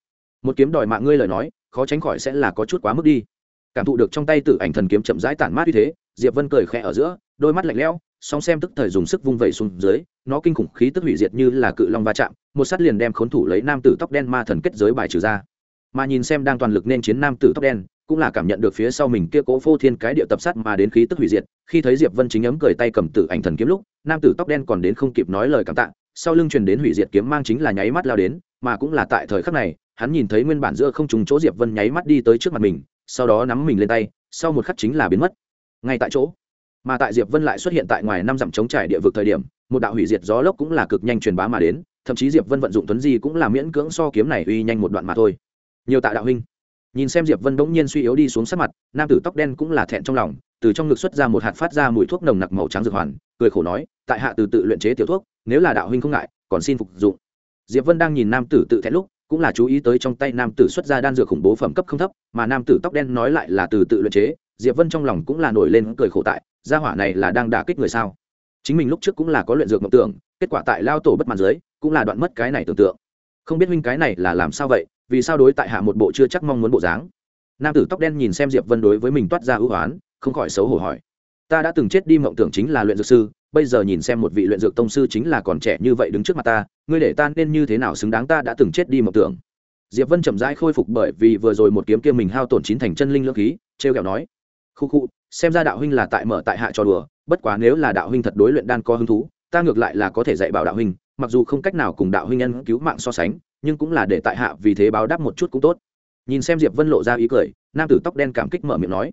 Một kiếm đòi mạng ngươi lời nói, khó tránh khỏi sẽ là có chút quá mức đi. Cảm thụ được trong tay tự ảnh thần kiếm chậm rãi tản mát như thế, diệp vân cười khẽ ở giữa, đôi mắt lạnh lẽo, song xem tức thời dùng sức vung vẩy xuống dưới, nó kinh khủng khí tức hủy diệt như là cự long va chạm, một sát liền đem khốn thủ lấy nam tử tóc đen ma thần kết giới bài trừ ra. Mà nhìn xem đang toàn lực nên chiến nam tử tóc đen cũng là cảm nhận được phía sau mình kia cố phô thiên cái địa tập sát mà đến khí tức hủy diệt, khi thấy diệp vân chính ấm cười tay cầm tử ảnh thần kiếm lúc, nam tử tóc đen còn đến không kịp nói lời cảm tạ, sau lưng truyền đến hủy diệt kiếm mang chính là nháy mắt lao đến, mà cũng là tại thời khắc này, hắn nhìn thấy nguyên bản giữa không trùng chỗ diệp vân nháy mắt đi tới trước mặt mình, sau đó nắm mình lên tay, sau một khắc chính là biến mất. Ngay tại chỗ, mà tại diệp vân lại xuất hiện tại ngoài năm dặm chống trải địa vực thời điểm, một đạo hủy diệt gió lốc cũng là cực nhanh truyền bá mà đến, thậm chí diệp vân vận dụng tuấn di cũng là miễn cưỡng so kiếm này uy nhanh một đoạn mà thôi. Nhiều tạ đạo huynh nhìn xem diệp vân bỗng nhiên suy yếu đi xuống sát mặt, nam tử tóc đen cũng là thẹn trong lòng, từ trong ngực xuất ra một hạt phát ra mùi thuốc nồng nặc màu trắng dược hoàn, cười khổ nói, tại hạ từ tự luyện chế tiểu thuốc, nếu là đạo huynh không ngại, còn xin phục dụng. Diệp vân đang nhìn nam tử tự thẹn lúc, cũng là chú ý tới trong tay nam tử xuất ra đan dược khủng bố phẩm cấp không thấp, mà nam tử tóc đen nói lại là từ tự luyện chế, diệp vân trong lòng cũng là nổi lên cười khổ tại, gia hỏa này là đang đả kích người sao? Chính mình lúc trước cũng là có luyện dược mộng tưởng, kết quả tại lao tổ bất mãn dưới, cũng là đoạn mất cái này tưởng tượng. Không biết huynh cái này là làm sao vậy vì sao đối tại hạ một bộ chưa chắc mong muốn bộ dáng? Nam tử tóc đen nhìn xem diệp vân đối với mình toát ra ưu hoán, không khỏi xấu hổ hỏi. Ta đã từng chết đi mộng tưởng chính là luyện dược sư, bây giờ nhìn xem một vị luyện dược tông sư chính là còn trẻ như vậy đứng trước mặt ta, ngươi để ta nên như thế nào xứng đáng ta đã từng chết đi mộng tưởng? Diệp vân chậm rãi khôi phục bởi vì vừa rồi một kiếm kia mình hao tổn chín thành chân linh lưỡng khí, trêu kẹo nói. Khu khu, xem ra đạo huynh là tại mở tại hạ cho đùa, bất quá nếu là đạo huynh thật đối luyện đan có hứng thú, ta ngược lại là có thể dạy bảo đạo huynh, mặc dù không cách nào cùng đạo huynh nhân cứu mạng so sánh nhưng cũng là để tại hạ vì thế báo đáp một chút cũng tốt. Nhìn xem diệp vân lộ ra ý cười, nam tử tóc đen cảm kích mở miệng nói,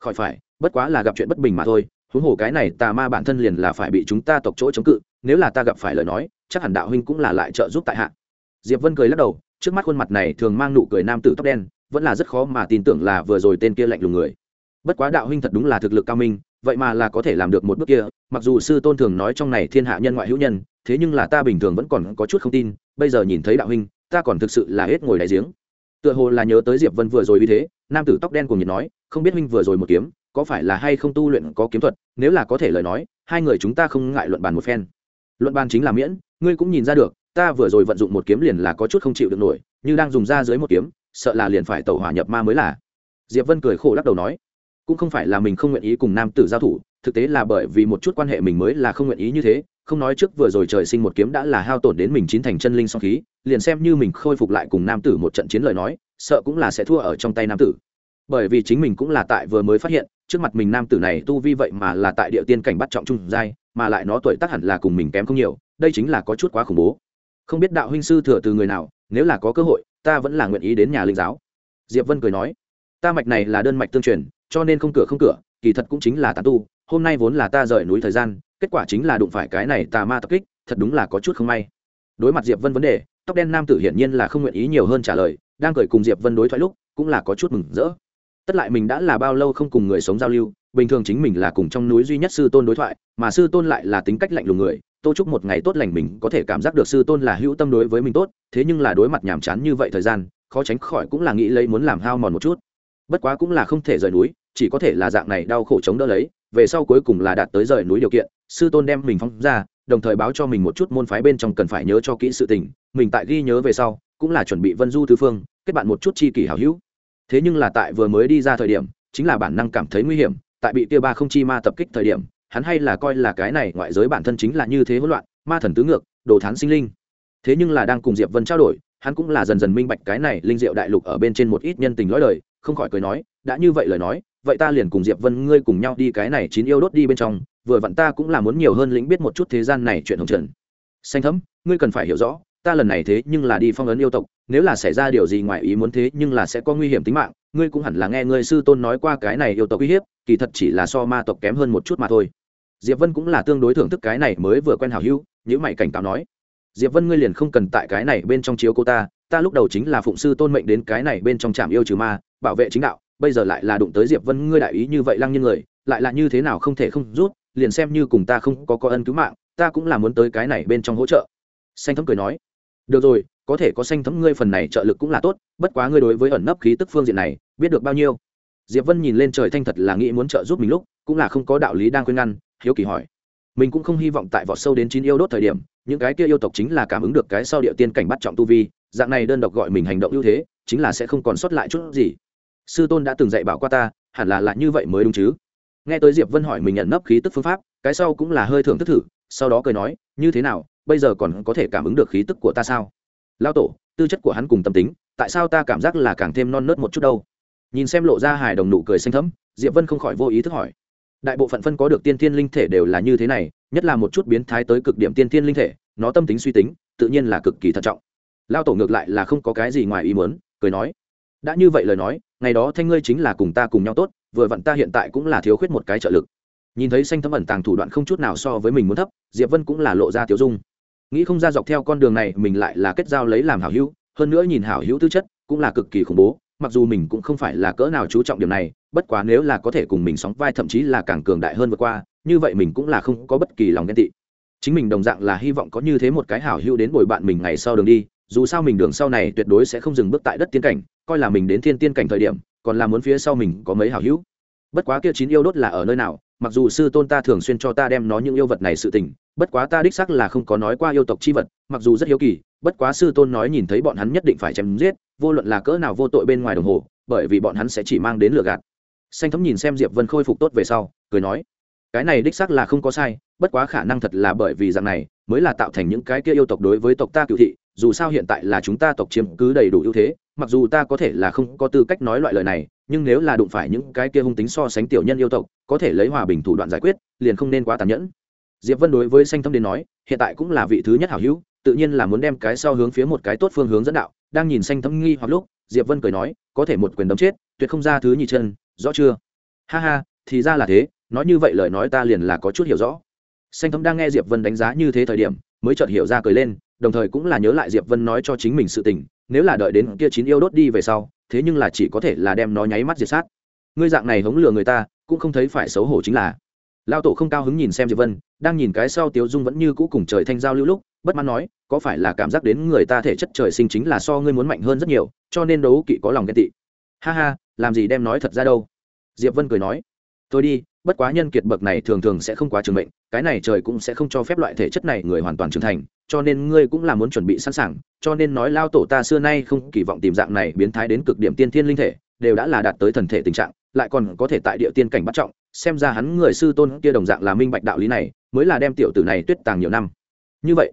khỏi phải, bất quá là gặp chuyện bất bình mà thôi, huống hồ cái này tà ma bản thân liền là phải bị chúng ta tộc chỗ chống cự, nếu là ta gặp phải lời nói, chắc hẳn đạo huynh cũng là lại trợ giúp tại hạ. Diệp vân cười lắc đầu, trước mắt khuôn mặt này thường mang nụ cười nam tử tóc đen, vẫn là rất khó mà tin tưởng là vừa rồi tên kia lạnh lùng người. Bất quá đạo huynh thật đúng là thực lực cao minh, vậy mà là có thể làm được một bước kia, mặc dù sư tôn thường nói trong này thiên hạ nhân ngoại hữu nhân thế nhưng là ta bình thường vẫn còn có chút không tin, bây giờ nhìn thấy đạo huynh, ta còn thực sự là hết ngồi đại giếng. Tựa hồ là nhớ tới diệp vân vừa rồi như thế, nam tử tóc đen cùng nhiệt nói, không biết huynh vừa rồi một kiếm, có phải là hay không tu luyện có kiếm thuật, nếu là có thể lời nói, hai người chúng ta không ngại luận bàn một phen. Luận bàn chính là miễn, ngươi cũng nhìn ra được, ta vừa rồi vận dụng một kiếm liền là có chút không chịu được nổi, như đang dùng ra dưới một kiếm, sợ là liền phải tẩu hỏa nhập ma mới là. Diệp vân cười khổ lắc đầu nói, cũng không phải là mình không nguyện ý cùng nam tử giao thủ, thực tế là bởi vì một chút quan hệ mình mới là không nguyện ý như thế không nói trước vừa rồi trời sinh một kiếm đã là hao tổn đến mình chín thành chân linh song khí, liền xem như mình khôi phục lại cùng nam tử một trận chiến lời nói, sợ cũng là sẽ thua ở trong tay nam tử. Bởi vì chính mình cũng là tại vừa mới phát hiện, trước mặt mình nam tử này tu vi vậy mà là tại địa tiên cảnh bắt trọng trung giai, mà lại nó tuổi tác hẳn là cùng mình kém không nhiều, đây chính là có chút quá khủng bố. Không biết đạo huynh sư thừa từ người nào, nếu là có cơ hội, ta vẫn là nguyện ý đến nhà linh giáo. Diệp vân cười nói, ta mạch này là đơn mạch tương truyền, cho nên không cửa không cửa, kỳ thật cũng chính là tán tu, hôm nay vốn là ta rời núi thời gian kết quả chính là đụng phải cái này tà ma tập kích, thật đúng là có chút không may. Đối mặt diệp vân vấn đề, tóc đen nam tử hiển nhiên là không nguyện ý nhiều hơn trả lời, đang cười cùng diệp vân đối thoại lúc, cũng là có chút mừng rỡ. Tất lại mình đã là bao lâu không cùng người sống giao lưu, bình thường chính mình là cùng trong núi duy nhất sư tôn đối thoại, mà sư tôn lại là tính cách lạnh lùng người, tô chúc một ngày tốt lành mình có thể cảm giác được sư tôn là hữu tâm đối với mình tốt, thế nhưng là đối mặt nhàm chán như vậy thời gian, khó tránh khỏi cũng là nghĩ lấy muốn làm hao mòn một chút. Bất quá cũng là không thể rời núi, chỉ có thể là dạng này đau khổ chống đỡ lấy, về sau cuối cùng là đạt tới rời núi điều kiện sư tôn đem mình phóng ra, đồng thời báo cho mình một chút môn phái bên trong cần phải nhớ cho kỹ sự tình, mình tại ghi nhớ về sau, cũng là chuẩn bị vân du thứ phương, kết bạn một chút chi kỷ hảo hữu. Thế nhưng là tại vừa mới đi ra thời điểm, chính là bản năng cảm thấy nguy hiểm, tại bị tia ba không chi ma tập kích thời điểm, hắn hay là coi là cái này ngoại giới bản thân chính là như thế hỗn loạn, ma thần tứ ngược, đồ thán sinh linh. Thế nhưng là đang cùng diệp vân trao đổi, hắn cũng là dần dần minh bạch cái này linh diệu đại lục ở bên trên một ít nhân tình lõi đời, không khỏi cười nói, đã như vậy lời nói vậy ta liền cùng diệp vân ngươi cùng nhau đi cái này chín yêu đốt đi bên trong, vừa vặn ta cũng là muốn nhiều hơn lĩnh biết một chút thế gian này chuyện hồng trần. Xanh thấm, ngươi cần phải hiểu rõ, ta lần này thế nhưng là đi phong ấn yêu tộc, nếu là xảy ra điều gì ngoài ý muốn thế nhưng là sẽ có nguy hiểm tính mạng, ngươi cũng hẳn là nghe ngươi sư tôn nói qua cái này yêu tộc uy hiếp, kỳ thật chỉ là so ma tộc kém hơn một chút mà thôi. Diệp vân cũng là tương đối thưởng thức cái này mới vừa quen hảo hữu những mày cảnh cáo nói, diệp vân ngươi liền không cần tại cái này bên trong chiếu cô ta ta lúc đầu chính là phụng sư tôn mệnh đến cái này bên trong trạm yêu trừ ma, bảo vệ chính đạo bây giờ lại là đụng tới diệp vân, ngươi đại ý như vậy lăng như người, lại là như thế nào không thể không rút, liền xem như cùng ta không có có ân cứu mạng, ta cũng là muốn tới cái này bên trong hỗ trợ. Xanh thấm cười nói. Được rồi, có thể có xanh thấm, ngươi phần này trợ lực cũng là tốt, bất quá ngươi đối với ẩn nấp khí tức phương diện này, biết được bao nhiêu? Diệp vân nhìn lên trời thanh thật là nghĩ muốn trợ giúp mình lúc, cũng là không có đạo lý đang khuyên ngăn, hiếu kỳ hỏi. Mình cũng không hy vọng tại vọt sâu đến chín yêu đốt thời điểm, những cái kia yêu tộc chính là cảm ứng được cái sau địa tiên cảnh bắt trọng tu vi, dạng này đơn độc gọi mình hành động ưu thế, chính là sẽ không còn sót lại chút gì sư tôn đã từng dạy bảo qua ta, hẳn là là như vậy mới đúng chứ? Nghe tới diệp vân hỏi mình nhận nấp khí tức phương pháp, cái sau cũng là hơi thưởng thức thử, sau đó cười nói, như thế nào, bây giờ còn có thể cảm ứng được khí tức của ta sao? Lao tổ, tư chất của hắn cùng tâm tính, tại sao ta cảm giác là càng thêm non nớt một chút đâu? Nhìn xem lộ ra hài đồng nụ cười xanh thấm diệp vân không khỏi vô ý thức hỏi. Đại bộ phận phân có được tiên thiên linh thể đều là như thế này, nhất là một chút biến thái tới cực điểm tiên thiên linh thể, nó tâm tính suy tính, tự nhiên là cực kỳ thận trọng. Lao tổ ngược lại là không có cái gì ngoài ý muốn, cười nói. Đã như vậy lời nói ngày đó thanh ngươi chính là cùng ta cùng nhau tốt, vừa vặn ta hiện tại cũng là thiếu khuyết một cái trợ lực. Nhìn thấy xanh thấm ẩn tàng thủ đoạn không chút nào so với mình muốn thấp, diệp vân cũng là lộ ra tiểu dung. Nghĩ không ra dọc theo con đường này, mình lại là kết giao lấy làm hảo hữu, hơn nữa nhìn hảo hữu tư chất, cũng là cực kỳ khủng bố, mặc dù mình cũng không phải là cỡ nào chú trọng điểm này, bất quá nếu là có thể cùng mình sóng vai thậm chí là càng cường đại hơn vượt qua, như vậy mình cũng là không có bất kỳ lòng ghen tị. Chính mình đồng dạng là hy vọng có như thế một cái hảo hữu đến bồi bạn mình ngày sau đường đi, dù sao mình đường sau này tuyệt đối sẽ không dừng bước tại đất tiên cảnh coi là mình đến thiên tiên cảnh thời điểm, còn là muốn phía sau mình có mấy hảo hữu. Bất quá kia chín yêu đốt là ở nơi nào, mặc dù sư tôn ta thường xuyên cho ta đem nó những yêu vật này sự tình, bất quá ta đích xác là không có nói qua yêu tộc chi vật, mặc dù rất hiếu kỳ, bất quá sư tôn nói nhìn thấy bọn hắn nhất định phải chém giết, vô luận là cỡ nào vô tội bên ngoài đồng hồ, bởi vì bọn hắn sẽ chỉ mang đến lửa gạt. Xanh thấm nhìn xem diệp vân khôi phục tốt về sau, cười nói, cái này đích xác là không có sai, bất quá khả năng thật là bởi vì dạng này, mới là tạo thành những cái kia yêu tộc đối với tộc ta cựu thị, dù sao hiện tại là chúng ta tộc chiếm cứ đầy đủ ưu thế mặc dù ta có thể là không có tư cách nói loại lời này, nhưng nếu là đụng phải những cái kia hung tính so sánh tiểu nhân yêu tộc, có thể lấy hòa bình thủ đoạn giải quyết, liền không nên quá tàn nhẫn. Diệp vân đối với xanh thâm đến nói, hiện tại cũng là vị thứ nhất hảo hữu, tự nhiên là muốn đem cái sau hướng phía một cái tốt phương hướng dẫn đạo. Đang nhìn xanh thâm nghi hoặc lúc, diệp vân cười nói, có thể một quyền đấm chết, tuyệt không ra thứ nhị chân, rõ chưa? Ha ha, thì ra là thế, nói như vậy lời nói ta liền là có chút hiểu rõ. Xanh Thâm đang nghe diệp vân đánh giá như thế thời điểm, mới chợt hiểu ra cười lên đồng thời cũng là nhớ lại diệp vân nói cho chính mình sự tình, nếu là đợi đến kia chín yêu đốt đi về sau, thế nhưng là chỉ có thể là đem nó nháy mắt diệt sát. Ngươi dạng này hống lừa người ta, cũng không thấy phải xấu hổ chính là. Lao tổ không cao hứng nhìn xem diệp vân, đang nhìn cái sau tiếu dung vẫn như cũ cùng trời thanh giao lưu lúc, bất mãn nói, có phải là cảm giác đến người ta thể chất trời sinh chính là so ngươi muốn mạnh hơn rất nhiều, cho nên đấu kỵ có lòng ghen tị. Ha ha, làm gì đem nói thật ra đâu? Diệp vân cười nói tôi đi, bất quá nhân kiệt bậc này thường thường sẽ không quá trường mệnh, cái này trời cũng sẽ không cho phép loại thể chất này người hoàn toàn trưởng thành, cho nên ngươi cũng là muốn chuẩn bị sẵn sàng, cho nên nói lao tổ ta xưa nay không kỳ vọng tìm dạng này biến thái đến cực điểm tiên thiên linh thể, đều đã là đạt tới thần thể tình trạng, lại còn có thể tại địa tiên cảnh bắt trọng, xem ra hắn người sư tôn kia đồng dạng là minh bạch đạo lý này, mới là đem tiểu tử này tuyết tàng nhiều năm. Như vậy,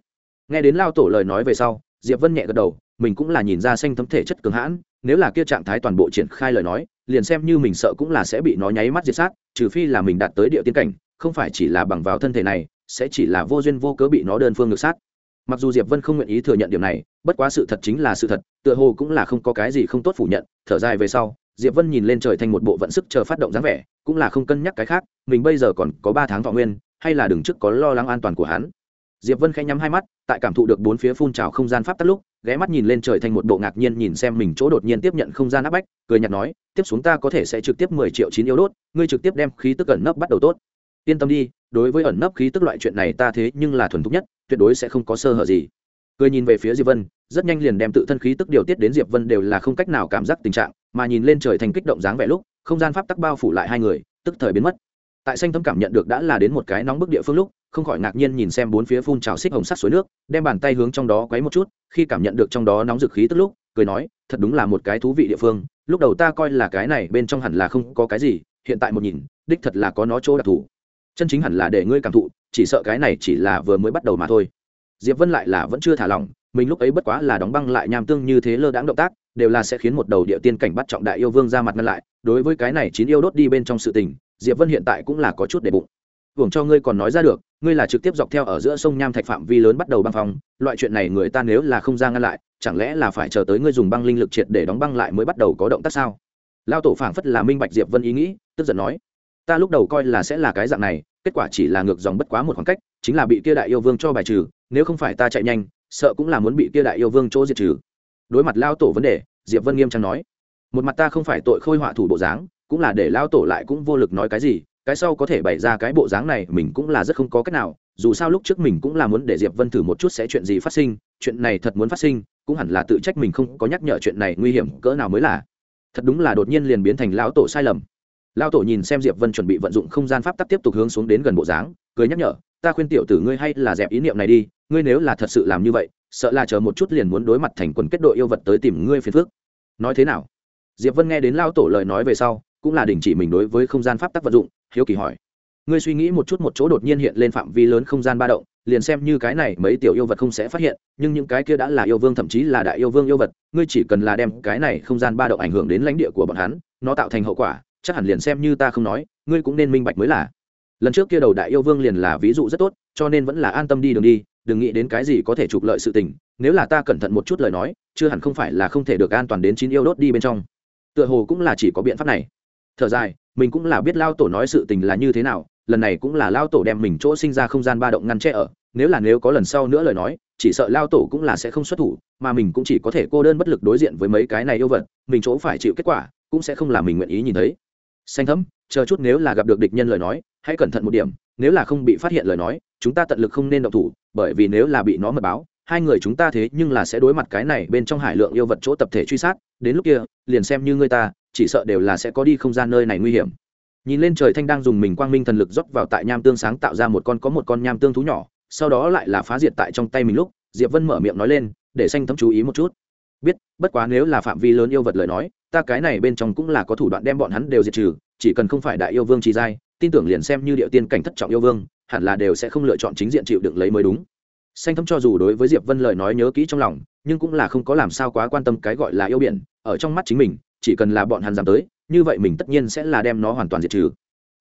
nghe đến lao tổ lời nói về sau, diệp vân nhẹ gật đầu, mình cũng là nhìn ra xanh thấm thể chất cường hãn, nếu là kia trạng thái toàn bộ triển khai lời nói liền xem như mình sợ cũng là sẽ bị nó nháy mắt diệt sát, trừ phi là mình đạt tới địa tiên cảnh, không phải chỉ là bằng vào thân thể này, sẽ chỉ là vô duyên vô cớ bị nó đơn phương ngược sát. Mặc dù diệp vân không nguyện ý thừa nhận điểm này, bất quá sự thật chính là sự thật, tựa hồ cũng là không có cái gì không tốt phủ nhận, thở dài về sau, diệp vân nhìn lên trời thành một bộ vận sức chờ phát động dáng vẻ, cũng là không cân nhắc cái khác, mình bây giờ còn có ba tháng thọ nguyên, hay là đừng trước có lo lắng an toàn của hắn. Diệp vân khẽ nhắm hai mắt, tại cảm thụ được bốn phía phun trào không gian pháp tắc lúc ghé mắt nhìn lên trời thành một bộ ngạc nhiên nhìn xem mình chỗ đột nhiên tiếp nhận không gian áp bách, cười nhạt nói, tiếp xuống ta có thể sẽ trực tiếp mười triệu chín yêu đốt, ngươi trực tiếp đem khí tức ẩn nấp bắt đầu tốt. Yên tâm đi, đối với ẩn nấp khí tức loại chuyện này ta thế nhưng là thuần thục nhất, tuyệt đối sẽ không có sơ hở gì. Cười nhìn về phía diệp vân, rất nhanh liền đem tự thân khí tức điều tiết đến diệp vân đều là không cách nào cảm giác tình trạng, mà nhìn lên trời thành kích động dáng vẻ lúc, không gian pháp tắc bao phủ lại hai người, tức thời biến mất. Tại xanh thấm cảm nhận được đã là đến một cái nóng bức địa phương lúc không khỏi ngạc nhiên nhìn xem bốn phía phun trào xích hồng sắt suối nước, đem bàn tay hướng trong đó quấy một chút, khi cảm nhận được trong đó nóng dực khí tức lúc, cười nói, thật đúng là một cái thú vị địa phương, lúc đầu ta coi là cái này bên trong hẳn là không có cái gì, hiện tại một nhìn, đích thật là có nó chỗ đặc thù. Chân chính hẳn là để ngươi cảm thụ, chỉ sợ cái này chỉ là vừa mới bắt đầu mà thôi. Diệp vân lại là vẫn chưa thả lỏng, mình lúc ấy bất quá là đóng băng lại nham tương như thế lơ đãng động tác, đều là sẽ khiến một đầu địa tiên cảnh bắt trọng đại yêu vương ra mặt ngăn lại, đối với cái này chín yêu đốt đi bên trong sự tình, diệp vân hiện tại cũng là có chút để bụng hưởng cho ngươi còn nói ra được, ngươi là trực tiếp dọc theo ở giữa sông nham thạch phạm vi lớn bắt đầu băng phong, loại chuyện này người ta nếu là không ra ngăn lại, chẳng lẽ là phải chờ tới ngươi dùng băng linh lực triệt để đóng băng lại mới bắt đầu có động tác sao? Lao tổ phảng phất là minh bạch diệp vân ý nghĩ, tức giận nói, ta lúc đầu coi là sẽ là cái dạng này, kết quả chỉ là ngược dòng bất quá một khoảng cách, chính là bị kia đại yêu vương cho bài trừ, nếu không phải ta chạy nhanh, sợ cũng là muốn bị kia đại yêu vương chỗ diệt trừ. Đối mặt lao tổ vấn đề, diệp vân nghiêm trang nói, một mặt ta không phải tội khôi họa thủ bộ dáng, cũng là để lao tổ lại cũng vô lực nói cái gì cái sau có thể bày ra cái bộ dáng này mình cũng là rất không có cách nào, dù sao lúc trước mình cũng là muốn để diệp vân thử một chút sẽ chuyện gì phát sinh, chuyện này thật muốn phát sinh, cũng hẳn là tự trách mình không có nhắc nhở chuyện này nguy hiểm cỡ nào mới là. Thật đúng là đột nhiên liền biến thành lão tổ sai lầm. Lão tổ nhìn xem diệp vân chuẩn bị vận dụng không gian pháp tắc tiếp tục hướng xuống đến gần bộ dáng, cười nhắc nhở, ta khuyên tiểu tử ngươi hay là dẹp ý niệm này đi, ngươi nếu là thật sự làm như vậy, sợ là chờ một chút liền muốn đối mặt thành quần kết đội yêu vật tới tìm ngươi phiền phước nói thế nào? Diệp vân nghe đến lão tổ lời nói về sau cũng là đình chỉ mình đối với không gian pháp tắc vận dụng, hiếu kỳ hỏi. Ngươi suy nghĩ một chút một chỗ đột nhiên hiện lên phạm vi lớn không gian ba động, liền xem như cái này mấy tiểu yêu vật không sẽ phát hiện, nhưng những cái kia đã là yêu vương thậm chí là đại yêu vương yêu vật, ngươi chỉ cần là đem cái này không gian ba động ảnh hưởng đến lãnh địa của bọn hắn, nó tạo thành hậu quả, chắc hẳn liền xem như ta không nói, ngươi cũng nên minh bạch mới là. Lần trước kia đầu đại yêu vương liền là ví dụ rất tốt, cho nên vẫn là an tâm đi đường đi, đừng nghĩ đến cái gì có thể trục lợi sự tình, nếu là ta cẩn thận một chút lời nói, chưa hẳn không phải là không thể được an toàn đến chín yêu đốt đi bên trong. Tựa hồ cũng là chỉ có biện pháp này thở dài, mình cũng là biết lao tổ nói sự tình là như thế nào, lần này cũng là lao tổ đem mình chỗ sinh ra không gian ba động ngăn che ở, nếu là nếu có lần sau nữa lời nói, chỉ sợ lao tổ cũng là sẽ không xuất thủ, mà mình cũng chỉ có thể cô đơn bất lực đối diện với mấy cái này yêu vật, mình chỗ phải chịu kết quả, cũng sẽ không làm mình nguyện ý nhìn thấy. Xanh thấm, chờ chút nếu là gặp được địch nhân lời nói, hãy cẩn thận một điểm, nếu là không bị phát hiện lời nói, chúng ta tận lực không nên động thủ, bởi vì nếu là bị nó mật báo, hai người chúng ta thế nhưng là sẽ đối mặt cái này bên trong hải lượng yêu vật chỗ tập thể truy sát, đến lúc kia, liền xem như người ta chỉ sợ đều là sẽ có đi không gian nơi này nguy hiểm. Nhìn lên trời thanh đang dùng mình quang minh thần lực dốc vào tại nham tương sáng tạo ra một con có một con nham tương thú nhỏ, sau đó lại là phá diệt tại trong tay mình lúc, diệp vân mở miệng nói lên, để xanh thấm chú ý một chút. Biết, bất quá nếu là phạm vi lớn yêu vật lời nói, ta cái này bên trong cũng là có thủ đoạn đem bọn hắn đều diệt trừ, chỉ cần không phải đại yêu vương trì giai, tin tưởng liền xem như địa tiên cảnh thất trọng yêu vương, hẳn là đều sẽ không lựa chọn chính diện chịu đựng lấy mới đúng. Xanh thấm cho dù đối với diệp vân lời nói nhớ kỹ trong lòng, nhưng cũng là không có làm sao quá quan tâm cái gọi là yêu biển, ở trong mắt chính mình chỉ cần là bọn hắn dám tới, như vậy mình tất nhiên sẽ là đem nó hoàn toàn diệt trừ.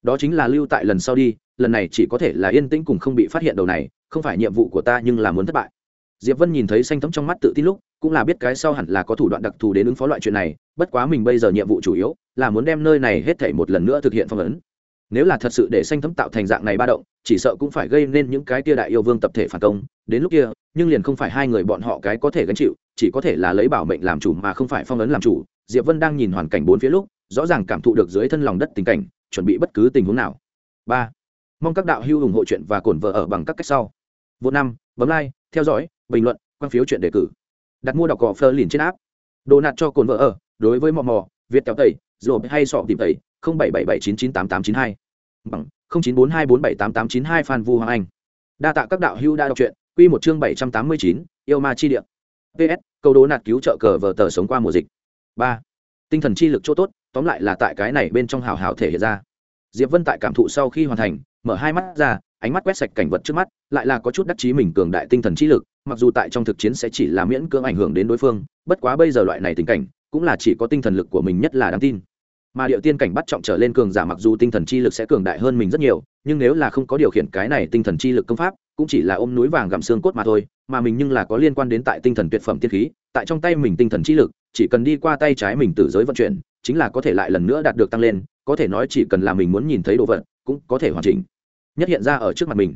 Đó chính là lưu tại lần sau đi, lần này chỉ có thể là yên tĩnh cùng không bị phát hiện đầu này, không phải nhiệm vụ của ta nhưng là muốn thất bại. Diệp vân nhìn thấy xanh thấm trong mắt tự tin lúc, cũng là biết cái sau hẳn là có thủ đoạn đặc thù đến ứng phó loại chuyện này, bất quá mình bây giờ nhiệm vụ chủ yếu là muốn đem nơi này hết thảy một lần nữa thực hiện phong ấn nếu là thật sự để xanh thấm tạo thành dạng này ba động, chỉ sợ cũng phải gây nên những cái tia đại yêu vương tập thể phản công. Đến lúc kia, nhưng liền không phải hai người bọn họ cái có thể gánh chịu, chỉ có thể là lấy bảo mệnh làm chủ mà không phải phong ấn làm chủ. Diệp vân đang nhìn hoàn cảnh bốn phía lúc, rõ ràng cảm thụ được dưới thân lòng đất tình cảnh, chuẩn bị bất cứ tình huống nào. Ba, mong các đạo hữu ủng hộ chuyện và cổn vợ ở bằng các cách sau. Vô năm, bấm like, theo dõi, bình luận, quan phiếu chuyện đề cử. Đặt mua đọc cỏ phơ liền trên áp đồ nạt cho cồn vợ ở, đối với mò mò, việt kéo tẩy rồi hay sọ tìm tẩy, không bảy bảy bảy chín chín tám tám chín hai bằng không chín bốn hai bốn bảy tám tám chín hai phan vu hoàng anh. Đa tạ các đạo hữu đã đọc truyện, quy một chương bảy trăm tám mươi chín, yêu ma chi địa. Ps câu đố nạt cứu trợ cờ vở tờ sống qua mùa dịch. Ba, tinh thần chi lực chỗ tốt, tóm lại là tại cái này bên trong hào hào thể hiện ra. Diệp vân tại cảm thụ sau khi hoàn thành, mở hai mắt ra, ánh mắt quét sạch cảnh vật trước mắt, lại là có chút đắc chí mình cường đại tinh thần chi lực, mặc dù tại trong thực chiến sẽ chỉ là miễn cưỡng ảnh hưởng đến đối phương, bất quá bây giờ loại này tình cảnh, cũng là chỉ có tinh thần lực của mình nhất là đáng tin mà điệu tiên cảnh bắt trọng trở lên cường giả mặc dù tinh thần chi lực sẽ cường đại hơn mình rất nhiều, nhưng nếu là không có điều khiển cái này tinh thần chi lực công pháp, cũng chỉ là ôm núi vàng gặm xương cốt mà thôi, mà mình nhưng là có liên quan đến tại tinh thần tuyệt phẩm tiên khí, tại trong tay mình tinh thần chi lực, chỉ cần đi qua tay trái mình từ giới vận chuyển, chính là có thể lại lần nữa đạt được tăng lên, có thể nói chỉ cần là mình muốn nhìn thấy đồ vật, cũng có thể hoàn chỉnh. Nhất hiện ra ở trước mặt mình.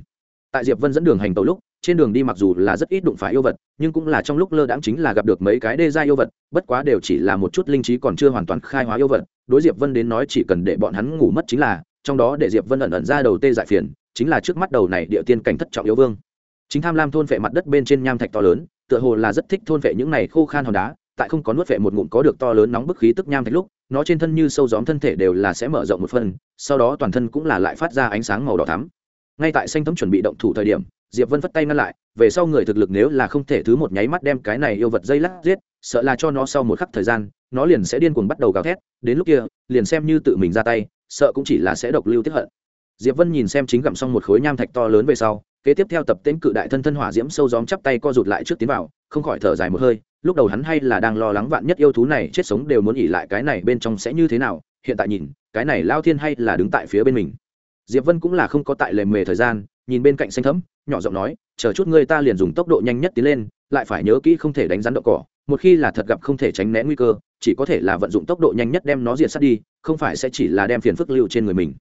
Tại diệp vân dẫn đường hành tàu lúc trên đường đi mặc dù là rất ít đụng phải yêu vật, nhưng cũng là trong lúc lơ đãng chính là gặp được mấy cái đê gia yêu vật, bất quá đều chỉ là một chút linh trí còn chưa hoàn toàn khai hóa yêu vật. Đối diệp vân đến nói chỉ cần để bọn hắn ngủ mất chính là, trong đó để diệp vân ẩn ẩn ra đầu tê dại phiền, chính là trước mắt đầu này địa tiên cảnh thất trọng yêu vương. Chính tham lam thôn vệ mặt đất bên trên nham thạch to lớn, tựa hồ là rất thích thôn vệ những này khô khan hòn đá, tại không có nuốt vệ một ngụm có được to lớn nóng bức khí tức nham thạch lúc, nó trên thân như sâu gióm thân thể đều là sẽ mở rộng một phần, sau đó toàn thân cũng là lại phát ra ánh sáng màu đỏ thắm. Ngay tại xanh thấm chuẩn bị động thủ thời điểm diệp vân phất tay ngăn lại, về sau người thực lực nếu là không thể thứ một nháy mắt đem cái này yêu vật dây lắc giết, sợ là cho nó sau một khắc thời gian, nó liền sẽ điên cuồng bắt đầu gào thét, đến lúc kia, liền xem như tự mình ra tay, sợ cũng chỉ là sẽ độc lưu tiếp hận. Diệp vân nhìn xem chính gặm xong một khối nham thạch to lớn về sau, kế tiếp theo tập tên cự đại thân thân hỏa diễm sâu gióm chắp tay co rụt lại trước tiến vào, không khỏi thở dài một hơi, lúc đầu hắn hay là đang lo lắng vạn nhất yêu thú này chết sống đều muốn ỉ lại cái này bên trong sẽ như thế nào, hiện tại nhìn, cái này lao thiên hay là đứng tại phía bên mình. Diệp vân cũng là không có tại lề mề thời gian nhìn bên cạnh xanh thấm nhỏ giọng nói, chờ chút ngươi ta liền dùng tốc độ nhanh nhất tiến lên, lại phải nhớ kỹ không thể đánh rắn đậu cỏ, một khi là thật gặp không thể tránh né nguy cơ, chỉ có thể là vận dụng tốc độ nhanh nhất đem nó diệt sát đi, không phải sẽ chỉ là đem phiền phức lưu trên người mình.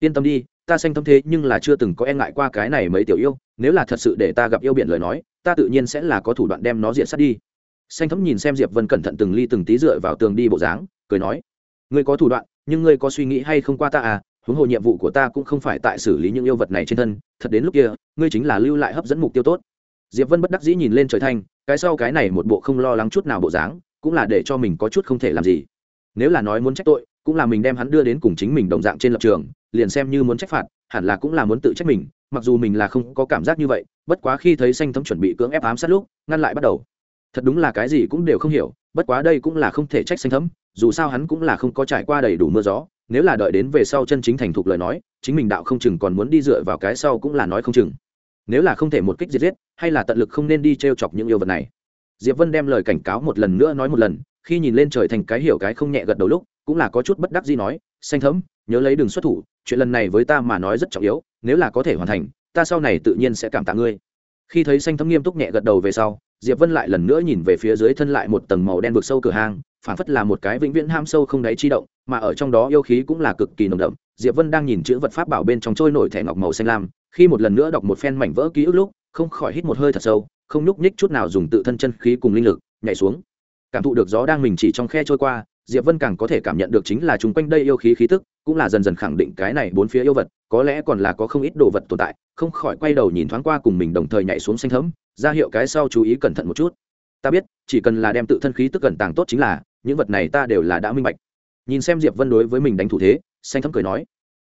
Yên tâm đi, ta xanh tâm thế nhưng là chưa từng có e ngại qua cái này mấy tiểu yêu, nếu là thật sự để ta gặp yêu biển lời nói, ta tự nhiên sẽ là có thủ đoạn đem nó diệt sát đi. Xanh thấm nhìn xem diệp vân cẩn thận từng ly từng tí dựa vào tường đi bộ dáng, cười nói, ngươi có thủ đoạn, nhưng ngươi có suy nghĩ hay không qua ta à huống hồ nhiệm vụ của ta cũng không phải tại xử lý những yêu vật này trên thân, thật đến lúc kia, ngươi chính là lưu lại hấp dẫn mục tiêu tốt. Diệp vân bất đắc dĩ nhìn lên trời thanh, cái sau cái này một bộ không lo lắng chút nào bộ dáng, cũng là để cho mình có chút không thể làm gì. Nếu là nói muốn trách tội, cũng là mình đem hắn đưa đến cùng chính mình đồng dạng trên lập trường, liền xem như muốn trách phạt, hẳn là cũng là muốn tự trách mình, mặc dù mình là không có cảm giác như vậy, bất quá khi thấy xanh thấm chuẩn bị cưỡng ép ám sát lúc, ngăn lại bắt đầu. Thật đúng là cái gì cũng đều không hiểu, bất quá đây cũng là không thể trách xanh thấm, dù sao hắn cũng là không có trải qua đầy đủ mưa gió nếu là đợi đến về sau chân chính thành thục lời nói, chính mình đạo không chừng còn muốn đi dựa vào cái sau cũng là nói không chừng. Nếu là không thể một kích diệt giết, hay là tận lực không nên đi t r e o chọc những yêu vật này. Diệp vân đem lời cảnh cáo một lần nữa nói một lần, khi nhìn lên trời thành cái hiểu cái không nhẹ gật đầu lúc, cũng là có chút bất đắc gì nói, xanh thấm, nhớ lấy đừng xuất thủ, chuyện lần này với ta mà nói rất trọng yếu, nếu là có thể hoàn thành, ta sau này tự nhiên sẽ cảm tạ ngươi. Khi thấy xanh thấm nghiêm túc nhẹ gật đầu về sau diệp vân lại lần nữa nhìn về phía dưới thân lại một tầng màu đen vực sâu cửa hang phản phất là một cái vĩnh viễn ham sâu không đáy chi động, mà ở trong đó yêu khí cũng là cực kỳ nồng đậm. Diệp vân đang nhìn chữ vật pháp bảo bên trong trôi nổi thẻ ngọc màu xanh lam, khi một lần nữa đọc một phen mảnh vỡ ký ức lúc, không khỏi hít một hơi thật sâu, không nhúc nhích chút nào dùng tự thân chân khí cùng linh lực nhảy xuống. Cảm thụ được gió đang mình chỉ trong khe trôi qua diệp vân càng có thể cảm nhận được chính là chung quanh đây yêu khí khí tức, cũng là dần dần khẳng định cái này bốn phía yêu vật, có lẽ còn là có không ít đồ vật tồn tại, không khỏi quay đầu nhìn thoáng qua cùng mình đồng thời nhảy xuống xanh thấm ra hiệu cái sau chú ý cẩn thận một chút. Ta biết, chỉ cần là đem tự thân khí tức cẩn tàng tốt chính là, những vật này ta đều là đã minh bạch. Nhìn xem diệp vân đối với mình đánh thủ thế, xanh thấm cười nói,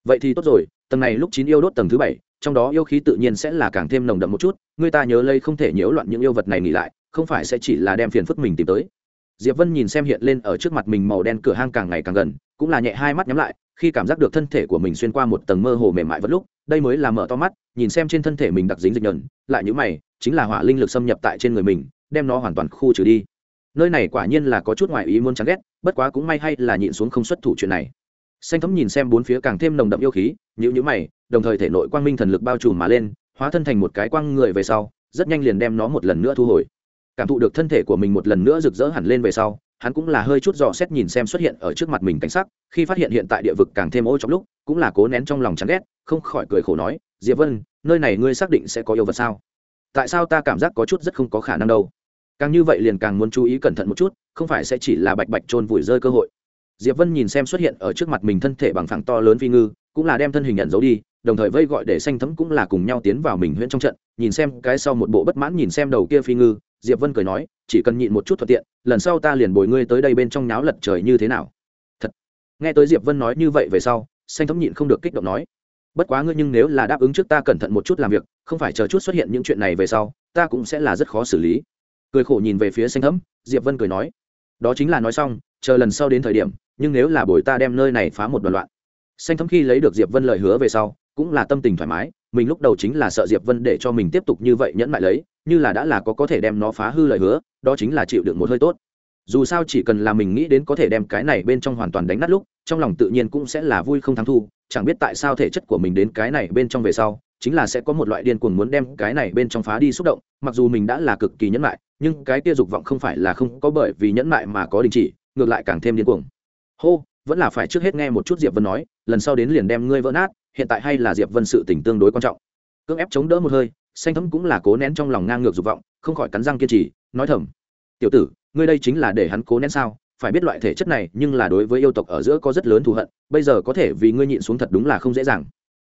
vậy thì tốt rồi, tầng này lúc chín yêu đốt tầng thứ bảy, trong đó yêu khí tự nhiên sẽ là càng thêm nồng đậm một chút, người ta nhớ lây không thể nhiễu loạn những yêu vật này nghỉ lại, không phải sẽ chỉ là đem phiền phức mình tìm tới diệp vân nhìn xem hiện lên ở trước mặt mình màu đen cửa hang càng ngày càng gần, cũng là nhẹ hai mắt nhắm lại, khi cảm giác được thân thể của mình xuyên qua một tầng mơ hồ mềm mại vật lúc, đây mới là mở to mắt, nhìn xem trên thân thể mình đặc dính dịch nhờn, lại những mày, chính là hỏa linh lực xâm nhập tại trên người mình, đem nó hoàn toàn khu trừ đi. Nơi này quả nhiên là có chút ngoại ý muốn chán ghét, bất quá cũng may hay là nhịn xuống không xuất thủ chuyện này. Xanh thấm nhìn xem bốn phía càng thêm nồng đậm yêu khí nhữ nhữ mày, đồng thời thể nội quang minh thần lực bao trùm mà lên, hóa thân thành một cái quang người về sau, rất nhanh liền đem nó một lần nữa thu hồi cảm thụ được thân thể của mình một lần nữa rực rỡ hẳn lên về sau, hắn cũng là hơi chút dò xét nhìn xem xuất hiện ở trước mặt mình cảnh sắc, khi phát hiện hiện tại địa vực càng thêm ô trong lúc, cũng là cố nén trong lòng chán ghét, không khỏi cười khổ nói, diệp vân, nơi này ngươi xác định sẽ có yêu vật sao? Tại sao ta cảm giác có chút rất không có khả năng đâu? Càng như vậy liền càng muốn chú ý cẩn thận một chút, không phải sẽ chỉ là bạch bạch trôn vùi rơi cơ hội. Diệp vân nhìn xem xuất hiện ở trước mặt mình thân thể bằng phẳng to lớn phi ngư, cũng là đem thân hình nhận dấu đi, đồng thời vây gọi để xanh thấm cũng là cùng nhau tiến vào mình huyễn trong trận, nhìn xem cái sau một bộ bất mãn nhìn xem đầu kia phi ngư diệp vân cười nói, chỉ cần nhịn một chút thuận tiện, lần sau ta liền bồi ngươi tới đây bên trong nháo lật trời như thế nào. Thật. Nghe tới diệp vân nói như vậy về sau, xanh thấm nhịn không được kích động nói, bất quá ngươi nhưng nếu là đáp ứng trước ta cẩn thận một chút làm việc, không phải chờ chút xuất hiện những chuyện này về sau, ta cũng sẽ là rất khó xử lý. Cười khổ nhìn về phía xanh thấm, diệp vân cười nói, đó chính là nói xong, chờ lần sau đến thời điểm, nhưng nếu là bồi ta đem nơi này phá một đoạn loạn. Xanh thấm khi lấy được diệp vân lời hứa về sau, cũng là tâm tình thoải mái mình lúc đầu chính là sợ diệp vân để cho mình tiếp tục như vậy nhẫn lại lấy, như là đã là có có thể đem nó phá hư lời hứa, đó chính là chịu được một hơi tốt. Dù sao chỉ cần là mình nghĩ đến có thể đem cái này bên trong hoàn toàn đánh nát lúc, trong lòng tự nhiên cũng sẽ là vui không thắng thu, chẳng biết tại sao thể chất của mình đến cái này bên trong về sau, chính là sẽ có một loại điên cuồng muốn đem cái này bên trong phá đi xúc động, mặc dù mình đã là cực kỳ nhẫn lại nhưng cái kia dục vọng không phải là không có bởi vì nhẫn lại mà có đình chỉ, ngược lại càng thêm điên cuồng. Hô, vẫn là phải trước hết nghe một chút diệp vân nói, lần sau đến liền đem ngươi vỡ nát hiện tại hay là diệp vân sự tình tương đối quan trọng. Cưỡng ép chống đỡ một hơi, xanh thấm cũng là cố nén trong lòng ngang ngược dục vọng, không khỏi cắn răng kiên trì, nói thầm. Tiểu tử, ngươi đây chính là để hắn cố nén sao? Phải biết loại thể chất này nhưng là đối với yêu tộc ở giữa có rất lớn thù hận, bây giờ có thể vì ngươi nhịn xuống thật đúng là không dễ dàng.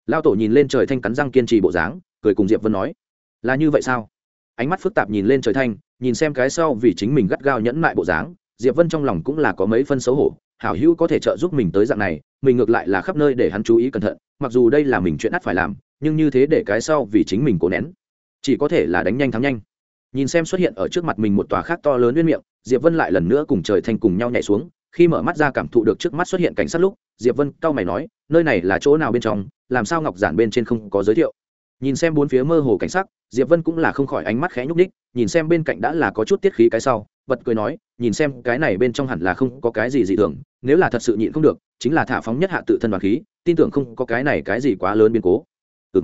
Lao tổ nhìn lên trời thanh cắn răng kiên trì bộ dáng, cười cùng diệp vân nói. Là như vậy sao? Ánh mắt phức tạp nhìn lên trời thanh, nhìn xem cái sau vì chính mình gắt gao nhẫn mại bộ dáng, diệp vân trong lòng cũng là có mấy phân xấu hổ hảo hữu có thể trợ giúp mình tới dạng này, mình ngược lại là khắp nơi để hắn chú ý cẩn thận, mặc dù đây là mình chuyện ắt phải làm, nhưng như thế để cái sau vì chính mình cố nén. Chỉ có thể là đánh nhanh thắng nhanh. Nhìn xem xuất hiện ở trước mặt mình một tòa khác to lớn nguyên miệng, diệp vân lại lần nữa cùng trời thanh cùng nhau nhảy xuống, khi mở mắt ra cảm thụ được trước mắt xuất hiện cảnh sát lúc, diệp vân cau mày nói, nơi này là chỗ nào bên trong, làm sao ngọc giản bên trên không có giới thiệu? Nhìn xem bốn phía mơ hồ cảnh sắc, diệp vân cũng là không khỏi ánh mắt khẽ nhúc ních nhìn xem bên cạnh đã là có chút tiết khí cái sau, bật cười nói, nhìn xem cái này bên trong hẳn là không có cái gì dị thường nếu là thật sự nhịn không được, chính là thả phóng nhất hạ tự thân đoàn khí, tin tưởng không có cái này cái gì quá lớn biến cố. Ừ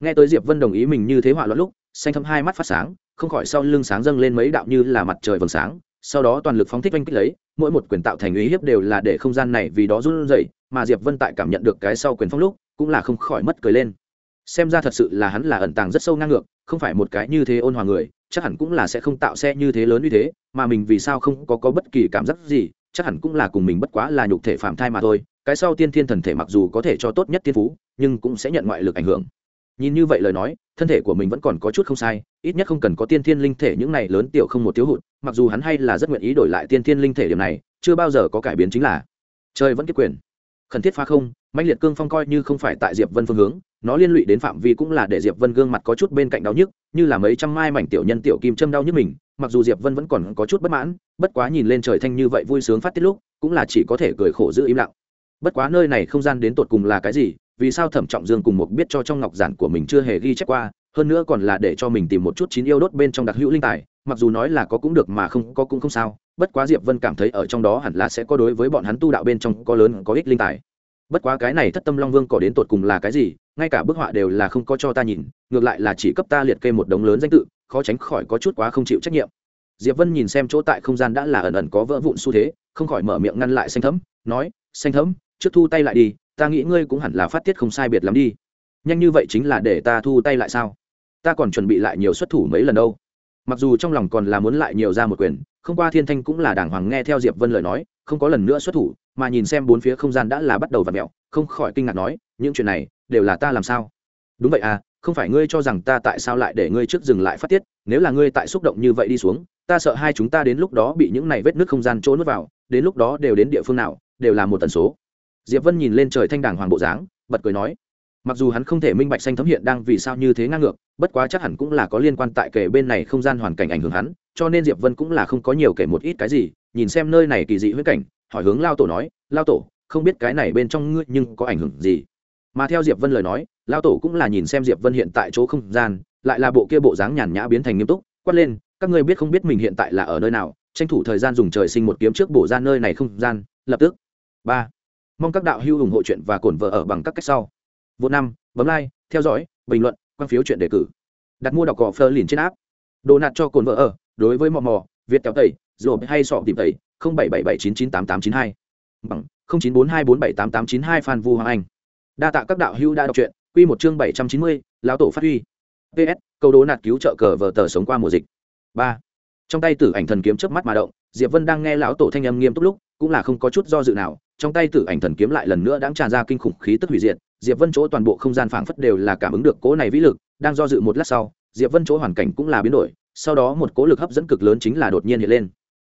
nghe tới diệp vân đồng ý mình như thế hỏa loạn lúc, xanh thâm hai mắt phát sáng, không khỏi sau lưng sáng dâng lên mấy đạo như là mặt trời vầng sáng, sau đó toàn lực phóng thích oanh kích lấy, mỗi một quyền tạo thành uy hiếp đều là để không gian này vì đó run rẩy, mà diệp vân tại cảm nhận được cái sau quyền phong lúc, cũng là không khỏi mất cười lên. Xem ra thật sự là hắn là ẩn tàng rất sâu ngang ngược, không phải một cái như thế ôn hòa người, chắc hẳn cũng là sẽ không tạo xe như thế lớn như thế, mà mình vì sao không có có bất kỳ cảm giác gì chắc hẳn cũng là cùng mình bất quá là nhục thể phạm thai mà thôi, cái sau tiên thiên thần thể mặc dù có thể cho tốt nhất tiên phú, nhưng cũng sẽ nhận ngoại lực ảnh hưởng. Nhìn như vậy lời nói, thân thể của mình vẫn còn có chút không sai, ít nhất không cần có tiên thiên linh thể, những này lớn tiểu không một thiếu hụt, mặc dù hắn hay là rất nguyện ý đổi lại tiên thiên linh thể điểm này, chưa bao giờ có cải biến chính là trời vẫn kiếp quyền. Khẩn thiết phá không mạnh liệt cương phong coi như không phải tại diệp vân phương hướng, nó liên lụy đến phạm vi cũng là để diệp vân gương mặt có chút bên cạnh đau nhức, như là mấy trăm mai mảnh tiểu nhân tiểu kim châm đau nhức mình mặc dù diệp vân vẫn còn có chút bất mãn, bất quá nhìn lên trời thanh như vậy vui sướng phát tiết lúc, cũng là chỉ có thể cười khổ giữ im lặng. Bất quá nơi này không gian đến tột cùng là cái gì, vì sao thẩm trọng dương cùng một biết cho trong ngọc giản của mình chưa hề ghi chép qua, hơn nữa còn là để cho mình tìm một chút chín yêu đốt bên trong đặc hữu linh tài, mặc dù nói là có cũng được mà không, có cũng không sao, bất quá diệp vân cảm thấy ở trong đó hẳn là sẽ có đối với bọn hắn tu đạo bên trong có lớn, có ích linh tài. Bất quá cái này thất tâm long vương cỏ đến tột cùng là cái gì, ngay cả bức họa đều là không có cho ta nhìn, ngược lại là chỉ cấp ta liệt kê một đống lớn danh tự khó tránh khỏi có chút quá không chịu trách nhiệm. Diệp vân nhìn xem chỗ tại không gian đã là ẩn ẩn có vỡ vụn xu thế, không khỏi mở miệng ngăn lại xanh thấm, nói xanh thấm, trước thu tay lại đi, ta nghĩ ngươi cũng hẳn là phát tiết không sai biệt lắm đi. Nhanh như vậy chính là để ta thu tay lại sao? Ta còn chuẩn bị lại nhiều xuất thủ mấy lần đâu. Mặc dù trong lòng còn là muốn lại nhiều ra một quyền, không qua thiên thanh cũng là đàng hoàng nghe theo diệp vân lời nói, không có lần nữa xuất thủ, mà nhìn xem bốn phía không gian đã là bắt đầu v ặ mẹo, không khỏi kinh ngạc nói, những chuyện này đều là ta làm sao? Đúng vậy à không phải ngươi cho rằng ta tại sao lại để ngươi trước dừng lại phát tiết, nếu là ngươi tại xúc động như vậy đi xuống, ta sợ hai chúng ta đến lúc đó bị những này vết nước không gian trốn nuốt vào, đến lúc đó đều đến địa phương nào, đều là một tần số. Diệp vân nhìn lên trời thanh đàng hoàng bộ dáng, bật cười nói, mặc dù hắn không thể minh bạch xanh thấm hiện đang vì sao như thế ngang ngược, bất quá chắc hẳn cũng là có liên quan tại kể bên này không gian hoàn cảnh ảnh hưởng hắn, cho nên diệp vân cũng là không có nhiều kể một ít cái gì, nhìn xem nơi này kỳ dị huyết cảnh, hỏi hướng lao tổ nói, lao tổ, không biết cái này bên trong ngươi nhưng có ảnh hưởng gì? Mà theo diệp vân lời nói lao tổ cũng là nhìn xem diệp vân hiện tại chỗ không gian lại là bộ kia bộ dáng nhàn nhã biến thành nghiêm túc quát lên các ngươi biết không biết mình hiện tại là ở nơi nào tranh thủ thời gian dùng trời sinh một kiếm trước bổ ra nơi này không gian lập tức ba mong các đạo hữu ủng hộ chuyện và cổn vợ ở bằng các cách sau vô năm bấm like theo dõi bình luận quan phiếu chuyện đề cử đặt mua đọc cỏ phơ liền trên áp đồ nạt cho cồn vợ ở đối với mò mò việt kéo tẩy rồi hay sọ tìm tẩy không bảy bảy bảy chín chín tám tám chín hai bằng không chín bốn hai bốn bảy tám tám chín hai phan vu hoàng anh đa tạ các đạo hữu đã đọc truyện. Quy một chương bảy trăm chín mươi, lão tổ phát huy. Ps câu đố nạt cứu trợ cờ vờ tờ sống qua mùa dịch. Ba. Trong tay tử ảnh thần kiếm chớp mắt mà động, diệp vân đang nghe lão tổ thanh âm nghiêm túc lúc, cũng là không có chút do dự nào. Trong tay tử ảnh thần kiếm lại lần nữa đã tràn ra kinh khủng khí tức hủy diệt. Diệp vân chỗ toàn bộ không gian phảng phất đều là cảm ứng được cỗ này vĩ lực, đang do dự một lát sau, diệp vân chỗ hoàn cảnh cũng là biến đổi. Sau đó một cỗ lực hấp dẫn cực lớn chính là đột nhiên hiện lên.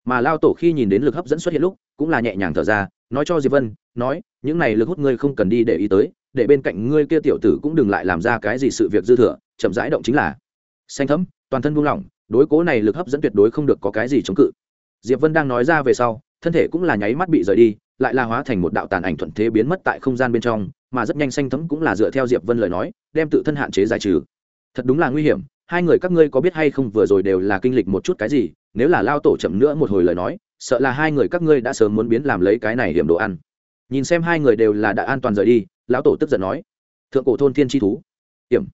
Mà lao tổ khi nhìn đến lực hấp dẫn xuất hiện lúc, cũng là nhẹ nhàng thở ra, nói cho diệp vân, nói những này lực hút ngươi không cần đi để ý tới, để bên cạnh ngươi kia tiểu tử cũng đừng lại làm ra cái gì sự việc dư thừa, chậm rãi động chính là xanh thấm, toàn thân buông lỏng, đối cố này lực hấp dẫn tuyệt đối không được có cái gì chống cự. Diệp vân đang nói ra về sau, thân thể cũng là nháy mắt bị rời đi, lại là hóa thành một đạo tàn ảnh thuận thế biến mất tại không gian bên trong, mà rất nhanh xanh thấm cũng là dựa theo diệp vân lời nói, đem tự thân hạn chế giải trừ. Thật đúng là nguy hiểm, hai người các ngươi có biết hay không vừa rồi đều là kinh lịch một chút cái gì, nếu là lao tổ chậm nữa một hồi lời nói, sợ là hai người các ngươi đã sớm muốn biến làm lấy cái này hiểm đồ ăn nhìn xem hai người đều là đã an toàn rời đi, lão tổ tức giận nói, thượng cổ thôn thiên tri thú. Điểm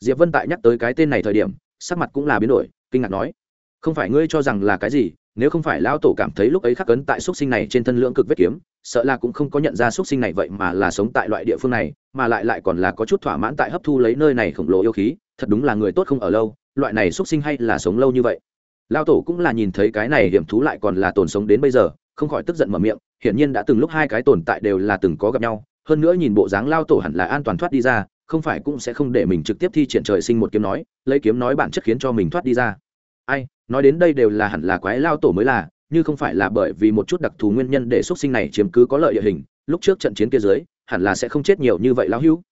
diệp vân tại nhắc tới cái tên này thời điểm, sắc mặt cũng là biến đổi, kinh ngạc nói, không phải ngươi cho rằng là cái gì, nếu không phải lão tổ cảm thấy lúc ấy khắc cấn tại x sinh này trên thân lưỡng cực vết kiếm, sợ là cũng không có nhận ra x sinh này vậy mà là sống tại loại địa phương này, mà lại lại còn là có chút thỏa mãn tại hấp thu lấy nơi này khổng lồ yêu khí, thật đúng là người tốt không ở lâu, loại này x sinh hay là sống lâu như vậy. Lão tổ cũng là nhìn thấy cái này hiểm thú lại còn là tồn sống đến bây giờ không khỏi tức giận mở miệng, hiển nhiên đã từng lúc hai cái tồn tại đều là từng có gặp nhau, hơn nữa nhìn bộ dáng lao tổ hẳn là an toàn thoát đi ra, không phải cũng sẽ không để mình trực tiếp thi triển trời sinh một kiếm nói, lấy kiếm nói bản chất khiến cho mình thoát đi ra. Ai, nói đến đây đều là hẳn là quái lao tổ mới là, như không phải là bởi vì một chút đặc thù nguyên nhân để xuất sinh này chiếm cứ có lợi địa hình, lúc trước trận chiến kia dưới, hẳn là sẽ không chết nhiều như vậy lão hữu.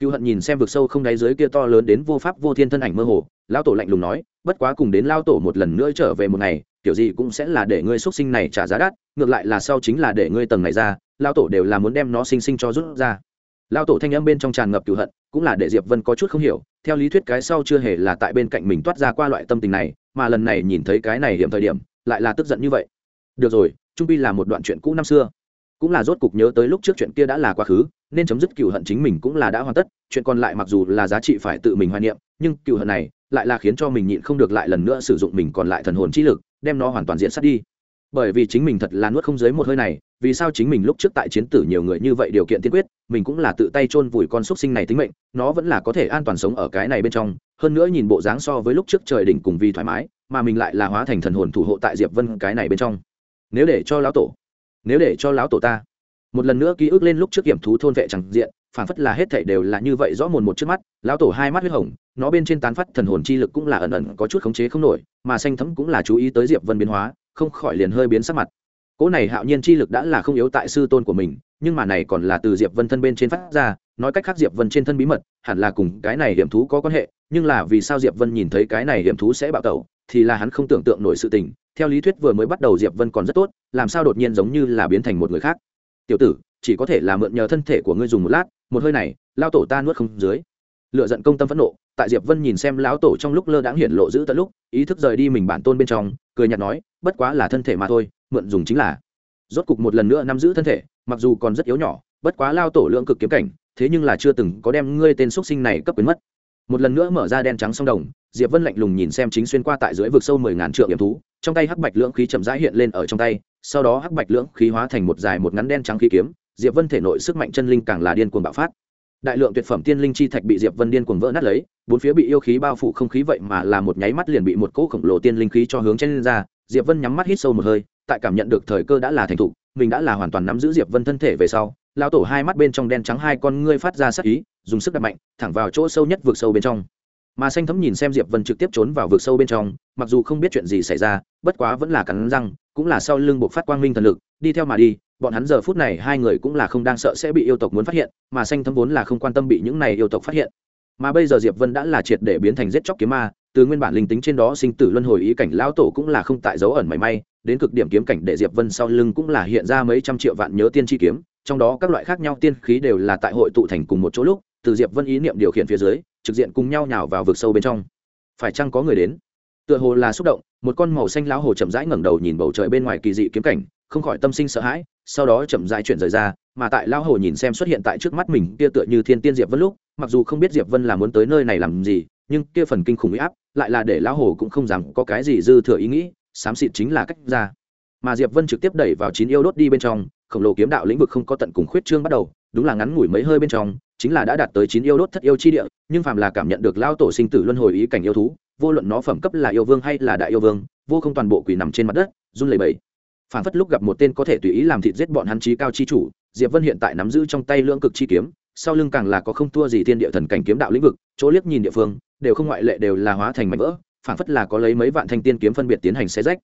Cựu hận nhìn xem vực sâu không đáy dưới kia to lớn đến vô pháp vô thiên thân ảnh mơ hồ, lão tổ lạnh lùng nói, bất quá cùng đến lao tổ một lần nữa trở về một ngày kiểu gì cũng sẽ là để ngươi xuất sinh này trả giá đắt, ngược lại là sau chính là để ngươi tầng này ra lao tổ đều là muốn đem nó sinh sinh cho rút ra. Lao tổ thanh âm bên trong tràn ngập cựu hận, cũng là để diệp vân có chút không hiểu, theo lý thuyết cái sau chưa hề là tại bên cạnh mình toát ra qua loại tâm tình này, mà lần này nhìn thấy cái này hiểm thời điểm, lại là tức giận như vậy. Được rồi, trung pi là một đoạn chuyện cũ năm xưa. Cũng là rốt cục nhớ tới lúc trước chuyện kia đã là quá khứ, nên chấm dứt cựu hận chính mình cũng là đã hoàn tất, chuyện còn lại mặc dù là giá trị phải tự mình hoài niệm, nhưng cựu hận này lại là khiến cho mình nhịn không được lại lần nữa sử dụng mình còn lại thần hồn trí lực, đem nó hoàn toàn diện sát đi. Bởi vì chính mình thật là nuốt không dưới một hơi này, vì sao chính mình lúc trước tại chiến tử nhiều người như vậy điều kiện tiên quyết, mình cũng là tự tay chôn vùi con xúc sinh này tính mệnh, nó vẫn là có thể an toàn sống ở cái này bên trong, hơn nữa nhìn bộ dáng so với lúc trước trời đỉnh cùng vì thoải mái, mà mình lại là hóa thành thần hồn thủ hộ tại diệp vân cái này bên trong. Nếu để cho lão tổ, nếu để cho lão tổ ta, một lần nữa ký ức lên lúc trước kiểm thú thôn vệ chẳng diện phản phất là hết thảy đều là như vậy rõ mồn một trước mắt, lão tổ hai mắt huyết hồng, nó bên trên tán phát thần hồn chi lực cũng là ẩn ẩn có chút khống chế không nổi, mà xanh thấm cũng là chú ý tới diệp vân biến hóa, không khỏi liền hơi biến sắc mặt. Cỗ này hạo nhiên chi lực đã là không yếu tại sư tôn của mình, nhưng mà này còn là từ diệp vân thân bên trên phát ra, nói cách khác diệp vân trên thân bí mật, hẳn là cùng cái này hiểm thú có quan hệ, nhưng là vì sao diệp vân nhìn thấy cái này hiểm thú sẽ bạo tẩu, thì là hắn không tưởng tượng nổi sự tình. Theo lý thuyết vừa mới bắt đầu diệp vân còn rất tốt, làm sao đột nhiên giống như là biến thành một người khác. Tiểu tử, chỉ có thể là mượn nhờ thân thể của ngươi dùng một lát một hơi này lao tổ ta nuốt không dưới. Lựa giận công tâm phẫn nộ, tại diệp vân nhìn xem lão tổ trong lúc lơ đãng hiện lộ giữ tận lúc, ý thức rời đi mình bản tôn bên trong, cười nhạt nói, bất quá là thân thể mà thôi, mượn dùng chính là. Rốt cục một lần nữa nắm giữ thân thể, mặc dù còn rất yếu nhỏ, bất quá lao tổ lượng cực kiếm cảnh, thế nhưng là chưa từng có đem ngươi tên xuất sinh này cấp quyến mất. Một lần nữa mở ra đen trắng song đồng, diệp vân lạnh lùng nhìn xem chính xuyên qua tại dưới vực sâu mười ngàn trượng điểm thú, trong tay hắc bạch lưỡng khí chậm rãi hiện lên ở trong tay, sau đó hắc bạch lưỡng khí hóa thành một dài một ngắn đen trắng khí kiếm diệp vân thể nội sức mạnh chân linh càng là điên cuồng bạo phát. Đại lượng tuyệt phẩm tiên linh chi thạch bị diệp vân điên cuồng vỡ nát lấy, bốn phía bị yêu khí bao phủ không khí vậy mà là một nháy mắt liền bị một cỗ khổng lồ tiên linh khí cho hướng trên lên ra. Diệp vân nhắm mắt hít sâu một hơi, tại cảm nhận được thời cơ đã là thành thục, mình đã là hoàn toàn nắm giữ diệp vân thân thể về sau lao tổ hai mắt bên trong đen trắng hai con ngươi phát ra sắc ý, dùng sức đặt mạnh, thẳng vào chỗ sâu nhất vượt sâu bên trong. Mà xanh thấm nhìn xem diệp vân trực tiếp trốn vào vực sâu bên trong, mặc dù không biết chuyện gì xảy ra, bất quá vẫn là cắn răng, cũng là sau lưng buộc phát quang minh thần lực, đi theo mà đi bọn hắn giờ phút này hai người cũng là không đang sợ sẽ bị yêu tộc muốn phát hiện, mà xanh thấm vốn là không quan tâm bị những này yêu tộc phát hiện. Mà bây giờ diệp vân đã là triệt để biến thành giết chóc kiếm ma, từ nguyên bản linh tính trên đó sinh tử luân hồi ý cảnh lão tổ cũng là không tại dấu ẩn mảy may, đến cực điểm kiếm cảnh để diệp vân sau lưng cũng là hiện ra mấy trăm triệu vạn nhớ tiên chi kiếm, trong đó các loại khác nhau tiên khí đều là tại hội tụ thành cùng một chỗ lúc, từ diệp vân ý niệm điều khiển phía dưới, trực diện cùng nhau nhào vào vực sâu bên trong. Phải chăng có người đến? Tựa hồ là xúc động, một con màu xanh lão hồ chậm rãi ngẩng đầu nhìn bầu trời bên ngoài kỳ dị kiếm cảnh, không khỏi tâm sinh sợ hãi sau đó chậm rãi chuyển rời ra, mà tại lão hồ nhìn xem xuất hiện tại trước mắt mình, kia tựa như thiên tiên diệp vân lúc, mặc dù không biết diệp vân là muốn tới nơi này làm gì, nhưng kia phần kinh khủng uy áp, lại là để lão hồ cũng không dám có cái gì dư thừa ý nghĩ, xám xịt chính là cách ra. Mà diệp vân trực tiếp đẩy vào chín yêu đốt đi bên trong, khổng lồ kiếm đạo lĩnh vực không có tận cùng khuyết trương bắt đầu, đúng là ngắn ngủi mấy hơi bên trong, chính là đã đạt tới chín yêu đốt thất yêu chi địa, nhưng phàm là cảm nhận được lao tổ sinh tử luân hồi ý cảnh yêu thú, vô luận nó phẩm cấp là yêu vương hay là đại yêu vương, vô không toàn bộ quỷ nằm trên mặt đất, run lẩy bẩy phản phất lúc gặp một tên có thể tùy ý làm thịt giết bọn hắn trí cao chi chủ, diệp vân hiện tại nắm giữ trong tay lưỡng cực chi kiếm, sau lưng càng là có không thua gì thiên địa thần cảnh kiếm đạo lĩnh vực, chỗ liếc nhìn địa phương, đều không ngoại lệ đều là hóa thành mảnh vỡ phản phất là có lấy mấy vạn thanh tiên kiếm phân biệt tiến hành xé rách.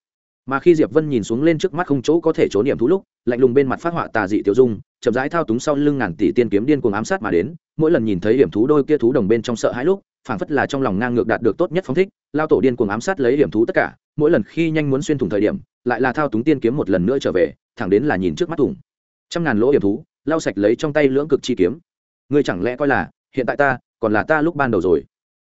Mà khi diệp vân nhìn xuống lên trước mắt không chỗ có thể trốn điểm thú lúc, lạnh lùng bên mặt phát họa tà dị tiêu dung, chậm rãi thao túng sau lưng ngàn tỷ tiên kiếm điên cuồng ám sát mà đến, mỗi lần nhìn thấy điểm thú đôi kia thú đồng bên trong sợ hãi lúc phảng phất là trong lòng ngang ngược đạt được tốt nhất phóng thích, lao tổ điên cuồng ám sát lấy điểm thú tất cả, mỗi lần khi nhanh muốn xuyên thủng thời điểm, lại là thao túng tiên kiếm một lần nữa trở về, thẳng đến là nhìn trước mắt thủng. Trăm ngàn lỗ hiểm thú lao sạch lấy trong tay lưỡng cực chi kiếm. Ngươi chẳng lẽ coi là, hiện tại ta, còn là ta lúc ban đầu rồi?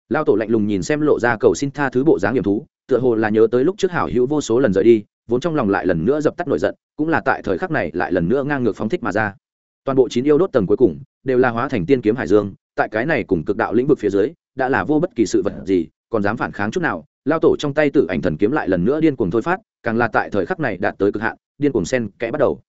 Lao tổ lạnh lùng nhìn xem lộ ra cầu xin tha thứ bộ dáng hiểm thú, tựa hồ là nhớ tới lúc trước hảo hữu vô số lần rời đi, vốn trong lòng lại lần nữa dập tắt nổi giận, cũng là tại thời khắc này lại lần nữa ngang ngược phóng thích mà ra. Toàn bộ chín yêu đốt tầng cuối cùng, đều là hóa thành tiên kiếm hải dương, tại cái này cùng cực đạo lĩnh vực phía dưới đã là vô bất kỳ sự vật gì, còn dám phản kháng chút nào, lao tổ trong tay tự ảnh thần kiếm lại lần nữa điên cuồng thôi phát, càng là tại thời khắc này đạt tới cực hạn, điên cuồng sen kẽ bắt đầu.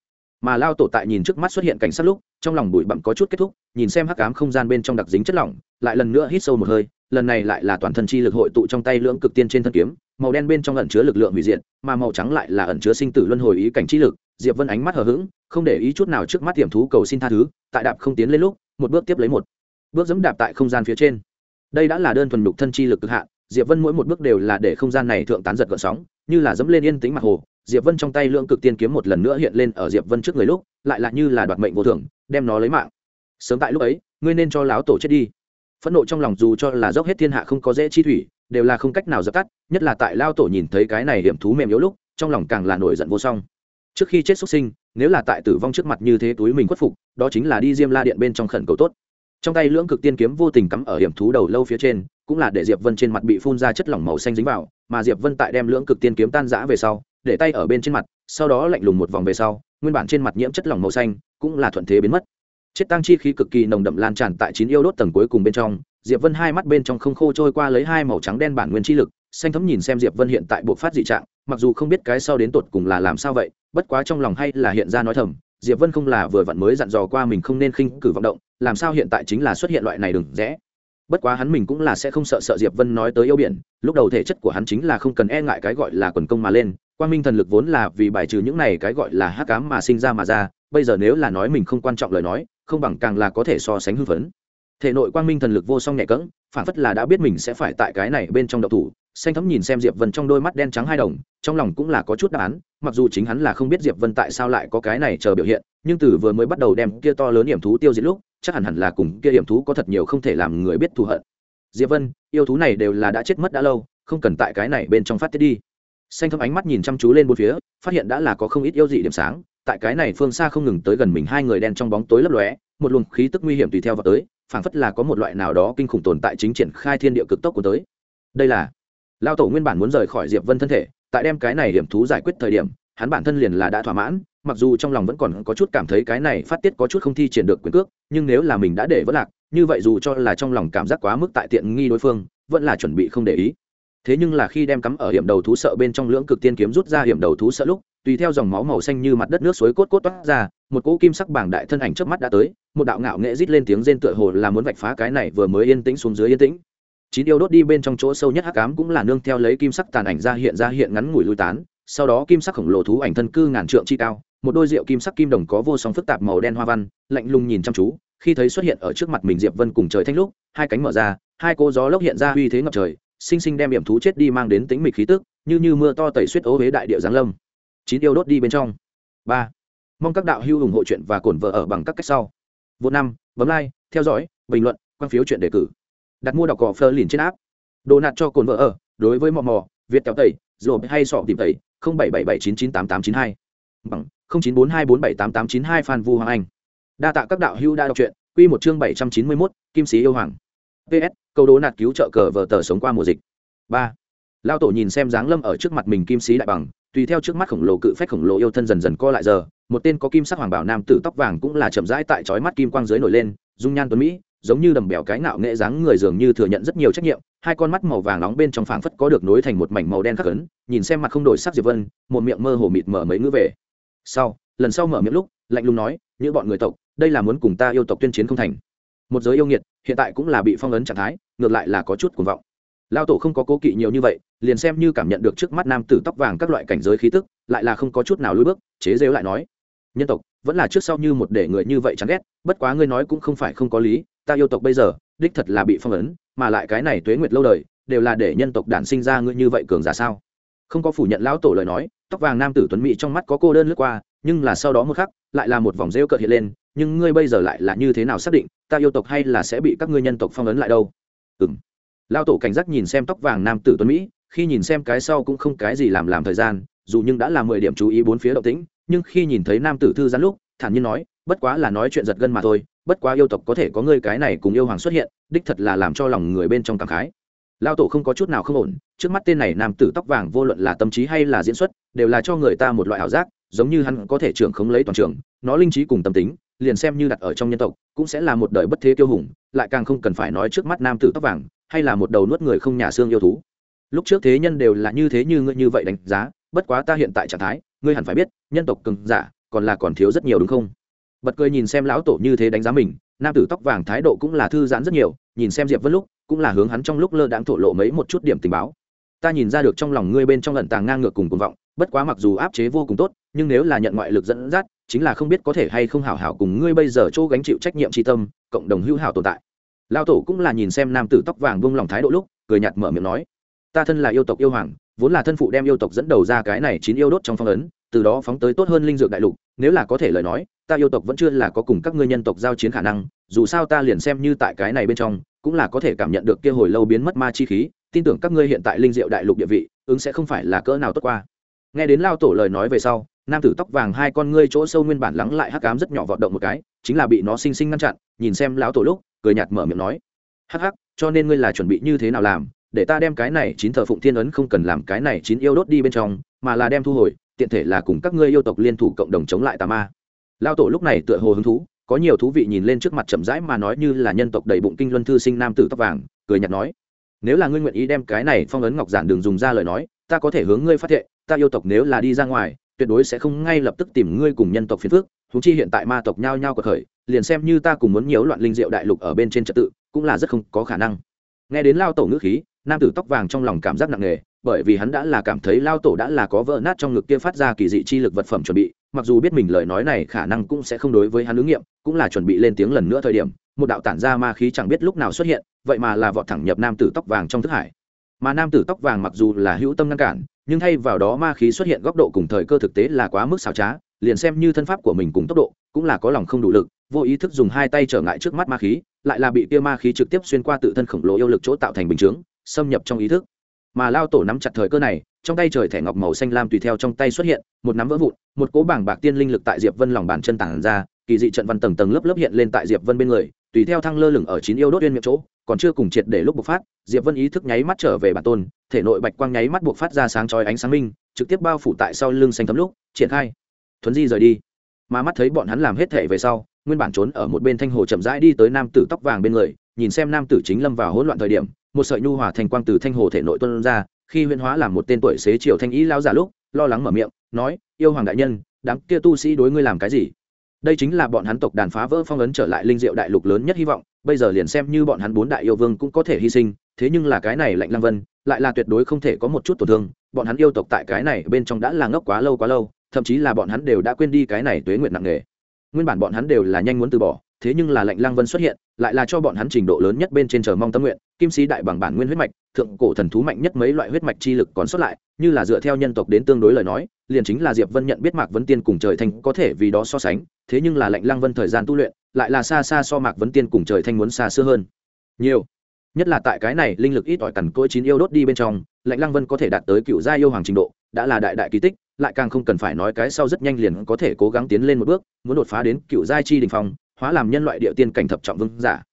Mà lao tổ tại nhìn trước mắt xuất hiện cảnh sát lúc, trong lòng bụi bặm có chút kết thúc, nhìn xem hắc ám không gian bên trong đặc dính chất lỏng, lại lần nữa hít sâu một hơi, lần này lại là toàn thân chi lực hội tụ trong tay lưỡng cực tiên trên thân kiếm, màu đen bên trong ẩn chứa lực lượng hủy diệt, mà màu trắng lại là ẩn chứa sinh tử luân hồi ý cảnh chi lực, diệp vân ánh mắt hờ hững, không để ý chút nào trước mắt tiềm thú cầu xin tha thứ, tại đạp không tiến lên lúc, một bước tiếp lấy một, bước dẫm đạp tại không gian phía trên đây đã là đơn thuần nhục thân chi lực cực hạn, diệp vân mỗi một bước đều là để không gian này thượng tán giật gợn sóng, như là dẫm lên yên tĩnh mặt hồ. Diệp vân trong tay lượng cực tiên kiếm một lần nữa hiện lên ở diệp vân trước người lúc, lại là như là đoạt mệnh vô thường, đem nó lấy mạng. Sớm tại lúc ấy, ngươi nên cho láo tổ chết đi. Phẫn nộ trong lòng dù cho là dốc hết thiên hạ không có dễ chi thủy, đều là không cách nào dập tắt, nhất là tại lao tổ nhìn thấy cái này hiểm thú mềm yếu lúc, trong lòng càng là nổi giận vô song. Trước khi chết xuất sinh, nếu là tại tử vong trước mặt như thế túi mình khuất phục, đó chính là đi diêm la điện bên trong khẩn cầu tốt trong tay lưỡng cực tiên kiếm vô tình cắm ở hiểm thú đầu lâu phía trên, cũng là để diệp vân trên mặt bị phun ra chất lỏng màu xanh dính vào, mà diệp vân tại đem lưỡng cực tiên kiếm tan rã về sau, để tay ở bên trên mặt, sau đó lạnh lùng một vòng về sau, nguyên bản trên mặt nhiễm chất lỏng màu xanh, cũng là thuận thế biến mất. Chết tăng chi khí cực kỳ nồng đậm lan tràn tại chín yêu đốt tầng cuối cùng bên trong, diệp vân hai mắt bên trong không khô trôi qua lấy hai màu trắng đen bản nguyên chi lực, xanh thấm nhìn xem diệp vân hiện tại bộ phát dị trạng, mặc dù không biết cái sau đến tột cùng là làm sao vậy, bất quá trong lòng hay là hiện ra nói thầm diệp vân không là vừa vặn mới dặn dò qua mình không nên khinh cử vọng động, làm sao hiện tại chính là xuất hiện loại này đừng rẽ. Bất quá hắn mình cũng là sẽ không sợ sợ diệp vân nói tới yêu biển, lúc đầu thể chất của hắn chính là không cần e ngại cái gọi là quần công mà lên quan minh thần lực vốn là vì bài trừ những này cái gọi là hắc cám mà sinh ra mà ra, bây giờ nếu là nói mình không quan trọng lời nói, không bằng càng là có thể so sánh hưng phấn. Thể nội quang minh thần lực vô song nhẹ cẫng, phản phất là đã biết mình sẽ phải tại cái này bên trong đậu thủ xanh thấm nhìn xem diệp vân trong đôi mắt đen trắng hai đồng, trong lòng cũng là có chút đáp án, mặc dù chính hắn là không biết diệp vân tại sao lại có cái này chờ biểu hiện, nhưng từ vừa mới bắt đầu đem kia to lớn điểm thú tiêu diệt lúc, chắc hẳn hẳn là cùng kia điểm thú có thật nhiều không thể làm người biết thù hận. Diệp vân, yêu thú này đều là đã chết mất đã lâu, không cần tại cái này bên trong phát tiết đi. Xanh thấm ánh mắt nhìn chăm chú lên bốn phía, phát hiện đã là có không ít yêu dị điểm sáng, tại cái này phương xa không ngừng tới gần mình hai người đen trong bóng tối lấp lóe, một luồng khí tức nguy hiểm tùy theo vào tới, phảng phất là có một loại nào đó kinh khủng tồn tại chính triển khai thiên địa cực tốc của tới. Đây là lao tổ nguyên bản muốn rời khỏi diệp vân thân thể, tại đem cái này hiểm thú giải quyết thời điểm, hắn bản thân liền là đã thỏa mãn, mặc dù trong lòng vẫn còn có chút cảm thấy cái này phát tiết có chút không thi triển được quyền cước, nhưng nếu là mình đã để vỡ lạc, như vậy dù cho là trong lòng cảm giác quá mức tại tiện nghi đối phương, vẫn là chuẩn bị không để ý. Thế nhưng là khi đem cắm ở hiểm đầu thú sợ bên trong lưỡng cực tiên kiếm rút ra hiểm đầu thú sợ lúc, tùy theo dòng máu màu xanh như mặt đất nước suối cốt cốt toát ra, một cỗ kim sắc bảng đại thân ảnh trước mắt đã tới, một đạo ngạo nghệ rít lên tiếng rên tựa hồ là muốn vạch phá cái này vừa mới yên tĩnh xuống dưới yên tĩnh chín yêu đốt đi bên trong chỗ sâu nhất hắc ám cũng là nương theo lấy kim sắc tàn ảnh ra hiện ra hiện ngắn ngủi lui tán, sau đó kim sắc khổng lồ thú ảnh thân cư ngàn trượng chi cao, một đôi rượu kim sắc kim đồng có vô song phức tạp màu đen hoa văn, lạnh lùng nhìn chăm chú, khi thấy xuất hiện ở trước mặt mình diệp vân cùng trời thanh lúc, hai cánh mở ra, hai cô gió lốc hiện ra uy thế ngập trời, sinh sinh đem điểm thú chết đi mang đến tính mịch khí tức, như như mưa to tẩy suýt ố huế đại địa giáng lâm. Chín yêu đốt đi bên trong. Ba. Mong các đạo hữu ủng hộ chuyện và cổn vợ ở bằng các cách sau. Vô năm, bấm like, theo dõi, bình luận, quan phiếu chuyện đề cử đặt mua đọc cỏ phơ liền trên áp đồ nạt cho cồn vợ ở, đối với mò mò, việt kéo tẩy rồi hay sọ tìm tẩy, không bảy bảy bảy chín chín tám tám chín hai. Bằng không chín bốn hai bốn bảy tám tám chín hai phan vu hoàng anh. Đa tạ các đạo hữu đã đọc truyện, quy một chương bảy trăm chín mươi mốt, kim sĩ yêu hoàng. Ps câu đố nạt cứu trợ cờ vờ tờ sống qua mùa dịch. Ba. Lao tổ nhìn xem dáng lâm ở trước mặt mình kim sĩ đại bằng, tùy theo trước mắt khổng lồ cự phách khổng lồ yêu thân dần dần co lại giờ, một tên có kim sắc hoàng bảo nam tử tóc vàng cũng là chậm rãi tại chói mắt kim quang dưới nổi lên, dung nhan tuấn mỹ giống như đầm bèo cái ngạo nghệ dáng người dường như thừa nhận rất nhiều trách nhiệm, hai con mắt màu vàng nóng bên trong phảng phất có được nối thành một mảnh màu đen khắc ấn, nhìn xem mặt không đổi sắc diệp vân, một miệng mơ hồ mịt mở mấy ngữ về. Sau, lần sau mở miệng lúc, lạnh lùng nói như bọn người tộc, đây là muốn cùng ta yêu tộc tuyên chiến không thành. Một giới yêu nghiệt, hiện tại cũng là bị phong ấn trạng thái, ngược lại là có chút cuồng vọng. Lao tổ không có cố kỵ nhiều như vậy, liền xem như cảm nhận được trước mắt nam tử tóc vàng các loại cảnh giới khí tức, lại là không có chút nào lùi bước, chế rêu lại nói, nhân tộc, vẫn là trước sau như một để người như vậy chán ghét, bất quá ngươi nói cũng không phải không có lý ta yêu tộc bây giờ, đích thật là bị phong ấn, mà lại cái này tuế nguyệt lâu đời, đều là để nhân tộc đản sinh ra ngươi như vậy cường giả sao? Không có phủ nhận lão tổ lời nói, tóc vàng nam tử tuấn mỹ trong mắt có cô đơn lướt qua, nhưng là sau đó một khắc, lại là một vòng rêu cợt hiện lên, nhưng ngươi bây giờ lại là như thế nào xác định, ta yêu tộc hay là sẽ bị các ngươi nhân tộc phong ấn lại đâu? Ừng lao tổ cảnh giác nhìn xem tóc vàng nam tử tuấn mỹ, khi nhìn xem cái sau cũng không cái gì làm làm thời gian, dù nhưng đã là mười điểm chú ý bốn phía động tĩnh, nhưng khi nhìn thấy nam tử thư giãn lúc thản nhiên nói, bất quá là nói chuyện giật gân mà thôi, bất quá yêu tộc có thể có ngươi cái này cùng yêu hoàng xuất hiện, đích thật là làm cho lòng người bên trong cảm khái. Lao tổ không có chút nào không ổn, trước mắt tên này nam tử tóc vàng vô luận là tâm trí hay là diễn xuất, đều là cho người ta một loại ảo giác, giống như hắn có thể trưởng khống lấy toàn trường, nó linh trí cùng tâm tính, liền xem như đặt ở trong nhân tộc, cũng sẽ là một đời bất thế kiêu hùng, lại càng không cần phải nói trước mắt nam tử tóc vàng, hay là một đầu nuốt người không nhà xương yêu thú. Lúc trước thế nhân đều là như thế như ngươi như vậy đánh giá, bất quá ta hiện tại trạng thái, ngươi hẳn phải biết, nhân tộc cường giả còn là còn thiếu rất nhiều đúng không? Bật cười nhìn xem lão tổ như thế đánh giá mình, nam tử tóc vàng thái độ cũng là thư giãn rất nhiều, nhìn xem diệp vân lúc, cũng là hướng hắn trong lúc lơ đãng thổ lộ mấy một chút điểm tình báo. Ta nhìn ra được trong lòng ngươi bên trong lận tàng ngang ngược cùng cuồng vọng, bất quá mặc dù áp chế vô cùng tốt, nhưng nếu là nhận ngoại lực dẫn dắt, chính là không biết có thể hay không hảo hảo cùng ngươi bây giờ chỗ gánh chịu trách nhiệm tri tâm, cộng đồng hữu hảo tồn tại. Lao tổ cũng là nhìn xem nam tử tóc vàng buông lòng thái độ lúc, cười nhạt mở miệng nói, ta thân là yêu tộc yêu hoàng, vốn là thân phụ đem yêu tộc dẫn đầu ra cái này chín yêu đốt trong phong ấn từ đó phóng tới tốt hơn linh dược đại lục, nếu là có thể lời nói, ta yêu tộc vẫn chưa là có cùng các ngươi nhân tộc giao chiến khả năng, dù sao ta liền xem như tại cái này bên trong, cũng là có thể cảm nhận được kia hồi lâu biến mất ma chi khí, tin tưởng các ngươi hiện tại linh diệu đại lục địa vị, ứng sẽ không phải là cỡ nào tốt qua. Nghe đến lao tổ lời nói về sau, nam tử tóc vàng hai con ngươi chỗ sâu nguyên bản lắng lại hắc cám rất nhỏ vọt động một cái, chính là bị nó sinh sinh ngăn chặn, nhìn xem lão tổ lúc, cười nhạt mở miệng nói, hắc hắc, cho nên ngươi là chuẩn bị như thế nào làm, để ta đem cái này chín thờ phụng thiên ấn không cần làm cái này chín yêu đốt đi bên trong, mà là đem thu hồi tiện thể là cùng các ngươi yêu tộc liên thủ cộng đồng chống lại tà ma. Lao tổ lúc này tựa hồ hứng thú, có nhiều thú vị nhìn lên trước mặt chậm rãi mà nói như là nhân tộc đầy bụng kinh luân thư sinh nam tử tóc vàng, cười nhạt nói, nếu là ngươi nguyện ý đem cái này phong ấn ngọc giản đường dùng ra lời nói, ta có thể hướng ngươi phát thệ, ta yêu tộc nếu là đi ra ngoài, tuyệt đối sẽ không ngay lập tức tìm ngươi cùng nhân tộc phiền phước thú chi hiện tại ma tộc nhao nhao cuộc khởi, liền xem như ta cùng muốn nhiễu loạn linh diệu đại lục ở bên trên trật tự, cũng là rất không có khả năng. Nghe đến lao tổ ngữ khí, nam tử tóc vàng trong lòng cảm giác nặng nề bởi vì hắn đã là cảm thấy lao tổ đã là có vỡ nát trong ngực kia phát ra kỳ dị chi lực vật phẩm chuẩn bị, mặc dù biết mình lời nói này khả năng cũng sẽ không đối với hắn ứng nghiệm, cũng là chuẩn bị lên tiếng lần nữa thời điểm, một đạo tản ra ma khí chẳng biết lúc nào xuất hiện, vậy mà là vọt thẳng nhập nam tử tóc vàng trong thức hải. Mà nam tử tóc vàng mặc dù là hữu tâm ngăn cản, nhưng thay vào đó ma khí xuất hiện góc độ cùng thời cơ thực tế là quá mức xảo trá, liền xem như thân pháp của mình cùng tốc độ, cũng là có lòng không đủ lực, vô ý thức dùng hai tay trở ngại trước mắt ma khí, lại là bị kia ma khí trực tiếp xuyên qua tự thân khổng lồ yêu lực chỗ tạo thành bình chướng, xâm nhập trong ý thức mà lao tổ nắm chặt thời cơ này, trong tay trời thẻ ngọc màu xanh lam tùy theo trong tay xuất hiện, một nắm vỡ vụn, một cố bảng bạc tiên linh lực tại diệp vân lòng bàn chân tản ra, kỳ dị trận văn tầng tầng lớp lớp hiện lên tại diệp vân bên người, tùy theo thăng lơ lửng ở chín yêu đốt uyên miệng chỗ, còn chưa cùng triệt để lúc bộc phát, diệp vân ý thức nháy mắt trở về bản tôn, thể nội bạch quang nháy mắt bộc phát ra sáng chói ánh sáng minh, trực tiếp bao phủ tại sau lưng xanh thấm lúc, triển khai. Thuấn di rời đi. Mà mắt thấy bọn hắn làm hết thể về sau, nguyên bản trốn ở một bên thanh hồ chậm rãi đi tới nam tử tóc vàng bên người, nhìn xem nam tử chính lâm vào hỗn loạn thời điểm một sợi nhu hòa thành quang từ thanh hồ thể nội tuân ra, khi huyễn hóa làm một tên tuổi xế triều thanh ý lao giả lúc, lo lắng mở miệng, nói, yêu hoàng đại nhân, đám kia tu sĩ đối ngươi làm cái gì? Đây chính là bọn hắn tộc đàn phá vỡ phong ấn trở lại linh diệu đại lục lớn nhất hy vọng, bây giờ liền xem như bọn hắn bốn đại yêu vương cũng có thể hy sinh, thế nhưng là cái này lạnh lăng vân, lại là tuyệt đối không thể có một chút tổn thương, bọn hắn yêu tộc tại cái này bên trong đã là ngốc quá lâu quá lâu, thậm chí là bọn hắn đều đã quên đi cái này tuế nguyện nặng nề. Nguyên bản bọn hắn đều là nhanh muốn từ bỏ thế nhưng là lạnh lăng vân xuất hiện, lại là cho bọn hắn trình độ lớn nhất bên trên chờ mong tâm nguyện, kim sĩ đại bằng bản nguyên huyết mạch, thượng cổ thần thú mạnh nhất mấy loại huyết mạch chi lực còn xuất lại, như là dựa theo nhân tộc đến tương đối lời nói, liền chính là diệp vân nhận biết mạc vấn tiên cùng trời thanh có thể vì đó so sánh, thế nhưng là lạnh lăng vân thời gian tu luyện, lại là xa xa so mạc vấn tiên cùng trời thanh muốn xa xưa hơn. Nhiều. Nhất là tại cái này, linh lực ít ỏi cằn cỗi chín yêu đốt đi bên trong, lạnh lăng vân có thể đạt tới cựu gia yêu hoàng trình độ, đã là đại đại kỳ tích, lại càng không cần phải nói cái sau rất nhanh liền có thể cố gắng tiến lên một bước, muốn đột phá đến cựu giai chi đình phong hóa làm nhân loại địa tiên cảnh thập trọng vương giả.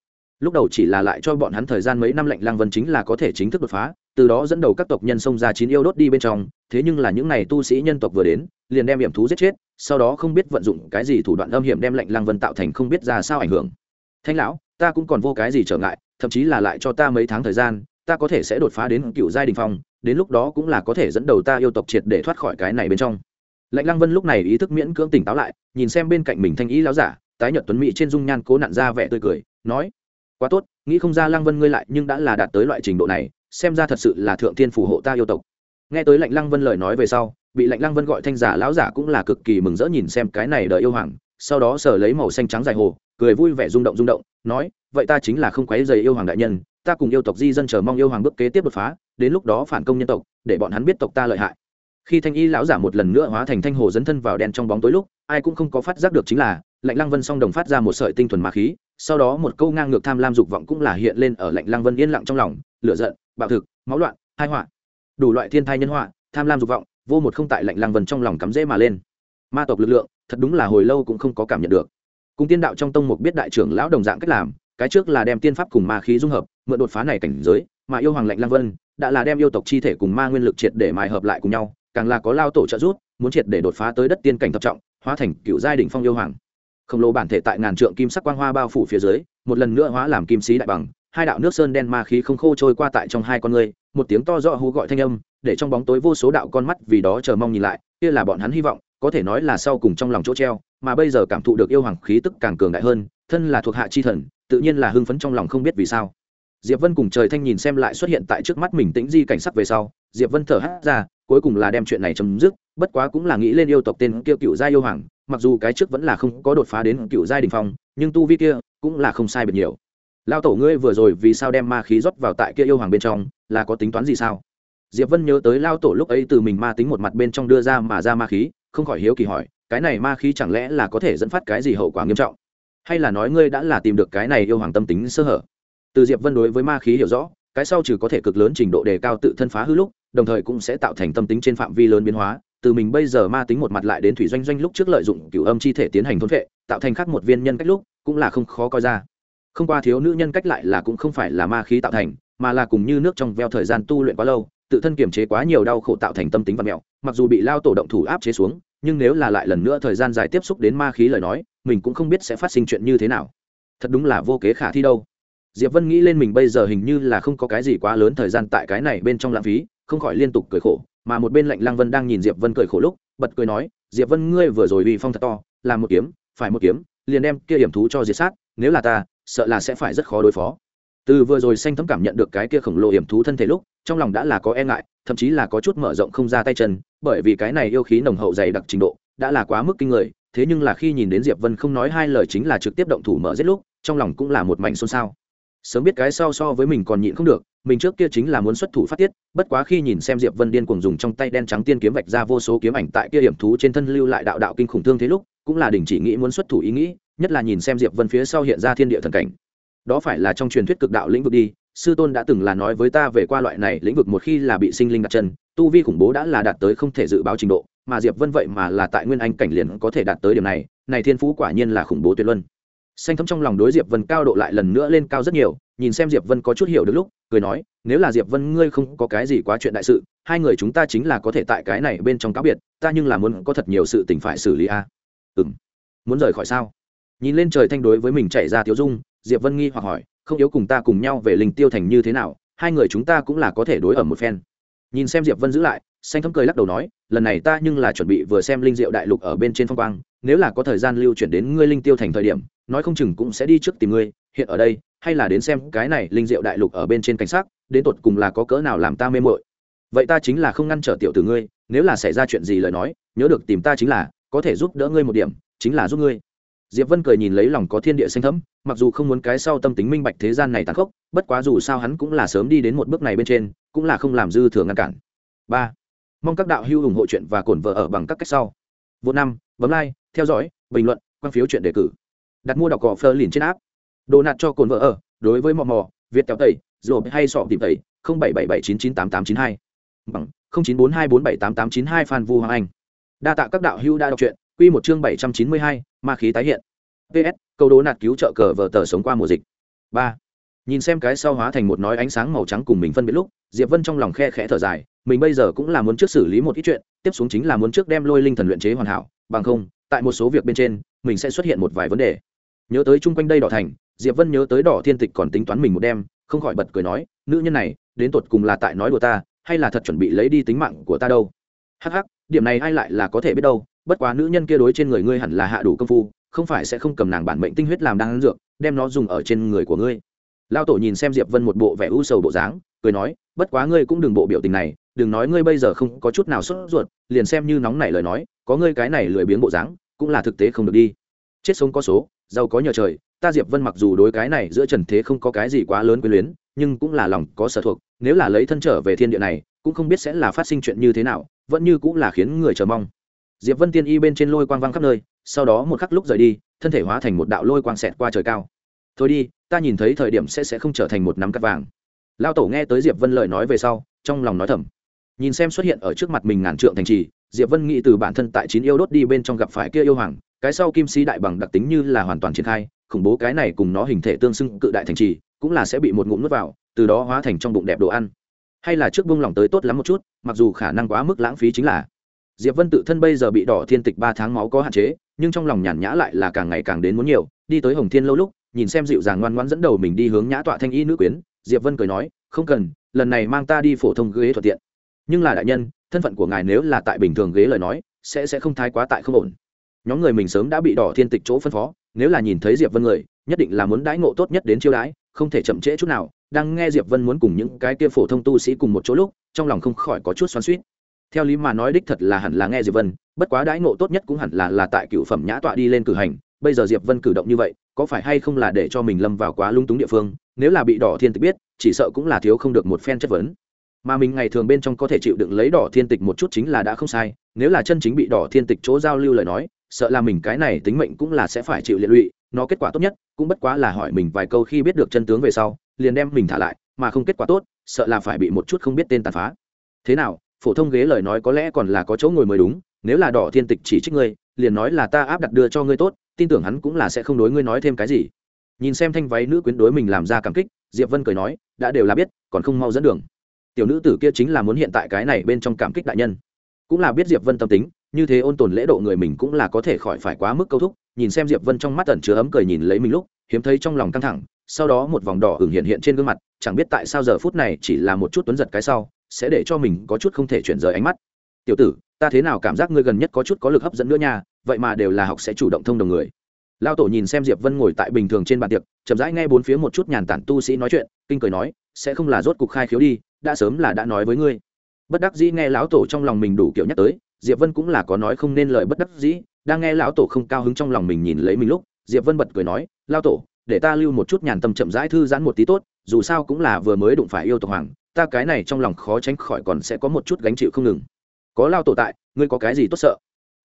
Lúc đầu chỉ là lại cho bọn hắn thời gian mấy năm lạnh lang vân chính là có thể chính thức đột phá, từ đó dẫn đầu các tộc nhân xông ra chín yêu đốt đi bên trong, thế nhưng là những n à y tu sĩ nhân tộc vừa đến, liền đem hiểm thú giết chết, sau đó không biết vận dụng cái gì thủ đoạn âm hiểm đem lạnh lang vân tạo thành không biết ra sao ảnh hưởng. Thanh lão, ta cũng còn vô cái gì trở ngại, thậm chí là lại cho ta mấy tháng thời gian, ta có thể sẽ đột phá đến cựu giai đình phong, đến lúc đó cũng là có thể dẫn đầu ta yêu tộc triệt để thoát khỏi cái này bên trong. Lạnh lăng vân lúc này ý thức miễn cưỡng tỉnh táo lại, nhìn xem bên cạnh mình thanh ý láo giả tái nhợt tuấn mỹ trên dung nhan cố nặn ra vẻ tươi cười, nói, quá tốt, nghĩ không ra lăng vân ngươi lại nhưng đã là đạt tới loại trình độ này, xem ra thật sự là thượng thiên phù hộ ta yêu tộc. Nghe tới lạnh lăng vân lời nói về sau, bị lạnh lăng vân gọi thanh giả lão giả cũng là cực kỳ mừng rỡ nhìn xem cái này đời yêu hoàng, sau đó sở lấy màu xanh trắng dài hồ, cười vui vẻ rung động rung động, nói, vậy ta chính là không quấy dày yêu hoàng đại nhân, ta cùng yêu tộc di dân chờ mong yêu hoàng bước kế tiếp đột phá, đến lúc đó phản công nhân tộc, để bọn hắn biết tộc ta lợi hại. Khi thanh y lão giả một lần nữa hóa thành thanh hồ dấn thân vào đen trong bóng tối lúc, ai cũng không có phát giác được chính là lạnh lăng vân song đồng phát ra một sợi tinh thuần ma khí, sau đó một câu ngang ngược tham lam dục vọng cũng là hiện lên ở lạnh lăng vân yên lặng trong lòng, lửa giận, bạo thực, máu loạn, hai họa. Đủ loại thiên thai nhân họa, tham lam dục vọng, vô một không tại lạnh lăng vân trong lòng cắm rễ mà lên. Ma tộc lực lượng, thật đúng là hồi lâu cũng không có cảm nhận được. Cùng tiên đạo trong tông mục biết đại trưởng lão đồng dạng cách làm, cái trước là đem tiên pháp cùng ma khí dung hợp, mượn đột phá này cảnh giới, mà yêu hoàng lạnh lang vân đã là đem yêu tộc chi thể cùng ma nguyên lực triệt để mài hợp lại cùng nhau, càng là có lao tổ trợ giúp, muốn triệt để đột phá tới đất tiên cảnh thập trọng, hóa thành cựu giai đỉnh phong yêu hoàng khổng lồ bản thể tại ngàn trượng kim sắc quang hoa bao phủ phía dưới, một lần nữa hóa làm kim sĩ đại bằng, hai đạo nước sơn đen ma khí không khô trôi qua tại trong hai con người, một tiếng to rõ hú gọi thanh âm, để trong bóng tối vô số đạo con mắt vì đó chờ mong nhìn lại, kia là bọn hắn hy vọng, có thể nói là sau cùng trong lòng chỗ treo, mà bây giờ cảm thụ được yêu hoàng khí tức càng cường đại hơn, thân là thuộc hạ chi thần, tự nhiên là hưng phấn trong lòng không biết vì sao. Diệp vân cùng trời thanh nhìn xem lại xuất hiện tại trước mắt mình tĩnh di cảnh sắc về sau, diệp vân thở hắt ra, cuối cùng là đem chuyện này chấm dứt, bất quá cũng là nghĩ lên yêu tộc tên kia cựu gia yêu hoàng mặc dù cái trước vẫn là không có đột phá đến cựu giai đình phong, nhưng tu vi kia cũng là không sai biệt nhiều. Lao tổ ngươi vừa rồi vì sao đem ma khí rót vào tại kia yêu hoàng bên trong, là có tính toán gì sao? Diệp vân nhớ tới lao tổ lúc ấy từ mình ma tính một mặt bên trong đưa ra mà ra ma khí, không khỏi hiếu kỳ hỏi, cái này ma khí chẳng lẽ là có thể dẫn phát cái gì hậu quả nghiêm trọng? Hay là nói ngươi đã là tìm được cái này yêu hoàng tâm tính sơ hở? Từ diệp vân đối với ma khí hiểu rõ, cái sau trừ có thể cực lớn trình độ đề cao tự thân phá hư lúc, đồng thời cũng sẽ tạo thành tâm tính trên phạm vi lớn biến hóa từ mình bây giờ ma tính một mặt lại đến thủy doanh doanh lúc trước lợi dụng cửu âm chi thể tiến hành thôn vệ, tạo thành khác một viên nhân cách lúc, cũng là không khó coi ra. Không qua thiếu nữ nhân cách lại là cũng không phải là ma khí tạo thành, mà là cùng như nước trong veo thời gian tu luyện quá lâu, tự thân kiềm chế quá nhiều đau khổ tạo thành tâm tính và mẹo, mặc dù bị lao tổ động thủ áp chế xuống, nhưng nếu là lại lần nữa thời gian dài tiếp xúc đến ma khí lời nói, mình cũng không biết sẽ phát sinh chuyện như thế nào. Thật đúng là vô kế khả thi đâu. Diệp vân nghĩ lên mình bây giờ hình như là không có cái gì quá lớn thời gian tại cái này bên trong lãng phí không khỏi liên tục cười khổ, mà một bên lạnh lăng vân đang nhìn diệp vân cười khổ lúc, bật cười nói, diệp vân, ngươi vừa rồi uy phong thật to làm một kiếm, phải một kiếm, liền đem kia hiểm thú cho diệt sát, nếu là ta, sợ là sẽ phải rất khó đối phó. Từ vừa rồi xanh thấm cảm nhận được cái kia khổng lồ hiểm thú thân thể lúc, trong lòng đã là có e ngại, thậm chí là có chút mở rộng không ra tay chân, bởi vì cái này yêu khí nồng hậu dày đặc trình độ, đã là quá mức kinh người, thế nhưng là khi nhìn đến diệp vân không nói hai lời chính là trực tiếp động thủ mở giết lúc, trong lòng cũng là một mảnh xôn xao sớm biết cái sau so với mình còn nhịn không được, mình trước kia chính là muốn xuất thủ phát tiết, bất quá khi nhìn xem diệp vân điên cuồng dùng trong tay đen trắng tiên kiếm vạch ra vô số kiếm ảnh tại kia điểm thú trên thân lưu lại đạo đạo kinh khủng thương thế lúc, cũng là đình chỉ nghĩ muốn xuất thủ ý nghĩ, nhất là nhìn xem diệp vân phía sau hiện ra thiên địa thần cảnh. Đó phải là trong truyền thuyết cực đạo lĩnh vực đi, sư tôn đã từng là nói với ta về qua loại này lĩnh vực một khi là bị sinh linh đặt chân, tu vi khủng bố đã là đạt tới không thể dự báo trình độ, mà diệp vân vậy mà là tại nguyên anh cảnh liền có thể đạt tới điểm này này thiên phú quả nhiên là khủng bố tuyệt luân xanh thấm trong lòng đối diệp vân cao độ lại lần nữa lên cao rất nhiều, nhìn xem diệp vân có chút hiểu được lúc, cười nói, nếu là diệp vân ngươi không có cái gì quá chuyện đại sự, hai người chúng ta chính là có thể tại cái này bên trong cáo biệt, ta nhưng là muốn có thật nhiều sự tình phải xử lý a à? ừm, muốn rời khỏi sao nhìn lên trời thanh đối với mình chạy ra thiếu dung, diệp vân nghi hoặc hỏi, không yếu cùng ta cùng nhau về linh tiêu thành như thế nào, hai người chúng ta cũng là có thể đối ở một phen nhìn xem diệp vân giữ lại, xanh thấm cười lắc đầu nói, lần này ta nhưng là chuẩn bị vừa xem linh diệu đại lục ở bên trên phong quang, nếu là có thời gian lưu chuyển đến ngươi linh tiêu thành thời điểm nói không chừng cũng sẽ đi trước tìm ngươi, hiện ở đây, hay là đến xem cái này linh diệu đại lục ở bên trên cảnh sát đến tột cùng là có cỡ nào làm ta mê mội vậy ta chính là không ngăn trở tiểu từ ngươi, nếu là xảy ra chuyện gì lời nói, nhớ được tìm ta chính là, có thể giúp đỡ ngươi một điểm, chính là giúp ngươi. Diệp vân cười nhìn lấy lòng có thiên địa xanh thấm, mặc dù không muốn cái sau tâm tính minh bạch thế gian này tàn khốc, bất quá dù sao hắn cũng là sớm đi đến một bước này bên trên, cũng là không làm dư thừa ngăn cản. Ba, mong các đạo hữu ủng hộ chuyện và cổn vợ ở bằng các cách sau. Vô năm, bấm like, theo dõi, bình luận, quan phiếu chuyện đề cử đặt mua đọc cỏ phơ liền trên áp đồ nạt cho cồn vợ ở, đối với mò mò, việt kéo tẩy rồi hay sọ tìm tẩy, không bảy bảy bảy chín chín tám tám chín hai. Bằng, không chín bốn hai bốn bảy tám tám chín hai phan vu hoàng anh. Đa tạ các đạo hữu đã đọc truyện, quy một chương bảy trăm chín mươi hai, ma khí tái hiện. Ps câu đố nạt cứu trợ cờ vợ tờ sống qua mùa dịch. Ba. Nhìn xem cái sau hóa thành một nói ánh sáng màu trắng cùng mình phân biệt lúc, diệp vân trong lòng khe khẽ thở dài, mình bây giờ cũng là muốn trước xử lý một ít chuyện, tiếp xuống chính là muốn trước đem lôi linh thần luyện chế hoàn hảo, bằng không, tại một số việc bên trên, mình sẽ xuất hiện một vài vấn đề nhớ tới chung quanh đây đỏ thành, diệp vân nhớ tới đỏ thiên tịch còn tính toán mình một đêm, không khỏi bật cười nói, nữ nhân này, đến tột cùng là tại nói đùa ta, hay là thật chuẩn bị lấy đi tính mạng của ta đâu? Hắc hắc, điểm này ai lại là có thể biết đâu, bất quá nữ nhân kia đối trên người ngươi hẳn là hạ đủ công phu, không phải sẽ không cầm nàng bản mệnh tinh huyết làm đang dược, đem nó dùng ở trên người của ngươi. Lao tổ nhìn xem diệp vân một bộ vẻ u sầu bộ dáng, cười nói, bất quá ngươi cũng đừng bộ biểu tình này, đừng nói ngươi bây giờ không có chút nào sốt ruột, liền xem như nóng nảy lời nói, có ngươi cái này lười biếng bộ dáng, cũng là thực tế không được đi. Chết sống có số giàu có nhờ trời, ta diệp vân mặc dù đối cái này giữa trần thế không có cái gì quá lớn quyến luyến, nhưng cũng là lòng có sở thuộc, nếu là lấy thân trở về thiên địa này, cũng không biết sẽ là phát sinh chuyện như thế nào, vẫn như cũng là khiến người chờ mong. Diệp vân tiên y bên trên lôi quang văng khắp nơi, sau đó một khắc lúc rời đi, thân thể hóa thành một đạo lôi quang xẹt qua trời cao. Thôi đi, ta nhìn thấy thời điểm sẽ sẽ không trở thành một nắm cắt vàng. Lao tổ nghe tới diệp vân lời nói về sau, trong lòng nói thầm nhìn xem xuất hiện ở trước mặt mình ngàn trượng thành trì, diệp vân nghĩ từ bản thân tại chín yêu đốt đi bên trong gặp phải kia yêu hoàng, cái sau kim sĩ đại bằng đặc tính như là hoàn toàn triển khai, khủng bố cái này cùng nó hình thể tương xưng cự đại thành trì, cũng là sẽ bị một ngụm nuốt vào, từ đó hóa thành trong bụng đẹp đồ ăn. Hay là trước bông lòng tới tốt lắm một chút, mặc dù khả năng quá mức lãng phí chính là. Diệp vân tự thân bây giờ bị đỏ thiên tịch ba tháng máu có hạn chế, nhưng trong lòng nhàn nhã lại là càng ngày càng đến muốn nhiều, đi tới hồng thiên lâu lúc, nhìn xem dịu dàng ngoan ngoãn dẫn đầu mình đi hướng nhã tọa thanh y nữ quyến, diệp vân cười nói, không cần, lần này mang ta đi phổ thông ghế thuận tiện nhưng là đại nhân, thân phận của ngài nếu là tại bình thường ghế lời nói, sẽ sẽ không thái quá tại không ổn. Nhóm người mình sớm đã bị đỏ thiên tịch chỗ phân phó, nếu là nhìn thấy diệp vân người, nhất định là muốn đãi ngộ tốt nhất đến chiêu đãi, không thể chậm trễ chút nào. Đang nghe diệp vân muốn cùng những cái kia phổ thông tu sĩ cùng một chỗ lúc, trong lòng không khỏi có chút xoắn suýt theo lý mà nói đích thật là hẳn là nghe diệp vân, bất quá đãi ngộ tốt nhất cũng hẳn là là tại cựu phẩm nhã tọa đi lên cử hành. Bây giờ diệp vân cử động như vậy, có phải hay không là để cho mình lâm vào quá lung túng địa phương? Nếu là bị đỏ thiên tịch biết, chỉ sợ cũng là thiếu không được một phen chất vấn mà mình ngày thường bên trong có thể chịu đựng lấy đỏ thiên tịch một chút chính là đã không sai, nếu là chân chính bị đỏ thiên tịch chỗ giao lưu lời nói, sợ là mình cái này tính mệnh cũng là sẽ phải chịu liệt lụy, nó kết quả tốt nhất cũng bất quá là hỏi mình vài câu khi biết được chân tướng về sau, liền đem mình thả lại, mà không kết quả tốt, sợ là phải bị một chút không biết tên tàn phá. Thế nào, phổ thông ghế lời nói có lẽ còn là có chỗ ngồi mới đúng, nếu là đỏ thiên tịch chỉ trích ngươi, liền nói là ta áp đặt đưa cho ngươi tốt, tin tưởng hắn cũng là sẽ không đối ngươi nói thêm cái gì. Nhìn xem thanh váy nữ quyến đối mình làm ra cảm kích, diệp vân cười nói, đã đều là biết, còn không mau dẫn đường tiểu nữ tử kia chính là muốn hiện tại cái này bên trong cảm kích đại nhân. Cũng là biết diệp vân tâm tính, như thế ôn tồn lễ độ người mình cũng là có thể khỏi phải quá mức câu thúc, nhìn xem diệp vân trong mắt tẩn chứa ấm cười nhìn lấy mình lúc, hiếm thấy trong lòng căng thẳng, sau đó một vòng đỏ ửng hiện hiện trên gương mặt, chẳng biết tại sao giờ phút này chỉ là một chút tuấn giật cái sau, sẽ để cho mình có chút không thể chuyển rời ánh mắt. Tiểu tử, ta thế nào cảm giác ngươi gần nhất có chút có lực hấp dẫn nữa nha, vậy mà đều là học sẽ chủ động thông đồng người. Lao tổ nhìn xem diệp vân ngồi tại bình thường trên bàn tiệc, chậm rãi nghe bốn phía một chút nhàn tản tu sĩ nói chuyện, kinh cười nói, sẽ không là rốt cục khai khiếu đi đã sớm là đã nói với ngươi. Bất đắc dĩ nghe lão tổ trong lòng mình đủ kiểu nhắc tới, diệp vân cũng là có nói không nên lời bất đắc dĩ, đang nghe lão tổ không cao hứng trong lòng mình nhìn lấy mình lúc, diệp vân bật cười nói lao tổ, để ta lưu một chút nhàn tâm chậm rãi thư giãn một tí tốt, dù sao cũng là vừa mới đụng phải yêu tộc hoàng, ta cái này trong lòng khó tránh khỏi còn sẽ có một chút gánh chịu không ngừng. Có lao tổ tại, ngươi có cái gì tốt sợ?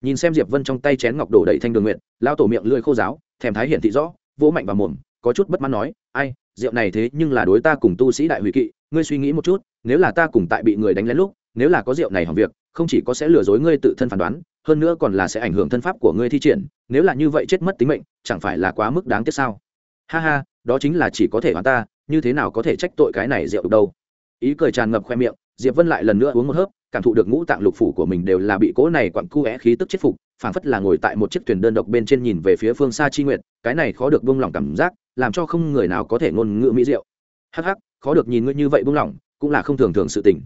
Nhìn xem diệp vân trong tay chén ngọc đổ đầy thanh đường nguyện lao tổ miệng lưỡi khô giáo thèm thái hiển thị rõ, vỗ mạnh và mồm, có chút bất mãn nói, ai rượu này thế nhưng là đối ta cùng tu sĩ đại hủy kỵ, ngươi suy nghĩ một chút, nếu là ta cùng tại bị người đánh lén lúc, nếu là có rượu này hỏng việc, không chỉ có sẽ lừa dối ngươi tự thân phán đoán, hơn nữa còn là sẽ ảnh hưởng thân pháp của ngươi thi triển, nếu là như vậy chết mất tính mệnh, chẳng phải là quá mức đáng tiếc sao? Ha ha, đó chính là chỉ có thể hoàn ta, như thế nào có thể trách tội cái này rượu đâu? Ý cười tràn ngập khoe miệng, diệp vân lại lần nữa uống một hớp, cảm thụ được ngũ tạng lục phủ của mình đều là bị cỗ này quặn cu é khí tức chết phục, phảng phất là ngồi tại một chiếc thuyền đơn độc bên trên nhìn về phía phương xa chi nguyệt, cái này khó được buông lỏng cảm giác làm cho không người nào có thể ngôn ngữ mỹ diệu. Hắc hắc, khó được nhìn ngươi như vậy buông lỏng, cũng là không thường thường sự tình.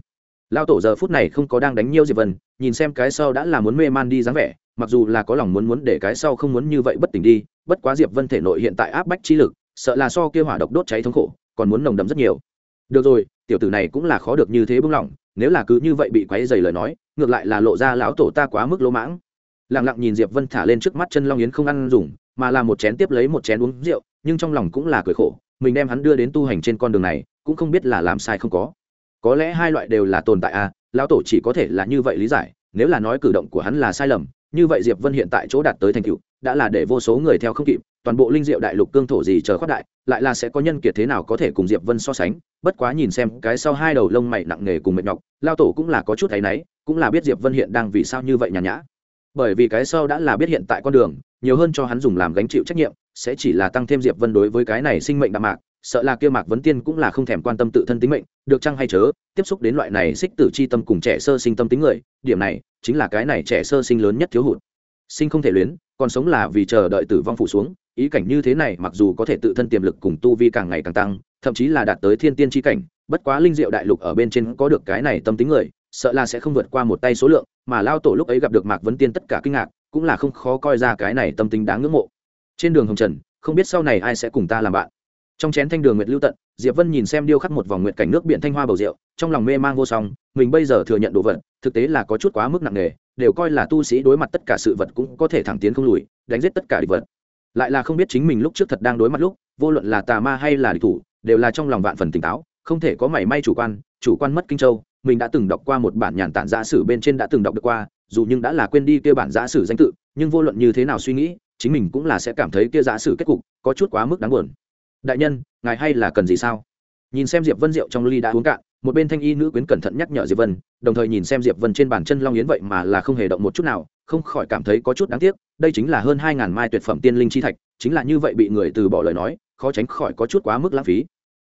Lao tổ giờ phút này không có đang đánh nhiêu diệp vân, nhìn xem cái sau đã là muốn mê man đi dáng vẻ, mặc dù là có lòng muốn muốn để cái sau không muốn như vậy bất tỉnh đi, bất quá diệp vân thể nội hiện tại áp bách chi lực, sợ là so kia hỏa độc đốt cháy thống khổ, còn muốn nồng đậm rất nhiều. Được rồi, tiểu tử này cũng là khó được như thế bưng lỏng, nếu là cứ như vậy bị quấy dày lời nói, ngược lại là lộ ra lão tổ ta quá mức lỗ mãng. Lặng lặng nhìn diệp vân thả lên trước mắt chân long yến không ăn dùng mà là một chén tiếp lấy một chén uống rượu, nhưng trong lòng cũng là cười khổ, mình đem hắn đưa đến tu hành trên con đường này, cũng không biết là làm sai không có. Có lẽ hai loại đều là tồn tại à lão tổ chỉ có thể là như vậy lý giải, nếu là nói cử động của hắn là sai lầm, như vậy diệp vân hiện tại chỗ đạt tới thành tựu, đã là để vô số người theo không kịp, toàn bộ linh diệu đại lục cương thổ gì chờ khoát đại, lại là sẽ có nhân kiệt thế nào có thể cùng diệp vân so sánh, bất quá nhìn xem cái sau hai đầu lông mày nặng nề cùng mệt nhọc lao tổ cũng là có chút thấy náy, cũng là biết diệp vân hiện đang vì sao như vậy nhàn nhã. Bởi vì cái sau đã là biết hiện tại con đường nhiều hơn cho hắn dùng làm gánh chịu trách nhiệm, sẽ chỉ là tăng thêm diệp vân đối với cái này sinh mệnh đạm mạc, sợ là kia mạc vấn tiên cũng là không thèm quan tâm tự thân tính mệnh, được chăng hay chớ, tiếp xúc đến loại này xích tử chi tâm cùng trẻ sơ sinh tâm tính người, điểm này chính là cái này trẻ sơ sinh lớn nhất thiếu hụt. Sinh không thể luyến, còn sống là vì chờ đợi tử vong phủ xuống, ý cảnh như thế này mặc dù có thể tự thân tiềm lực cùng tu vi càng ngày càng tăng, thậm chí là đạt tới thiên tiên tri cảnh, bất quá linh diệu đại lục ở bên trên có được cái này tâm tính người, sợ là sẽ không vượt qua một tay số lượng, mà lao tổ lúc ấy gặp được mạc vấn tiên tất cả kinh ngạc cũng là không khó coi ra cái này tâm tính đáng ngưỡng mộ. Trên đường hồng trần, không biết sau này ai sẽ cùng ta làm bạn. Trong chén thanh đường nguyệt lưu tận, diệp vân nhìn xem điêu khắc một vòng nguyệt cảnh nước biển thanh hoa bầu rượu, trong lòng mê mang vô song, mình bây giờ thừa nhận đồ vật, thực tế là có chút quá mức nặng nề, đều coi là tu sĩ đối mặt tất cả sự vật cũng có thể thẳng tiến không lùi, đánh giết tất cả địch vật. Lại là không biết chính mình lúc trước thật đang đối mặt lúc, vô luận là tà ma hay là địch thủ, đều là trong lòng vạn phần tỉnh táo, không thể có mảy may chủ quan chủ quan mất kinh châu, mình đã từng đọc qua một bản nhàn tản giả sử bên trên đã từng đọc được qua dù nhưng đã là quên đi kia bản giả sử danh tự, nhưng vô luận như thế nào suy nghĩ, chính mình cũng là sẽ cảm thấy kia giả sử kết cục có chút quá mức đáng buồn. Đại nhân, ngài hay là cần gì sao? Nhìn xem diệp vân diệu trong ly đã uống cạn, một bên thanh y nữ quyến cẩn thận nhắc nhở diệp vân, đồng thời nhìn xem diệp vân trên bàn chân long yến vậy mà là không hề động một chút nào, không khỏi cảm thấy có chút đáng tiếc, đây chính là hơn hai ngàn mai tuyệt phẩm tiên linh chi thạch, chính là như vậy bị người từ bỏ lời nói, khó tránh khỏi có chút quá mức lãng phí.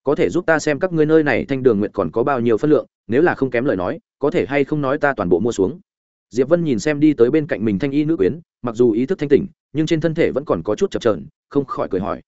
Có thể giúp ta xem các ngươi nơi này thanh đường nguyện còn có bao nhiêu phân lượng, nếu là không kém lời nói, có thể hay không nói ta toàn bộ mua xuống diệp vân nhìn xem đi tới bên cạnh mình thanh y nữ quyến, mặc dù ý thức thanh tỉnh, nhưng trên thân thể vẫn còn có chút chập trờn không khỏi cười hỏi.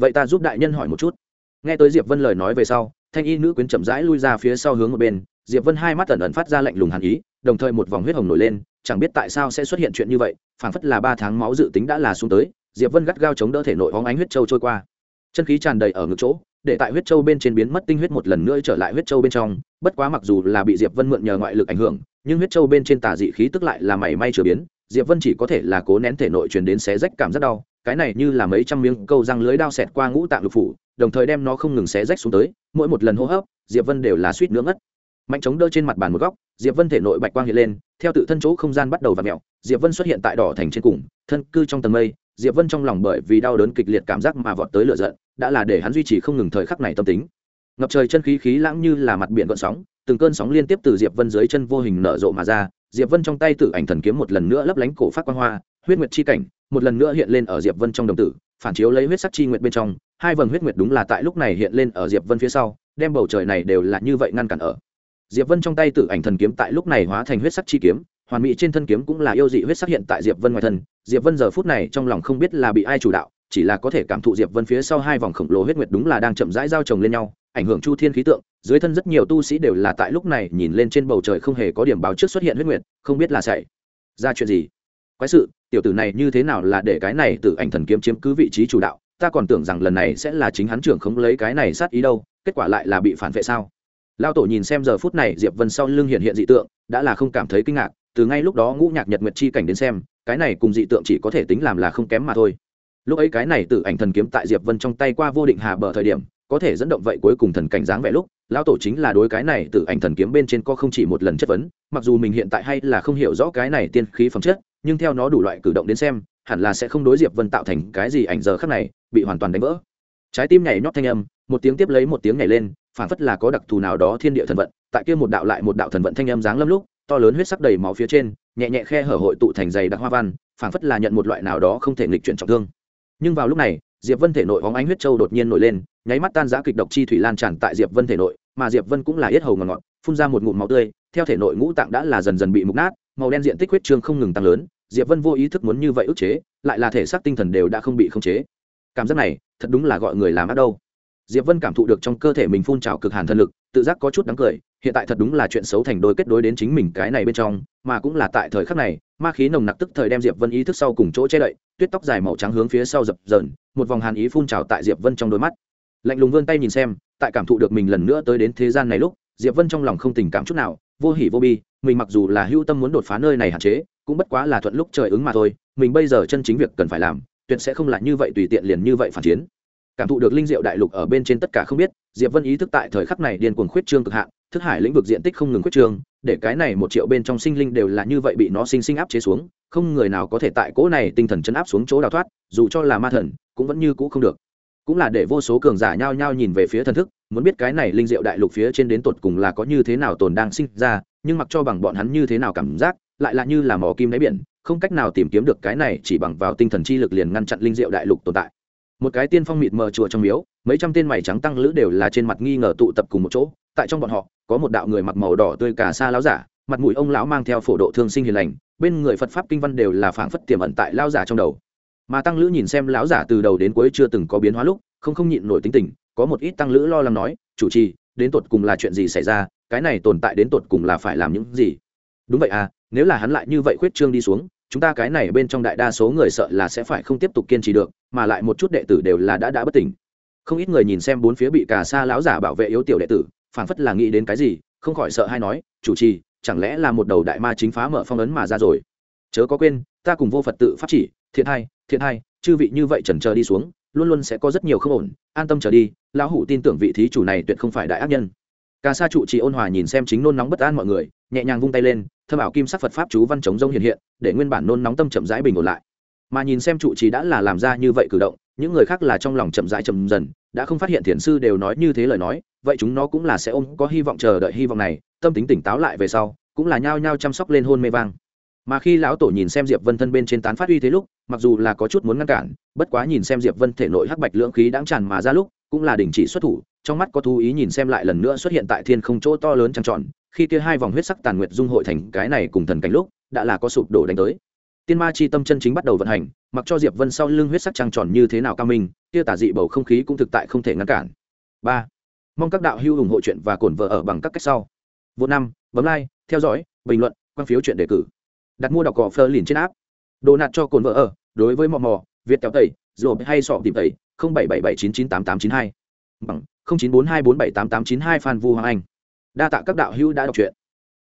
Vậy ta giúp đại nhân hỏi một chút. Nghe tới diệp vân lời nói về sau, thanh y nữ quyến chậm rãi lui ra phía sau hướng một bên, diệp vân hai mắt ẩn ẩn phát ra lạnh lùng hàn ý, đồng thời một vòng huyết hồng nổi lên, chẳng biết tại sao sẽ xuất hiện chuyện như vậy, phảng phất là ba tháng máu dự tính đã là xuống tới, diệp vân gắt gao chống đỡ thể nội hóng ánh huyết châu trôi qua. Chân khí tràn đầy ở ngực chỗ, để tại huyết châu bên trên biến mất tinh huyết một lần nữa trở lại huyết châu bên trong, bất quá mặc dù là bị diệp vân mượn nhờ ngoại lực ảnh hưởng nhưng huyết châu bên trên tà dị khí tức lại là mảy may chưa biến, diệp vân chỉ có thể là cố nén thể nội truyền đến xé rách cảm rất đau, cái này như là mấy trăm miếng câu răng lưới đao xẹt qua ngũ tạng lục phủ, đồng thời đem nó không ngừng xé rách xuống tới, mỗi một lần hô hấp, diệp vân đều là suýt nướng ngất. Mạnh chống đỡ trên mặt bàn một góc, diệp vân thể nội bạch quang hiện lên, theo tự thân chỗ không gian bắt đầu và mèo mẹo diệp vân xuất hiện tại đỏ thành trên cùng, thân cư trong tầng mây, diệp vân trong lòng bởi vì đau đớn kịch liệt cảm giác mà vọt tới lửa giận, đã là để hắn duy trì không ngừng thời khắc này tâm tính ngập trời chân khí khí lãng như là mặt biển gợn sóng, từng cơn sóng liên tiếp từ diệp vân dưới chân vô hình nở rộ mà ra. Diệp vân trong tay tự ảnh thần kiếm một lần nữa lấp lánh cổ phát quang hoa, huyết nguyệt chi cảnh, một lần nữa hiện lên ở diệp vân trong đồng tử, phản chiếu lấy huyết sắc chi nguyệt bên trong. Hai vầng huyết nguyệt đúng là tại lúc này hiện lên ở diệp vân phía sau, đem bầu trời này đều là như vậy ngăn cản ở. Diệp vân trong tay tự ảnh thần kiếm tại lúc này hóa thành huyết sắc chi kiếm, hoàn mỹ trên thân kiếm cũng là yêu dị huyết sắc hiện tại diệp vân ngoài thân. Diệp vân giờ phút này trong lòng không biết là bị ai chủ đạo chỉ là có thể cảm thụ diệp vân phía sau hai vòng khổng lồ huyết nguyệt đúng là đang chậm rãi giao chồng lên nhau, ảnh hưởng chu thiên khí tượng, dưới thân rất nhiều tu sĩ đều là tại lúc này nhìn lên trên bầu trời không hề có điểm báo trước xuất hiện huyết nguyệt, không biết là xảy ra chuyện gì. Quái sự, tiểu tử này như thế nào là để cái này từ ảnh thần kiếm chiếm cứ vị trí chủ đạo, ta còn tưởng rằng lần này sẽ là chính hắn trưởng không lấy cái này sát ý đâu, kết quả lại là bị phản vệ sao? Lao tổ nhìn xem giờ phút này diệp vân sau lưng hiện hiện dị tượng, đã là không cảm thấy kinh ngạc, từ ngay lúc đó ngũ nhạc nhật nguyệt chi cảnh đến xem, cái này cùng dị tượng chỉ có thể tính làm là không kém mà thôi lúc ấy cái này từ ảnh thần kiếm tại diệp vân trong tay qua vô định hà bờ thời điểm, có thể dẫn động vậy cuối cùng thần cảnh dáng vẻ lúc, lão tổ chính là đối cái này từ ảnh thần kiếm bên trên có không chỉ một lần chất vấn, mặc dù mình hiện tại hay là không hiểu rõ cái này tiên khí phẩm chất, nhưng theo nó đủ loại cử động đến xem, hẳn là sẽ không đối diệp vân tạo thành cái gì ảnh giờ khắc này, bị hoàn toàn đánh vỡ. Trái tim nhảy nhót thanh âm, một tiếng tiếp lấy một tiếng nhảy lên phản phất là có đặc thù nào đó thiên địa thần vận, tại kia một đạo lại một đạo thần vận thanh âm dáng lâm lúc, to lớn huyết sắc đầy máu phía trên, nhẹ nhẹ khe hở hội tụ thành dày đặc hoa văn phản phất là nhận một loại nào đó không thể nghịch chuyển trọng thương nhưng vào lúc này, diệp vân thể nội hóng ánh huyết châu đột nhiên nổi lên, nháy mắt tan giã kịch độc chi thủy lan tràn tại diệp vân thể nội, mà diệp vân cũng là yết hầu ngọt ngọt, phun ra một ngụm máu tươi, theo thể nội ngũ tạng đã là dần dần bị mục nát, màu đen diện tích huyết trương không ngừng tăng lớn, diệp vân vô ý thức muốn như vậy ức chế, lại là thể xác tinh thần đều đã không bị khống chế. Cảm giác này, thật đúng là gọi người làm ác đâu. Diệp vân cảm thụ được trong cơ thể mình phun trào cực hàn thân lực, tự giác có chút đáng cười, hiện tại thật đúng là chuyện xấu thành đôi kết đối đến chính mình cái này bên trong, mà cũng là tại thời khắc này, ma khí nồng nặc tức thời đem diệp vân ý thức sau cùng chỗ che đậy tuyết tóc dài màu trắng hướng phía sau dập dờn, một vòng hàn ý phun trào tại diệp vân trong đôi mắt. Lạnh lùng vươn tay nhìn xem, tại cảm thụ được mình lần nữa tới đến thế gian này lúc, diệp vân trong lòng không tình cảm chút nào, vô hỉ vô bi, mình mặc dù là hưu tâm muốn đột phá nơi này hạn chế, cũng bất quá là thuận lúc trời ứng mà thôi, mình bây giờ chân chính việc cần phải làm, tuyệt sẽ không lại như vậy tùy tiện liền như vậy phản chiến. Cảm thụ được linh diệu đại lục ở bên trên tất cả không biết, diệp vân ý thức tại thời khắc này điên cuồng khuyết trương cực hạn, thức hải lĩnh vực diện tích không ngừng khuyết trương để cái này một triệu bên trong sinh linh đều là như vậy bị nó sinh sinh áp chế xuống, không người nào có thể tại cỗ này tinh thần chấn áp xuống chỗ đào thoát, dù cho là ma thần, cũng vẫn như cũ không được. Cũng là để vô số cường giả nhao nhao nhìn về phía thần thức, muốn biết cái này linh diệu đại lục phía trên đến tột cùng là có như thế nào tồn đang sinh ra, nhưng mặc cho bằng bọn hắn như thế nào cảm giác, lại là như là mỏ kim đáy biển, không cách nào tìm kiếm được cái này chỉ bằng vào tinh thần chi lực liền ngăn chặn linh diệu đại lục tồn tại. Một cái tiên phong mịt mờ chùa trong miếu, mấy trăm tên mày trắng tăng lữ đều là trên mặt nghi ngờ tụ tập cùng một chỗ tại trong bọn họ, có một đạo người mặc màu đỏ tươi cả xa lão giả, mặt mũi ông lão mang theo phổ độ thương sinh hiền lành, bên người phật pháp kinh văn đều là phảng phất tiềm ẩn tại lão giả trong đầu. Mà tăng lữ nhìn xem lão giả từ đầu đến cuối chưa từng có biến hóa lúc, không không nhịn nổi tính tình, có một ít tăng lữ lo lắng nói, chủ trì, đến tột cùng là chuyện gì xảy ra? Cái này tồn tại đến tột cùng là phải làm những gì? Đúng vậy à nếu là hắn lại như vậy khuyết trương đi xuống, chúng ta cái này bên trong đại đa số người sợ là sẽ phải không tiếp tục kiên trì được, mà lại một chút đệ tử đều là đã đã bất tỉnh. Không ít người nhìn xem bốn phía bị cà sa lão giả bảo vệ yếu tiểu đệ tử phảng phất là nghĩ đến cái gì, không khỏi sợ hay nói, chủ trì, chẳng lẽ là một đầu đại ma chính phá mở phong ấn mà ra rồi? Chớ có quên, ta cùng vô phật tự pháp chỉ, thiện hai thiện hai chư vị như vậy trần chờ đi xuống, luôn luôn sẽ có rất nhiều không ổn, an tâm trở đi, lão hủ tin tưởng vị thí chủ này tuyệt không phải đại ác nhân. Ca sa trụ trì ôn hòa nhìn xem chính nôn nóng bất an mọi người, nhẹ nhàng vung tay lên, thâm ảo kim sắc phật pháp chú văn chống rông hiện hiện, để nguyên bản nôn nóng tâm chậm rãi bình ổn lại. Mà nhìn xem trụ trì đã là làm ra như vậy cử động những người khác là trong lòng chậm rãi chậm dần, đã không phát hiện thiền sư đều nói như thế lời nói, vậy chúng nó cũng là sẽ ôm, có hy vọng chờ đợi hy vọng này, tâm tính tỉnh táo lại về sau, cũng là nhao nhao chăm sóc lên hôn mê vang. Mà khi lão tổ nhìn xem diệp vân thân bên trên tán phát uy thế lúc, mặc dù là có chút muốn ngăn cản, bất quá nhìn xem diệp vân thể nội hắc bạch lưỡng khí đáng tràn mà ra lúc, cũng là đình chỉ xuất thủ, trong mắt có thú ý nhìn xem lại lần nữa xuất hiện tại thiên không chỗ to lớn trăng tròn, khi kia hai vòng huyết sắc tàn nguyệt dung hội thành cái này cùng thần cảnh lúc, đã là có sụp đổ đánh tới tiên ma chi tâm chân chính bắt đầu vận hành, mặc cho diệp vân sau lưng huyết sắc trăng tròn như thế nào cao minh, kia tả dị bầu không khí cũng thực tại không thể ngăn cản. Ba, mong các đạo hữu ủng hộ chuyện và cổn vợ ở bằng các cách sau. Vô năm, bấm like, theo dõi, bình luận, quan phiếu chuyện đề cử. Đặt mua đọc cỏ phơ liền trên áp đồ nạt cho cồn vợ ở, đối với mò mò, việt kéo tẩy rồi hay sọ tìm tẩy, không bảy bảy bảy chín chín tám tám chín hai. Bằng không chín bốn hai bốn bảy tám tám chín hai phan vu hoàng anh. Đa tạ các đạo hữu đã đọc truyện.